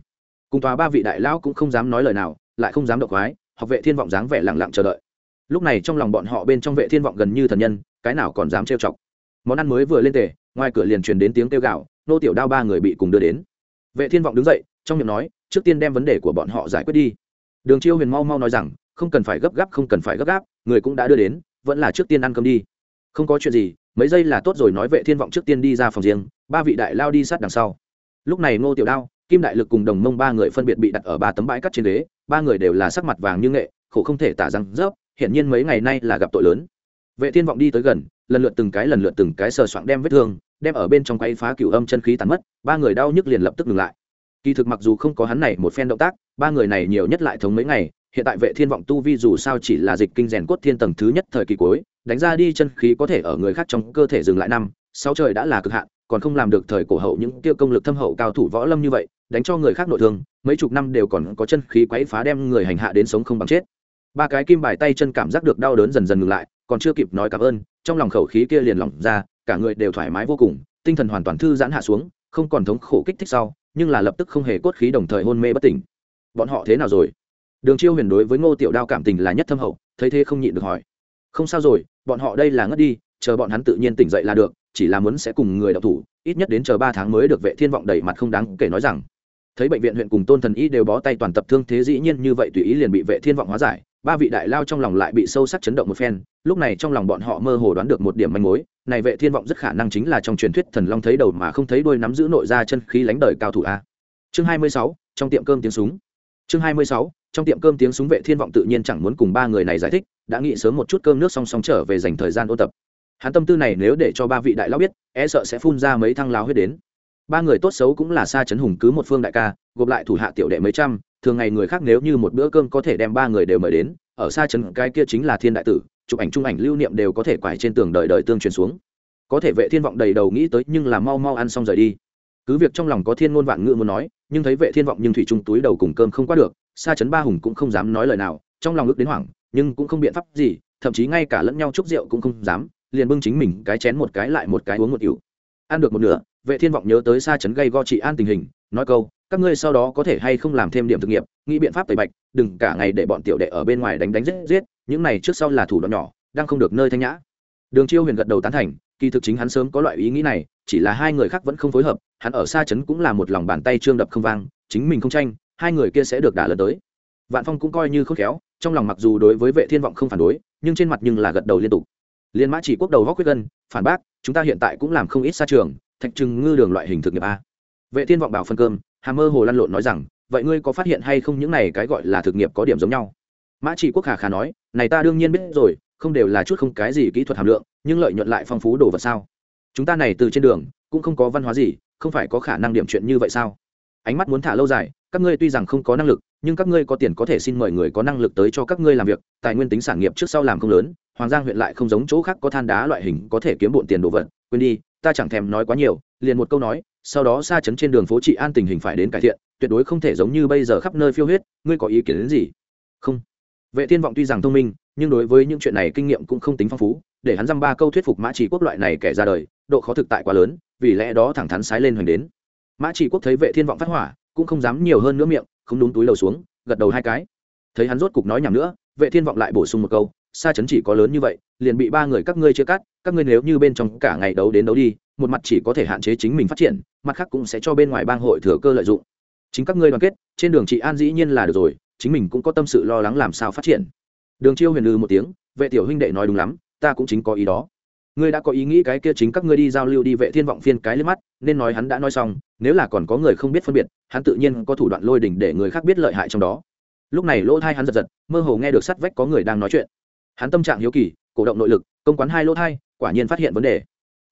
cùng tòa ba vị đại lão cũng không dám nói lời nào, lại không dám động quái học vệ thiên vọng dáng vẻ lặng lặng chờ đợi. Lúc này trong lòng bọn họ bên trong vệ thiên vọng gần như thần nhân, cái nào còn dám trêu chọc. Món ăn mới vừa lên tề, ngoài cửa liền truyền đến tiếng kêu gạo nô tiểu đao ba người bị cùng đưa đến. Vệ thiên vọng đứng dậy, trong miệng nói, trước tiên đem vấn đề của bọn họ giải quyết đi. Đường chiêu huyền mau mau nói rằng, không cần phải gấp gáp, không cần phải gấp gáp, người cũng đã đưa đến, vẫn là trước tiên ăn cơm đi. Không có chuyện gì, mấy giây là tốt rồi, nói vệ thiên vọng trước tiên đi ra phòng riêng, ba vị đại lao đi sát đằng sau. Lúc này ngô tiểu đao kim đại lực cùng đồng mông ba người phân biệt bị đặt ở ba tấm bãi cắt trên đế, ba người đều là sắc mặt vàng như nghệ khổ không thể tả răng rớp hiển nhiên mấy ngày nay là gặp tội lớn. Vệ thiên vọng đi tới gần lần lượt từng cái lần lượt từng cái sờ soạng đem vết thương đem ở bên trong quay phá cửu âm chân khí tàn mất ba người đau nhức liền lập tức ngừng lại. Kỳ thực mặc dù không có hắn này một phen động tác ba người này nhiều nhất lại thống mấy ngày hiện tại vệ thiên vọng tu vi dù sao chỉ là dịch kinh rèn cốt thiên tầng thứ nhất thời kỳ cuối đánh ra đi chân khí có thể ở người khác trong cơ thể dừng lại năm sáu trời đã là cực hạn còn không làm được thời cổ hậu những tiêu công lực thâm hậu cao thủ võ lâm như vậy, đánh cho người khác nội thương, mấy chục năm đều còn có chân khí quấy phá đem người hành hạ đến sống không bằng chết. Ba cái kim bài tay chân cảm giác được đau đớn dần dần ngừng lại, còn chưa kịp nói cảm ơn, trong lòng khẩu khí kia liền lỏng ra, cả người đều thoải mái vô cùng, tinh thần hoàn toàn thư giãn hạ xuống, không còn thống khổ kích thích sau, nhưng là lập tức không hề cốt khí đồng thời hôn mê bất tỉnh. Bọn họ thế nào rồi? Đường chiêu huyền đối với ngô tiểu đao cảm tình là nhất thâm hậu, thấy thế không nhịn được hỏi. Không sao rồi, bọn họ đây là ngất đi, chờ bọn hắn tự nhiên tỉnh dậy là được chỉ là muốn sẽ cùng người đọc thủ ít nhất đến chờ ba tháng mới được vệ thiên vọng đẩy mặt không đáng kể nói rằng. Thấy bệnh viện huyện cùng tôn thần y đều bó tay toàn tập thương thế dĩ nhiên như vậy tùy ý liền bị vệ thiên vọng hóa giải ba vị đại lao trong lòng lại bị sâu sắc chấn động một phen lúc này trong lòng bọn họ mơ hồ đoán được một điểm manh mối này vệ thiên vọng rất khả năng chính là trong truyền thuyết thần long thấy đầu mà không thấy đuôi nắm giữ nội ra chân khí lánh đời cao thủ a. Chương 26, trong tiệm cơm tiếng súng. Chương 26, trong tiệm cơm tiếng súng vệ thiên vọng tự nhiên chẳng muốn cùng ba người này giải thích đã nghĩ sớm một chút cơm nước song song trở về dành thời gian ôn tập hắn tâm tư này nếu để cho ba vị đại lão biết e sợ sẽ phun ra mấy thăng láo huyết đến. Ba người tốt xấu cũng là xa chấn hùng cứ một phương đại ca, gộp lại thủ hạ tiểu đệ mấy trăm, thường ngày người khác nếu như một bữa cơm có thể đem ba người đều mời đến, ở xa chấn cái kia chính là thiên đại tử, chụp ảnh chung ảnh lưu niệm đều có thể quải trên tường đời đời tương truyền xuống. Có thể vệ thiên vọng đầy đầu nghĩ tới nhưng là mau mau ăn xong rời đi. Cứ việc trong lòng có thiên ngôn vạn ngữ muốn nói, nhưng thấy vệ thiên vọng nhưng thủy trung túi đầu cùng cơm không qua được xa chấn ba hùng cũng không dám nói lời nào, trong lòng ước đến hoảng, nhưng cũng không biện pháp gì, thậm chí ngay cả lẫn nhau chúc rượu cũng không dám liền bưng chính mình cái chén một cái lại một cái uống một ỉu. Ăn được một nửa, vệ thiên vọng nhớ tới xa chấn gây go trị an tình hình, nói câu, các ngươi sau đó có thể hay không làm thêm điểm thực nghiệm nghĩ biện pháp tẩy bạch, đừng cả ngày để bọn tiểu đệ ở bên ngoài đánh đánh giết giết, những này trước sau là thủ đoạn nhỏ, đang không được nơi thanh nhã. Đường chiêu huyền gật đầu tán thành, kỳ thực chính hắn sớm có loại ý nghĩ này, chỉ là hai người khác vẫn không phối hợp, hắn ở xa chấn cũng là một lòng bàn tay trương đập không vang, chính mình không tranh, hai người kia sẽ được đả lần tới. Vạn phong cũng coi như khôn khéo, trong lòng mặc dù đối với vệ thiên vọng không phản đối, nhưng trên mặt nhưng là gật đầu liên tục liên mã chỉ quốc đầu góc quyết gân, phản bác, chúng ta hiện tại cũng làm không ít xa trường, thạch trừng ngư đường loại hình thực nghiệp a. Vệ thiên vọng bảo phân cơm, hà mơ hồ lăn lộn nói rằng, vậy ngươi có phát hiện hay không những này cái gọi là thực nghiệp có điểm giống nhau? Mã chỉ quốc hà khả nói, này ta đương nhiên biết rồi, không đều là chút không cái gì kỹ thuật hàm lượng, nhưng lợi nhuận lại phong phú đồ vật sao? Chúng ta này từ trên đường, cũng không có văn hóa gì, không phải có khả năng điểm chuyện như vậy sao? Ánh mắt muốn thả lâu dài, các ngươi tuy rằng không có năng lực, nhưng các ngươi có tiền có thể xin mời người có năng lực tới cho các ngươi làm việc, tài nguyên tính sản nghiệp trước sau làm không lớn hoàng giang huyện lại không giống chỗ khác có than đá loại hình, có thể kiếm bộn tiền đồ vật. Quên đi, ta chẳng thèm nói quá nhiều, liền một câu nói, sau đó xa chấn trên đường phố trị an tình hình phải đến cải thiện, tuyệt đối không thể giống như bây giờ khắp nơi phiêu huyết, ngươi có ý kiến đến gì? Không. Vệ thiên vọng tuy rằng thông minh, nhưng đối với những chuyện này kinh nghiệm cũng không tính phong phú, để hắn dăm ba câu thuyết phục mã chỉ quốc loại này kẻ ra đời, độ khó thực tại quá lớn, vì lẽ đó thẳng thắn sái lên hoành đến. Mã chỉ quốc thấy vệ thiên vọng phát hỏa, cũng không dám nhiều hơn nữa miệng, không đúng túi đầu xuống, gật đầu hai cái. Thấy hắn rốt cục nói nhảm nữa, vệ thiên vọng lại bổ sung một câu xa chấn chỉ có lớn như vậy, liền bị ba người các ngươi chia cắt, các ngươi nếu như bên trong cả ngày đấu đến đấu đi, một mặt chỉ có thể hạn chế chính mình phát triển, mặt khác cũng sẽ cho bên ngoài bang hội thừa cơ lợi dụng. Chính các ngươi đoàn kết, trên đường chị an dĩ nhiên là được rồi, chính mình cũng có tâm sự lo lắng làm sao phát triển. Đường chiêu huyền lư một tiếng, vệ tiểu huynh đệ nói đúng lắm, ta cũng chính có ý đó. Ngươi đã có ý nghĩ cái kia chính các ngươi đi giao lưu đi vệ thiên vọng phiên cái lên mắt, nên nói hắn đã nói xong, nếu là còn có người không biết phân biệt, hắn tự nhiên có thủ đoạn lôi đỉnh để người khác biết lợi hại trong đó. Lúc này lỗ thai hắn giật giật, mơ hồ nghe được sắt vách có người đang nói chuyện hắn tâm trạng hiếu kỳ, cổ động nội lực, công quán hai lỗ thai, quả nhiên phát hiện vấn đề.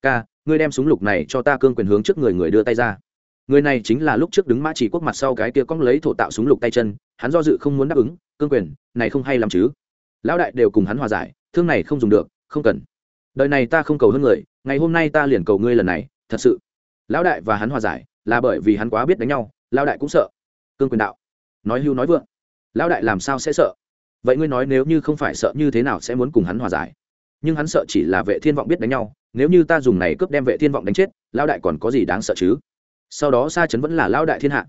Ca, ngươi đem súng lục này cho ta cương quyền hướng trước người người đưa tay ra. Người này chính là lúc trước đứng mã chỉ quốc mặt sau cái kia cong lấy thổ tạo súng lục tay chân, hắn do dự không muốn đáp ứng, cương quyền, này không hay làm chứ. Lão đại đều cùng hắn hòa giải, thương này không dùng được, không cần. Đời này ta không cầu hơn người, ngày hôm nay ta liền cầu ngươi lần này, thật sự. Lão đại và hắn hòa giải, là bởi vì hắn quá biết đánh nhau, lão đại cũng sợ. Cương quyền đạo. Nói hưu nói vượng. Lão đại làm sao sẽ sợ? Vậy ngươi nói nếu như không phải sợ như thế nào sẽ muốn cùng hắn hòa giải? Nhưng hắn sợ chỉ là vệ thiên vọng biết đánh nhau, nếu như ta dùng này cướp đem vệ thiên vọng đánh chết, lão đại còn có gì đáng sợ chứ? Sau đó sa chấn vẫn là lão đại thiên hạ.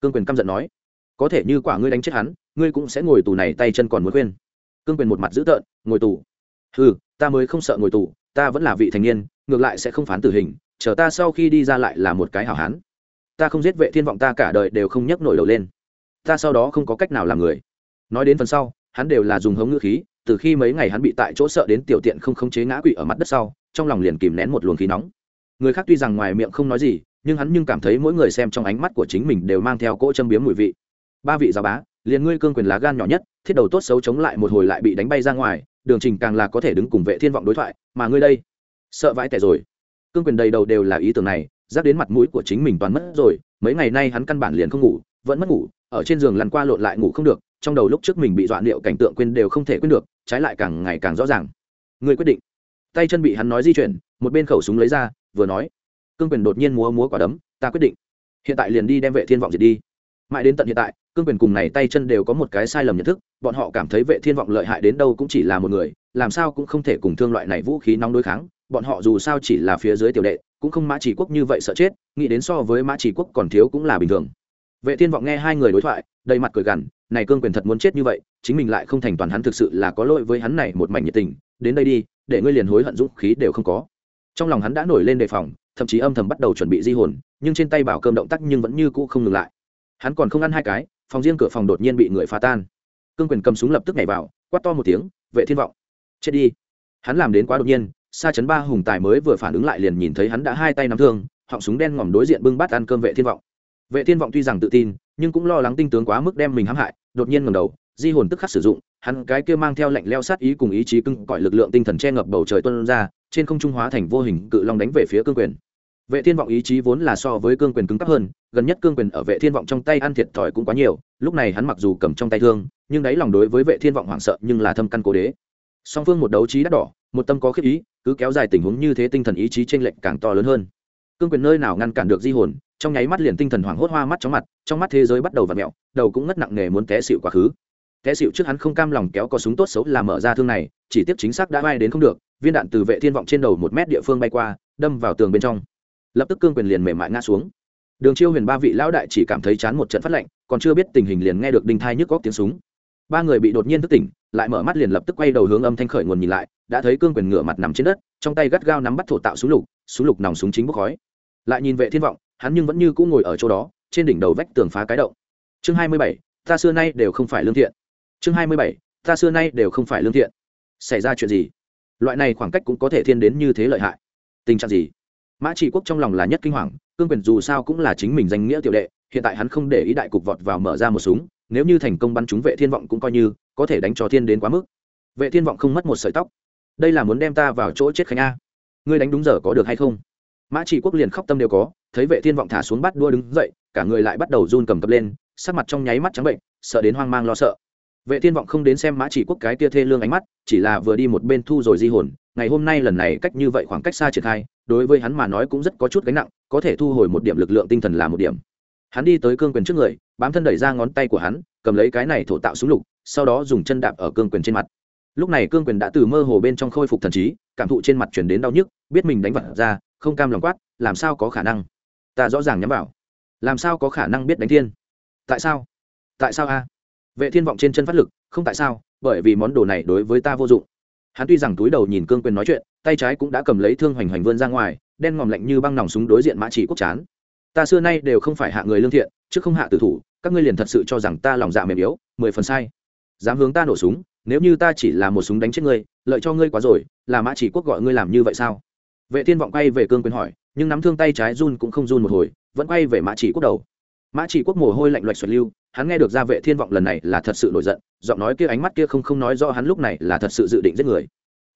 Cương quyền căm giận nói, có thể như quả ngươi đánh chết hắn, ngươi cũng sẽ ngồi tù này tay chân còn muốn khuyên. Cương quyền một mặt dữ tợn, ngồi tù. Ừ ta mới không sợ ngồi tù, ta vẫn là vị thành niên, ngược lại sẽ không phán tử hình, chờ ta sau khi đi ra lại là một cái hảo hán. Ta không giết vệ thiên vọng ta cả đời đều không nhấc nổi đầu lên. Ta sau đó không có cách nào làm người. Nói đến phần sau hắn đều là dùng hống ngữ khí, từ khi mấy ngày hắn bị tại chỗ sợ đến tiểu tiện không khống chế ngã quỵ ở mặt đất sau, trong lòng liền kìm nén một luồng khí nóng. Người khác tuy rằng ngoài miệng không nói gì, nhưng hắn nhưng cảm thấy mỗi người xem trong ánh mắt của chính mình đều mang theo cỗ châm biếm mùi vị. Ba vị giáo bá, liền ngươi cương quyền lá gan nhỏ nhất, thiết đầu tốt xấu chống lại một hồi lại bị đánh bay ra ngoài, đường trình càng là có thể đứng cùng vệ thiên vọng đối thoại, mà ngươi đây, sợ vãi tẻ rồi. Cương quyền đầy đầu đều là ý tưởng này giáp đến mặt mũi của chính mình toàn mất rồi, mấy ngày nay hắn căn bản liền không ngủ, vẫn mất ngủ, ở trên giường lăn qua lộn lại ngủ không được trong đầu lúc trước mình bị dọa liệu cảnh tượng quên đều không thể quên được, trái lại càng ngày càng rõ ràng. Người quyết định. Tay chân bị hắn nói di chuyển, một bên khẩu súng lấy ra, vừa nói. Cương quyền đột nhiên múa múa quả đấm, ta quyết định. Hiện tại liền đi đem vệ thiên vọng diệt đi. Mãi đến tận hiện tại, cương quyền cùng này tay chân đều có một cái sai lầm nhận thức, bọn họ cảm thấy vệ thiên vọng lợi hại đến đâu cũng chỉ là một người, làm sao cũng không thể cùng thương loại này vũ khí nóng đối kháng, bọn họ dù sao chỉ là phía dưới tiểu đệ, cũng không mã chỉ quốc như vậy sợ chết, nghĩ đến so với mã chỉ quốc còn thiếu cũng là bình thường. Vệ thiên vọng nghe hai người đối thoại, đầy mặt cười gằn này cương quyền thật muốn chết như vậy, chính mình lại không thành toàn hắn thực sự là có lỗi với hắn này một mảnh nhiệt tình, đến đây đi, để ngươi liền hối hận dũng khí đều không có. Trong lòng hắn đã nổi lên đề phòng, thậm chí âm thầm bắt đầu chuẩn bị di hồn, nhưng trên tay bảo cơm động tác nhưng vẫn như cũ không ngừng lại. Hắn còn không ăn hai cái, phòng riêng cửa phòng đột nhiên bị người phá tan. Cương quyền cầm súng lập tức nhảy vào, quát to một tiếng, vệ thiên vọng, chết đi. Hắn làm đến quá đột nhiên xa chấn ba hùng tài mới vừa phản ứng lại liền nhìn thấy hắn đã hai tay nắm thương, họng súng đen ngòm đối diện bưng bát ăn cơm vệ thiên vọng. Vệ thiên vọng tuy rằng tự tin nhưng cũng lo lắng tinh tướng quá mức đem mình hãm hại, đột nhiên ngẩng đầu, di hồn tức khắc sử dụng, hắn cái kia mang theo lệnh leo sát ý cùng ý chí cưng cõi lực lượng tinh thần che ngập bầu trời tuôn ra, trên không trung hóa thành vô hình cự long đánh về phía cương quyền. Vệ thiên vọng ý chí vốn là so với cương quyền cứng cấp hơn, gần nhất cương quyền ở vệ thiên vọng trong tay ăn thiệt thòi cũng quá nhiều, lúc này hắn mặc dù cầm trong tay thương, nhưng đáy lòng đối với vệ thiên vọng hoảng sợ nhưng là thâm căn cố đế. Song phương một đấu trí đắt đỏ, một tâm có khiết ý, cứ kéo dài tình huống như thế tinh thần ý chí trên lệnh càng to lớn hơn cương quyền nơi nào ngăn cản được di hồn, trong nháy mắt liền tinh thần hoảng hốt hoa mắt chóng mặt, trong mắt thế giới bắt đầu v ặ mẹo, đầu cũng ngất nặng nề muốn té xịu quá khứ. Té xịu trước hắn không cam lòng kéo có súng tốt xấu là mở ra thương này, chỉ tiếp chính xác đã bay đến không được, viên đạn từ vệ thiên vọng trên đầu một mét địa phương bay qua, đâm vào tường bên trong. Lập tức cương quyền liền mềm mại ngã xuống. Đường chiêu huyền ba vị lão đại chỉ cảm thấy chán một trận phát lạnh còn chưa biết tình hình liền nghe được đinh thai nhức góc tiếng súng. Ba người bị đột nhiên thức tỉnh lại mở mắt liền lập tức quay đầu hướng âm thanh khởi nguồn nhìn lại đã thấy cương quyền ngửa mặt nằm trên đất trong tay gắt gao nắm bắt thổ tạo súng lục súng lục nòng súng chính bốc khói. Lại nhìn vệ thiên vọng hắn nhưng vẫn như cũ ngồi ở chỗ đó trên đỉnh đầu vách tường phá cái động. Chương 27, ta xưa nay đều không phải lương thiện. Chương 27, ta xưa nay đều không phải lương thiện. Xảy ra chuyện gì? Loại này khoảng cách cũng có thể thiên đến như thế lợi hại. Tình trạng gì? Mã trị quốc trong lòng là nhất kinh hoàng cương quyền dù sao cũng là chính mình danh nghĩa tiểu đệ hiện tại hắn không để ý đại cục vọt vào mở ra một súng nếu như thành công bắn trúng vệ thiên vọng cũng coi như có thể đánh cho thiên đến quá mức. Vệ thiên vọng không mất một sợi tóc. Đây là muốn đem ta vào chỗ chết khánh a. Ngươi đánh đúng giờ có được hay không? Mã chỉ quốc liền khóc tâm đều có, thấy vệ thiên vọng thả xuống bắt đua đứng dậy, cả người lại bắt đầu run cầm cập lên, sắc mặt trong nháy mắt trắng bệnh, sợ đến hoang mang lo sợ. Vệ thiên vọng không đến xem mã chỉ quốc cái tia thê lương ánh mắt, chỉ là vừa đi một bên thu rồi di hồn. Ngày hôm nay lần này cách như vậy khoảng cách xa triển khai, đối với hắn mà nói cũng rất có chút gánh nặng, có thể thu hồi một điểm lực lượng tinh thần là một điểm hắn đi tới cương quyền trước người, bám thân đẩy ra ngón tay của hắn, cầm lấy cái này thổ tạo súng lục, sau đó dùng chân đạp ở cương quyền trên mặt. Lúc này cương quyền đã từ mơ hồ bên trong khôi phục thần trí, cảm thụ trên mặt chuyển đến đau nhức, biết mình đánh vật ra, không cam lòng quát, làm sao có khả năng? Ta rõ ràng nhắm vào. Làm sao có khả năng biết đánh thiên? Tại sao? Tại sao a? Vệ thiên vọng trên chân phát lực, không tại sao, bởi vì món đồ này đối với ta vô dụng. Hắn tuy rằng túi đầu nhìn cương quyền nói chuyện, tay trái cũng đã cầm lấy thương hoành hoành vươn ra ngoài, đen ngòm lạnh như băng nòng súng đối diện mã chỉ quốc chán ta xưa nay đều không phải hạ người lương thiện, chứ không hạ tử thủ, các ngươi liền thật sự cho rằng ta lòng dạ mềm yếu, mười phần sai. Dám hướng ta nổ súng, nếu như ta chỉ là một súng đánh chết ngươi, lợi cho ngươi quá rồi, là mã chỉ quốc gọi ngươi làm như vậy sao? Vệ thiên vọng quay về cương quyền hỏi, nhưng nắm thương tay trái run cũng không run một hồi, vẫn quay về mã chỉ quốc đầu. Mã chỉ quốc mồ hôi lạnh loạch xoẹt lưu, hắn nghe được ra vệ thiên vọng lần này là thật sự nổi giận, giọng nói kia ánh mắt kia không không nói rõ hắn lúc này là thật sự dự định giết người.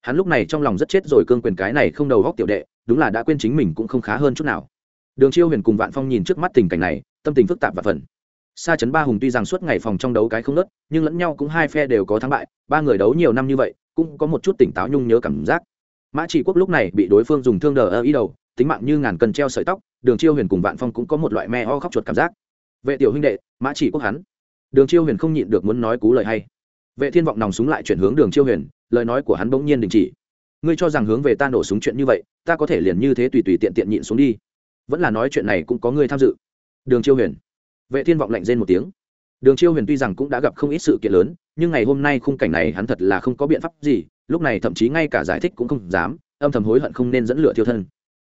Hắn lúc này trong lòng rất chết rồi cương quyền cái này không đầu góc tiểu đệ, đúng là đã quên chính mình cũng không khá hơn chút nào đường chiêu huyền cùng vạn phong nhìn trước mắt tình cảnh này, tâm tình phức tạp và phần. Sa chấn ba hùng tuy rằng suốt ngày phòng trong đấu cái không nớt nhưng lẫn nhau cũng hai phe đều có thắng bại, ba người đấu nhiều năm như vậy, cũng có một chút tỉnh táo nhung nhớ cảm giác. Mã chỉ quốc lúc này bị đối phương dùng thương đờ ơ ý đầu, tính mạng như ngàn cân treo sợi tóc, đường chiêu huyền cùng vạn phong cũng có một loại me ho khóc chuột cảm giác. Vệ tiểu huynh đệ, mã chỉ quốc hắn. Đường chiêu huyền không nhịn được muốn nói cú lời hay. Vệ thiên vọng nòng súng lại chuyển hướng đường chiêu huyền, lời nói của hắn bỗng nhiên đình chỉ. Ngươi cho rằng hướng về ta nổ súng chuyện như vậy, ta có thể liền như thế tùy tùy tiện tiện nhịn xuống đi vẫn là nói chuyện này cũng có người tham dự. Đường chiêu huyền. Vệ thiên vọng lạnh rên một tiếng. Đường chiêu huyền tuy rằng cũng đã gặp không ít sự kiện lớn, nhưng ngày hôm nay khung cảnh này hắn thật là không có biện pháp gì, lúc này thậm chí ngay cả giải thích cũng không dám, âm thầm hối hận không nên dẫn lửa thiêu thân.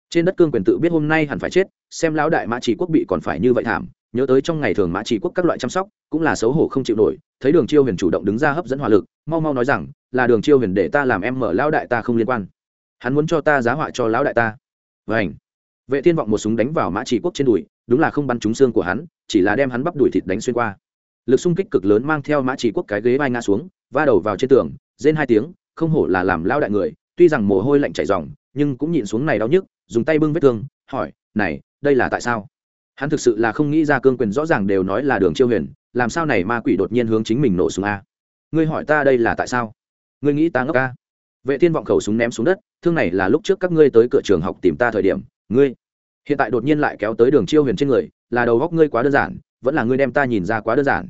Trên đất cương quyền tự biết hôm nay hẳn phải chết, xem lão đại mã chỉ quốc bị còn phải như vậy thảm, nhớ tới trong ngày thường mã chỉ quốc các loại chăm sóc, cũng là xấu hổ không chịu nổi, thấy đường chiêu huyền chủ động đứng ra hấp dẫn hỏa lực, mau mau nói rằng, là đường chiêu huyền để ta làm em mở lão đại ta không liên quan. Hắn muốn cho ta giá họa cho lão đại ta. Vảnh vệ thiên vọng một súng đánh vào mã chỉ quốc trên đùi, đúng là không bắn trúng xương của hắn, chỉ là đem hắn bắp đùi thịt đánh xuyên qua. Lực xung kích cực lớn mang theo mã chỉ quốc cái ghế vai ngã xuống, va đầu vào trên tường, rên hai tiếng, không hổ là làm lao đại người, tuy rằng mồ hôi lạnh chảy ròng, nhưng cũng nhịn xuống này đau nhức, dùng tay bưng vết thương, hỏi, này, đây là tại sao? Hắn thực sự là không nghĩ ra cương quyền rõ ràng đều nói là đường chiêu huyền, làm sao này ma quỷ đột nhiên hướng chính mình nổ súng a? Ngươi hỏi ta đây là tại sao? Ngươi nghĩ ta ngốc a? Vệ thiên vọng khẩu súng ném xuống đất, thương này là lúc trước các ngươi tới cửa trường học tìm ta thời điểm ngươi, hiện tại đột nhiên lại kéo tới đường chiêu huyền trên người, là đầu góc ngươi quá đơn giản, vẫn là ngươi đem ta nhìn ra quá đơn giản.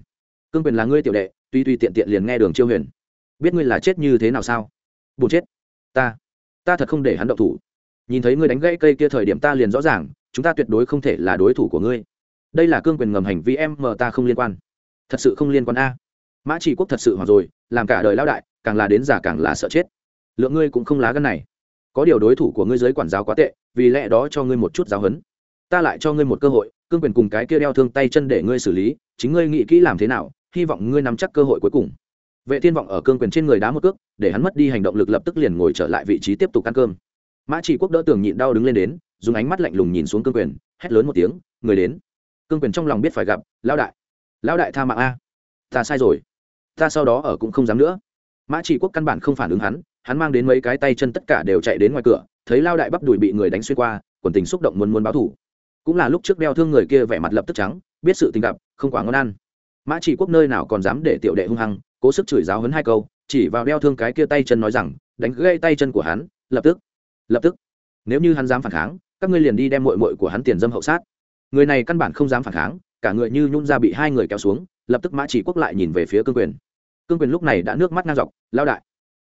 Cương quyền là ngươi tiểu đệ, tuy tuy tiện tiện liền nghe đường chiêu huyền. Biết ngươi là chết như thế nào sao? Bù chết. Ta ta thật không để hắn động thủ. Nhìn thấy ngươi đánh gãy cây kia thời điểm ta liền rõ ràng, chúng ta tuyệt đối không thể là đối thủ của ngươi. Đây là cương quyền ngầm hành vi em mờ ta không liên quan. Thật sự không liên quan a. Mã chỉ quốc thật sự hoặc rồi, làm cả đời lao đại, càng là đến già càng là sợ chết. Lượng ngươi cũng không lá gân này có điều đối thủ của ngươi giới quản giáo quá tệ, vì lẽ đó cho ngươi một chút giáo huấn. Ta lại cho ngươi một cơ hội, cương quyền cùng cái kia đeo thương tay chân để ngươi xử lý, chính ngươi nghĩ kỹ làm thế nào, hy vọng ngươi nắm chắc cơ hội cuối cùng. Vệ thiên vọng ở cương quyền trên người đá một cước, để hắn mất đi hành động lực lập tức liền ngồi trở lại vị trí tiếp tục ăn cơm. Mã chỉ quốc đỡ tường nhịn đau đứng lên đến, dùng ánh mắt lạnh lùng nhìn xuống cương quyền, hét lớn một tiếng, người đến. Cương quyền trong lòng biết phải gặp, lão đại lão đại tha mạng a, ta sai rồi, ta sau đó ở cũng không dám nữa. Mã chỉ quốc căn bản không phản ứng hắn hắn mang đến mấy cái tay chân tất cả đều chạy đến ngoài cửa, thấy lao đại bắp đùi bị người đánh xuyên qua, quần tình xúc động muốn muốn báo thủ. Cũng là lúc trước đeo thương người kia vẻ mặt lập tức trắng, biết sự tình gặp, không quá ngon ăn. Mã chỉ quốc nơi nào còn dám để tiểu đệ hung hăng, cố sức chửi giáo hấn hai câu, chỉ vào đeo thương cái kia tay chân nói rằng, đánh gãy tay chân của hắn, lập tức lập tức. Nếu như hắn dám phản kháng, các ngươi liền đi đem mội mội của hắn tiền dâm hậu sát. Người này căn bản không dám phản kháng, cả người như nhún ra bị hai người kéo xuống, lập tức mã chỉ quốc lại nhìn về phía cương quyền. Cương quyền lúc này đã nước mắt ngang dọc, lao đại,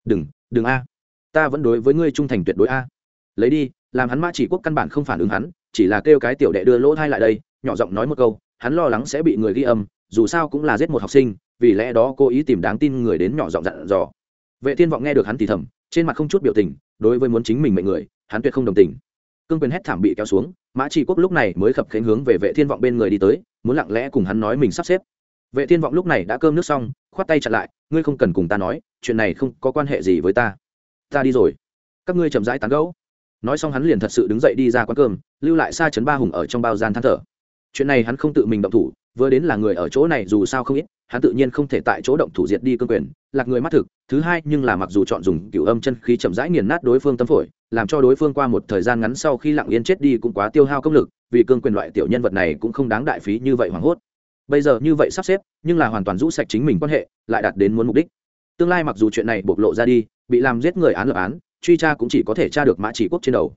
đừng đừng a. Ta vẫn đối với ngươi trung thành tuyệt đối a. Lấy đi, làm hắn mã chỉ quốc căn bản không phản ứng hắn, chỉ là kêu cái tiểu đệ đưa lỗ thai lại đây, nhỏ giọng nói một câu, hắn lo lắng sẽ bị người ghi âm, dù sao cũng là giết một học sinh, vì lẽ đó cố ý tìm đáng tin người đến nhỏ giọng dặn dò. Vệ thiên vọng nghe được hắn thì thầm, trên mặt không chút biểu tình, đối với muốn chính mình mệnh người, hắn tuyệt không đồng tình. Cương quyền hét thảm bị kéo xuống, mã chỉ quốc lúc này mới khập khánh hướng về vệ thiên vọng bên người đi tới, muốn lặng lẽ cùng hắn nói mình sắp xếp vệ thiên vọng lúc này đã cơm nước xong, khoát tay chặn lại, ngươi không cần cùng ta nói, chuyện này không có quan hệ gì với ta. Ta đi rồi. Các ngươi chậm rãi tán gẫu. Nói xong hắn liền thật sự đứng dậy đi ra quán cơm, lưu lại xa chấn ba hùng ở trong bao gian than thở. Chuyện này hắn không tự mình động thủ, vừa đến là người ở chỗ này dù sao không ít, hắn tự nhiên không thể tại chỗ động thủ diệt đi cương quyền, lạc người mắt thực, thứ hai nhưng là mặc dù chọn dùng cửu âm chân khí chậm rãi nghiền nát đối phương tâm phổi, làm cho đối phương qua một thời gian ngắn sau khi lặng yên chết đi cũng quá tiêu hao công lực, vì cương quyền loại tiểu nhân vật này cũng không đáng đại phí như vậy hoảng hốt bây giờ như vậy sắp xếp, nhưng là hoàn toàn rũ sạch chính mình quan hệ, lại đạt đến muốn mục đích. Tương lai mặc dù chuyện này bộc lộ ra đi, bị làm giết người án lập án, truy tra cũng chỉ có thể tra được mã chỉ quốc trên đầu.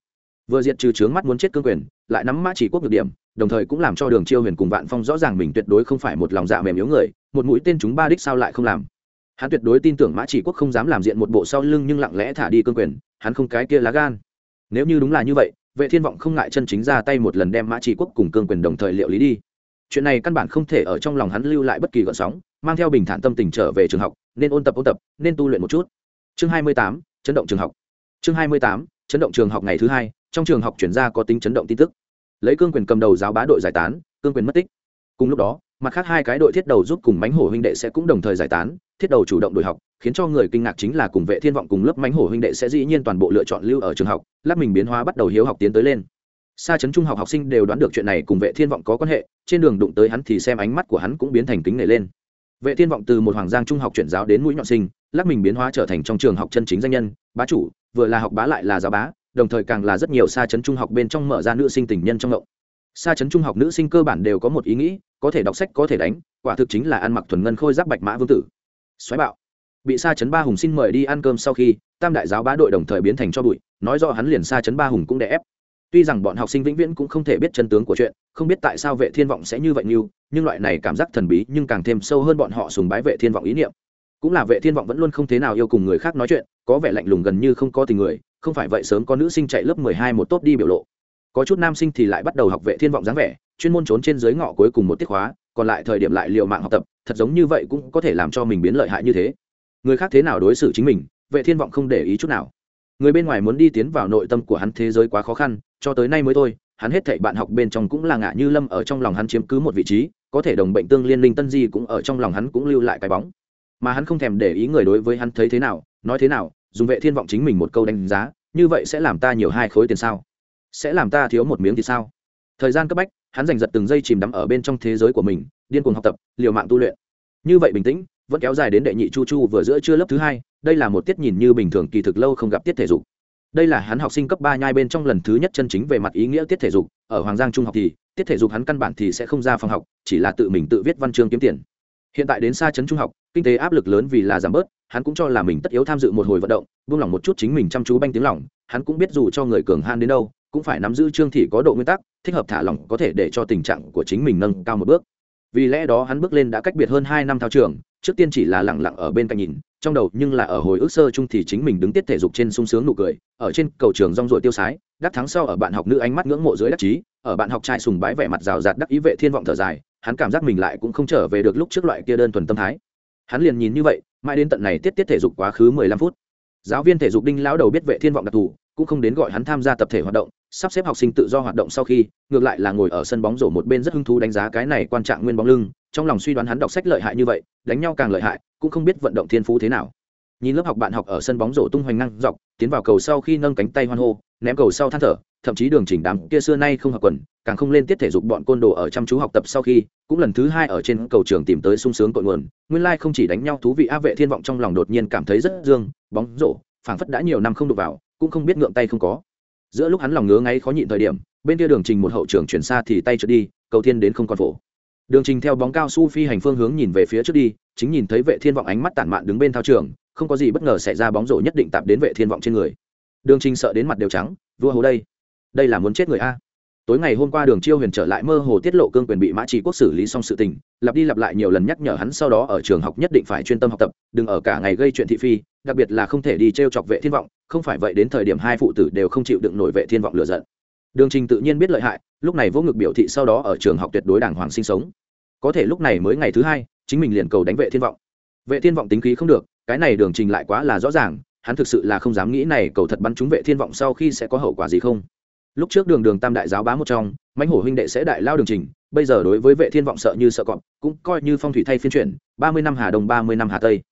Vừa diệt trừ trướng mắt muốn chết cương quyền, lại nắm mã chỉ quốc được điểm, đồng thời cũng làm cho đường chiêu huyền cùng vạn phong rõ ràng mình tuyệt đối không phải một lòng dạ mềm yếu người, một mũi tên chúng ba đích sao lại không làm. Hắn tuyệt đối tin tưởng mã chỉ quốc không dám làm diện một bộ sau lưng nhưng lặng lẽ thả đi cương quyền, hắn không cái kia lá gan. Nếu như đúng là như vậy, vệ thiên vọng không ngại chân chính ra tay một lần đem mã chỉ quốc cùng cương quyền đồng thời liệu lý đi chuyện này căn bản không thể ở trong lòng hắn lưu lại bất kỳ gợn sóng, mang theo bình thản tâm tình trở về trường học, nên ôn tập ôn tập, nên tu luyện một chút. Chương hai mươi tám, chấn động trường học. Chương hai mươi tám, chấn động trường học ngày thứ hai, trong trường học chuyển ra có tính chấn động tin tức. Lấy cương quyền cầm đầu giáo bá đội giải tán, cương quyền mất tích. Cùng lúc đó, mặt khác hai cái đội thiết đầu giúp cùng mánh hổ huynh đệ sẽ cũng đồng thời giải tán, thiết đầu chủ động đổi học, khiến cho người kinh ngạc chính là cùng vệ thiên vọng cùng lớp mánh hổ huynh đệ sẽ dĩ nhiên toàn bộ lựa chọn lưu ở trường học lắp mình biến hóa bắt đầu hiếu học tiến tới lên xa chấn trung học học sinh đều đoán được chuyện này cùng vệ thiên vọng có quan hệ, trên đường đụng tới hắn thì xem ánh mắt của hắn cũng biến thành kính nể lên. Vệ thiên vọng từ một hoàng giang trung học chuyển giáo đến mũi nhọn sinh, lắc mình biến hóa trở thành trong trường học chân chính danh nhân, bá chủ, vừa là học bá lại là giáo bá, đồng thời càng là rất nhiều xa chấn trung học bên trong mở ra nữ sinh tình nhân trong ngộng. Xa chấn trung học nữ sinh cơ bản đều có một ý nghĩ, có thể đọc sách, có thể đánh, quả thực chính là ăn mặc thuần ngân khôi giáp bạch mã vương tử. Xoáy bạo. Bị xa chấn ba hùng xin mời đi ăn cơm sau khi, tam đại giáo bá đội đồng thời biến thành cho bụi, nói rõ hắn liền xa chấn ba hùng cũng đè ép tuy rằng bọn học sinh vĩnh viễn cũng không thể biết chân tướng của chuyện, không biết tại sao vệ thiên vọng sẽ như vậy như, nhưng loại này cảm giác thần bí nhưng càng thêm sâu hơn bọn họ sùng bái vệ thiên vọng ý niệm. Cũng là vệ thiên vọng vẫn luôn không thế nào yêu cùng người khác nói chuyện, có vẻ lạnh lùng gần như không có tình người, không phải vậy sớm có nữ sinh chạy lớp 12 một tốt đi biểu lộ. Có chút nam sinh thì lại bắt đầu học vệ thiên vọng dáng vẻ, chuyên môn trốn trên dưới ngõ cuối cùng một tiết khóa còn lại thời điểm lại liều mạng học tập, thật giống như vậy cũng có thể làm cho mình biến lợi hại như thế. Người khác thế nào đối xử chính mình, vệ thiên vọng không để ý chút nào người bên ngoài muốn đi tiến vào nội tâm của hắn thế giới quá khó khăn, cho tới nay mới thôi, hắn hết thảy bạn học bên trong cũng là ngạ như lâm ở trong lòng hắn chiếm cứ một vị trí, có thể đồng bệnh tương liên linh tân di cũng ở trong lòng hắn cũng lưu lại cái bóng. Mà hắn không thèm để ý người đối với hắn thấy thế nào, nói thế nào, dùng vệ thiên vọng chính mình một câu đánh giá, như vậy sẽ làm ta nhiều hai khối tiền sao? Sẽ làm ta thiếu một miếng thì sao? Thời gian cấp bách, hắn giành giật từng giây chìm đắm ở bên trong thế giới của mình, điên cuồng học tập, liều mạng tu luyện. Như vậy bình tĩnh, vẫn kéo dài đến đệ nhị chu chu vừa giữa trưa lớp thứ hai đây là một tiết nhìn như bình thường kỳ thực lâu không gặp tiết thể dục. Đây là hắn học sinh cấp ba nhai bên trong lần thứ nhất chân chính về mặt ý nghĩa tiết thể dục, ở hoàng giang trung học thì, tiết thể dục hắn căn bản thì sẽ không ra phòng học, chỉ là tự mình tự viết văn chương kiếm tiền. Hiện tại đến xa trấn trung học, kinh tế áp lực lớn vì là giảm bớt, hắn cũng cho là mình tất yếu tham dự một hồi vận động, buông lỏng một chút chính mình chăm chú banh tiếng lỏng, hắn cũng biết dù cho người cường han đến đâu, cũng phải nắm giữ trương thị có độ nguyên tắc, thích hợp thả lỏng có thể để cho tình trạng của chính mình nâng cao một bước vì lẽ đó hắn bước lên đã cách biệt hơn hai năm thao trường, trước tiên chỉ là lẳng lặng ở bên cạnh nhìn, trong đầu nhưng là ở hồi ức sơ chung thì chính mình đứng tiết thể dục trên sung sướng nụ cười, ở trên cầu trường rong ruổi tiêu sái, đắc thắng sau ở bạn học nữ ánh mắt ngưỡng mộ dưới đắc chí, ở bạn học trai sùng bái vẻ mặt rào rạt đắc ý vệ thiên vọng thở dài, hắn cảm giác mình lại cũng không trở về được lúc trước loại kia đơn thuần tâm thái. Hắn liền nhìn như vậy, mãi đến tận này tiết tiết thể dục quá khứ mười lăm phút. Giáo viên thể dục đinh lão đầu biết vệ thiên vọng đặc thù, cũng không đến gọi hắn tham gia tập thể hoạt động sắp xếp học sinh tự do hoạt động sau khi, ngược lại là ngồi ở sân bóng rổ một bên rất hứng thú đánh giá cái này quan trạng nguyên bóng lưng, trong lòng suy đoán hắn đọc sách lợi hại như vậy, đánh nhau càng lợi hại, cũng không biết vận động thiên phú thế nào. Nhìn lớp học bạn học ở sân bóng rổ tung hoành năng dọc, tiến vào cầu sau khi nâng cánh tay hoan hô, ném cầu sau than thở, thậm chí đường chỉnh đám kia xưa nay không hợp quần, càng không lên tiết thể dục bọn côn đồ ở chăm chú học tập sau khi, cũng lần thứ hai ở trên cầu trường tìm tới sung sướng cội nguồn. Nguyên lai không chỉ đánh nhau thú vị a vệ thiên vọng trong lòng đột nhiên cảm thấy rất dương, bóng rổ, phảng phất đã nhiều năm không đụng vào, cũng không biết ngượng tay không có giữa lúc hắn lòng ngứa ngáy khó nhịn thời điểm, bên kia đường trình một hậu trưởng chuyển xa thì tay trượt đi, cầu thiên đến không còn phổ. Đường trình theo bóng cao su phi hành phương hướng nhìn về phía trước đi, chính nhìn thấy vệ thiên vọng ánh mắt tản mạn đứng bên thao trường, không có gì bất ngờ xảy ra bóng rổ nhất định tạp đến vệ thiên vọng trên người. Đường trình sợ đến mặt đều trắng, vua hầu đây đây là muốn chết người a tối ngày hôm qua đường chiêu huyền trở lại mơ hồ tiết lộ cương quyền bị mã trí quốc xử lý xong sự tình, lặp đi lặp lại nhiều lần nhắc nhở hắn sau đó ở trường học nhất định phải chuyên tâm học tập, đừng ở cả ngày gây chuyện thị phi, đặc biệt là không thể đi t r e o chọc vệ thiên vọng, không phải vậy đến thời điểm hai phụ tử đều không chịu đựng nổi vệ thiên vọng lựa giận. Đường trình tự nhiên biết lợi hại, lúc này vỗ ngực biểu thị sau đó ở trường học tuyệt đối đàng hoàng sinh sống. Có thể lúc này mới ngày thứ hai, chính mình liền cầu đánh vệ thiên vọng. Vệ thiên vọng tính khí không được, cái này đường trình lại quá là rõ ràng, hắn thực sự là không dám nghĩ này cầu thật bắn trúng vệ thiên vọng sau khi sẽ có hậu quả gì không lúc trước đường đường tam đại giáo bá một trong, mãnh hổ huynh đệ sẽ đại lao đường trình, bây giờ đối với vệ thiên vọng sợ như sợ cọp, cũng coi như phong thủy thay phiên chuyển, ba mươi năm hà đông, ba mươi năm hà tây.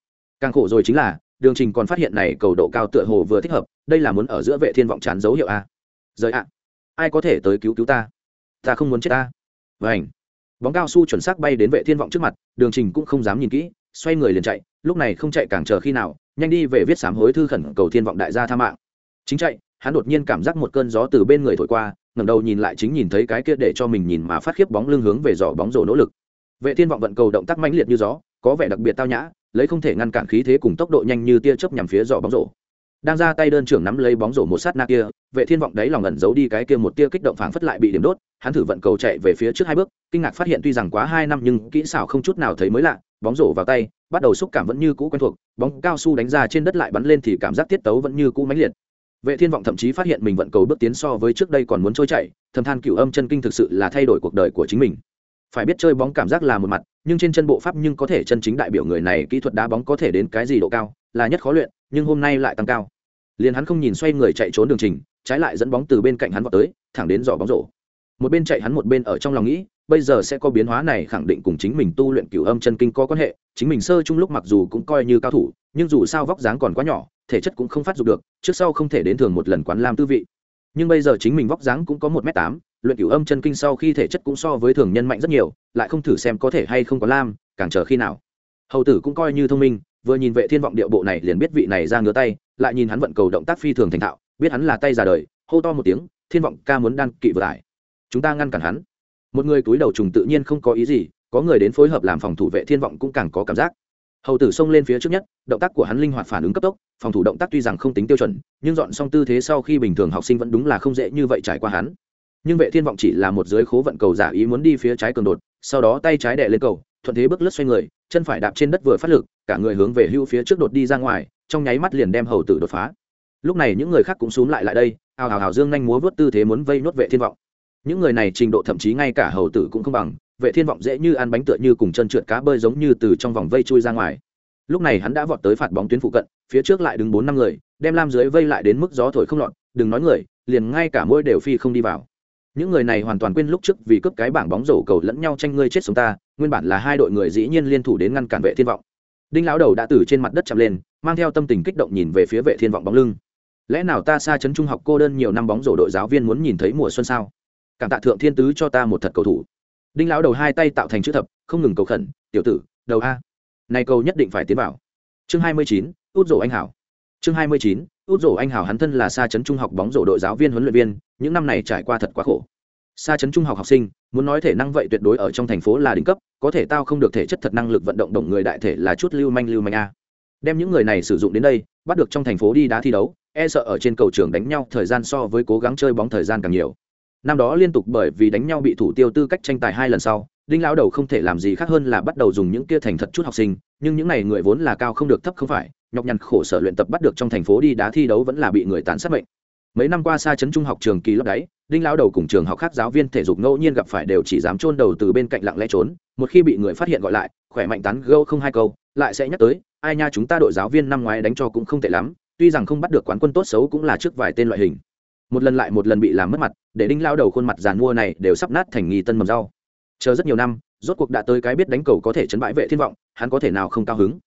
Càng khổ rồi chính là, đường trình còn phát hiện này cầu độ cao tựa hồ vừa thích hợp, đây là muốn ở giữa vệ thiên vọng chán dấu hiệu a. Rời ạ. Ai có thể tới cứu cứu ta? Ta không muốn chết ta. Vảnh bóng cao su chuẩn xác bay đến vệ thiên vọng trước mặt, đường trình cũng không dám nhìn kỹ, xoay người liền chạy, lúc này không chạy càng chờ khi nào, nhanh đi về viết sám hối thư khẩn cầu thiên vọng đại gia tha mạng chính chạy, hắn đột nhiên cảm giác một cơn gió từ bên người thổi qua, ngẩng đầu nhìn lại chính nhìn thấy cái kia để cho mình nhìn mà phát khiếp bóng lưng hướng về giỏ bóng rổ nỗ lực. Vệ thiên vọng vận cầu động tác mãnh liệt như gió, có vẻ đặc biệt tao nhã, lấy không thể ngăn cản khí thế cùng tốc độ nhanh như tia chớp nhằm phía giỏ bóng rổ. Đang ra tay đơn trưởng nắm lấy bóng rổ một sát na kia, vệ thiên vọng đấy lòng ẩn giấu đi cái kia một tia kích động phảng phất lại bị điểm đốt, hắn thử vận cầu chạy về phía trước hai bước, kinh ngạc phát hiện tuy rằng quá hai năm nhưng kỹ xảo không chút nào thấy mới lạ, bóng rổ vào tay, bắt đầu xúc cảm vẫn như cũ quen thuộc, bóng cao su đánh ra trên đất lại bắn lên thì cảm giác tiết tấu vẫn như cũ mãnh liệt vệ thiên vọng thậm chí phát hiện mình vận cầu bước tiến so với trước đây còn muốn trôi chảy, thầm than cửu âm chân kinh thực sự là thay đổi cuộc đời của chính mình. Phải biết chơi bóng cảm giác là một mặt, nhưng trên chân bộ pháp nhưng có thể chân chính đại biểu người này kỹ thuật đá bóng có thể đến cái gì độ cao, là nhất khó luyện, nhưng hôm nay lại tăng cao. Liền hắn không nhìn xoay người chạy trốn đường trình, trái lại dẫn bóng từ bên cạnh hắn vào tới, thẳng đến giỏ bóng rổ. Một bên chạy hắn một bên ở trong lòng nghĩ bây giờ sẽ có biến hóa này khẳng định cùng chính mình tu luyện cửu âm chân kinh có quan hệ, chính mình sơ chung lúc mặc dù cũng coi như cao thủ, nhưng dù sao vóc dáng còn quá nhỏ, thể chất cũng không phát dục được, trước sau không thể đến thường một lần quán lam tư vị. Nhưng bây giờ chính mình vóc dáng cũng có một m tám, luyện cửu âm chân kinh sau khi thể chất cũng so với thường nhân mạnh rất nhiều, lại không thử xem có thể hay không có lam, càng chờ khi nào. Hầu tử cũng coi như thông minh, vừa nhìn vệ thiên vọng điệu bộ này liền biết vị này ra ngứa tay, lại nhìn hắn vận cầu động tác phi thường thành thạo, biết hắn là tay già đời, hô to một tiếng, thiên vọng ca muốn đan kỵ vừa lại chúng ta ngăn cản hắn một người túi đầu trùng tự nhiên không có ý gì, có người đến phối hợp làm phòng thủ vệ thiên vọng cũng càng có cảm giác. Hầu tử xông lên phía trước nhất, động tác của hắn linh hoạt phản ứng cấp tốc, phòng thủ động tác tuy rằng không tính tiêu chuẩn, nhưng dọn xong tư thế sau khi bình thường học sinh vẫn đúng là không dễ như vậy trải qua hắn. Nhưng vệ thiên vọng chỉ là một dưới khố vận cầu giả ý muốn đi phía trái cường đột, sau đó tay trái đè lên cầu, thuận thế bước lướt xoay người, chân phải đạp trên đất vừa phát lực, cả người hướng về hưu phía trước đột đi ra ngoài, trong nháy mắt liền đem hầu tử đột phá. Lúc này những người khác cũng xúm lại lại đây, ào ào ào dương nhanh múa vớt tư thế muốn vây nốt vệ thiên vọng những người này trình độ thậm chí ngay cả hầu tử cũng không bằng, vệ thiên vọng dễ như ăn bánh tựa như cùng chân trượt cá bơi giống như từ trong vòng vây chui ra ngoài. Lúc này hắn đã vọt tới phạt bóng tuyến phụ cận, phía trước lại đứng bốn năm người, đem lam dưới vây lại đến mức gió thổi không lọt, đừng nói người, liền ngay cả mỗi đều phi không đi vào. Những người này hoàn toàn quên lúc trước vì cướp cái bảng bóng rổ cầu lẫn nhau tranh ngươi chết sống ta, nguyên bản là hai đội người dĩ nhiên liên thủ đến ngăn cản vệ thiên vọng. Đinh lão đầu đã từ trên mặt đất chạm lên, mang theo tâm tình kích động nhìn về phía vệ thiên vọng bóng lưng. Lẽ nào ta xa chấn trung học cô đơn nhiều năm bóng rổ đội giáo viên muốn nhìn thấy mùa xuân sao? Cảm tạ thượng thiên tứ cho ta một thật cầu thủ. Đinh lão đầu hai tay tạo thành chữ thập, không ngừng cầu khẩn, tiểu tử, đầu a, này cầu nhất định phải tiến vào. Chương hai mươi chín, út rổ anh hảo. Chương hai mươi chín, út rổ anh hảo hắn thân là xa chấn trung học bóng rổ đội giáo viên huấn luyện viên, những năm này trải qua thật quá khổ. Xa chấn trung học học sinh, muốn nói thể năng vậy tuyệt đối ở trong thành phố là đỉnh cấp, có thể tao không được thể chất thật năng lực vận động đồng người đại thể là chút lưu manh lưu manh a. Đem những người này sử dụng đến đây, bắt được trong thành phố đi đá thi đấu e sợ ở trên cầu trường đánh nhau thời gian so với cố gắng chơi bóng thời gian càng nhiều năm đó liên tục bởi vì đánh nhau bị thủ tiêu tư cách tranh tài hai lần sau, đinh lão đầu không thể làm gì khác hơn là bắt đầu dùng những kia thành thật chút học sinh, nhưng những n à y người vốn là cao không được thấp không phải, nhọc nhằn khổ sở luyện tập bắt được trong thành phố đi đá thi đấu vẫn là bị người tán sát bệnh mấy năm qua xa chấn trung học trường kỳ lấp đáy, đinh lão đầu cùng trường học khác giáo viên thể dục ngẫu nhiên gặp phải đều chỉ dám chôn đầu từ bên cạnh lặng lẽ trốn, một khi bị người phát hiện gọi lại, khỏe mạnh tán gâu không hai câu, lại sẽ nhắc tới, ai nha, chúng ta đội giáo viên năm ngoái đánh cho cũng không tệ lắm, tuy rằng không bắt được quán quân tốt xấu cũng là trước vài tên loại hình một lần lại một lần bị làm mất mặt, để đinh lao đầu khuôn mặt giàn mua này đều sắp nát thành nghi tân mầm rau. Chờ rất nhiều năm, rốt cuộc đã tới cái biết đánh cầu có thể chấn bãi vệ thiên vọng, hắn có thể nào không cao hứng?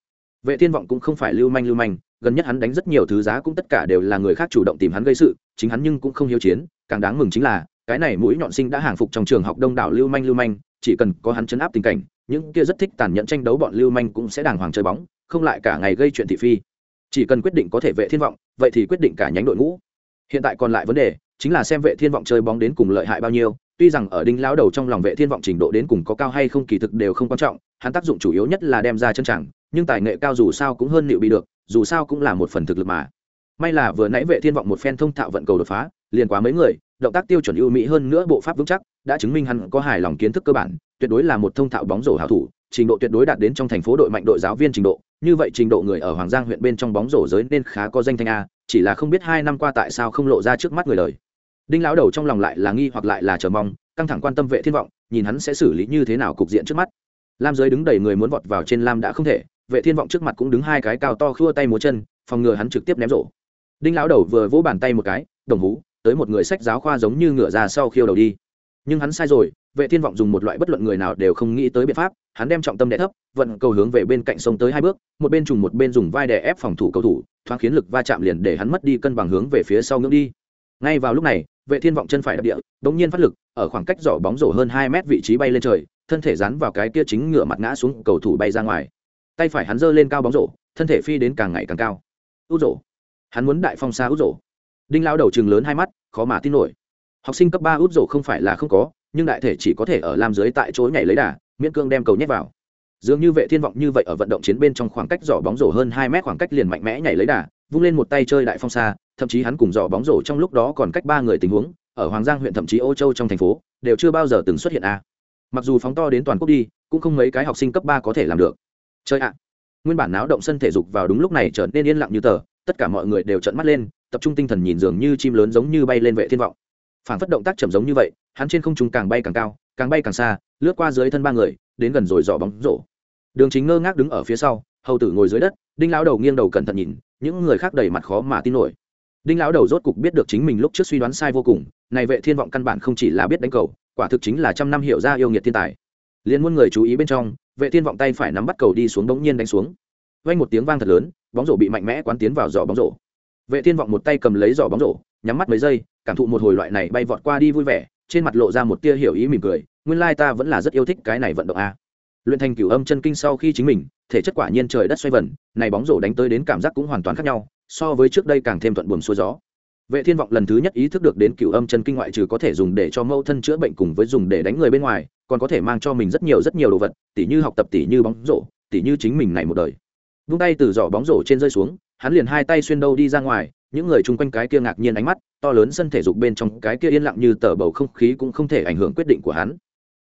Vệ thiên vọng cũng không phải lưu manh lưu manh, gần nhất hắn đánh rất nhiều thứ giá cũng tất cả đều là người khác chủ động tìm hắn gây sự, chính hắn nhưng cũng không hiếu chiến, càng đáng mừng chính là, cái này mũi nhọn sinh đã hàng phục trong trường học đông đảo lưu manh lưu manh, chỉ cần có hắn chấn áp tình cảnh, những kia rất thích tàn nhẫn tranh đấu bọn lưu manh cũng sẽ đàng hoàng chơi bóng, không lại cả ngày gây chuyện thị phi. Chỉ cần quyết định có thể vệ thiên vọng, vậy thì quyết định cả nhánh đội ngũ hiện tại còn lại vấn đề chính là xem vệ thiên vọng chơi bóng đến cùng lợi hại bao nhiêu, tuy rằng ở đinh lão đầu trong lòng vệ thiên vọng trình độ đến cùng có cao hay không kỳ thực đều không quan trọng, hắn tác dụng chủ yếu nhất là đem ra chân chẳng, nhưng tài nghệ cao dù sao cũng hơn liệu bị được, dù sao cũng là một phần thực lực mà. May là vừa nãy vệ thiên vọng một phen thông thạo vận cầu đột phá, liền quá mấy người, động tác tiêu chuẩn ưu mỹ hơn nữa bộ pháp vững chắc, đã chứng minh hắn có hài lòng kiến thức cơ bản, tuyệt đối là một thông thạo bóng rổ hảo thủ, trình độ tuyệt đối đạt đến trong thành phố đội mạnh đội giáo viên trình độ, như vậy trình độ người ở hoàng giang huyện bên trong bóng rổ giới nên khá có danh thanh a chỉ là không biết hai năm qua tại sao không lộ ra trước mắt người đời đinh lão đầu trong lòng lại là nghi hoặc lại là chờ mong, căng thẳng quan tâm vệ thiên vọng, nhìn hắn sẽ xử lý như thế nào cục diện trước mắt. Lam giới đứng đầy người muốn vọt vào trên lam đã không thể, vệ thiên vọng trước mặt cũng đứng hai cái cao to khua tay múa chân, phòng ngừa hắn trực tiếp ném rổ đinh lão đầu vừa vỗ bàn tay một cái, đồng hú, tới một người sách giáo khoa giống như ngựa ra sau khiêu đầu đi nhưng hắn sai rồi, vệ thiên vọng dùng một loại bất luận người nào đều không nghĩ tới biện pháp, hắn đem trọng tâm đè thấp, vận cầu hướng về bên cạnh sông tới hai bước, một bên trùng một bên dùng vai đè ép phòng thủ cầu thủ, thoáng khiến lực va chạm liền để hắn mất đi cân bằng hướng về phía sau ngưỡng đi. Ngay vào lúc này, vệ thiên vọng chân phải đập địa đống nhiên phát lực, ở khoảng cách giỏ bóng rổ hơn hai mét vị trí bay lên trời, thân thể dán vào cái kia chính ngựa mặt ngã xuống, cầu thủ bay ra ngoài. Tay phải hắn giơ lên cao bóng rổ, thân thể phi đến càng ngày càng cao. Út rổ. Hắn muốn đại phong xa út rổ. Đinh lao đầu chừng lớn hai mắt, khó mà tin nổi học sinh cấp ba út rổ không phải là không có, nhưng đại thể chỉ có thể ở lam dưới tại chỗ nhảy lấy đà, miễn cương đem cầu nhét vào. Dường như vệ thiên vọng như vậy ở vận động chiến bên trong khoảng cách giỏ bóng rổ hơn hai mét khoảng cách liền mạnh mẽ nhảy lấy đà, vung lên một tay chơi đại phong xa, thậm chí hắn cùng giỏ bóng rổ trong lúc đó còn cách ba người tình huống, ở hoàng giang huyện thậm chí ô châu trong thành phố, đều chưa bao giờ từng xuất hiện a. Mặc dù phóng to đến toàn quốc đi, cũng không mấy cái học sinh cấp ba có thể làm được. Chơi ạ. Nguyên bản náo động sân thể dục vào đúng lúc này trở nên yên lặng như tờ, tất cả mọi người đều trợn mắt lên, tập trung tinh thần nhìn dường như chim lớn giống như bay lên vệ thiên vọng phản phất động tác chậm giống như vậy, hắn trên không trung càng bay càng cao, càng bay càng xa, lướt qua dưới thân ba người, đến gần rồi dò bóng rổ. Đường chính ngơ ngác đứng ở phía sau, hầu tử ngồi dưới đất, đinh lão đầu nghiêng đầu cẩn thận nhìn, những người khác đầy mặt khó mà tin nổi. Đinh lão đầu rốt cục biết được chính mình lúc trước suy đoán sai vô cùng, này vệ thiên vọng căn bản không chỉ là biết đánh cầu, quả thực chính là trăm năm hiểu ra yêu nghiệt thiên tài. Liền muôn người chú ý bên trong, vệ thiên vọng tay phải nắm bắt cầu đi xuống bỗng nhiên đánh xuống. Vang một tiếng vang thật lớn, bóng rổ bị mạnh mẽ quán tiến vào giỏ bóng rổ vệ thiên vọng một tay cầm lấy giỏ bóng rổ, nhắm mắt mấy giây, cảm thụ một hồi loại này bay vọt qua đi vui vẻ, trên mặt lộ ra một tia hiểu ý mỉm cười, nguyên lai ta vẫn là rất yêu thích cái này vận động a. Luyện thành cửu âm chân kinh sau khi chính mình, thể chất quả nhiên trời đất xoay vần, này bóng rổ đánh tới đến cảm giác cũng hoàn toàn khác nhau, so với trước đây càng thêm thuận buồm xuôi gió. Vệ thiên vọng lần thứ nhất ý thức được đến cửu âm chân kinh ngoại trừ có thể dùng để cho mâu thân chữa bệnh cùng với dùng để đánh người bên ngoài, còn có thể mang cho mình rất nhiều rất nhiều đồ vật, tỉ như học tập, tỉ như bóng rổ, tỉ như chính mình này một đời. Vung tay từ giỏ bóng rổ trên rơi xuống hắn liền hai tay xuyên đâu đi ra ngoài, những người chung quanh cái kia ngạc nhiên ánh mắt, to lớn sân thể dục bên trong cái kia yên lặng như tờ bầu không khí cũng không thể ảnh hưởng quyết định của hắn.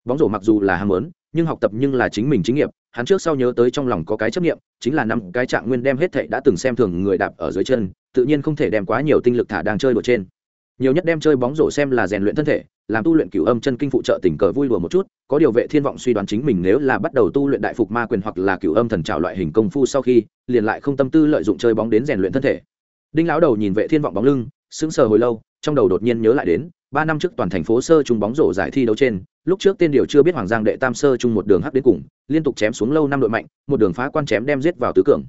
Bóng rổ mặc dù là ham muốn, nhưng học tập nhưng là chính mình chính nghiệp, hắn trước sau nhớ tới trong lòng có cái chấp nghiệm chính là năm cái trạng nguyên đem hết thệ đã từng xem thường người đạp ở dưới chân, tự nhiên không thể đem quá nhiều tinh lực thả đang chơi đùa trên nhiều nhất đem chơi bóng rổ xem là rèn luyện thân thể, làm tu luyện cửu âm chân kinh phụ trợ tình cờ vui đùa một chút, có điều vệ thiên vọng suy đoán chính mình nếu là bắt đầu tu luyện đại phục ma quyền hoặc là cửu âm thần trào loại hình công phu sau khi, liền lại không tâm tư lợi dụng chơi bóng đến rèn luyện thân thể. Đinh lão đầu nhìn vệ thiên vọng bóng lưng, sững sờ hồi lâu, trong đầu đột nhiên nhớ lại đến, ba năm trước toàn thành phố sơ trung bóng rổ giải thi đấu trên, lúc trước tên điều chưa biết hoàng giang đệ tam sơ trung một đường hắc đến cùng, liên tục chém xuống lâu năm đội mạnh, một đường phá quan chém đem giết vào tứ cường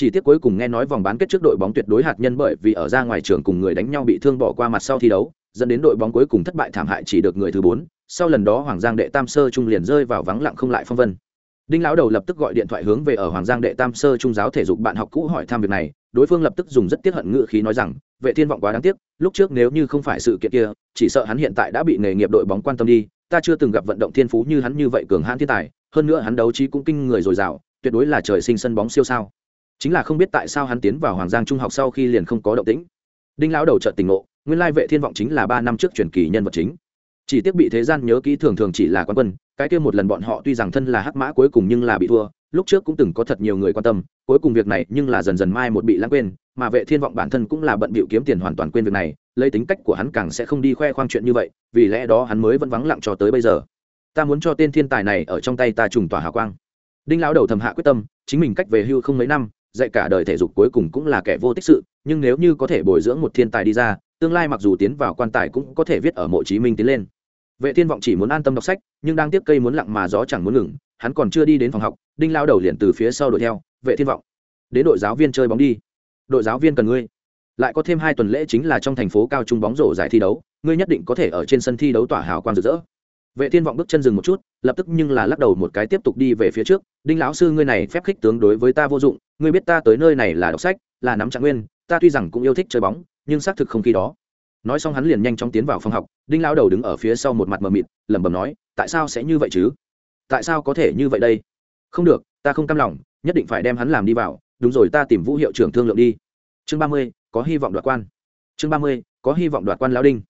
chỉ tiếc cuối cùng nghe nói vòng bán kết trước đội bóng tuyệt đối hạt nhân bởi vì ở ra ngoài trường cùng người đánh nhau bị thương bỏ qua mặt sau thi đấu, dẫn đến đội bóng cuối cùng thất bại thảm hại chỉ được người thứ bốn. Sau lần đó hoàng giang đệ tam sơ trung liền rơi vào vắng lặng không lại phong vân. Đinh lão đầu lập tức gọi điện thoại hướng về ở hoàng giang đệ tam sơ trung giáo thể dục bạn học cũ hỏi thăm việc này. Đối phương lập tức dùng rất tiếc hận ngự khí nói rằng, vệ thiên vọng quá đáng tiếc, lúc trước nếu như không phải sự kiện kia, chỉ sợ hắn hiện tại đã bị nghề nghiệp đội bóng quan tâm đi. Ta chưa từng gặp vận động thiên phú như hắn như vậy cường hãn thiên tài, hơn nữa hắn đấu trí cũng kinh người dồi dào, tuyệt đối là trời sinh sân bóng siêu sao chính là không biết tại sao hắn tiến vào hoàng giang trung học sau khi liền không có động tĩnh. Đinh lão đầu chợt tình ngộ, nguyên lai vệ thiên vọng chính là ba năm trước truyền kỳ nhân vật chính. Chỉ tiếc bị thế gian nhớ kỹ thường thường chỉ là quan quân, cái kia một lần bọn họ tuy rằng thân là hắc mã cuối cùng nhưng là bị thua, lúc trước cũng từng có thật nhiều người quan tâm, cuối cùng việc này nhưng là dần dần mai một bị lãng quên, mà vệ thiên vọng bản thân cũng là bận bịu kiếm tiền hoàn toàn quên việc này, lấy tính cách của hắn càng sẽ không đi khoe khoang chuyện như vậy, vì lẽ đó hắn mới vẫn vắng lặng cho tới bây giờ. Ta muốn cho tên thiên tài này ở trong tay ta trùng tỏa hào quang. Đinh lão đầu thầm hạ quyết tâm, chính mình cách về hưu không mấy năm dạy cả đời thể dục cuối cùng cũng là kẻ vô tích sự, nhưng nếu như có thể bồi dưỡng một thiên tài đi ra, tương lai mặc dù tiến vào quan tài cũng có thể viết ở mộ chí minh tiến lên. Vệ thiên vọng chỉ muốn an tâm đọc sách, nhưng đang tiếp cây muốn lặng mà gió chẳng muốn ngừng, hắn còn chưa đi đến phòng học, đinh lao đầu liền từ phía sau đuổi theo, vệ thiên vọng, đến đội giáo viên chơi bóng đi. Đội giáo viên cần ngươi. Lại có thêm hai tuần lễ chính là trong thành phố cao trung bóng rổ giải thi đấu, ngươi nhất định có thể ở trên sân thi đấu tỏa hào quang rực rỡ vệ thiên vọng bước chân dừng một chút, lập tức nhưng là lắc đầu một cái tiếp tục đi về phía trước. Đinh lão sư ngươi này phép khích tướng đối với ta vô dụng, ngươi biết ta tới nơi này là đọc sách, là nắm trạng nguyên, ta tuy rằng cũng yêu thích chơi bóng, nhưng xác thực không khi đó. Nói xong hắn liền nhanh chóng tiến vào phòng học, đinh lão đầu đứng ở phía sau một mặt mờ mịt, lẩm bẩm nói, tại sao sẽ như vậy chứ? Tại sao có thể như vậy đây? Không được, ta không cam lòng, nhất định phải đem hắn làm đi vào, đúng rồi ta tìm vũ hiệu trưởng thương lượng đi. Chương ba mươi, có hy vọng đoạt quan. Chương ba mươi, có hy vọng đoạt quan lão đinh.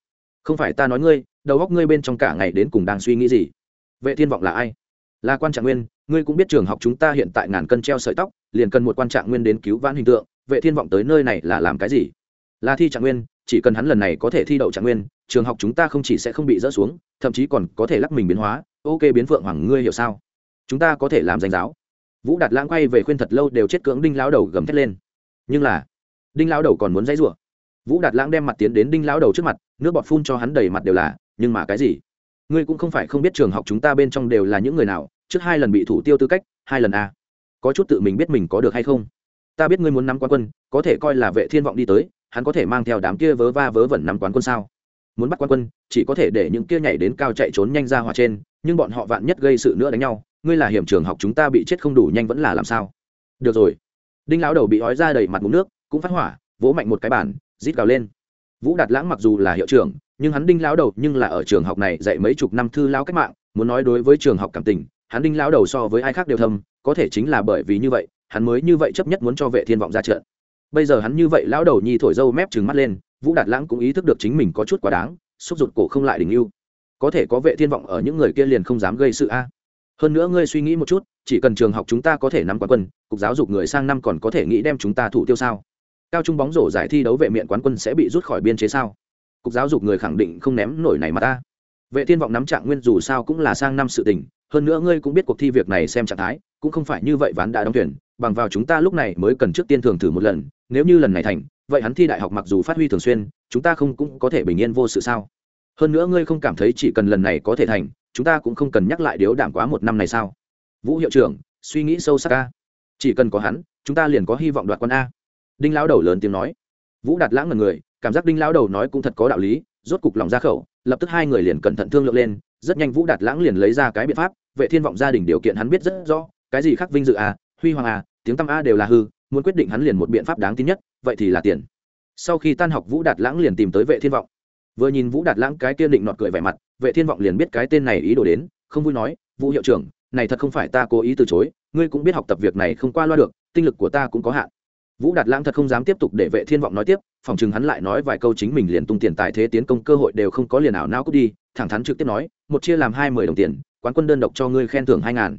Không phải ta nói ngươi đầu góc ngươi bên trong cả ngày đến cùng đang suy nghĩ gì? Vệ thiên vọng là ai? Là quan trạng nguyên, ngươi cũng biết trường học chúng ta hiện tại ngàn cân treo sợi tóc, liền cần một quan trạng nguyên đến cứu vãn hình tượng, vệ thiên vọng tới nơi này là làm cái gì? Là thi trạng nguyên, chỉ cần hắn lần này có thể thi đậu trạng nguyên, trường học chúng ta không chỉ sẽ không bị dỡ xuống, thậm chí còn có thể lắc mình biến hóa. Ok, biến phượng hoàng, ngươi hiểu sao? Chúng ta có thể làm danh giáo. Vũ đạt lãng quay về khuyên thật lâu đều chết cưỡng đinh lão đầu gầm thét lên. Nhưng là, đinh lão đầu còn muốn dãy rủa. Vũ đạt lãng đem mặt tiến đến đinh lão đầu trước mặt, nước bọt phun cho hắn đầy mặt đều là nhưng mà cái gì? Ngươi cũng không phải không biết trường học chúng ta bên trong đều là những người nào, trước hai lần bị thủ tiêu tư cách, hai lần a à. có chút tự mình biết mình có được hay không? Ta biết ngươi muốn nắm quán quân, có thể coi là vệ thiên vọng đi tới, hắn có thể mang theo đám kia vớ va vớ vẩn nắm quán quân sao? Muốn bắt quán quân, chỉ có thể để những kia nhảy đến cao chạy trốn nhanh ra hỏa trên, nhưng bọn họ vạn nhất gây sự nữa đánh nhau, ngươi là hiểm trường học chúng ta bị chết không đủ nhanh vẫn là làm sao? Được rồi. Đinh lão đầu bị ói ra đầy mặt mũ nước, cũng phát hỏa, vỗ mạnh một cái bản rít gào lên vũ đạt lãng mặc dù là hiệu trưởng, nhưng hắn đinh lão đầu nhưng là ở trường học này dạy mấy chục năm thư lao cách mạng, muốn nói đối với trường học cảm tình, hắn đinh lão đầu so với ai khác đều thâm, có thể chính là bởi vì như vậy, hắn mới như vậy chấp nhất muốn cho vệ thiên vọng ra trận. Bây giờ hắn như vậy lão đầu nhi thổi dâu mép trừng mắt lên, vũ đạt lãng cũng ý thức được chính mình có chút quá đáng, xúc rụt cổ không lại đình yêu có thể có vệ thiên vọng ở những người kia liền không dám gây sự a. Hơn nữa ngươi suy nghĩ một chút, chỉ cần trường học chúng ta có thể nắm quán quân, cục giáo dục người sang năm còn có thể nghĩ đem chúng ta thủ tiêu sao? Cao trung bóng rổ giải thi đấu vệ miện quán quân sẽ bị rút khỏi biên chế sao? Cục giáo dục người khẳng định không ném nổi này mà ta. Vệ thiên vọng nắm trạng nguyên dù sao cũng là sang năm sự tình, hơn nữa ngươi cũng biết cuộc thi việc này xem trạng thái, cũng không phải như vậy ván đã đóng tuyển, bằng vào chúng ta lúc này mới cần trước tiên thường thử một lần, nếu như lần này thành, vậy hắn thi đại học mặc dù phát huy thường xuyên, chúng ta không cũng có thể bình yên vô sự sao? Hơn nữa ngươi không cảm thấy chỉ cần lần này có thể thành, chúng ta cũng không cần nhắc lại điếu đảm quá một năm này sao? Vũ hiệu trưởng, suy nghĩ sâu sắc ca chỉ cần có hắn, chúng ta liền có hy vọng đoạt quân a đinh lão đầu lớn tiếng nói. Vũ đạt lãng ngần người, cảm giác đinh lão đầu nói cũng thật có đạo lý, rốt cục lòng ra khẩu, lập tức hai người liền cẩn thận thương lượng lên, rất nhanh vũ đạt lãng liền lấy ra cái biện pháp, vệ thiên vọng gia đình điều kiện hắn biết rất rõ, cái gì khác vinh dự à huy hoàng à tiếng tăm a đều là hư, muốn quyết định hắn liền một biện pháp đáng tin nhất, vậy thì là tiền. Sau khi tan học vũ đạt lãng liền tìm tới vệ thiên vọng. Vừa nhìn vũ đạt lãng cái kia định nọt cười vẻ mặt, vệ thiên vọng liền biết cái tên này ý đồ đến, không vui nói, vũ hiệu trưởng, này thật không phải ta cố ý từ chối, ngươi cũng biết học tập việc này không qua loa được, tinh lực của ta cũng có hạn vũ đạt lãng thật không dám tiếp tục để vệ thiên vọng nói tiếp, phòng chừng hắn lại nói vài câu chính mình liền tung tiền tài thế tiến công cơ hội đều không có liền ảo não cút đi, thẳng thắn trực tiếp nói, một chia làm hai mười đồng tiền, quán quân đơn độc cho ngươi khen thưởng hai ngàn.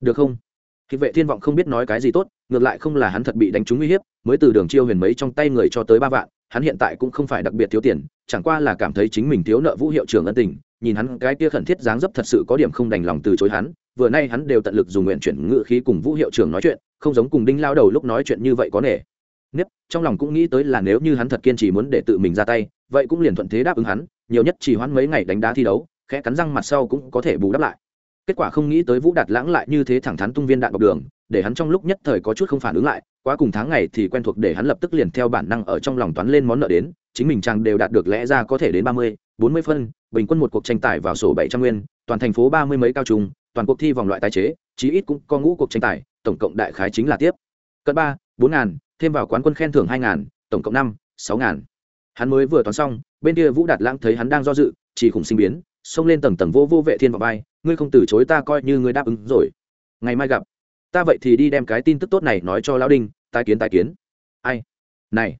Được không? Thì vệ thiên vọng không biết nói cái gì tốt, ngược lại không là hắn thật bị đánh trúng uy hiếp, mới từ đường chiêu huyền mấy trong tay người cho tới ba vạn, hắn hiện tại cũng không phải đặc biệt thiếu tiền, chẳng qua là cảm thấy chính mình thiếu nợ vũ hiệu trưởng ân tình, nhìn hắn cái kia khẩn thiết dáng dấp thật sự có điểm không đành lòng từ chối hắn, vừa nay hắn đều tận lực dùng nguyện chuyển ngự khí cùng vũ hiệu trưởng nói chuyện không giống cùng đinh lao đầu lúc nói chuyện như vậy có nể. Nếp trong lòng cũng nghĩ tới là nếu như hắn thật kiên trì muốn để tự mình ra tay, vậy cũng liền thuận thế đáp ứng hắn, nhiều nhất chỉ hoãn mấy ngày đánh đá thi đấu, khẽ cắn răng mặt sau cũng có thể bù đắp lại. Kết quả không nghĩ tới vũ đạt lãng lại như thế thẳng thắn tung viên đạn bọc đường, để hắn trong lúc nhất thời có chút không phản ứng lại, quá cùng tháng ngày thì quen thuộc để hắn lập tức liền theo bản năng ở trong lòng toán lên món nợ đến, chính mình chàng đều đạt được lẽ ra có thể đến ba mươi, bốn mươi phân, bình quân một cuộc tranh tài vào sổ bảy trăm nguyên, toàn thành phố ba mươi mấy cao trung toàn cuộc thi vòng loại tái chế, chí ít cũng có ngũ cuộc tranh tài, tổng cộng đại khái chính là tiếp. Cận ba, bốn ngàn, thêm vào quán quân khen thưởng hai ngàn, tổng cộng năm, sáu ngàn. Hắn mới vừa toán xong, bên kia vũ đạt lãng thấy hắn đang do dự, chỉ khủng sinh biến, xông lên tầng tầng vô vô vệ thiên vào vai, ngươi không từ chối ta coi như ngươi đáp ứng rồi. Ngày mai gặp. Ta vậy thì đi đem cái tin tức tốt này nói cho lão đinh tai kiến tai kiến. Ai? Này.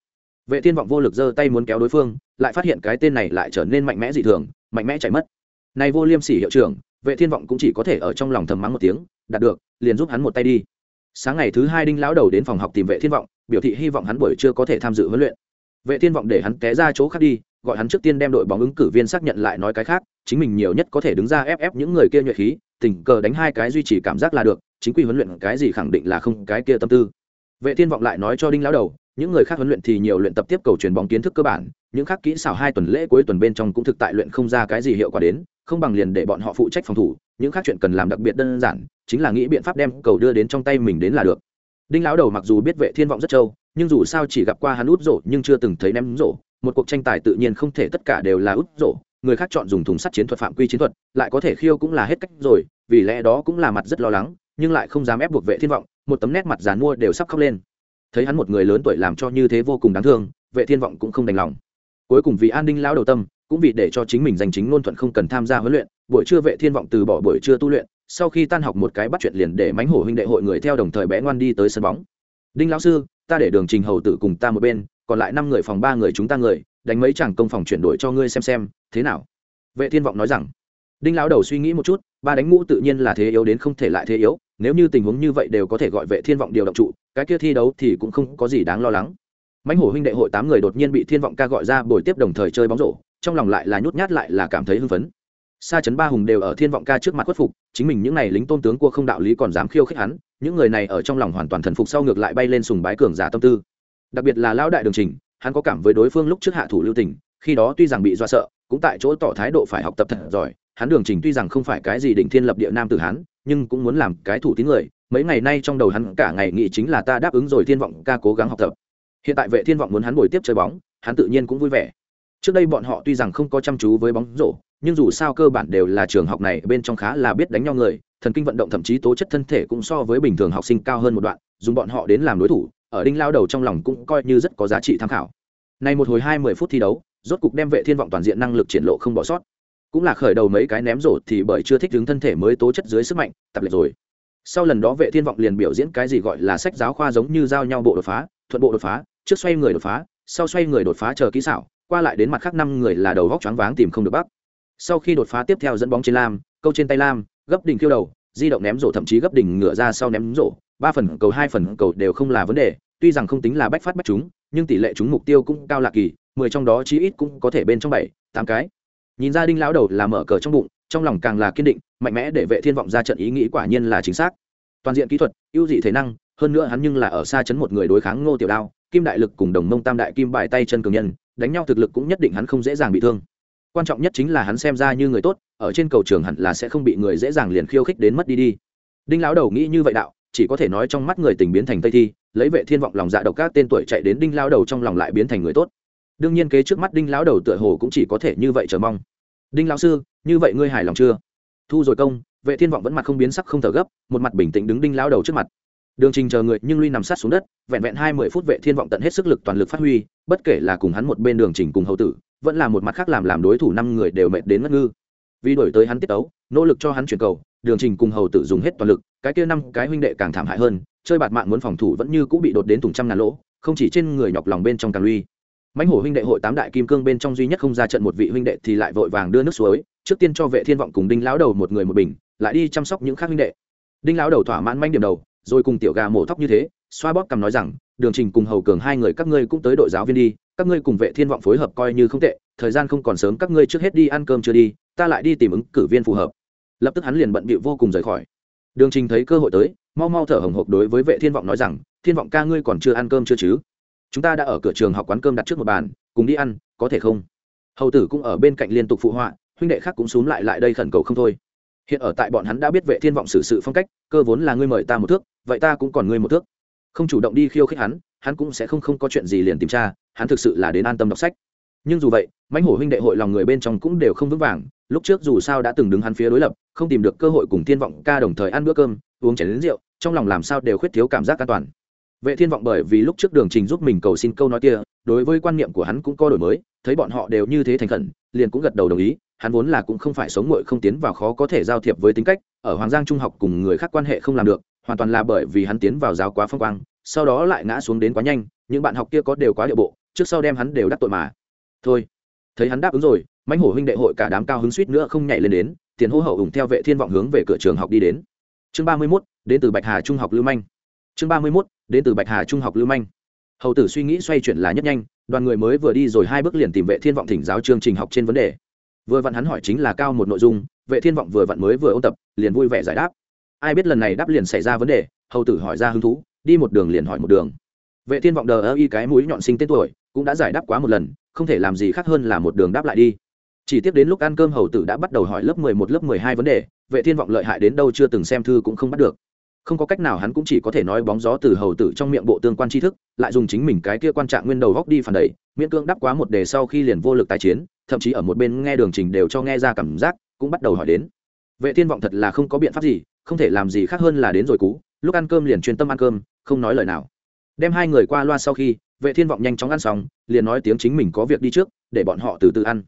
Vệ thiên vọng vô lực giơ tay muốn kéo đối phương, lại phát hiện cái tên này lại trở nên mạnh mẽ dị thường, mạnh mẽ chạy mất. Này vô liêm sỉ hiệu trưởng vệ thiên vọng cũng chỉ có thể ở trong lòng thầm mắng một tiếng, đạt được, liền giúp hắn một tay đi. Sáng ngày thứ hai đinh lão đầu đến phòng học tìm vệ thiên vọng, biểu thị hy vọng hắn buổi trưa có thể tham dự huấn luyện. Vệ thiên vọng để hắn té ra chỗ khác đi, gọi hắn trước tiên đem đội bóng ứng cử viên xác nhận lại nói cái khác, chính mình nhiều nhất có thể đứng ra ép ép những người kia nhuệ khí, tình cờ đánh hai cái duy trì cảm giác là được, chính quy huấn luyện cái gì khẳng định là không cái kia tâm tư. Vệ thiên vọng lại nói cho đinh lão đầu, những người khác huấn luyện thì nhiều luyện tập tiếp cầu truyền bóng kiến thức cơ bản, những khác kỹ xảo hai tuần lễ cuối tuần bên trong cũng thực tại luyện không ra cái gì hiệu quả đến không bằng liền để bọn họ phụ trách phòng thủ, những khác chuyện cần làm đặc biệt đơn giản, chính là nghĩ biện pháp đem cầu đưa đến trong tay mình đến là được. Đinh lão đầu mặc dù biết vệ thiên vọng rất trâu, nhưng dù sao chỉ gặp qua hắn út rổ nhưng chưa từng thấy ném rổ, một cuộc tranh tài tự nhiên không thể tất cả đều là út rổ, người khác chọn dùng thùng sắt chiến thuật phạm quy chiến thuật, lại có thể khiêu cũng là hết cách rồi, vì lẽ đó cũng là mặt rất lo lắng, nhưng lại không dám ép buộc vệ thiên vọng, một tấm nét mặt dàn mua đều sắp khóc lên. Thấy hắn một người lớn tuổi làm cho như thế vô cùng đáng thương, vệ thiên vọng cũng không đành lòng. Cuối cùng vì an ninh lão đầu tâm cũng vì để cho chính mình giành chính ngôn thuận không cần tham gia huấn luyện, buổi trưa vệ thiên vọng từ bỏ buổi trưa tu luyện, sau khi tan học một cái bắt chuyện liền để mánh hổ huynh đệ hội người theo đồng thời bé ngoan đi tới sân bóng. Đinh lão sư, ta để đường trình hầu tử cùng ta một bên, còn lại năm người phòng ba người chúng ta người, đánh mấy chàng công phòng chuyển đổi cho ngươi xem xem, thế nào? Vệ thiên vọng nói rằng. Đinh lão đầu suy nghĩ một chút, ba đánh ngũ tự nhiên là thế yếu đến không thể lại thế yếu, nếu như tình huống như vậy đều có thể gọi vệ thiên vọng điều động trụ, cái kia thi đấu thì cũng không có gì đáng lo lắng. Mãnh hổ huynh đệ hội tám người đột nhiên bị thiên vọng ca gọi ra buổi tiếp đồng thời chơi bóng rổ trong lòng lại là nhút nhát lại là cảm thấy hưng phấn. Sa chấn ba hùng đều ở thiên vọng ca trước mặt khuất phục, chính mình những này lính tôn tướng cua không đạo lý còn dám khiêu khích hắn, những người này ở trong lòng hoàn toàn thần phục sau ngược lại bay lên sùng bái cường giả tâm tư. Đặc biệt là lão đại đường trình, hắn có cảm với đối phương lúc trước hạ thủ lưu tình, khi đó tuy rằng bị do sợ, cũng tại chỗ tỏ thái độ phải học tập thật giỏi. Hắn đường trình tuy rằng không phải cái gì đỉnh thiên lập địa nam tử hắn nhưng cũng muốn làm cái thủ tín người, mấy ngày nay trong đầu hắn cả ngày nghĩ chính là ta đáp ứng rồi thiên vọng ca cố gắng học tập. Hiện tại vệ thiên vọng muốn hắn bồi tiếp chơi bóng, hắn tự nhiên cũng vui vẻ trước đây bọn họ tuy rằng không có chăm chú với bóng rổ, nhưng dù sao cơ bản đều là trường học này bên trong khá là biết đánh nhau người, thần kinh vận động thậm chí tố chất thân thể cũng so với bình thường học sinh cao hơn một đoạn, dùng bọn họ đến làm đối thủ, ở đinh lao đầu trong lòng cũng coi như rất có giá trị tham khảo. Này một hồi hai mươi phút thi đấu, rốt cục đem vệ thiên vọng toàn diện năng lực triển lộ không bỏ sót. Cũng là khởi đầu mấy cái ném rổ thì bởi chưa thích ứng thân thể mới tố chất dưới sức mạnh, tập lệ rồi. Sau lần đó vệ thiên vọng liền biểu diễn cái gì gọi là sách giáo khoa giống như giao nhau bộ đột phá, thuận bộ đột phá, trước xoay người đột phá, sau xoay người đột phá chờ kỹ xảo qua lại đến mặt khác năm người là đầu góc choáng váng tìm không được bắc sau khi đột phá tiếp theo dẫn bóng trên lam, câu trên tay lam, gấp đỉnh khiêu đầu, di động ném rổ thậm chí gấp đỉnh ngựa ra sau ném rổ, ba phần cầu, hai phần cầu đều không là vấn đề, tuy rằng không tính là bách phát bách chúng, nhưng tỷ lệ chúng mục tiêu cũng cao lạ kỳ, mười trong đó chí ít cũng có thể bên trong bảy, tám cái. Nhìn ra đinh lão đầu là mở cờ trong bụng, trong lòng càng là kiên định, mạnh mẽ để vệ thiên vọng ra trận ý nghĩ quả nhiên là chính xác. Toàn diện kỹ thuật, ưu dị thể năng, hơn nữa hắn nhưng là ở xa chấn một người đối kháng ngô tiểu đao, kim đại lực cùng đồng mông tam đại kim bài tay chân cường nhân đánh nhau thực lực cũng nhất định hắn không dễ dàng bị thương. Quan trọng nhất chính là hắn xem ra như người tốt, ở trên cầu trường hẳn là sẽ không bị người dễ dàng liền khiêu khích đến mất đi đi. Đinh lão đầu nghĩ như vậy đạo, chỉ có thể nói trong mắt người tình biến thành tây thi, lấy vệ thiên vọng lòng dạ độc các tên tuổi chạy đến đinh lão đầu trong lòng lại biến thành người tốt. Đương nhiên kế trước mắt đinh lão đầu tựa hồ cũng chỉ có thể như vậy chờ mong. Đinh lão sư, như vậy ngươi hài lòng chưa? Thu rồi công, vệ thiên vọng vẫn mặt không biến sắc không thở gấp, một mặt bình tĩnh đứng đinh lão đầu trước mặt đường trình chờ người nhưng lui nằm sát xuống đất, vẹn vẹn hai mươi phút vệ thiên vọng tận hết sức lực toàn lực phát huy, bất kể là cùng hắn một bên đường trình cùng hậu tử, vẫn là một mặt khác làm làm đối thủ năm người đều mệt đến ngất ngư. Vì đổi tới hắn tiết tấu, nỗ lực cho hắn chuyển cầu, đường trình cùng hầu tử dùng hết toàn lực, cái kia năm cái huynh đệ càng thảm hại hơn, chơi bạt mạng muốn phòng thủ vẫn như cũng bị đột đến thùng trăm ngàn lỗ, không chỉ trên người nhọc lòng bên trong càng lui mãnh hổ huynh đệ hội tám đại kim cương bên trong duy nhất không ra trận một vị huynh đệ thì lại vội vàng đưa nước suối, trước tiên cho vệ thiên vọng cùng đinh lão đầu một người một bình, lại đi chăm sóc những khác huynh đệ. Đinh lão đầu thỏa mãn manh điểm đầu rồi cùng tiểu gà mổ tóc như thế, xoa bóp cầm nói rằng, đường trình cùng hầu cường hai người các ngươi cũng tới đội giáo viên đi, các ngươi cùng vệ thiên vọng phối hợp coi như không tệ, thời gian không còn sớm các ngươi trước hết đi ăn cơm chưa đi, ta lại đi tìm ứng cử viên phù hợp. Lập tức hắn liền bận bịu vô cùng rời khỏi. Đường trình thấy cơ hội tới, mau mau thở hồng hộc đối với vệ thiên vọng nói rằng, thiên vọng ca ngươi còn chưa ăn cơm chưa chứ? Chúng ta đã ở cửa trường học quán cơm đặt trước một bàn, cùng đi ăn, có thể không? Hầu tử cũng ở bên cạnh liên tục phụ họa, huynh đệ khác cũng xúm lại lại đây khẩn cầu không thôi hiện ở tại bọn hắn đã biết vệ thiên vọng xử sự phong cách, cơ vốn là ngươi mời ta một thước, vậy ta cũng còn ngươi một thước. Không chủ động đi khiêu khích hắn hắn cũng sẽ không không có chuyện gì liền tìm tra, hắn thực sự là đến an tâm đọc sách. Nhưng dù vậy, mãnh hổ huynh đệ hội lòng người bên trong cũng đều không vững vàng, lúc trước dù sao đã từng đứng hắn phía đối lập, không tìm được cơ hội cùng thiên vọng ca đồng thời ăn bữa cơm, uống chén đến rượu, trong lòng làm sao đều khuyết thiếu cảm giác an toàn. Vệ thiên vọng bởi vì lúc trước đường trình giúp mình cầu xin câu nói kia, đối với quan niệm của hắn cũng có đổi mới, thấy bọn họ đều như thế thành khẩn, liền cũng gật đầu đồng ý hắn vốn là cũng không phải sống nguội không tiến vào khó có thể giao thiệp với tính cách ở hoàng giang trung học cùng người khác quan hệ không làm được hoàn toàn là bởi vì hắn tiến vào giáo quá phong quang sau đó lại ngã xuống đến quá nhanh những bạn học kia có đều quá điệu bộ trước sau đem hắn đều đắc tội mà. Thôi thấy hắn đáp ứng rồi mãnh hổ huynh đệ hội cả đám cao hứng suýt nữa không nhảy lên đến tiền hô hậu ủng theo vệ thiên vọng hướng về cửa trường học đi đến. Chương ba mươi 31, đến từ bạch hà trung học lưu manh. Chương ba mươi 31, đến từ bạch hà trung học lưu manh. Hầu tử suy nghĩ xoay chuyển là nhất nhanh đoàn người mới vừa đi rồi hai bước liền tìm vệ thiên vọng thỉnh giáo chương trình học trên vấn đề vừa vặn hắn hỏi chính là cao một nội dung, vệ thiên vọng vừa vặn mới vừa ôn tập, liền vui vẻ giải đáp. Ai biết lần này đáp liền xảy ra vấn đề, hầu tử hỏi ra hứng thú, đi một đường liền hỏi một đường. Vệ thiên vọng đờ ơ y cái mũi nhọn sinh tên tuổi, cũng đã giải đáp quá một lần, không thể làm gì khác hơn là một đường đáp lại đi. Chỉ tiếp đến lúc ăn cơm hầu tử đã bắt đầu hỏi lớp 11 lớp 12 vấn đề, vệ thiên vọng lợi hại đến đâu chưa từng xem thư cũng không bắt được. Không có cách nào hắn cũng chỉ có thể nói bóng gió từ hầu tử trong miệng bộ tương quan tri thức, lại dùng chính mình cái kia quan trạng nguyên đầu góc đi phản đẩy miễn cương đáp quá một đề sau khi liền vô lực tái chiến, thậm chí ở một bên nghe đường trình đều cho nghe ra cảm giác, cũng bắt đầu hỏi đến. Vệ thiên vọng thật là không có biện pháp gì, không thể làm gì khác hơn là đến rồi cú lúc ăn cơm liền chuyên tâm ăn cơm, không nói lời nào. Đem hai người qua loa sau khi, vệ thiên vọng nhanh chóng ăn xong, liền nói tiếng chính mình có việc đi trước, để bọn họ từ từ ăn.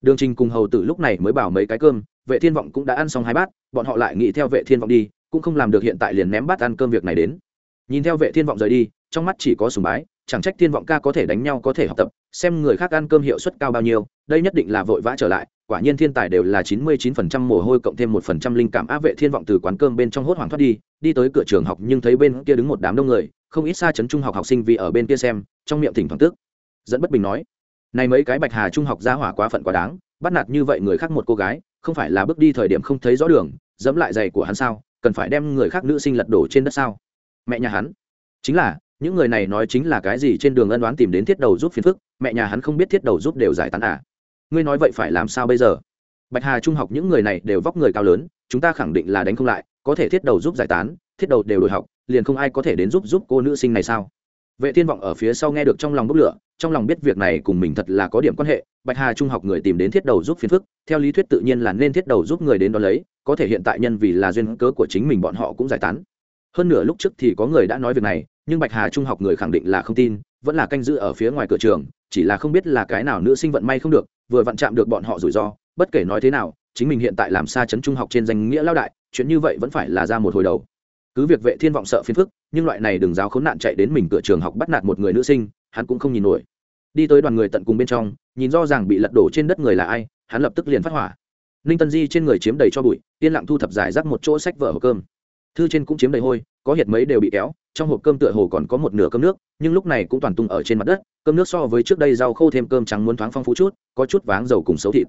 Đường trình cùng hầu tử lúc này mới bảo mấy cái cơm, vệ thiên vọng cũng đã ăn xong hai bát, bọn họ lại nghĩ theo vệ thiên vọng đi, cũng không làm được hiện tại liền ném bát ăn cơm việc này đến. Nhìn theo vệ thiên vọng rời đi, trong mắt chỉ có sùng bái chẳng trách thiên vọng ca có thể đánh nhau có thể học tập, xem người khác ăn cơm hiệu suất cao bao nhiêu, đây nhất định là vội vã trở lại, quả nhiên thiên tài đều là chín mươi chín phần trăm mồ hôi cộng thêm một phần trăm linh cảm áp vệ thiên vọng từ quán cơm bên trong hốt hoảng thoát đi đi tới cửa trường học nhưng thấy bên kia đứng một đám đông người, không ít xa chấn trung học học sinh vì ở bên kia xem, trong miệng thỉnh thoảng tức dẫn bất bình nói, này mấy cái bạch hà trung học ra hỏa quá phận quá đáng, bắt nạt như vậy người khác một cô gái, không phải là bước đi thời điểm không thấy rõ đường, dẫm lại giày của hắn sao, cần phải đem người khác nữ sinh lật đổ trên đất sao? Mẹ nhà hắn. Chính là những người này nói chính là cái gì trên đường ân đoán tìm đến thiết đầu giúp phiền phức, mẹ nhà hắn không biết thiết đầu giúp đều giải tán à? Ngươi nói vậy phải làm sao bây giờ? Bạch hà trung học những người này đều vóc người cao lớn, chúng ta khẳng định là đánh không lại, có thể thiết đầu giúp giải tán, thiết đầu đều đổi học, liền không ai có thể đến giúp giúp cô nữ sinh này sao? Vệ thiên vọng ở phía sau nghe được trong lòng bốc lửa, trong lòng biết việc này cùng mình thật là có điểm quan hệ, bạch hà trung học người tìm đến thiết đầu giúp phiền phức, theo lý thuyết tự nhiên là nên thiết đầu giúp người đến đó lấy, có thể hiện tại nhân vì là duyên cớ của chính mình bọn họ cũng giải tán. Hơn nửa lúc trước thì có người đã nói việc này nhưng bạch hà trung học người khẳng định là không tin, vẫn là canh giữ ở phía ngoài cửa trường, chỉ là không biết là cái nào nữ sinh vận may không được, vừa vặn chạm được bọn họ rủi ro, bất kể nói thế nào, chính mình hiện tại làm xa chấn trung học trên danh nghĩa lao đại, chuyện như vậy vẫn phải là ra một hồi đầu. Cứ việc vệ thiên vọng sợ phiền phức, nhưng loại này đừng giáo khốn nạn chạy đến mình cửa trường học bắt nạt một người nữ sinh, hắn cũng không nhìn nổi. Đi tới đoàn người tận cùng bên trong, nhìn rõ ràng bị lật đổ trên đất người là ai, hắn lập tức liền phát hỏa. Ninh tân di trên người chiếm đầy cho bụi, yên lặng thu thập giải rác một chỗ sách vở hộp cơm thư trên cũng chiếm đầy hôi, có hiệt mấy đều bị kéo, trong hộp cơm tựa hồ còn có một nửa cơm nước, nhưng lúc này cũng toàn tung ở trên mặt đất, cơm nước so với trước đây rau khô thêm cơm trắng muốn thoáng phong phú chút, có chút váng dầu cùng xấu thịt.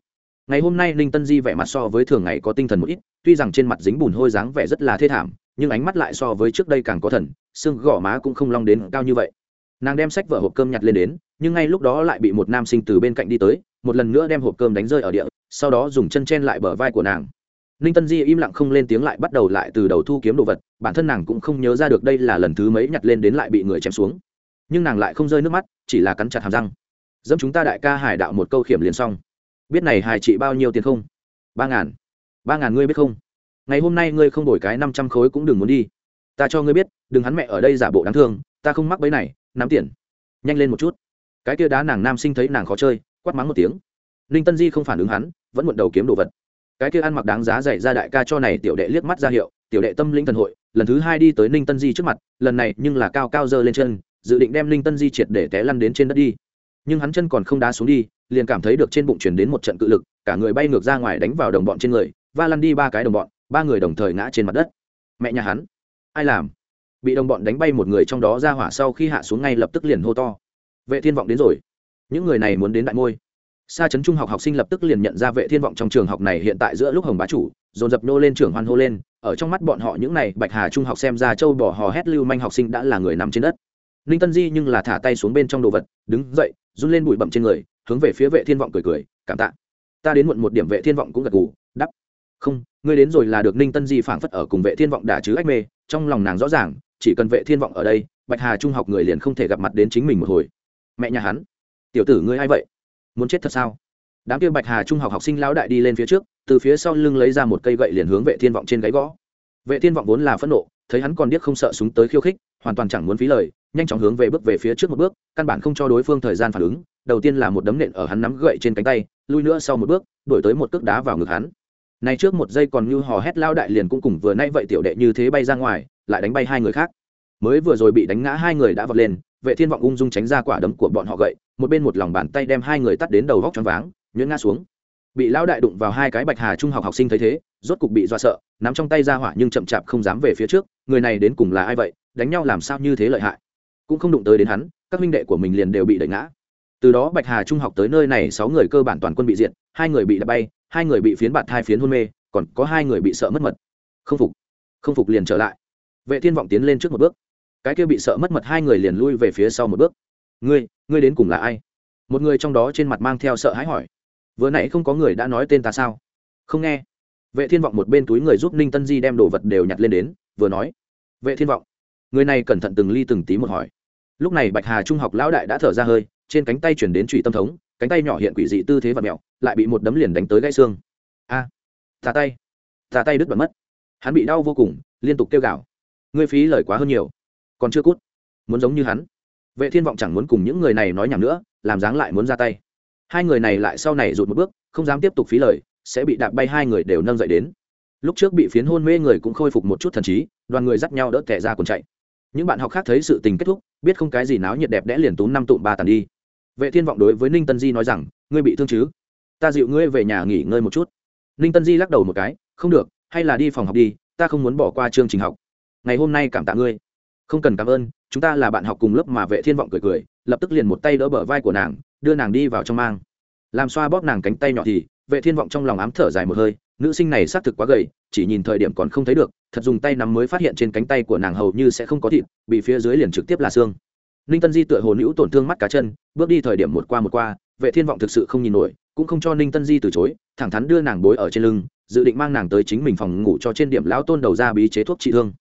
Ngày hôm nay ninh tân di vẻ mặt so với thường ngày có tinh thần một ít, tuy rằng trên mặt dính bùn hôi dáng vẻ rất là thê thảm, nhưng ánh mắt lại so với trước đây càng có thần, xương gò má cũng không long đến cao như vậy. Nàng đem sách vở hộp cơm nhặt lên đến, nhưng ngay lúc đó lại bị một nam sinh từ bên cạnh đi tới, một lần nữa đem hộp cơm đánh rơi ở địa, sau đó dùng chân chen lại bờ vai của nàng ninh tân di im lặng không lên tiếng lại bắt đầu lại từ đầu thu kiếm đồ vật, bản thân nàng cũng không nhớ ra được đây là lần thứ mấy nhặt lên đến lại bị người chém xuống. Nhưng nàng lại không rơi nước mắt, chỉ là cắn chặt hàm răng. Dẫm chúng ta đại ca hải đạo một câu khiểm liền xong. Biết này hài trị bao nhiêu tiền không? Ba ngàn. Ba ngàn ngươi biết không? Ngày hôm nay ngươi không đổi cái năm trăm khối cũng đừng muốn đi. Ta cho ngươi biết, đừng hắn mẹ ở đây giả bộ đáng thương, ta không mắc bấy này, nắm tiền. Nhanh lên một chút. Cái kia đá nàng nam sinh thấy nàng khó chơi, quát mắng một tiếng. Ninh tân di không phản ứng hắn, vẫn muộn đầu kiếm đồ vật cái kia ăn mặc đáng giá dạy ra đại ca cho này tiểu đệ liếc mắt ra hiệu, tiểu đệ tâm linh thần hội, lần thứ hai đi tới ninh tân di trước mặt, lần này nhưng là cao cao dơ lên chân, dự định đem ninh tân di triệt để té lăn đến trên đất đi. Nhưng hắn chân còn không đá xuống đi, liền cảm thấy được trên bụng chuyển đến một trận cự lực, cả người bay ngược ra ngoài đánh vào đồng bọn trên người và lăn đi ba cái đồng bọn, ba người đồng thời ngã trên mặt đất. Mẹ nhà hắn, ai làm? Bị đồng bọn đánh bay một người trong đó ra hỏa sau khi hạ xuống ngay lập tức liền hô to. Vệ thiên vọng đến rồi. Những người này muốn đến đại môi sa chấn trung học học sinh lập tức liền nhận ra vệ thiên vọng trong trường học này hiện tại giữa lúc hồng bá chủ, dồn dập nô lên trưởng hoan hô lên, ở trong mắt bọn họ những này bạch hà trung học xem ra châu bỏ hò hét lưu manh học sinh đã là người nằm trên đất. Ninh tân di nhưng là thả tay xuống bên trong đồ vật, đứng dậy, run lên bụi bậm trên người, hướng về phía vệ thiên vọng cười cười, cảm tạ. Ta đến muộn một điểm vệ thiên vọng cũng gật gù đáp không, ngươi đến rồi là được. Ninh tân di phảng phất ở cùng vệ thiên vọng đả chứ ách mê, trong lòng nàng rõ ràng, chỉ cần vệ thiên vọng ở đây, bạch hà trung học người liền không thể gặp mặt đến chính mình một hồi. Mẹ nhà hắn, tiểu tử ngươi ai vậy? Muốn chết thật sao? Đám kia bạch hà trung học học sinh lão đại đi lên phía trước, từ phía sau lưng lấy ra một cây gậy liền hướng vệ thiên vọng trên gáy gõ. Vệ thiên vọng vốn là phẫn nộ, thấy hắn còn điếc không sợ súng tới khiêu khích, hoàn toàn chẳng muốn phí lời, nhanh chóng hướng về bước về phía trước một bước, căn bản không cho đối phương thời gian phản ứng, đầu tiên là một đấm nện ở hắn nắm gậy trên cánh tay, lui nữa sau một bước đổi tới một cước đá vào ngực hắn. Này trước một giây còn như hò hét lao đại liền cũng cùng vừa nay vậy tiểu đệ như thế bay ra ngoài, lại đánh bay hai người khác. Mới vừa rồi bị đánh ngã hai người đã vọt lên vệ thiên vọng ung dung tránh ra quả đấm của bọn họ gậy, một bên một lòng bàn tay đem hai người tắt đến đầu vóc choáng váng, nhuyễn ngã xuống. Bị lão đại đụng vào hai cái bạch hà trung học học sinh thấy thế, rốt cục bị dọa sợ, nắm trong tay ra hỏa nhưng chậm chạp không dám về phía trước, người này đến cùng là ai vậy, đánh nhau làm sao như thế lợi hại. Cũng không đụng tới đến hắn, các minh đệ của mình liền đều bị đẩy ngã. Từ đó bạch hà trung học tới nơi này sáu người cơ bản toàn quân bị diệt, hai người bị đập bay, hai người bị phiến bạt hai phiến hôn mê, còn có hai người bị sợ mất mật. Không phục. Không phục liền trở lại. Vệ thiên vọng tiến lên trước một bước cái kia bị sợ mất mật hai người liền lui về phía sau một bước. Ngươi ngươi đến cùng là ai? Một người trong đó trên mặt mang theo sợ hãi hỏi. Vừa nãy không có người đã nói tên ta sao? Không nghe. Vệ thiên vọng một bên túi người giúp ninh tân di đem đồ vật đều nhặt lên đến vừa nói. Vệ thiên vọng. Người này cẩn thận từng ly từng tí một hỏi. Lúc này bạch hà trung học lão đại đã thở ra hơi trên cánh tay chuyển đến trụy tâm thống cánh tay nhỏ hiện quỷ dị tư thế và mẹo lại bị một đấm liền đánh tới gãy xương. A à, tà tay tà tay đứt bật mất. Hắn bị đau vô cùng liên tục kêu gào. Ngươi phí lời quá hơn nhiều còn chưa cút. Muốn giống như hắn. Vệ thiên vọng chẳng muốn cùng những người này nói nhảm nữa, làm dáng lại muốn ra tay. Hai người này lại sau này rụt một bước, không dám tiếp tục phí lời, sẽ bị đạp bay hai người đều nâng dậy đến. Lúc trước bị phiến hôn mê người cũng khôi phục một chút thần trí, đoàn người dắt nhau đỡ tẻ ra còn chạy. Những bạn học khác thấy sự tình kết thúc, biết không cái gì náo nhiệt đẹp đẽ liền túm năm tụm ba tàn đi. Vệ thiên vọng đối với ninh tân di nói rằng, ngươi bị thương chứ? Ta dịu ngươi về nhà nghỉ ngơi một chút. Ninh tân di lắc đầu một cái, không được, hay là đi phòng học đi, ta không muốn bỏ qua chương trình học. Ngày hôm nay cảm tạ ngươi không cần cảm ơn, chúng ta là bạn học cùng lớp mà vệ thiên vọng cười cười, lập tức liền một tay đỡ bờ vai của nàng, đưa nàng đi vào trong mang. Làm xoa bóp nàng cánh tay nhỏ thì, vệ thiên vọng trong lòng ám thở dài một hơi, nữ sinh này xác thực quá gầy, chỉ nhìn thời điểm còn không thấy được, thật dùng tay nắm mới phát hiện trên cánh tay của nàng hầu như sẽ không có thịt, bị phía dưới liền trực tiếp là xương. Ninh tân di tựa hồ nữ tổn thương mắt cá chân, bước đi thời điểm một qua một qua, vệ thiên vọng thực sự không nhìn nổi, cũng không cho ninh tân di từ chối, thẳng thắn đưa nàng bối ở trên lưng, dự định mang nàng tới chính mình phòng ngủ cho trên điểm lão tôn đầu ra bí chế thuốc trị thương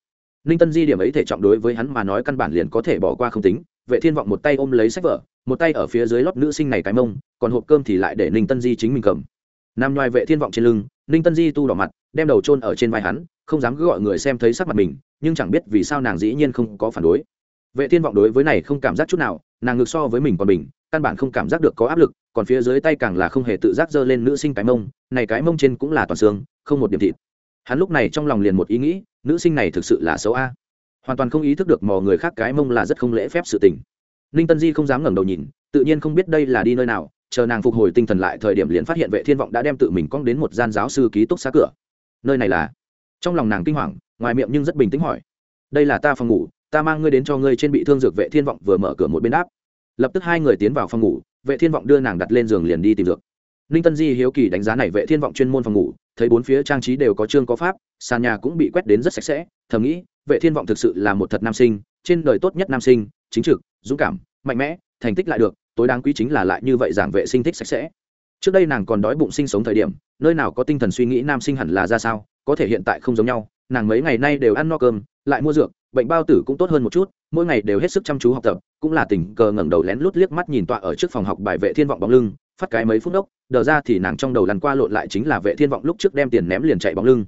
ninh tân di điểm ấy thể trọng đối với hắn mà nói căn bản liền có thể bỏ qua không tính. Vệ thiên vọng một tay ôm lấy sách vở, một tay ở phía dưới lót nữ sinh này cái mông, còn hộp cơm thì lại để ninh tân di chính mình cầm. Nằm ngoài vệ thiên vọng trên lưng, ninh tân di tu đỏ mặt, đem đầu chôn ở trên vai hắn, không dám cứ gọi người xem thấy sắc mặt mình, nhưng chẳng biết vì sao nàng dĩ nhiên không có phản đối. Vệ thiên vọng đối với này không cảm giác chút nào, nàng ngược so với mình còn bình căn bản không cảm giác được có áp lực, còn phía dưới tay càng là không hề tự giác dơ lên nữ sinh cái mông, này cái mông trên cũng là toàn xương, không một điểm thịt hắn lúc này trong lòng liền một ý nghĩ, nữ sinh này thực sự là xấu a. Hoàn toàn không ý thức được mò người khác cái mông là rất không lễ phép sự tình. Ninh tân di không dám ngẩng đầu nhìn, tự nhiên không biết đây là đi nơi nào, chờ nàng phục hồi tinh thần lại thời điểm liền phát hiện vệ thiên vọng đã đem tự mình cong đến một gian giáo sư ký túc xá cửa. Nơi này là? Trong lòng nàng kinh hoàng, ngoài miệng nhưng rất bình tĩnh hỏi. Đây là ta phòng ngủ, ta mang ngươi đến cho ngươi trên bị thương dược vệ thiên vọng vừa mở cửa một bên áp lập tức hai người tiến vào phòng ngủ, vệ thiên vọng đưa nàng đặt lên giường liền đi tìm dược. Ninh tân di hiếu kỳ đánh giá này vệ thiên vọng chuyên môn phòng ngủ thấy bốn phía trang trí đều có chương có pháp, sàn nhà cũng bị quét đến rất sạch sẽ, thầm nghĩ, vệ thiên vọng thực sự là một thật nam sinh, trên đời tốt nhất nam sinh, chính trực, dũng cảm, mạnh mẽ, thành tích lại được, tối đáng quý chính là lại như vậy giảng vệ sinh thích sạch sẽ. Trước đây nàng còn đói bụng sinh sống thời điểm, nơi nào có tinh thần suy nghĩ nam sinh hẳn là ra sao, có thể hiện tại không giống nhau, nàng mấy ngày nay đều ăn no cơm, lại mua dược, bệnh bao tử cũng tốt hơn một chút, mỗi ngày đều hết sức chăm chú học tập, cũng là tình cờ ngẩng đầu lén lút liếc mắt nhìn tọa ở trước phòng học bài vệ thiên vọng bóng lưng, phát cái mấy phút đốc đờ ra thì nàng trong đầu lăn qua lộn lại chính là vệ thiên vọng lúc trước đem tiền ném liền chạy bóng lưng.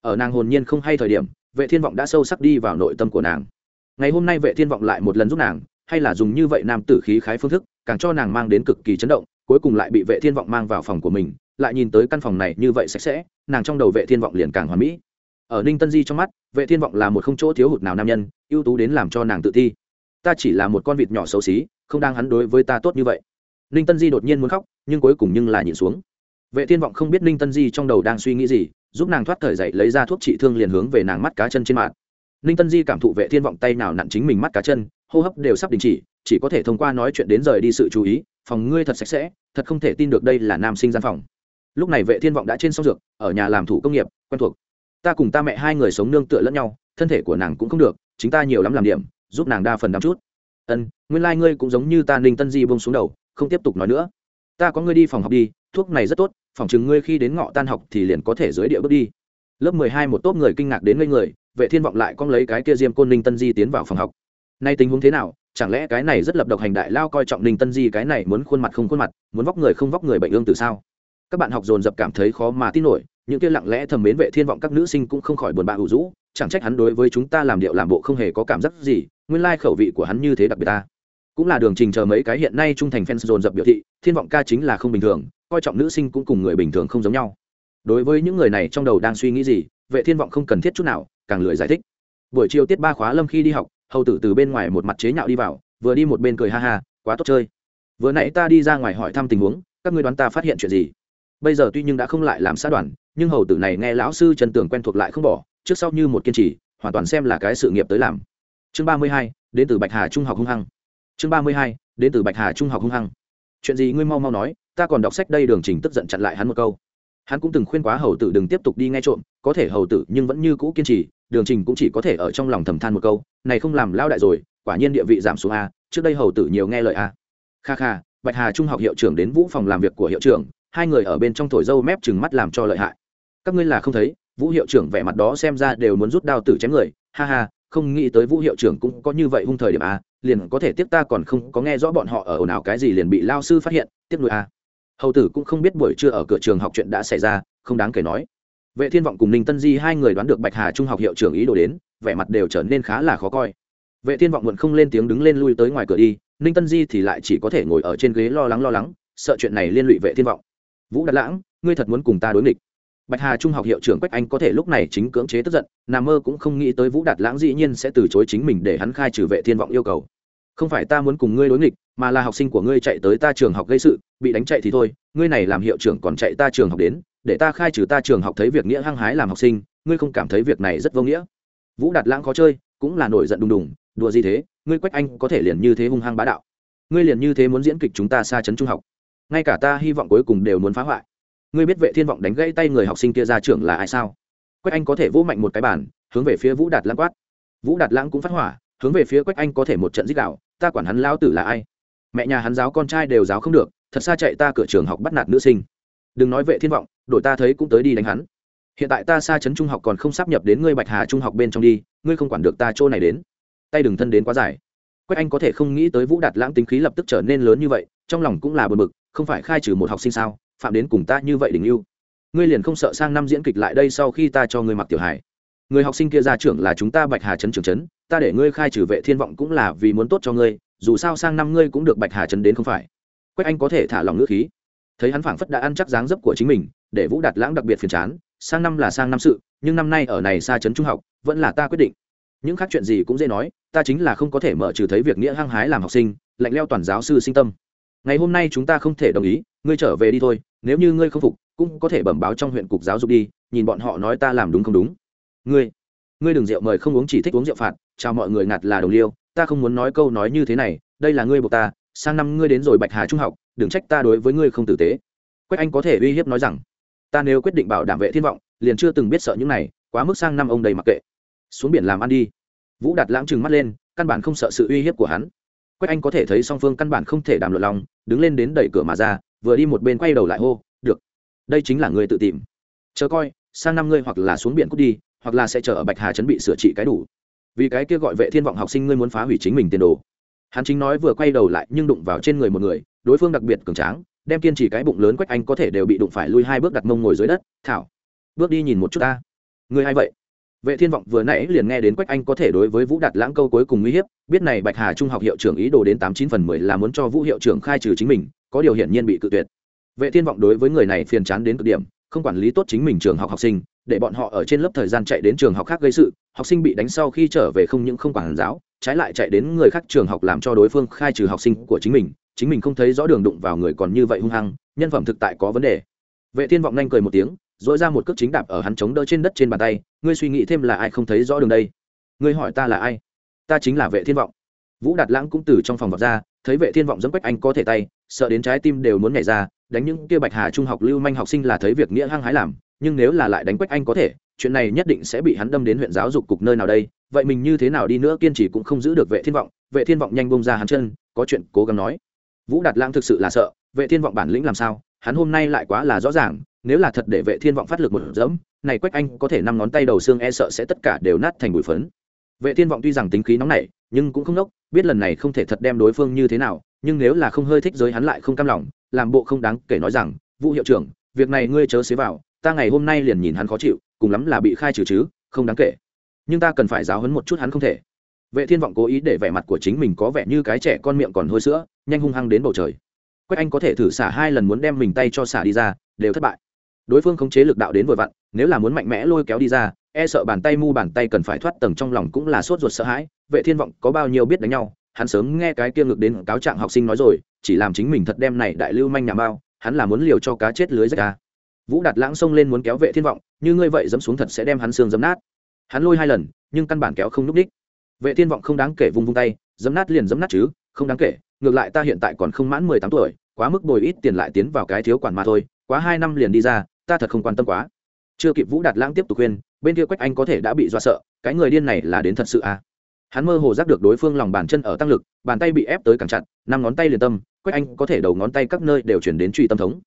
Ở nàng hồn nhiên không hay thời điểm, vệ thiên vọng đã sâu sắc đi vào nội tâm của nàng. Ngày hôm nay vệ thiên vọng lại một lần giúp nàng, hay là dùng như vậy nam tử khí khái phương thức, càng cho nàng mang đến cực kỳ chấn động, cuối cùng lại bị vệ thiên vọng mang vào phòng của mình, lại nhìn tới căn phòng này như vậy sạch sẽ, nàng trong đầu vệ thiên vọng liền càng hoàn mỹ. Ở ninh tân di trong mắt, vệ thiên vọng là một không chỗ thiếu hụt nào nam nhân, ưu tú đến làm cho nàng tự thi. ta chỉ là một con vịt nhỏ xấu xí, không đang hắn đối với ta tốt như vậy ninh tân di đột nhiên muốn khóc, nhưng cuối cùng nhưng là nhịn xuống. Vệ thiên vọng không biết ninh tân di trong đầu đang suy nghĩ gì, giúp nàng thoát thời dậy lấy ra thuốc trị thương liền hướng về nàng mắt cá chân trên mặt ninh tân di cảm thụ vệ thiên vọng tay nào nặn chính mình mắt cá chân, hô hấp đều sắp đình chỉ chỉ có thể thông qua nói chuyện đến rời đi sự chú ý, phòng ngươi thật sạch sẽ, thật không thể tin được đây là nam sinh gian phòng. Lúc này vệ thiên vọng đã trên sông dược, ở nhà làm thủ công nghiệp, quen thuộc. Ta cùng ta mẹ hai người sống nương tựa lẫn nhau, thân thể của nàng cũng không được, chính ta nhiều lắm làm điểm, giúp nàng đa phần đắm chút. Ân, nguyên lai ngươi cũng giống như ta ninh tân di bông xuống đầu không tiếp tục nói nữa. Ta có ngươi đi phòng học đi, thuốc này rất tốt, phòng chừng ngươi khi đến ngọ tan học thì liền có thể dưới địa bước đi. Lớp mười hai một tốp người kinh ngạc đến ngây người, vệ thiên vọng lại con lấy cái kia diêm côn ninh tân di tiến vào phòng học. Nay tình huống thế nào? Chẳng lẽ cái này rất lập độc hành đại lao coi trọng ninh tân di, cái này muốn khuôn mặt không khuôn mặt, muốn vóc người không vóc người bệnh ương từ sao? Các bạn học dồn dập cảm thấy khó mà tin nổi, những kia lặng lẽ thầm mến vệ thiên vọng các nữ sinh cũng không khỏi buồn bã hữu rũ, chẳng trách hắn đối với chúng ta làm điệu làm bộ không hề có cảm giác gì, nguyên lai khẩu vị của hắn như thế đặc biệt ta cũng là đường trình chờ mấy cái hiện nay trung thành fans dồn dập biểu thị, thiên vọng ca chính là không bình thường, coi trọng nữ sinh cũng cùng người bình thường không giống nhau. Đối với những người này trong đầu đang suy nghĩ gì, vệ thiên vọng không cần thiết chút nào, càng lười giải thích. Buổi chiều tiết ba khóa lâm khi đi học, hầu tử từ bên ngoài một mặt chế nhạo đi vào, vừa đi một bên cười ha ha, quá tốt chơi. Vừa nãy ta đi ra ngoài hỏi thăm tình huống, các ngươi đoán ta phát hiện chuyện gì? Bây giờ tuy nhưng đã không lại làm xã đoàn, nhưng hầu tử này nghe lão sư trần tường quen thuộc lại không bỏ, trước sau như một kiên trì, hoàn toàn xem là cái sự nghiệp tới làm. Chương ba mươi hai, đến từ bạch hà trung học hung hăng chương ba mươi hai, đến từ bạch hà trung học hung hăng. Chuyện gì ngươi mau mau nói, ta còn đọc sách đây đường trình tức giận chặn lại hắn một câu. Hắn cũng từng khuyên quá hầu tử đừng tiếp tục đi nghe trộm, có thể hầu tử nhưng vẫn như cũ kiên trì, đường trình cũng chỉ có thể ở trong lòng thầm than một câu, này không làm lao đại rồi, quả nhiên địa vị giảm xuống a, trước đây hầu tử nhiều nghe lời a. Kha kha, bạch hà trung học hiệu trưởng đến vũ phòng làm việc của hiệu trưởng, hai người ở bên trong thổi dâu mép chừng mắt làm cho lợi hại. Các ngươi là không thấy, vũ hiệu trưởng vẻ mặt đó xem ra đều muốn rút đao tử chém người, ha ha, không nghĩ tới vũ hiệu trưởng cũng có như vậy hung thời điểm a liền có thể tiếp ta còn không có nghe rõ bọn họ ở ồn ào cái gì liền bị lao sư phát hiện tiếp nuôi a à. hầu tử cũng không biết buổi trưa ở cửa trường học chuyện đã xảy ra, không đáng kể nói. Vệ thiên vọng cùng ninh tân di hai người đoán được bạch hà trung học hiệu trưởng ý đồ đến, vẻ mặt đều trở nên khá là khó coi. Vệ thiên vọng muộn không lên tiếng đứng lên lui tới ngoài cửa đi, ninh tân di thì lại chỉ có thể ngồi ở trên ghế lo lắng lo lắng, sợ chuyện này liên lụy vệ thiên vọng. Vũ đạt lãng, ngươi thật muốn cùng ta đối nghịch? Bạch hà trung học hiệu trưởng quách anh có thể lúc này chính cưỡng chế tức giận, nà mơ cũng không nghĩ tới vũ đạt lãng dĩ nhiên sẽ từ chối chính mình để hắn khai trừ vệ thiên vọng yêu cầu. Không phải ta muốn cùng ngươi đối nghịch, mà là học sinh của ngươi chạy tới ta trường học gây sự, bị đánh chạy thì thôi, ngươi này làm hiệu trưởng còn chạy ta trường học đến, để ta khai trừ ta trường học thấy việc nghĩa hăng hái làm học sinh, ngươi không cảm thấy việc này rất vô nghĩa. Vũ đạt lãng khó chơi, cũng là nổi giận đùng đùng, đùa gì thế, ngươi quách anh có thể liền như thế hung hăng bá đạo. Ngươi liền như thế muốn diễn kịch chúng ta xa chấn trung học. Ngay cả ta hy vọng cuối cùng đều muốn phá hoại ngươi biết vệ thiên vọng đánh gãy tay người học sinh kia ra trưởng là ai sao? Quách anh có thể vỗ mạnh một cái bàn, hướng về phía vũ đạt lãng quát. Vũ đạt lãng cũng phát hỏa, hướng về phía quách anh có thể một trận dích đạo ta quản hắn lão tử là ai? Mẹ nhà hắn giáo con trai đều giáo không được, thật xa chạy ta cửa trường học bắt nạt nữ sinh. Đừng nói vệ thiên vọng, đội ta thấy cũng tới đi đánh hắn. Hiện tại ta xa chấn trung học còn không sắp nhập đến ngươi bạch hà trung học bên trong đi, ngươi không quản được ta chỗ này đến. Tay đừng thân đến quá dài. Quách anh có thể không nghĩ tới vũ đạt lãng tính khí lập tức trở nên lớn như vậy, trong lòng cũng là bực bực, không phải khai trừ một học sinh sao? Phạm đến cùng ta như vậy đỉnh yêu ngươi liền không sợ sang năm diễn kịch lại đây sau khi ta cho ngươi mặc tiểu hải người học sinh kia ra trưởng là chúng ta bạch hà trấn trưởng trấn, ta để ngươi khai trừ vệ thiên vọng cũng là vì muốn tốt cho ngươi, dù sao sang năm ngươi cũng được bạch hà trấn đến không phải. Quách anh có thể thả lòng ngữ khí. Thấy hắn phảng phất đã ăn chắc dáng dấp của chính mình, để vũ đạt lãng đặc biệt phiền chán, sang năm là sang năm sự, nhưng năm nay ở này xa trấn trung học, vẫn là ta quyết định. Những khác chuyện gì cũng dễ nói, ta chính là không có thể mở trừ thấy việc nghĩa hăng hái làm học sinh, lạnh leo toàn giáo sư sinh tâm ngày hôm nay chúng ta không thể đồng ý, ngươi trở về đi thôi, nếu như ngươi không phục, cũng có thể bẩm báo trong huyện cục giáo dục đi, nhìn bọn họ nói ta làm đúng không đúng. Ngươi ngươi đừng rượu mời không uống chỉ thích uống rượu phạt, chào mọi người ngặt là đồng liêu, ta không muốn nói câu nói như thế này, đây là ngươi buộc ta, sang năm ngươi đến rồi bạch hà trung học, đừng trách ta đối với ngươi không tử tế. Quách anh có thể uy hiếp nói rằng, ta nếu quyết định bảo đảm vệ thiên vọng, liền chưa từng biết sợ những này, quá mức sang năm ông đầy mặc kệ. Xuống biển làm ăn đi. Vũ đạt lãng trừng mắt lên, căn bản không sợ sự uy hiếp của hắn quách anh có thể thấy song phương căn bản không thể đàm luận lòng, đứng lên đến đẩy cửa mà ra, vừa đi một bên quay đầu lại hô, được, đây chính là người tự tìm. Chờ coi, sang năm ngươi hoặc là xuống biển cút đi, hoặc là sẽ chờ ở bạch hà chuẩn bị sửa trị cái đủ. Vì cái kia gọi vệ thiên vọng học sinh ngươi muốn phá hủy chính mình tiền đồ. Hắn chính nói vừa quay đầu lại nhưng đụng vào trên người một người, đối phương đặc biệt cường tráng, đem kiên trì cái bụng lớn quách anh có thể đều bị đụng phải lui hai bước đặt mông ngồi dưới đất, thảo, bước đi nhìn một chút ta. Người hay vậy? Vệ thiên vọng vừa nãy liền nghe đến quách anh có thể đối với vũ đạt lãng câu cuối cùng uy hiếp, biết này bạch hà trung học hiệu trưởng ý đồ đến tám chín phần mười là muốn cho vũ hiệu trưởng khai trừ chính mình, có điều hiển nhiên bị cự tuyệt. Vệ thiên vọng đối với người này phiền chán đến cực điểm, không quản lý tốt chính mình trường học học sinh, để bọn họ ở trên lớp thời gian chạy đến trường học khác gây sự, học sinh bị đánh sau khi trở về không những không quản giáo, trái lại chạy đến người khác trường học làm cho đối phương khai trừ học sinh của chính mình chính mình không thấy rõ đường đụng vào người còn như vậy hung hăng, nhân phẩm thực tại có vấn đề. Vệ thiên vọng nhanh cười một tiếng dội ra một cước chính đạp ở hắn chống đỡ trên đất trên bàn tay, ngươi suy nghĩ thêm là ai không thấy rõ đường đây? Ngươi hỏi ta là ai? Ta chính là vệ thiên vọng. Vũ đạt lãng cũng từ trong phòng vọt ra, thấy vệ thiên vọng dẫm quách anh có thể tay, sợ đến trái tim đều muốn nhảy ra, đánh những kia bạch hà trung học, lưu manh học sinh là thấy việc nghĩa hăng hái làm, nhưng nếu là lại đánh quách anh có thể, chuyện này nhất định sẽ bị hắn đâm đến huyện giáo dục cục nơi nào đây, vậy mình như thế nào đi nữa kiên trì cũng không giữ được vệ thiên vọng, vệ thiên vọng nhanh bông ra hắn chân, có chuyện cố gắng nói. Vũ đạt lãng thực sự là sợ, vệ thiên vọng bản lĩnh làm sao, hắn hôm nay lại quá là rõ ràng nếu là thật để vệ thiên vọng phát lực một dẫm, này quách anh có thể năm ngón tay đầu xương e sợ sẽ tất cả đều nát thành bụi phấn. Vệ thiên vọng tuy rằng tính khí nóng nảy, nhưng cũng không nốc biết lần này không thể thật đem đối phương như thế nào, nhưng nếu là không hơi thích giới hắn lại không cam lòng, làm bộ không đáng kể nói rằng, vũ hiệu trưởng, việc này ngươi chớ xế vào, ta ngày hôm nay liền nhìn hắn khó chịu, cùng lắm là bị khai trừ chứ, không đáng kể. Nhưng ta cần phải giáo hấn một chút hắn không thể. Vệ thiên vọng cố ý để vẻ mặt của chính mình có vẻ như cái trẻ con miệng còn hôi sữa, nhanh hung hăng đến bầu trời. Quách anh có thể thử xả hai lần muốn đem mình tay cho xả đi ra, đều thất bại đối phương khống chế lực đạo đến vội vặn, nếu là muốn mạnh mẽ lôi kéo đi ra e sợ bàn tay mu bàn tay cần phải thoát tầng trong lòng cũng là sốt ruột sợ hãi. Vệ thiên vọng có bao nhiêu biết đánh nhau, hắn sớm nghe cái kia ngược đến cáo trạng học sinh nói rồi, chỉ làm chính mình thật đem này đại lưu manh nhà bao, hắn là muốn liều cho cá chết lưới rách ra. Vũ đạt lãng xông lên muốn kéo vệ thiên vọng, như ngươi vậy dẫm xuống thật sẽ đem hắn xương dấm nát. Hắn lôi hai lần, nhưng căn bản kéo không núp đích. Vệ thiên vọng không đáng kể vung vung tay dấm nát liền dấm nát chứ, không đáng kể, ngược lại ta hiện tại còn không mãn mười tám tuổi, quá mức bồi ít tiền lại tiến vào cái thiếu quản mà thôi, quá hai năm liền đi ra ta thật không quan tâm quá. Chưa kịp vũ đạt lãng tiếp tục khuyên, bên kia quách anh có thể đã bị do sợ, cái người điên này là đến thật sự à? Hắn mơ hồ giác được đối phương lòng bàn chân ở tăng lực, bàn tay bị ép tới càng chặt, năm ngón tay liền tâm, quách anh có thể đầu ngón tay các nơi đều chuyển đến truy tâm thống.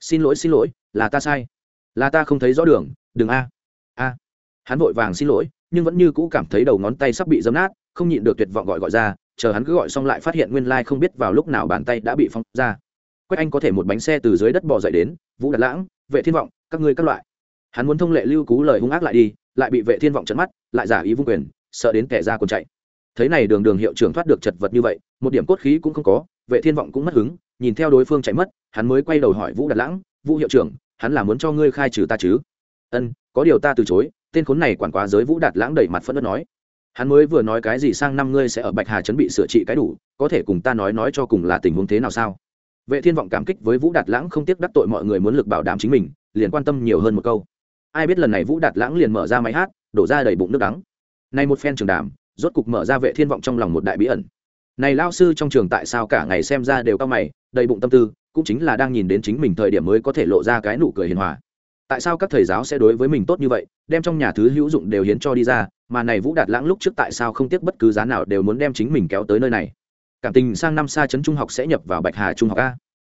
Xin lỗi xin lỗi, là ta sai. Là ta không thấy rõ đường, đừng a. A. Hắn vội vàng xin lỗi, nhưng vẫn như cũ cảm thấy đầu ngón tay sắp bị dấm nát, không nhịn được tuyệt vọng gọi gọi ra, chờ hắn cứ gọi xong lại phát hiện nguyên lai không biết vào lúc nào bàn tay đã bị phóng ra quách anh có thể một bánh xe từ dưới đất bỏ dậy đến, vũ Đạt lãng, vệ thiên vọng, các ngươi các loại. Hắn muốn thông lệ lưu cú lời hung ác lại đi, lại bị vệ thiên vọng trận mắt, lại giả ý vung quyền, sợ đến kẻ ra còn chạy. Thấy này đường đường hiệu trưởng thoát được chật vật như vậy, một điểm cốt khí cũng không có, vệ thiên vọng cũng mất hứng, nhìn theo đối phương chạy mất, hắn mới quay đầu hỏi vũ đạt lãng, vũ hiệu trưởng, hắn là muốn cho ngươi khai trừ ta chứ? Ân, có điều ta từ chối. Tên khốn này quản quá giới vũ đạt lãng đẩy mặt phẫn nộ nói. Hắn mới vừa nói cái gì sang năm ngươi sẽ ở bạch hà chuẩn bị sửa trị cái đủ, có thể cùng ta nói nói cho cùng là tình huống thế nào sao? Vệ thiên vọng cảm kích với vũ đạt lãng không tiếc đắc tội mọi người muốn lực bảo đảm chính mình, liền quan tâm nhiều hơn một câu. Ai biết lần này vũ đạt lãng liền mở ra máy hát, đổ ra đầy bụng nước đắng. Nay một phen trường đàm, rốt cục mở ra vệ thiên vọng trong lòng một đại bí ẩn. Này lao sư trong trường tại sao cả ngày xem ra đều cao mày, đầy bụng tâm tư, cũng chính là đang nhìn đến chính mình thời điểm mới có thể lộ ra cái nụ cười hiền hòa. Tại sao các thầy giáo sẽ đối với mình tốt như vậy, đem trong nhà thứ hữu dụng đều hiến cho đi ra, mà này vũ đạt lãng lúc trước tại sao không tiếc bất cứ giá nào đều muốn đem chính mình kéo tới nơi này? Cảm tình sang năm xa trấn trung học sẽ nhập vào bạch hà trung học a.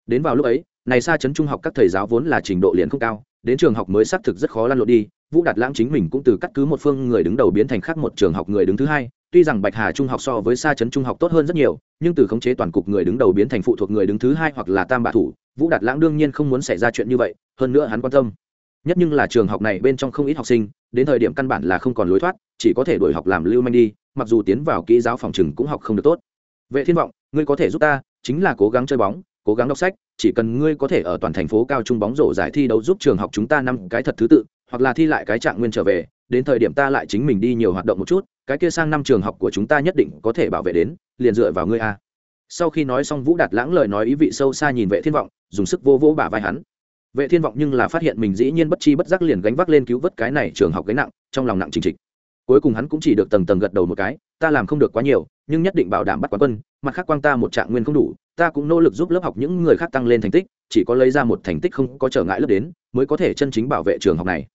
Đến vào lúc ấy, này xa trấn trung học các thầy giáo vốn là trình độ liền không cao, đến trường học mới xác thực rất khó lăn lộn đi, vũ đạt lãng chính mình cũng từ cắt cứ một phương người đứng đầu biến thành khác một trường học người đứng thứ hai. Tuy rằng bạch hà trung học so với xa trấn trung học tốt hơn rất nhiều, nhưng từ khống chế toàn cục người đứng đầu biến thành phụ thuộc người đứng thứ hai hoặc là tam bạ thủ, vũ đạt lãng đương nhiên không muốn xảy ra chuyện như vậy, hơn nữa hắn quan tâm. Nhất nhưng là trường học này bên trong không ít học sinh, đến thời điểm căn bản là không còn lối thoát, chỉ có thể đổi học làm lưu manh đi, mặc dù tiến vào kỹ giáo phòng trừng cũng học không được tốt vệ thiên vọng, ngươi có thể giúp ta, chính là cố gắng chơi bóng, cố gắng đọc sách, chỉ cần ngươi có thể ở toàn thành phố cao trung bóng rổ giải thi đấu giúp trường học chúng ta năm cái thật thứ tự, hoặc là thi lại cái trạng nguyên trở về, đến thời điểm ta lại chính mình đi nhiều hoạt động một chút, cái kia sang năm trường học của chúng ta nhất định có thể bảo vệ đến, liền dựa vào ngươi a. Sau khi nói xong vũ đạt lãng lời nói ý vị sâu xa nhìn vệ thiên vọng, dùng sức vô vô bả vai hắn. Vệ thiên vọng nhưng là phát hiện mình dĩ nhiên bất chi bất giác liền gánh vác lên cứu vớt cái này trường học gánh nặng, trong lòng nặng trình trịch cuối cùng hắn cũng chỉ được tầng tầng gật đầu một cái, ta làm không được quá nhiều, nhưng nhất định bảo đảm bắt quán quân, mặt khác quang ta một trạng nguyên không đủ, ta cũng nỗ lực giúp lớp học những người khác tăng lên thành tích, chỉ có lấy ra một thành tích không có trở ngại lớp đến, mới có thể chân chính bảo vệ trường học này.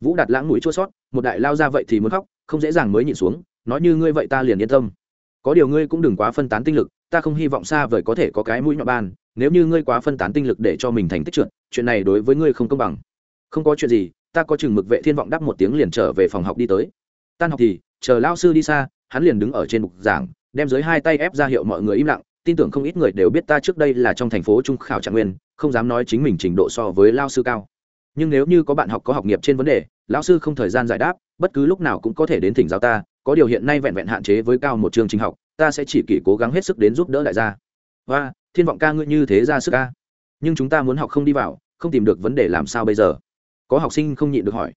Vũ đạt lãng mũi chua sót, một đại lao ra vậy thì muốn khóc, không dễ dàng mới nhịn xuống, nói như ngươi vậy ta liền yên tâm. Có điều ngươi cũng đừng quá phân tán tinh lực, ta không hy vọng xa vời có thể có cái mũi nhọn ban, nếu như ngươi quá phân tán tinh lực để cho mình thành tích trượt, chuyện này đối với ngươi không công bằng. Không có chuyện gì, ta có chừng mực vệ thiên vọng đáp một tiếng liền trở về phòng học đi tới tan học thì, chờ lao sư đi xa, hắn liền đứng ở trên bục giảng, đem dưới hai tay ép ra hiệu mọi người im lặng, tin tưởng không ít người đều biết ta trước đây là trong thành phố trung khảo trạng nguyên, không dám nói chính mình trình độ so với lao sư cao. Nhưng nếu như có bạn học có học nghiệp trên vấn đề, lão sư không thời gian giải đáp, bất cứ lúc nào cũng có thể đến thỉnh giáo ta, có điều hiện nay vẹn vẹn hạn chế với cao một chương trình học, ta sẽ chỉ kỷ cố gắng hết sức đến giúp đỡ đại gia. Và thiên vọng ca ngươi như thế ra sức ca nhưng chúng ta muốn học không đi vào, không tìm được vấn đề làm sao bây giờ? Có học sinh không nhịn được hỏi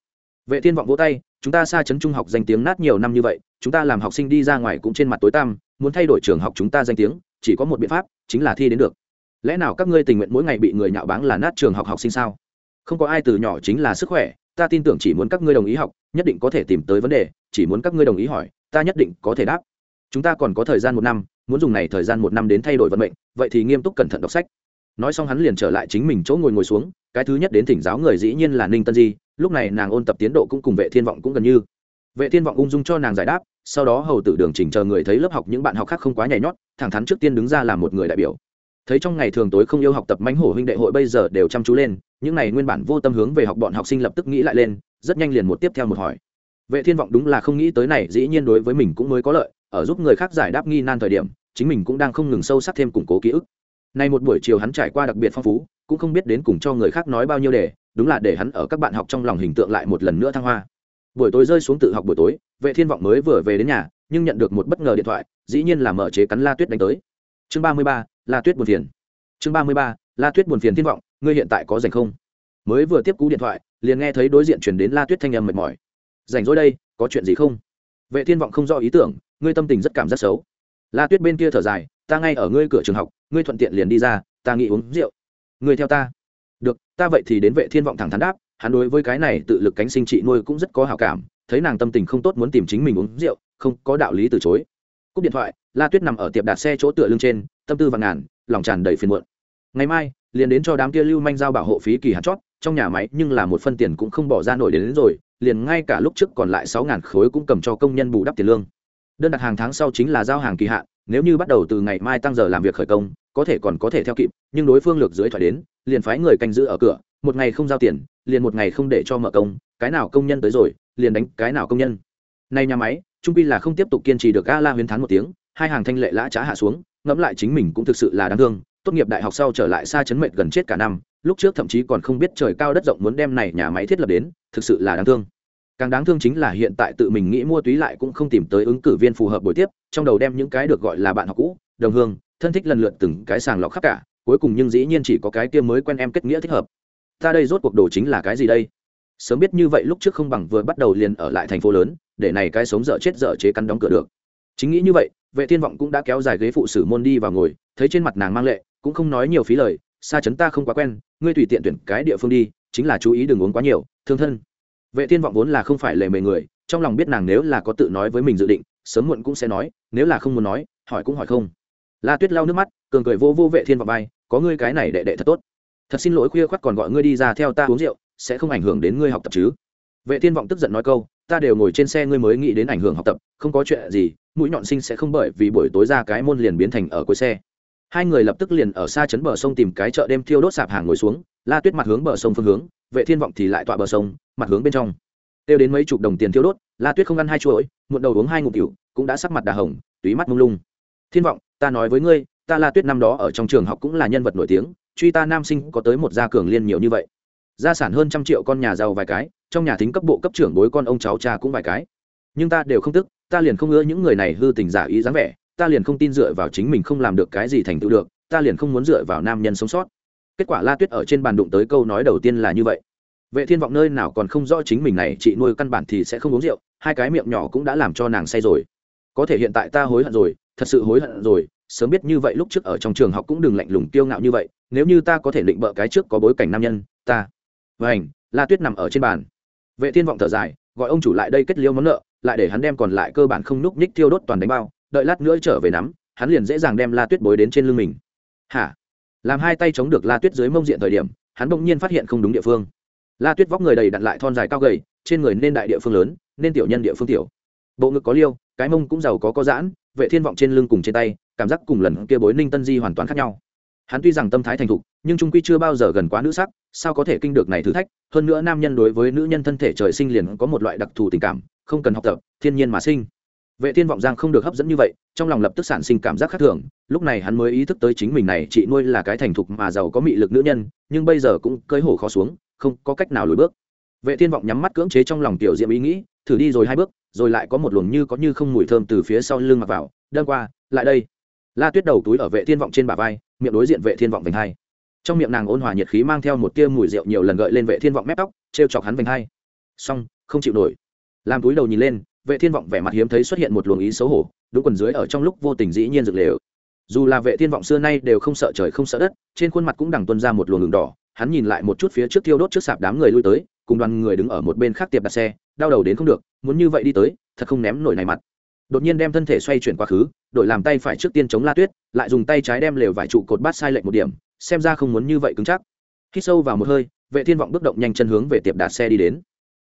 vệ thiên vọng vỗ tay, chúng ta xa chấn trung học danh tiếng nát nhiều năm như vậy, chúng ta làm học sinh đi ra ngoài cũng trên mặt tối tăm, muốn thay đổi trường học chúng ta danh tiếng, chỉ có một biện pháp, chính là thi đến được. Lẽ nào các ngươi tình nguyện mỗi ngày bị người nhạo báng là nát trường học học sinh sao? Không có ai từ nhỏ chính là sức khỏe, ta tin tưởng chỉ muốn các ngươi đồng ý học, nhất định có thể tìm tới vấn đề, chỉ muốn các ngươi đồng ý hỏi, ta nhất định có thể đáp. Chúng ta còn có thời gian một năm, muốn dùng này thời gian một năm đến thay đổi vận mệnh, vậy thì nghiêm túc cẩn thận đọc sách. Nói xong hắn liền trở lại chính mình chỗ ngồi ngồi xuống, cái thứ nhất đến thỉnh giáo người dĩ nhiên là ninh tân di lúc này nàng ôn tập tiến độ cũng cùng vệ thiên vọng cũng gần như. Vệ thiên vọng ung dung cho nàng giải đáp, sau đó hầu tử đường chỉnh chờ người thấy lớp học những bạn học khác không quá nhảy nhót, thẳng thắn trước tiên đứng ra làm một người đại biểu. Thấy trong ngày thường tối không yêu học tập mánh hổ huynh đệ hội bây giờ đều chăm chú lên, những này nguyên bản vô tâm hướng về học bọn học sinh lập tức nghĩ lại lên, rất nhanh liền một tiếp theo một hỏi. Vệ thiên vọng đúng là không nghĩ tới này, dĩ nhiên đối với mình cũng mới có lợi, ở giúp người khác giải đáp nghi nan thời điểm, chính mình cũng đang không ngừng sâu sắc thêm củng cố ký ức. Nay một buổi chiều hắn trải qua đặc biệt phong phú, cũng không biết đến cùng cho người khác nói bao nhiêu đề đúng là để hắn ở các bạn học trong lòng hình tượng lại một lần nữa thăng hoa. Buổi tối rơi xuống tự học buổi tối vệ thiên vọng mới vừa về đến nhà nhưng nhận được một bất ngờ điện thoại dĩ nhiên là mở chế cắn la tuyết đánh tới. Chương ba mươi ba, la tuyết buồn phiền. Chương ba mươi ba, la tuyết buồn phiền thiên vọng ngươi hiện tại có rảnh không? Mới vừa tiếp cú điện thoại liền nghe thấy đối diện chuyển đến la tuyết thanh âm mệt mỏi. Rảnh rỗi đây có chuyện gì không? Vệ thiên vọng không rõ ý tưởng ngươi tâm tình rất cảm giác xấu. La tuyết bên kia thở dài ta ngay ở ngươi cửa trường học ngươi thuận tiện liền đi ra ta nghĩ uống rượu. Ngươi theo ta được ta vậy thì đến vệ thiên vọng thẳng thắn đáp hắn đối với cái này tự lực cánh sinh chị nuôi cũng rất có hảo cảm thấy nàng tâm tình không tốt muốn tìm chính mình uống rượu không có đạo lý từ chối. Cúp điện thoại la tuyết nằm ở tiệm đặt xe chỗ tựa lưng trên tâm tư và ngàn lòng tràn đầy phiền muộn. Ngày mai liền đến cho đám kia lưu manh giao bảo hộ phí kỳ hạn chót trong nhà máy nhưng là một phân tiền cũng không bỏ ra nổi đến, đến rồi liền ngay cả lúc trước còn lại sáu ngàn khối cũng cầm cho công nhân bù đắp tiền lương. Đơn đặt hàng tháng sau chính là giao hàng kỳ hạn nếu như bắt đầu từ ngày mai tăng giờ làm việc khởi công, có thể còn có thể theo kịp, nhưng đối phương lược dưới thoại đến, liền phái người canh giữ ở cửa, một ngày không giao tiền, liền một ngày không để cho mở công, cái nào công nhân tới rồi, liền đánh cái nào công nhân. Nay nhà máy, trung pi là không tiếp tục kiên trì được a la huyến thán một tiếng, hai hàng thanh lệ lã trá hạ xuống, ngẫm lại chính mình cũng thực sự là đáng thương, tốt nghiệp đại học sau trở lại xa chấn mệnh gần chết cả năm, lúc trước thậm chí còn không biết trời cao đất rộng muốn đem này nhà máy thiết lập đến, thực sự là đáng thương. Càng đáng thương chính là hiện tại tự mình nghĩ mua túy lại cũng không tìm tới ứng cử viên phù hợp buổi tiếp trong đầu đem những cái được gọi là bạn học cũ, đồng hương, thân thích lần lượt từng cái sàng lọc khắp cả, cuối cùng nhưng dĩ nhiên chỉ có cái kia mới quen em kết nghĩa thích hợp. Ta đây rốt cuộc đồ chính là cái gì đây? Sớm biết như vậy lúc trước không bằng vừa bắt đầu liền ở lại thành phố lớn, để này cái sống dở chết dở chế cắn đóng cửa được. Chính nghĩ như vậy, vệ thiên vọng cũng đã kéo dài ghế phụ sử môn đi vào ngồi, thấy trên mặt nàng mang lệ, cũng không nói nhiều phí lời xa chấn ta không quá quen, ngươi tùy tiện tuyển cái địa phương đi, chính là chú ý đừng uống quá nhiều, thương thân. Vệ thiên vọng vốn là không phải lề mề người, trong lòng biết nàng nếu là có tự nói với mình dự định sớm muộn cũng sẽ nói, nếu là không muốn nói, hỏi cũng hỏi không. La tuyết lau nước mắt, cường cười vô vô vệ thiên vọng bay có ngươi cái này đệ đệ thật tốt. Thật xin lỗi khuya khoắt còn gọi ngươi đi ra theo ta uống rượu, sẽ không ảnh hưởng đến ngươi học tập chứ. Vệ thiên vọng tức giận nói câu, ta đều ngồi trên xe ngươi mới nghĩ đến ảnh hưởng học tập, không có chuyện gì, mũi nhọn sinh sẽ không bởi vì buổi tối ra cái môn liền biến thành ở cuối xe. Hai người lập tức liền ở xa chấn bờ sông tìm cái chợ đêm thiêu đốt sạp hàng ngồi xuống, la tuyết mặt hướng bờ sông phương hướng, vệ thiên vọng thì lại tọa bờ sông, mặt hướng bên trong. Tiêu đến mấy chục đồng tiền thiêu đốt la tuyết không ăn hai chuỗi, muộn đầu uống hai ngụm rượu cũng đã sắc mặt đà hồng, túy mắt mông lung. Thiên vọng, ta nói với ngươi, ta la tuyết năm đó ở trong trường học cũng là nhân vật nổi tiếng, truy ta nam sinh có tới một gia cường liên nhiều như vậy. Gia sản hơn trăm triệu con nhà giàu vài cái, trong nhà tính cấp bộ cấp trưởng bối con ông cháu cha cũng vài cái. Nhưng ta đều không tức, ta liền không ưa những người này hư tình giả ý dáng vẻ, ta liền không tin dựa vào chính mình không làm được cái gì thành tựu được, ta liền không muốn dựa vào nam nhân sống sót. Kết quả la tuyết ở trên bàn đụng tới câu nói đầu tiên là như vậy vệ thiên vọng nơi nào còn không rõ chính mình này, chị nuôi căn bản thì sẽ không uống rượu, hai cái miệng nhỏ cũng đã làm cho nàng say rồi. Có thể hiện tại ta hối hận rồi, thật sự hối hận rồi, sớm biết như vậy lúc trước ở trong trường học cũng đừng lạnh lùng kiêu ngạo như vậy, nếu như ta có thể định bợ cái trước có bối cảnh nam nhân, ta vảnh la tuyết nằm ở trên bàn. Vệ thiên vọng thở dài, gọi ông chủ lại đây kết liêu món nợ, lại để hắn đem còn lại cơ bản không núc ních tiêu đốt toàn đánh bao, đợi lát nữa trở về nắm, hắn liền dễ dàng đem la tuyết bối đến trên lưng mình. Hả? Làm hai tay chống được la tuyết dưới mông diện thời điểm, hắn bỗng nhiên phát hiện không đúng địa phương la tuyết vóc người đầy đặn lại thon dài cao gầy, trên người nên đại địa phương lớn, nên tiểu nhân địa phương tiểu. Bộ ngực có liêu, cái mông cũng giàu có có giãn, vệ thiên vọng trên lưng cùng trên tay, cảm giác cùng lần kia bối ninh tân di hoàn toàn khác nhau. Hắn tuy rằng tâm thái thành thục, nhưng trung quy chưa bao giờ gần quá nữ sắc, sao có thể kinh được này thử thách? Hơn nữa nam nhân đối với nữ nhân thân thể trời sinh liền có một loại đặc thù tình cảm, không cần học tập, thiên nhiên mà sinh. Vệ thiên vọng giang không được hấp dẫn như vậy trong lòng lập tức sản sinh cảm giác khác thường, lúc này hắn mới ý thức tới chính mình này, chị nuôi là cái thành thục mà giàu có mị lực nữ nhân, nhưng bây giờ cũng cơi hổ khó xuống, không có cách nào lùi bước. Vệ thiên vọng nhắm mắt cưỡng chế trong lòng tiểu diệm ý nghĩ, thử đi rồi hai bước, rồi lại có một luồng như có như không mùi thơm từ phía sau lưng mặc vào đơn qua, lại đây. La tuyết đầu túi ở vệ thiên vọng trên bả vai, miệng đối diện vệ thiên vọng vành hai. Trong miệng nàng ôn hòa nhiệt khí mang theo một tia mùi rượu nhiều lần gợi lên vệ thiên vọng mép tóc, trêu chọc hắn vành hai. Xong, không chịu nổi. Làm túi đầu nhìn lên vệ thiên vọng vẻ mặt hiếm thấy xuất hiện một luồng ý xấu hổ, đúng quần dưới ở trong lúc vô tình dĩ nhiên rực lều. Dù là vệ thiên vọng xưa nay đều không sợ trời không sợ đất, trên khuôn mặt cũng đằng tuân ra một luồng đường đỏ, hắn nhìn lại một chút phía trước thiêu đốt trước sạp đám người lui tới, cùng đoàn người đứng ở một bên khác tiệp đặt xe, đau đầu đến không được, muốn như vậy đi tới, thật không ném nổi này mặt. Đột nhiên đem thân thể xoay chuyển quá khứ, đội làm tay phải trước tiên chống la tuyết, lại dùng tay trái đem lều vải trụ cột bát sai lệch một điểm, xem ra không muốn như vậy cứng chắc. Hít sâu vào một hơi, vệ thiên vọng bước động nhanh chân hướng về tiệp đạt xe đi đến.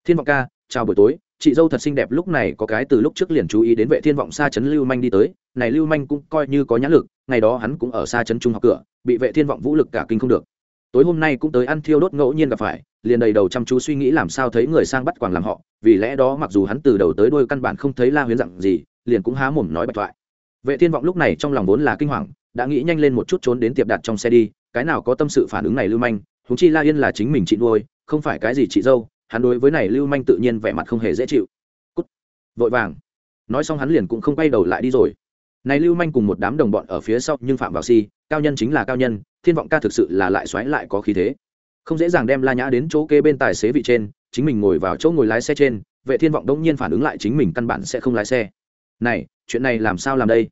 Thiên vọng ca, chào buổi tối chị dâu thật xinh đẹp lúc này có cái từ lúc trước liền chú ý đến vệ thiên vọng xa chấn lưu manh đi tới, này lưu manh cũng coi như có nhãn lực, ngày đó hắn cũng ở xa chấn trung học cửa, bị vệ thiên vọng vũ lực cả kinh không được. Tối hôm nay cũng tới ăn thiêu đốt ngẫu nhiên gặp phải, liền đầy đầu chăm chú suy nghĩ làm sao thấy người sang bắt quàng làm họ, vì lẽ đó mặc dù hắn từ đầu tới đuôi căn bản không thấy la huyến dặn gì, liền cũng há mồm nói bạch thoại. Vệ thiên vọng lúc này trong lòng vốn là kinh hoàng, đã nghĩ nhanh lên một chút trốn đến tiệp đặt trong xe đi, cái nào có tâm sự phản ứng này lưu manh húng chi la yên là chính mình chị nuôi, không phải cái gì chị dâu hắn đối với này lưu manh tự nhiên vẻ mặt không hề dễ chịu. Cút. Vội vàng. Nói xong hắn liền cũng không quay đầu lại đi rồi. Này lưu manh cùng một đám đồng bọn ở phía sau nhưng phạm vào si, cao nhân chính là cao nhân, thiên vọng ca thực sự là lại xoáy lại có khí thế. Không dễ dàng đem la nhã đến chỗ kê bên tài xế vị trên, chính mình ngồi vào chỗ ngồi lái xe trên, vệ thiên vọng đông nhiên phản ứng lại chính mình căn bản sẽ không lái xe. Này, chuyện này làm sao làm đây?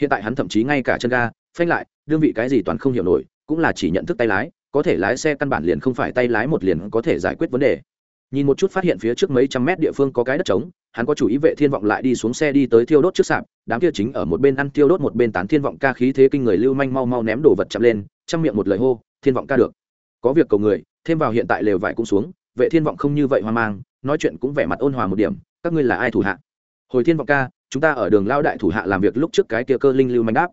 Hiện tại hắn thậm chí ngay cả chân ga, phanh lại, đương vị cái gì toàn không hiểu nổi, cũng là chỉ nhận thức tay lái, có thể lái xe căn bản liền không phải tay lái một liền có thể giải quyết vấn đề nhìn một chút phát hiện phía trước mấy trăm mét địa phương có cái đất trống, hắn có chủ ý vệ thiên vọng lại đi xuống xe đi tới thiêu đốt trước sạp, đám kia chính ở một bên ăn thiêu đốt một bên tán thiên vọng ca khí thế kinh người lưu manh mau mau ném đồ vật chậm lên, chăm miệng một lời hô, thiên vọng ca được. Có việc cầu người, thêm vào hiện tại lều vải cũng xuống. Vệ thiên vọng không như vậy hoang mang, nói chuyện cũng vẻ mặt ôn hòa một điểm, các ngươi là ai thủ hạ? Hồi thiên vọng ca, chúng ta ở đường lao đại thủ hạ làm việc lúc trước cái kia cơ linh lưu manh đáp.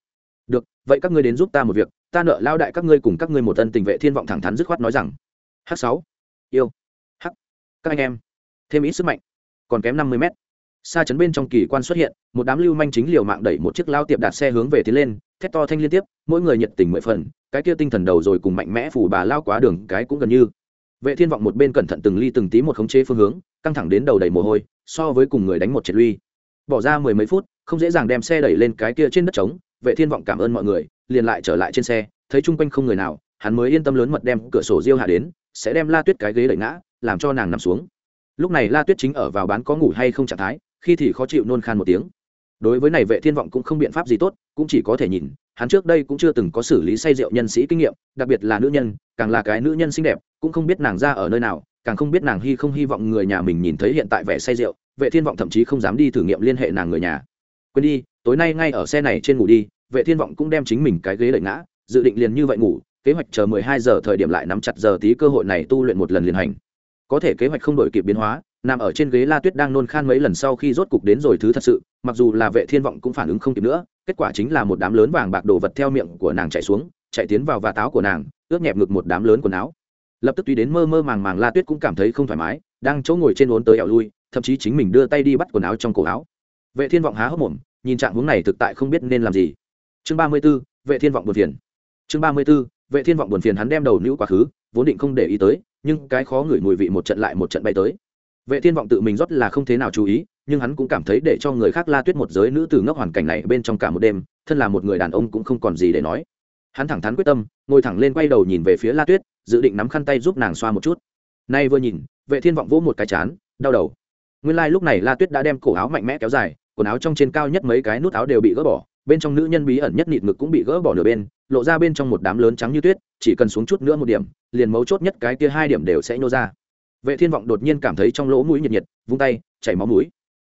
Được, vậy các ngươi đến giúp ta một việc, ta nợ lao đại các ngươi cùng các ngươi một tân tình. Vệ thiên vọng thẳng thắn dứt khoát nói rằng, h sáu, yêu các anh em, thêm ít sức mạnh, còn kém năm mươi mét. Xa chấn bên trong kỳ quan xuất hiện, một đám lưu manh chính liều mạng đẩy một chiếc lao tiệp đạt xe hướng về tiến lên, thét to thanh liên tiếp, mỗi người nhiệt tình mười phần, cái kia tinh thần đầu rồi cùng mạnh mẽ phủ bà lao quá đường, cái cũng gần như. Vệ thiên vọng một bên cẩn thận từng ly từng tí một khống chế phương hướng, căng thẳng đến đầu đầy mồ hôi, so với cùng người đánh một triệt lui bỏ ra mười mấy phút, không dễ dàng đem xe đẩy lên cái kia trên đất trống, vệ thiên vọng cảm ơn mọi người, liền lại trở lại trên xe, thấy chung quanh không người nào, hắn mới yên tâm lớn mật đem cửa sổ riêu hạ đến, sẽ đem la tuyết cái ghế đẩy ngã làm cho nàng nằm xuống. Lúc này la tuyết chính ở vào bán có ngủ hay không trạng thái, khi thì khó chịu nôn khan một tiếng. Đối với này vệ thiên vọng cũng không biện pháp gì tốt, cũng chỉ có thể nhìn, hắn trước đây cũng chưa từng có xử lý say rượu nhân sĩ kinh nghiệm, đặc biệt là nữ nhân, càng là cái nữ nhân xinh đẹp, cũng không biết nàng ra ở nơi nào, càng không biết nàng hy không hy vọng người nhà mình nhìn thấy hiện tại vẻ say rượu, vệ thiên vọng thậm chí không dám đi thử nghiệm liên hệ nàng người nhà. Quên đi, tối nay ngay ở xe này trên ngủ đi, vệ thiên vọng cũng đem chính mình cái ghế đẩy ngã, dự định liền như vậy ngủ, kế hoạch chờ 12 giờ thời điểm lại nắm chặt giờ tí cơ hội này tu luyện một lần liền hành có thể kế hoạch không đổi kịp biến hóa nằm ở trên ghế la tuyết đang nôn khan mấy lần sau khi rốt cục đến rồi thứ thật sự mặc dù là vệ thiên vọng cũng phản ứng không kịp nữa kết quả chính là một đám lớn vàng bạc đồ vật theo miệng của nàng chạy xuống chạy tiến vào và táo của nàng ướt nhẹp ngực một đám lớn quần áo. Lập tức tùy đến mơ mơ màng màng la tuyết cũng cảm thấy không thoải mái đang chỗ ngồi trên uốn tới ẻo lui thậm chí chính mình đưa tay đi bắt quần áo trong cổ áo. Vệ thiên vọng há hốc mồm nhìn trạng hướng này thực tại không biết nên làm gì. Chương 34, vệ thiên vọng buồn phiền. Chương 34, vệ thiên vọng buồn phiền hắn đem đầu nữ quá khứ vốn định không để ý tới, nhưng cái khó ngửi mùi vị một trận lại một trận bay tới. Vệ thiên vọng tự mình rót là không thế nào chú ý, nhưng hắn cũng cảm thấy để cho người khác la tuyết một giới nữ từ ngốc hoàn cảnh này bên trong cả một đêm, thân là một người đàn ông cũng không còn gì để nói. Hắn thẳng thắn quyết tâm, ngồi thẳng lên quay đầu nhìn về phía la tuyết, dự định nắm khăn tay giúp nàng xoa một chút. Nay vừa nhìn, vệ thiên vọng vỗ một cái chán, đau đầu. Nguyên lai like lúc này la tuyết đã đem cổ áo mạnh mẽ kéo dài, quần áo trong trên cao nhất mấy cái nút áo đều bị gỡ bỏ, bên trong nữ nhân bí ẩn nhất nịt ngực cũng bị gỡ bỏ nửa bên, lộ ra bên trong một đám lớn trắng như tuyết chỉ cần xuống chút nữa một điểm, liền mấu chốt nhất cái kia hai điểm đều sẽ nhô ra. Vệ thiên vọng đột nhiên cảm thấy trong lỗ mũi nhiệt nhiệt, vung tay, chảy máu mũi.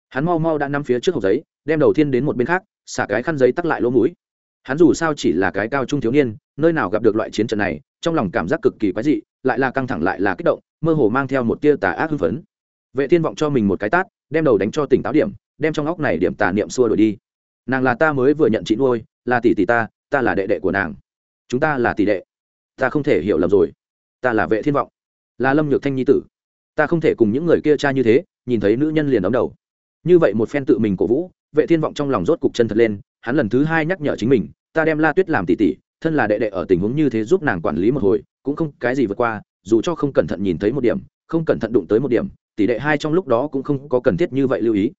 Hắn mau mau đã nắm phía trước hộp giấy, đem đầu thiên đến một bên khác, xả cái khăn giấy tắc lại lỗ mũi. Hắn dù sao chỉ là cái cao trung thiếu niên, nơi nào gặp được loại chiến trận này, trong lòng cảm giác cực kỳ quái dị, lại là căng thẳng lại là kích động, mơ hồ mang theo một tia tà ác hưng phấn. Vệ thiên vọng cho mình một cái tát, đem đầu đánh cho tỉnh táo điểm, đem trong óc này điểm tà niệm xua đuổi đi. Nàng là ta mới vừa nhận chị nuôi, là tỷ tỷ ta ta là đệ đệ của nàng. Chúng ta là tỷ đệ ta không thể hiểu lầm rồi. Ta là vệ thiên vọng, là lâm nhược thanh nhi tử. Ta không thể cùng những người kia cha như thế, nhìn thấy nữ nhân liền đóng đầu. Như vậy một phen tự mình cổ vũ, vệ thiên vọng trong lòng rốt cục chân thật lên, hắn lần thứ hai nhắc nhở chính mình, ta đem la tuyết làm tỷ tỷ, thân là đệ đệ ở tình huống như thế giúp nàng quản lý một hồi, cũng không cái gì vượt qua, dù cho không cẩn thận nhìn thấy một điểm, không cẩn thận đụng tới một điểm, tỷ đệ hai trong lúc đó cũng không có cần thiết như vậy lưu ý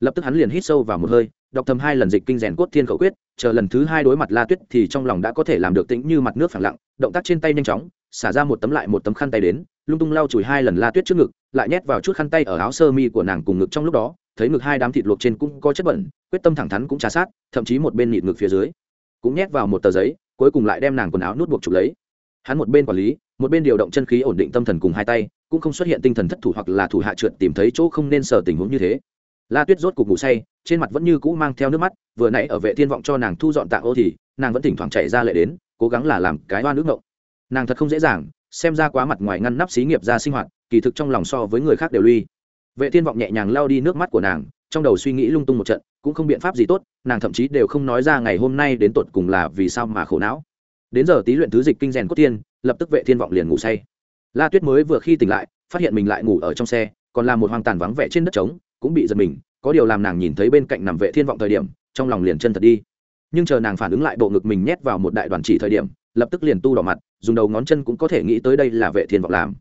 lập tức hắn liền hít sâu vào một hơi, đọc thầm hai lần dịch kinh rèn cốt thiên khẩu quyết, chờ lần thứ hai đối mặt la tuyết thì trong lòng đã có thể làm được tĩnh như mặt nước phẳng lặng, động tác trên tay nhanh chóng, xả ra một tấm lại một tấm khăn tay đến, lung tung lau chùi hai lần la tuyết trước ngực, lại nhét vào chút khăn tay ở áo sơ mi của nàng cùng ngực trong lúc đó, thấy ngực hai đám thịt luộc trên cũng có chất bẩn, quyết tâm thẳng thắn cũng trà sát, thậm chí một bên nịt ngực phía dưới, cũng nhét vào một tờ giấy, cuối cùng lại đem nàng quần áo nút buộc chụp lấy. Hắn một bên quản lý, một bên điều động chân khí ổn định tâm thần cùng hai tay, cũng không xuất hiện tinh thần thất thủ hoặc là thủ hạ trượt tìm thấy chỗ không nên sở tình huống như thế la tuyết rốt cục ngủ say, trên mặt vẫn như cũ mang theo nước mắt, vừa nãy ở vệ thiên vọng cho nàng thu dọn tạng ô thì, nàng vẫn thỉnh thoảng chạy ra lệ đến, cố gắng là làm cái oan nước ngộng nàng thật không dễ dàng, xem ra quá mặt ngoài ngăn nắp xí nghiệp ra sinh hoạt, kỳ thực trong lòng so với người khác đều lui. Vệ thiên vọng nhẹ nhàng lao đi nước mắt của nàng, trong đầu suy nghĩ lung tung một trận, cũng không biện pháp gì tốt, nàng thậm chí đều không nói ra ngày hôm nay đến tột cùng là vì sao mà khổ não. Đến giờ tí luyện thứ dịch kinh rèn cốt tiên, lập tức vệ thiên vọng liền ngủ say. La tuyết mới vừa khi tỉnh lại, phát hiện mình lại ngủ ở trong xe, còn là một hoang tàn vắng vẻ trên đất trống cũng bị giật mình, có điều làm nàng nhìn thấy bên cạnh nằm vệ thiên vọng thời điểm, trong lòng liền chân thật đi. Nhưng chờ nàng phản ứng lại bộ ngực mình nhét vào một đại đoàn chỉ thời điểm, lập tức liền tu đỏ mặt, dùng đầu ngón chân cũng có thể nghĩ tới đây là vệ thiên vọng làm.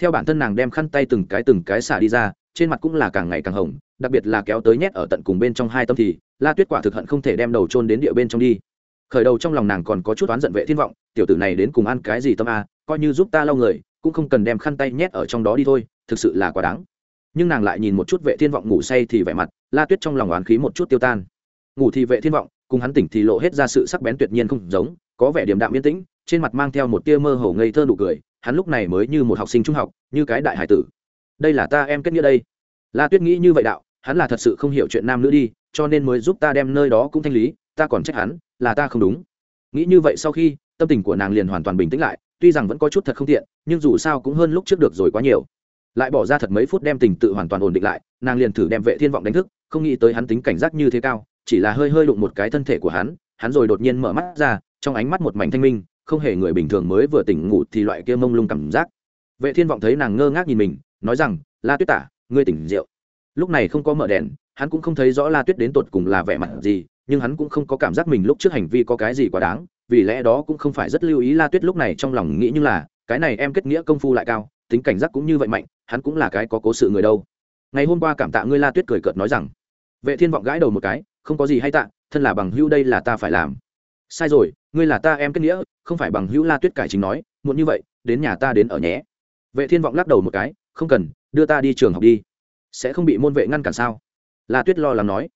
Theo bản thân nàng đem khăn tay từng cái từng cái xả đi ra, trên mặt cũng là càng ngày càng hồng, đặc biệt là kéo tới nhét ở tận cùng bên trong hai tâm thì, la tuyết quả thực hận không thể đem đầu trôn đến địa bên trong đi. Khởi đầu trong lòng nàng còn có chút oán giận vệ thiên vọng, tiểu tử này đến cùng ăn cái gì tâm a, coi như giúp ta lau người, cũng không cần đem khăn tay nhét ở trong đó đi thôi, thực sự là quá đáng nhưng nàng lại nhìn một chút vệ thiên vọng ngủ say thì vẻ mặt, la tuyết trong lòng oán khí một chút tiêu tan. Ngủ thì vệ thiên vọng, cùng hắn tỉnh thì lộ hết ra sự sắc bén tuyệt nhiên không giống, có vẻ điềm đạm yên tĩnh, trên mặt mang theo một tia mơ hồ ngây thơ nụ cười, hắn lúc này mới như một học sinh trung học, như cái đại hải tử. Đây là ta em kết nghĩa đây. La tuyết nghĩ như vậy đạo, hắn là thật sự không hiểu chuyện nam nữ đi, cho nên mới giúp ta đem nơi đó cũng thanh lý, ta còn trách hắn, là ta không đúng. Nghĩ như vậy sau khi, tâm tình của nàng liền hoàn toàn bình tĩnh lại, tuy rằng vẫn có chút thật không tiện, nhưng dù sao cũng hơn lúc trước được rồi quá nhiều lại bỏ ra thật mấy phút đem tình tự hoàn toàn ổn định lại, nàng liền thử đem vệ thiên vọng đánh thức, không nghĩ tới hắn tính cảnh giác như thế cao, chỉ là hơi hơi đụng một cái thân thể của hắn hắn rồi đột nhiên mở mắt ra, trong ánh mắt một mảnh thanh minh, không hề người bình thường mới vừa tỉnh ngủ thì loại kia mông lung cảm giác. Vệ thiên vọng thấy nàng ngơ ngác nhìn mình, nói rằng, la tuyết tả, ngươi tỉnh rượu. Lúc này không có mở đèn, hắn cũng không thấy rõ la tuyết đến tột cùng là vẻ mặt gì, nhưng hắn cũng không có cảm giác mình lúc trước hành vi có cái gì quá đáng, vì lẽ đó cũng không phải rất lưu ý la tuyết lúc này trong lòng nghĩ như là, cái này em kết nghĩa công phu lại cao, tính cảnh giác cũng như vậy mạnh hắn cũng là cái có cố sự người đâu. Ngày hôm qua cảm tạ ngươi la tuyết cười cợt nói rằng, vệ thiên vọng gãi đầu một cái, không có gì hay tạ, thân là bằng hữu đây là ta phải làm. Sai rồi, ngươi là ta em kết nghĩa, không phải bằng hữu la tuyết cải chính nói, muộn như vậy, đến nhà ta đến ở nhé. Vệ thiên vọng lắc đầu một cái, không cần, đưa ta đi trường học đi. Sẽ không bị môn vệ ngăn cản sao? La tuyết lo lắng nói.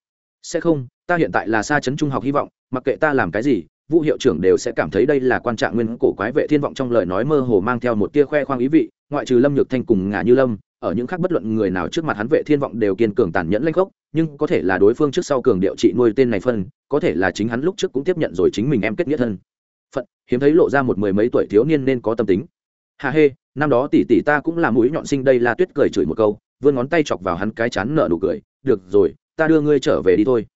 Sẽ không, ta hiện tại là xa chấn trung học hy vọng, mặc kệ ta làm cái gì, vũ hiệu trưởng đều sẽ cảm thấy đây là quan trạng nguyên cổ quái. Vệ thiên vọng trong lời nói mơ hồ mang theo một tia khoe khoang ý vị ngoại trừ lâm nhược thanh cùng ngả như lâm, ở những khác bất luận người nào trước mặt hắn vệ thiên vọng đều kiên cường tàn nhẫn lanh khốc, nhưng có thể là đối phương trước sau cường điệu trị nuôi tên này phân, có thể là chính hắn lúc trước cũng tiếp nhận rồi chính mình em kết nghĩa thân. Phận, hiếm thấy lộ ra một mười mấy tuổi thiếu niên nên có tâm tính. Hà hê, năm đó tỷ tỷ ta cũng là mũi nhọn sinh đây la tuyết cười chửi một câu, vươn ngón tay chọc vào hắn cái chán nợ nụ cười, được rồi, ta đưa ngươi trở về đi thôi.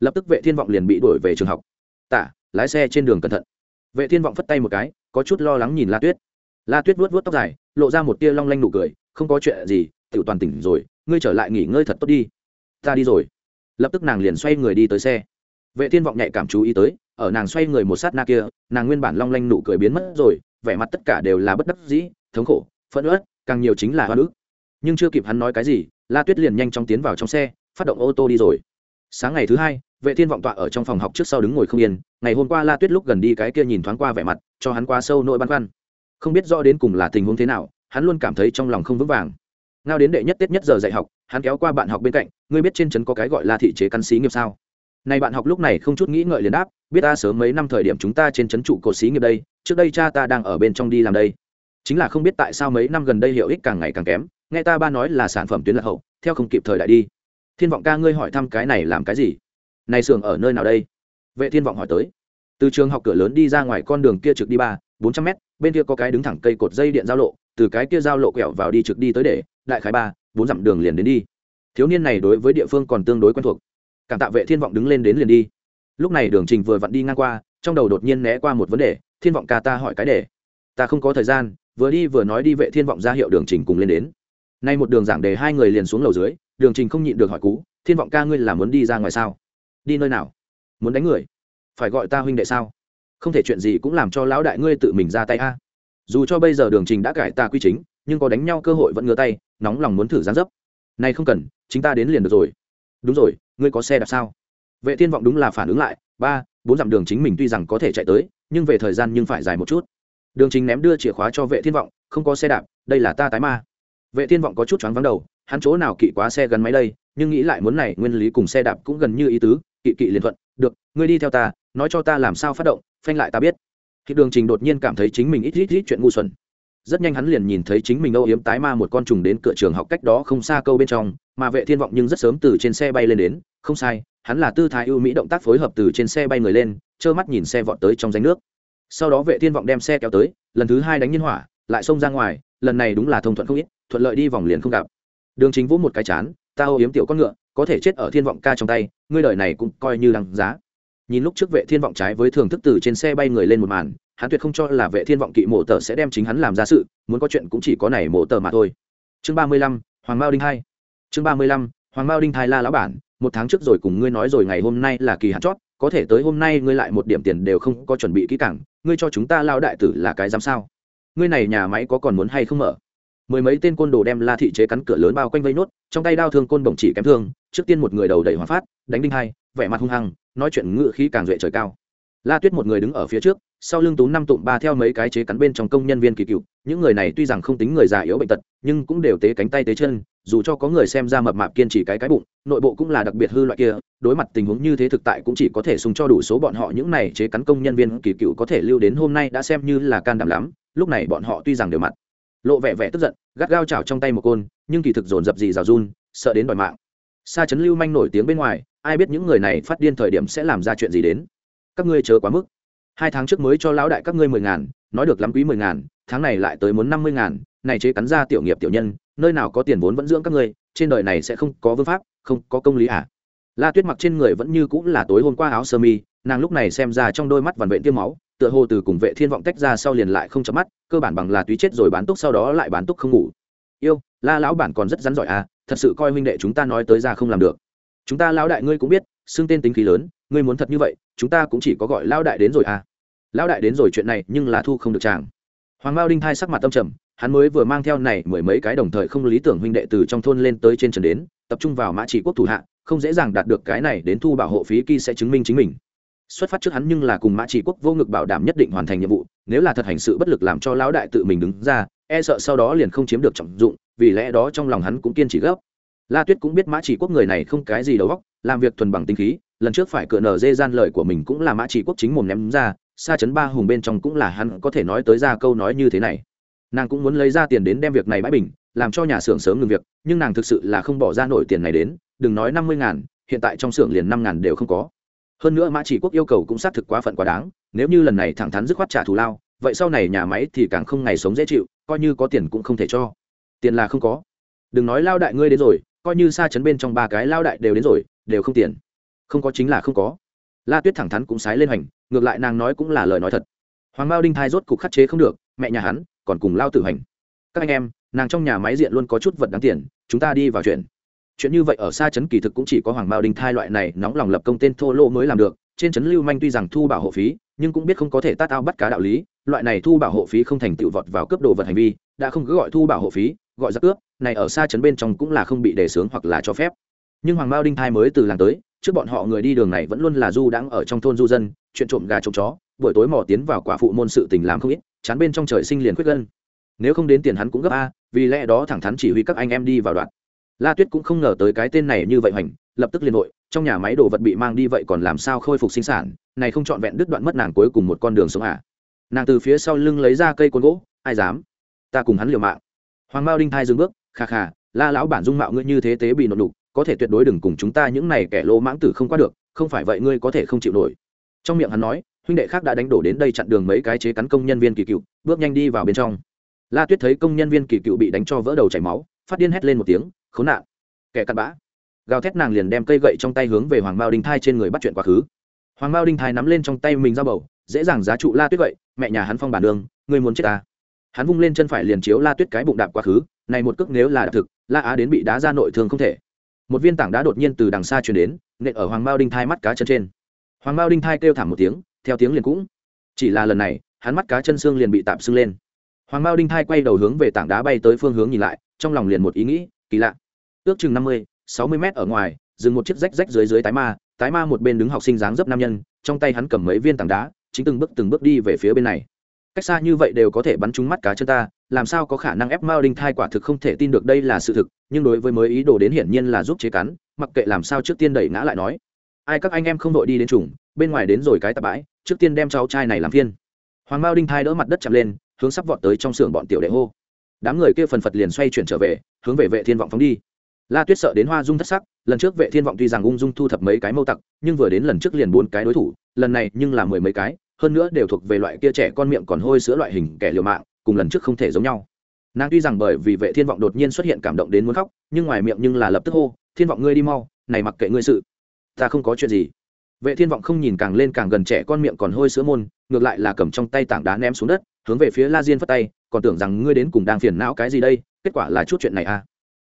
Lập tức vệ thiên vọng liền bị đuổi về trường học. Tạ, lái xe trên đường cẩn thận. Vệ thiên vọng phất tay một cái, có chút lo lắng nhìn la tuyết la tuyết vuốt vuốt tóc dài, lộ ra một tia long lanh nụ cười, không có chuyện gì tự toàn tỉnh rồi, ngươi trở lại nghỉ ngơi thật tốt đi. Ta đi rồi. Lập tức nàng liền xoay người đi tới xe. Vệ thiên vọng nhạy cảm chú ý tới, ở nàng xoay người một sát na kia, nàng nguyên bản long lanh nụ cười biến mất rồi, vẻ mặt tất cả đều là bất đắc dĩ, thống khổ, phẫn uất, càng nhiều chính là hoa nữ nhưng chưa kịp hắn nói cái gì, la tuyết liền nhanh chóng tiến vào trong xe, phát động ô tô đi rồi. Sáng ngày thứ hai, vệ thiên vọng tọa ở trong phòng học trước sau đứng ngồi không yên, ngày hôm qua la tuyết lúc gần đi cái kia nhìn thoáng qua vẻ mặt, cho hắn qua sâu nỗi băn khoăn không biết rõ đến cùng là tình huống thế nào, hắn luôn cảm thấy trong lòng không vững vàng. Ngao đến đệ nhất tết nhất giờ dạy học, hắn kéo qua bạn học bên cạnh, ngươi biết trên trấn có cái gọi là thị chế căn xí nghiệp sao? Này bạn học lúc này không chút nghĩ ngợi liền đáp, biết ta sớm mấy năm thời điểm chúng ta trên trấn trụ cột xí nghiệp đây, trước đây cha ta đang ở bên trong đi làm đây. Chính là không biết tại sao mấy năm gần đây hiệu ích càng ngày càng kém, nghe ta ba nói là sản phẩm tuyến lạc hậu, theo không kịp thời đại đi. Thiên vọng ca ngươi hỏi thăm cái này làm cái gì? Này xưởng ở nơi nào đây? Vệ thiên vọng hỏi tới. Từ trường học cửa lớn đi ra ngoài con đường kia trực đi ba bốn trăm mét bên kia có cái đứng thẳng cây cột dây điện giao lộ từ cái kia giao lộ quẹo vào đi trực đi tới để đại khái ba bốn dặm đường liền đến đi. Thiếu niên này đối với địa phương còn tương đối quen thuộc. Cảm tạ vệ thiên vọng đứng lên đến liền đi. Lúc này đường trình vừa vặn đi ngang qua trong đầu đột nhiên né qua một vấn đề thiên vọng ca ta hỏi cái để, ta không có thời gian vừa đi vừa nói đi vệ thiên vọng ra hiệu đường trình cùng lên đến. Nay một đường giảng đề hai người liền xuống lầu dưới đường trình không nhịn được hỏi cú thiên vọng ca ngươi là muốn đi ra ngoài sao? Đi nơi nào? Muốn đánh người? Phải gọi ta huynh đệ sao? Không thể chuyện gì cũng làm cho lão đại ngươi tự mình ra tay a. Dù cho bây giờ đường trình đã cải ta quy chính, nhưng có đánh nhau cơ hội vẫn ngứa tay, nóng lòng muốn thử gián dấp. Này không cần, chính ta đến liền được rồi. Đúng rồi, ngươi có xe đạp sao? Vệ thiên vọng đúng là phản ứng lại, ba, bốn dặm đường chính mình tuy rằng có thể chạy tới, nhưng về thời gian nhưng phải dài một chút. Đường chính ném đưa chìa khóa cho vệ thiên vọng, không có xe đạp, đây là ta tái ma. Vệ thiên vọng có chút choáng vắng đầu, hắn chỗ nào kỵ quá xe gắn máy đây, nhưng nghĩ lại muốn này nguyên lý cùng xe đạp cũng gần như ý tứ, kỵ kỵ liền thuận được, ngươi đi theo ta, nói cho ta làm sao phát động, phanh lại ta biết. Khi đường trình đột nhiên cảm thấy chính mình ít ít ít chuyện ngu xuẩn. Rất nhanh hắn liền nhìn thấy chính mình âu yếm tái ma một con trùng đến cửa trường học cách đó không xa câu bên trong, mà vệ thiên vọng nhưng rất sớm từ trên xe bay lên đến. Không sai, hắn là tư thái ưu mỹ động tác phối hợp từ trên xe bay người lên, trơ mắt nhìn xe vọt tới trong danh nước. Sau đó vệ thiên vọng đem xe kéo tới, lần thứ hai đánh nhiên hỏa, lại xông ra ngoài, lần này đúng là thông thuận không ít, thuận lợi đi vòng liền không gặp. Đường chính vỗ một cái chán, ta âu yếm tiểu con ngựa có thể chết ở thiên vọng ca trong tay, ngươi đời này cũng coi như đằng giá. Nhìn lúc trước vệ thiên vọng trái với thường thức từ trên xe bay người lên một màn, hắn tuyệt không cho là vệ thiên vọng kỵ mộ tờ sẽ đem chính hắn làm ra sự, muốn có chuyện cũng chỉ có này mộ tờ mà thôi. Chương ba mươi lăm, hoàng mao đinh hai chương ba mươi lăm, hoàng mao đinh thai la lão bản, một tháng trước rồi cùng ngươi nói rồi ngày hôm nay là kỳ hạn chót, có thể tới hôm nay ngươi lại một điểm tiền đều không có chuẩn bị kỹ càng, ngươi cho chúng ta lao đại tử là cái dám sao? Ngươi này nhà máy có còn muốn hay không mở? Mười mấy tên côn đồ đem la thị chế cắn cửa lớn bao quanh vây nốt, trong tay đao thương côn bổng chỉ kém thương trước tiên một người đầu đầy hoàng phát, đánh đinh hai, vẻ mặt hung hăng, nói chuyện ngự khí càng duệ trời cao. La tuyết một người đứng ở phía trước, sau lưng tú năm tụm ba theo mấy cái chế cắn bên trong công nhân viên kỳ cựu, những người này tuy rằng không tính người già yếu bệnh tật, nhưng cũng đều tế cánh tay tế chân, dù cho có người xem ra mập mạp kiên trì cái cái bụng, nội bộ cũng là đặc biệt hư loại kia, đối mặt tình huống như thế thực tại cũng chỉ có thể sung cho đủ số bọn họ những này chế cắn công nhân viên kỳ cựu có thể lưu đến hôm nay đã xem như là can đảm lắm, lúc này bọn họ tuy rằng đều mặt lộ vẻ vẻ tức giận, gắt gao chảo trong tay một côn, nhưng kỳ thực dồn dập gì rào run, sợ đến đòi mạng xa chấn lưu manh nổi tiếng bên ngoài, ai biết những người này phát điên thời điểm sẽ làm ra chuyện gì đến. Các ngươi chớ quá mức. Hai tháng trước mới cho lão đại các ngươi mười ngàn, nói được lắm quý mười ngàn, tháng này lại tới muốn năm mươi ngàn, này chế cắn ra tiểu nghiệp tiểu nhân, nơi nào có tiền vốn vẫn dưỡng các ngươi, trên đời này sẽ không có vương pháp, không có công lý à? La tuyết mặc trên người vẫn như cũng là tối hôm qua áo sơ mi, nàng lúc này xem ra trong đôi mắt vằn vện tiêm máu, tựa hồ từ cùng vệ thiên vọng tách ra sau liền lại không chấm mắt, cơ bản bằng là túy chết rồi bán túc sau đó lại bán túc không ngủ. Yêu, la lão bản còn rất rắn giỏi à thật sự coi huynh đệ chúng ta nói tới ra không làm được. Chúng ta lão đại ngươi cũng biết, xưng tên tính khí lớn, ngươi muốn thật như vậy, chúng ta cũng chỉ có gọi lão đại đến rồi à. Lão đại đến rồi chuyện này nhưng là thu không được chàng. Hoàng mao đinh thai sắc mặt tâm trầm, hắn mới vừa mang theo này mười mấy cái đồng thời không lý tưởng huynh đệ từ trong thôn lên tới trên trần đến, tập trung vào mã chỉ quốc thủ hạ, không dễ dàng đạt được cái này đến thu bảo hộ phí kỳ sẽ chứng minh chính mình xuất phát trước hắn nhưng là cùng mã chỉ quốc vô ngực bảo đảm nhất định hoàn thành nhiệm vụ, nếu là thật hành sự bất lực làm cho lão đại tự mình đứng ra e sợ sau đó liền không chiếm được trọng dụng, vì lẽ đó trong lòng hắn cũng kiên trì gấp. La tuyết cũng biết mã chỉ quốc người này không cái gì đầu óc, làm việc thuần bằng tinh khí, lần trước phải cựa nở dê gian lời của mình cũng là mã chỉ quốc chính mồm ném ra xa chấn ba hùng bên trong cũng là hắn có thể nói tới ra câu nói như thế này. Nàng cũng muốn lấy ra tiền đến đem việc này bãi bình, làm cho nhà xưởng sớm ngừng việc, nhưng nàng thực sự là không bỏ ra nổi tiền này đến, đừng nói năm mươi ngàn, hiện tại trong xưởng liền năm ngàn đều không có hơn nữa mã chỉ quốc yêu cầu cũng xác thực quá phận quá đáng, nếu như lần này thẳng thắn dứt khoát trả thù lao, vậy sau này nhà máy thì càng không ngày sống dễ chịu, coi như có tiền cũng không thể cho. Tiền là không có. Đừng nói lao đại ngươi đến rồi, coi như xa chấn bên trong ba cái lao đại đều đến rồi, đều không tiền. Không có chính là không có. La tuyết thẳng thắn cũng sái lên hành ngược lại nàng nói cũng là lời nói thật. Hoàng bao đinh thai rốt cục khắc chế không được, mẹ nhà hắn, còn cùng lao tử hành các anh em, nàng trong nhà máy diện luôn có chút vật đáng tiền, chúng ta đi vào chuyện chuyện như vậy ở xa trấn kỳ thực cũng chỉ có hoàng mao đinh thai loại này nóng lòng lập công tên thô lỗ mới làm được. Trên trấn lưu manh tuy rằng thu bảo hộ phí, nhưng cũng biết không có thể tát ao bắt cá đạo lý, loại này thu bảo hộ phí không thành tựu vọt vào cướp đồ vật hành vi, đã không cứ gọi thu bảo hộ phí, gọi ra cướp, này ở xa trấn bên trong cũng là không bị đề xướng hoặc là cho phép. Nhưng hoàng mao đinh thai mới từ làng tới, trước bọn họ người đi đường này vẫn luôn là du đãng ở trong thôn du dân, chuyện trộm gà trộm chó, buổi tối mò tiến vào quả phụ môn sự tình làm không ít, chán bên trong trời sinh liền khuyết gân. Nếu không đến tiền hắn cũng gấp a, vì lẽ đó thẳng thắn chỉ huy các anh em đi vào đoạn la tuyết cũng không ngờ tới cái tên này như vậy hoành, lập tức liên hội trong nhà máy đồ vật bị mang đi vậy còn làm sao khôi phục sinh sản, này không trọn vẹn đứt đoạn mất nàng cuối cùng một con đường sống à. Nàng từ phía sau lưng lấy ra cây côn gỗ, ai dám? Ta cùng hắn liều mạng. Hoàng mao đinh thai dừng bước, kha kha, la lão bản dung mạo ngươi như thế tế bị nộp đục có thể tuyệt đối đừng cùng chúng ta những này kẻ lỗ mãng tử không qua được, không phải vậy ngươi có thể không chịu nổi. Trong miệng hắn nói, huynh đệ khác đã đánh đổ đến đây chặn đường mấy cái chế cắn công nhân viên kỳ cựu, bước nhanh đi vào bên trong. La tuyết thấy công nhân viên kỳ cựu bị đánh cho vỡ đầu chảy máu, phát điên hét lên một tiếng khốn nạn. Kẻ cặn bã. Gào thét nàng liền đem cây gậy trong tay hướng về hoàng mao đinh thai trên người bắt chuyện quá khứ. Hoàng mao đinh Thai nắm lên trong tay mình ra bầu, dễ dàng giá trụ la tuyết vậy mẹ nhà hắn phong bản đường người muốn chết ta? Hắn vung lên chân phải liền chiếu la tuyết cái bụng đạp quá khứ, này một cước nếu là đạp thực, la á đến bị đá ra nội thương không thể. Một viên tảng đá đột nhiên từ đằng xa truyền đến, nện ở hoàng mao đinh thai mắt cá chân trên. Hoàng mao đinh thai kêu thảm một tiếng, theo tiếng liền cũng. Chỉ là lần này, hắn mắt cá chân xương liền bị tạm xưng lên. Hoàng mao đinh thai quay đầu hướng về tảng đá bay tới phương hướng nhìn lại, trong lòng liền một ý nghĩ, kỳ lạ ước chừng năm mươi, sáu mươi mét ở ngoài, dừng một chiếc rách rách dưới dưới tái ma tái ma một bên đứng học sinh dáng dấp nam nhân, trong tay hắn cầm mấy viên tảng đá, chính từng bước từng bước đi về phía bên này. Cách xa như vậy đều có thể bắn trúng mắt cá chân ta, làm sao có khả năng ép mao đinh thai quả thực không thể tin được đây là sự thực, nhưng đối với mới ý đồ đến hiển nhiên là giúp chế cắn, mặc kệ làm sao trước tiên đẩy ngã lại nói. Ai các anh em không đội đi đến trùng, bên ngoài đến rồi cái tạp bãi, trước tiên đem cháu trai này làm phiên. Hoàng mao đinh thai đỡ mặt đất chạm lên, hướng sắp vọt tới trong xưởng bọn tiểu đệ hô. Đám người kia phần phật liền xoay chuyển trở về, hướng về vệ thiên vọng phóng đi la tuyết sợ đến hoa dung thất sắc, lần trước vệ thiên vọng tuy rằng ung dung thu thập mấy cái mâu tặc, nhưng vừa đến lần trước liền bốn cái đối thủ, lần này nhưng là mười mấy cái, hơn nữa đều thuộc về loại kia trẻ con miệng còn hôi sữa loại hình kẻ liều mạng, cùng lần trước không thể giống nhau. Nàng tuy rằng bởi vì vệ thiên vọng đột nhiên xuất hiện cảm động đến muốn khóc, nhưng ngoài miệng nhưng là lập tức hô, thiên vọng ngươi đi mau, này mặc kệ ngươi sự. Ta không có chuyện gì. Vệ thiên vọng không nhìn càng lên càng gần trẻ con miệng còn hôi sữa môn, ngược lại là cầm trong tay tảng đá ném xuống đất, hướng về phía la diên phất tay, còn tưởng rằng ngươi đến cùng đang phiền não cái gì đây, kết quả là chút chuyện này à?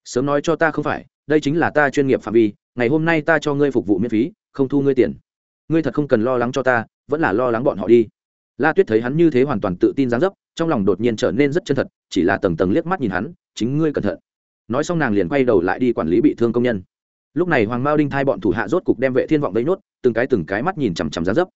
Sớm nói cho ta không phải, đây chính là ta chuyên nghiệp phạm vi, ngày hôm nay ta cho ngươi phục vụ miễn phí, không thu ngươi tiền. Ngươi thật không cần lo lắng cho ta, vẫn là lo lắng bọn họ đi. La tuyết thấy hắn như thế hoàn toàn tự tin dáng dấp, trong lòng đột nhiên trở nên rất chân thật, chỉ là tầng tầng liếc mắt nhìn hắn, chính ngươi cẩn thận. Nói xong nàng liền quay đầu lại đi quản lý bị thương công nhân. Lúc này hoàng mao đinh thai bọn thủ hạ rốt cục đem vệ thiên vọng vây nốt, từng cái từng cái mắt nhìn chằm chằm dáng dấp.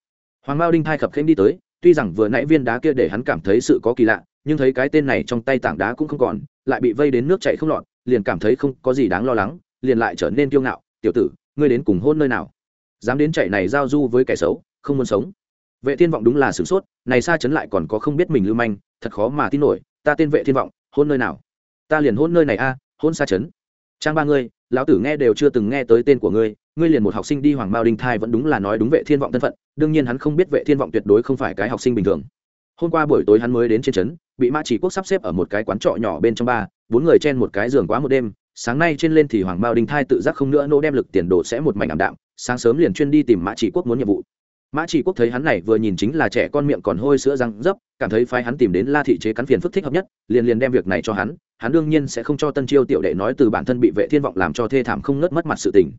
Hoàng mao đinh thai khập khênh đi tới, tuy rằng vừa nãy viên đá kia để hắn cảm thấy sự có kỳ lạ, nhưng thấy cái tên này trong tay tảng đá cũng không còn, lại bị vây đến nước chảy không lọt liền cảm thấy không có gì đáng lo lắng, liền lại trở nên kiêu ngạo, tiểu tử, ngươi đến cùng hôn nơi nào? Dám đến chạy này giao du với kẻ xấu, không muốn sống. Vệ thiên vọng đúng là sửng sốt, này xa chấn lại còn có không biết mình lưu manh, thật khó mà tin nổi, ta tên vệ thiên vọng, hôn nơi nào? Ta liền hôn nơi này a, hôn xa chấn. Trang ba ngươi, lão tử nghe đều chưa từng nghe tới tên của ngươi ngươi liền một học sinh đi hoàng mao đinh thai vẫn đúng là nói đúng vệ thiên vọng thân phận, đương nhiên hắn không biết vệ thiên vọng tuyệt đối không phải cái học sinh bình thường hôm qua buổi tối hắn mới đến trên trấn, bị mã chỉ quốc sắp xếp ở một cái quán trọ nhỏ bên trong ba, bốn người chen một cái giường quá một đêm, sáng nay trên lên thì hoàng mao đinh thai tự giác không nữa, nô đem lực tiền đồ sẽ một mảnh ảm đạm, sáng sớm liền chuyên đi tìm mã chỉ quốc muốn nhiệm vụ. Mã chỉ quốc thấy hắn này vừa nhìn chính là trẻ con miệng còn hôi sữa răng dấp, cảm thấy phái hắn tìm đến la thị chế cắn phiền phức thích hợp nhất, liền liền đem việc này cho hắn hắn đương nhiên sẽ không cho tân chiêu tiểu đệ nói từ bản thân bị vệ thiên vọng làm cho thê thảm không ngớt mất mặt sự tình.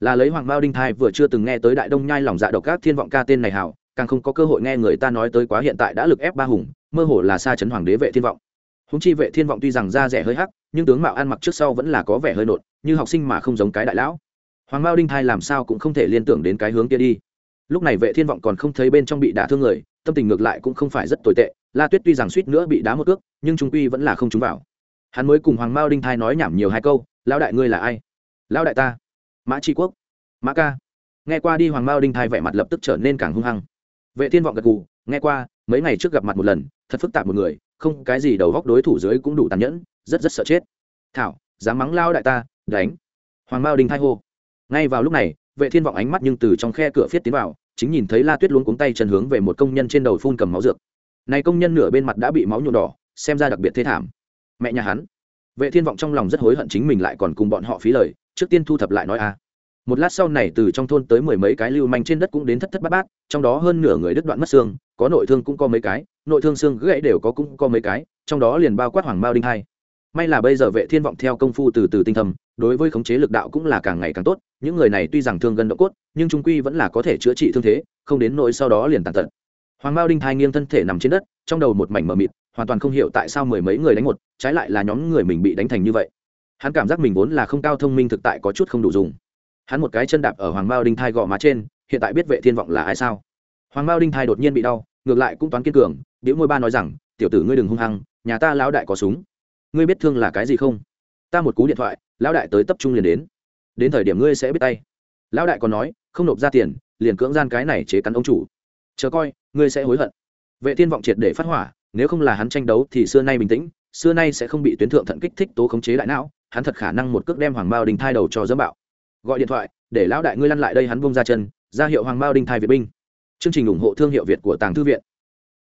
Là lấy hoàng mao đinh thai vừa chưa từng nghe tới đại đông nhai lòng dạ độc các thiên vọng ca tên này hảo càng không có cơ hội nghe người ta nói tới quá hiện tại đã lực ép ba hùng, mơ hồ là xa chấn hoàng đế vệ thiên vọng. Húng chi vệ thiên vọng tuy rằng da rẻ hơi hắc, nhưng tướng mạo ăn mặc trước sau vẫn là có vẻ hơi nột như học sinh mà không giống cái đại lão. Hoàng mao đinh thai làm sao cũng không thể liên tưởng đến cái hướng kia đi. Lúc này vệ thiên vọng còn không thấy bên trong bị đả thương người, tâm tình ngược lại cũng không phải rất tồi tệ, la tuyết tuy rằng suýt nữa bị đá một ước nhưng trung quy vẫn là không trúng vào. Hắn mới cùng hoàng mao đinh thai nói nhảm nhiều hai câu, lão đại ngươi là ai? Lão đại ta. Mã tri quốc. Mã ca. Nghe qua đi, hoàng mao đinh thai vẻ mặt lập tức trở nên càng hung hăng vệ thiên vọng gật gù, nghe qua, mấy ngày trước gặp mặt một lần, thật phức tạp một người, không cái gì đầu góc đối thủ dưới cũng đủ tàn nhẫn, rất rất sợ chết. Thảo, dám mắng lao đại ta, đánh. Hoàng mao Đình thai hô. Ngay vào lúc này, vệ thiên vọng ánh mắt nhưng từ trong khe cửa phiết tiến vào, chính nhìn thấy la tuyết luống cuống tay chân hướng về một công nhân trên đầu phun cầm máu dược. Này công nhân nửa bên mặt đã bị máu nhuộm đỏ, xem ra đặc biệt thế thảm. Mẹ nhà hắn. Vệ thiên vọng trong lòng rất hối hận chính mình lại còn cùng bọn họ phí lời, trước tiên thu thập lại nói a một lát sau này từ trong thôn tới mười mấy cái lưu manh trên đất cũng đến thất thất bát bát, trong đó hơn nửa người đứt đoạn mất xương, có nội thương cũng có mấy cái, nội thương xương gãy đều có cũng có mấy cái, trong đó liền bao quát hoàng mao đinh hai. May là bây giờ vệ thiên vọng theo công phu từ từ tinh thầm đối với khống chế lực đạo cũng là càng ngày càng tốt, những người này tuy rằng thương gần độ cốt, nhưng trung quy vẫn là có thể chữa trị thương thế, không đến nỗi sau đó liền tàn tật. Hoàng mao đinh thai nghiêng thân thể nằm trên đất, trong đầu một mảnh mờ mịt, hoàn toàn không hiểu tại sao mười mấy người đánh một, trái lại là nhóm người mình bị đánh thành như vậy. Hắn cảm giác mình vốn là không cao thông minh thực tại có chút không đủ dùng hắn một cái chân đạp ở hoàng mao đinh thai gò má trên, hiện tại biết vệ thiên vọng là ai sao? Hoàng mao đinh thai đột nhiên bị đau, ngược lại cũng toán kiên cường điếu môi ba nói rằng, tiểu tử ngươi đừng hung hăng, nhà ta lão đại có súng. Ngươi biết thương là cái gì không? Ta một cú điện thoại, lão đại tới tập trung liền đến. Đến thời điểm ngươi sẽ biết tay. Lão đại còn nói, không nộp ra tiền, liền cưỡng gian cái này chế cắn ông chủ. Chờ coi, ngươi sẽ hối hận. Vệ thiên vọng triệt để phát hỏa, nếu không là hắn tranh đấu thì xưa nay bình tĩnh, xưa nay sẽ không bị tuyến thượng thận kích thích tố khống chế đại não, hắn thật khả năng một cước đem hoàng mao đình thai đầu cho dẫm bạo gọi điện thoại, để lão đại ngươi lăn lại đây hắn bông ra chân, ra hiệu hoàng mao đinh thai việt binh. Chương trình ủng hộ thương hiệu việt của tàng thư viện.